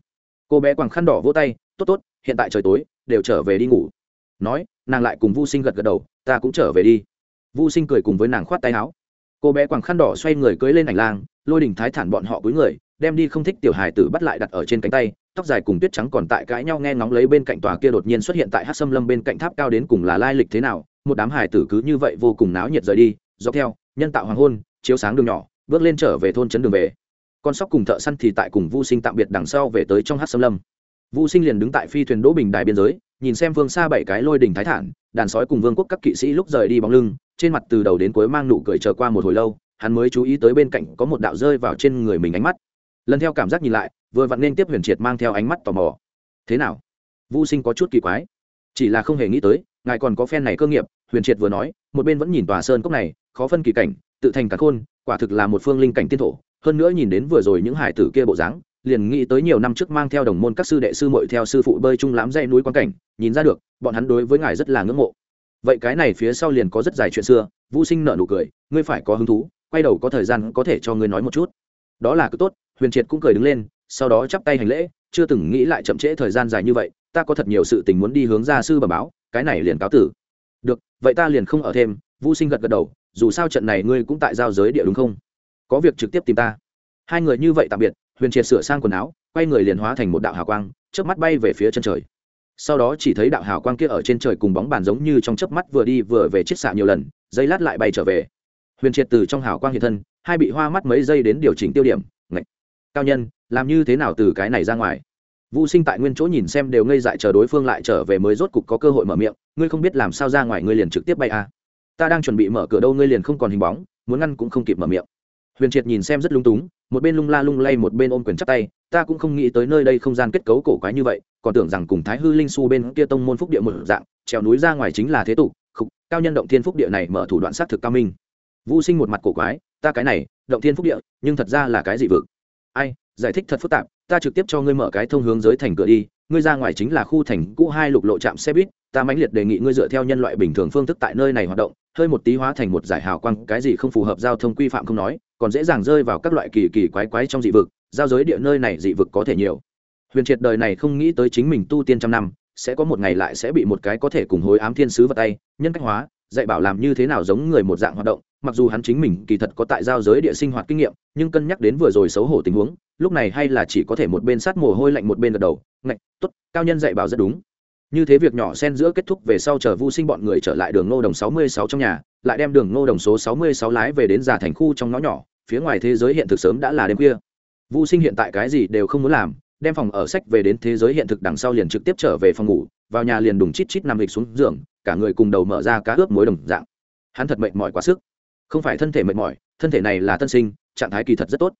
Cô bé quàng khăn đỏ vỗ tay, tốt tốt, hiện tại trời tối, đều trở về đi ngủ. Nói, nàng lại cùng vu sinh gật gật đầu, ta cũng trở về đi. Vu sinh cười cùng với nàng khoát tay áo. Cô bé quàng khăn đỏ xoay người cưới lên ảnh lang, lôi đỉnh thái thản bọn họ cuối người đem đi không thích tiểu hài tử bắt lại đặt ở trên cánh tay, tóc dài cùng tuyết trắng còn tại cãi nhau nghe ngóng lấy bên cạnh tòa kia đột nhiên xuất hiện tại hát xâm lâm bên cạnh tháp cao đến cùng là lai lịch thế nào, một đám hài tử cứ như vậy vô cùng náo nhiệt rời đi, dọc theo, nhân tạo hoàng hôn, chiếu sáng đường nhỏ, bước lên trở về thôn trấn đường về. Con sóc cùng thợ săn thì tại cùng vu sinh tạm biệt đằng sau về tới trong hát xâm lâm. Vu sinh liền đứng tại phi thuyền đỗ bình đài biên giới, nhìn xem phương xa bảy cái lôi đỉnh thái thản, đàn sói cùng vương quốc các kỵ sĩ lúc rời đi bóng lưng, trên mặt từ đầu đến cuối mang nụ cười chờ qua một hồi lâu, hắn mới chú ý tới bên cạnh có một đạo rơi vào trên người mình ánh mắt lần theo cảm giác nhìn lại, vừa vặn nên tiếp huyền triệt mang theo ánh mắt tò mò. Thế nào? Vô sinh có chút kỳ quái. Chỉ là không hề nghĩ tới, ngài còn có phen này cơ nghiệp, huyền triệt vừa nói, một bên vẫn nhìn tòa sơn cốc này, khó phân kỳ cảnh, tự thành cả khôn, quả thực là một phương linh cảnh tiên thổ. Hơn nữa nhìn đến vừa rồi những hải tử kia bộ dáng, liền nghĩ tới nhiều năm trước mang theo đồng môn các sư đệ sư muội theo sư phụ bơi chung lãm dây núi quan cảnh, nhìn ra được, bọn hắn đối với ngài rất là ngưỡng mộ. Vậy cái này phía sau liền có rất dài chuyện xưa vũ sinh nợ nụ cười, ngươi phải có hứng thú, quay đầu có thời gian có thể cho ngươi nói một chút. Đó là cứ tốt huyền triệt cũng cười đứng lên, sau đó chắp tay hành lễ, chưa từng nghĩ lại chậm trễ thời gian dài như vậy, ta có thật nhiều sự tình muốn đi hướng gia sư bẩm báo, cái này liền cáo tử. Được, vậy ta liền không ở thêm vũ sinh gật gật đầu, dù sao trận này ngươi cũng tại giao giới địa đúng không? Có việc trực tiếp tìm ta. Hai người như vậy tạm biệt, huyền triệt sửa sang quần áo, quay người liền hóa thành một đạo hào quang, chớp mắt bay về phía chân trời. Sau đó chỉ thấy đạo hào quang kia ở trên trời cùng bóng bàn giống như trong chớp mắt vừa đi vừa về chiết xạ nhiều lần giây lát lại bay trở về. Huyền triệt từ trong hào quang hiện thân, hai bị hoa mắt mấy giây đến điều chỉnh tiêu điểm cao nhân, làm như thế nào từ cái này ra ngoài? Vũ sinh tại nguyên chỗ nhìn xem đều ngây dại chờ đối phương lại trở về mới rốt cục có cơ hội mở miệng, ngươi không biết làm sao ra ngoài ngươi liền trực tiếp bay à. ta đang chuẩn bị mở cửa đâu ngươi liền không còn hình bóng, muốn ngăn cũng không kịp mở miệng. Huyền triệt nhìn xem rất lung túng, một bên lung la lung lay một bên ôm quyền chắp tay, ta cũng không nghĩ tới nơi đây không gian kết cấu cổ quái như vậy, còn tưởng rằng cùng thái hư linh su bên kia tông môn phúc địa một dạng, trèo núi ra ngoài chính là thế tục, khục, cao nhân động thiên phúc địa này mở thủ đoạn xác thực cao minh. Vũ sinh một mặt cổ quái, ta cái này, động thiên phúc địa, nhưng thật ra là cái gì vực? Ai, giải thích thật phức tạp, ta trực tiếp cho ngươi mở cái thông hướng giới thành cửa đi, ngươi ra ngoài chính là khu thành cũ hai lục lộ trạm xe buýt, ta mãnh liệt đề nghị ngươi dựa theo nhân loại bình thường phương thức tại nơi này hoạt động, hơi một tí hóa thành một giải hào quang, cái gì không phù hợp giao thông quy phạm không nói, còn dễ dàng rơi vào các loại kỳ kỳ quái quái trong dị vực, giao giới địa nơi này dị vực có thể nhiều. Huyền triệt đời này không nghĩ tới chính mình tu tiên trăm năm, sẽ có một ngày lại sẽ bị một cái có thể cùng hối ám thiên sứ vào tay, nhân cách hóa, dạy bảo làm như thế nào giống người một dạng hoạt động mặc dù hắn chính mình kỳ thật có tại giao giới địa sinh hoạt kinh nghiệm, nhưng cân nhắc đến vừa rồi xấu hổ tình huống, lúc này hay là chỉ có thể một bên sát mồ hôi lạnh một bên gật đầu, ngạch, tốt, cao nhân dạy bảo rất đúng. Như thế việc nhỏ xen giữa kết thúc về sau chờ vu sinh bọn người trở lại đường ngô đồng sáu mươi sáu trong nhà, lại đem đường ngô đồng số sáu mươi sáu lái về đến già thành khu trong ngõ nhỏ, phía ngoài thế giới hiện thực sớm đã là đêm khuya. Vu sinh hiện tại cái gì đều không muốn làm, đem phòng ở sách về đến thế giới hiện thực đằng sau liền trực tiếp trở về phòng ngủ, vào nhà liền đùng chít chít nằm lịch xuống giường, cả người cùng đầu mở ra cá ướp mối đồng dạng. Hắn thật mệt mỏi quá sức không phải thân thể mệt mỏi, thân thể này là tân sinh, trạng thái kỳ thật rất tốt.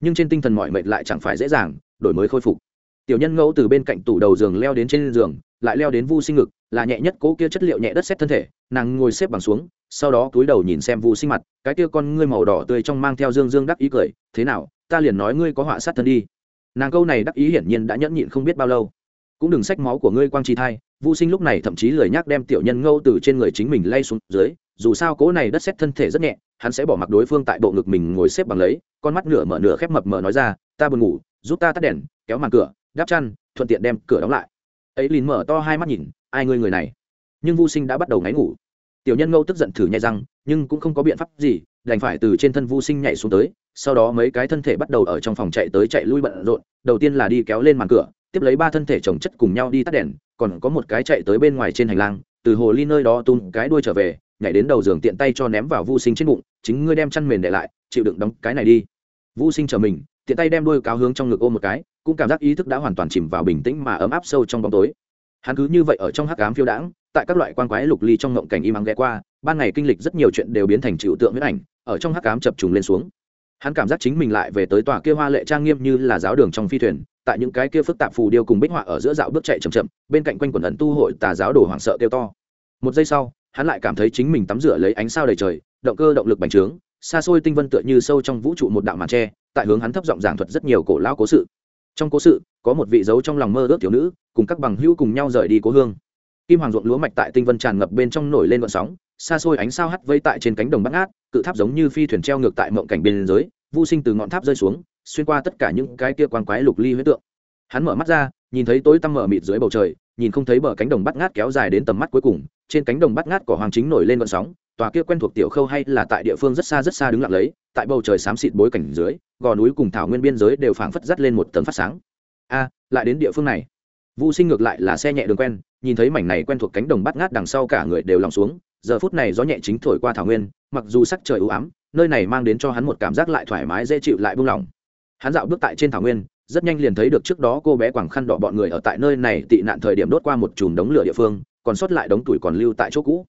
Nhưng trên tinh thần mỏi mệt lại chẳng phải dễ dàng, đổi mới khôi phục. Tiểu nhân ngẫu từ bên cạnh tủ đầu giường leo đến trên giường, lại leo đến vu sinh ngực, là nhẹ nhất cố kia chất liệu nhẹ đất xét thân thể, nàng ngồi xếp bằng xuống, sau đó cúi đầu nhìn xem vu sinh mặt, cái kia con ngươi màu đỏ tươi trong mang theo dương dương đắc ý cười, thế nào, ta liền nói ngươi có họa sát thân đi. Nàng câu này đắc ý hiển nhiên đã nhẫn nhịn không biết bao lâu. Cũng đừng sách máu của ngươi quang chi thai, vu sinh lúc này thậm chí lời nhắc đem tiểu nhân ngâu từ trên người chính mình lay xuống dưới dù sao cố này đất xét thân thể rất nhẹ, hắn sẽ bỏ mặc đối phương tại bộ ngực mình ngồi xếp bằng lấy, con mắt nửa mở nửa khép mập mờ nói ra, ta buồn ngủ, giúp ta tắt đèn, kéo màn cửa, gắp chăn, thuận tiện đem cửa đóng lại. Ấy lìn mở to hai mắt nhìn, ai ngươi người này? Nhưng vu sinh đã bắt đầu ngáy ngủ. Tiểu nhân ngâu tức giận thử nhai răng, nhưng cũng không có biện pháp gì, đành phải từ trên thân vu sinh nhảy xuống tới, sau đó mấy cái thân thể bắt đầu ở trong phòng chạy tới chạy lui bận rộn, đầu tiên là đi kéo lên màn cửa, tiếp lấy ba thân thể chồng chất cùng nhau đi tắt đèn, còn có một cái chạy tới bên ngoài trên hành lang, từ hồ ly nơi đó tung cái đuôi trở về nhảy đến đầu giường tiện tay cho ném vào vu sinh trên bụng, chính ngươi đem chăn mền để lại, chịu đựng đóng cái này đi. Vu sinh chờ mình, tiện tay đem đôi cáo hướng trong ngực ôm một cái, cũng cảm giác ý thức đã hoàn toàn chìm vào bình tĩnh mà ấm áp sâu trong bóng tối. Hắn cứ như vậy ở trong hắc ám phiêu đãng, tại các loại quan quái lục ly trong ngộng cảnh im ắng ghé qua, ban ngày kinh lịch rất nhiều chuyện đều biến thành trừu tượng huyết ảnh, ở trong hắc ám chập trùng lên xuống. Hắn cảm giác chính mình lại về tới tòa kia hoa lệ trang nghiêm như là giáo đường trong phi thuyền, tại những cái kia phức tạp phù điêu cùng bích họa ở giữa dạo bước chạy chậm chậm, bên cạnh quanh quần ấn tu hội tà giáo đồ hoảng sợ kêu to. Một giây sau hắn lại cảm thấy chính mình tắm rửa lấy ánh sao đầy trời, động cơ động lực bành trướng, xa xôi tinh vân tựa như sâu trong vũ trụ một đạo màn tre, tại hướng hắn thấp giọng giảng thuật rất nhiều cổ lão cố sự. Trong cố sự, có một vị dấu trong lòng mơ ước thiếu nữ, cùng các bằng hữu cùng nhau rời đi cố hương. Kim hoàng ruộng lúa mạch tại tinh vân tràn ngập bên trong nổi lên vận sóng, xa xôi ánh sao hắt vây tại trên cánh đồng bắt ngát, cự tháp giống như phi thuyền treo ngược tại mộng cảnh biên giới, vô sinh từ ngọn tháp rơi xuống, xuyên qua tất cả những cái kia quan quái lục ly huyết tượng. Hắn mở mắt ra nhìn thấy tối tăm mở mịt dưới bầu trời nhìn không thấy bờ cánh đồng bắt ngát kéo dài đến tầm mắt cuối cùng trên cánh đồng bắt ngát cỏ hoàng chính nổi lên vận sóng tòa kia quen thuộc tiểu khâu hay là tại địa phương rất xa rất xa đứng lặng lấy tại bầu trời xám xịt bối cảnh dưới gò núi cùng thảo nguyên biên giới đều phảng phất dắt lên một tầng phát sáng a lại đến địa phương này Vu Sinh ngược lại là xe nhẹ đường quen, nhìn thấy mảnh này quen thuộc cánh đồng bắt ngát đằng sau cả người đều lòng xuống, giờ phút này gió nhẹ chính thổi qua thảo nguyên, mặc dù sắc trời u ám, nơi này mang đến cho hắn một cảm giác lại thoải mái dễ chịu lại buông lỏng. Hắn dạo bước tại trên thảo nguyên, rất nhanh liền thấy được trước đó cô bé quảng khăn đỏ bọn người ở tại nơi này tị nạn thời điểm đốt qua một chùm đống lửa địa phương, còn sót lại đống tuổi còn lưu tại chỗ cũ.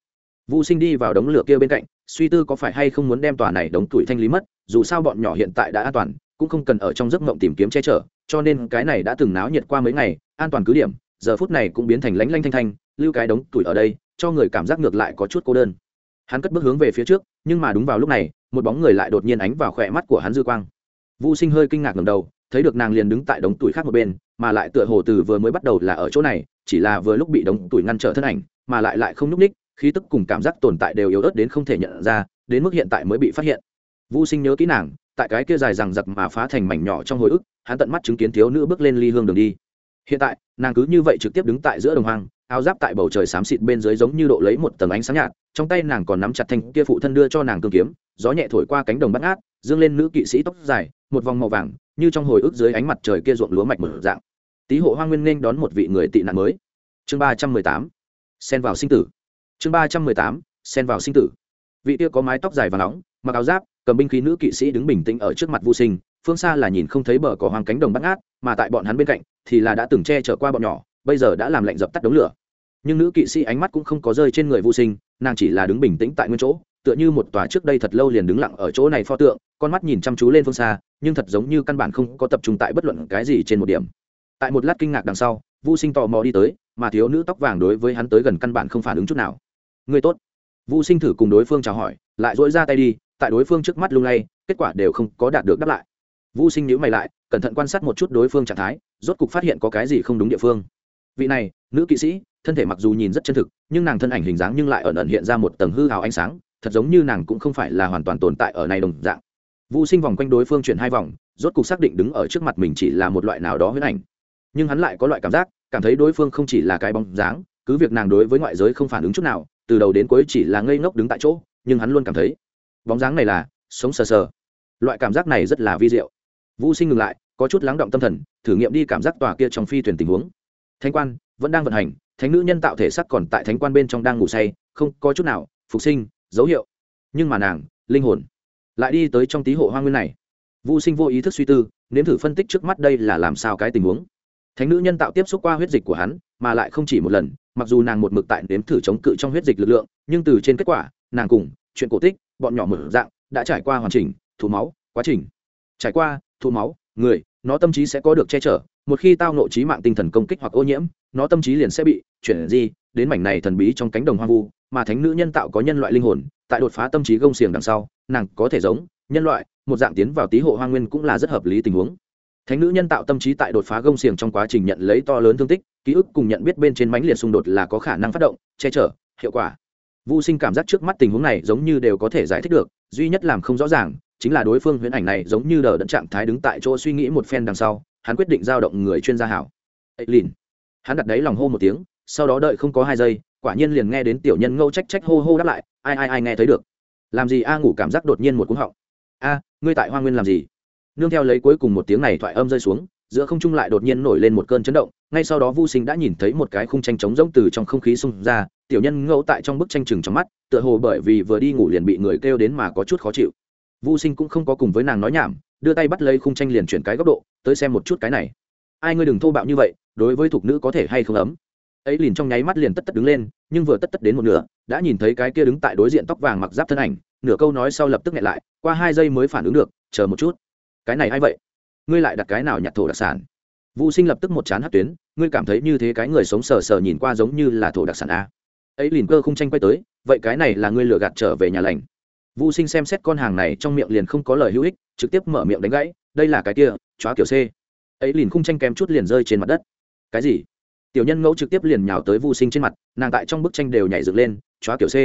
Vu Sinh đi vào đống lửa kia bên cạnh, suy tư có phải hay không muốn đem tòa này đống tuổi thanh lý mất, dù sao bọn nhỏ hiện tại đã an toàn, cũng không cần ở trong giấc mộng tìm kiếm che chở, cho nên cái này đã từng náo nhiệt qua mấy ngày, an toàn cứ điểm, giờ phút này cũng biến thành lánh lanh thanh thanh lưu cái đống tuổi ở đây cho người cảm giác ngược lại có chút cô đơn hắn cất bước hướng về phía trước nhưng mà đúng vào lúc này một bóng người lại đột nhiên ánh vào khỏe mắt của hắn dư quang vũ sinh hơi kinh ngạc ngầm đầu thấy được nàng liền đứng tại đống tuổi khác một bên, mà lại tựa hồ từ vừa mới bắt đầu là ở chỗ này, chỉ là vừa lúc bị đống tuổi ngăn trở thân ảnh, mà lại lại không nhúc ních khí tức cùng cảm giác tồn tại đều yếu ớt đến không thể nhận ra, đến mức hiện tại mới bị phát hiện. Vũ sinh nhớ kỹ nàng, tại cái kia dài rằng giặc mà phá thành mảnh nhỏ trong hồi ức, hắn tận mắt chứng kiến thiếu nữ bước lên ly hương đường đi. Hiện tại, nàng cứ như vậy trực tiếp đứng tại giữa đồng hoang, áo giáp tại bầu trời xám xịt bên dưới giống như độ lấy một tầng ánh sáng nhạt, trong tay nàng còn nắm chặt thanh kia phụ thân đưa cho nàng cương kiếm, gió nhẹ thổi qua cánh đồng bắt ngát dương lên nữ kỵ sĩ tóc dài, một vòng màu vàng, như trong hồi ức dưới ánh mặt trời kia ruộng lúa mạch mở dạng. Tý hộ hoa nguyên nên đón một vị người tị nạn mới. Chương ba trăm mười tám, xen vào sinh tử. Chương ba trăm mười tám, xen vào sinh tử. Vị kia có mái tóc dài và nóng, mặc áo giáp, cầm binh khí nữ kỵ sĩ đứng bình tĩnh ở trước mặt vô sinh, phương xa là nhìn không thấy bờ cỏ hoang cánh đồng bắt ngát, mà tại bọn hắn bên cạnh thì là đã từng che chở qua bọn nhỏ, bây giờ đã làm lệnh dập tắt đống lửa. Nhưng nữ kỵ sĩ ánh mắt cũng không có rơi trên người vô sinh, nàng chỉ là đứng bình tĩnh tại nguyên chỗ tựa như một tòa trước đây thật lâu liền đứng lặng ở chỗ này pho tượng, con mắt nhìn chăm chú lên phương xa, nhưng thật giống như căn bản không có tập trung tại bất luận cái gì trên một điểm. Tại một lát kinh ngạc đằng sau vô sinh tò mò đi tới, mà thiếu nữ tóc vàng đối với hắn tới gần căn bản không phản ứng chút nào. Người tốt. Vô sinh thử cùng đối phương chào hỏi, lại dỗi ra tay đi, tại đối phương trước mắt lung lay, kết quả đều không có đạt được đáp lại. Vô sinh nhíu mày lại, cẩn thận quan sát một chút đối phương trạng thái, rốt cục phát hiện có cái gì không đúng địa phương. Vị này, nữ kỵ sĩ, thân thể mặc dù nhìn rất chân thực, nhưng nàng thân ảnh hình dáng nhưng lại ẩn ẩn hiện ra một tầng hư hào ánh sáng thật giống như nàng cũng không phải là hoàn toàn tồn tại ở này đồng dạng. Vũ sinh vòng quanh đối phương chuyển hai vòng, rốt cục xác định đứng ở trước mặt mình chỉ là một loại nào đó huyết ảnh. Nhưng hắn lại có loại cảm giác, cảm thấy đối phương không chỉ là cái bóng dáng, cứ việc nàng đối với ngoại giới không phản ứng chút nào, từ đầu đến cuối chỉ là ngây ngốc đứng tại chỗ, nhưng hắn luôn cảm thấy, bóng dáng này là sống sờ sờ. Loại cảm giác này rất là vi diệu. Vũ sinh ngừng lại, có chút lắng động tâm thần, thử nghiệm đi cảm giác tòa kia trong phi thuyền tình huống. Thánh quan, vẫn đang vận hành, thánh nữ nhân tạo thể sắc còn tại thánh quan bên trong đang ngủ say, không có chút nào, phục sinh dấu hiệu. Nhưng mà nàng, linh hồn, lại đi tới trong tí hộ hoa nguyên này. Vũ sinh vô ý thức suy tư, nếm thử phân tích trước mắt đây là làm sao cái tình huống. Thánh nữ nhân tạo tiếp xúc qua huyết dịch của hắn, mà lại không chỉ một lần, mặc dù nàng một mực tại nếm thử chống cự trong huyết dịch lực lượng, nhưng từ trên kết quả, nàng cùng, chuyện cổ tích, bọn nhỏ mở dạng, đã trải qua hoàn chỉnh thủ máu, quá trình. Trải qua, thụ máu, người, nó tâm trí sẽ có được che chở, một khi tao nộ trí mạng tinh thần công kích hoặc ô nhiễm, nó tâm trí liền sẽ bị chuyển di đến mảnh này thần bí trong cánh đồng hoang vu, mà thánh nữ nhân tạo có nhân loại linh hồn, tại đột phá tâm trí gông xiềng đằng sau, nàng có thể giống nhân loại, một dạng tiến vào tí hộ hoang nguyên cũng là rất hợp lý tình huống. Thánh nữ nhân tạo tâm trí tại đột phá gông xiềng trong quá trình nhận lấy to lớn thương tích, ký ức cùng nhận biết bên trên mánh liệt xung đột là có khả năng phát động, che chở, hiệu quả. Vô sinh cảm giác trước mắt tình huống này giống như đều có thể giải thích được, duy nhất làm không rõ ràng chính là đối phương huyễn ảnh này giống như đờ đẫn trạng thái đứng tại chỗ suy nghĩ một phen đằng sau, hắn quyết định giao động người chuyên gia hảo. Ấy lìn. Hắn đặt đấy lòng hô một tiếng sau đó đợi không có hai giây quả nhiên liền nghe đến tiểu nhân ngâu trách trách hô hô đáp lại ai ai ai nghe thấy được làm gì a ngủ cảm giác đột nhiên một cúng họng a ngươi tại hoa nguyên làm gì nương theo lấy cuối cùng một tiếng này thoại âm rơi xuống giữa không trung lại đột nhiên nổi lên một cơn chấn động ngay sau đó vu sinh đã nhìn thấy một cái khung tranh trống rỗng từ trong không khí xung ra tiểu nhân ngẫu tại trong bức tranh chừng trong mắt tựa hồ bởi vì vừa đi ngủ liền bị người kêu đến mà có chút khó chịu Vu Sinh cũng không có cùng với nàng nói nhảm, đưa tay bắt lấy khung tranh liền chuyển cái góc độ, tới xem một chút cái này. Ai ngươi đừng thô bạo như vậy, đối với thục nữ có thể hay không ấm. Ấy liền trong nháy mắt liền tất tất đứng lên, nhưng vừa tất tất đến một nửa, đã nhìn thấy cái kia đứng tại đối diện tóc vàng mặc giáp thân ảnh, nửa câu nói sau lập tức nhẹ lại, qua hai giây mới phản ứng được, chờ một chút. Cái này ai vậy? Ngươi lại đặt cái nào nhặt thổ đặc sản? Vu Sinh lập tức một chán hất tuyến, ngươi cảm thấy như thế cái người sống sờ sờ nhìn qua giống như là thổ đặc sản a. Ấy liền cơ khung tranh quay tới, vậy cái này là ngươi lừa gạt trở về nhà lành Vu Sinh xem xét con hàng này trong miệng liền không có lời hữu ích, trực tiếp mở miệng đánh gãy, đây là cái kia, chóa kiểu C. Ấy liền khung tranh kém chút liền rơi trên mặt đất. Cái gì? Tiểu nhân ngẫu trực tiếp liền nhào tới vô sinh trên mặt, nàng tại trong bức tranh đều nhảy dựng lên, chóa kiểu c,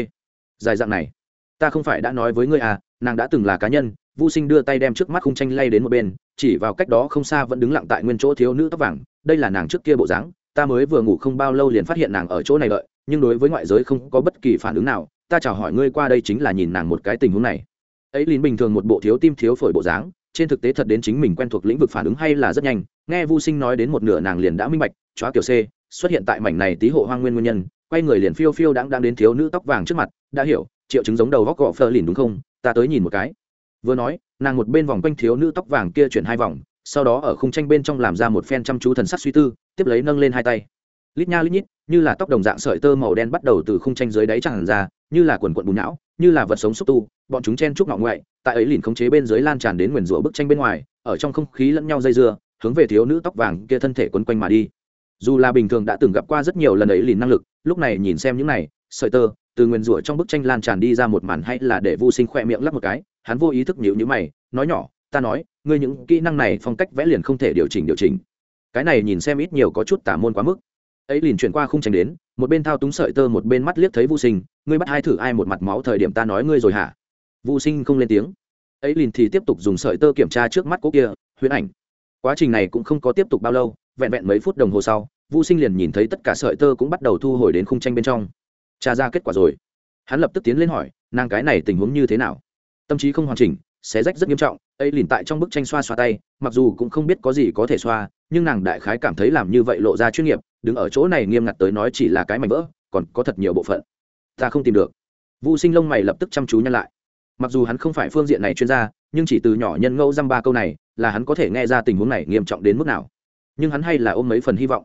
dài dạng này, ta không phải đã nói với ngươi à nàng đã từng là cá nhân. Vô sinh đưa tay đem trước mắt khung tranh lay đến một bên, chỉ vào cách đó không xa vẫn đứng lặng tại nguyên chỗ thiếu nữ tóc vàng, đây là nàng trước kia bộ dáng, ta mới vừa ngủ không bao lâu liền phát hiện nàng ở chỗ này đợi, nhưng đối với ngoại giới không có bất kỳ phản ứng nào, ta chào hỏi ngươi qua đây chính là nhìn nàng một cái tình huống này. Ấy lín bình thường một bộ thiếu tim thiếu phổi bộ dáng, trên thực tế thật đến chính mình quen thuộc lĩnh vực phản ứng hay là rất nhanh, nghe vu sinh nói đến một nửa nàng liền đã minh bạch, chóa kiểu c xuất hiện tại mảnh này tí hộ hoang nguyên nguyên nhân, quay người liền phiêu phiêu đang đang đến thiếu nữ tóc vàng trước mặt, đã hiểu, triệu chứng giống đầu góc gọ phơ lìn đúng không? Ta tới nhìn một cái. Vừa nói, nàng một bên vòng quanh thiếu nữ tóc vàng kia chuyển hai vòng, sau đó ở khung tranh bên trong làm ra một phen chăm chú thần sắc suy tư, tiếp lấy nâng lên hai tay. Lít nha lít nhít, như là tóc đồng dạng sợi tơ màu đen bắt đầu từ khung tranh dưới đáy tràn ra, như là quần quận bùn não, như là vật sống xúc tu, bọn chúng chen trúc ngọ ngoại, tại ấy liền khống chế bên dưới lan tràn đến nguyền rủa bức tranh bên ngoài, ở trong không khí lẫn nhau dây dưa, hướng về thiếu nữ tóc vàng kia thân thể quấn quanh mà đi dù là bình thường đã từng gặp qua rất nhiều lần ấy liền năng lực, lúc này nhìn xem những này, sợi tơ, từ nguyền rủa trong bức tranh lan tràn đi ra một màn hay là để vô sinh khỏe miệng lắp một cái, hắn vô ý thức nhịu nhữ mày, nói nhỏ, ta nói, ngươi những kỹ năng này phong cách vẽ liền không thể điều chỉnh điều chỉnh. Cái này nhìn xem ít nhiều có chút tả môn quá mức. Ấy liền chuyển qua không tránh đến, một bên thao túng sợi tơ một bên mắt liếc thấy vô sinh, ngươi bắt hai thử ai một mặt máu thời điểm ta nói ngươi rồi hả? Vô sinh không lên tiếng. Ấy liền thì tiếp tục dùng sợi tơ kiểm tra trước mắt cô kia, huyễn ảnh. Quá trình này cũng không có tiếp tục bao lâu vẹn vẹn mấy phút đồng hồ sau vũ sinh liền nhìn thấy tất cả sợi tơ cũng bắt đầu thu hồi đến khung tranh bên trong. Tra ra kết quả rồi. Hắn lập tức tiến lên hỏi, nàng cái này tình huống như thế nào? Tâm trí không hoàn chỉnh, xé rách rất nghiêm trọng, ấy liền tại trong bức tranh xoa xoa tay, mặc dù cũng không biết có gì có thể xoa, nhưng nàng đại khái cảm thấy làm như vậy lộ ra chuyên nghiệp, đứng ở chỗ này nghiêm ngặt tới nói chỉ là cái mảnh vỡ, còn có thật nhiều bộ phận. Ta không tìm được. Vu sinh lông mày lập tức chăm chú nhăn lại. Mặc dù hắn không phải phương diện này chuyên gia, nhưng chỉ từ nhỏ nhân ngẫu dăm ba câu này, là hắn có thể nghe ra tình huống này nghiêm trọng đến mức nào nhưng hắn hay là ôm mấy phần hy vọng.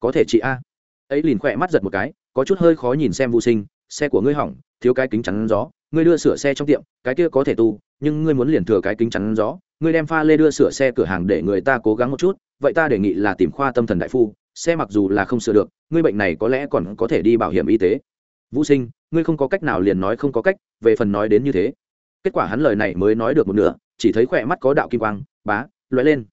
Có thể chị a. Ấy liền khỏe mắt giật một cái, có chút hơi khó nhìn xem vô sinh, xe của ngươi hỏng, thiếu cái kính chắn gió, ngươi đưa sửa xe trong tiệm, cái kia có thể tu, nhưng ngươi muốn liền thừa cái kính chắn gió, ngươi đem pha lê đưa sửa xe cửa hàng để người ta cố gắng một chút, vậy ta đề nghị là tìm khoa tâm thần đại phu, xe mặc dù là không sửa được, ngươi bệnh này có lẽ còn có thể đi bảo hiểm y tế. Vũ sinh, ngươi không có cách nào liền nói không có cách, về phần nói đến như thế. Kết quả hắn lời này mới nói được một nửa, chỉ thấy khỏe mắt có đạo kim quang, bá loại lên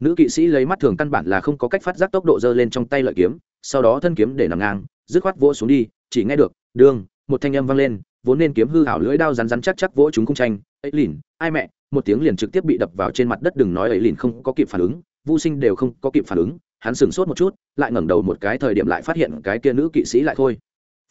nữ kỵ sĩ lấy mắt thường căn bản là không có cách phát giác tốc độ dơ lên trong tay lợi kiếm, sau đó thân kiếm để nằm ngang, dứt khoát vỗ xuống đi, chỉ nghe được đương một thanh âm vang lên, vốn nên kiếm hư hảo lưỡi đao rắn rắn chắc chắc vỗ chúng cung tranh, ấy lìn, ai mẹ! Một tiếng liền trực tiếp bị đập vào trên mặt đất, đừng nói ấy lìn không có kịp phản ứng vô sinh đều không có kịp phản ứng, hắn sửng sốt một chút, lại ngẩng đầu một cái thời điểm lại phát hiện cái kia nữ kỵ sĩ lại thôi.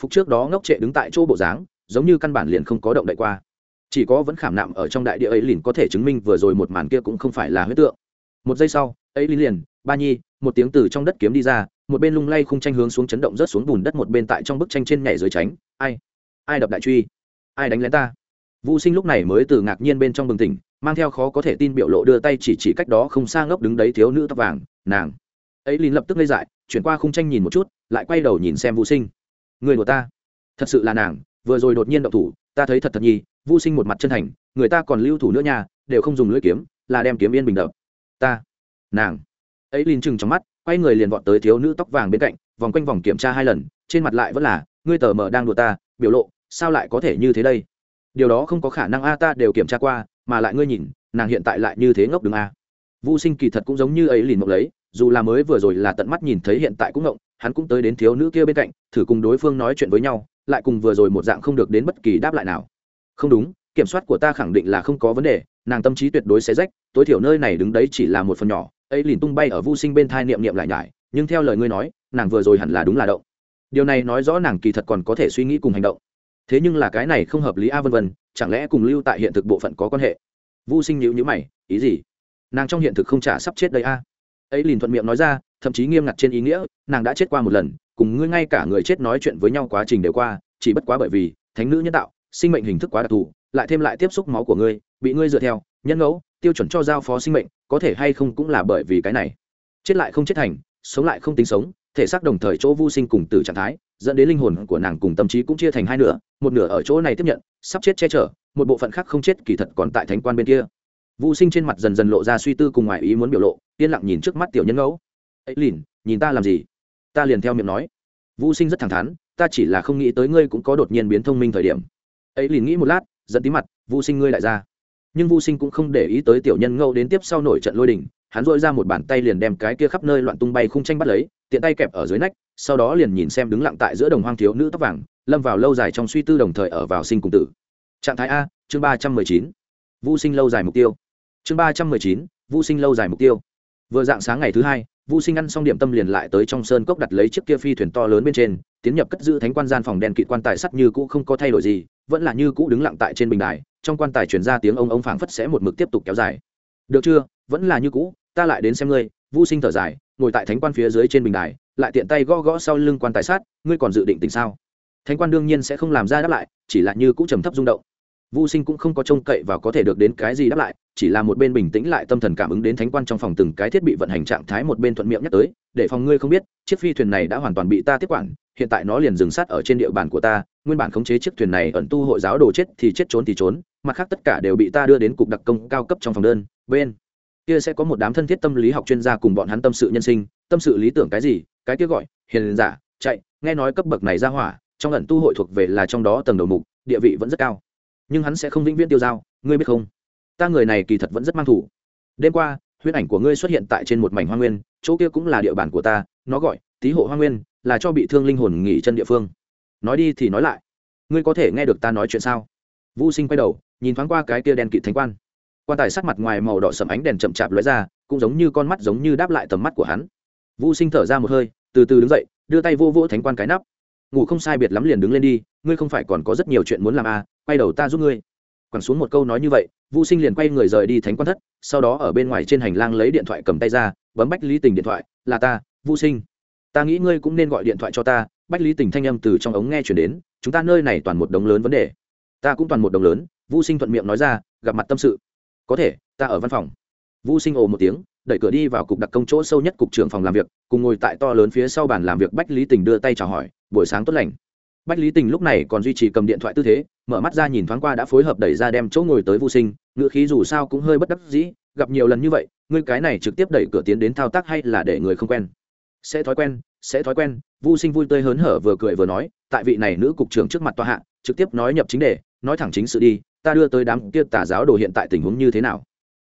Phục trước đó ngốc trệ đứng tại chỗ bộ dáng, giống như căn bản liền không có động đậy qua. Chỉ có vẫn khảm nạm ở trong đại địa ấy lìn có thể chứng minh vừa rồi một màn kia cũng không phải là huyết tượng một giây sau, ấy liền liền, ba nhi, một tiếng từ trong đất kiếm đi ra, một bên lung lay khung tranh hướng xuống chấn động rớt xuống bùn đất, một bên tại trong bức tranh trên nhảy dưới tránh. Ai? Ai đập đại truy? Ai đánh lén ta? Vũ sinh lúc này mới từ ngạc nhiên bên trong bừng tỉnh, mang theo khó có thể tin biểu lộ đưa tay chỉ chỉ cách đó không xa ngốc đứng đấy thiếu nữ tóc vàng, nàng. Ấy liền lập tức lây dại, chuyển qua khung tranh nhìn một chút, lại quay đầu nhìn xem vũ sinh. Người của ta? Thật sự là nàng, vừa rồi đột nhiên động thủ, ta thấy thật thật nhi vũ sinh một mặt chân thành, người ta còn lưu thủ nữa nha, đều không dùng lưỡi kiếm, là đem kiếm yên bình đập ta, nàng. Ấy lìn chừng trong mắt, quay người liền vọt tới thiếu nữ tóc vàng bên cạnh, vòng quanh vòng kiểm tra hai lần, trên mặt lại vẫn là, ngươi tờ mờ đang đùa ta, biểu lộ, sao lại có thể như thế đây? Điều đó không có khả năng a ta đều kiểm tra qua, mà lại ngươi nhìn, nàng hiện tại lại như thế ngốc đứng a. Vô sinh kỳ thật cũng giống như ấy liền mộng lấy, dù là mới vừa rồi là tận mắt nhìn thấy hiện tại cũng ngộng, hắn cũng tới đến thiếu nữ kia bên cạnh, thử cùng đối phương nói chuyện với nhau, lại cùng vừa rồi một dạng không được đến bất kỳ đáp lại nào. Không đúng, kiểm soát của ta khẳng định là không có vấn đề nàng tâm trí tuyệt đối sẽ rách, tối thiểu nơi này đứng đấy chỉ là một phần nhỏ, ấy liền tung bay ở vô sinh bên thai niệm niệm lại nhải, nhưng theo lời ngươi nói, nàng vừa rồi hẳn là đúng là động. Điều này nói rõ nàng kỳ thật còn có thể suy nghĩ cùng hành động. Thế nhưng là cái này không hợp lý a à, vân vân, chẳng lẽ cùng lưu tại hiện thực bộ phận có quan hệ? Vô sinh nhữ nhữ mày, ý gì? Nàng trong hiện thực không trả sắp chết đây a. Ấy liền thuận miệng nói ra, thậm chí nghiêm ngặt trên ý nghĩa, nàng đã chết qua một lần, cùng ngươi ngay cả người chết nói chuyện với nhau quá trình đều qua, chỉ bất quá bởi vì, thánh nữ nhân tạo, sinh mệnh hình thức quá đặc thù lại thêm lại tiếp xúc máu của ngươi, bị ngươi dựa theo, nhân ngẫu, tiêu chuẩn cho giao phó sinh mệnh, có thể hay không cũng là bởi vì cái này. Chết lại không chết thành, sống lại không tính sống, thể xác đồng thời chỗ vô sinh cùng tử trạng thái, dẫn đến linh hồn của nàng cùng tâm trí cũng chia thành hai nửa, một nửa ở chỗ này tiếp nhận, sắp chết che chở, một bộ phận khác không chết, kỳ thật còn tại thánh quan bên kia. Vô sinh trên mặt dần dần lộ ra suy tư cùng ngoài ý muốn biểu lộ, yên lặng nhìn trước mắt tiểu nhân ngẫu. Ấy lìn, nhìn ta làm gì? Ta liền theo miệng nói. Vô sinh rất thẳng thắn, ta chỉ là không nghĩ tới ngươi cũng có đột nhiên biến thông minh thời điểm. Ấy liền nghĩ một lát dẫn tí mặt vô sinh ngươi lại ra. Nhưng vô sinh cũng không để ý tới tiểu nhân Ngâu đến tiếp sau nổi trận lôi đình, hắn dội ra một bàn tay liền đem cái kia khắp nơi loạn tung bay khung tranh bắt lấy, tiện tay kẹp ở dưới nách, sau đó liền nhìn xem đứng lặng tại giữa đồng hoang thiếu nữ tóc vàng, lâm vào lâu dài trong suy tư đồng thời ở vào sinh cùng tử. Trạng thái a, chương ba trăm mười chín. Vô sinh lâu dài mục tiêu. Chương ba trăm mười chín vô sinh lâu dài mục tiêu. Vừa dạng sáng ngày thứ hai vô sinh ăn xong điểm tâm liền lại tới trong sơn cốc đặt lấy chiếc kia phi thuyền to lớn bên trên tiến nhập cất giữ thánh quan gian phòng đèn kỵ quan tài sắt như cũ không có thay đổi gì, vẫn là như cũ đứng lặng tại trên bình đài, trong quan tài truyền ra tiếng ông ông phảng phất sẽ một mực tiếp tục kéo dài. Được chưa? Vẫn là như cũ, ta lại đến xem ngươi. Vô sinh thở dài, ngồi tại thánh quan phía dưới trên bình đài, lại tiện tay gõ gõ sau lưng quan tài sát ngươi còn dự định tình sao? Thánh quan đương nhiên sẽ không làm ra đáp lại, chỉ là như cũ trầm thấp rung động vô sinh cũng không có trông cậy và có thể được đến cái gì đáp lại, chỉ là một bên bình tĩnh lại tâm thần cảm ứng đến thánh quan trong phòng từng cái thiết bị vận hành trạng thái một bên thuận miệng nhắc tới, để phòng ngươi không biết, chiếc phi thuyền này đã hoàn toàn bị ta tiếp quản, hiện tại nó liền dừng sát ở trên địa bàn của ta, nguyên bản khống chế chiếc thuyền này ẩn tu hội giáo đồ chết thì chết trốn thì trốn, mặt khác tất cả đều bị ta đưa đến cục đặc công cao cấp trong phòng đơn, bên kia sẽ có một đám thân thiết tâm lý học chuyên gia cùng bọn hắn tâm sự nhân sinh, tâm sự lý tưởng cái gì, cái kia gọi, hiền giả, chạy, nghe nói cấp bậc này ra hỏa, trong ẩn tu hội thuộc về là trong đó tầng đầu mục, địa vị vẫn rất cao nhưng hắn sẽ không vĩnh viễn tiêu dao, ngươi biết không? Ta người này kỳ thật vẫn rất mang thủ. Đêm qua, huyết ảnh của ngươi xuất hiện tại trên một mảnh hoa nguyên, chỗ kia cũng là địa bàn của ta, nó gọi tý hộ hoa nguyên, là cho bị thương linh hồn nghỉ chân địa phương. Nói đi thì nói lại. Ngươi có thể nghe được ta nói chuyện sao? Vũ sinh quay đầu, nhìn thoáng qua cái kia đen kịt thánh quan. Quan tài sắc mặt ngoài màu đỏ sầm ánh đèn chậm chạp lóe ra, cũng giống như con mắt giống như đáp lại tầm mắt của hắn. Vũ sinh thở ra một hơi, từ từ đứng dậy, đưa tay vô vỗ thánh quan cái nắp ngủ không sai biệt lắm liền đứng lên đi, ngươi không phải còn có rất nhiều chuyện muốn làm à quay đầu ta giúp ngươi. Quẳng xuống một câu nói như vậy vũ sinh liền quay người rời đi thánh quan thất, sau đó ở bên ngoài trên hành lang lấy điện thoại cầm tay ra, bấm bách lý tình điện thoại, là ta vũ sinh. Ta nghĩ ngươi cũng nên gọi điện thoại cho ta. Bách lý tình thanh âm từ trong ống nghe chuyển đến, chúng ta nơi này toàn một đống lớn vấn đề. Ta cũng toàn một đồng lớn vũ sinh thuận miệng nói ra, gặp mặt tâm sự. Có thể, ta ở văn phòng. Vũ sinh ồ một tiếng đẩy cửa đi vào cục đặc công chỗ sâu nhất cục trưởng phòng làm việc, cùng ngồi tại to lớn phía sau bàn làm việc bách lý tình đưa tay chào hỏi, buổi sáng tốt lành. Bách lý tình lúc này còn duy trì cầm điện thoại tư thế, mở mắt ra nhìn thoáng qua đã phối hợp đẩy ra đem chỗ ngồi tới vô sinh ngựa khí dù sao cũng hơi bất đắc dĩ, gặp nhiều lần như vậy, ngươi cái này trực tiếp đẩy cửa tiến đến thao tác hay là để người không quen? Sẽ thói quen, sẽ thói quen vô sinh vui tươi hớn hở vừa cười vừa nói, tại vị này nữ cục trưởng trước mặt tòa hạ, trực tiếp nói nhập chính đề, nói thẳng chính sự đi, ta đưa tới đám kia tà giáo đồ hiện tại tình huống như thế nào?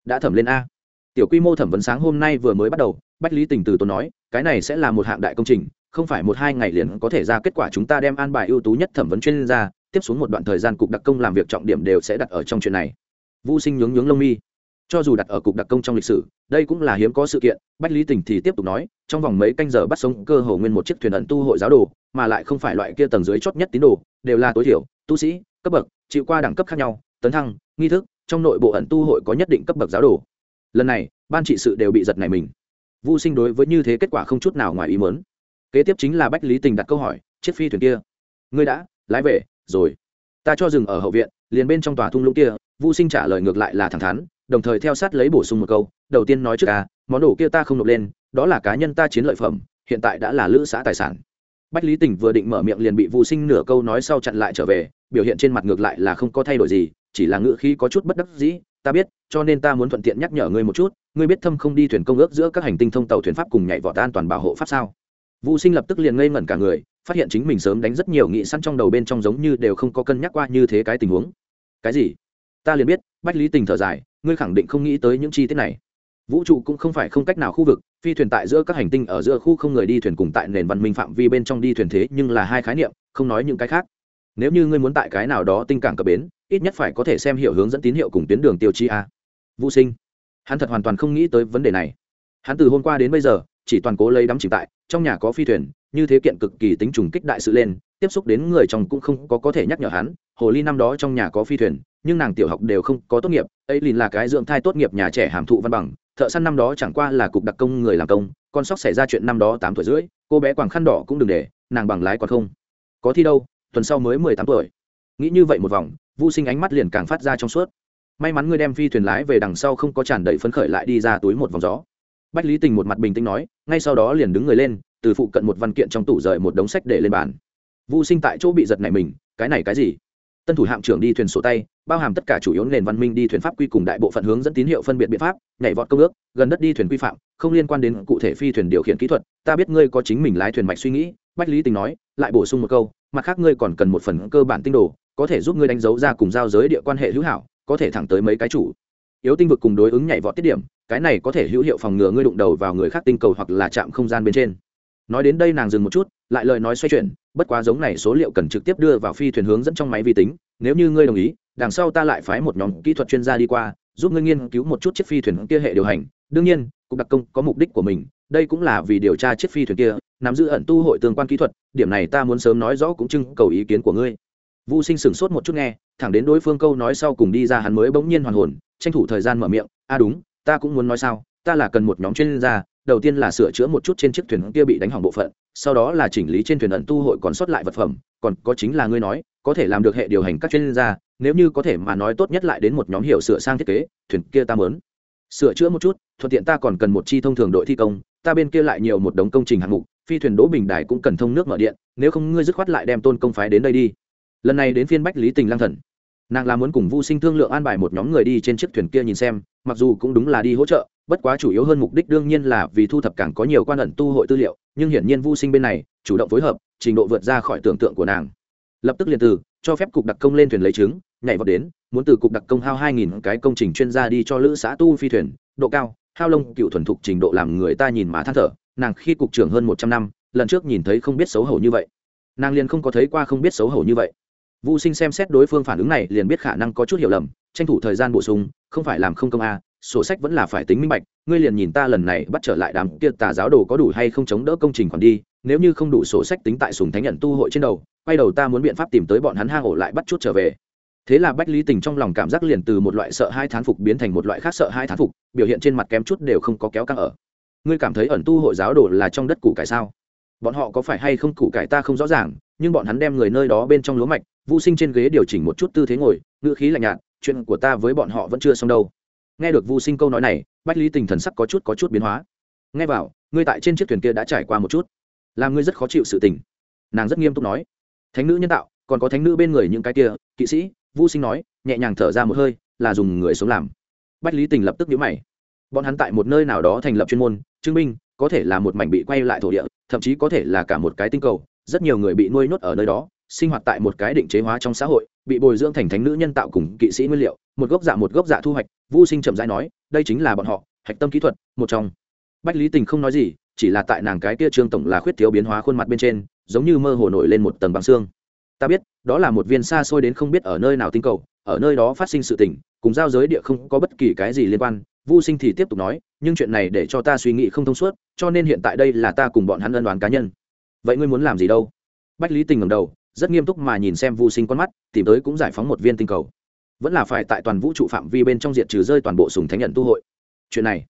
Đã thẩm lên a tiểu quy mô thẩm vấn sáng hôm nay vừa mới bắt đầu, bách lý tình từ tốn nói, cái này sẽ là một hạng đại công trình, không phải một hai ngày liền có thể ra kết quả chúng ta đem an bài ưu tú nhất thẩm vấn chuyên gia, tiếp xuống một đoạn thời gian cục đặc công làm việc trọng điểm đều sẽ đặt ở trong chuyện này. Vũ sinh nhướng nhướng lông mi. Cho dù đặt ở cục đặc công trong lịch sử, đây cũng là hiếm có sự kiện, bách lý tình thì tiếp tục nói, trong vòng mấy canh giờ bắt sống cơ hồ nguyên một chiếc thuyền ẩn tu hội giáo đồ, mà lại không phải loại kia tầng dưới chót nhất tín đồ, đều là tối thiểu, tu sĩ, cấp bậc, chịu qua đẳng cấp khác nhau, tấn thăng, nghi thức, trong nội bộ ẩn tu hội có nhất định cấp bậc giáo đồ lần này, ban trị sự đều bị giật này mình. Vô sinh đối với như thế kết quả không chút nào ngoài ý mớn kế tiếp chính là bách lý tình đặt câu hỏi, chiếc phi thuyền kia, ngươi đã lái về rồi. Ta cho dừng ở hậu viện, liền bên trong tòa thung lũng kia. Vô sinh trả lời ngược lại là thẳng thắn, đồng thời theo sát lấy bổ sung một câu, đầu tiên nói trước ca món đồ kia ta không nộp lên, đó là cá nhân ta chiến lợi phẩm, hiện tại đã là lữ xã tài sản. Bách lý tình vừa định mở miệng liền bị vô sinh nửa câu nói sau chặn lại trở về, biểu hiện trên mặt ngược lại là không có thay đổi gì, chỉ là ngữ khí có chút bất đắc dĩ ta biết, cho nên ta muốn thuận tiện nhắc nhở ngươi một chút, ngươi biết thâm không đi thuyền công ước giữa các hành tinh thông tàu thuyền pháp cùng nhảy vọt an toàn bảo hộ pháp sao? Vũ sinh lập tức liền ngây ngẩn cả người, phát hiện chính mình sớm đánh rất nhiều nghị săn trong đầu bên trong giống như đều không có cân nhắc qua như thế cái tình huống. Cái gì? Ta liền biết, bách lý tình thở dài, ngươi khẳng định không nghĩ tới những chi tiết này. Vũ trụ cũng không phải không cách nào khu vực, phi thuyền tại giữa các hành tinh ở giữa khu không người đi thuyền cùng tại nền văn minh phạm vi bên trong đi thuyền thế nhưng là hai khái niệm, không nói những cái khác. Nếu như ngươi muốn tại cái nào đó tinh cảng cập bến ít nhất phải có thể xem hiệu hướng dẫn tín hiệu cùng tuyến đường tiêu chi a. Vũ sinh, hắn thật hoàn toàn không nghĩ tới vấn đề này. Hắn từ hôm qua đến bây giờ, chỉ toàn cố lấy đắm chìm tại, trong nhà có phi thuyền, như thế kiện cực kỳ tính trùng kích đại sự lên, tiếp xúc đến người chồng cũng không có có thể nhắc nhở hắn, hồ ly năm đó trong nhà có phi thuyền, nhưng nàng tiểu học đều không có tốt nghiệp, ấy liền là cái dưỡng thai tốt nghiệp nhà trẻ hàm thụ văn bằng, thợ săn năm đó chẳng qua là cục đặc công người làm công, con sóc xảy ra chuyện năm đó tám tuổi rưỡi, cô bé quàng khăn đỏ cũng đừng để, nàng bằng lái còn không. Có thi đâu, tuần sau mới mười tám tuổi. Nghĩ như vậy một vòng vô sinh ánh mắt liền càng phát ra trong suốt. May mắn ngươi đem phi thuyền lái về đằng sau không có tràn đầy phấn khởi lại đi ra túi một vòng gió. Bách lý tình một mặt bình tĩnh nói, ngay sau đó liền đứng người lên, từ phụ cận một văn kiện trong tủ rời một đống sách để lên bàn. Vô sinh tại chỗ bị giật này mình, cái này cái gì? Tân thủ hạm trưởng đi thuyền sổ tay, bao hàm tất cả chủ yếu nền văn minh đi thuyền pháp quy cùng đại bộ phận hướng dẫn tín hiệu phân biệt biện pháp, nhảy vọt công ước, gần đất đi thuyền quy phạm, không liên quan đến cụ thể phi thuyền điều khiển kỹ thuật, ta biết ngươi có chính mình lái thuyền mạch suy nghĩ, bách lý tình nói, lại bổ sung một câu, mặt khác ngươi còn cần một phần cơ bản tinh đồ có thể giúp ngươi đánh dấu ra cùng giao giới địa quan hệ hữu hảo, có thể thẳng tới mấy cái chủ. Yếu tinh vực cùng đối ứng nhảy vọt tiết điểm, cái này có thể hữu hiệu phòng ngừa ngươi đụng đầu vào người khác tinh cầu hoặc là chạm không gian bên trên. Nói đến đây nàng dừng một chút, lại lời nói xoay chuyển, bất quá giống này số liệu cần trực tiếp đưa vào phi thuyền hướng dẫn trong máy vi tính, nếu như ngươi đồng ý, đằng sau ta lại phái một nhóm kỹ thuật chuyên gia đi qua, giúp ngươi nghiên cứu một chút chiếc phi thuyền kia hệ điều hành. Đương nhiên, cục đặc công có mục đích của mình, đây cũng là vì điều tra chiếc phi thuyền kia, nắm giữ ẩn tu hội tương quan kỹ thuật, điểm này ta muốn sớm nói rõ cũng trưng cầu ý kiến của ngươi. Vu Sinh sửng sốt một chút nghe, thẳng đến đối phương câu nói sau cùng đi ra hắn mới bỗng nhiên hoàn hồn, tranh thủ thời gian mở miệng, "A đúng, ta cũng muốn nói sao, ta là cần một nhóm chuyên gia, đầu tiên là sửa chữa một chút trên chiếc thuyền kia bị đánh hỏng bộ phận, sau đó là chỉnh lý trên thuyền ẩn tu hội còn sót lại vật phẩm, còn có chính là ngươi nói, có thể làm được hệ điều hành các chuyên gia, nếu như có thể mà nói tốt nhất lại đến một nhóm hiểu sửa sang thiết kế, thuyền kia ta muốn sửa chữa một chút, thuận tiện ta còn cần một chi thông thường đội thi công, ta bên kia lại nhiều một đống công trình hạng mục, phi thuyền đỗ bình đài cũng cần thông nước mở điện, nếu không ngươi dứt khoát lại đem tôn công phái đến đây đi." Lần này đến phiên bách lý tình lang thần. Nàng là muốn cùng vô sinh thương lượng an bài một nhóm người đi trên chiếc thuyền kia nhìn xem, mặc dù cũng đúng là đi hỗ trợ, bất quá chủ yếu hơn mục đích đương nhiên là vì thu thập càng có nhiều quan ẩn tu hội tư liệu, nhưng hiển nhiên vô sinh bên này, chủ động phối hợp, trình độ vượt ra khỏi tưởng tượng của nàng. Lập tức liền từ, cho phép cục đặc công lên thuyền lấy trứng, nhảy vào đến, muốn từ cục đặc công hao hai nghìn cái công trình chuyên gia đi cho lữ xã tu phi thuyền, độ cao, hao lông, cựu thuần thục trình độ làm người ta nhìn mà than thở, nàng khi cục trưởng hơn một trăm năm, lần trước nhìn thấy không biết xấu hổ như vậy. Nàng liền không có thấy qua không biết xấu hổ như vậy. Vu Sinh xem xét đối phương phản ứng này, liền biết khả năng có chút hiểu lầm, tranh thủ thời gian bổ sung, không phải làm không công a, sổ sách vẫn là phải tính minh bạch, ngươi liền nhìn ta lần này bắt trở lại đám kia tà giáo đồ có đủ hay không chống đỡ công trình khoản đi, nếu như không đủ sổ sách tính tại sùng thánh nhận tu hội trên đầu, quay đầu ta muốn biện pháp tìm tới bọn hắn hang ổ lại bắt chút trở về. Thế là Bách Lý Tình trong lòng cảm giác liền từ một loại sợ hai thán phục biến thành một loại khác sợ hai thán phục, biểu hiện trên mặt kém chút đều không có kéo căng ở. Ngươi cảm thấy ẩn tu hội giáo đồ là trong đất củ cải sao? Bọn họ có phải hay không củ cải ta không rõ ràng, nhưng bọn hắn đem người nơi đó bên trong lúa mạch, Vu Sinh trên ghế điều chỉnh một chút tư thế ngồi, ngữ khí lạnh nhạt, chuyện của ta với bọn họ vẫn chưa xong đâu. Nghe được Vu Sinh câu nói này, Bách Lý Tình thần sắc có chút có chút biến hóa. Nghe vào, ngươi tại trên chiếc thuyền kia đã trải qua một chút, làm ngươi rất khó chịu sự tình. Nàng rất nghiêm túc nói, thánh nữ nhân tạo, còn có thánh nữ bên người những cái kia, kỵ sĩ, Vu Sinh nói, nhẹ nhàng thở ra một hơi, là dùng người sống làm. Bách Lý Tình lập tức nhíu mày. Bọn hắn tại một nơi nào đó thành lập chuyên môn, chứng minh, có thể là một mảnh bị quay lại thổ địa, thậm chí có thể là cả một cái tinh cầu, rất nhiều người bị nuôi nhốt ở nơi đó, sinh hoạt tại một cái định chế hóa trong xã hội bị bồi dưỡng thành thánh nữ nhân tạo cùng kỵ sĩ nguyên liệu một gốc dạ một gốc dạ thu hoạch vô sinh chậm rãi nói đây chính là bọn họ hạch tâm kỹ thuật một trong. Bách lý tình không nói gì chỉ là tại nàng cái kia trương tổng là khuyết thiếu biến hóa khuôn mặt bên trên giống như mơ hồ nổi lên một tầng băng xương. Ta biết đó là một viên xa xôi đến không biết ở nơi nào tinh cầu ở nơi đó phát sinh sự tình cùng giao giới địa không có bất kỳ cái gì liên quan. Vô sinh thì tiếp tục nói nhưng chuyện này để cho ta suy nghĩ không thông suốt cho nên hiện tại đây là ta cùng bọn hắn ân đoán cá nhân vậy ngươi muốn làm gì đâu? Bách lý tình ngầm đầu, rất nghiêm túc mà nhìn xem vô sinh con mắt, tìm tới cũng giải phóng một viên tinh cầu. Vẫn là phải tại toàn vũ trụ phạm vi bên trong diện trừ rơi toàn bộ sùng thánh nhận tu hội. Chuyện này,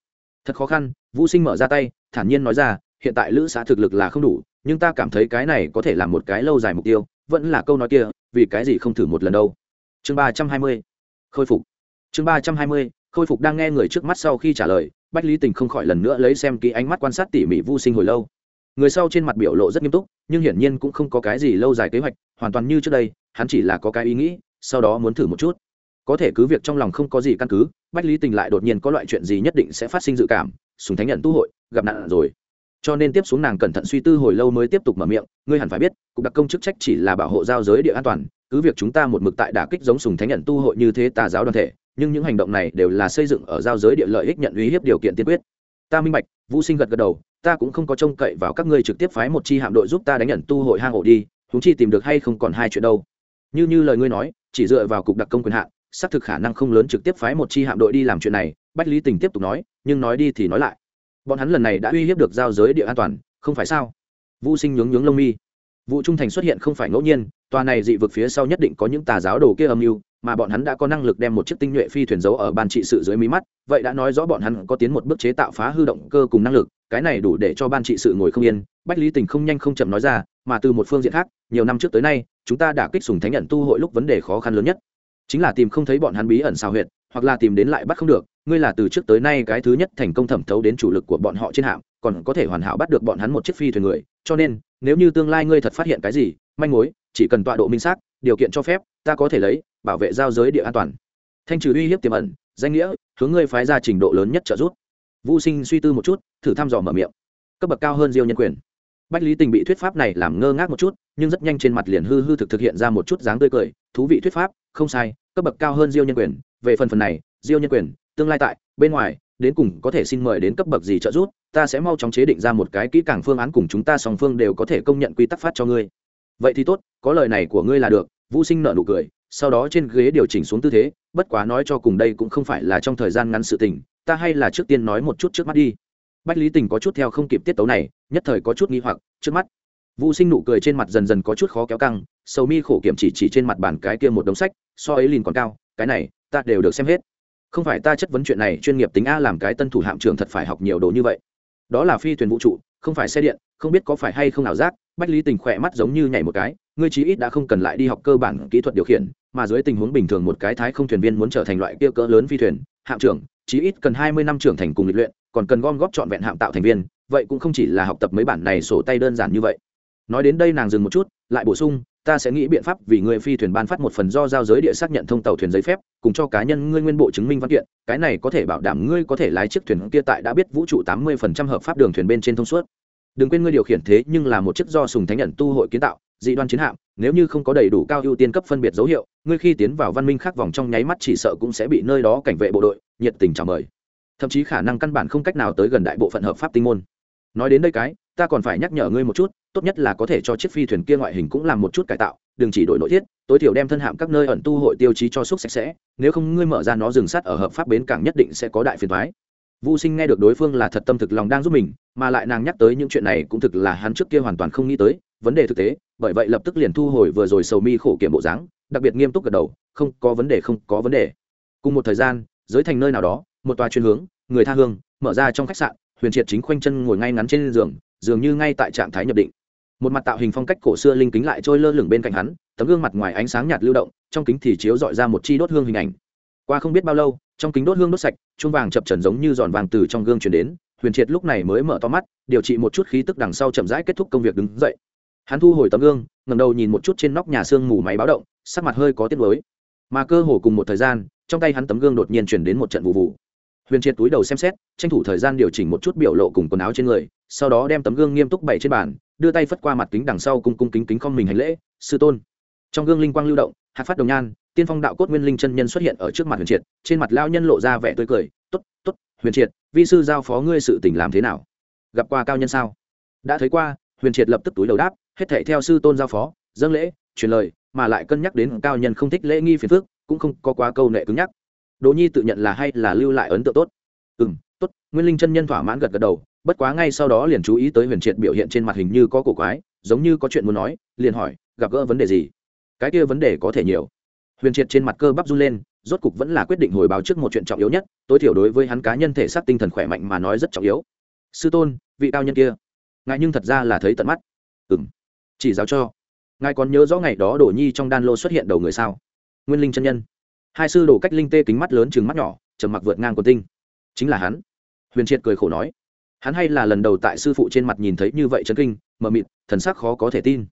thật khó khăn vô sinh mở ra tay, thản nhiên nói ra, hiện tại lữ xã thực lực là không đủ, nhưng ta cảm thấy cái này có thể là một cái lâu dài mục tiêu, vẫn là câu nói kia, vì cái gì không thử một lần đâu. Chương ba trăm hai mươi, khôi phục. Chương ba trăm hai mươi, khôi phục đang nghe người trước mắt sau khi trả lời, bách lý tình không khỏi lần nữa lấy xem kỹ ánh mắt quan sát tỉ mỉ vô sinh hồi lâu người sau trên mặt biểu lộ rất nghiêm túc, nhưng hiển nhiên cũng không có cái gì lâu dài kế hoạch, hoàn toàn như trước đây, hắn chỉ là có cái ý nghĩ, sau đó muốn thử một chút. Có thể cứ việc trong lòng không có gì căn cứ, bách lý tình lại đột nhiên có loại chuyện gì nhất định sẽ phát sinh dự cảm, sùng thánh nhận tu hội, gặp nạn rồi. Cho nên tiếp xuống nàng cẩn thận suy tư hồi lâu mới tiếp tục mở miệng, ngươi hẳn phải biết, cục đặc công chức trách chỉ là bảo hộ giao giới địa an toàn, cứ việc chúng ta một mực tại đả kích giống sùng thánh nhận tu hội như thế tà giáo đoàn thể, nhưng những hành động này đều là xây dựng ở giao giới địa lợi ích nhận uy hiếp điều kiện tiên quyết. Ta minh bạch, vũ sinh gật gật đầu ta cũng không có trông cậy vào các ngươi trực tiếp phái một chi hạm đội giúp ta đánh nhận tu hội hang ổ đi chúng chi tìm được hay không còn hai chuyện đâu. Như như lời ngươi nói, chỉ dựa vào cục đặc công quyền hạn, xác thực khả năng không lớn trực tiếp phái một chi hạm đội đi làm chuyện này, bách lý tình tiếp tục nói, nhưng nói đi thì nói lại. Bọn hắn lần này đã uy hiếp được giao giới địa an toàn, không phải sao? Vũ sinh nhướng nhướng lông mi. Vụ trung thành xuất hiện không phải ngẫu nhiên, tòa này dị vực phía sau nhất định có những tà giáo đồ kia âm mưu, mà bọn hắn đã có năng lực đem một chiếc tinh nhuệ phi thuyền giấu ở ban trị sự dưới mí mắt, vậy đã nói rõ bọn hắn có tiến một bước chế tạo phá hư động cơ cùng năng lực cái này đủ để cho ban trị sự ngồi không yên. Bách lý tình không nhanh không chậm nói ra, mà từ một phương diện khác, nhiều năm trước tới nay, chúng ta đã kích sùng thánh nhận tu hội lúc vấn đề khó khăn lớn nhất. Chính là tìm không thấy bọn hắn bí ẩn xào huyệt, hoặc là tìm đến lại bắt không được. Ngươi là từ trước tới nay cái thứ nhất thành công thẩm thấu đến chủ lực của bọn họ trên hạm, còn có thể hoàn hảo bắt được bọn hắn một chiếc phi thuyền người. Cho nên, nếu như tương lai ngươi thật phát hiện cái gì, manh mối, chỉ cần tọa độ minh xác, điều kiện cho phép, ta có thể lấy, bảo vệ giao giới địa an toàn. Thanh trừ uy hiếp tiềm ẩn, danh nghĩa, hướng ngươi phái ra trình độ lớn nhất trợ giúp vũ sinh suy tư một chút, thử thăm dò mở miệng. Cấp bậc cao hơn diêu nhân quyền. Bách lý tình bị thuyết pháp này làm ngơ ngác một chút, nhưng rất nhanh trên mặt liền hư hư thực thực hiện ra một chút dáng tươi cười, thú vị thuyết pháp, không sai, cấp bậc cao hơn diêu nhân quyền. Về phần phần này, diêu nhân quyền, tương lai tại, bên ngoài, đến cùng có thể xin mời đến cấp bậc gì trợ giúp, ta sẽ mau chóng chế định ra một cái kỹ càng phương án cùng chúng ta song phương đều có thể công nhận quy tắc phát cho ngươi. Vậy thì tốt, có lời này của ngươi là được vũ sinh nợ nụ cười, sau đó trên ghế điều chỉnh xuống tư thế, bất quá nói cho cùng đây cũng không phải là trong thời gian ngắn sự tình ta hay là trước tiên nói một chút trước mắt đi. Bách lý tình có chút theo không kịp tiết tấu này, nhất thời có chút nghi hoặc, trước mắt. Vũ sinh nụ cười trên mặt dần dần có chút khó kéo căng, sầu mi khổ kiểm chỉ chỉ trên mặt bàn cái kia một đống sách, so ấy liền còn cao, cái này, ta đều được xem hết. Không phải ta chất vấn chuyện này, chuyên nghiệp tính a làm cái tân thủ hạm trường thật phải học nhiều đồ như vậy. Đó là phi thuyền vũ trụ, không phải xe điện, không biết có phải hay không ảo giác, bách lý tình khỏe mắt giống như nhảy một cái, ngươi chí ít đã không cần lại đi học cơ bản kỹ thuật điều khiển, mà dưới tình huống bình thường một cái thái không thuyền viên muốn trở thành loại kia cỡ lớn phi thuyền, hạm trưởng chí ít cần hai mươi năm trưởng thành cùng lịch luyện, còn cần gom góp trọn vẹn hạm tạo thành viên, vậy cũng không chỉ là học tập mấy bản này sổ tay đơn giản như vậy. Nói đến đây nàng dừng một chút, lại bổ sung, ta sẽ nghĩ biện pháp vì người phi thuyền ban phát một phần do giao giới địa xác nhận thông tàu thuyền giấy phép, cùng cho cá nhân ngươi nguyên bộ chứng minh văn kiện, cái này có thể bảo đảm ngươi có thể lái chiếc thuyền kia tại đã biết vũ trụ tám mươi phần trăm hợp pháp đường thuyền bên trên thông suốt đừng quên ngươi điều khiển thế nhưng là một chiếc do sùng thánh nhận tu hội kiến tạo, dị đoan chiến hạm, nếu như không có đầy đủ cao ưu tiên cấp phân biệt dấu hiệu, ngươi khi tiến vào văn minh khác vòng trong nháy mắt chỉ sợ cũng sẽ bị nơi đó cảnh vệ bộ đội, nhiệt tình chào mời. Thậm chí khả năng căn bản không cách nào tới gần đại bộ phận hợp pháp tinh môn. Nói đến đây cái, ta còn phải nhắc nhở ngươi một chút, tốt nhất là có thể cho chiếc phi thuyền kia ngoại hình cũng làm một chút cải tạo, đừng chỉ đổi nội thiết, tối thiểu đem thân hạm các nơi ẩn tu hội tiêu chí cho xúc sạch sẽ, nếu không ngươi mở ra nó dừng sát ở hợp pháp bến cảng nhất định sẽ có đại phiền thoái Vu Sinh nghe được đối phương là thật tâm thực lòng đang giúp mình, mà lại nàng nhắc tới những chuyện này cũng thực là hắn trước kia hoàn toàn không nghĩ tới, vấn đề thực tế, bởi vậy lập tức liền thu hồi vừa rồi sầu mi khổ kiểm bộ dáng, đặc biệt nghiêm túc gật đầu, không, có vấn đề không, có vấn đề. Cùng một thời gian, giới thành nơi nào đó, một tòa chuyên hướng, người tha hương, mở ra trong khách sạn, Huyền Triệt chính khoanh chân ngồi ngay ngắn trên giường, dường như ngay tại trạng thái nhập định. Một mặt tạo hình phong cách cổ xưa linh kính lại trôi lơ lửng bên cạnh hắn, tấm gương mặt ngoài ánh sáng nhạt lưu động, trong kính thì chiếu dọi ra một chi đốt hương hình ảnh. Qua không biết bao lâu, trong kính đốt hương đốt sạch, chuông vàng chập trần giống như giòn vàng từ trong gương chuyển đến, huyền triệt lúc này mới mở to mắt, điều trị một chút khí tức đằng sau chậm rãi kết thúc công việc đứng dậy. Hắn thu hồi tấm gương ngầm đầu nhìn một chút trên nóc nhà xương mù máy báo động, sắc mặt hơi có tiết mới mà cơ hồ cùng một thời gian, trong tay hắn tấm gương đột nhiên chuyển đến một trận vụ vụ. Huyền triệt túi đầu xem xét, tranh thủ thời gian điều chỉnh một chút biểu lộ cùng quần áo trên người, sau đó đem tấm gương nghiêm túc bày trên bàn, đưa tay phất qua mặt kính đằng sau cung cung kính kính không mình hành lễ, sư tôn. Trong gương linh quang lưu động, hạt phát đồng nhan tiên phong đạo cốt nguyên linh chân nhân xuất hiện ở trước mặt huyền triệt, trên mặt lao nhân lộ ra vẻ tươi cười t ố t t ố t huyền triệt, vi sư giao phó ngươi sự tình làm thế nào? Gặp qua cao nhân sao? Đã thấy qua. Huyền triệt lập tức túi đầu đáp, hết thệ theo sư tôn giao phó, dâng lễ, truyền lời, mà lại cân nhắc đến cao nhân không thích lễ nghi phiền phước cũng không có quá câu nệ cứng nhắc. Đỗ nhi tự nhận là hay là lưu lại ấn tượng tốt. Ừ m tốt. Nguyên linh chân nhân thỏa mãn gật gật đầu, bất quá ngay sau đó liền chú ý tới huyền triệt biểu hiện trên mặt hình như có cổ quái, giống như có chuyện muốn nói, liền hỏi, gặp gỡ vấn đề gì? Cái kia vấn đề có thể nhiều huyền triệt trên mặt cơ bắp run lên, rốt cục vẫn là quyết định hồi báo trước một chuyện trọng yếu nhất, tối thiểu đối với hắn cá nhân thể xác tinh thần khỏe mạnh mà nói rất trọng yếu. Sư tôn, vị cao nhân kia. Ngài nhưng thật ra là thấy tận mắt. Ừ m chỉ giáo cho. Ngài còn nhớ rõ ngày đó đổ nhi trong đan lô xuất hiện đầu người sao? Nguyên linh chân nhân. Hai sư đổ cách linh tê kính mắt lớn chừng mắt nhỏ, trầm mặc vượt ngang quần tinh. Chính là hắn. Huyền triệt cười khổ nói. Hắn hay là lần đầu tại sư phụ trên mặt nhìn thấy như vậy chấn kinh, mờ mịt, thần sắc khó có thể tin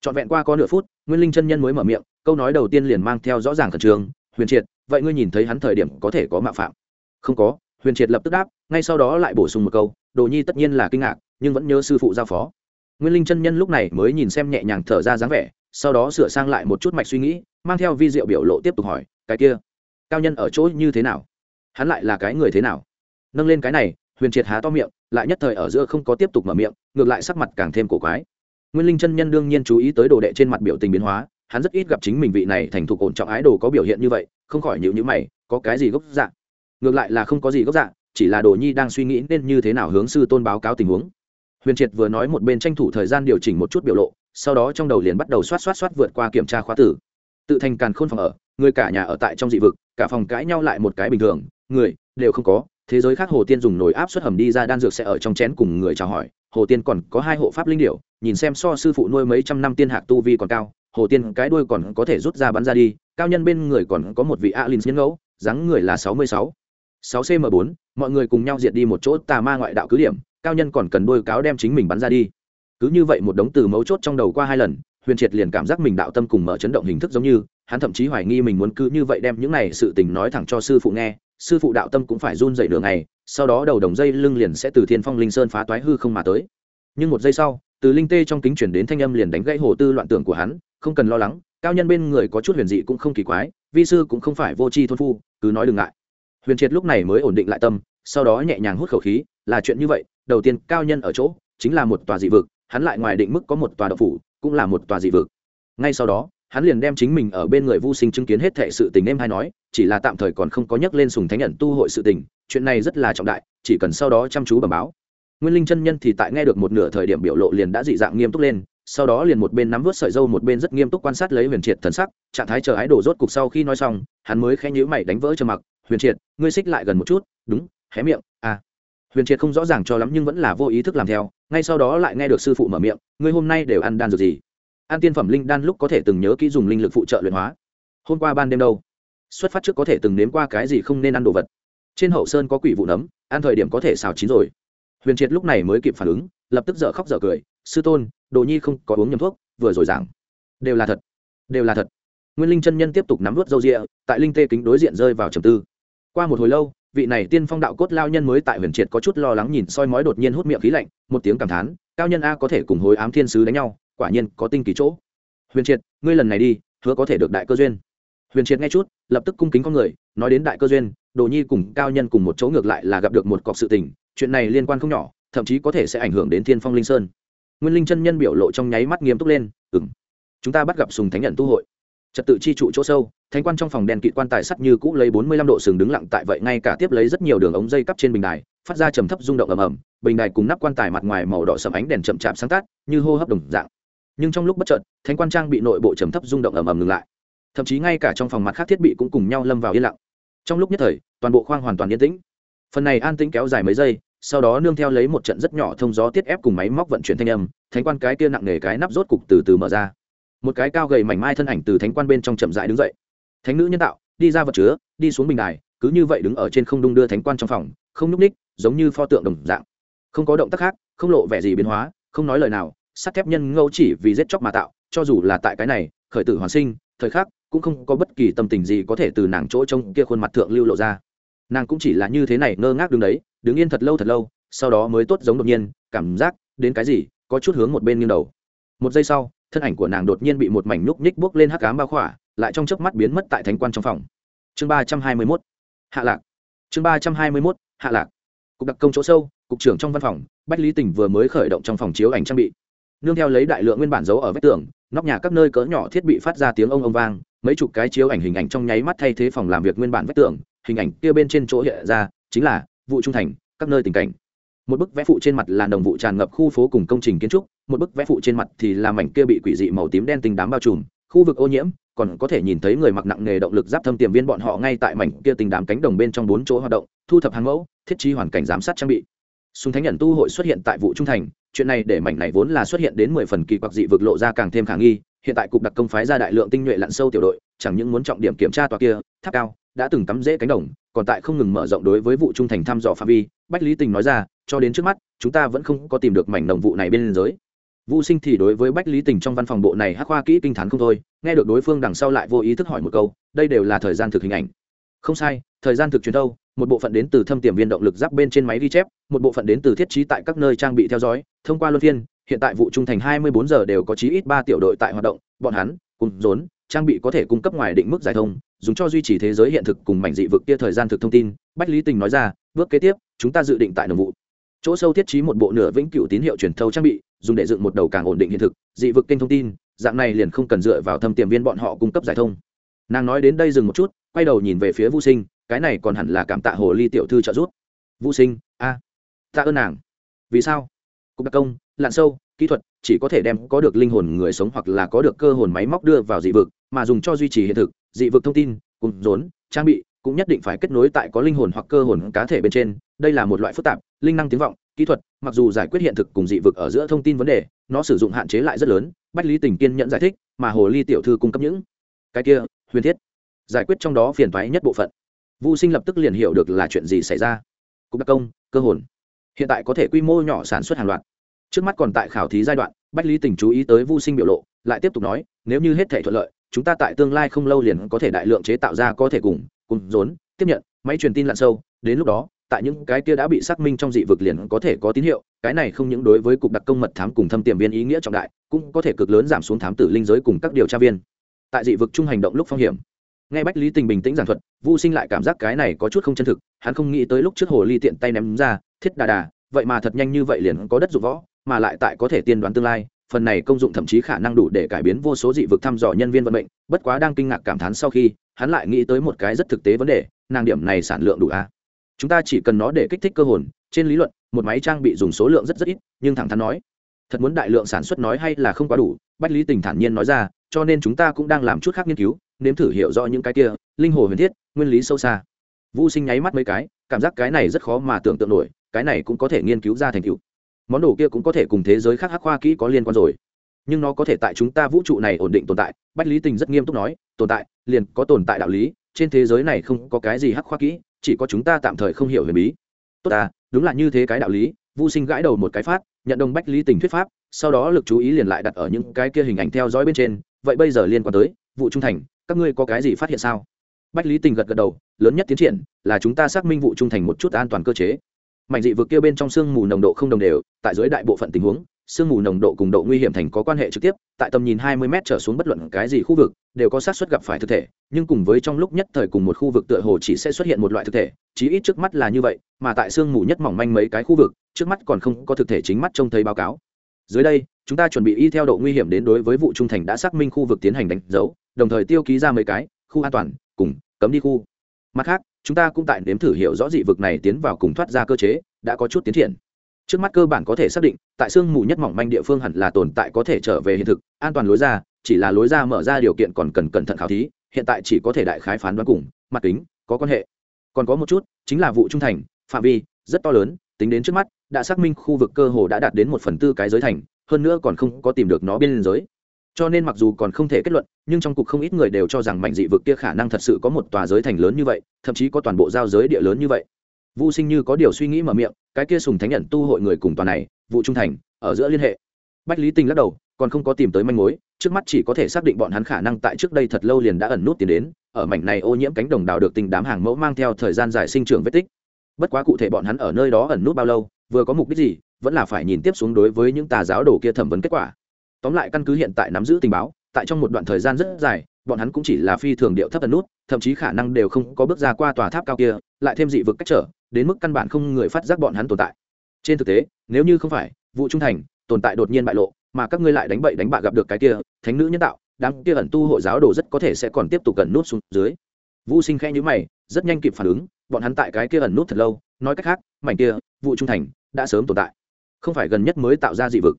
trọn vẹn qua có nửa phút, nguyên linh chân nhân mới mở miệng, câu nói đầu tiên liền mang theo rõ ràng khẩn trương, huyền triệt, vậy ngươi nhìn thấy hắn thời điểm có thể có mạo phạm? Không có. Huyền triệt lập tức đáp, ngay sau đó lại bổ sung một câu, đồ nhi tất nhiên là kinh ngạc, nhưng vẫn nhớ sư phụ giao phó. Nguyên linh chân nhân lúc này mới nhìn xem nhẹ nhàng thở ra dáng vẻ, sau đó sửa sang lại một chút mạch suy nghĩ, mang theo vi diệu biểu lộ tiếp tục hỏi, cái kia, cao nhân ở chỗ như thế nào? Hắn lại là cái người thế nào? Nâng lên cái này, huyền triệt há to miệng, lại nhất thời ở giữa không có tiếp tục mở miệng, ngược lại sắc mặt càng thêm cổ quái nguyên linh chân nhân đương nhiên chú ý tới đồ đệ trên mặt biểu tình biến hóa, hắn rất ít gặp chính mình vị này thành thục ổn trọng ái đồ có biểu hiện như vậy, không khỏi nhịu nhữ mày, có cái gì gốc dạ? Ngược lại là không có gì gốc dạ chỉ là đồ nhi đang suy nghĩ nên như thế nào hướng sư tôn báo cáo tình huống. Huyền triệt vừa nói một bên tranh thủ thời gian điều chỉnh một chút biểu lộ, sau đó trong đầu liền bắt đầu xoát xoát xoát vượt qua kiểm tra khóa tử. Tự thành càn khôn phòng ở, người cả nhà ở tại trong dị vực, cả phòng cãi nhau lại một cái bình thường, người đều không có thế giới khác hồ tiên dùng nồi áp suất hầm đi ra đan dược sẽ ở trong chén cùng người chào hỏi. Hồ tiên còn có hai hộ pháp linh điệu nhìn xem so sư phụ nuôi mấy trăm năm tiên hạc tu vi còn cao, hồ tiên cái đuôi còn có thể rút ra bắn ra đi, cao nhân bên người còn có một vị alin nhân ngẫu, dáng người là sáu mươi sáu. sáu cm bốn, mọi người cùng nhau diệt đi một chỗ tà ma ngoại đạo cứ điểm, cao nhân còn cần đôi cáo đem chính mình bắn ra đi. Cứ như vậy một đống từ mấu chốt trong đầu qua hai lần huyền triệt liền cảm giác mình đạo tâm cùng mở chấn động hình thức giống như, hắn thậm chí hoài nghi mình muốn cứ như vậy đem những này sự tình nói thẳng cho sư phụ nghe, sư phụ đạo tâm cũng phải run dậy đường này sau đó đầu đồng dây lưng liền sẽ từ thiên phong linh sơn phá toái hư không mà tới. Nhưng một giây sau, từ linh tê trong kính chuyển đến thanh âm liền đánh gãy hồ tư loạn tưởng của hắn, không cần lo lắng, cao nhân bên người có chút huyền dị cũng không kỳ quái, vi sư cũng không phải vô tri thôn phu, cứ nói đừng ngại. Huyền triệt lúc này mới ổn định lại tâm, sau đó nhẹ nhàng hút khẩu khí, là chuyện như vậy, đầu tiên cao nhân ở chỗ, chính là một tòa dị vực, hắn lại ngoài định mức có một tòa độc phủ cũng là một tòa dị vực. Ngay sau đó, hắn liền đem chính mình ở bên người vô sinh chứng kiến hết thệ sự tình em hay nói, chỉ là tạm thời còn không có nhắc lên sùng thánh nhận tu hội sự tình, chuyện này rất là trọng đại, chỉ cần sau đó chăm chú bẩm báo. Nguyên linh chân nhân thì tại nghe được một nửa thời điểm biểu lộ liền đã dị dạng nghiêm túc lên, sau đó liền một bên nắm vớt sợi dâu một bên rất nghiêm túc quan sát lấy huyền triệt thần sắc, trạng thái chờ ái đổ rốt cục sau khi nói xong, hắn mới khẽ nhíu mày đánh vỡ trầm mặc, huyền triệt, ngươi xích lại gần một chút, đúng, hé miệng à huyền triệt không rõ ràng cho lắm nhưng vẫn là vô ý thức làm theo, ngay sau đó lại nghe được sư phụ mở miệng, ngươi hôm nay đều ăn đan dược gì? Ăn tiên phẩm linh đan lúc có thể từng nhớ kỹ dùng linh lực phụ trợ luyện hóa. Hôm qua ban đêm đâu? Xuất phát trước có thể từng nếm qua cái gì không nên ăn đồ vật? Trên hậu sơn có quỷ vụ nấm, ăn thời điểm có thể xào chín rồi. Huyền triệt lúc này mới kịp phản ứng, lập tức dở khóc dở cười, sư tôn, đồ nhi không có uống nhầm thuốc, vừa rồi giảng. Đều là thật, đều là thật. Nguyên linh chân nhân tiếp tục nắm vớt râu rịa, tại linh tê kính đối diện rơi vào trầm tư. Qua một hồi lâu vị này tiên phong đạo cốt lao nhân mới tại huyền triệt có chút lo lắng nhìn soi mói đột nhiên hút miệng khí lạnh, một tiếng cảm thán, cao nhân a có thể cùng hối ám thiên sứ đánh nhau, quả nhiên có tinh kỳ chỗ. Huyền triệt, ngươi lần này đi, hứa có thể được đại cơ duyên. Huyền triệt nghe chút, lập tức cung kính con người, nói đến đại cơ duyên, đồ nhi cùng cao nhân cùng một chỗ ngược lại là gặp được một cọc sự tình, chuyện này liên quan không nhỏ, thậm chí có thể sẽ ảnh hưởng đến thiên phong linh sơn. Nguyên linh chân nhân biểu lộ trong nháy mắt nghiêm túc lên ừng chúng ta bắt gặp sùng thánh nhận tu hội trật tự chi trụ chỗ sâu, thánh quan trong phòng đèn kỵ quan tài sắt như cũ lấy bốn mươi lăm độ sừng đứng lặng tại vậy, ngay cả tiếp lấy rất nhiều đường ống dây cắp trên bình đài, phát ra trầm thấp rung động ầm ầm, bình đài cùng nắp quan tài mặt ngoài màu đỏ sầm ánh đèn chậm chạp sáng tác như hô hấp đồng dạng. Nhưng trong lúc bất chợt, thánh quan trang bị nội bộ trầm thấp rung động ầm ầm ngừng lại. Thậm chí ngay cả trong phòng mặt khác thiết bị cũng cùng nhau lâm vào yên lặng. Trong lúc nhất thời, toàn bộ khoang hoàn toàn yên tĩnh. Phần này an tĩnh kéo dài mấy giây, sau đó nương theo lấy một trận rất nhỏ thông gió tiết ép cùng máy móc vận chuyển thanh âm, thánh quan cái kia nặng nề cái nắp rốt cục từ từ mở ra một cái cao gầy mảnh mai thân ảnh từ thánh quan bên trong chậm rãi đứng dậy. Thánh nữ nhân tạo đi ra vật chứa, đi xuống bình đài, cứ như vậy đứng ở trên không đung đưa thánh quan trong phòng, không nhúc ních giống như pho tượng đồng dạng. Không có động tác khác, không lộ vẻ gì biến hóa, không nói lời nào, sắt thép nhân ngẫu chỉ vì giết chóc mà tạo, cho dù là tại cái này, khởi tử hoàn sinh, thời khắc cũng không có bất kỳ tâm tình gì có thể từ nàng chỗ trông kia khuôn mặt thượng lưu lộ ra. Nàng cũng chỉ là như thế này ngơ ngác đứng đấy, đứng yên thật lâu thật lâu, sau đó mới tốt giống đột nhiên, cảm giác đến cái gì, có chút hướng một bên nghiêng đầu. Một giây sau thân ảnh của nàng đột nhiên bị một mảnh nhúc nhích buốc lên hắc cám bao khỏa, lại trong chớp mắt biến mất tại thánh quan trong phòng. Chương ba trăm hai mươi mốt, hạ lạc. Chương ba trăm hai mươi mốt, hạ lạc. Cục đặc công chỗ sâu, cục trưởng trong văn phòng, bách lý tỉnh vừa mới khởi động trong phòng chiếu ảnh trang bị. Nương theo lấy đại lượng nguyên bản giấu ở vách tường, nóc nhà các nơi cỡ nhỏ thiết bị phát ra tiếng ông ông vang, mấy chục cái chiếu ảnh hình ảnh trong nháy mắt thay thế phòng làm việc nguyên bản vách tường, hình ảnh kia bên trên chỗ hiện ra, chính là vụ trung thành, các nơi tình cảnh. Một bức vẽ phụ trên mặt là đồng vụ tràn ngập khu phố cùng công trình kiến trúc một bức vẽ phụ trên mặt thì là mảnh kia bị quỷ dị màu tím đen tinh đám bao trùm, khu vực ô nhiễm, còn có thể nhìn thấy người mặc nặng nghề động lực giáp thâm tiềm viên bọn họ ngay tại mảnh kia tình đám cánh đồng bên trong bốn chỗ hoạt động, thu thập hàng mẫu, thiết trí hoàn cảnh giám sát trang bị. Súng thánh nhận tu hội xuất hiện tại vụ trung thành, chuyện này để mảnh này vốn là xuất hiện đến mười phần kỳ quặc dị vực lộ ra càng thêm khả nghi, hiện tại cục đặc công phái ra đại lượng tinh nhuệ lặn sâu tiểu đội, chẳng những muốn trọng điểm kiểm tra tòa kia, tháp cao, đã từng tắm rễ cánh đồng, còn tại không ngừng mở rộng đối với vụ trung thành thăm dò phạm vi, bách lý tình nói ra, cho đến trước mắt, chúng ta vẫn không có tìm được mảnh đồng vụ này bên liên giới vũ sinh thì đối với bách lý tình trong văn phòng bộ này hắc khoa kỹ kinh t h á n không thôi, nghe được đối phương đằng sau lại vô ý thức hỏi một câu, đây đều là thời gian thực hình ảnh. Không sai, thời gian thực truyền thâu một bộ phận đến từ thâm tiềm viên động lực giáp bên trên máy ghi chép, một bộ phận đến từ thiết trí tại các nơi trang bị theo dõi, thông qua luân phiên, hiện tại vụ trung thành hai mươi bốn giờ đều có chí ít ba tiểu đội tại hoạt động, bọn hắn, cùng rốn trang bị có thể cung cấp ngoài định mức giải thông, dùng cho duy trì thế giới hiện thực cùng mảnh dị vực kia thời gian thực thông tin, bách lý tình nói ra, bước kế tiếp, chúng ta dự định tại nội vụ. Chỗ sâu thiết trí một bộ nửa vĩnh cửu tín hiệu truyền thâu trang bị dùng để dựng một đầu càng ổn định hiện thực, dị vực kênh thông tin, dạng này liền không cần dựa vào thâm tiềm viên bọn họ cung cấp giải thông. Nàng nói đến đây dừng một chút, quay đầu nhìn về phía vô sinh, cái này còn hẳn là cảm tạ hồ ly tiểu thư trợ giúp. Vô sinh, a, tạ ơn nàng. Vì sao? Cục đặc công lặn sâu, kỹ thuật, chỉ có thể đem có được linh hồn người sống hoặc là có được cơ hồn máy móc đưa vào dị vực, mà dùng cho duy trì hiện thực, dị vực thông tin, cùng rốn, trang bị, cũng nhất định phải kết nối tại có linh hồn hoặc cơ hồn cá thể bên trên. Đây là một loại phức tạp linh năng tiếng vọng, kỹ thuật, mặc dù giải quyết hiện thực cùng dị vực ở giữa thông tin vấn đề, nó sử dụng hạn chế lại rất lớn, bách lý tình kiên nhận giải thích, mà hồ ly tiểu thư cung cấp những cái kia, huyền thiết, giải quyết trong đó phiền thoái nhất bộ phận. Vô sinh lập tức liền hiểu được là chuyện gì xảy ra. Cục đặc công, cơ hồn. Hiện tại có thể quy mô nhỏ sản xuất hàng loạt. Trước mắt còn tại khảo thí giai đoạn, bách lý tình chú ý tới vô sinh biểu lộ, lại tiếp tục nói, nếu như hết thể thuận lợi, chúng ta tại tương lai không lâu liền có thể đại lượng chế tạo ra có thể cùng cùng rốn tiếp nhận, máy truyền tin lặn sâu, đến lúc đó tại những cái kia đã bị xác minh trong dị vực liền có thể có tín hiệu, cái này không những đối với cục đặc công mật thám cùng thâm tiềm viên ý nghĩa trọng đại, cũng có thể cực lớn giảm xuống thám tử linh giới cùng các điều tra viên tại dị vực chung hành động lúc phong hiểm, nghe bách lý tình bình tĩnh giảng thuật vô sinh lại cảm giác cái này có chút không chân thực, hắn không nghĩ tới lúc trước hồ ly tiện tay ném ra, thiết đà đà, vậy mà thật nhanh như vậy liền có đất dụng võ, mà lại tại có thể tiên đoán tương lai, phần này công dụng thậm chí khả năng đủ để cải biến vô số dị vực thăm dò nhân viên vận mệnh, bất quá đang kinh ngạc cảm thán sau khi, hắn lại nghĩ tới một cái rất thực tế vấn đề, nàng điểm này sản lượng đủ a à? Chúng ta chỉ cần nó để kích thích cơ hồn, trên lý luận, một máy trang bị dùng số lượng rất rất ít, nhưng thẳng thắn nói, thật muốn đại lượng sản xuất nói hay là không quá đủ, bách lý tình thản nhiên nói ra, cho nên chúng ta cũng đang làm chút khác nghiên cứu, nếm thử hiểu rõ những cái kia, linh hồ huyền thiết, nguyên lý sâu xa. Vũ sinh nháy mắt mấy cái, cảm giác cái này rất khó mà tưởng tượng nổi, cái này cũng có thể nghiên cứu ra thành tựu. Món đồ kia cũng có thể cùng thế giới khác hắc khoa kỹ có liên quan rồi. Nhưng nó có thể tại chúng ta vũ trụ này ổn định tồn tại, bách lý tình rất nghiêm túc nói, tồn tại, liền có tồn tại đạo lý, trên thế giới này không có cái gì hắc khoa kỹ chỉ có chúng ta tạm thời không hiểu huyền bí tốt ta đúng là như thế cái đạo lý Vu Sinh gãi đầu một cái phát, nhận đồng Bách Lý Tình thuyết pháp, sau đó lực chú ý liền lại đặt ở những cái kia hình ảnh theo dõi bên trên, vậy bây giờ liên quan tới vụ trung thành, các ngươi có cái gì phát hiện sao? Bách Lý Tình gật gật đầu, lớn nhất tiến triển là chúng ta xác minh vụ trung thành một chút an toàn cơ chế. Mạnh dị vực kia bên trong xương mù nồng độ không đồng đều, tại dưới đại bộ phận tình huống, sương mù nồng độ cùng độ nguy hiểm thành có quan hệ trực tiếp, tại tầm nhìn 20 m trở xuống bất luận cái gì khu vực, đều có xác suất gặp phải thực thể, nhưng cùng với trong lúc nhất thời cùng một khu vực tựa hồ chỉ sẽ xuất hiện một loại thực thể, chí ít trước mắt là như vậy, mà tại sương mù nhất mỏng manh mấy cái khu vực, trước mắt còn không có thực thể chính mắt trông thấy báo cáo. Dưới đây, chúng ta chuẩn bị y theo độ nguy hiểm đến đối với vụ trung thành đã xác minh khu vực tiến hành đánh dấu, đồng thời tiêu ký ra mấy cái khu an toàn, cùng cấm đi khu. Mặt khác, chúng ta cũng tại nếm thử hiểu rõ dị vực này tiến vào cùng thoát ra cơ chế, đã có chút tiến triển trước mắt cơ bản có thể xác định tại sương mù nhất mỏng manh địa phương hẳn là tồn tại có thể trở về hiện thực an toàn lối ra chỉ là lối ra mở ra điều kiện còn cần cẩn thận khảo thí hiện tại chỉ có thể đại khái phán đoán cùng mặt kính có quan hệ. Còn có một chút chính là vụ trung thành phạm vi rất to lớn tính đến trước mắt đã xác minh khu vực cơ hồ đã đạt đến một phần tư cái giới thành hơn nữa còn không có tìm được nó bên giới cho nên mặc dù còn không thể kết luận nhưng trong cục không ít người đều cho rằng mảnh dị vực kia khả năng thật sự có một tòa giới thành lớn như vậy thậm chí có toàn bộ giao giới địa lớn như vậy. Vô Sinh như có điều suy nghĩ mở miệng, cái kia sùng thánh nhận tu hội người cùng toàn này, vụ trung thành, ở giữa liên hệ. Bách Lý Tình lắc đầu, còn không có tìm tới manh mối, trước mắt chỉ có thể xác định bọn hắn khả năng tại trước đây thật lâu liền đã ẩn nút tiền đến, ở mảnh này ô nhiễm cánh đồng đào được tình đám hàng mẫu mang theo thời gian dài sinh trưởng vết tích. Bất quá cụ thể bọn hắn ở nơi đó ẩn nút bao lâu, vừa có mục đích gì, vẫn là phải nhìn tiếp xuống đối với những tà giáo đồ kia thẩm vấn kết quả. Tóm lại căn cứ hiện tại nắm giữ tình báo, tại trong một đoạn thời gian rất dài, bọn hắn cũng chỉ là phi thường điệu thấp ẩn nút, thậm chí khả năng đều không có bước ra qua tòa tháp cao kia, lại thêm dị vực cách trở, đến mức căn bản không người phát giác bọn hắn tồn tại. Trên thực tế, nếu như không phải vụ trung thành, tồn tại đột nhiên bại lộ, mà các ngươi lại đánh bậy đánh bạ gặp được cái kia, thánh nữ nhân tạo, đám kia ẩn tu hội giáo đồ rất có thể sẽ còn tiếp tục gần nút xuống dưới. Vũ sinh khẽ nhíu mày, rất nhanh kịp phản ứng, bọn hắn tại cái kia ẩn nút thật lâu, nói cách khác, mảnh kia vụ trung thành, đã sớm tồn tại. Không phải gần nhất mới tạo ra dị vực.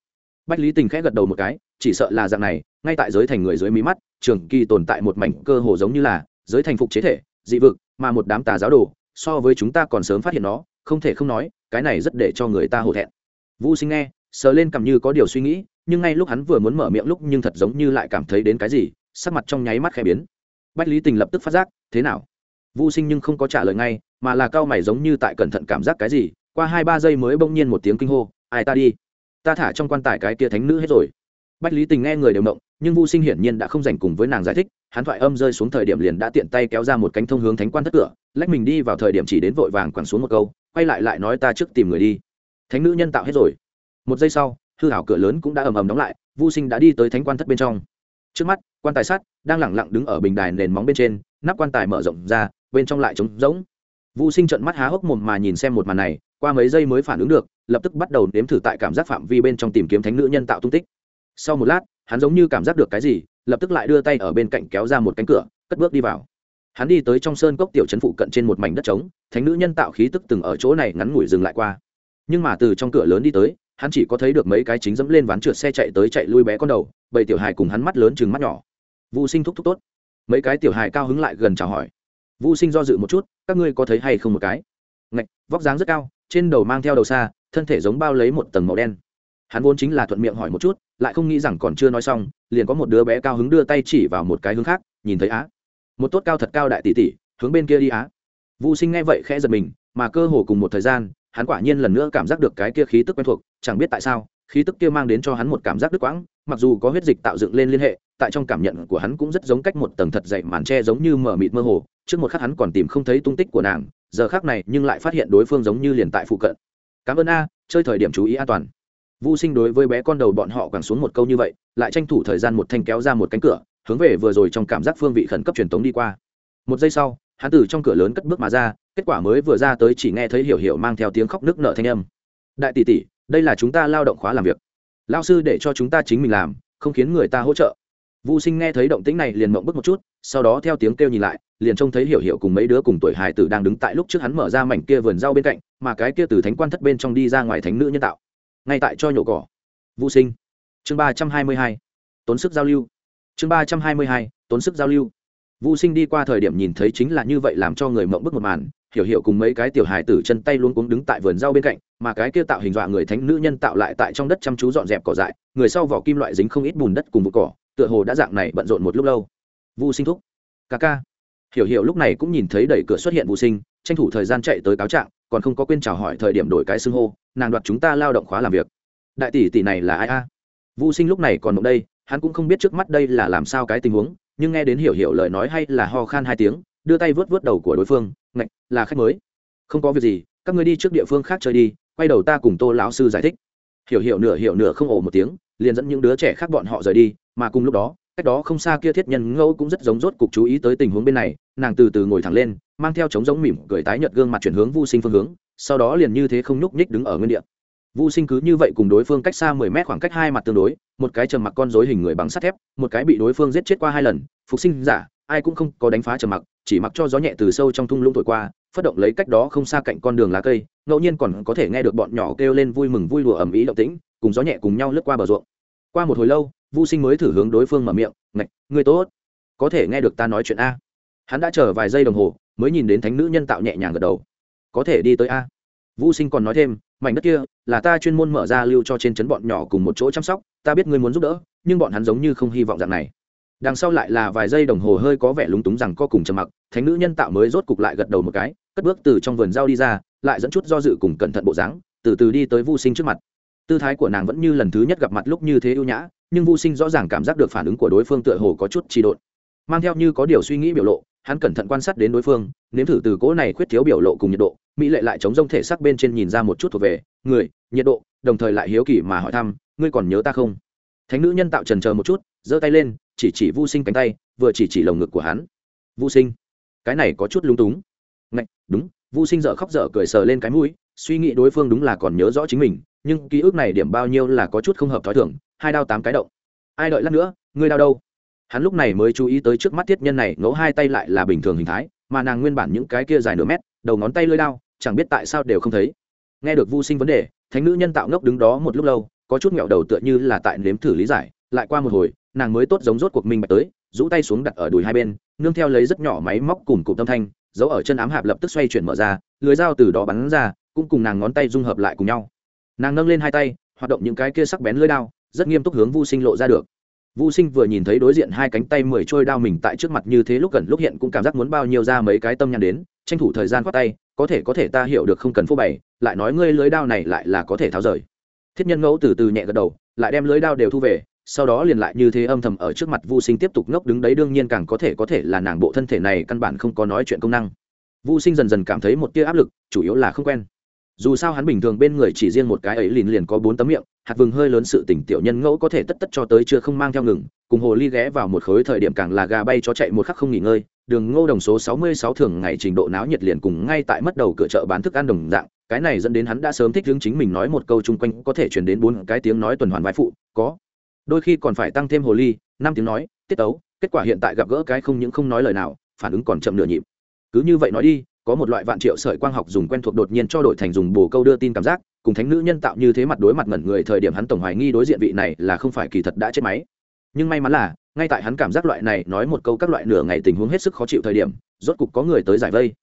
Bách lý tình khẽ gật đầu một cái, chỉ sợ là dạng này, ngay tại giới thành người dưới mí mắt, trường kỳ tồn tại một mảnh cơ hồ giống như là, giới thành phục chế thể, dị vực, mà một đám tà giáo đồ so với chúng ta còn sớm phát hiện nó không thể không nói cái này rất để cho người ta hổ thẹn. Vũ sinh nghe sờ lên cầm như có điều suy nghĩ nhưng ngay lúc hắn vừa muốn mở miệng lúc nhưng thật giống như lại cảm thấy đến cái gì sắc mặt trong nháy mắt khẽ biến. Bách lý tình lập tức phát giác thế nào? Vũ sinh nhưng không có trả lời ngay mà là cao mày giống như tại cẩn thận cảm giác cái gì qua hai ba giây mới bỗng nhiên một tiếng kinh hô ai ta đi? Ta thả trong quan tài cái tia thánh nữ hết rồi. Bách lý tình nghe người đều động nhưng Vu Sinh hiển nhiên đã không dành cùng với nàng giải thích, hắn thoại âm rơi xuống thời điểm liền đã tiện tay kéo ra một cánh thông hướng thánh quan thất cửa, lách mình đi vào thời điểm chỉ đến vội vàng quẳng xuống một câu, quay lại lại nói ta trước tìm người đi. Thánh nữ nhân tạo hết rồi. Một giây sau, hư ảo cửa lớn cũng đã ầm ầm đóng lại, Vu Sinh đã đi tới thánh quan thất bên trong. Trước mắt, quan tài sắt đang lẳng lặng đứng ở bình đài nền móng bên trên, nắp quan tài mở rộng ra, bên trong lại trống rỗng. Vu Sinh trợn mắt há hốc mồm mà nhìn xem một màn này, qua mấy giây mới phản ứng được, lập tức bắt đầu nếm thử tại cảm giác phạm vi bên trong tìm kiếm thánh nữ nhân tạo tung tích. Sau một lát, hắn giống như cảm giác được cái gì lập tức lại đưa tay ở bên cạnh kéo ra một cánh cửa, cất bước đi vào. Hắn đi tới trong sơn cốc tiểu trấn phụ cận trên một mảnh đất trống, thánh nữ nhân tạo khí tức từng ở chỗ này ngắn ngủi dừng lại qua. Nhưng mà từ trong cửa lớn đi tới, hắn chỉ có thấy được mấy cái chính dẫm lên ván trượt xe chạy tới chạy lui bé con đầu bầy tiểu hài cùng hắn mắt lớn chừng mắt nhỏ. Vũ sinh thúc thúc tốt. Mấy cái tiểu hài cao hứng lại gần chào hỏi. Vũ sinh do dự một chút, các ngươi có thấy hay không một cái? Ngạch, vóc dáng rất cao, trên đầu mang theo đầu xa, thân thể giống bao lấy một tầng màu đen hắn vốn chính là thuận miệng hỏi một chút, lại không nghĩ rằng còn chưa nói xong, liền có một đứa bé cao hứng đưa tay chỉ vào một cái hướng khác, nhìn thấy á. Một tốt cao thật cao đại tỷ tỷ, hướng bên kia đi á. Vũ sinh nghe vậy khẽ giật mình, mà cơ hồ cùng một thời gian, hắn quả nhiên lần nữa cảm giác được cái kia khí tức quen thuộc, chẳng biết tại sao, khí tức kia mang đến cho hắn một cảm giác đứt quãng, mặc dù có huyết dịch tạo dựng lên liên hệ, tại trong cảm nhận của hắn cũng rất giống cách một tầng thật dậy màn tre giống như mở mịt mơ hồ, trước một khắc hắn còn tìm không thấy tung tích của nàng, giờ khác này nhưng lại phát hiện đối phương giống như liền tại phụ cận. Cảm ơn a, chơi thời điểm chú ý an toàn. Vu Sinh đối với bé con đầu bọn họ quẳng xuống một câu như vậy, lại tranh thủ thời gian một thanh kéo ra một cánh cửa, hướng về vừa rồi trong cảm giác phương vị khẩn cấp truyền tống đi qua. một giây sau hắn từ trong cửa lớn cất bước mà ra kết quả mới vừa ra tới chỉ nghe thấy hiểu hiểu mang theo tiếng khóc nước nở thanh âm đại tỷ tỷ đây là chúng ta lao động khóa làm việc lao sư để cho chúng ta chính mình làm không khiến người ta hỗ trợ Vu Sinh nghe thấy động tĩnh này liền mộng bức một chút, sau đó theo tiếng kêu nhìn lại, liền trông thấy Hiểu Hiểu cùng mấy đứa cùng tuổi hài tử đang đứng tại lúc trước hắn mở ra mảnh kia vườn rau bên cạnh, mà cái kia từ thánh quan thất bên trong đi ra ngoài thánh nữ nhân tạo. Ngay tại cho nhổ cỏ. Vu Sinh. Chương ba trăm hai mươi hai Tốn sức giao lưu. Chương ba trăm hai mươi hai Tốn sức giao lưu. Vu Sinh đi qua thời điểm nhìn thấy chính là như vậy làm cho người mộng bức một màn, Hiểu Hiểu cùng mấy cái tiểu hài tử chân tay luôn cuống đứng tại vườn rau bên cạnh, mà cái kia tạo hình dọa người thánh nữ nhân tạo lại tại trong đất chăm chú dọn dẹp cỏ dại, người sau vỏ kim loại dính không ít bùn đất cùng vụ cỏ, tựa hồ đã dạng này bận rộn một lúc lâu vu sinh thúc ca ca hiểu hiểu lúc này cũng nhìn thấy đẩy cửa xuất hiện Vu sinh tranh thủ thời gian chạy tới cáo trạng còn không có quên chào hỏi thời điểm đổi cái xưng hô, nàng đoạt chúng ta lao động khóa làm việc. Đại tỷ tỷ này là ai a? Vu sinh lúc này còn ở đây, hắn cũng không biết trước mắt đây là làm sao cái tình huống, nhưng nghe đến hiểu hiểu lời nói hay là ho khan hai tiếng, đưa tay vớt vớt đầu của đối phương, ngạch, là khách mới. Không có việc gì, các người đi trước địa phương khác chơi đi, quay đầu ta cùng tô lão sư giải thích. Hiểu hiểu nửa hiểu nửa không ổ một tiếng, liền dẫn những đứa trẻ khác bọn họ rời đi, mà cùng lúc đó, cách đó không xa kia thiết nhân ngẫu cũng rất giống rốt cục chú ý tới tình huống bên này, nàng từ từ ngồi thẳng lên mang theo trống giống mỉm cười tái nhợt gương mặt chuyển hướng vô sinh phương hướng sau đó liền như thế không nhúc nhích đứng ở nguyên địa vô sinh cứ như vậy cùng đối phương cách xa mười mét khoảng cách hai mặt tương đối một cái trầm mặc con rối hình người bằng sắt thép một cái bị đối phương giết chết qua hai lần phục sinh giả ai cũng không có đánh phá trầm mặc chỉ mặc cho gió nhẹ từ sâu trong thung lũng thổi qua phất động lấy cách đó không xa cạnh con đường lá cây ngẫu nhiên còn có thể nghe được bọn nhỏ kêu lên vui mừng vui đùa ầm ĩ động tĩnh cùng gió nhẹ cùng nhau lướt qua bờ ruộng qua một hồi lâu Vu Sinh mới thử hướng đối phương mở miệng, "Ngạch, ngươi tốt, có thể nghe được ta nói chuyện a?" Hắn đã chờ vài giây đồng hồ, mới nhìn đến thánh nữ nhân tạo nhẹ nhàng gật đầu. "Có thể đi tới a?" Vu Sinh còn nói thêm, "Mảnh đất kia là ta chuyên môn mở ra lưu cho trên trấn bọn nhỏ cùng một chỗ chăm sóc, ta biết ngươi muốn giúp đỡ, nhưng bọn hắn giống như không hy vọng dạng này." Đằng sau lại là vài giây đồng hồ hơi có vẻ lúng túng rằng co cùng trầm mặc, thánh nữ nhân tạo mới rốt cục lại gật đầu một cái, cất bước từ trong vườn rau đi ra, lại dẫn chút do dự cùng cẩn thận bộ dáng, từ từ đi tới Vu Sinh trước mặt. Tư thái của nàng vẫn như lần thứ nhất gặp mặt lúc như thế ưu nhã, nhưng Vu Sinh rõ ràng cảm giác được phản ứng của đối phương tựa hồ có chút trì độn. Mang theo như có điều suy nghĩ biểu lộ, hắn cẩn thận quan sát đến đối phương, nếm thử từ cỗ này khuyết thiếu biểu lộ cùng nhiệt độ, mỹ lệ lại chống rông thể sắc bên trên nhìn ra một chút thuộc về người, nhiệt độ, đồng thời lại hiếu kỳ mà hỏi thăm, ngươi còn nhớ ta không? Thánh nữ nhân tạo trần chờ một chút, giơ tay lên, chỉ chỉ Vu Sinh cánh tay, vừa chỉ chỉ lồng ngực của hắn. Vu Sinh, cái này có chút lúng túng. Ngạch, đúng, Vu Sinh dở khóc dở cười sờ lên cái mũi, suy nghĩ đối phương đúng là còn nhớ rõ chính mình, nhưng ký ức này điểm bao nhiêu là có chút không hợp thói thường, hai đao tám cái động ai đợi lát nữa ngươi đau đâu hắn lúc này mới chú ý tới trước mắt thiết nhân này, ngẫu hai tay lại là bình thường hình thái, mà nàng nguyên bản những cái kia dài nửa mét, đầu ngón tay lơi đao, chẳng biết tại sao đều không thấy nghe được vô sinh vấn đề, thánh nữ nhân tạo ngốc đứng đó một lúc lâu, có chút nghẹo đầu tựa như là tại nếm thử lý giải, lại qua một hồi, nàng mới tốt giống rốt cuộc mình bạch tới, rũ tay xuống đặt ở đùi hai bên, nương theo lấy rất nhỏ máy móc cùng cụm tâm thanh giấu ở chân ám hạp lập tức xoay chuyển mở ra, lưới dao từ đó bắn ra, cũng cùng nàng ngón tay dung hợp lại cùng nhau nàng nâng lên hai tay, hoạt động những cái kia sắc bén lưới đao, rất nghiêm túc hướng Vu Sinh lộ ra được. Vu Sinh vừa nhìn thấy đối diện hai cánh tay mười trôi đao mình tại trước mặt như thế lúc gần lúc hiện cũng cảm giác muốn bao nhiêu ra mấy cái tâm nhăn đến, tranh thủ thời gian quát tay, có thể có thể ta hiểu được không cần phô bày, lại nói ngươi lưới đao này lại là có thể tháo rời. Thiết Nhân Ngẫu từ từ nhẹ gật đầu, lại đem lưới đao đều thu về, sau đó liền lại như thế âm thầm ở trước mặt Vu Sinh tiếp tục ngốc đứng đấy đương nhiên càng có thể có thể là nàng bộ thân thể này căn bản không có nói chuyện công năng. Vu Sinh dần dần cảm thấy một tia áp lực, chủ yếu là không quen dù sao hắn bình thường bên người chỉ riêng một cái ấy liền liền có bốn tấm miệng, hạt vừng hơi lớn sự tỉnh tiểu nhân ngẫu có thể tất tất cho tới chưa không mang theo ngừng, cùng hồ ly ghé vào một khối thời điểm càng là gà bay cho chạy một khắc không nghỉ ngơi, đường ngô đồng số sáu mươi sáu thường ngày trình độ náo nhiệt liền cùng ngay tại mất đầu cửa chợ bán thức ăn đồng dạng, cái này dẫn đến hắn đã sớm thích hướng chính mình nói một câu chung quanh, có thể chuyển đến bốn cái tiếng nói tuần hoàn vai phụ, có. Đôi khi còn phải tăng thêm hồ ly, năm tiếng nói, tiết tấu, kết quả hiện tại gặp gỡ cái không những không nói lời nào, phản ứng còn chậm nửa nhịp. Cứ như vậy nói đi có một loại vạn triệu sợi quang học dùng quen thuộc đột nhiên cho đổi thành dùng bồ câu đưa tin cảm giác, cùng thánh nữ nhân tạo như thế mặt đối mặt ngẩn người thời điểm hắn tổng hoài nghi đối diện vị này là không phải kỳ thật đã chết máy. Nhưng may mắn là, ngay tại hắn cảm giác loại này nói một câu các loại nửa ngày tình huống hết sức khó chịu thời điểm, rốt cục có người tới giải vây.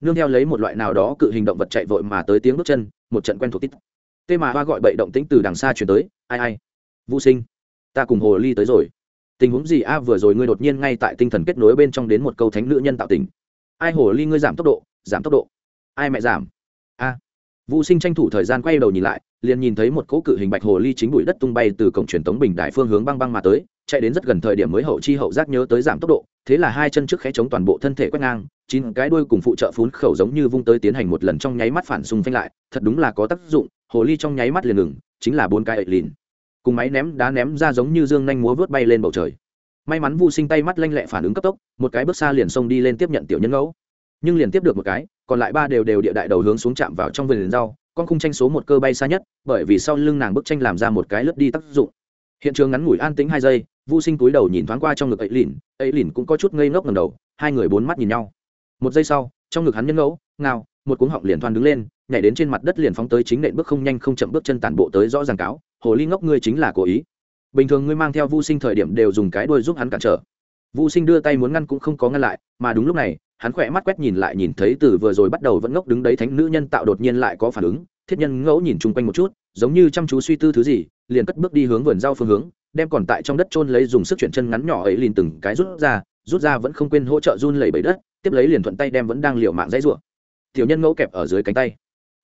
Nương theo lấy một loại nào đó cự hình động vật chạy vội mà tới tiếng bước chân, một trận quen thuộc tít. Tê mà hoa gọi bậy động tĩnh từ đằng xa chuyển tới, ai ai? Vũ sinh, ta cùng hồ ly tới rồi. Tình huống gì? A, vừa rồi ngươi đột nhiên ngay tại tinh thần kết nối bên trong đến một câu thánh nữ nhân tạo tình ai hồ ly, ngươi giảm tốc độ giảm tốc độ. Ai mẹ giảm? A. À. vũ sinh tranh thủ thời gian quay đầu nhìn lại, liền nhìn thấy một cỗ cự hình bạch hồ ly chính bụi đất tung bay từ cổng truyền tống bình đại phương hướng băng băng mà tới, chạy đến rất gần thời điểm mới hậu chi hậu giác nhớ tới giảm tốc độ, thế là hai chân trước khẽ chống toàn bộ thân thể quét ngang, chín cái đuôi cùng phụ trợ phun khẩu giống như vung tới tiến hành một lần trong nháy mắt phản xung phanh lại, thật đúng là có tác dụng, hồ ly trong nháy mắt liền ngừng, chính là bốn cái ẩy lìn cùng máy ném đá ném ra giống như dương nhanh múa vớt bay lên bầu trời. May mắn Vu sinh tay mắt lanh lẹ phản ứng cấp tốc, một cái bước xa liền xông đi lên tiếp nhận tiểu nhân ngẫu nhưng liền tiếp được một cái, còn lại ba đều đều địa đại đầu hướng xuống chạm vào trong vườn rau, con khung tranh số một cơ bay xa nhất, bởi vì sau lưng nàng bức tranh làm ra một cái lướt đi tác dụng. Hiện trường ngắn ngủi an tĩnh hai giây vô sinh túi đầu nhìn thoáng qua trong ngực ấy lìn ấy lìn cũng có chút ngây ngốc ngầm đầu, hai người bốn mắt nhìn nhau. Một giây sau, trong ngực hắn nhân ngẫu, ngao, một cuống họng liền thoan đứng lên, nhảy đến trên mặt đất liền phóng tới chính nện bước không nhanh không chậm bước chân tản bộ tới rõ ràng cáo, hồ ly ngốc, ngươi chính là cố ý. Bình thường ngươi mang theo vô sinh thời điểm đều dùng cái đuôi giúp hắn cản trở. Vô sinh đưa tay muốn ngăn cũng không có ngăn lại, mà đúng lúc này hắn khỏe mắt quét nhìn lại nhìn thấy từ vừa rồi bắt đầu vẫn ngốc đứng đấy thánh nữ nhân tạo đột nhiên lại có phản ứng, thiết nhân ngẫu nhìn chung quanh một chút, giống như chăm chú suy tư thứ gì, liền cất bước đi hướng vườn rau phương hướng, đem còn tại trong đất trôn lấy dùng sức chuyển chân ngắn nhỏ ấy liền từng cái rút ra rút ra vẫn không quên hỗ trợ run lẩy bẩy đất, tiếp lấy liền thuận tay đem vẫn đang liều mạng dãy rủa. Tiểu nhân ngẫu kẹp ở dưới cánh tay.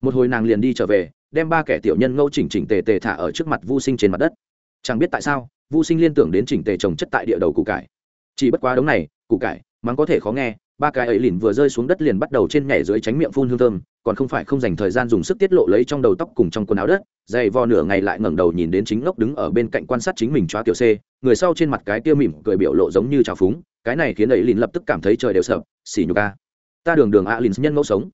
Một hồi nàng liền đi trở về, đem ba kẻ tiểu nhân ngẫu chỉnh chỉnh tề tề thả ở trước mặt vu sinh trên mặt đất. Chẳng biết tại sao, vu sinh liên tưởng đến chỉnh tề trồng chất tại địa đầu củ cải. Chỉ bất quá đống này, củ cải mắng có thể khó nghe, ba cái ấy lìn vừa rơi xuống đất liền bắt đầu trên nhảy dưới tránh miệng phun hương thơm, còn không phải không dành thời gian dùng sức tiết lộ lấy trong đầu tóc cùng trong quần áo đất, dày vò nửa ngày lại ngẩng đầu nhìn đến chính ngốc đứng ở bên cạnh quan sát chính mình choa tiểu c, người sau trên mặt cái tia mỉm cười biểu lộ giống như trào phúng, cái này khiến ấy lìn lập tức cảm thấy trời đều sợ, xỉ nhục ca ta đường đường ạ lìn nhân ngẫu sống.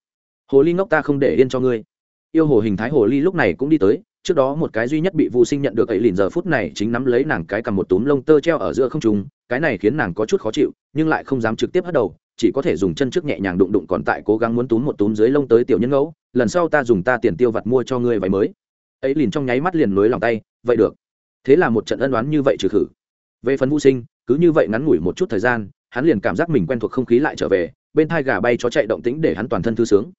Hồ ly ngốc ta không để yên cho ngươi. Yêu hồ hình thái hồ ly lúc này cũng đi tới trước đó một cái duy nhất bị vô sinh nhận được ấy lìn giờ phút này chính nắm lấy nàng cái cầm một túm lông tơ treo ở giữa không trung, cái này khiến nàng có chút khó chịu, nhưng lại không dám trực tiếp hất đầu, chỉ có thể dùng chân trước nhẹ nhàng đụng đụng còn tại cố gắng muốn túm một túm dưới lông tới tiểu nhân ngẫu, lần sau ta dùng ta tiền tiêu vặt mua cho ngươi váy mới. Ấy liền trong nháy mắt liền nối lòng tay, vậy được. Thế là một trận ân đoán như vậy trừ khử. Về phần vô sinh, cứ như vậy ngắn ngủi một chút thời gian, hắn liền cảm giác mình quen thuộc không khí lại trở về, bên thai gà bay chó chạy động tĩnh để hắn toàn thân thư sướng.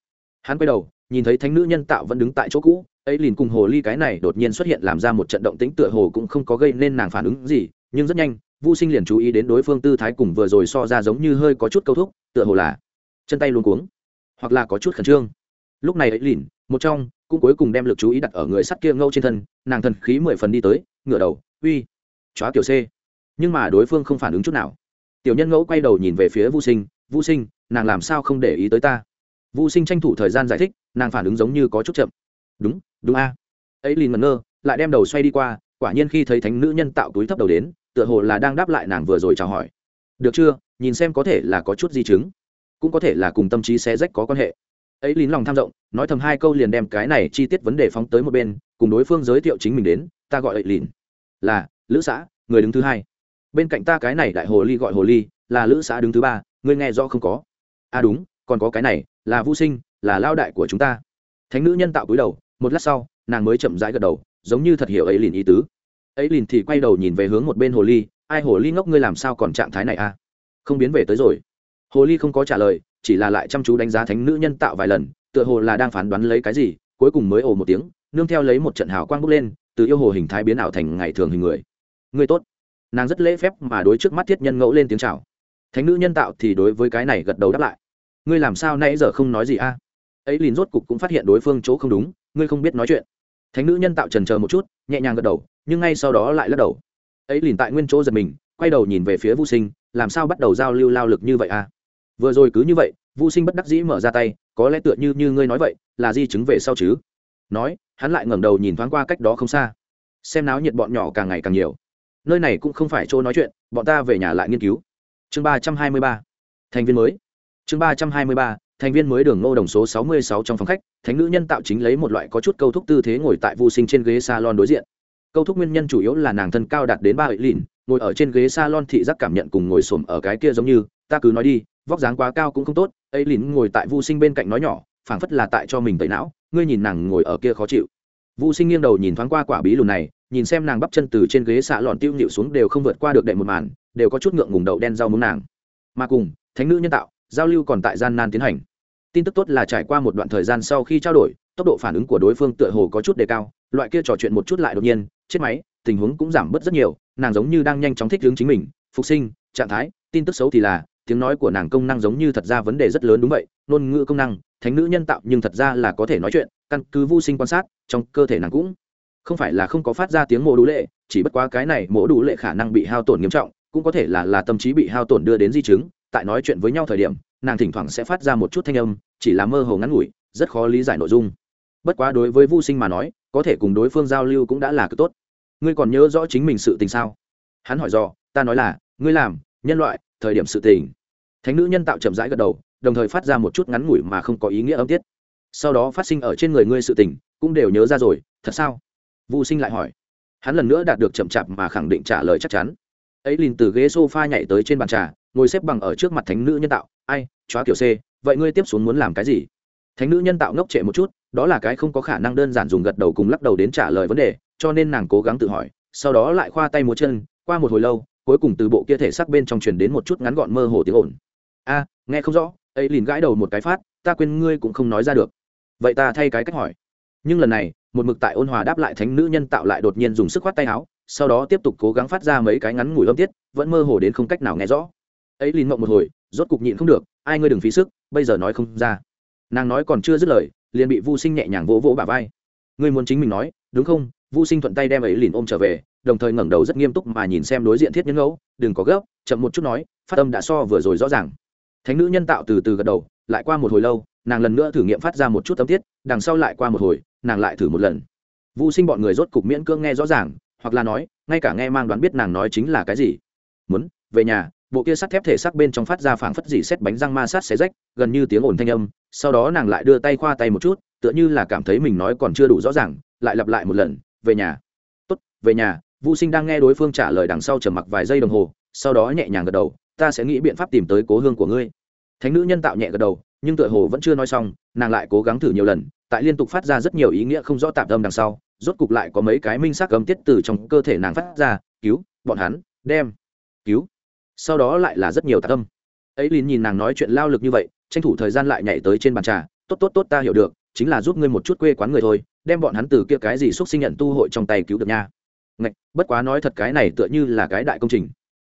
Hắn quay đầu nhìn thấy thánh nữ nhân tạo vẫn đứng tại chỗ cũ ấy liền cùng hồ ly cái này đột nhiên xuất hiện làm ra một trận động tĩnh tựa hồ cũng không có gây nên nàng phản ứng gì nhưng rất nhanh Vu Sinh liền chú ý đến đối phương tư thái cùng vừa rồi so ra giống như hơi có chút câu thúc, tựa hồ là chân tay luôn cuống, hoặc là có chút khẩn trương. Lúc này ấy lìn, một trong, cũng cuối cùng đem lực chú ý đặt ở người sắt kia ngâu trên thân, nàng thần khí mười phần đi tới, ngửa đầu, uy, chóa tiểu C. Nhưng mà đối phương không phản ứng chút nào. Tiểu nhân ngẫu quay đầu nhìn về phía Vu Sinh, Vu Sinh, nàng làm sao không để ý tới ta? Vu Sinh tranh thủ thời gian giải thích, nàng phản ứng giống như có chút chậm. Đúng, đúng a. Ấy lìn ngẩn ngơ, lại đem đầu xoay đi qua, quả nhiên khi thấy thánh nữ nhân tạo túi thấp đầu đến, tựa hồ là đang đáp lại nàng vừa rồi chào hỏi. Được chưa? Nhìn xem có thể là có chút di chứng cũng có thể là cùng tâm trí xé rách có quan hệ. Ấy lín lòng tham rộng nói thầm hai câu liền đem cái này chi tiết vấn đề phóng tới một bên cùng đối phương giới thiệu chính mình đến ta gọi ấy lín là lữ xã người đứng thứ hai. Bên cạnh ta cái này đại hồ ly gọi hồ ly là lữ xã đứng thứ ba ngươi nghe rõ không có? À đúng còn có cái này là vũ sinh, là lao đại của chúng ta. Thánh nữ nhân tạo cúi đầu, một lát sau, nàng mới chậm rãi gật đầu, giống như thật hiểu ấy lìn ý tứ. Ấy lìn thì quay đầu nhìn về hướng một bên hồ ly, ai hồ ly ngốc ngươi làm sao còn trạng thái này a? À? không biến về tới rồi. Hồ ly không có trả lời, chỉ là lại chăm chú đánh giá thánh nữ nhân tạo vài lần, tựa hồ là đang phán đoán lấy cái gì, cuối cùng mới ồ một tiếng, nương theo lấy một trận hào quang bốc lên, từ yêu hồ hình thái biến ảo thành ngày thường hình người. Ngươi tốt. Nàng rất lễ phép mà đối trước mắt thiết nhân ngẫu lên tiếng chào. Thánh nữ nhân tạo thì đối với cái này gật đầu đáp lại ngươi làm sao nãy giờ không nói gì a? Ấy liền rốt cục cũng phát hiện đối phương chỗ không đúng, ngươi không biết nói chuyện. Thánh nữ nhân tạo trần chờ một chút, nhẹ nhàng gật đầu, nhưng ngay sau đó lại lắc đầu. Ấy liền tại nguyên chỗ giật mình, quay đầu nhìn về phía vô sinh, làm sao bắt đầu giao lưu lao lực như vậy à vừa rồi cứ như vậy vô sinh bất đắc dĩ mở ra tay, có lẽ tựa như như ngươi nói vậy, là di chứng về sau chứ? Nói, hắn lại ngẩng đầu nhìn thoáng qua cách đó không xa. Xem náo nhiệt bọn nhỏ càng ngày càng nhiều. Nơi này cũng không phải chỗ nói chuyện, bọn ta về nhà lại nghiên cứu. Chương ba trăm hai mươi ba. Thành viên mới chương ba trăm hai mươi ba, thành viên mới đường ngô đồng số sáu mươi sáu trong phòng khách, thánh nữ nhân tạo chính lấy một loại có chút câu thúc tư thế ngồi tại vô sinh trên ghế salon đối diện. Câu thúc nguyên nhân chủ yếu là nàng thân cao đạt đến ba ấy lìn, ngồi ở trên ghế s a lon thị giác cảm nhận cùng ngồi xổm ở cái kia giống như, ta cứ nói đi, vóc dáng quá cao cũng không tốt. Ấy lìn ngồi tại vô sinh bên cạnh nói nhỏ, phảng phất là tại cho mình tẩy não, ngươi nhìn nàng ngồi ở kia khó chịu. Vô sinh nghiêng đầu nhìn thoáng qua quả bí lùn này, nhìn xem nàng bắp chân từ trên ghế xạ lọn tiêu nhịu xuống đều không vượt qua được đệ một màn, đều có chút ngượng ngùng đậu đen rau muống nàng. Mà cùng, thánh nữ nhân tạo giao lưu còn tại gian nan tiến hành. Tin tức tốt là trải qua một đoạn thời gian sau khi trao đổi, tốc độ phản ứng của đối phương tựa hồ có chút đề cao, loại kia trò chuyện một chút lại đột nhiên, chết máy, tình huống cũng giảm bớt rất nhiều, nàng giống như đang nhanh chóng thích hướng chính mình, phục sinh, trạng thái, tin tức xấu thì là, tiếng nói của nàng công năng giống như thật ra vấn đề rất lớn đúng vậy, ngôn ngữ công năng, thánh nữ nhân tạo nhưng thật ra là có thể nói chuyện, căn cứ vô sinh quan sát, trong cơ thể nàng cũng không phải là không có phát ra tiếng mổ đủ lệ, chỉ bất quá cái này mổ đủ lệ khả năng bị hao tổn nghiêm trọng, cũng có thể là là tâm trí bị hao tổn đưa đến di chứng tại nói chuyện với nhau thời điểm, nàng thỉnh thoảng sẽ phát ra một chút thanh âm, chỉ là mơ hồ ngắn ngủi, rất khó lý giải nội dung. Bất quá đối với vô sinh mà nói, có thể cùng đối phương giao lưu cũng đã là cực tốt. Ngươi còn nhớ rõ chính mình sự tình sao? Hắn hỏi dò, ta nói là, ngươi làm, nhân loại, thời điểm sự tình. Thánh nữ nhân tạo chậm rãi gật đầu, đồng thời phát ra một chút ngắn ngủi mà không có ý nghĩa âm tiết. Sau đó phát sinh ở trên người ngươi sự tình, cũng đều nhớ ra rồi, thật sao? Vô sinh lại hỏi. Hắn lần nữa đạt được chậm chạp mà khẳng định trả lời chắc chắn. Ấy liền từ ghế s o f a nhảy tới trên bàn trà ngồi xếp bằng ở trước mặt thánh nữ nhân tạo, ai, chóa kiểu c, vậy ngươi tiếp xuống muốn làm cái gì? Thánh nữ nhân tạo ngốc trệ một chút, đó là cái không có khả năng đơn giản dùng gật đầu cùng lắc đầu đến trả lời vấn đề, cho nên nàng cố gắng tự hỏi, sau đó lại khoa tay múa chân, qua một hồi lâu, cuối cùng từ bộ kia thể xác bên trong truyền đến một chút ngắn gọn mơ hồ tiếng ồn. A, nghe không rõ, ấy liền gãi đầu một cái phát, ta quên ngươi cũng không nói ra được. Vậy ta thay cái cách hỏi. Nhưng lần này, một mực tại ôn hòa đáp lại thánh nữ nhân tạo lại đột nhiên dùng sức khoát tay áo, sau đó tiếp tục cố gắng phát ra mấy cái ngắn ngủi âm tiết, vẫn mơ hồ đến không cách nào nghe rõ ấy liền mộng một hồi, rốt cục nhịn không được, ai ngươi đừng phí sức, bây giờ nói không ra. Nàng nói còn chưa dứt lời, liền bị vô sinh nhẹ nhàng vỗ vỗ bả vai. Ngươi muốn chính mình nói, đúng không? Vô sinh thuận tay đem ấy liền ôm trở về, đồng thời ngẩng đầu rất nghiêm túc mà nhìn xem đối diện thiết nhân ngẫu, đừng có gấp, chậm một chút nói, phát âm đã so vừa rồi rõ ràng. Thánh nữ nhân tạo từ từ gật đầu, lại qua một hồi lâu, nàng lần nữa thử nghiệm phát ra một chút âm tiết, đằng sau lại qua một hồi, nàng lại thử một lần. Vô sinh bọn người rốt cục miễn cưỡng nghe rõ ràng, hoặc là nói, ngay cả nghe mang đoán biết nàng nói chính là cái gì. Muốn, về nhà bộ kia sắt thép thể xác bên trong phát ra phảng phất dỉ xét bánh răng ma sát xé rách, gần như tiếng ồn thanh âm, sau đó nàng lại đưa tay khoa tay một chút, tựa như là cảm thấy mình nói còn chưa đủ rõ ràng, lại lặp lại một lần, về nhà. Tốt, về nhà. Vũ sinh đang nghe đối phương trả lời đằng sau trầm mặc vài giây đồng hồ, sau đó nhẹ nhàng gật đầu, ta sẽ nghĩ biện pháp tìm tới cố hương của ngươi. Thánh nữ nhân tạo nhẹ gật đầu, nhưng tựa hồ vẫn chưa nói xong, nàng lại cố gắng thử nhiều lần, tại liên tục phát ra rất nhiều ý nghĩa không rõ tạm tâm đằng sau, rốt cục lại có mấy cái minh sắc âm tiết từ trong cơ thể nàng phát ra, cứu, bọn hắn, đem, cứu sau đó lại là rất nhiều tạc tâm. Ấy lìn nhìn nàng nói chuyện lao lực như vậy tranh thủ thời gian lại nhảy tới trên bàn trà. Tốt tốt tốt ta hiểu được chính là giúp ngươi một chút quê quán người thôi đem bọn hắn từ kia cái gì xúc sinh nhận tu hội trong tay cứu được nha. Ngạch, bất quá nói thật cái này tựa như là cái đại công trình.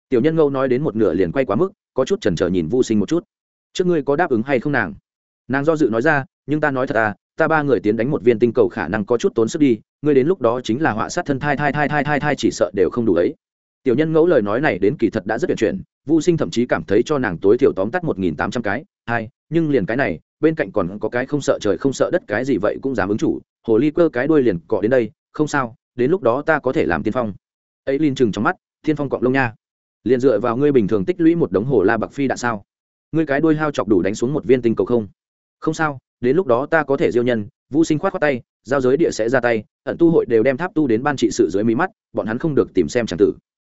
Tiểu nhân ngâu nói đến một nửa liền quay quá mức có chút chần chờ nhìn vô sinh một chút. Trước ngươi có đáp ứng hay không nàng? Nàng do dự nói ra nhưng ta nói thật à ta ba người tiến đánh một viên tinh cầu khả năng có chút tốn sức đi ngươi đến lúc đó chính là họa sát thân thai thai thai thai thai thai chỉ sợ đều không đủ ấy tiểu nhân ngẫu lời nói này đến kỳ thật đã rất tuyệt chuyển vô sinh thậm chí cảm thấy cho nàng tối thiểu tóm tắt một nghìn tám trăm cái, hai, nhưng liền cái này, bên cạnh còn có cái không sợ trời không sợ đất cái gì vậy cũng dám ứng chủ, hồ ly cơ cái đuôi liền cọ đến đây, không sao, đến lúc đó ta có thể làm tiên phong. Ấy linh chừng trong mắt thiên phong cọng lông nha. Liền dựa vào ngươi bình thường tích lũy một đống hồ la bạc phi đạn sao? Ngươi cái đuôi hao chọc đủ đánh xuống một viên tinh cầu không? Không sao, đến lúc đó ta có thể diêu nhân vũ sinh khoát khoát tay, giao giới địa sẽ ra tay, ẩn tu hội đều đem tháp tu đến ban trị sự dưới mí mắt, bọn hắn không được tìm xem tràng tử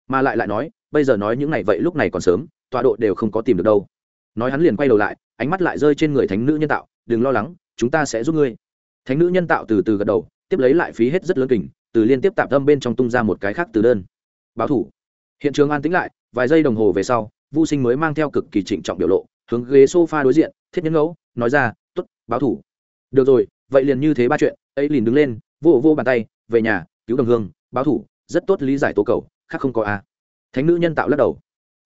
mà lại lại nói, bây giờ nói những này vậy lúc này còn sớm, tọa độ đều không có tìm được đâu. Nói hắn liền quay đầu lại, ánh mắt lại rơi trên người thánh nữ nhân tạo, đừng lo lắng, chúng ta sẽ giúp ngươi. Thánh nữ nhân tạo từ từ gật đầu, tiếp lấy lại phí hết rất lớn kình, từ liên tiếp tạm tâm bên trong tung ra một cái khác từ đơn. Báo thủ. Hiện trường an tĩnh lại, vài giây đồng hồ về sau vô sinh mới mang theo cực kỳ trịnh trọng biểu lộ, hướng ghế sofa đối diện, thiết nhân ngẫu, nói ra t ố t báo thủ. Được rồi, vậy liền như thế ba chuyện, ấy liền đứng lên, vô vô bàn tay, về nhà, cứu đồng hương, báo thủ, rất tốt lý giải tố cầu khác không có a. Thánh nữ nhân tạo lắc đầu.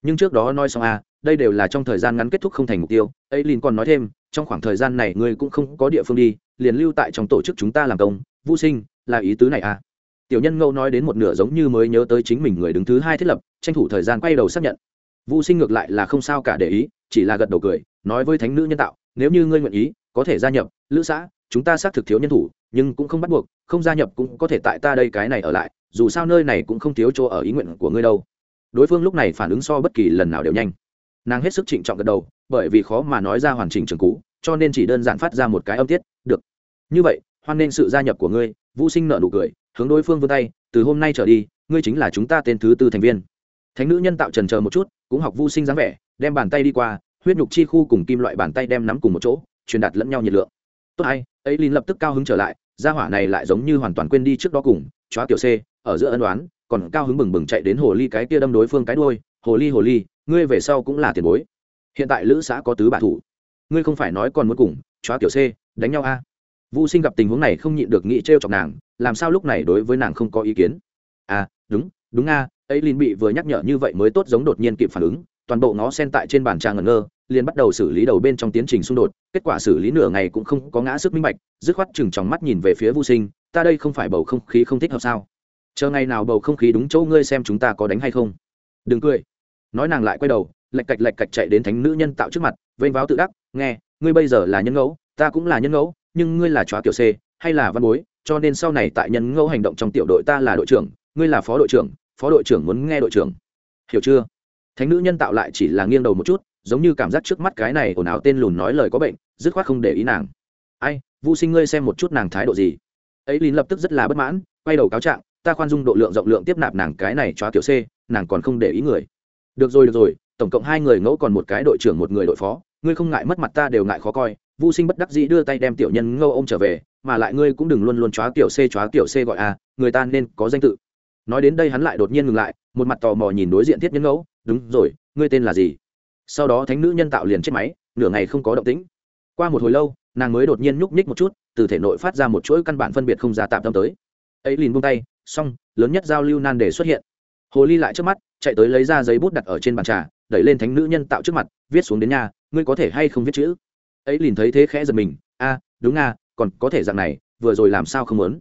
Nhưng trước đó nói xong a đây đều là trong thời gian ngắn kết thúc không thành mục tiêu. Ấy liền còn nói thêm trong khoảng thời gian này ngươi cũng không có địa phương đi liền lưu tại trong tổ chức chúng ta làm công. Vô sinh là ý tứ này a. Tiểu nhân Ngâu nói đến một nửa giống như mới nhớ tới chính mình người đứng thứ hai thiết lập tranh thủ thời gian quay đầu xác nhận. Vu Sinh ngược lại là không sao cả để ý, chỉ là gật đầu cười, nói với thánh nữ nhân tạo, nếu như ngươi nguyện ý, có thể gia nhập, lữ xã, chúng ta xác thực thiếu nhân thủ, nhưng cũng không bắt buộc, không gia nhập cũng có thể tại ta đây cái này ở lại, dù sao nơi này cũng không thiếu chỗ ở ý nguyện của ngươi đâu. Đối phương lúc này phản ứng so bất kỳ lần nào đều nhanh. Nàng hết sức trịnh trọng gật đầu, bởi vì khó mà nói ra hoàn chỉnh trường cũ, cho nên chỉ đơn giản phát ra một cái âm tiết, được. Như vậy, hoan nên sự gia nhập của ngươi, Vu Sinh nở nụ cười, hướng đối phương vươn tay, từ hôm nay trở đi, ngươi chính là chúng ta tên thứ tư thành viên thánh nữ nhân tạo trần chờ một chút cũng học vô sinh dáng vẻ đem bàn tay đi qua huyết nhục chi khu cùng kim loại bàn tay đem nắm cùng một chỗ truyền đạt lẫn nhau nhiệt lượng tốt hay ấy linh lập tức cao hứng trở lại gia hỏa này lại giống như hoàn toàn quên đi trước đó cùng, chóa kiểu c, ở giữa ân đoán còn cao hứng bừng bừng chạy đến hồ ly cái kia đâm đối phương cái đuôi, hồ ly hồ ly, ngươi về sau cũng là tiền bối. Hiện tại lữ xã có tứ bà thủ. Ngươi không phải nói còn muốn cùng, chóa kiểu c, đánh nhau a? À? vũ sinh gặp tình huống này không nhịn được nghĩ t chọc nàng, làm sao lúc này đối với nàng không có ý kiến? À đúng đúng a, ấy linh bị vừa nhắc nhở như vậy mới tốt giống đột nhiên kịp phản ứng, toàn bộ ngó sen tại trên bàn trà ngẩn ngơ liền bắt đầu xử lý đầu bên trong tiến trình xung đột, kết quả xử lý nửa ngày cũng không có ngã sức minh bạch, dứt khoát chừng trong mắt nhìn về phía vô sinh, ta đây không phải bầu không khí không thích hợp sao? Chờ ngày nào bầu không khí đúng chỗ ngươi xem chúng ta có đánh hay không? Đừng cười. Nói nàng lại quay đầu, lạch cạch lạch cạch chạy đến thánh nữ nhân tạo trước mặt, vênh váo tự đắc, nghe, ngươi bây giờ là nhân ngẫu, ta cũng là nhân ngẫu, nhưng ngươi là chóa kiểu c hay là văn bối, cho nên sau này tại nhân ngẫu hành động trong tiểu đội ta là đội trưởng, ngươi là phó đội trưởng, phó đội trưởng muốn nghe đội trưởng. Hiểu chưa? Thánh nữ nhân tạo lại chỉ là nghiêng đầu một chút giống như cảm giác trước mắt cái này ồn ào tên lùn nói lời có bệnh, dứt khoát không để ý nàng. Ai vô sinh ngươi xem một chút nàng thái độ gì. Ấy lín lập tức rất là bất mãn, quay đầu cáo trạng, ta khoan dung độ lượng rộng lượng tiếp nạp nàng cái này cho tiểu c, nàng còn không để ý người. Được rồi được rồi, tổng cộng hai người ngẫu còn một cái đội trưởng một người đội phó, ngươi không ngại mất mặt ta đều ngại khó coi. Vô sinh bất đắc dĩ đưa tay đem tiểu nhân ngâu ôm trở về, mà lại ngươi cũng đừng luôn luôn chóa tiểu c, chóa tiểu c gọi a người ta nên có danh tự. Nói đến đây hắn lại đột nhiên ngừng lại, một mặt tò mò nhìn đối diện thiết nhân ngẫu, đúng rồi, ngươi tên là gì? Sau đó thánh nữ nhân tạo liền chết máy, nửa ngày không có động tĩnh. Qua một hồi lâu, nàng mới đột nhiên nhúc nhích một chút, từ thể nội phát ra một chuỗi căn bản phân biệt không ra tạm tâm tới. Ấy liền buông tay, xong, lớn nhất giao lưu nan đề xuất hiện. Hồ ly lại trước mắt, chạy tới lấy ra giấy bút đặt ở trên bàn trà, đẩy lên thánh nữ nhân tạo trước mặt, viết xuống đến nhà ngươi có thể hay không viết chữ? Ấy liền thấy thế khẽ giật mình, a, đúng nga còn có thể dạng này, vừa rồi làm sao không muốn?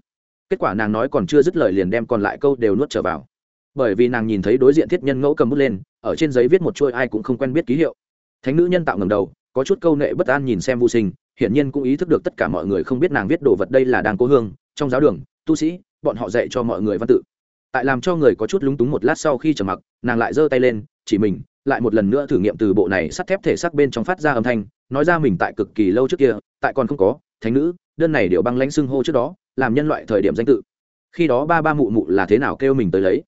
Kết quả nàng nói còn chưa dứt lời liền đem còn lại câu đều nuốt trở vào bởi vì nàng nhìn thấy đối diện thiết nhân ngẫu cầm bút lên, ở trên giấy viết một chuôi ai cũng không quen biết ký hiệu. Thánh nữ nhân tạo ngầm đầu, có chút câu nệ bất an nhìn xem vô sinh, hiển nhiên cũng ý thức được tất cả mọi người không biết nàng viết đồ vật đây là đang cố hương, trong giáo đường, tu sĩ, bọn họ dạy cho mọi người văn tự. Tại làm cho người có chút lúng túng một lát sau khi trở mặc, nàng lại giơ tay lên, chỉ mình, lại một lần nữa thử nghiệm từ bộ này sắt thép thể xác bên trong phát ra âm thanh, nói ra mình tại cực kỳ lâu trước kia, tại còn không có, thánh nữ, đơn này điệu băng lãnh xưng hô trước đó, làm nhân loại thời điểm danh tự. Khi đó ba ba mụ mụ là thế nào kêu mình tới lấy?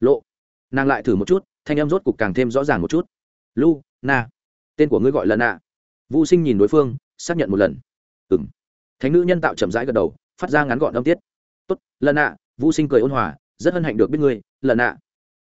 Lộ. Nàng lại thử một chút, thanh em rốt cục càng thêm rõ ràng một chút. Lu, na. Tên của ngươi gọi là nạ vũ sinh nhìn đối phương, xác nhận một lần. Ừ m thánh nữ nhân tạo chậm rãi gật đầu, phát ra ngắn gọn âm tiết. Tốt lần nạ vũ sinh cười ôn hòa, rất hân hạnh được biết ngươi lần nạ